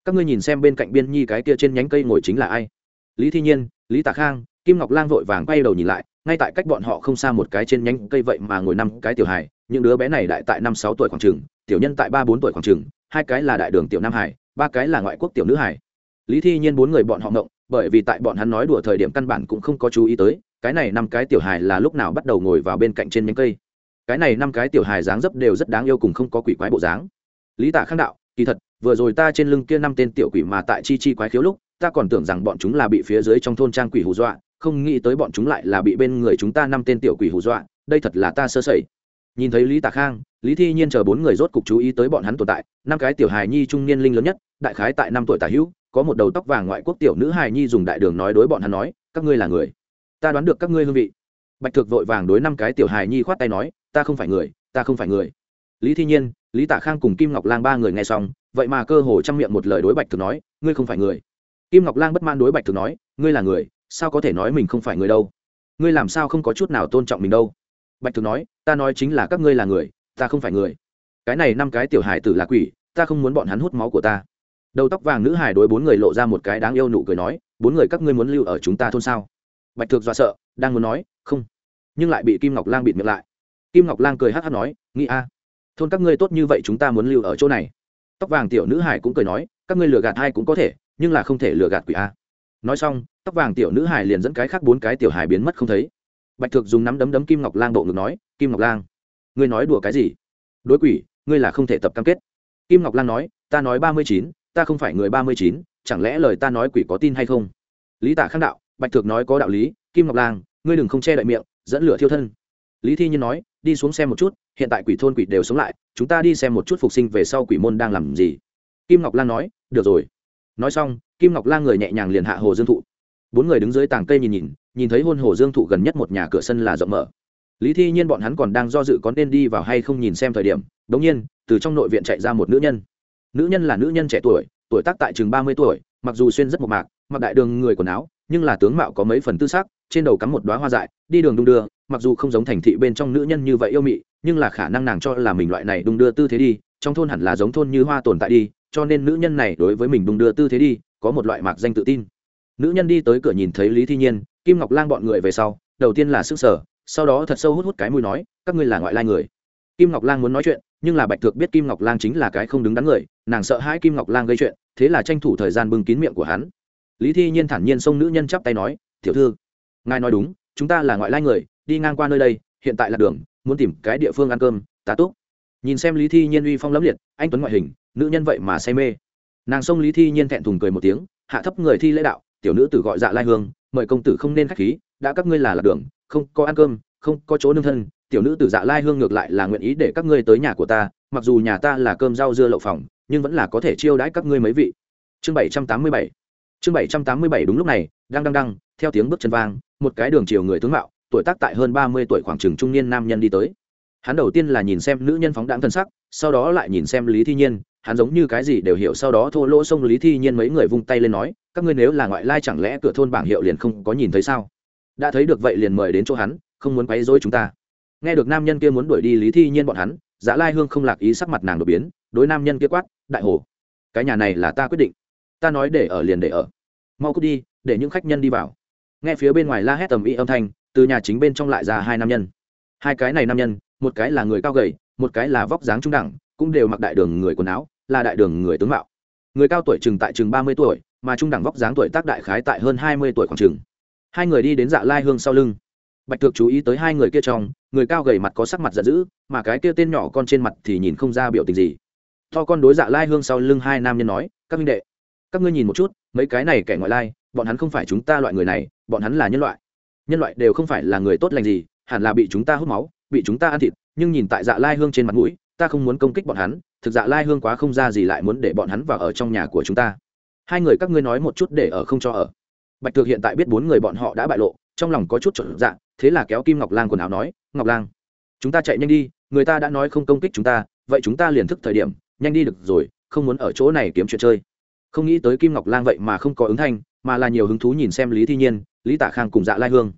Các ngươi nhìn xem bên cạnh biên nhi cái kia trên nhánh cây ngồi chính là ai? Lý thi nhiên, lý tạ khang, kim ngọc lan vội vàng quay đầu nhìn lại, ngay tại cách bọn họ không xa một cái trên nhánh cây vậy mà ngồi năm cái tiểu hài, những đứa bé này đại tại năm sáu tuổi khoảng trường tiểu nhân tại ba bốn tuổi khoảng trường hai cái là đại đường tiểu nam hải ba cái là ngoại quốc tiểu nữ hải lý thi nhiên bốn người bọn họ ngộng, bởi vì tại bọn hắn nói đùa thời điểm căn bản cũng không có chú ý tới cái này năm cái tiểu hài là lúc nào bắt đầu ngồi vào bên cạnh trên nhánh cây? Cái này năm cái tiểu hài dáng dấp đều rất đáng yêu cùng không có quỷ quái bộ dáng. Lý tạ khang đạo, kỳ thật, vừa rồi ta trên lưng kia năm tên tiểu quỷ mà tại chi chi quái khiếu lúc, ta còn tưởng rằng bọn chúng là bị phía dưới trong thôn trang quỷ hù dọa, không nghĩ tới bọn chúng lại là bị bên người chúng ta năm tên tiểu quỷ hù dọa, đây thật là ta sơ sẩy. Nhìn thấy lý tạ khang, lý thi nhiên chờ bốn người rốt cục chú ý tới bọn hắn tồn tại, năm cái tiểu hài nhi trung niên linh lớn nhất, đại khái tại năm tuổi tả hữu, có một đầu tóc vàng ngoại quốc tiểu nữ hài nhi dùng đại đường nói đối bọn hắn nói, các ngươi là người ta đoán được các ngươi hương vị. Bạch thực vội vàng đối năm cái tiểu hài nhi khoát tay nói, ta không phải người, ta không phải người. Lý thi nhiên, lý tạ khang cùng kim ngọc lang ba người nghe xong, vậy mà cơ hồ chăm miệng một lời đối bạch thực nói, ngươi không phải người. Kim ngọc lang bất man đối bạch thực nói, ngươi là người, sao có thể nói mình không phải người đâu? Ngươi làm sao không có chút nào tôn trọng mình đâu? Bạch thực nói, ta nói chính là các ngươi là người, ta không phải người. Cái này năm cái tiểu hài tử là quỷ, ta không muốn bọn hắn hút máu của ta. Đầu tóc vàng nữ hài đối bốn người lộ ra một cái đáng yêu nụ cười nói, bốn người các ngươi muốn lưu ở chúng ta thôn sao? Bạch thực dọa sợ, đang muốn nói, không. Nhưng lại bị kim ngọc lang bịt miệng lại. Kim ngọc lang cười hát hát nói, nghĩ a, thôn các ngươi tốt như vậy chúng ta muốn lưu ở chỗ này. Tóc vàng tiểu nữ hải cũng cười nói, các ngươi lừa gạt ai cũng có thể, nhưng là không thể lừa gạt quỷ a. Nói xong, tóc vàng tiểu nữ hải liền dẫn cái khác bốn cái tiểu hải biến mất không thấy. Bạch thực dùng nắm đấm đấm kim ngọc lang bộ ngực nói, kim ngọc lang, ngươi nói đùa cái gì? Đối quỷ, ngươi là không thể tập cam kết. Kim ngọc lang nói, ta nói ba mươi chín, ta không phải người ba mươi chín, chẳng lẽ lời ta nói quỷ có tin hay không? Lý tạ khang đạo bạch Thược nói có đạo lý, kim ngọc lang, ngươi đừng không che đậy miệng, dẫn lửa thiêu thân. Lý thi nhiên nói, đi xuống xem một chút, hiện tại quỷ thôn quỷ đều sống lại, chúng ta đi xem một chút phục sinh về sau quỷ môn đang làm gì. Kim ngọc lan nói, được rồi. Nói xong, kim ngọc lan người nhẹ nhàng liền hạ hồ dương thụ. Bốn người đứng dưới tàng cây nhìn nhìn nhìn thấy hôn hồ dương thụ gần nhất một nhà cửa sân là rộng mở. Lý thi nhiên bọn hắn còn đang do dự có nên đi vào hay không nhìn xem thời điểm đ ỗ n g nhiên, từ trong nội viện chạy ra một nữ nhân. Nữ nhân là nữ nhân trẻ tuổi tuổi tác tại chừng ba mươi tuổi, mặc dù xuyên rất một mạc, mặc đại đường người quần áo nhưng là tướng mạo có mấy phần tư sắc, trên đầu cắm một đoá hoa dại, đi đường đung đưa, mặc dù không giống thành thị bên trong nữ nhân như vậy yêu mị, nhưng là khả năng nàng cho là mình loại này đung đưa tư thế đi, trong thôn hẳn là giống thôn như hoa tồn tại đi, cho nên nữ nhân này đối với mình đung đưa tư thế đi, có một loại mạc danh tự tin. Nữ nhân đi tới cửa nhìn thấy lý thi nhiên, kim ngọc lang bọn người về sau, đầu tiên là sức sở sau đó thật sâu hút hút cái mũi nói, các ngươi là ngoại lai người. Kim ngọc lang muốn nói chuyện, nhưng là bạch thược biết kim ngọc lang chính là cái không đứng đắn người, nàng sợ hãi kim ngọc lang gây chuyện, thế là tranh thủ thời gian bưng kín miệng của hắn lý thi nhiên thản nhiên xông nữ nhân chắp tay nói, tiểu thư, ngài nói đúng, chúng ta là ngoại lai người, đi ngang qua nơi đây, hiện tại là đường, muốn tìm cái địa phương ăn cơm, tá túc. Nhìn xem lý thi nhiên uy phong lẫm liệt, anh tuấn ngoại hình, nữ nhân vậy mà say mê. Nàng xông lý thi nhiên thẹn thùng cười một tiếng, hạ thấp người thi lễ đạo, tiểu nữ tử gọi dạ lai hương, mời công tử không nên khách khí, đã các ngươi là lạc đường, không có ăn cơm, không có chỗ nương thân, tiểu nữ tử dạ lai hương ngược lại là nguyện ý để các ngươi tới nhà của ta, mặc dù nhà ta là cơm rau dưa lậu phòng, nhưng vẫn là có thể chiêu đãi các ngươi mấy vị. Chương bảy trăm tám mươi bảy chương bảy trăm tám mươi bảy đúng lúc này, đang đang đang, theo tiếng bước chân vang, một cái đường chiều người tướng mạo, tuổi tác tại hơn ba mươi tuổi khoảng chừng trung niên nam nhân đi tới. Hắn đầu tiên là nhìn xem nữ nhân phóng đáng thân sắc, sau đó lại nhìn xem lý thi nhiên, hắn giống như cái gì đều hiểu, sau đó thô lỗ xông lý thi nhiên mấy người vung tay lên nói, các ngươi nếu là ngoại lai chẳng lẽ cửa thôn bảng hiệu liền không có nhìn thấy sao? Đã thấy được vậy liền mời đến chỗ hắn, không muốn quấy rối chúng ta. Nghe được nam nhân kia muốn đuổi đi lý thi nhiên bọn hắn dã lai hương không lạc ý sắc mặt nàng đột biến, đối nam nhân kia quát, đại hồ, cái nhà này là ta quyết định ta nói để ở liền để ở. Mau cút đi, để những khách nhân đi vào. Nghe phía bên ngoài la hét tầm y âm thanh, từ nhà chính bên trong lại ra hai nam nhân. Hai cái này nam nhân, một cái là người cao gầy, một cái là vóc dáng trung đẳng, cũng đều mặc đại đường người quần áo, là đại đường người tướng mạo. Người cao tuổi chừng tại chừng ba mươi tuổi, mà trung đẳng vóc dáng tuổi tác đại khái tại hơn hai mươi tuổi khoảng chừng. Hai người đi đến dạ lai hương sau lưng. Bạch thực chú ý tới hai người kia trong, người cao gầy mặt có sắc mặt giận dữ, mà cái kia tên nhỏ con trên mặt thì nhìn không ra biểu tình gì. To con đối dạ lai hương sau lưng hai nam nhân nói, các minh đệ các ngươi nhìn một chút, mấy cái này kẻ ngoại lai, bọn hắn không phải chúng ta loại người này, bọn hắn là nhân loại. Nhân loại đều không phải là người tốt lành gì, hẳn là bị chúng ta hút máu, bị chúng ta ăn thịt, nhưng nhìn tại dạ lai hương trên mặt mũi, ta không muốn công kích bọn hắn, thực dạ lai hương quá không ra gì lại muốn để bọn hắn vào ở trong nhà của chúng ta. Hai người các ngươi nói một chút để ở không cho ở. Bạch thực hiện tại biết bốn người bọn họ đã bại lộ, trong lòng có chút trộn dạ thế là kéo kim ngọc lang quần áo nói, ngọc lang, chúng ta chạy nhanh đi, người ta đã nói không công kích chúng ta, vậy chúng ta liền thức thời điểm, nhanh đi được rồi, không muốn ở chỗ này kiếm chuyện chơi không nghĩ tới kim ngọc lang vậy mà không có ứng thanh, mà là nhiều hứng thú nhìn xem lý thi nhiên, lý tả khang cùng dạ lai hương.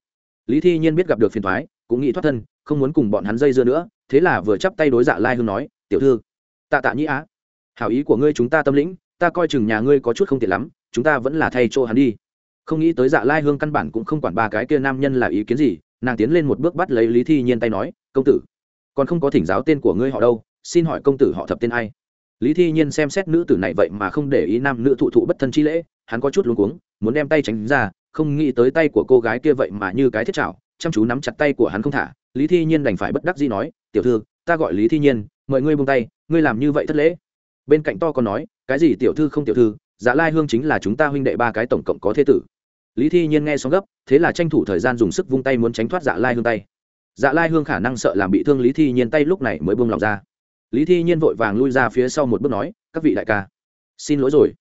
Lý thi nhiên biết gặp được phiền thoái cũng nghĩ thoát thân, không muốn cùng bọn hắn dây dưa nữa, thế là vừa chắp tay đối dạ lai hương nói, tiểu thư, tạ tạ nhĩ á. Hảo ý của ngươi chúng ta tâm lĩnh, ta coi chừng nhà ngươi có chút không tiện lắm, chúng ta vẫn là thay chỗ hắn đi. Không nghĩ tới dạ lai hương căn bản cũng không quản ba cái kia nam nhân là ý kiến gì, nàng tiến lên một bước bắt lấy lý thi nhiên tay nói, công tử, còn không có thỉnh giáo tên của ngươi họ đâu, xin hỏi công tử họ thập tên ai? Lý thi nhiên xem xét nữ tử này vậy mà không để ý nam nữ thụ thụ bất thân chi lễ, hắn có chút luống cuống, muốn đem tay tránh ra, không nghĩ tới tay của cô gái kia vậy mà như cái thiết chảo, chăm chú nắm chặt tay của hắn không thả. Lý thi nhiên đành phải bất đắc dĩ nói, tiểu thư, ta gọi lý thi nhiên, mời ngươi buông tay, ngươi làm như vậy thất lễ. Bên cạnh to còn nói, cái gì tiểu thư không tiểu thư dạ lai hương chính là chúng ta huynh đệ ba cái tổng cộng có thế tử. Lý thi nhiên nghe xong gấp, thế là tranh thủ thời gian dùng sức vung tay muốn tránh thoát dạ lai hương tay. Dạ lai hương khả năng sợ làm bị thương lý thi nhiên tay lúc này mới buông lỏng ra lý thi nhiên vội vàng lui ra phía sau một bước nói, các vị đại ca, xin lỗi rồi.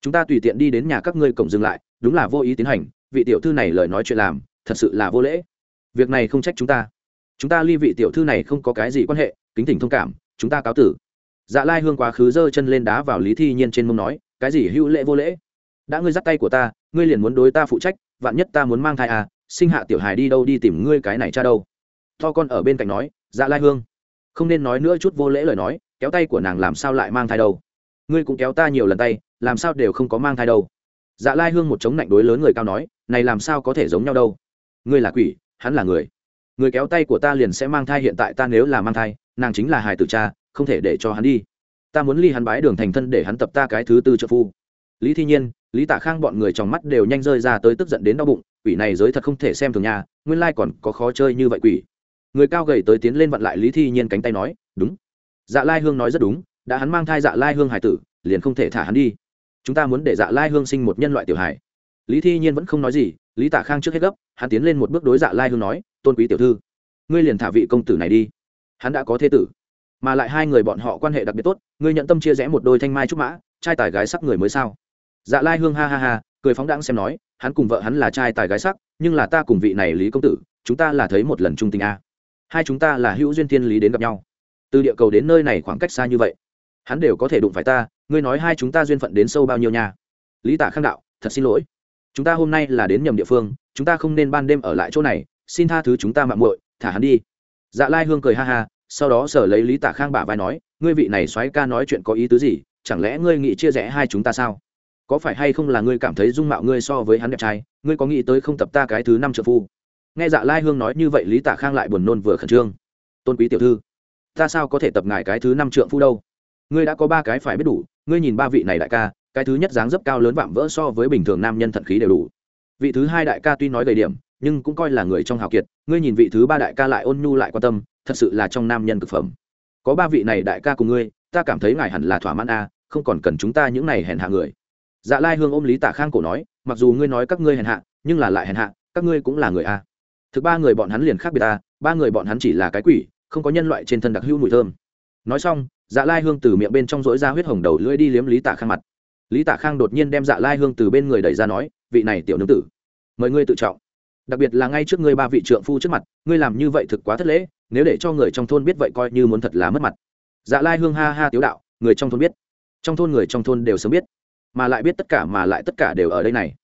Chúng ta tùy tiện đi đến nhà các ngươi cổng dừng lại, đúng là vô ý tiến hành. Vị tiểu thư này lời nói chuyện làm, thật sự là vô lễ. Việc này không trách chúng ta. Chúng ta ly vị tiểu thư này không có cái gì quan hệ, kính tỉnh thông cảm, chúng ta cáo tử. Dạ lai hương quá khứ giơ chân lên đá vào lý thi nhiên trên mông nói, cái gì hữu lễ vô lễ? Đã ngươi dắt tay của ta, ngươi liền muốn đối ta phụ trách, vạn nhất ta muốn mang thai à sinh hạ tiểu hài đi đâu đi tìm ngươi cái này cha đâu. To con ở bên cạnh nói dạ lai hương không nên nói nữa chút vô lễ lời nói, kéo tay của nàng làm sao lại mang thai đâu? Ngươi cũng kéo ta nhiều lần tay, làm sao đều không có mang thai đâu? Dạ lai hương một chống nạnh đối lớn người cao nói, này làm sao có thể giống nhau đâu? Ngươi là quỷ, hắn là người. Người kéo tay của ta liền sẽ mang thai hiện tại ta nếu là mang thai, nàng chính là hài tử cha, không thể để cho hắn đi. Ta muốn ly hắn bái đường thành thân để hắn tập ta cái thứ tư trợ phu. Lý thi nhiên, lý tạ khang bọn người trong mắt đều nhanh rơi ra tới tức giận đến đau bụng, quỷ này giới thật không thể xem thường nhà, nguyên lai còn có khó chơi như vậy quỷ người cao gầy tới tiến lên vặn lại lý thi nhiên cánh tay nói, đúng. Dạ lai hương nói rất đúng, đã hắn mang thai dạ lai hương hải tử, liền không thể thả hắn đi. Chúng ta muốn để dạ lai hương sinh một nhân loại tiểu hải lý thi nhiên vẫn không nói gì, lý tạ khang trước hết gấp, hắn tiến lên một bước đối dạ lai hương nói, tôn quý tiểu thư, ngươi liền thả vị công tử này đi. Hắn đã có thế tử, mà lại hai người bọn họ quan hệ đặc biệt tốt, ngươi nhận tâm chia rẽ một đôi thanh mai trúc mã, trai tài gái sắc người mới sao? Dạ lai hương ha ha ha, cười phóng đãng xem nói, hắn cùng vợ hắn là trai tài gái sắc, nhưng là ta cùng vị này lý công tử, chúng ta là thấy một lần trung tình a hai chúng ta là hữu duyên thiên lý đến gặp nhau. Từ địa cầu đến nơi này khoảng cách xa như vậy, hắn đều có thể đụng phải ta, ngươi nói hai chúng ta duyên phận đến sâu bao nhiêu nha? Lý tả khang đạo, thật xin lỗi. Chúng ta hôm nay là đến nhầm địa phương, chúng ta không nên ban đêm ở lại chỗ này, xin tha thứ chúng ta mạng muội, thả hắn đi. Dạ lai hương cười ha ha, sau đó sở lấy lý tả khang bả vai nói, ngươi vị này soái ca nói chuyện có ý tứ gì, chẳng lẽ ngươi nghĩ chia rẽ hai chúng ta sao? Có phải hay không là ngươi cảm thấy dung mạo ngươi so với hắn đẹp trai, ngươi có nghĩ tới không tập ta cái thứ năm trợ phu? Nghe dạ lai hương nói như vậy, lý tả khang lại buồn nôn vừa khẩn trương. Tôn quý tiểu thư, ta sao có thể tập ngài cái thứ năm trượng phu đâu? Ngươi đã có ba cái phải biết đủ, ngươi nhìn ba vị này đại ca, cái thứ nhất dáng dấp cao lớn vạm vỡ so với bình thường nam nhân thận khí đều đủ. Vị thứ hai đại ca tuy nói đầy điểm, nhưng cũng coi là người trong hào kiệt, ngươi nhìn vị thứ ba đại ca lại ôn nhu lại quan tâm, thật sự là trong nam nhân cực phẩm. Có ba vị này đại ca cùng ngươi, ta cảm thấy ngài hẳn là thỏa mãn a, không còn cần chúng ta những này hèn hạ người. Dạ lai hương ôm lý tả khang cổ nói, mặc dù ngươi nói các ngươi hèn hạ, nhưng là lại hèn hạ, các ngươi cũng là người a thực ba người bọn hắn liền khác biệt ta, ba người bọn hắn chỉ là cái quỷ, không có nhân loại trên thân đặc hữu mùi thơm. Nói xong dạ lai hương từ miệng bên trong rỗi ra huyết hồng đầu lưỡi đi liếm lý tả khang mặt. Lý tả khang đột nhiên đem dạ lai hương từ bên người đẩy ra nói, vị này tiểu nương tử, mời ngươi tự trọng. Đặc biệt là ngay trước ngươi ba vị trượng phu trước mặt, ngươi làm như vậy thực quá thất lễ, nếu để cho người trong thôn biết vậy coi như muốn thật là mất mặt. Dạ lai hương ha ha tiếu đạo, người trong thôn biết, trong thôn người trong thôn đều sớm biết, mà lại biết tất cả mà lại tất cả đều ở đây này.